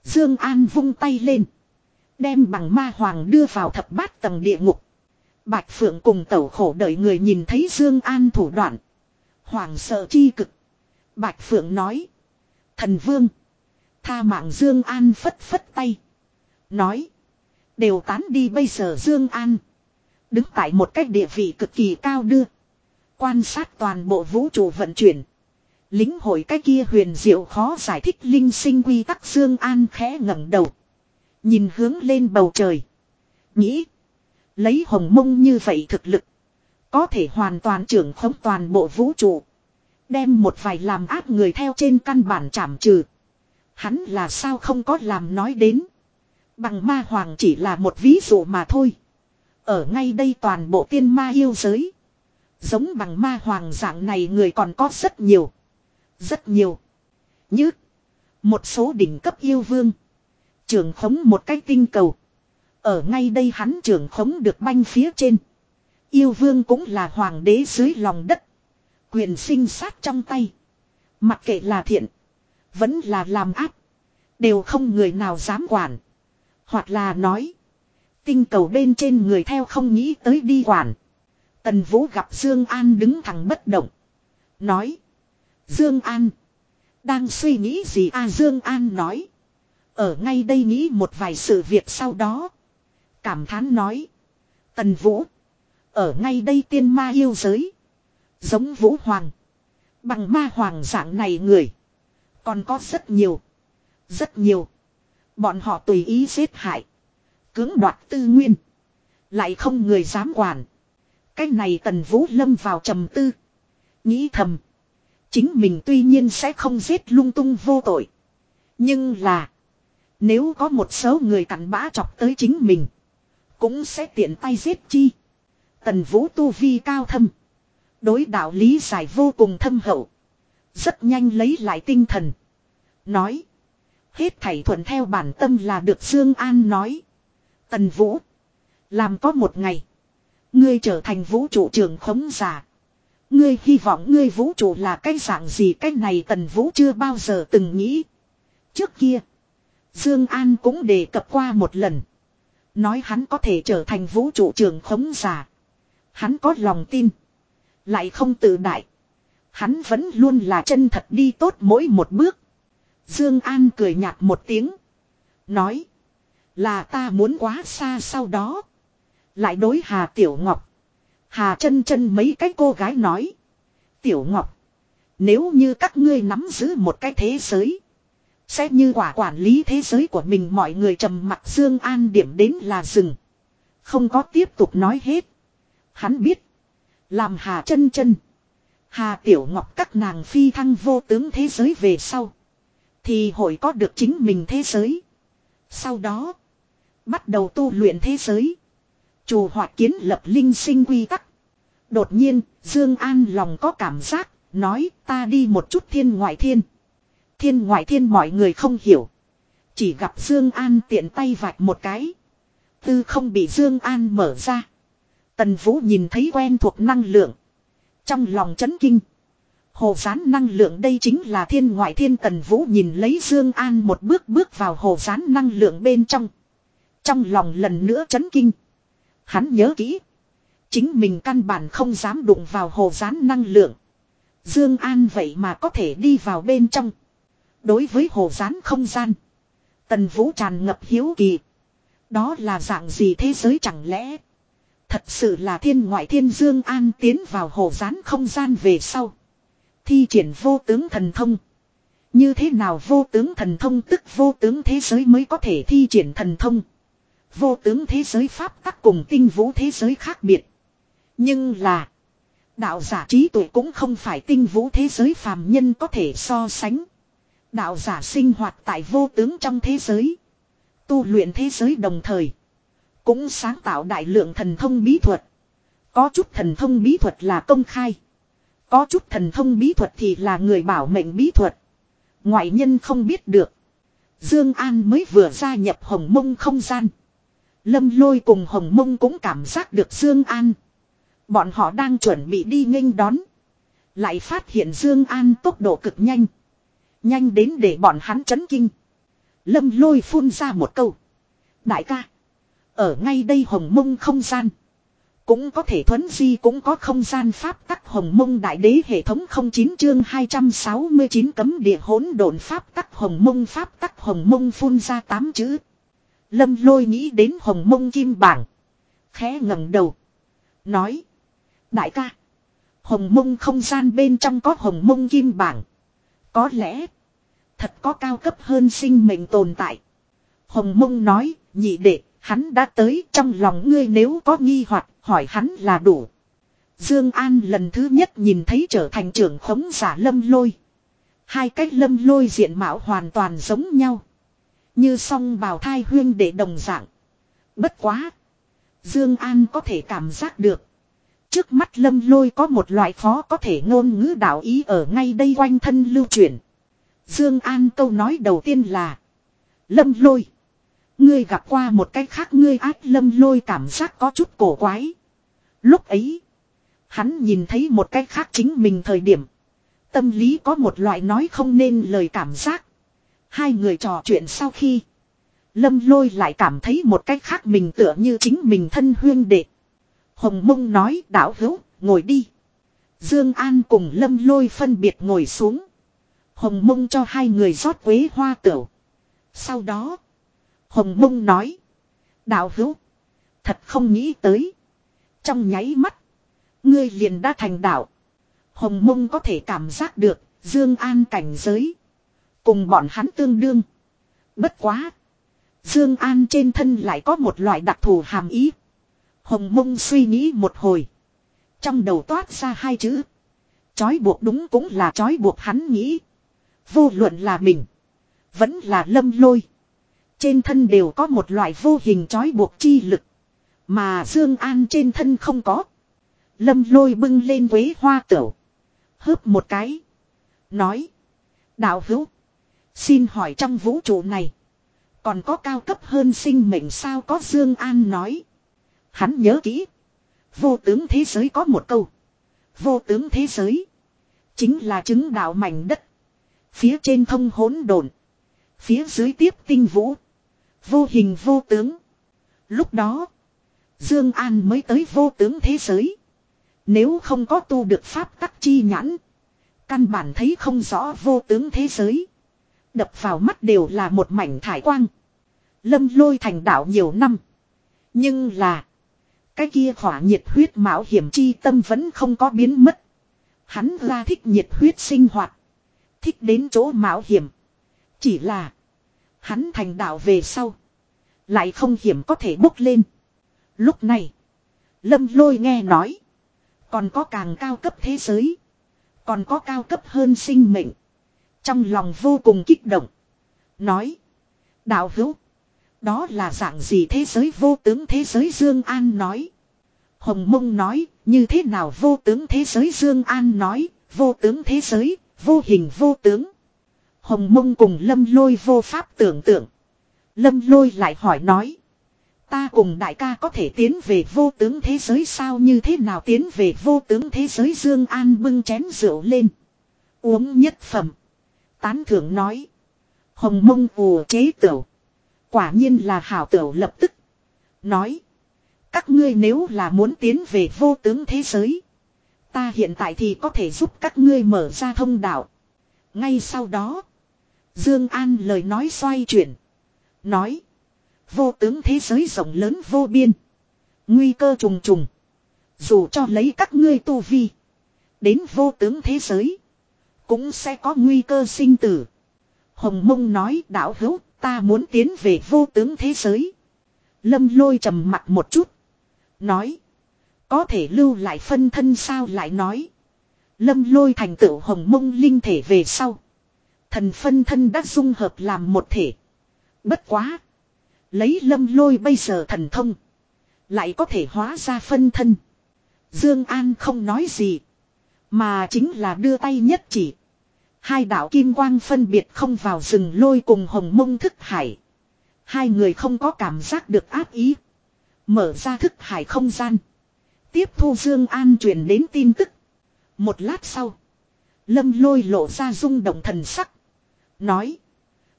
Dương An vung tay lên. Đem bằng ma hoàng đưa vào thập bát tầng địa ngục. Bạch Phượng cùng tẩu khổ đợi người nhìn thấy Dương An thủ đoạn. Hoàng sợ chi cực. Bạch Phượng nói. Thần Vương. Tha mạng Dương An phất phất tay. Nói. Đều tán đi bây giờ Dương An. Đứng tại một cách địa vị cực kỳ cao đưa. Quan sát toàn bộ vũ trụ vận chuyển. Lính hội cái kia huyền diệu khó giải thích linh sinh quy tắc Dương An khẽ ngẩng đầu. Nhìn hướng lên bầu trời. Nghĩ. Lấy hồng mông như vậy thực lực. Có thể hoàn toàn trưởng khống toàn bộ vũ trụ. Đem một vài làm áp người theo trên căn bản chảm trừ. Hắn là sao không có làm nói đến. Bằng ma hoàng chỉ là một ví dụ mà thôi. Ở ngay đây toàn bộ tiên ma yêu giới. Giống bằng ma hoàng dạng này người còn có rất nhiều. Rất nhiều. Như. Một số đỉnh cấp yêu vương. Trường khống một cái tinh cầu. Ở ngay đây hắn trường khống được banh phía trên. Yêu vương cũng là hoàng đế dưới lòng đất. Quyền sinh sát trong tay. Mặc kệ là thiện. Vẫn là làm áp. Đều không người nào dám quản. Hoặc là nói. Tinh cầu bên trên người theo không nghĩ tới đi quản. Tần Vũ gặp Dương An đứng thẳng bất động. Nói. Dương An. Đang suy nghĩ gì A Dương An nói. Ở ngay đây nghĩ một vài sự việc sau đó. Cảm thán nói. Tần Vũ. Ở ngay đây tiên ma yêu giới. Giống Vũ Hoàng. Bằng ma hoàng dạng này người. Còn có rất nhiều. Rất nhiều. Bọn họ tùy ý giết hại. Cưỡng đoạt tư nguyên. Lại không người dám quản. Cái này tần vũ lâm vào trầm tư. Nghĩ thầm. Chính mình tuy nhiên sẽ không giết lung tung vô tội. Nhưng là. Nếu có một số người cặn bã chọc tới chính mình. Cũng sẽ tiện tay giết chi. Tần vũ tu vi cao thâm. Đối đạo lý giải vô cùng thâm hậu. Rất nhanh lấy lại tinh thần. Nói. Hết thảy thuận theo bản tâm là được Dương An nói. Tần Vũ. Làm có một ngày. Ngươi trở thành vũ trụ trường khống giả. Ngươi hy vọng ngươi vũ trụ là cái dạng gì cái này tần vũ chưa bao giờ từng nghĩ. Trước kia. Dương An cũng đề cập qua một lần. Nói hắn có thể trở thành vũ trụ trường khống giả. Hắn có lòng tin. Lại không tự đại. Hắn vẫn luôn là chân thật đi tốt mỗi một bước. Dương An cười nhạt một tiếng. Nói. Là ta muốn quá xa sau đó. Lại đối Hà Tiểu Ngọc. Hà chân chân mấy cái cô gái nói. Tiểu Ngọc. Nếu như các ngươi nắm giữ một cái thế giới. Sẽ như quả quản lý thế giới của mình mọi người trầm mặc Dương An điểm đến là dừng. Không có tiếp tục nói hết. Hắn biết. Làm Hà chân chân. Hà Tiểu Ngọc các nàng phi thăng vô tướng thế giới về sau. Thì hội có được chính mình thế giới. Sau đó. Bắt đầu tu luyện thế giới. Chủ hoạt kiến lập linh sinh quy tắc. Đột nhiên, Dương An lòng có cảm giác, nói ta đi một chút thiên ngoại thiên. Thiên ngoại thiên mọi người không hiểu. Chỉ gặp Dương An tiện tay vạch một cái. Tư không bị Dương An mở ra. Tần Vũ nhìn thấy quen thuộc năng lượng. Trong lòng chấn kinh. Hồ gián năng lượng đây chính là thiên ngoại thiên tần vũ nhìn lấy Dương An một bước bước vào hồ gián năng lượng bên trong. Trong lòng lần nữa chấn kinh. Hắn nhớ kỹ. Chính mình căn bản không dám đụng vào hồ gián năng lượng. Dương An vậy mà có thể đi vào bên trong. Đối với hồ gián không gian. Tần Vũ tràn ngập hiếu kỳ. Đó là dạng gì thế giới chẳng lẽ. Thật sự là thiên ngoại thiên Dương An tiến vào hồ gián không gian về sau. Thi triển vô tướng thần thông. Như thế nào vô tướng thần thông tức vô tướng thế giới mới có thể thi triển thần thông. Vô tướng thế giới pháp tắc cùng tinh vũ thế giới khác biệt. Nhưng là. Đạo giả trí tuệ cũng không phải tinh vũ thế giới phàm nhân có thể so sánh. Đạo giả sinh hoạt tại vô tướng trong thế giới. Tu luyện thế giới đồng thời. Cũng sáng tạo đại lượng thần thông bí thuật. Có chút thần thông bí thuật là công khai. Có chút thần thông bí thuật thì là người bảo mệnh bí thuật. Ngoại nhân không biết được. Dương An mới vừa gia nhập hồng mông không gian. Lâm lôi cùng hồng mông cũng cảm giác được Dương An. Bọn họ đang chuẩn bị đi nghênh đón. Lại phát hiện Dương An tốc độ cực nhanh. Nhanh đến để bọn hắn chấn kinh. Lâm lôi phun ra một câu. Đại ca. Ở ngay đây hồng mông không gian. Cũng có thể thuấn di, cũng có không gian pháp tắc hồng mông đại đế hệ thống 09 chương 269 cấm địa hỗn độn pháp tắc hồng mông pháp tắc hồng mông phun ra tám chữ. Lâm lôi nghĩ đến hồng mông kim bảng. Khẽ ngẩng đầu. Nói. Đại ca. Hồng mông không gian bên trong có hồng mông kim bảng. Có lẽ. Thật có cao cấp hơn sinh mệnh tồn tại. Hồng mông nói. Nhị đệ. Hắn đã tới trong lòng ngươi nếu có nghi hoặc, hỏi hắn là đủ. Dương An lần thứ nhất nhìn thấy trở thành trưởng khống giả lâm lôi. Hai cách lâm lôi diện mạo hoàn toàn giống nhau. Như song bào thai huyên để đồng dạng. Bất quá. Dương An có thể cảm giác được. Trước mắt lâm lôi có một loại khó có thể ngôn ngữ đạo ý ở ngay đây quanh thân lưu truyền. Dương An câu nói đầu tiên là. Lâm lôi. Ngươi gặp qua một cách khác ngươi ác lâm lôi cảm giác có chút cổ quái. Lúc ấy. Hắn nhìn thấy một cách khác chính mình thời điểm. Tâm lý có một loại nói không nên lời cảm giác. Hai người trò chuyện sau khi. Lâm lôi lại cảm thấy một cách khác mình tựa như chính mình thân huyên đệ. Hồng mông nói đảo hữu, ngồi đi. Dương An cùng lâm lôi phân biệt ngồi xuống. Hồng mông cho hai người rót quế hoa tửu. Sau đó. Hồng mông nói. Đạo hữu. Thật không nghĩ tới. Trong nháy mắt. Ngươi liền đã thành đạo. Hồng mông có thể cảm giác được. Dương An cảnh giới. Cùng bọn hắn tương đương. Bất quá. Dương An trên thân lại có một loại đặc thù hàm ý. Hồng mông suy nghĩ một hồi. Trong đầu toát ra hai chữ. Chói buộc đúng cũng là chói buộc hắn nghĩ. Vô luận là mình. Vẫn là lâm lôi. Trên thân đều có một loại vô hình chói buộc chi lực. Mà Dương An trên thân không có. Lâm lôi bưng lên quế hoa tửu. Hớp một cái. Nói. Đạo hữu. Xin hỏi trong vũ trụ này. Còn có cao cấp hơn sinh mệnh sao có Dương An nói. Hắn nhớ kỹ. Vô tướng thế giới có một câu. Vô tướng thế giới. Chính là chứng đạo mảnh đất. Phía trên thông hỗn độn. Phía dưới tiếp tinh vũ. Vô hình vô tướng. Lúc đó. Dương An mới tới vô tướng thế giới. Nếu không có tu được pháp tắc chi nhãn. Căn bản thấy không rõ vô tướng thế giới. Đập vào mắt đều là một mảnh thải quang. Lâm lôi thành đạo nhiều năm. Nhưng là. Cái kia khỏa nhiệt huyết mạo hiểm chi tâm vẫn không có biến mất. Hắn ra thích nhiệt huyết sinh hoạt. Thích đến chỗ mạo hiểm. Chỉ là. Hắn thành đạo về sau. Lại không hiểm có thể bốc lên. Lúc này. Lâm lôi nghe nói. Còn có càng cao cấp thế giới. Còn có cao cấp hơn sinh mệnh. Trong lòng vô cùng kích động. Nói. Đạo hữu. Đó là dạng gì thế giới vô tướng thế giới Dương An nói. Hồng Mông nói, như thế nào vô tướng thế giới Dương An nói, vô tướng thế giới, vô hình vô tướng. Hồng Mông cùng Lâm Lôi vô pháp tưởng tượng. Lâm Lôi lại hỏi nói. Ta cùng đại ca có thể tiến về vô tướng thế giới sao như thế nào tiến về vô tướng thế giới Dương An bưng chén rượu lên. Uống nhất phẩm. Tán thưởng nói. Hồng mông ùa chế tửu. Quả nhiên là hảo tửu lập tức. Nói. Các ngươi nếu là muốn tiến về vô tướng thế giới. Ta hiện tại thì có thể giúp các ngươi mở ra thông đạo. Ngay sau đó. Dương An lời nói xoay chuyển. Nói. Vô tướng thế giới rộng lớn vô biên. Nguy cơ trùng trùng. Dù cho lấy các ngươi tu vi. Đến vô tướng thế giới. Cũng sẽ có nguy cơ sinh tử. Hồng mông nói, đạo hữu, ta muốn tiến về vô tướng thế giới. Lâm lôi trầm mặt một chút. Nói. Có thể lưu lại phân thân sao lại nói. Lâm lôi thành tựu hồng mông linh thể về sau. Thần phân thân đã dung hợp làm một thể. Bất quá. Lấy lâm lôi bây giờ thần thông. Lại có thể hóa ra phân thân. Dương An không nói gì. Mà chính là đưa tay nhất chỉ. Hai đạo kim quang phân biệt không vào rừng lôi cùng hồng mông thức hải. Hai người không có cảm giác được áp ý. Mở ra thức hải không gian. Tiếp thu Dương An truyền đến tin tức. Một lát sau. Lâm lôi lộ ra rung động thần sắc. Nói.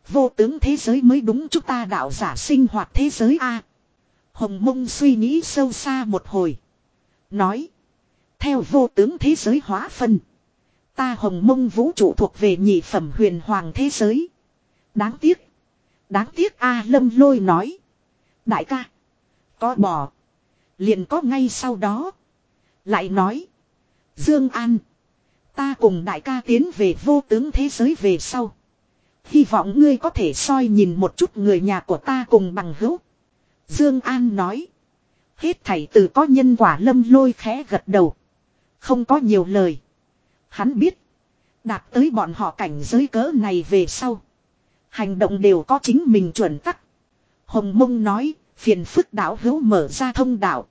Vô tướng thế giới mới đúng chúng ta đạo giả sinh hoạt thế giới a. Hồng mông suy nghĩ sâu xa một hồi. Nói. Theo vô tướng thế giới hóa phân. Ta hồng mông vũ trụ thuộc về nhị phẩm huyền hoàng thế giới. Đáng tiếc. Đáng tiếc A lâm lôi nói. Đại ca. Có bỏ, Liền có ngay sau đó. Lại nói. Dương An. Ta cùng đại ca tiến về vô tướng thế giới về sau. Hy vọng ngươi có thể soi nhìn một chút người nhà của ta cùng bằng hữu. Dương An nói. Hết thảy từ có nhân quả lâm lôi khẽ gật đầu. Không có nhiều lời. Hắn biết. Đạt tới bọn họ cảnh giới cỡ này về sau. Hành động đều có chính mình chuẩn tắc. Hồng mông nói. Phiền phức đảo hữu mở ra thông đạo.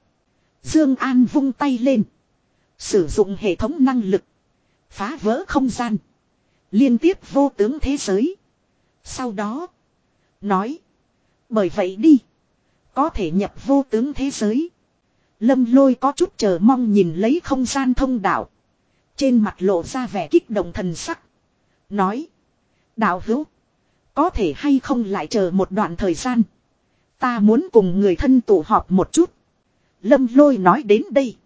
Dương An vung tay lên. Sử dụng hệ thống năng lực. Phá vỡ không gian. Liên tiếp vô tướng thế giới. Sau đó. Nói. Bởi vậy đi. Có thể nhập vô tướng thế giới. Lâm lôi có chút chờ mong nhìn lấy không gian thông đạo. Trên mặt lộ ra vẻ kích động thần sắc. Nói. Đạo hữu. Có thể hay không lại chờ một đoạn thời gian. Ta muốn cùng người thân tụ họp một chút. Lâm lôi nói đến đây.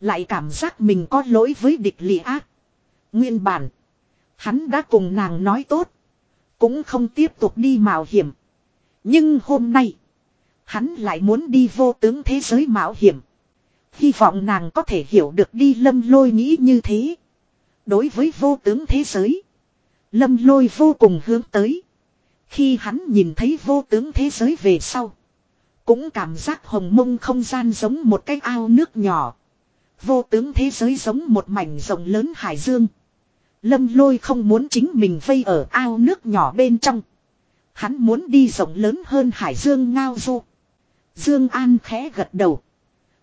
Lại cảm giác mình có lỗi với địch lị ác. Nguyên bản. Hắn đã cùng nàng nói tốt. Cũng không tiếp tục đi mạo hiểm. Nhưng hôm nay. Hắn lại muốn đi vô tướng thế giới mạo hiểm. Hy vọng nàng có thể hiểu được đi lâm lôi nghĩ như thế. Đối với vô tướng thế giới. Lâm lôi vô cùng hướng tới. Khi hắn nhìn thấy vô tướng thế giới về sau. Cũng cảm giác hồng mông không gian giống một cái ao nước nhỏ. Vô tướng thế giới giống một mảnh rộng lớn hải dương. Lâm lôi không muốn chính mình vây ở ao nước nhỏ bên trong. Hắn muốn đi rộng lớn hơn hải dương ngao du. Dương An khẽ gật đầu.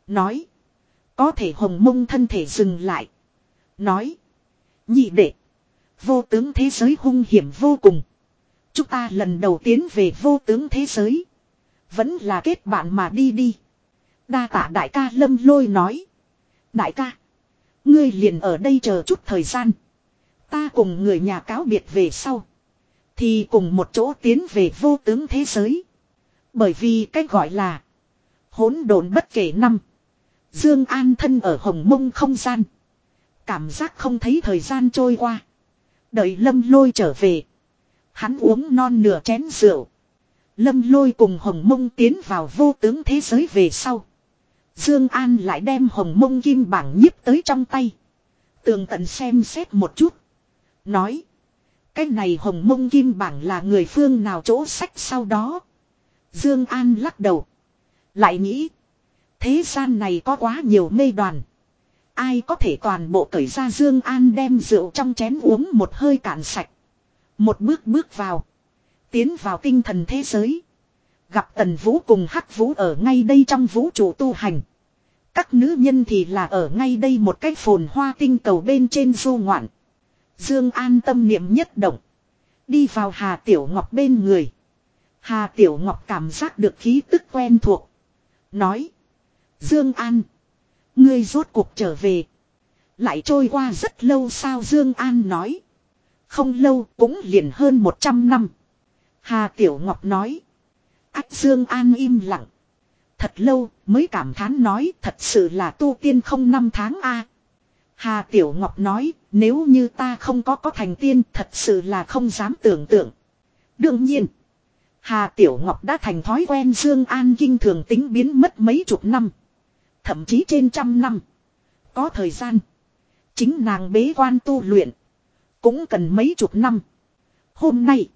Nói. Có thể hồng mông thân thể dừng lại. Nói. Nhị đệ. Vô tướng thế giới hung hiểm vô cùng. Chúng ta lần đầu tiến về vô tướng thế giới. Vẫn là kết bạn mà đi đi. Đa tạ đại ca lâm lôi nói. Đại ca. Ngươi liền ở đây chờ chút thời gian. Ta cùng người nhà cáo biệt về sau. Thì cùng một chỗ tiến về vô tướng thế giới. Bởi vì cách gọi là. Hỗn độn bất kể năm. Dương An thân ở hồng mông không gian. Cảm giác không thấy thời gian trôi qua. Đợi lâm lôi trở về. Hắn uống non nửa chén rượu. Lâm lôi cùng hồng mông tiến vào vô tướng thế giới về sau. Dương An lại đem hồng mông kim bảng nhiếp tới trong tay. Tường tận xem xét một chút. Nói. Cái này hồng mông kim bảng là người phương nào chỗ sách sau đó. Dương An lắc đầu. Lại nghĩ. Thế gian này có quá nhiều mê đoàn. Ai có thể toàn bộ cởi ra Dương An đem rượu trong chén uống một hơi cạn sạch. Một bước bước vào. Tiến vào tinh thần thế giới. Gặp Tần Vũ cùng Hắc Vũ ở ngay đây trong vũ trụ tu hành. Các nữ nhân thì là ở ngay đây một cái phồn hoa tinh cầu bên trên du ngoạn. Dương An tâm niệm nhất động. Đi vào Hà Tiểu Ngọc bên người. Hà Tiểu Ngọc cảm giác được khí tức quen thuộc. Nói. Dương An. Ngươi rốt cuộc trở về. Lại trôi qua rất lâu sao Dương An nói. Không lâu cũng liền hơn 100 năm. Hà Tiểu Ngọc nói. Ách Dương An im lặng. Thật lâu mới cảm thán nói thật sự là tu tiên không năm tháng a. Hà Tiểu Ngọc nói nếu như ta không có có thành tiên thật sự là không dám tưởng tượng. Đương nhiên. Hà Tiểu Ngọc đã thành thói quen Dương An kinh thường tính biến mất mấy chục năm. Thậm chí trên trăm năm. Có thời gian. Chính nàng bế quan tu luyện. Cũng cần mấy chục năm. Hôm nay.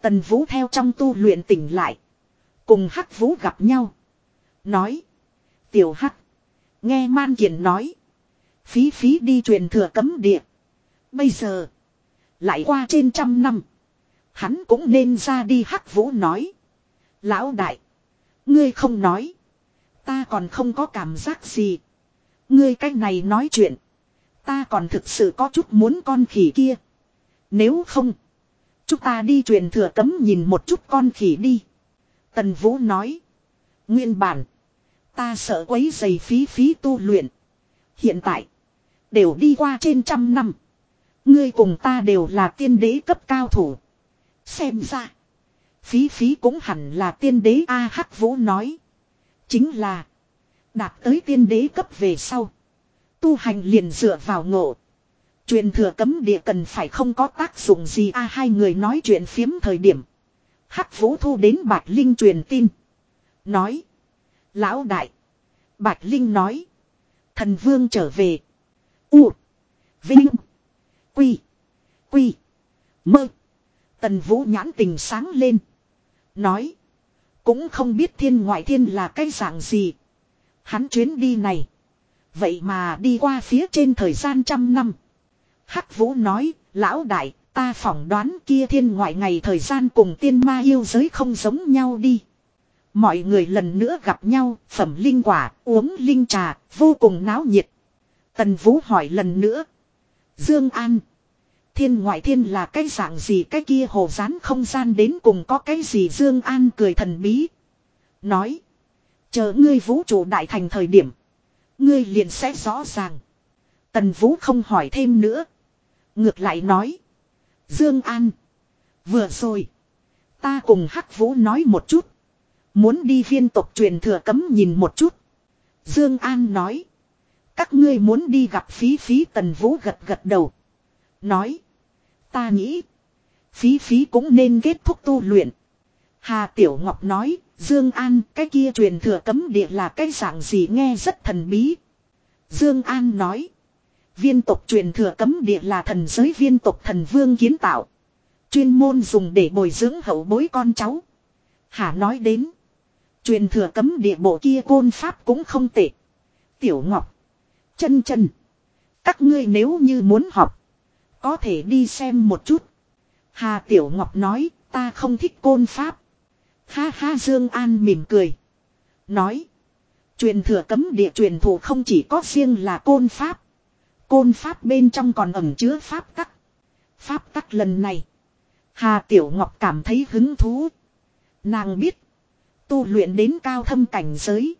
Tần Vũ theo trong tu luyện tỉnh lại. Cùng Hắc Vũ gặp nhau. Nói. Tiểu Hắc. Nghe Man Kiền nói. Phí phí đi truyền thừa cấm địa. Bây giờ. Lại qua trên trăm năm. Hắn cũng nên ra đi Hắc Vũ nói. Lão đại. Ngươi không nói. Ta còn không có cảm giác gì. Ngươi cách này nói chuyện. Ta còn thực sự có chút muốn con khỉ kia. Nếu không. Chúng ta đi truyền thừa cấm nhìn một chút con khỉ đi. Tần Vũ nói. Nguyên bản. Ta sợ quấy giày phí phí tu luyện. Hiện tại. Đều đi qua trên trăm năm. Ngươi cùng ta đều là tiên đế cấp cao thủ. Xem ra. Phí phí cũng hẳn là tiên đế A Hắc Vũ nói. Chính là. Đạt tới tiên đế cấp về sau. Tu hành liền dựa vào ngộ. Truyền thừa cấm địa cần phải không có tác dụng gì a à, hai người nói chuyện phiếm thời điểm. Hắc Vũ thu đến Bạch Linh truyền tin. Nói. Lão đại. Bạch Linh nói. Thần vương trở về. U. Vinh. Quy. Quy. Mơ. Tần Vũ nhãn tình sáng lên. Nói. Cũng không biết thiên ngoại thiên là cái dạng gì. Hắn chuyến đi này. Vậy mà đi qua phía trên thời gian trăm năm. Hắc Vũ nói, lão đại, ta phỏng đoán kia thiên ngoại ngày thời gian cùng tiên ma yêu giới không giống nhau đi. Mọi người lần nữa gặp nhau, phẩm linh quả, uống linh trà, vô cùng náo nhiệt. Tần Vũ hỏi lần nữa. Dương An. Thiên ngoại thiên là cái dạng gì, cái kia hồ rán không gian đến cùng có cái gì Dương An cười thần bí. Nói. Chờ ngươi vũ trụ đại thành thời điểm. Ngươi liền sẽ rõ ràng. Tần Vũ không hỏi thêm nữa. Ngược lại nói. Dương An. Vừa rồi. Ta cùng Hắc Vũ nói một chút. Muốn đi viên tộc truyền thừa cấm nhìn một chút. Dương An nói. Các ngươi muốn đi gặp phí phí tần vũ gật gật đầu. Nói. Ta nghĩ. Phí phí cũng nên kết thúc tu luyện. Hà Tiểu Ngọc nói, Dương An cái kia truyền thừa cấm địa là cái dạng gì nghe rất thần bí. Dương An nói. Viên tộc truyền thừa cấm địa là thần giới viên tộc thần vương kiến tạo. Chuyên môn dùng để bồi dưỡng hậu bối con cháu. Hà nói đến. Truyền thừa cấm địa bộ kia côn pháp cũng không tệ. Tiểu Ngọc. Chân chân. Các ngươi nếu như muốn học. Có thể đi xem một chút. Hà Tiểu Ngọc nói, ta không thích côn pháp. Ha ha, Dương An mỉm cười. Nói. Truyền thừa cấm địa truyền thủ không chỉ có riêng là côn pháp. Côn pháp bên trong còn ẩn chứa pháp tắc. Pháp tắc lần này. Hà Tiểu Ngọc cảm thấy hứng thú. Nàng biết. Tu luyện đến cao thâm cảnh giới.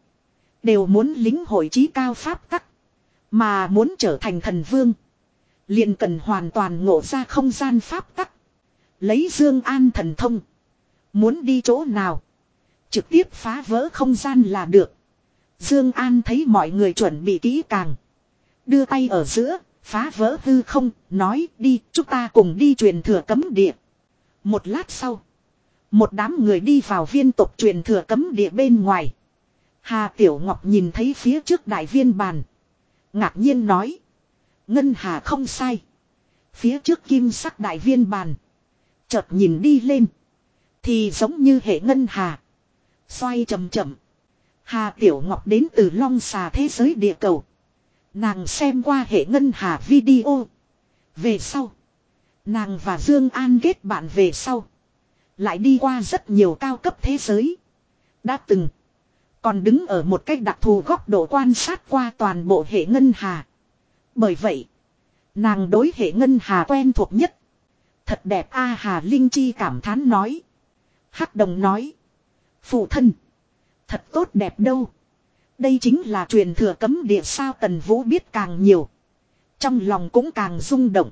Đều muốn lính hội trí cao pháp tắc. Mà muốn trở thành thần vương liền cần hoàn toàn ngộ ra không gian pháp tắc. Lấy Dương An thần thông. Muốn đi chỗ nào. Trực tiếp phá vỡ không gian là được. Dương An thấy mọi người chuẩn bị kỹ càng. Đưa tay ở giữa, phá vỡ hư không, nói đi, chúng ta cùng đi truyền thừa cấm địa. Một lát sau, một đám người đi vào viên tộc truyền thừa cấm địa bên ngoài. Hà Tiểu Ngọc nhìn thấy phía trước đại viên bàn. Ngạc nhiên nói. Ngân Hà không sai. Phía trước kim sắc đại viên bàn. Chợt nhìn đi lên. Thì giống như hệ ngân hà. Xoay chậm chậm. Hà Tiểu Ngọc đến từ long xà thế giới địa cầu. Nàng xem qua hệ ngân hà video. Về sau. Nàng và Dương An kết bạn về sau. Lại đi qua rất nhiều cao cấp thế giới. Đã từng. Còn đứng ở một cách đặc thù góc độ quan sát qua toàn bộ hệ ngân hà. Bởi vậy. Nàng đối hệ ngân hà quen thuộc nhất. Thật đẹp A Hà Linh Chi cảm thán nói. Hắc đồng nói. Phụ thân. Thật tốt đẹp đâu. Đây chính là truyền thừa cấm địa sao tần vũ biết càng nhiều. Trong lòng cũng càng rung động.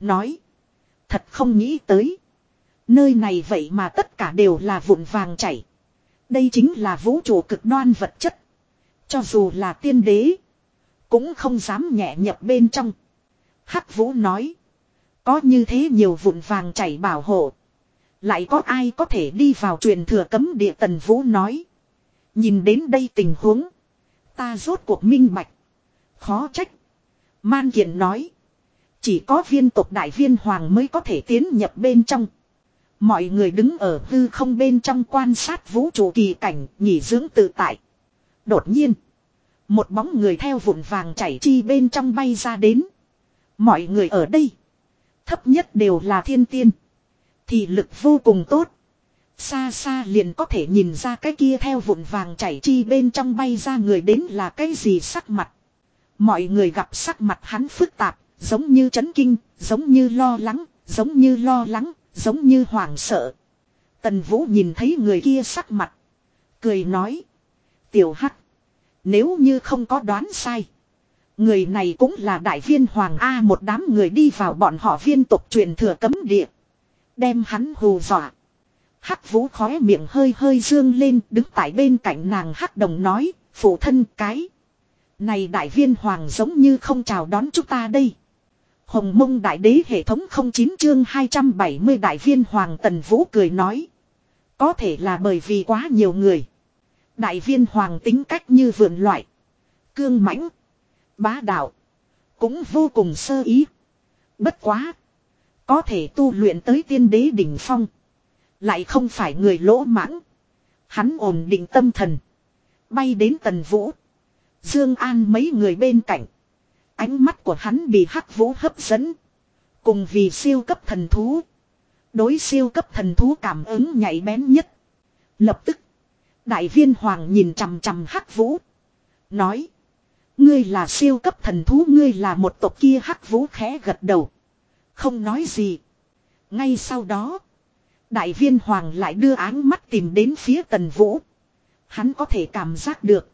Nói. Thật không nghĩ tới. Nơi này vậy mà tất cả đều là vụn vàng chảy. Đây chính là vũ trụ cực đoan vật chất. Cho dù là tiên đế. Cũng không dám nhẹ nhập bên trong. Hắc vũ nói. Có như thế nhiều vụn vàng chảy bảo hộ. Lại có ai có thể đi vào truyền thừa cấm địa tần vũ nói. Nhìn đến đây tình huống. Ta rốt cuộc minh bạch. Khó trách. Man Kiền nói. Chỉ có viên tộc đại viên hoàng mới có thể tiến nhập bên trong. Mọi người đứng ở hư không bên trong quan sát vũ trụ kỳ cảnh, nghỉ dưỡng tự tại. Đột nhiên, một bóng người theo vụn vàng chảy chi bên trong bay ra đến. Mọi người ở đây, thấp nhất đều là thiên tiên. Thì lực vô cùng tốt. Xa xa liền có thể nhìn ra cái kia theo vụn vàng chảy chi bên trong bay ra người đến là cái gì sắc mặt. Mọi người gặp sắc mặt hắn phức tạp, giống như chấn kinh, giống như lo lắng, giống như lo lắng, giống như hoảng sợ. Tần Vũ nhìn thấy người kia sắc mặt. Cười nói. Tiểu Hắc. Nếu như không có đoán sai. Người này cũng là đại viên Hoàng A một đám người đi vào bọn họ viên tộc truyền thừa cấm địa. Đem hắn hù dọa. Hắc vũ khóe miệng hơi hơi dương lên đứng tại bên cạnh nàng hắc đồng nói, phụ thân cái. Này đại viên hoàng giống như không chào đón chúng ta đây. Hồng mông đại đế hệ thống 09 chương 270 đại viên hoàng tần vũ cười nói. Có thể là bởi vì quá nhiều người. Đại viên hoàng tính cách như vườn loại. Cương mãnh. Bá đạo. Cũng vô cùng sơ ý. Bất quá. Có thể tu luyện tới tiên đế đỉnh phong. Lại không phải người lỗ mãng. Hắn ổn định tâm thần. Bay đến tần vũ. Dương An mấy người bên cạnh. Ánh mắt của hắn bị hắc vũ hấp dẫn. Cùng vì siêu cấp thần thú. Đối siêu cấp thần thú cảm ứng nhạy bén nhất. Lập tức. Đại viên hoàng nhìn chằm chằm hắc vũ. Nói. Ngươi là siêu cấp thần thú, ngươi là một tộc kia, hắc vũ khẽ gật đầu. Không nói gì. Ngay sau đó. Đại viên hoàng lại đưa áng mắt tìm đến phía tần vũ. Hắn có thể cảm giác được.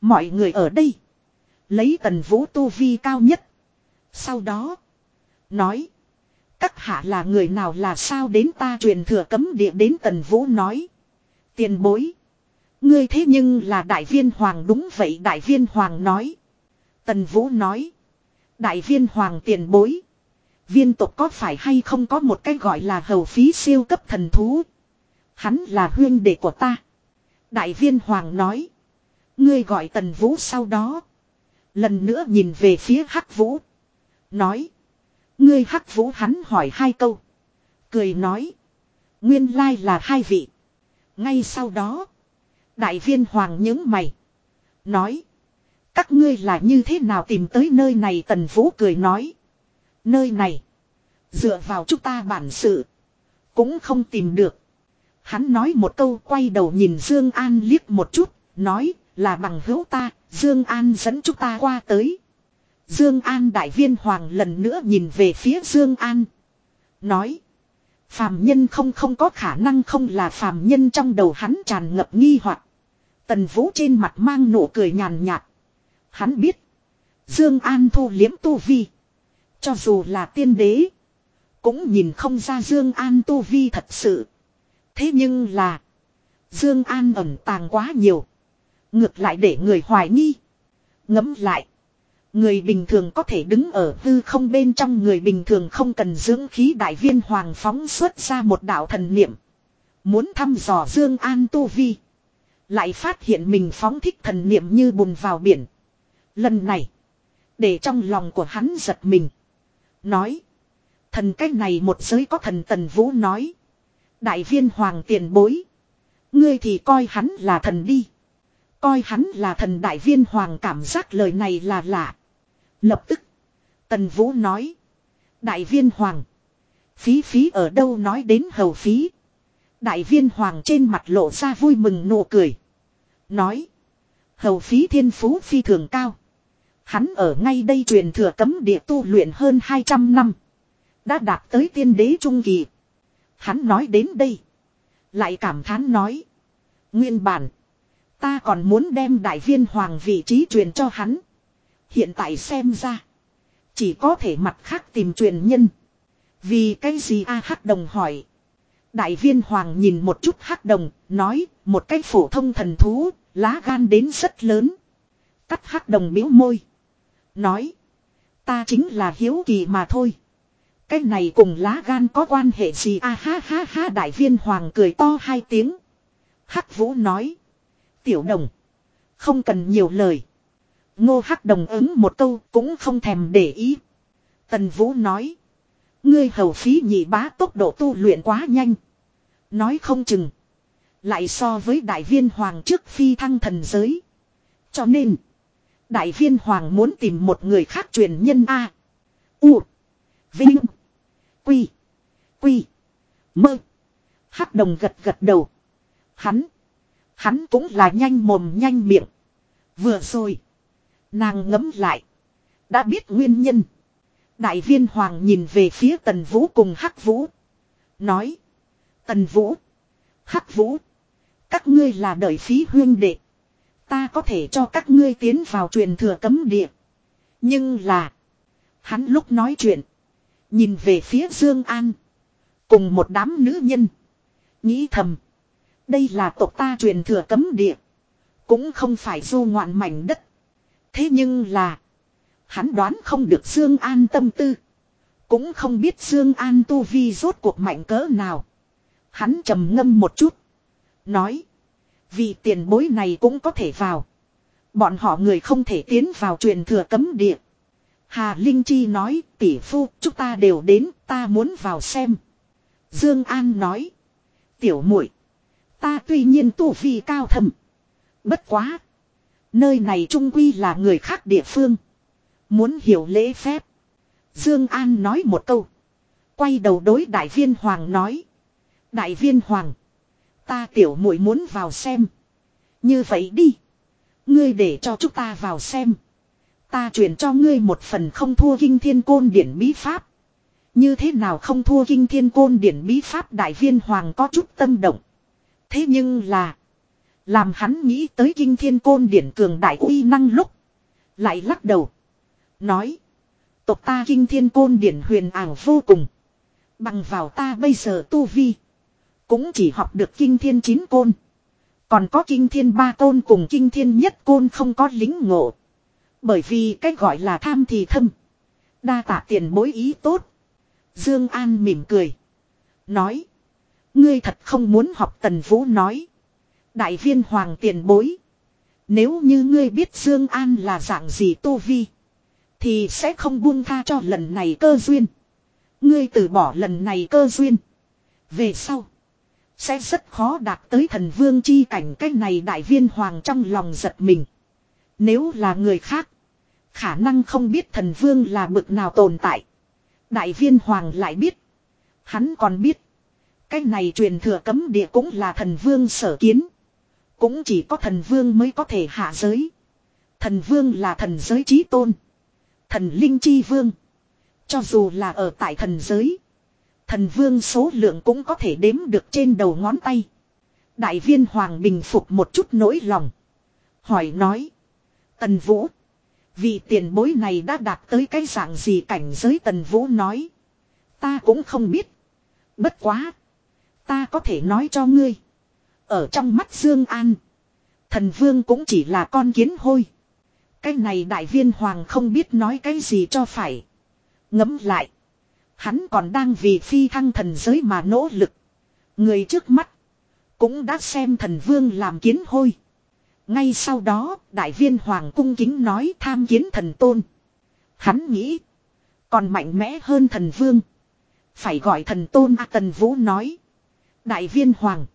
Mọi người ở đây. Lấy tần vũ tu vi cao nhất. Sau đó. Nói. Các hạ là người nào là sao đến ta truyền thừa cấm địa đến tần vũ nói. Tiền bối. Ngươi thế nhưng là đại viên hoàng đúng vậy, đại viên hoàng nói. Tần vũ nói. Đại viên hoàng tiền bối. Viên tộc có phải hay không có một cái gọi là hầu phí siêu cấp thần thú. Hắn là huyên đệ của ta. Đại viên hoàng nói. Ngươi gọi tần vũ sau đó. Lần nữa nhìn về phía hắc vũ. Nói. Ngươi hắc vũ hắn hỏi hai câu. Cười nói. Nguyên lai là hai vị. Ngay sau đó. Đại viên hoàng những mày. Nói. Các ngươi là như thế nào tìm tới nơi này tần vũ cười nói. Nơi này. Dựa vào chúng ta bản sự. Cũng không tìm được. Hắn nói một câu quay đầu nhìn Dương An liếc một chút. Nói, là bằng hữu ta. Dương An dẫn chúng ta qua tới. Dương An đại viên hoàng lần nữa nhìn về phía Dương An. Nói. Phàm nhân không không có khả năng không là phàm nhân trong đầu hắn tràn ngập nghi hoặc. Tần Vũ trên mặt mang nụ cười nhàn nhạt. Hắn biết. Dương An thu liếm tu vi. Cho dù là tiên đế. Cũng nhìn không ra Dương An tu vi thật sự. Thế nhưng là. Dương An ẩn tàng quá nhiều. Ngược lại để người hoài nghi. ngấm lại. Người bình thường có thể đứng ở hư không bên trong, người bình thường không cần dưỡng khí đại viên hoàng phóng xuất ra một đạo thần niệm. Muốn thăm dò Dương An tu vi. Lại phát hiện mình phóng thích thần niệm như bùn vào biển. Lần này. Để trong lòng của hắn giật mình. Nói. Thần cách này một giới có thần tần vũ nói. Đại viên hoàng tiền bối. Ngươi thì coi hắn là thần đi. Coi hắn là thần đại viên hoàng cảm giác lời này là lạ. Lập tức. Tần vũ nói. Đại viên hoàng. Phí phí ở đâu nói đến hầu phí. Đại viên hoàng trên mặt lộ ra vui mừng nụ cười. Nói. Hầu phí thiên phú phi thường cao. Hắn ở ngay đây truyền thừa cấm địa tu luyện hơn 200 năm. Đã đạt tới tiên đế trung kỳ. Hắn nói đến đây. Lại cảm thán nói. Nguyên bản. Ta còn muốn đem đại viên hoàng vị trí truyền cho hắn. Hiện tại xem ra. Chỉ có thể mặt khác tìm truyền nhân. Vì cái gì a hắc đồng hỏi. Đại viên hoàng nhìn một chút hắc đồng. Nói, một cái phổ thông thần thú. Lá gan đến rất lớn. Cắt hắc đồng biếu môi. Nói. Ta chính là hiếu kỳ mà thôi. Cái này cùng lá gan có quan hệ gì a ha ha ha, đại viên hoàng cười to hai tiếng. Hắc vũ nói. Tiểu đồng. Không cần nhiều lời. Ngô hắc đồng ứng một câu cũng không thèm để ý. Tần vũ nói. Ngươi hầu phí nhị bá tốc độ tu luyện quá nhanh. Nói không chừng. Lại so với đại viên hoàng trước phi thăng thần giới. Cho nên. Đại viên hoàng muốn tìm một người khác truyền nhân A. U. Vinh. Quy. Quy. Mơ. Hắc đồng gật gật đầu. Hắn. Hắn cũng là nhanh mồm nhanh miệng. Vừa rồi. Nàng ngấm lại. Đã biết nguyên nhân. Đại viên hoàng nhìn về phía tần vũ cùng hắc vũ. Nói. Tần vũ. Hắc vũ. Các ngươi là đợi phí huyên đệ. Ta có thể cho các ngươi tiến vào truyền thừa cấm địa. Nhưng là. Hắn lúc nói chuyện. Nhìn về phía Dương An. Cùng một đám nữ nhân. Nghĩ thầm. Đây là tộc ta truyền thừa cấm địa. Cũng không phải du ngoạn mảnh đất. Thế nhưng là. Hắn đoán không được Dương An tâm tư. Cũng không biết Dương An tu vi rốt cuộc mạnh cỡ nào. Hắn trầm ngâm một chút. Nói. Vì tiền bối này cũng có thể vào. Bọn họ người không thể tiến vào truyền thừa cấm địa. Hà Linh Chi nói, tỷ phu, chúng ta đều đến, ta muốn vào xem. Dương An nói. Tiểu muội, Ta tuy nhiên tu vi cao thầm. Bất quá. Nơi này trung quy là người khác địa phương. Muốn hiểu lễ phép. Dương An nói một câu. Quay đầu đối đại viên hoàng nói. Đại viên hoàng. Ta tiểu muội muốn vào xem. Như vậy đi. Ngươi để cho chúng ta vào xem. Ta truyền cho ngươi một phần không thua kinh thiên côn điển bí pháp. Như thế nào không thua kinh thiên côn điển bí pháp đại viên hoàng có chút tâm động. Thế nhưng là. Làm hắn nghĩ tới kinh thiên côn điển cường đại uy năng lúc. Lại lắc đầu. Nói. Tộc ta kinh thiên côn điển huyền ảo vô cùng. Bằng vào ta bây giờ tu vi. Cũng chỉ học được kinh thiên chín côn. Còn có kinh thiên ba côn cùng kinh thiên nhất côn không có lính ngộ. Bởi vì cách gọi là tham thì thâm. Đa tạ tiền bối ý tốt. Dương An mỉm cười. Nói. Ngươi thật không muốn học tần vũ nói. Đại viên hoàng tiền bối. Nếu như ngươi biết Dương An là dạng gì tu vi. Thì sẽ không buông tha cho lần này cơ duyên. Ngươi từ bỏ lần này cơ duyên. Về sau. Sẽ rất khó đạt tới thần vương chi cảnh cái này đại viên hoàng trong lòng giật mình. Nếu là người khác. Khả năng không biết thần vương là bực nào tồn tại. Đại viên hoàng lại biết. Hắn còn biết. Cái này truyền thừa cấm địa cũng là thần vương sở kiến. Cũng chỉ có thần vương mới có thể hạ giới. Thần vương là thần giới trí tôn. Thần linh chi vương. Cho dù là ở tại thần giới. Thần vương số lượng cũng có thể đếm được trên đầu ngón tay. Đại viên hoàng bình phục một chút nỗi lòng. Hỏi nói. Tần vũ. Vị tiền bối này đã đạt tới cái dạng gì cảnh giới tần vũ nói. Ta cũng không biết. Bất quá. Ta có thể nói cho ngươi. Ở trong mắt Dương An. Thần vương cũng chỉ là con kiến hôi. Cái này đại viên hoàng không biết nói cái gì cho phải. Ngấm lại. Hắn còn đang vì phi thăng thần giới mà nỗ lực. Người trước mắt. Cũng đã xem thần vương làm kiến hôi. Ngay sau đó, đại viên hoàng cung kính nói tham kiến thần tôn. Hắn nghĩ. Còn mạnh mẽ hơn thần vương. Phải gọi thần tôn A Tần Vũ nói. Đại viên hoàng.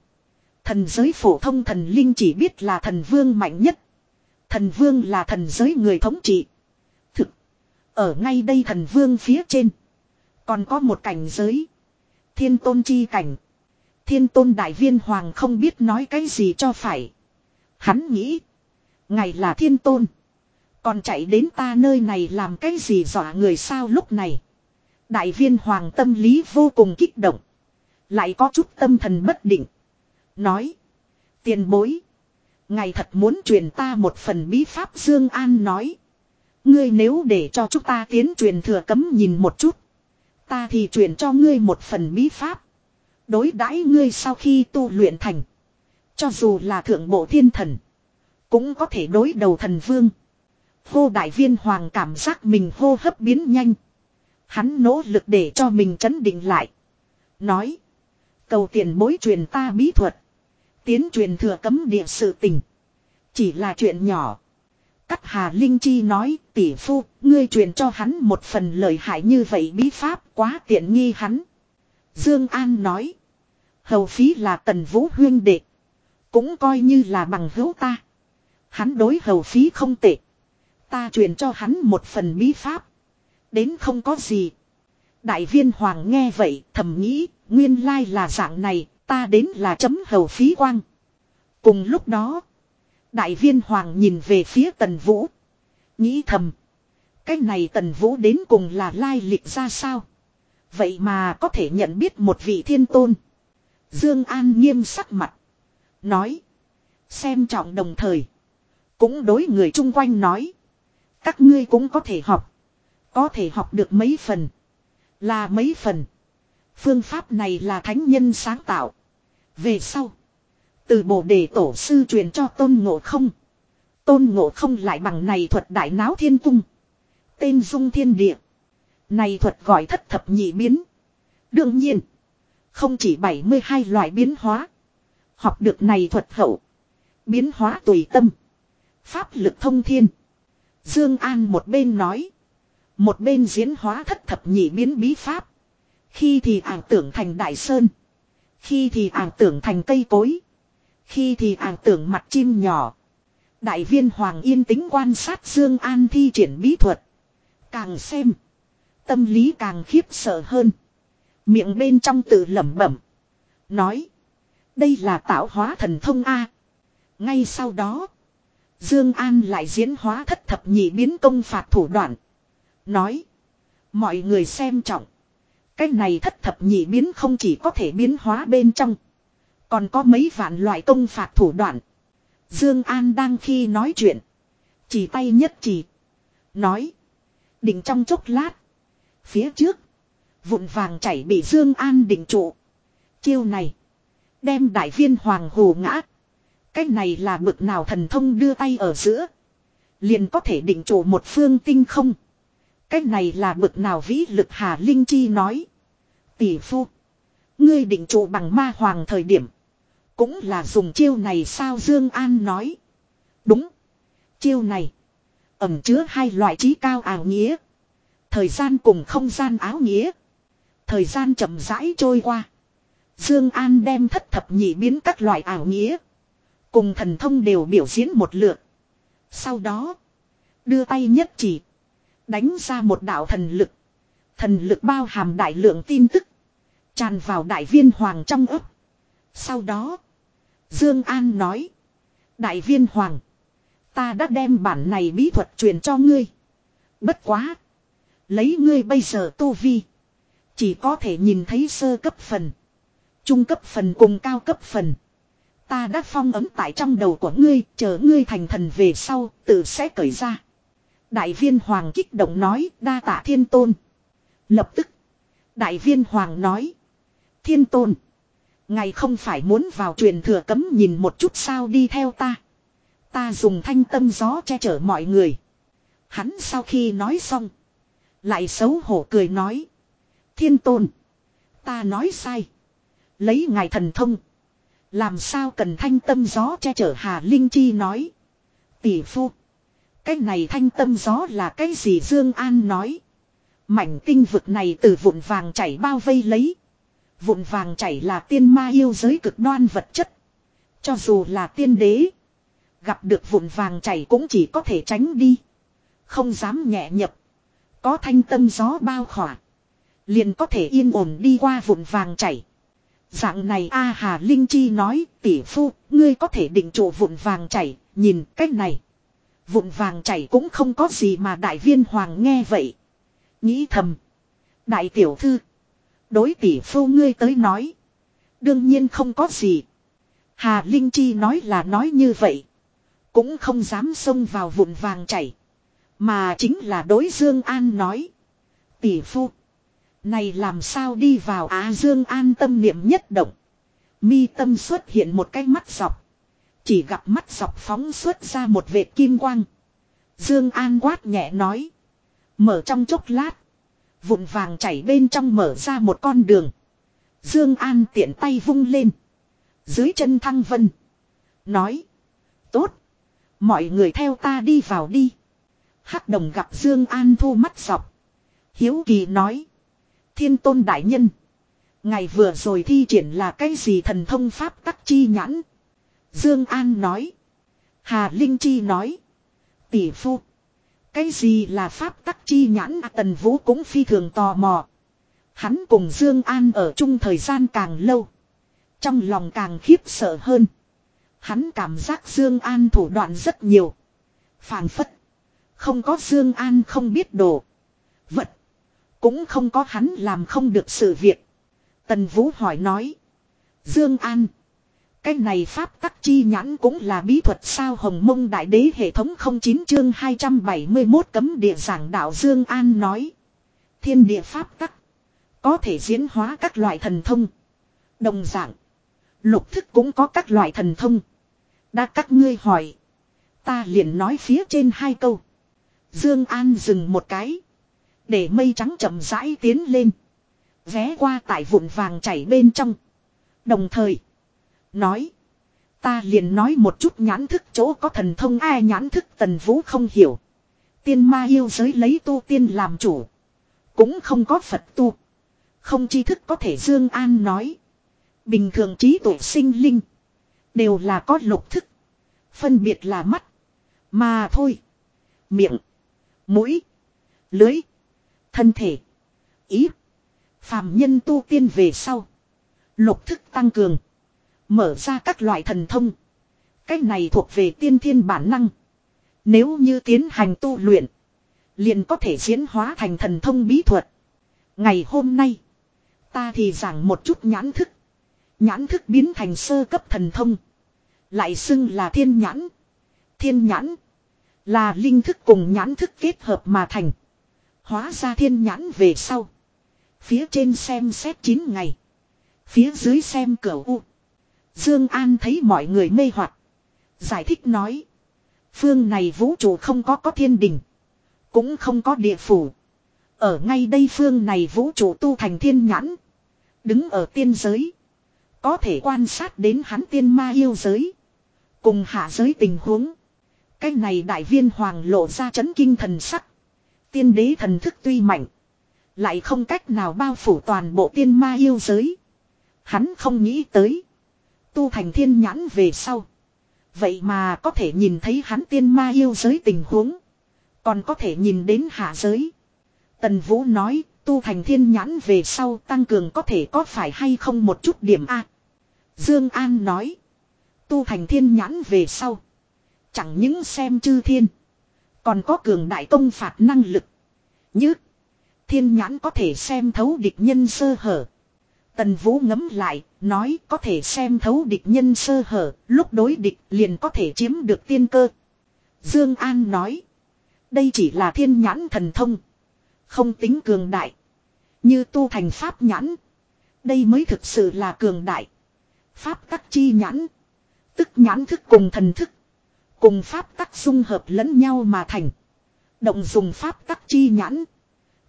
Thần giới phổ thông thần linh chỉ biết là thần vương mạnh nhất. Thần vương là thần giới người thống trị. Thực. Ở ngay đây thần vương phía trên. Còn có một cảnh giới. Thiên tôn chi cảnh. Thiên tôn đại viên hoàng không biết nói cái gì cho phải. Hắn nghĩ. Ngày là thiên tôn. Còn chạy đến ta nơi này làm cái gì dọa người sao lúc này. Đại viên hoàng tâm lý vô cùng kích động. Lại có chút tâm thần bất định. Nói. Tiền bối. Ngài thật muốn truyền ta một phần bí pháp Dương An nói. Ngươi nếu để cho chúng ta tiến truyền thừa cấm nhìn một chút. Ta thì truyền cho ngươi một phần bí pháp. Đối đãi ngươi sau khi tu luyện thành. Cho dù là thượng bộ thiên thần. Cũng có thể đối đầu thần vương. Hô đại viên hoàng cảm giác mình hô hấp biến nhanh. Hắn nỗ lực để cho mình chấn định lại. Nói. Cầu tiền bối truyền ta bí thuật. Tiến truyền thừa cấm địa sự tình. Chỉ là chuyện nhỏ. Cắt Hà Linh Chi nói tỷ phu, ngươi truyền cho hắn một phần lời hại như vậy bí pháp quá tiện nghi hắn. Dương An nói. Hầu phí là tần vũ huyên đệ. Cũng coi như là bằng hữu ta. Hắn đối hầu phí không tệ. Ta truyền cho hắn một phần bí pháp. Đến không có gì. Đại viên hoàng nghe vậy thầm nghĩ nguyên lai là dạng này ta đến là chấm hầu phí quang. Cùng lúc đó. Đại viên hoàng nhìn về phía tần vũ. Nghĩ thầm. Cái này tần vũ đến cùng là lai lịch ra sao. Vậy mà có thể nhận biết một vị thiên tôn. Dương An nghiêm sắc mặt. Nói. Xem trọng đồng thời. Cũng đối người chung quanh nói. Các ngươi cũng có thể học. Có thể học được mấy phần. Là mấy phần. Phương pháp này là thánh nhân sáng tạo. Về sau. Từ bồ đề tổ sư truyền cho tôn ngộ không. Tôn ngộ không lại bằng này thuật đại náo thiên cung. Tên dung thiên địa. Này thuật gọi thất thập nhị biến. Đương nhiên. Không chỉ 72 loại biến hóa. Học được này thuật hậu. Biến hóa tùy tâm. Pháp lực thông thiên. Dương An một bên nói. Một bên diễn hóa thất thập nhị biến bí pháp. Khi thì ảo tưởng thành đại sơn. Khi thì ảo tưởng thành cây cối. Khi thì ảo tưởng mặt chim nhỏ. Đại viên Hoàng yên tĩnh quan sát Dương An thi triển bí thuật. Càng xem. Tâm lý càng khiếp sợ hơn. Miệng bên trong tự lẩm bẩm. Nói. Đây là tạo hóa thần thông A. Ngay sau đó. Dương An lại diễn hóa thất thập nhị biến công phạt thủ đoạn. Nói. Mọi người xem trọng. Cái này thất thập nhị biến không chỉ có thể biến hóa bên trong. Còn có mấy vạn loại công phạt thủ đoạn. Dương An đang khi nói chuyện. Chỉ tay nhất chỉ. Nói. Định trong chốc lát. Phía trước. Vụn vàng chảy bị Dương An định trụ. Chiêu này. Đem đại viên hoàng hồ ngã. Cái này là bực nào thần thông đưa tay ở giữa. Liền có thể định trụ một phương tinh không. Cái này là bực nào vĩ lực Hà Linh Chi nói. Tỷ phu. Ngươi định trụ bằng ma hoàng thời điểm. Cũng là dùng chiêu này sao Dương An nói. Đúng. Chiêu này. Ẩm chứa hai loại trí cao ảo nghĩa. Thời gian cùng không gian áo nghĩa. Thời gian chậm rãi trôi qua. Dương An đem thất thập nhị biến các loại ảo nghĩa. Cùng thần thông đều biểu diễn một lượt. Sau đó. Đưa tay nhất chỉ. Đánh ra một đạo thần lực. Thần lực bao hàm đại lượng tin tức. Tràn vào đại viên hoàng trong ấp. Sau đó. Dương An nói. Đại viên hoàng. Ta đã đem bản này bí thuật truyền cho ngươi. Bất quá. Lấy ngươi bây giờ tu vi. Chỉ có thể nhìn thấy sơ cấp phần. Trung cấp phần cùng cao cấp phần. Ta đã phong ấm tại trong đầu của ngươi, chờ ngươi thành thần về sau, tự sẽ cởi ra. Đại viên hoàng kích động nói, đa tạ thiên tôn. Lập tức, đại viên hoàng nói, thiên tôn. Ngài không phải muốn vào truyền thừa cấm nhìn một chút sao đi theo ta. Ta dùng thanh tâm gió che chở mọi người. Hắn sau khi nói xong. Lại xấu hổ cười nói. Thiên tôn. Ta nói sai. Lấy ngài thần thông. Làm sao cần thanh tâm gió che chở Hà Linh Chi nói. Tỷ phu. Cái này thanh tâm gió là cái gì Dương An nói. Mảnh tinh vực này từ vụn vàng chảy bao vây lấy. Vụn vàng chảy là tiên ma yêu giới cực đoan vật chất. Cho dù là tiên đế. Gặp được vụn vàng chảy cũng chỉ có thể tránh đi. Không dám nhẹ nhập. Có thanh tâm gió bao khỏa. Liền có thể yên ổn đi qua vụn vàng chảy. Dạng này A Hà Linh Chi nói tỷ phu, ngươi có thể định trụ vụn vàng chảy, nhìn cách này. Vụn vàng chảy cũng không có gì mà đại viên hoàng nghe vậy. Nghĩ thầm. Đại tiểu thư. Đối tỷ phu ngươi tới nói. Đương nhiên không có gì. Hà Linh Chi nói là nói như vậy. Cũng không dám xông vào vụn vàng chảy. Mà chính là đối Dương An nói. Tỷ phu. Này làm sao đi vào Á Dương An tâm niệm nhất động. Mi tâm xuất hiện một cái mắt dọc. Chỉ gặp mắt dọc phóng xuất ra một vệt kim quang. Dương An quát nhẹ nói. Mở trong chốc lát. Vụn vàng chảy bên trong mở ra một con đường. Dương An tiện tay vung lên. Dưới chân thăng vân. Nói. Tốt. Mọi người theo ta đi vào đi. Hắc đồng gặp Dương An thu mắt dọc. Hiếu kỳ nói. Thiên tôn đại nhân. Ngày vừa rồi thi triển là cái gì thần thông pháp tắc chi nhãn. Dương An nói. Hà Linh Chi nói. Tỷ phu. Cái gì là pháp tắc chi nhãn à, Tần Vũ cũng phi thường tò mò. Hắn cùng Dương An ở chung thời gian càng lâu. Trong lòng càng khiếp sợ hơn. Hắn cảm giác Dương An thủ đoạn rất nhiều. phảng phất. Không có Dương An không biết đồ. Vật. Cũng không có hắn làm không được sự việc. Tần Vũ hỏi nói. Dương An. Cái này pháp tắc chi nhãn cũng là bí thuật sao hồng mông đại đế hệ thống 09 chương 271 cấm địa giảng đạo Dương An nói. Thiên địa pháp tắc. Có thể diễn hóa các loại thần thông. Đồng dạng. Lục thức cũng có các loại thần thông. Đã các ngươi hỏi. Ta liền nói phía trên hai câu. Dương An dừng một cái. Để mây trắng chậm rãi tiến lên. Vé qua tại vụn vàng chảy bên trong. Đồng thời. Nói. Ta liền nói một chút nhãn thức chỗ có thần thông ai nhãn thức tần vũ không hiểu. Tiên ma yêu giới lấy tu tiên làm chủ. Cũng không có Phật tu. Không tri thức có thể Dương An nói. Bình thường trí tuệ sinh linh. Đều là có lục thức. Phân biệt là mắt. Mà thôi. Miệng. Mũi. Lưới. Thân thể. Ý. Phàm nhân tu tiên về sau. Lục thức tăng cường. Mở ra các loại thần thông. Cách này thuộc về tiên thiên bản năng. Nếu như tiến hành tu luyện. Liền có thể diễn hóa thành thần thông bí thuật. Ngày hôm nay. Ta thì giảng một chút nhãn thức. Nhãn thức biến thành sơ cấp thần thông. Lại xưng là thiên nhãn. Thiên nhãn. Là linh thức cùng nhãn thức kết hợp mà thành. Hóa ra thiên nhãn về sau. Phía trên xem xét 9 ngày. Phía dưới xem cửa u. Dương An thấy mọi người mê hoặc, giải thích nói: "Phương này vũ trụ không có có thiên đình, cũng không có địa phủ. Ở ngay đây phương này vũ trụ tu thành thiên nhãn, Đứng ở tiên giới. Có thể quan sát đến hắn tiên ma yêu giới. Cùng hạ giới tình huống. Cái này đại viên hoàng lộ ra chấn kinh thần sắc. Tiên đế thần thức tuy mạnh. Lại không cách nào bao phủ toàn bộ tiên ma yêu giới. Hắn không nghĩ tới. Tu thành thiên nhãn về sau. Vậy mà có thể nhìn thấy hắn tiên ma yêu giới tình huống. Còn có thể nhìn đến hạ giới. Tần Vũ nói, tu thành thiên nhãn về sau tăng cường có thể có phải hay không một chút điểm A. Dương An nói, tu thành thiên nhãn về sau. Chẳng những xem chư thiên. Còn có cường đại công phạt năng lực. Như thiên nhãn có thể xem thấu địch nhân sơ hở. Tần Vũ ngấm lại, nói có thể xem thấu địch nhân sơ hở, lúc đối địch liền có thể chiếm được tiên cơ. Dương An nói, đây chỉ là thiên nhãn thần thông, không tính cường đại. Như tu thành pháp nhãn, đây mới thực sự là cường đại. Pháp tắc chi nhãn, tức nhãn thức cùng thần thức, cùng pháp tắc dung hợp lẫn nhau mà thành. Động dùng pháp tắc chi nhãn,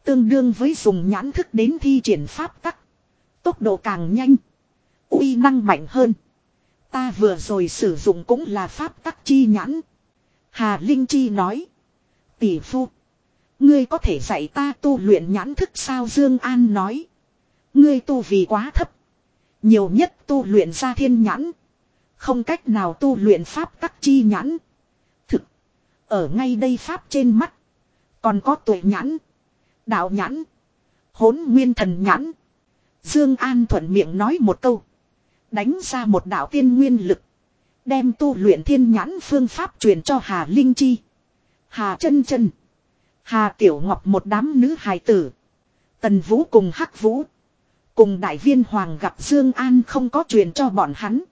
tương đương với dùng nhãn thức đến thi triển pháp tắc. Tốc độ càng nhanh. uy năng mạnh hơn. Ta vừa rồi sử dụng cũng là pháp tắc chi nhãn. Hà Linh Chi nói. Tỷ phu. Ngươi có thể dạy ta tu luyện nhãn thức sao Dương An nói. Ngươi tu vì quá thấp. Nhiều nhất tu luyện ra thiên nhãn. Không cách nào tu luyện pháp tắc chi nhãn. Thực. Ở ngay đây pháp trên mắt. Còn có tuổi nhãn. Đạo nhãn. Hốn nguyên thần nhãn. Dương An thuận miệng nói một câu. Đánh ra một đạo tiên nguyên lực. Đem tu luyện thiên nhãn phương pháp truyền cho Hà Linh Chi. Hà chân chân. Hà Tiểu Ngọc một đám nữ hài tử. Tần Vũ cùng Hắc Vũ. Cùng đại viên Hoàng gặp Dương An không có truyền cho bọn hắn.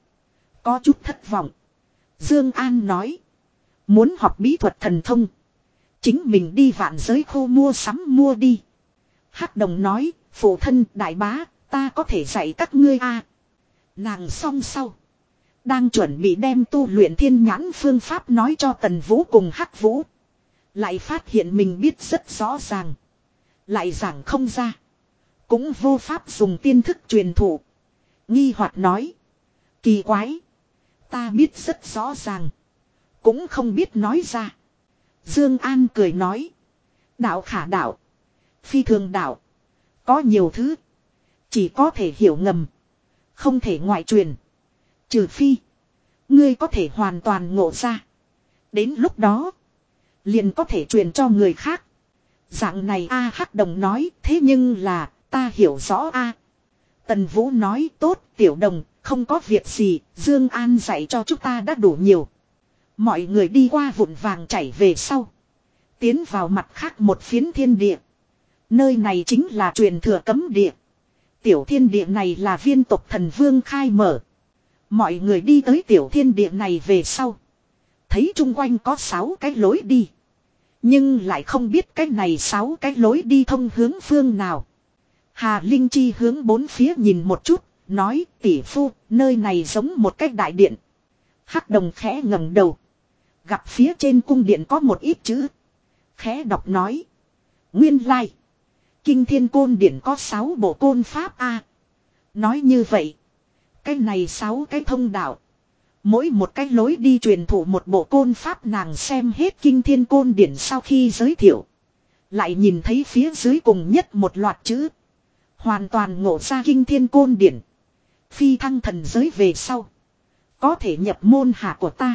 Có chút thất vọng. Dương An nói. Muốn học bí thuật thần thông. Chính mình đi vạn giới khu mua sắm mua đi. Hắc Đồng nói. Phụ thân, đại bá Ta có thể dạy các ngươi a. Nàng song sau. Đang chuẩn bị đem tu luyện thiên nhãn phương pháp nói cho tần vũ cùng hắc vũ. Lại phát hiện mình biết rất rõ ràng. Lại giảng không ra. Cũng vô pháp dùng tiên thức truyền thụ. Nghi hoặc nói. Kỳ quái. Ta biết rất rõ ràng. Cũng không biết nói ra. Dương An cười nói. Đạo khả đạo. Phi thường đạo. Có nhiều thứ. Chỉ có thể hiểu ngầm. Không thể ngoại truyền. Trừ phi. Ngươi có thể hoàn toàn ngộ ra. Đến lúc đó. Liền có thể truyền cho người khác. Dạng này A Hắc Đồng nói. Thế nhưng là. Ta hiểu rõ A. Tần Vũ nói, tốt, tiểu đồng. Không có việc gì. Dương An dạy cho chúng ta đã đủ nhiều. Mọi người đi qua vụn vàng chảy về sau. Tiến vào mặt khác một phiến thiên địa. Nơi này chính là truyền thừa cấm địa. Tiểu thiên địa này là viên tộc thần vương khai mở. Mọi người đi tới tiểu thiên địa này về sau. Thấy chung quanh có sáu cái lối đi. Nhưng lại không biết cái này sáu cái lối đi thông hướng phương nào. Hà Linh Chi hướng bốn phía nhìn một chút, nói tỷ phu, nơi này giống một cái đại điện. Hắc đồng khẽ ngẩng đầu. Gặp phía trên cung điện có một ít chữ. Khẽ đọc nói. Nguyên lai. Like. Kinh thiên côn điển có 6 bộ côn pháp A. Nói như vậy. Cái này 6 cái thông đạo. Mỗi một cái lối đi truyền thụ một bộ côn pháp nàng xem hết kinh thiên côn điển sau khi giới thiệu. Lại nhìn thấy phía dưới cùng nhất một loạt chữ. Hoàn toàn ngộ ra kinh thiên côn điển. Phi thăng thần giới về sau. Có thể nhập môn hạ của ta.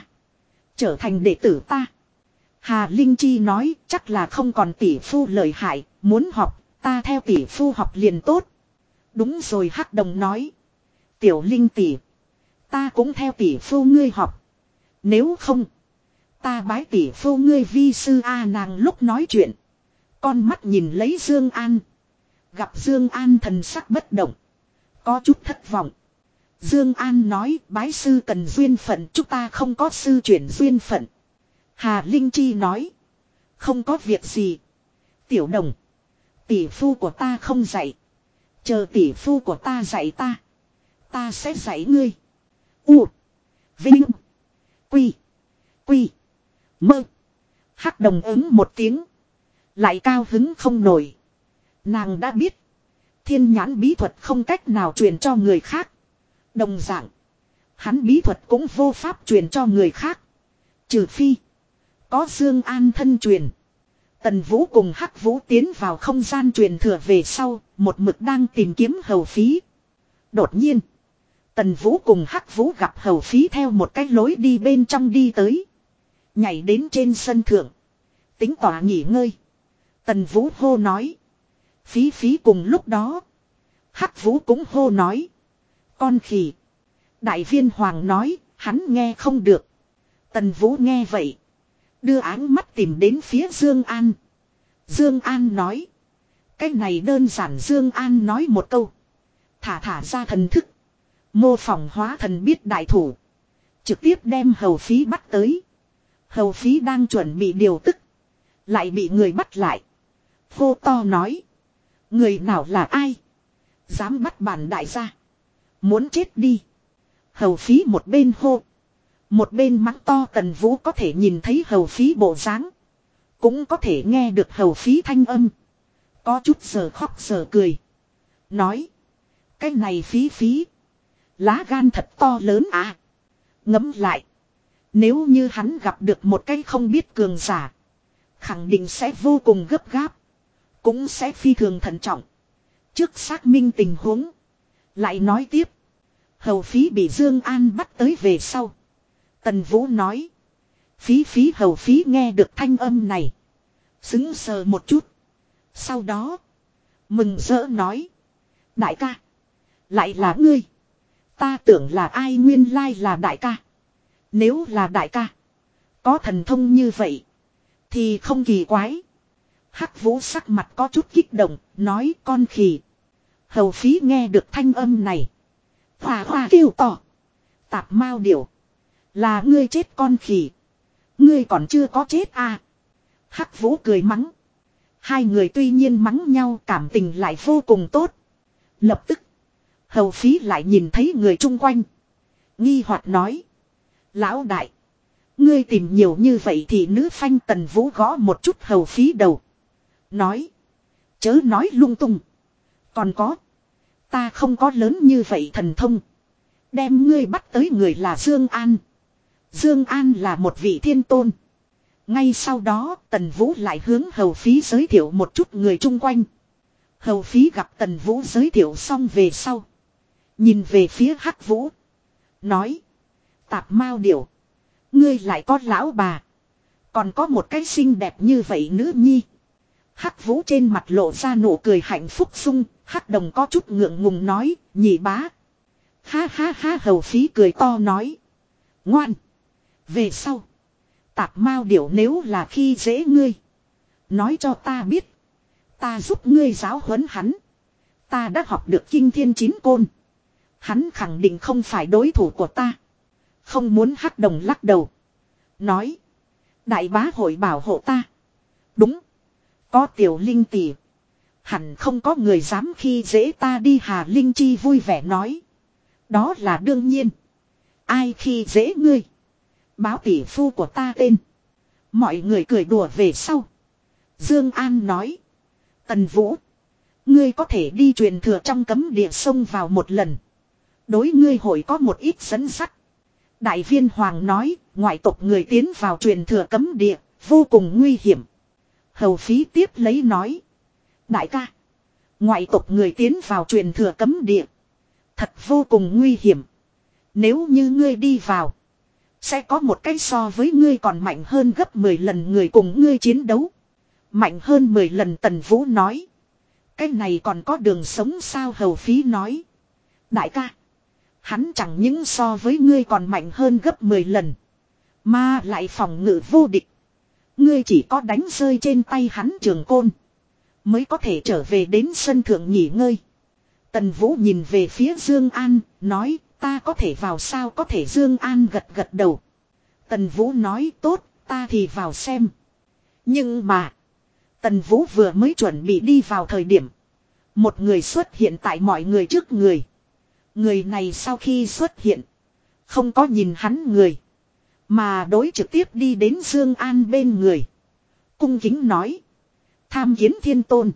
Trở thành đệ tử ta. Hà Linh Chi nói chắc là không còn tỷ phu lợi hại, muốn học Ta theo tỷ phu học liền tốt. Đúng rồi hắc đồng nói. Tiểu linh tỷ. Ta cũng theo tỷ phu ngươi học. Nếu không. Ta bái tỷ phu ngươi vi sư A nàng lúc nói chuyện. Con mắt nhìn lấy Dương An. Gặp Dương An thần sắc bất động. Có chút thất vọng. Dương An nói, bái sư cần duyên phận, chúng ta không có sư chuyển duyên phận. Hà Linh Chi nói. Không có việc gì. Tiểu đồng. Tỷ phu của ta không dạy. Chờ tỷ phu của ta dạy ta. Ta sẽ dạy ngươi. U. Vinh. Quy. Quy. Mơ. Hắc đồng ứng một tiếng. Lại cao hứng không nổi. Nàng đã biết. Thiên nhãn bí thuật không cách nào truyền cho người khác. Đồng dạng. Hắn bí thuật cũng vô pháp truyền cho người khác. Trừ phi. Có Dương An thân truyền. Tần Vũ cùng Hắc Vũ tiến vào không gian truyền thừa về sau, một mực đang tìm kiếm hầu phí. Đột nhiên, Tần Vũ cùng Hắc Vũ gặp hầu phí theo một cái lối đi bên trong đi tới. Nhảy đến trên sân thượng. Tính tỏa nghỉ ngơi. Tần Vũ hô nói. Phí phí cùng lúc đó. Hắc Vũ cũng hô nói. Con khỉ. Đại viên Hoàng nói, hắn nghe không được. Tần Vũ nghe vậy. Đưa áng mắt tìm đến phía Dương An. Dương An nói. Cái này đơn giản Dương An nói một câu. Thả thả ra thần thức. Mô phỏng hóa thần biết đại thủ. Trực tiếp đem hầu phí bắt tới. Hầu phí đang chuẩn bị điều tức. Lại bị người bắt lại. Hô to nói. Người nào là ai? Dám bắt bản đại gia. Muốn chết đi. Hầu phí một bên hô. Một bên mắng to tần vũ có thể nhìn thấy hầu phí bộ dáng Cũng có thể nghe được hầu phí thanh âm. Có chút giờ khóc giờ cười. Nói. Cái này phí phí. Lá gan thật to lớn à. Ngấm lại. Nếu như hắn gặp được một cái không biết cường giả. Khẳng định sẽ vô cùng gấp gáp. Cũng sẽ phi thường thận trọng. Trước xác minh tình huống. Lại nói tiếp. Hầu phí bị Dương An bắt tới về sau. Tần Vũ nói. Phí phí hầu phí nghe được thanh âm này. Xứng sờ một chút. Sau đó. Mừng rỡ nói. Đại ca. Lại là ngươi. Ta tưởng là ai nguyên lai là đại ca. Nếu là đại ca. Có thần thông như vậy. Thì không kỳ quái. Hắc vũ sắc mặt có chút kích động. Nói con khỉ. Hầu phí nghe được thanh âm này. Hòa hòa kêu to. Tạp mau điểu. Là ngươi chết con khỉ. Ngươi còn chưa có chết à. Hắc vũ cười mắng. Hai người tuy nhiên mắng nhau cảm tình lại vô cùng tốt. Lập tức. Hầu phí lại nhìn thấy người chung quanh. Nghi Hoạt nói. Lão đại. Ngươi tìm nhiều như vậy thì nữ phanh tần vũ gõ một chút hầu phí đầu. Nói. Chớ nói lung tung. Còn có. Ta không có lớn như vậy thần thông. Đem ngươi bắt tới người là Dương An. Dương An là một vị thiên tôn. Ngay sau đó, Tần Vũ lại hướng hầu phí giới thiệu một chút người chung quanh. Hầu phí gặp Tần Vũ giới thiệu xong về sau. Nhìn về phía Hắc Vũ. Nói. Tạp mao điểu. Ngươi lại có lão bà. Còn có một cái xinh đẹp như vậy nữ nhi. Hắc Vũ trên mặt lộ ra nụ cười hạnh phúc sung. Hắc Đồng có chút ngượng ngùng nói. Nhị bá. Ha ha ha, hầu phí cười to nói. Ngoan. Về sau. Tạp mao điểu nếu là khi dễ ngươi. Nói cho ta biết. Ta giúp ngươi giáo huấn hắn. Ta đã học được kinh thiên chín côn. Hắn khẳng định không phải đối thủ của ta. Không muốn hắc đồng lắc đầu. Nói. Đại bá hội bảo hộ ta. Đúng. Có tiểu linh tỷ. Hẳn không có người dám khi dễ ta đi Hà Linh Chi vui vẻ nói. Đó là đương nhiên. Ai khi dễ ngươi. Báo tỷ phu của ta tên. Mọi người cười đùa về sau. Dương An nói. Tần Vũ. Ngươi có thể đi truyền thừa trong cấm địa sông vào một lần. Đối ngươi hội có một ít dẫn sắt. Đại viên Hoàng nói, ngoại tộc người tiến vào truyền thừa cấm địa, vô cùng nguy hiểm. Hầu phí tiếp lấy nói. Đại ca. Ngoại tộc người tiến vào truyền thừa cấm địa. Thật vô cùng nguy hiểm. Nếu như ngươi đi vào. Sẽ có một cái so với ngươi còn mạnh hơn gấp 10 lần người cùng ngươi chiến đấu. Mạnh hơn 10 lần Tần Vũ nói. Cái này còn có đường sống sao hầu phí nói. Đại ca. Hắn chẳng những so với ngươi còn mạnh hơn gấp 10 lần. Mà lại phòng ngự vô địch. Ngươi chỉ có đánh rơi trên tay hắn trường côn. Mới có thể trở về đến sân thượng nghỉ ngơi. Tần Vũ nhìn về phía Dương An, nói ta có thể vào sao có thể Dương An gật gật đầu. Tần Vũ nói tốt, ta thì vào xem. Nhưng mà, Tần Vũ vừa mới chuẩn bị đi vào thời điểm. Một người xuất hiện tại mọi người trước người. Người này sau khi xuất hiện. Không có nhìn hắn người. Mà đối trực tiếp đi đến Dương An bên người. Cung kính nói. Tham kiến thiên tôn.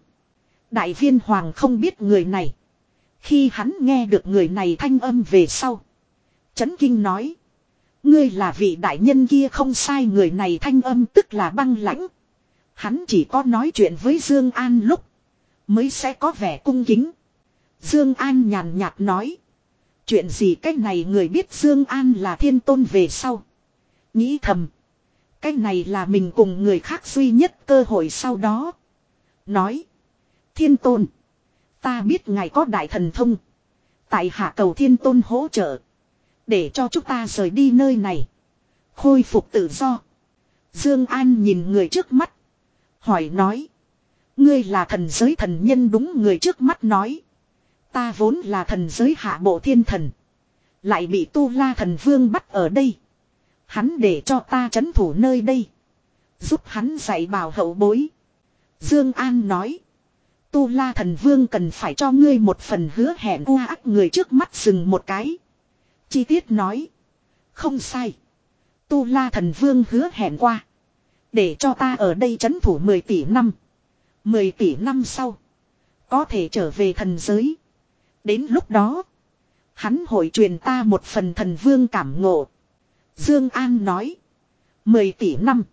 Đại viên hoàng không biết người này. Khi hắn nghe được người này thanh âm về sau. Chấn kinh nói. Ngươi là vị đại nhân kia không sai, người này thanh âm tức là băng lãnh. Hắn chỉ có nói chuyện với Dương An lúc. Mới sẽ có vẻ cung kính. Dương An nhàn nhạt nói. Chuyện gì cách này, người biết Dương An là thiên tôn về sau. Nghĩ thầm. Cách này là mình cùng người khác duy nhất cơ hội sau đó. Nói. Thiên tôn. Ta biết ngài có đại thần thông. Tại hạ cầu thiên tôn hỗ trợ. Để cho chúng ta rời đi nơi này. Khôi phục tự do. Dương An nhìn người trước mắt. Hỏi nói. Ngươi là thần giới thần nhân đúng người trước mắt nói. Ta vốn là thần giới hạ bộ thiên thần. Lại bị tu la thần vương bắt ở đây. Hắn để cho ta chấn thủ nơi đây. Giúp hắn dạy bảo hậu bối. Dương An nói. Tu la thần vương cần phải cho ngươi một phần hứa hẹn u ác người trước mắt dừng một cái. Chi tiết nói. Không sai. Tu la thần vương hứa hẹn qua. Để cho ta ở đây chấn thủ 10 tỷ năm. 10 tỷ năm sau. Có thể trở về thần giới. Đến lúc đó. Hắn hội truyền ta một phần thần vương cảm ngộ. Dương An nói. 10 tỷ năm.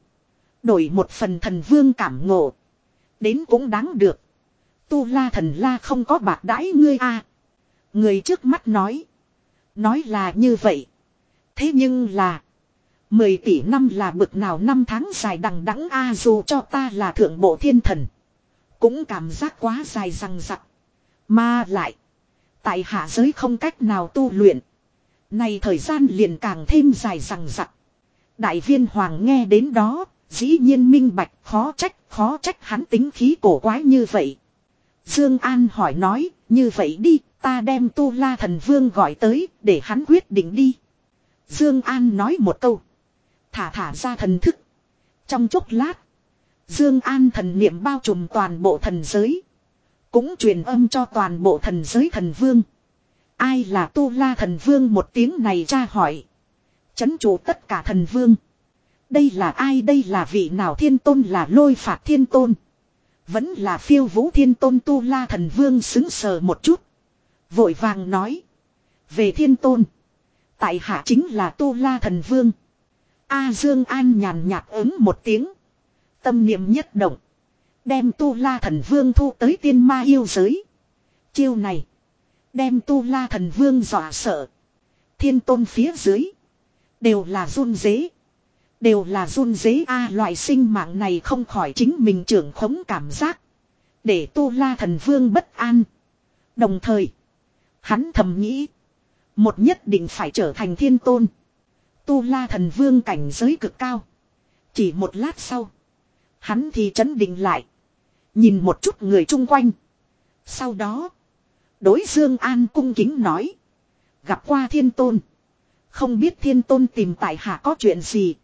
Đổi một phần thần vương cảm ngộ. Đến cũng đáng được. Tu la thần la không có bạc đãi ngươi a Người trước mắt nói. Nói là như vậy. Thế nhưng là. Mười tỷ năm là bực nào năm tháng dài đằng đẵng a, dù cho ta là thượng bộ thiên thần. Cũng cảm giác quá dài răng rặc. Mà lại. Tại hạ giới không cách nào tu luyện. Này thời gian liền càng thêm dài răng rặc. Đại viên hoàng nghe đến đó. Dĩ nhiên minh bạch, khó trách khó trách hắn tính khí cổ quái như vậy. Dương An hỏi nói, như vậy đi, ta đem Tu La Thần Vương gọi tới, để hắn quyết định đi. Dương An nói một câu. Thả thả ra thần thức. Trong chốc lát. Dương An thần niệm bao trùm toàn bộ thần giới. Cũng truyền âm cho toàn bộ thần giới thần vương. Ai là Tu La thần vương một tiếng này tra hỏi. Chấn chủ tất cả thần vương. Đây là ai đây là vị nào thiên tôn là lôi phạt thiên tôn. Vẫn là phiêu vũ thiên tôn tu la thần vương xứng sờ một chút. Vội vàng nói. Về thiên tôn. Tại hạ chính là tu la thần vương. A Dương An nhàn nhạt ứng một tiếng. Tâm niệm nhất động. Đem tu la thần vương thu tới tiên ma yêu giới. Chiêu này. Đem tu la thần vương dọa sợ. Thiên tôn phía dưới. Đều là run dế. Đều là run dế a loại sinh mạng này không khỏi chính mình trưởng khống cảm giác. Để tu la thần vương bất an. Đồng thời. Hắn thầm nghĩ. Một nhất định phải trở thành thiên tôn. Tu la thần vương cảnh giới cực cao. Chỉ một lát sau. Hắn thì chấn định lại. Nhìn một chút người chung quanh. Sau đó. Đối Dương An cung kính nói. Gặp qua thiên tôn. Không biết thiên tôn tìm tại hạ có chuyện gì.